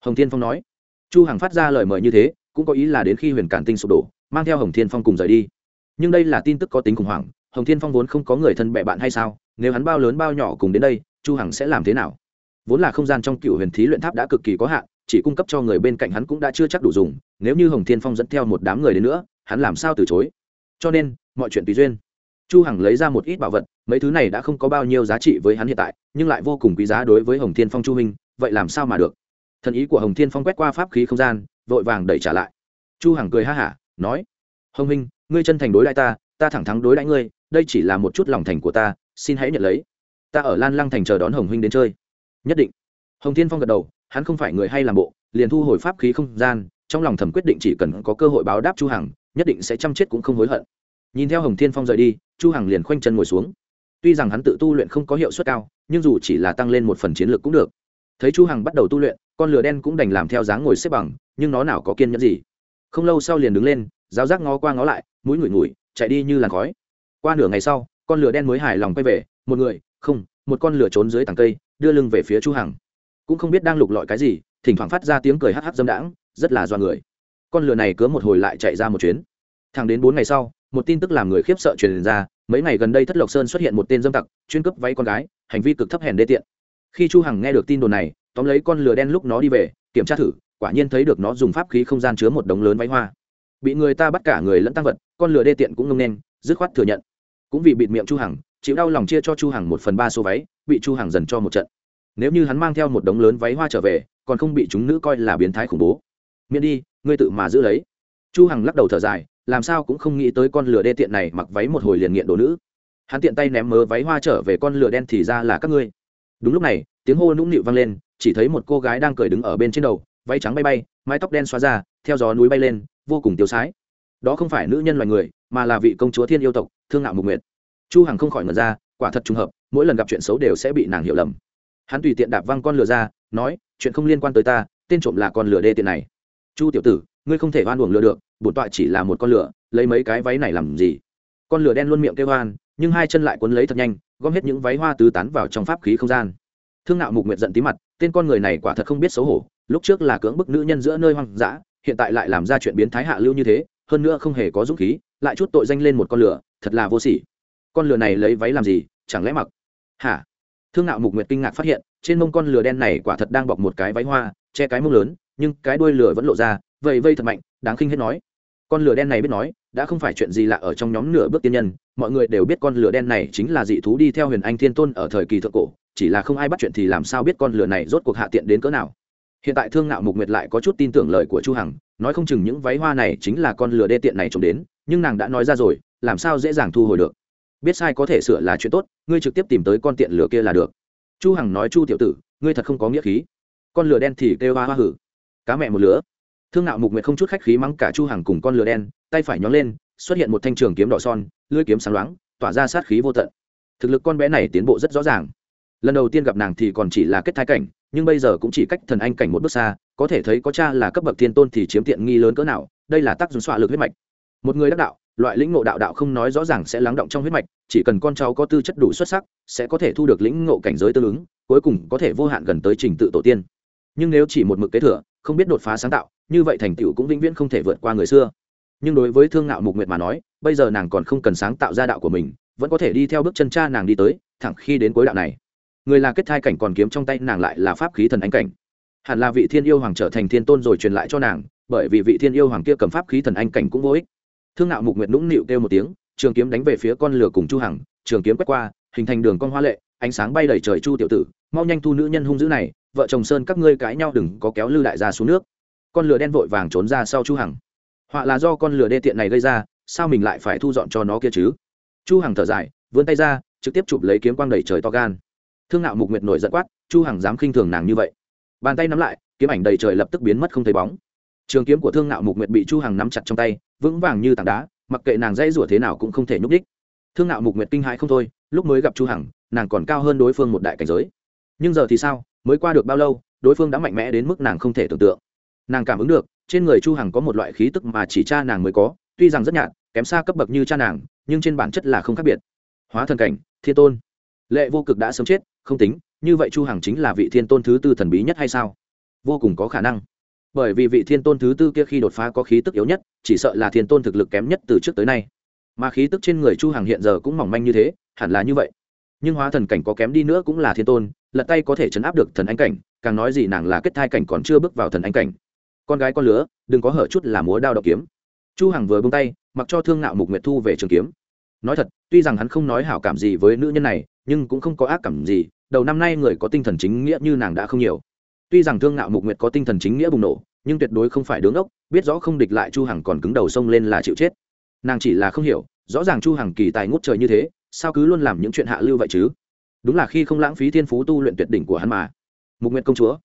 Hồng thiên phong nói. Chu hằng phát ra lời mời như thế, cũng có ý là đến khi huyền cản tinh sụp đổ, mang theo hồng thiên phong cùng rời đi nhưng đây là tin tức có tính khủng hoảng, hồng thiên phong vốn không có người thân bè bạn hay sao? Nếu hắn bao lớn bao nhỏ cùng đến đây, chu hằng sẽ làm thế nào? Vốn là không gian trong cựu huyền thí luyện tháp đã cực kỳ có hạn, chỉ cung cấp cho người bên cạnh hắn cũng đã chưa chắc đủ dùng, nếu như hồng thiên phong dẫn theo một đám người đến nữa, hắn làm sao từ chối? Cho nên, mọi chuyện tùy duyên. Chu hằng lấy ra một ít bảo vật, mấy thứ này đã không có bao nhiêu giá trị với hắn hiện tại, nhưng lại vô cùng quý giá đối với hồng thiên phong chu minh vậy làm sao mà được? Thần ý của hồng thiên phong quét qua pháp khí không gian, vội vàng đẩy trả lại. Chu hằng cười ha hả, nói, hồng minh ngươi chân thành đối đãi ta ta thẳng thắn đối đãi ngươi, đây chỉ là một chút lòng thành của ta, xin hãy nhận lấy. Ta ở lan lăng thành chờ đón hồng huynh đến chơi. Nhất định. Hồng thiên phong gật đầu, hắn không phải người hay làm bộ, liền thu hồi pháp khí không gian, trong lòng thầm quyết định chỉ cần có cơ hội báo đáp chu hằng, nhất định sẽ chăm chết cũng không hối hận. Nhìn theo hồng thiên phong rời đi, chu hằng liền khoanh chân ngồi xuống. Tuy rằng hắn tự tu luyện không có hiệu suất cao, nhưng dù chỉ là tăng lên một phần chiến lược cũng được. Thấy chu hằng bắt đầu tu luyện, con lửa đen cũng đành làm theo dáng ngồi xếp bằng, nhưng nó nào có kiên nhẫn gì. Không lâu sau liền đứng lên, giáo giác ngó qua ngó lại mũi ngửi ngửi chạy đi như làn khói. Qua nửa ngày sau, con lửa đen mới hài lòng quay về, một người, không, một con lửa trốn dưới tầng cây, đưa lưng về phía chu hằng. Cũng không biết đang lục lọi cái gì, thỉnh thoảng phát ra tiếng cười hắc hắc dâm đãng, rất là do người. Con lửa này cứ một hồi lại chạy ra một chuyến. Thẳng đến bốn ngày sau, một tin tức làm người khiếp sợ truyền ra, mấy ngày gần đây thất lộc sơn xuất hiện một tên dâm tặc, chuyên cướp váy con gái, hành vi cực thấp hèn đê tiện. Khi chu hằng nghe được tin đồn này, tóm lấy con lửa đen lúc nó đi về, kiểm tra thử, quả nhiên thấy được nó dùng pháp khí không gian chứa một đống lớn váy hoa bị người ta bắt cả người lẫn tăng vật, con lừa đê tiện cũng ngông nên dứt khoát thừa nhận. Cũng vì bịt miệng chu hằng, chịu đau lòng chia cho chu hằng một phần ba số váy, bị chu hằng dần cho một trận. Nếu như hắn mang theo một đống lớn váy hoa trở về, còn không bị chúng nữ coi là biến thái khủng bố. Miễn đi, ngươi tự mà giữ lấy. Chu hằng lắc đầu thở dài, làm sao cũng không nghĩ tới con lừa đê tiện này mặc váy một hồi liền nghiện đồ nữ. Hắn tiện tay ném mớ váy hoa trở về con lửa đen thì ra là các ngươi. Đúng lúc này, tiếng hô nũng nịu vang lên, chỉ thấy một cô gái đang cười đứng ở bên trên đầu, váy trắng bay bay, mái tóc đen xóa ra, theo gió núi bay lên vô cùng tiêu sái. Đó không phải nữ nhân loài người mà là vị công chúa thiên yêu tộc thương ngạo mục nguyệt. Chu hằng không khỏi ngẩn ra quả thật trùng hợp mỗi lần gặp chuyện xấu đều sẽ bị nàng hiểu lầm. Hắn tùy tiện đạp văng con lừa ra nói chuyện không liên quan tới ta tên trộm là con lừa đê tiện này. Chu tiểu tử ngươi không thể oan uổng lừa được bổn tọa chỉ là một con lừa, lấy mấy cái váy này làm gì? Con lừa đen luôn miệng kêu hoan nhưng hai chân lại cuốn lấy thật nhanh gom hết những váy hoa tứ tán vào trong pháp khí không gian. Thương nạo mục nguyệt giận tí mặt tên con người này quả thật không biết xấu hổ lúc trước là cưỡng bức nữ nhân giữa nơi hoang dã hiện tại lại làm ra chuyện biến thái hạ lưu như thế, hơn nữa không hề có dũng khí, lại chút tội danh lên một con lửa, thật là vô sỉ. Con lửa này lấy váy làm gì, chẳng lẽ mặc? Hả? Thương nạo mục nguyệt kinh ngạc phát hiện, trên mông con lửa đen này quả thật đang bọc một cái váy hoa, che cái mông lớn, nhưng cái đuôi lửa vẫn lộ ra vậy vây thật mạnh, đáng khinh hết nói. Con lửa đen này biết nói, đã không phải chuyện gì lạ ở trong nhóm nửa bước tiên nhân, mọi người đều biết con lửa đen này chính là dị thú đi theo huyền anh thiên tôn ở thời kỳ thượng cổ, chỉ là không ai bắt chuyện thì làm sao biết con lửa này rốt cuộc hạ tiện đến cỡ nào hiện tại thương ngạo mục nguyệt lại có chút tin tưởng lời của chu hằng, nói không chừng những váy hoa này chính là con lừa đê tiện này trộm đến, nhưng nàng đã nói ra rồi, làm sao dễ dàng thu hồi được? Biết sai có thể sửa là chuyện tốt, ngươi trực tiếp tìm tới con tiện lừa kia là được. Chu hằng nói chu tiểu tử, ngươi thật không có nghĩa khí. Con lừa đen thì kêu hoa hoa hử. Cá mẹ một lứa. Thương nạo mục nguyệt không chút khách khí mắng cả chu hằng cùng con lừa đen, tay phải nhón lên, xuất hiện một thanh trường kiếm đỏ son, lưỡi kiếm sáng loáng, tỏa ra sát khí vô tận. Thực lực con bé này tiến bộ rất rõ ràng. Lần đầu tiên gặp nàng thì còn chỉ là kết thái cảnh nhưng bây giờ cũng chỉ cách thần anh cảnh một bước xa, có thể thấy có cha là cấp bậc thiên tôn thì chiếm tiện nghi lớn cỡ nào, đây là tác dụng xoa lực huyết mạch. Một người đắc đạo, loại lĩnh ngộ đạo đạo không nói rõ ràng sẽ lắng động trong huyết mạch, chỉ cần con cháu có tư chất đủ xuất sắc, sẽ có thể thu được lĩnh ngộ cảnh giới tương ứng, cuối cùng có thể vô hạn gần tới trình tự tổ tiên. Nhưng nếu chỉ một mực kế thừa, không biết đột phá sáng tạo, như vậy thành tựu cũng vĩnh viễn không thể vượt qua người xưa. Nhưng đối với thương ngạo mục nguyệt mà nói, bây giờ nàng còn không cần sáng tạo ra đạo của mình, vẫn có thể đi theo bước chân cha nàng đi tới, thẳng khi đến cuối đạo này người là kết thai cảnh còn kiếm trong tay nàng lại là pháp khí thần ánh cảnh. Hẳn là vị thiên yêu hoàng trở thành thiên tôn rồi truyền lại cho nàng, bởi vì vị thiên yêu hoàng kia cầm pháp khí thần anh cảnh cũng vô ích. Thương ngạo mục nguyệt nũng nịu kêu một tiếng, trường kiếm đánh về phía con lửa cùng chu hằng, trường kiếm quét qua, hình thành đường con hoa lệ, ánh sáng bay đầy trời chu tiểu tử, mau nhanh thu nữ nhân hung dữ này, vợ chồng sơn các ngươi cãi nhau đừng có kéo lư đại gia xuống nước. Con lửa đen vội vàng trốn ra sau chu hằng. Họa là do con lửa đê tiện này gây ra, sao mình lại phải thu dọn cho nó kia chứ? Chu hằng thở dài, vươn tay ra, trực tiếp chụp lấy kiếm quang đầy trời to gan thương nạo mục nguyệt nổi giận quát, chu hằng dám khinh thường nàng như vậy. Bàn tay nắm lại, kiếm ảnh đầy trời lập tức biến mất không thấy bóng. Trường kiếm của thương nạo mục nguyệt bị chu hằng nắm chặt trong tay, vững vàng như tảng đá, mặc kệ nàng dây rủa thế nào cũng không thể nhúc đích thương nạo mục nguyệt kinh hãi không thôi, lúc mới gặp chu hằng, nàng còn cao hơn đối phương một đại cảnh giới. Nhưng giờ thì sao, mới qua được bao lâu, đối phương đã mạnh mẽ đến mức nàng không thể tưởng tượng. Nàng cảm ứng được, trên người chu hằng có một loại khí tức mà chỉ cha nàng mới có, tuy rằng rất nhạt, kém xa cấp bậc như cha nàng, nhưng trên bản chất là không khác biệt. Hóa thần cảnh, thiên tôn lệ vô cực đã sớm chết, không tính, như vậy chu hằng chính là vị thiên tôn thứ tư thần bí nhất hay sao? Vô cùng có khả năng. Bởi vì vị thiên tôn thứ tư kia khi đột phá có khí tức yếu nhất, chỉ sợ là thiên tôn thực lực kém nhất từ trước tới nay. Mà khí tức trên người chu hằng hiện giờ cũng mỏng manh như thế, hẳn là như vậy. Nhưng hóa thần cảnh có kém đi nữa cũng là thiên tôn, lật tay có thể chấn áp được thần anh cảnh, càng nói gì nàng là kết thai cảnh còn chưa bước vào thần anh cảnh. Con gái con lứa, đừng có hở chút là múa đao độc kiếm. Chu hằng vừa buông tay, mặc cho thương nạo mục nguyệt thu về trường kiếm. Nói thật, tuy rằng hắn không nói hảo cảm gì với nữ nhân này nhưng cũng không có ác cảm gì, đầu năm nay người có tinh thần chính nghĩa như nàng đã không nhiều. Tuy rằng thương nạo mục nguyệt có tinh thần chính nghĩa bùng nổ, nhưng tuyệt đối không phải đứng ốc, biết rõ không địch lại chu hằng còn cứng đầu sông lên là chịu chết. Nàng chỉ là không hiểu, rõ ràng chu hằng kỳ tài ngút trời như thế, sao cứ luôn làm những chuyện hạ lưu vậy chứ? Đúng là khi không lãng phí thiên phú tu luyện tuyệt đỉnh của hắn mà. Mục nguyệt công chúa.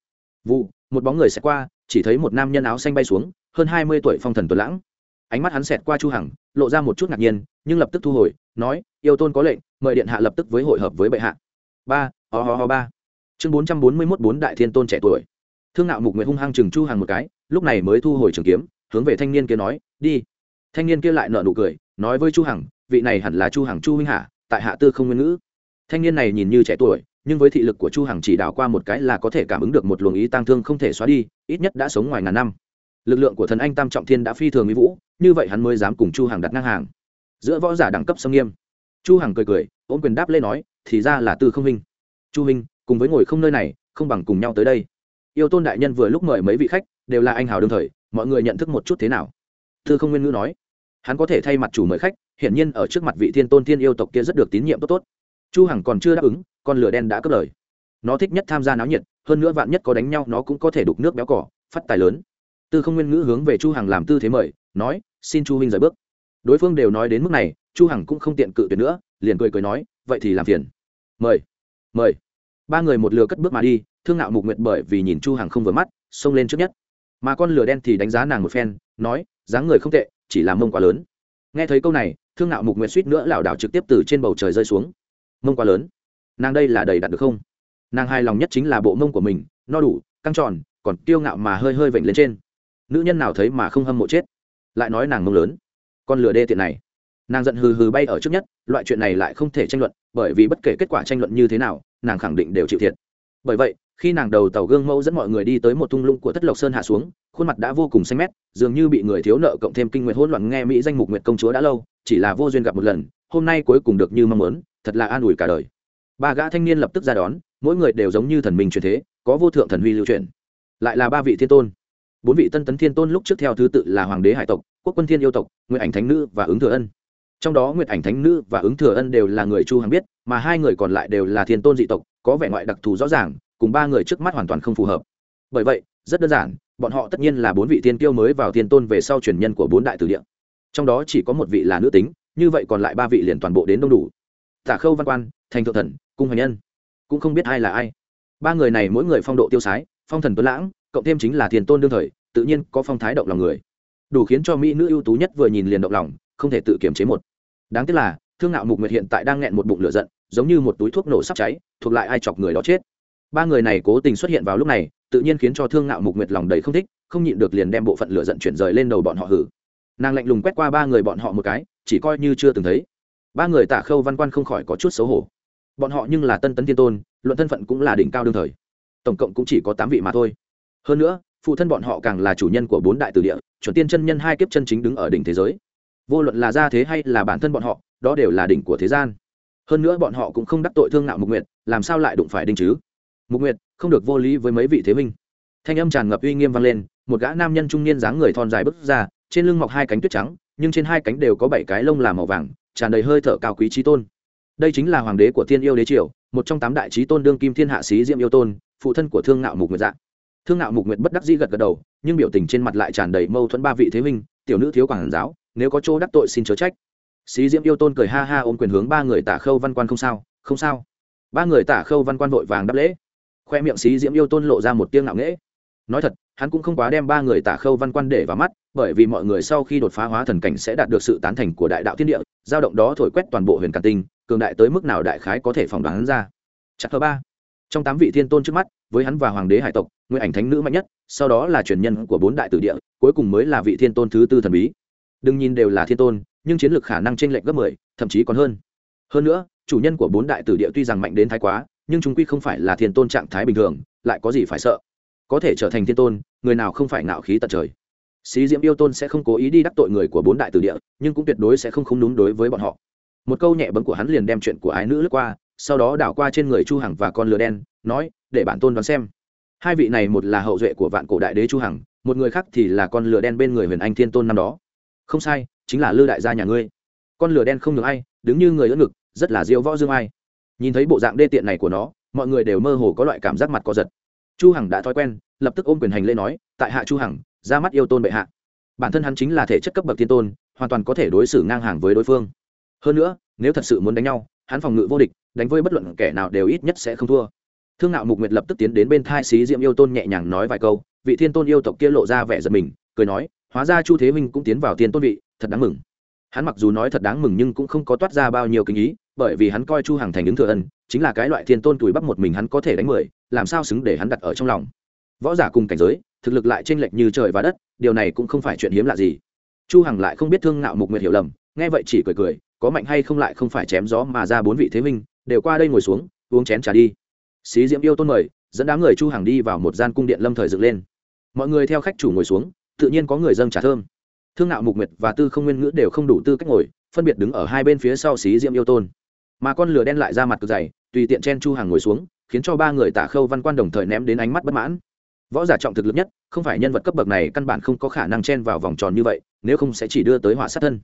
Vụ, một bóng người sẽ qua, chỉ thấy một nam nhân áo xanh bay xuống, hơn hai mươi tuổi phong thần tuấn lãng. Ánh mắt hắn xẹt qua chu hằng, lộ ra một chút ngạc nhiên, nhưng lập tức thu hồi, nói, yêu tôn có lệnh mời điện hạ lập tức với hội hợp với bệ hạ. Ba, ho ho ho ba. Chương bốn trăm bốn mươi mốt, bốn đại thiên tôn trẻ tuổi. Thương nạo mục nguyện hung hăng chừng chu hằng một cái, lúc này mới thu hồi trường kiếm, hướng về thanh niên kia nói, đi. Thanh niên kia lại nở nụ cười, nói với chu hằng, vị này hẳn là chu hằng chu huynh hạ, tại hạ tư không nguyên ngữ. Thanh niên này nhìn như trẻ tuổi, nhưng với thị lực của chu hằng chỉ đào qua một cái là có thể cảm ứng được một luồng ý tăng thương không thể xóa đi, ít nhất đã sống ngoài ngàn năm. Lực lượng của thần anh tam trọng thiên đã phi thường mỹ vũ, như vậy hắn mới dám cùng chu hằng đặt ngang hàng. Giữa võ giả đẳng cấp sông nghiêm chu hằng cười cười ôm quyền đáp lên nói thì ra là tư không Minh. chu Minh, cùng với ngồi không nơi này không bằng cùng nhau tới đây. Yêu tôn đại nhân vừa lúc mời mấy vị khách đều là anh hào đương thời mọi người nhận thức một chút thế nào? Tư không nguyên ngữ nói hắn có thể thay mặt chủ mời khách hiển nhiên ở trước mặt vị thiên tôn thiên yêu tộc kia rất được tín nhiệm tốt tốt. Chu hằng còn chưa đáp ứng con lửa đen đã cất lời. Nó thích nhất tham gia náo nhiệt hơn nữa vạn nhất có đánh nhau nó cũng có thể đục nước béo cỏ phát tài lớn. Tư không nguyên ngữ hướng về chu hằng làm tư thế mời nói xin chu huynh rời bước. Đối phương đều nói đến mức này chu hằng cũng không tiện cự tuyệt nữa, liền cười cười nói, vậy thì làm phiền. Mời mời. Ba người một lừa cất bước mà đi, thương ngạo mục nguyệt bởi vì nhìn chu hằng không vừa mắt, xông lên trước nhất. Mà con lừa đen thì đánh giá nàng một phen, nói, dáng người không tệ, chỉ là mông quá lớn. Nghe thấy câu này, thương ngạo mục nguyệt suýt nữa lảo đảo trực tiếp từ trên bầu trời rơi xuống. Mông quá lớn, nàng đây là đầy đặn được không? Nàng hài lòng nhất chính là bộ mông của mình, no đủ, căng tròn, còn kiêu ngạo mà hơi hơi vểnh lên trên. Nữ nhân nào thấy mà không hâm mộ chết. Lại nói nàng mông lớn. Con lừa đê tiện này nàng giận hừ hừ bay ở trước nhất, loại chuyện này lại không thể tranh luận, bởi vì bất kể kết quả tranh luận như thế nào, nàng khẳng định đều chịu thiệt. Bởi vậy, khi nàng đầu tàu gương mẫu dẫn mọi người đi tới một thung lũng của thất lộc sơn hạ xuống, khuôn mặt đã vô cùng xanh mét, dường như bị người thiếu nợ cộng thêm kinh nguyện hỗn loạn nghe mỹ danh mục nguyện công chúa đã lâu, chỉ là vô duyên gặp một lần, hôm nay cuối cùng được như mong muốn, thật là an ủi cả đời. Ba gã thanh niên lập tức ra đón, mỗi người đều giống như thần minh truyền thế, có vô thượng thần huy lưu truyền. Lại là ba vị thiên tôn. Bốn vị tân tấn thiên tôn lúc trước theo thứ tự là hoàng đế hải tộc, quốc quân thiên yêu tộc nguyện ảnh thánh nữ và ứng thừa ân trong đó nguyệt ảnh thánh nữ và ứng thừa ân đều là người chu hằng biết, mà hai người còn lại đều là thiên tôn dị tộc, có vẻ ngoại đặc thù rõ ràng, cùng ba người trước mắt hoàn toàn không phù hợp. Bởi vậy, rất đơn giản, bọn họ tất nhiên là bốn vị thiên kiêu mới vào thiên tôn về sau truyền nhân của bốn đại tử địa. Trong đó chỉ có một vị là nữ tính, như vậy còn lại ba vị liền toàn bộ đến đông đủ. Tả khâu văn quan, thành thượng thần, cung hoành nhân, cũng không biết ai là ai. Ba người này mỗi người phong độ tiêu sái, phong thần tuấn lãng, cộng thêm chính là thiên tôn đương thời, tự nhiên có phong thái động lòng người. Đủ khiến cho mỹ nữ ưu tú nhất vừa nhìn liền động lòng không thể tự kiềm chế một. Đáng tiếc là, thương ngạo mục nguyệt hiện tại đang nghẹn một bụng lửa giận, giống như một túi thuốc nổ sắp cháy, thuộc lại ai chọc người đó chết. Ba người này cố tình xuất hiện vào lúc này, tự nhiên khiến cho thương ngạo mục nguyệt lòng đầy không thích, không nhịn được liền đem bộ phận lửa giận chuyển rời lên đầu bọn họ hử. Nàng lạnh lùng quét qua ba người bọn họ một cái, chỉ coi như chưa từng thấy. Ba người tả khâu văn quan không khỏi có chút xấu hổ. Bọn họ nhưng là tân tấn thiên tôn, luận thân phận cũng là đỉnh cao đương thời. Tổng cộng cũng chỉ có tám vị mà thôi. Hơn nữa, phụ thân bọn họ càng là chủ nhân của bốn đại từ địa, chuẩn tiên chân nhân hai kiếp chân chính đứng ở đỉnh thế giới vô luận là gia thế hay là bản thân bọn họ, đó đều là đỉnh của thế gian. Hơn nữa bọn họ cũng không đắc tội thương nạo mục nguyệt, làm sao lại đụng phải đinh chứ? Mục nguyệt, không được vô lý với mấy vị thế minh thanh âm tràn ngập uy nghiêm vang lên, một gã nam nhân trung niên dáng người thon dài bước ra, trên lưng mọc hai cánh tuyết trắng, nhưng trên hai cánh đều có bảy cái lông làm màu vàng, tràn đầy hơi thở cao quý trí tôn. Đây chính là hoàng đế của thiên yêu đế triều, một trong tám đại trí tôn đương kim thiên hạ sĩ diệm yêu tôn, phụ thân của thương Nạo mục nguyệt dạng thương Nạo mục nguyệt bất đắc dĩ gật gật đầu, nhưng biểu tình trên mặt lại tràn đầy mâu thuẫn ba vị thế minh tiểu nữ thiếu quảng giáo nếu có chỗ đắc tội xin chớ trách. Sĩ diễm yêu tôn cười ha ha ôm quyền hướng ba người tả khâu văn quan không sao không sao. Ba người tả khâu văn quan vội vàng đáp lễ. Khoe miệng sĩ diễm yêu tôn lộ ra một tiếng ngạo nghễ. Nói thật, hắn cũng không quá đem ba người tả khâu văn quan để vào mắt, bởi vì mọi người sau khi đột phá hóa thần cảnh sẽ đạt được sự tán thành của đại đạo thiên địa giao động đó thổi quét toàn bộ huyền càn tinh, cường đại tới mức nào đại khái có thể phỏng đoán ra. Chắc thứ ba. Trong tám vị thiên tôn trước mắt, với hắn và hoàng đế hải tộc, nguyên ảnh thánh nữ mạnh nhất, sau đó là truyền nhân của bốn đại tử địa, cuối cùng mới là vị thiên tôn thứ tư thần bí đừng nhìn đều là thiên tôn, nhưng chiến lược khả năng t r ê n lệch gấp mười, thậm chí còn hơn. Hơn nữa, chủ nhân của bốn đại tử địa tuy rằng mạnh đến thái quá, nhưng chúng quy không phải là thiên tôn trạng thái bình thường, lại có gì phải sợ? Có thể trở thành thiên tôn, người nào không phải ngạo khí tận trời? Xí diễm yêu tôn sẽ không cố ý đi đắc tội người của bốn đại tử địa, nhưng cũng tuyệt đối sẽ không không đúng đối với bọn họ. Một câu nhẹ bấm của hắn liền đem chuyện của ái nữ lướt qua, sau đó đảo qua trên người chu hằng và con lừa đen, nói, để bản tôn đoán xem. Hai vị này một là hậu duệ của vạn cổ đại đế chu hằng, một người khác thì là con lừa đen bên người huyền anh thiên tôn năm đó không sai, chính là lư đại gia nhà ngươi. Con lửa đen không được ai, đứng như người lẫn ngực, rất là diêu võ dương ai. Nhìn thấy bộ dạng đê tiện này của nó, mọi người đều mơ hồ có loại cảm giác mặt co giật. Chu hằng đã thói quen, lập tức ôm quyền hành lễ nói, tại hạ chu hằng, ra mắt yêu tôn bệ hạ. Bản thân hắn chính là thể chất cấp bậc thiên tôn, hoàn toàn có thể đối xử ngang hàng với đối phương. Hơn nữa, nếu thật sự muốn đánh nhau, hắn phòng ngự vô địch, đánh với bất luận kẻ nào đều ít nhất sẽ không thua. Thương nạo mục nguyệt lập tức tiến đến bên thai xí diệm yêu tôn nhẹ nhàng nói vài câu, vị thiên tôn yêu tộc kia lộ ra vẻ giật mình, cười nói hóa ra chu thế minh cũng tiến vào thiên tôn vị, thật đáng mừng. Hắn mặc dù nói thật đáng mừng nhưng cũng không có toát ra bao nhiêu kinh ý, bởi vì hắn coi chu hằng thành ứng thừa ân, chính là cái loại thiên tôn tuổi bắp một mình hắn có thể đánh mười, làm sao xứng để hắn đặt ở trong lòng. Võ giả cùng cảnh giới, thực lực lại chênh lệch như trời và đất, điều này cũng không phải chuyện hiếm lạ gì. Chu hằng lại không biết thương ngạo mục nguyệt hiểu lầm, nghe vậy chỉ cười cười, có mạnh hay không lại không phải chém gió mà ra bốn vị thế minh, đều qua đây ngồi xuống, uống chén trà đi. Xí diễm yêu tôn mời, dẫn đám người chu hằng đi vào một gian cung điện lâm thời dựng lên. Mọi người theo khách chủ ngồi xuống tự nhiên có người dâng trà thơm. Thương ngạo mục nguyệt và tư không nguyên ngữ đều không đủ tư cách ngồi, phân biệt đứng ở hai bên phía sau xí diễm yêu tôn. Mà con lửa đen lại ra mặt cực dày, tùy tiện chen chu hàng ngồi xuống, khiến cho ba người tả khâu văn quan đồng thời ném đến ánh mắt bất mãn. Võ giả trọng thực lực nhất, không phải nhân vật cấp bậc này căn bản không có khả năng chen vào vòng tròn như vậy, nếu không sẽ chỉ đưa tới họa sát thân.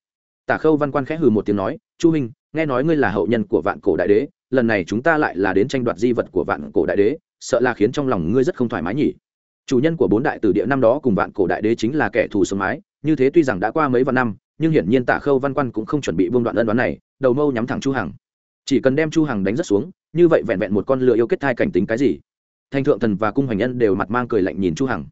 Tả khâu văn quan khẽ hừ một tiếng nói, chu minh nghe nói ngươi là hậu nhân của vạn cổ đại đế, lần này chúng ta lại là đến tranh đoạt di vật của vạn cổ đại đế, sợ là khiến trong lòng ngươi rất không thoải mái nhỉ chủ nhân của bốn đại tử địa năm đó cùng vạn cổ đại đế chính là kẻ thù sống mái, như thế tuy rằng đã qua mấy vạn năm, nhưng hiển nhiên tả khâu văn quan cũng không chuẩn bị vương đoạn ân đoán này, đầu mâu nhắm thẳng chu hằng. Chỉ cần đem chu hằng đánh rất xuống, như vậy vẹn vẹn một con lừa yêu kết thai cảnh tính cái gì? Thanh thượng thần và cung hoành nhân đều mặt mang cười lạnh nhìn chu hằng.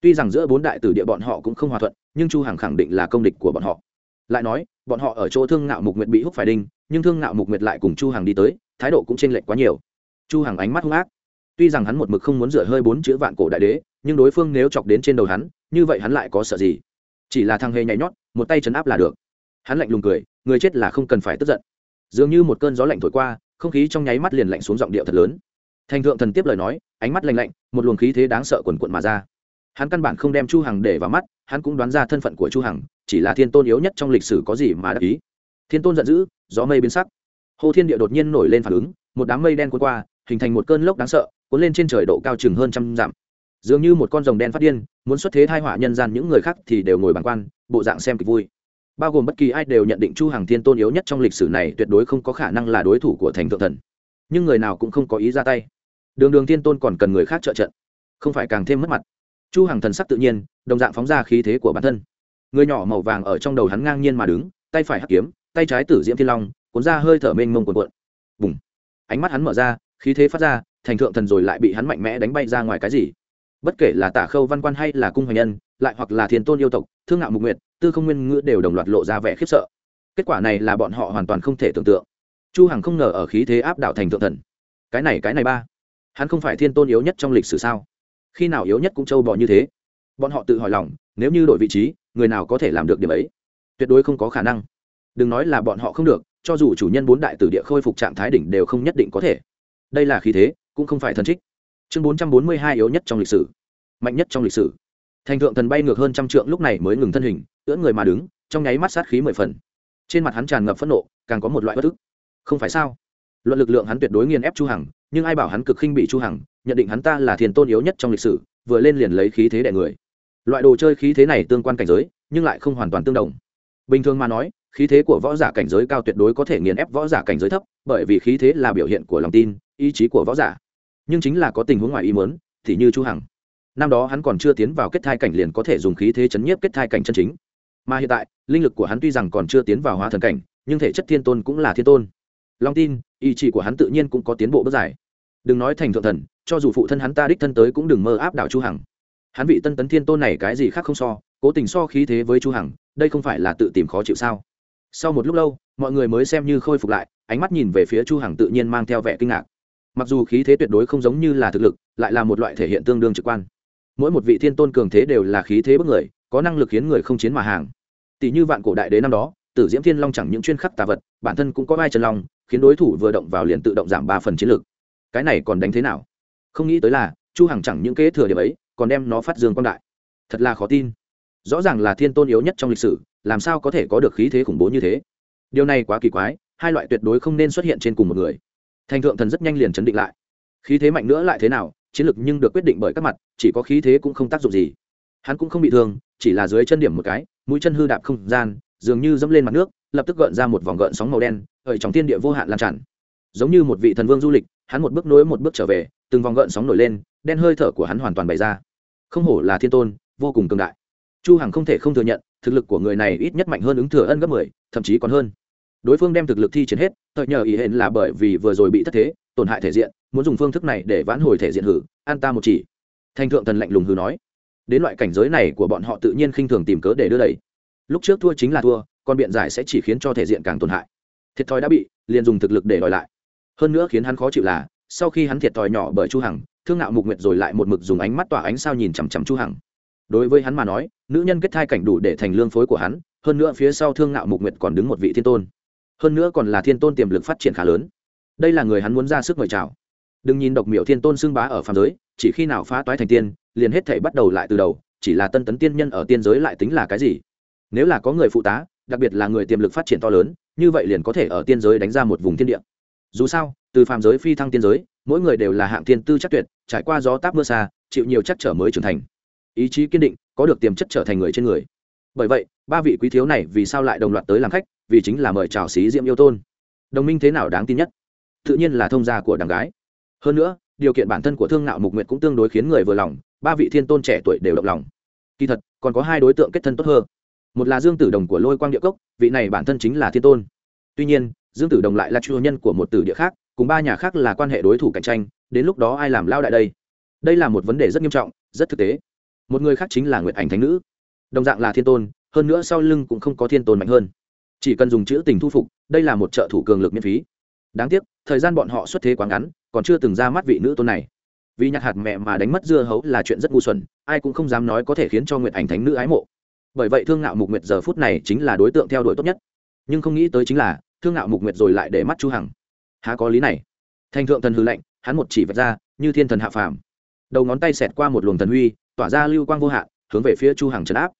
Tuy rằng giữa bốn đại tử địa bọn họ cũng không hòa thuận, nhưng chu hằng khẳng định là công địch của bọn họ. Lại nói, bọn họ ở chỗ thương ngạo mục nguyệt bị hút phải đinh, nhưng thương ngạo mục nguyệt lại cùng chu hằng đi tới, thái độ cũng chênh lệch quá nhiều. Chu hằng ánh mắt hung ác. Tuy rằng hắn một mực không muốn rửa hơi bốn chữ vạn cổ đại đế nhưng đối phương nếu chọc đến trên đầu hắn, như vậy hắn lại có sợ gì? Chỉ là thằng hề nhảy nhót, một tay chấn áp là được. Hắn lạnh lùng cười, người chết là không cần phải tức giận. Dường như một cơn gió lạnh thổi qua, không khí trong nháy mắt liền lạnh xuống giọng điệu thật lớn. Thành thượng thần tiếp lời nói, ánh mắt lạnh lạnh, một luồng khí thế đáng sợ quần quận mà ra. Hắn căn bản không đem chu hằng để vào mắt, hắn cũng đoán ra thân phận của chu hằng, chỉ là thiên tôn yếu nhất trong lịch sử có gì mà đắc ý. Thiên tôn giận dữ, gió mây biến sắc. Hồ thiên địa đột nhiên nổi lên phản ứng, một đám mây đen cuốn qua, hình thành một cơn lốc đáng sợ, cuốn lên trên trời độ cao chừng hơn trăm dặm dường như một con rồng đen phát điên, muốn xuất thế thai họa nhân gian những người khác thì đều ngồi bàn quan, bộ dạng xem kịch vui. Bao gồm bất kỳ ai đều nhận định chu hằng thiên tôn yếu nhất trong lịch sử này tuyệt đối không có khả năng là đối thủ của thành thượng thần. Nhưng người nào cũng không có ý ra tay. Đường đường thiên tôn còn cần người khác trợ trận, không phải càng thêm mất mặt. Chu hằng thần sắc tự nhiên, đồng dạng phóng ra khí thế của bản thân. Người nhỏ màu vàng ở trong đầu hắn ngang nhiên mà đứng, tay phải hắc kiếm, tay trái tử diễm thiên long, cuốn ra hơi thở mênh mông cuộn cuộn. Bùng! Ánh mắt hắn mở ra, khí thế phát ra, thành thượng thần rồi lại bị hắn mạnh mẽ đánh bay ra ngoài cái gì? Bất kể là tả khâu văn quan hay là cung hoành nhân, lại hoặc là thiên tôn yêu tộc, thương ngạo mục nguyệt, tư không nguyên ngữ đều đồng loạt lộ ra vẻ khiếp sợ. Kết quả này là bọn họ hoàn toàn không thể tưởng tượng. Chu hằng không ngờ ở khí thế áp đảo thành thượng thần. Cái này cái này ba. Hắn không phải thiên tôn yếu nhất trong lịch sử sao? Khi nào yếu nhất cũng trâu bò như thế? Bọn họ tự hỏi lòng, nếu như đổi vị trí, người nào có thể làm được điểm ấy? Tuyệt đối không có khả năng. Đừng nói là bọn họ không được, cho dù chủ nhân bốn đại tử địa khôi phục trạng thái đỉnh đều không nhất định có thể. Đây là khí thế, cũng không phải thần trích chương bốn trăm bốn mươi hai yếu nhất trong lịch sử. Mạnh nhất trong lịch sử. Thành thượng thần bay ngược hơn trăm trượng lúc này mới ngừng thân hình, ưỡn người mà đứng, trong nháy mắt sát khí mười phần. Trên mặt hắn tràn ngập phẫn nộ, càng có một loại bất thức không phải sao? Luận lực lượng hắn tuyệt đối nghiền ép chu hằng, nhưng ai bảo hắn cực khinh bị chu hằng, nhận định hắn ta là thiền tôn yếu nhất trong lịch sử, vừa lên liền lấy khí thế đẻ người. Loại đồ chơi khí thế này tương quan cảnh giới, nhưng lại không hoàn toàn tương đồng. Bình thường mà nói, khí thế của võ giả cảnh giới cao tuyệt đối có thể nghiền ép võ giả cảnh giới thấp, bởi vì khí thế là biểu hiện của lòng tin, ý chí của võ giả nhưng chính là có tình huống ngoài ý muốn, thì như chu hằng. Năm đó hắn còn chưa tiến vào kết thai cảnh liền có thể dùng khí thế chấn nhiếp kết thai cảnh chân chính. Mà hiện tại, linh lực của hắn tuy rằng còn chưa tiến vào hóa thần cảnh, nhưng thể chất thiên tôn cũng là thiên tôn. Long tin, ý chí của hắn tự nhiên cũng có tiến bộ bước dài. Đừng nói thành thượng thần, cho dù phụ thân hắn ta đích thân tới cũng đừng mơ áp đảo chu hằng. Hắn vị tân tấn thiên tôn này cái gì khác không so, cố tình so khí thế với chu hằng, đây không phải là tự tìm khó chịu sao? Sau một lúc lâu, mọi người mới xem như khôi phục lại, ánh mắt nhìn về phía chu hằng tự nhiên mang theo vẻ kinh ngạc mặc dù khí thế tuyệt đối không giống như là thực lực, lại là một loại thể hiện tương đương trực quan. Mỗi một vị thiên tôn cường thế đều là khí thế bức người, có năng lực khiến người không chiến mà hàng. Tỷ như vạn cổ đại đế năm đó, tử diễm thiên long chẳng những chuyên khắc tà vật, bản thân cũng có vai chân long, khiến đối thủ vừa động vào liền tự động giảm ba phần chiến lược cái này còn đánh thế nào? Không nghĩ tới là, chu hằng chẳng những kế thừa điểm ấy, còn đem nó phát dương quang đại. Thật là khó tin. Rõ ràng là thiên tôn yếu nhất trong lịch sử, làm sao có thể có được khí thế khủng bố như thế? Điều này quá kỳ quái, hai loại tuyệt đối không nên xuất hiện trên cùng một người thành thượng thần rất nhanh liền chấn định lại. Khí thế mạnh nữa lại thế nào chiến lược nhưng được quyết định bởi các mặt chỉ có khí thế cũng không tác dụng gì. Hắn cũng không bị thương chỉ là dưới chân điểm một cái mũi chân hư đạp không gian dường như dẫm lên mặt nước lập tức gợn ra một vòng gợn sóng màu đen ở trong thiên địa vô hạn lan tràn. Giống như một vị thần vương du lịch hắn một bước nối một bước trở về từng vòng gợn sóng nổi lên đen hơi thở của hắn hoàn toàn bày ra. Không hổ là thiên tôn vô cùng cường đại. Chu hằng không thể không thừa nhận thực lực của người này ít nhất mạnh hơn ứng thừa ân gấp 10, thậm chí còn hơn đối phương đem thực lực thi triển hết tội nhờ ý hẹn là bởi vì vừa rồi bị thất thế, tổn hại thể diện, muốn dùng phương thức này để vãn hồi thể diện hử, an ta một chỉ. Thành thượng thần lạnh lùng hư nói. Đến loại cảnh giới này của bọn họ tự nhiên khinh thường tìm cớ để đưa đẩy. Lúc trước thua chính là thua, còn biện giải sẽ chỉ khiến cho thể diện càng tổn hại. Thiệt thòi đã bị, liền dùng thực lực để đòi lại. Hơn nữa khiến hắn khó chịu là, sau khi hắn thiệt thòi nhỏ bởi chu hằng, thương nạo mục nguyệt rồi lại một mực dùng ánh mắt tỏa ánh sao nhìn chằm chằm chu hằng. Đối với hắn mà nói, nữ nhân kết thai cảnh đủ để thành lương phối của hắn, hơn nữa phía sau thương nạo mục nguyệt còn đứng một vị thiên tôn hơn nữa còn là thiên tôn tiềm lực phát triển khá lớn. Đây là người hắn muốn ra sức mời chào. Đừng nhìn độc miểu thiên tôn xưng bá ở phàm giới, chỉ khi nào phá toái thành tiên, liền hết thể bắt đầu lại từ đầu, chỉ là tân tấn tiên nhân ở tiên giới lại tính là cái gì? Nếu là có người phụ tá, đặc biệt là người tiềm lực phát triển to lớn, như vậy liền có thể ở tiên giới đánh ra một vùng thiên địa. Dù sao, từ phàm giới phi thăng tiên giới, mỗi người đều là hạng thiên tư chắc tuyệt, trải qua gió táp mưa xa, chịu nhiều chắc trở mới trưởng thành. Ý chí kiên định, có được tiềm chất trở thành người trên người. Bởi vậy, ba vị quý thiếu này vì sao lại đồng loạt tới làm khách vì chính là mời chào xí diễm yêu tôn. Đồng minh thế nào đáng tin nhất? Tự nhiên là thông gia của đàn gái. Hơn nữa, điều kiện bản thân của thương nạo mục nguyệt cũng tương đối khiến người vừa lòng, ba vị thiên tôn trẻ tuổi đều động lòng. Kỳ thật, còn có hai đối tượng kết thân tốt hơn. Một là dương tử đồng của lôi quang địa cốc, vị này bản thân chính là thiên tôn. Tuy nhiên, dương tử đồng lại là chủ nhân của một tử địa khác, cùng ba nhà khác là quan hệ đối thủ cạnh tranh, đến lúc đó ai làm lao đại đây? Đây là một vấn đề rất nghiêm trọng, rất thực tế. Một người khác chính là nguyệt ảnh thánh nữ. Đồng dạng là thiên tôn, hơn nữa sau lưng cũng không có thiên tôn mạnh hơn chỉ cần dùng chữ tình thu phục, đây là một trợ thủ cường lực miễn phí. Đáng tiếc, thời gian bọn họ xuất thế quá ngắn, còn chưa từng ra mắt vị nữ tôn này. Vì nhặt hạt mẹ mà đánh mất dưa hấu là chuyện rất ngu xuẩn, ai cũng không dám nói có thể khiến cho nguyệt ảnh thánh nữ ái mộ. Bởi vậy thương ngạo mục nguyệt giờ phút này chính là đối tượng theo đuổi tốt nhất. Nhưng không nghĩ tới chính là, thương ngạo mục nguyệt rồi lại để mắt chu hằng. Há có lý này? Thành thượng thần hư lệnh hắn một chỉ vạch ra, như thiên thần hạ phàm. Đầu ngón tay xẹt qua một luồng thần huy, tỏa ra lưu quang vô hạn, hướng về phía chu hằng trấn áp.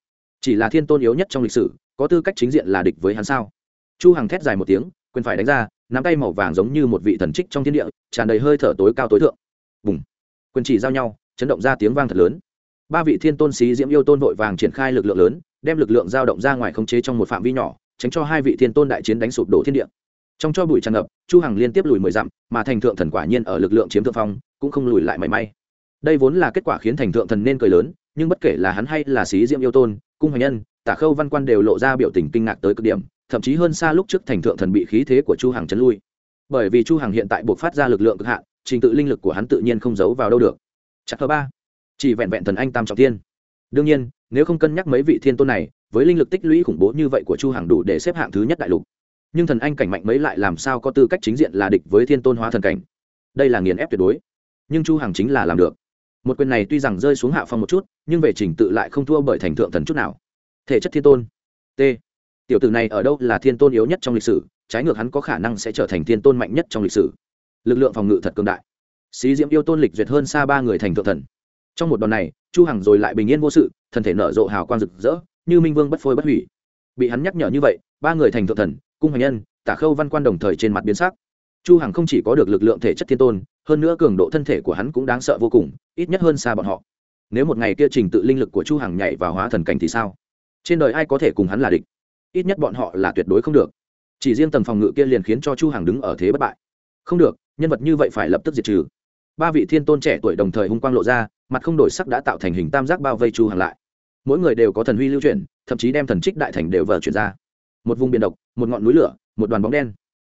Chỉ là thiên tôn yếu nhất trong lịch sử có tư cách chính diện là địch với hắn sao? Chu hằng thét dài một tiếng, quyền phải đánh ra, nắm tay màu vàng giống như một vị thần trích trong thiên địa, tràn đầy hơi thở tối cao tối thượng. Bùng! Quyền chỉ giao nhau, chấn động ra tiếng vang thật lớn. Ba vị thiên tôn sĩ diễm yêu tôn vội vàng triển khai lực lượng lớn, đem lực lượng giao động ra ngoài khống chế trong một phạm vi nhỏ, tránh cho hai vị thiên tôn đại chiến đánh sụp đổ thiên địa. Trong cho bụi tràn ngập, chu hằng liên tiếp lùi mười dặm, mà thành thượng thần quả nhiên ở lực lượng chiếm thượng phong, cũng không lùi lại mảy may. Đây vốn là kết quả khiến thành thượng thần nên cười lớn nhưng bất kể là hắn hay là sĩ diễm yêu tôn, cung hoành nhân, tả khâu văn quan đều lộ ra biểu tình kinh ngạc tới cực điểm, thậm chí hơn xa lúc trước thành thượng thần bị khí thế của chu hằng chấn lui. Bởi vì chu hằng hiện tại buộc phát ra lực lượng cực hạn, trình tự linh lực của hắn tự nhiên không giấu vào đâu được. Chắc thứ ba. Chỉ vẹn vẹn thần anh tam trọng thiên đương nhiên, nếu không cân nhắc mấy vị thiên tôn này, với linh lực tích lũy khủng bố như vậy của chu hằng đủ để xếp hạng thứ nhất đại lục. Nhưng thần anh cảnh mạnh mấy lại làm sao có tư cách chính diện là địch với thiên tôn hóa thần cảnh? Đây là nghiền ép tuyệt đối. Nhưng chu hằng chính là làm được một quyền này tuy rằng rơi xuống hạ phong một chút, nhưng về trình tự lại không thua bởi thành thượng thần chút nào. Thể chất thiên tôn. T. Tiểu tử này ở đâu là thiên tôn yếu nhất trong lịch sử, trái ngược hắn có khả năng sẽ trở thành thiên tôn mạnh nhất trong lịch sử. Lực lượng phòng ngự thật cường đại. Xí diễm yêu tôn lịch duyệt hơn xa ba người thành thượng thần. Trong một đòn này, chu hằng rồi lại bình yên vô sự thần thể nở rộ hào quang rực rỡ, như minh vương bất phôi bất hủy. Bị hắn nhắc nhở như vậy, ba người thành thượng thần, cung hoàng nhân, tả khâu văn quan đồng thời trên mặt biến sắc. Chu hằng không chỉ có được lực lượng thể chất thiên tôn hơn nữa cường độ thân thể của hắn cũng đáng sợ vô cùng, ít nhất hơn xa bọn họ. Nếu một ngày kia trình tự linh lực của chu hằng nhảy vào hóa thần cảnh thì sao? Trên đời ai có thể cùng hắn là địch? Ít nhất bọn họ là tuyệt đối không được. Chỉ riêng tầng phòng ngự kia liền khiến cho chu hằng đứng ở thế bất bại. Không được, nhân vật như vậy phải lập tức diệt trừ. Ba vị thiên tôn trẻ tuổi đồng thời hung quang lộ ra, mặt không đổi sắc đã tạo thành hình tam giác bao vây chu hằng lại. Mỗi người đều có thần huy lưu chuyển, thậm chí đem thần trích đại thành đều vờ chuyển ra. Một vùng biển độc, một ngọn núi lửa, một đoàn bóng đen.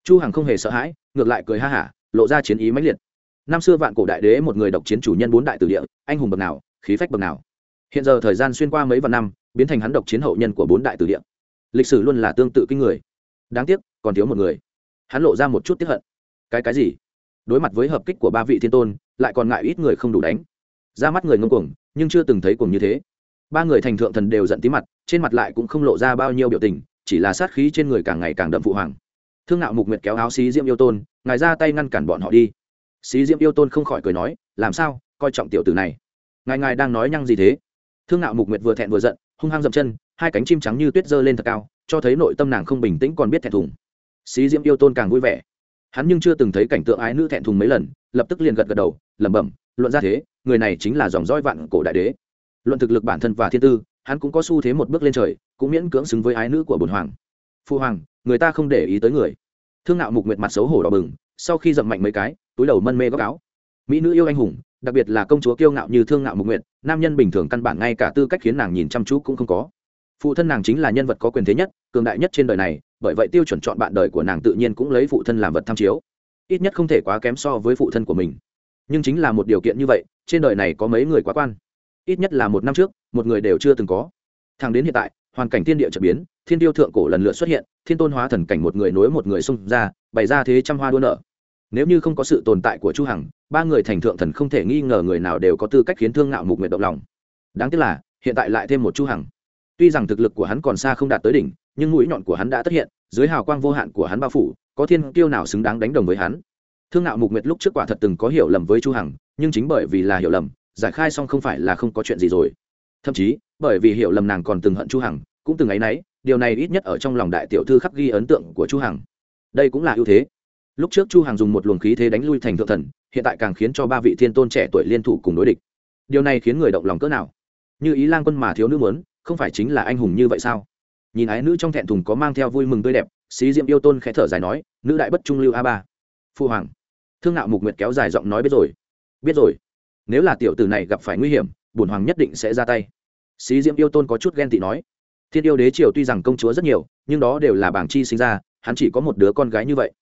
Chu hằng không hề sợ hãi, ngược lại cười ha hả, lộ ra chiến ý mãnh liệt năm xưa vạn cổ đại đế một người độc chiến chủ nhân bốn đại tử địa, anh hùng bậc nào, khí phách bậc nào. Hiện giờ thời gian xuyên qua mấy vạn năm, biến thành hắn độc chiến hậu nhân của bốn đại tử địa. Lịch sử luôn là tương tự kinh người. Đáng tiếc, còn thiếu một người. Hắn lộ ra một chút tiếp hận. Cái cái gì? Đối mặt với hợp kích của ba vị thiên tôn, lại còn ngại ít người không đủ đánh. Ra mắt người ngông cuồng, nhưng chưa từng thấy cuồng như thế. Ba người thành thượng thần đều giận tí mặt, trên mặt lại cũng không lộ ra bao nhiêu biểu tình, chỉ là sát khí trên người càng ngày càng đậm phụ hoàng. Thương ngạo mục nguyệt kéo áo xí diễm yêu tôn, ngài ra tay ngăn cản bọn họ đi xí diễm yêu tôn không khỏi cười nói, làm sao? Coi trọng tiểu tử này. Ngài ngài đang nói nhăng gì thế? Thương nạo mục nguyệt vừa thẹn vừa giận, hung hăng dậm chân, hai cánh chim trắng như tuyết dơ lên thật cao, cho thấy nội tâm nàng không bình tĩnh còn biết thẹn thùng. Xí diễm yêu tôn càng vui vẻ. Hắn nhưng chưa từng thấy cảnh tượng ái nữ thẹn thùng mấy lần, lập tức liền gật gật đầu, lẩm bẩm, luận ra thế, người này chính là dòng roi vạn cổ đại đế. Luận thực lực bản thân và thiên tư, hắn cũng có xu thế một bước lên trời, cũng miễn cưỡng xứng với ái nữ của bồn hoàng. Phu hoàng, người ta không để ý tới người. Thương nạo mục nguyệt mặt xấu hổ đỏ bừng, sau khi dậm mạnh mấy cái túi đầu mân mê góc áo. Mỹ nữ yêu anh hùng, đặc biệt là công chúa kiêu ngạo như thương ngạo mục nguyện nam nhân bình thường căn bản ngay cả tư cách khiến nàng nhìn chăm chú cũng không có. Phụ thân nàng chính là nhân vật có quyền thế nhất, cường đại nhất trên đời này, bởi vậy tiêu chuẩn chọn bạn đời của nàng tự nhiên cũng lấy phụ thân làm vật tham chiếu. Ít nhất không thể quá kém so với phụ thân của mình. Nhưng chính là một điều kiện như vậy, trên đời này có mấy người quá quan. Ít nhất là một năm trước, một người đều chưa từng có. Thẳng đến hiện tại, hoàn cảnh thiên địa trở biến, thiên tiêu thượng cổ lần lượt xuất hiện, thiên tôn hóa thần cảnh một người nối một người xông ra, bày ra thế trăm hoa đua nở nếu như không có sự tồn tại của chu hằng, ba người thành thượng thần không thể nghi ngờ người nào đều có tư cách khiến thương ngạo mục nguyệt động lòng. Đáng tiếc là, hiện tại lại thêm một chu hằng. Tuy rằng thực lực của hắn còn xa không đạt tới đỉnh, nhưng mũi nhọn của hắn đã tất hiện, dưới hào quang vô hạn của hắn bao phủ, có thiên tiêu nào xứng đáng đánh đồng với hắn? Thương ngạo mục nguyệt lúc trước quả thật từng có hiểu lầm với chu hằng, nhưng chính bởi vì là hiểu lầm, giải khai xong không phải là không có chuyện gì rồi. Thậm chí, bởi vì hiểu lầm nàng còn từng hận chu hằng, cũng từng ấy nấy, điều này ít nhất ở trong lòng đại tiểu thư khắc ghi ấn tượng của chu hằng. Đây cũng là ưu thế lúc trước chu hằng dùng một luồng khí thế đánh lui thành thượng thần, hiện tại càng khiến cho ba vị thiên tôn trẻ tuổi liên thủ cùng đối địch. Điều này khiến người động lòng cỡ nào? Như ý lang quân mà thiếu nữ muốn, không phải chính là anh hùng như vậy sao? Nhìn ái nữ trong thẹn thùng có mang theo vui mừng tươi đẹp, xí diệm yêu tôn khẽ thở dài nói, nữ đại bất trung lưu a ba. Phu hoàng, thương nạo mục nguyệt kéo dài giọng nói biết rồi. Biết rồi. Nếu là tiểu tử này gặp phải nguy hiểm, bổn hoàng nhất định sẽ ra tay. Xí diệm yêu tôn có chút ghen tị nói. Thiên yêu đế triều tuy rằng công chúa rất nhiều, nhưng đó đều là bảng chi sinh ra, hắn chỉ có một đứa con gái như vậy.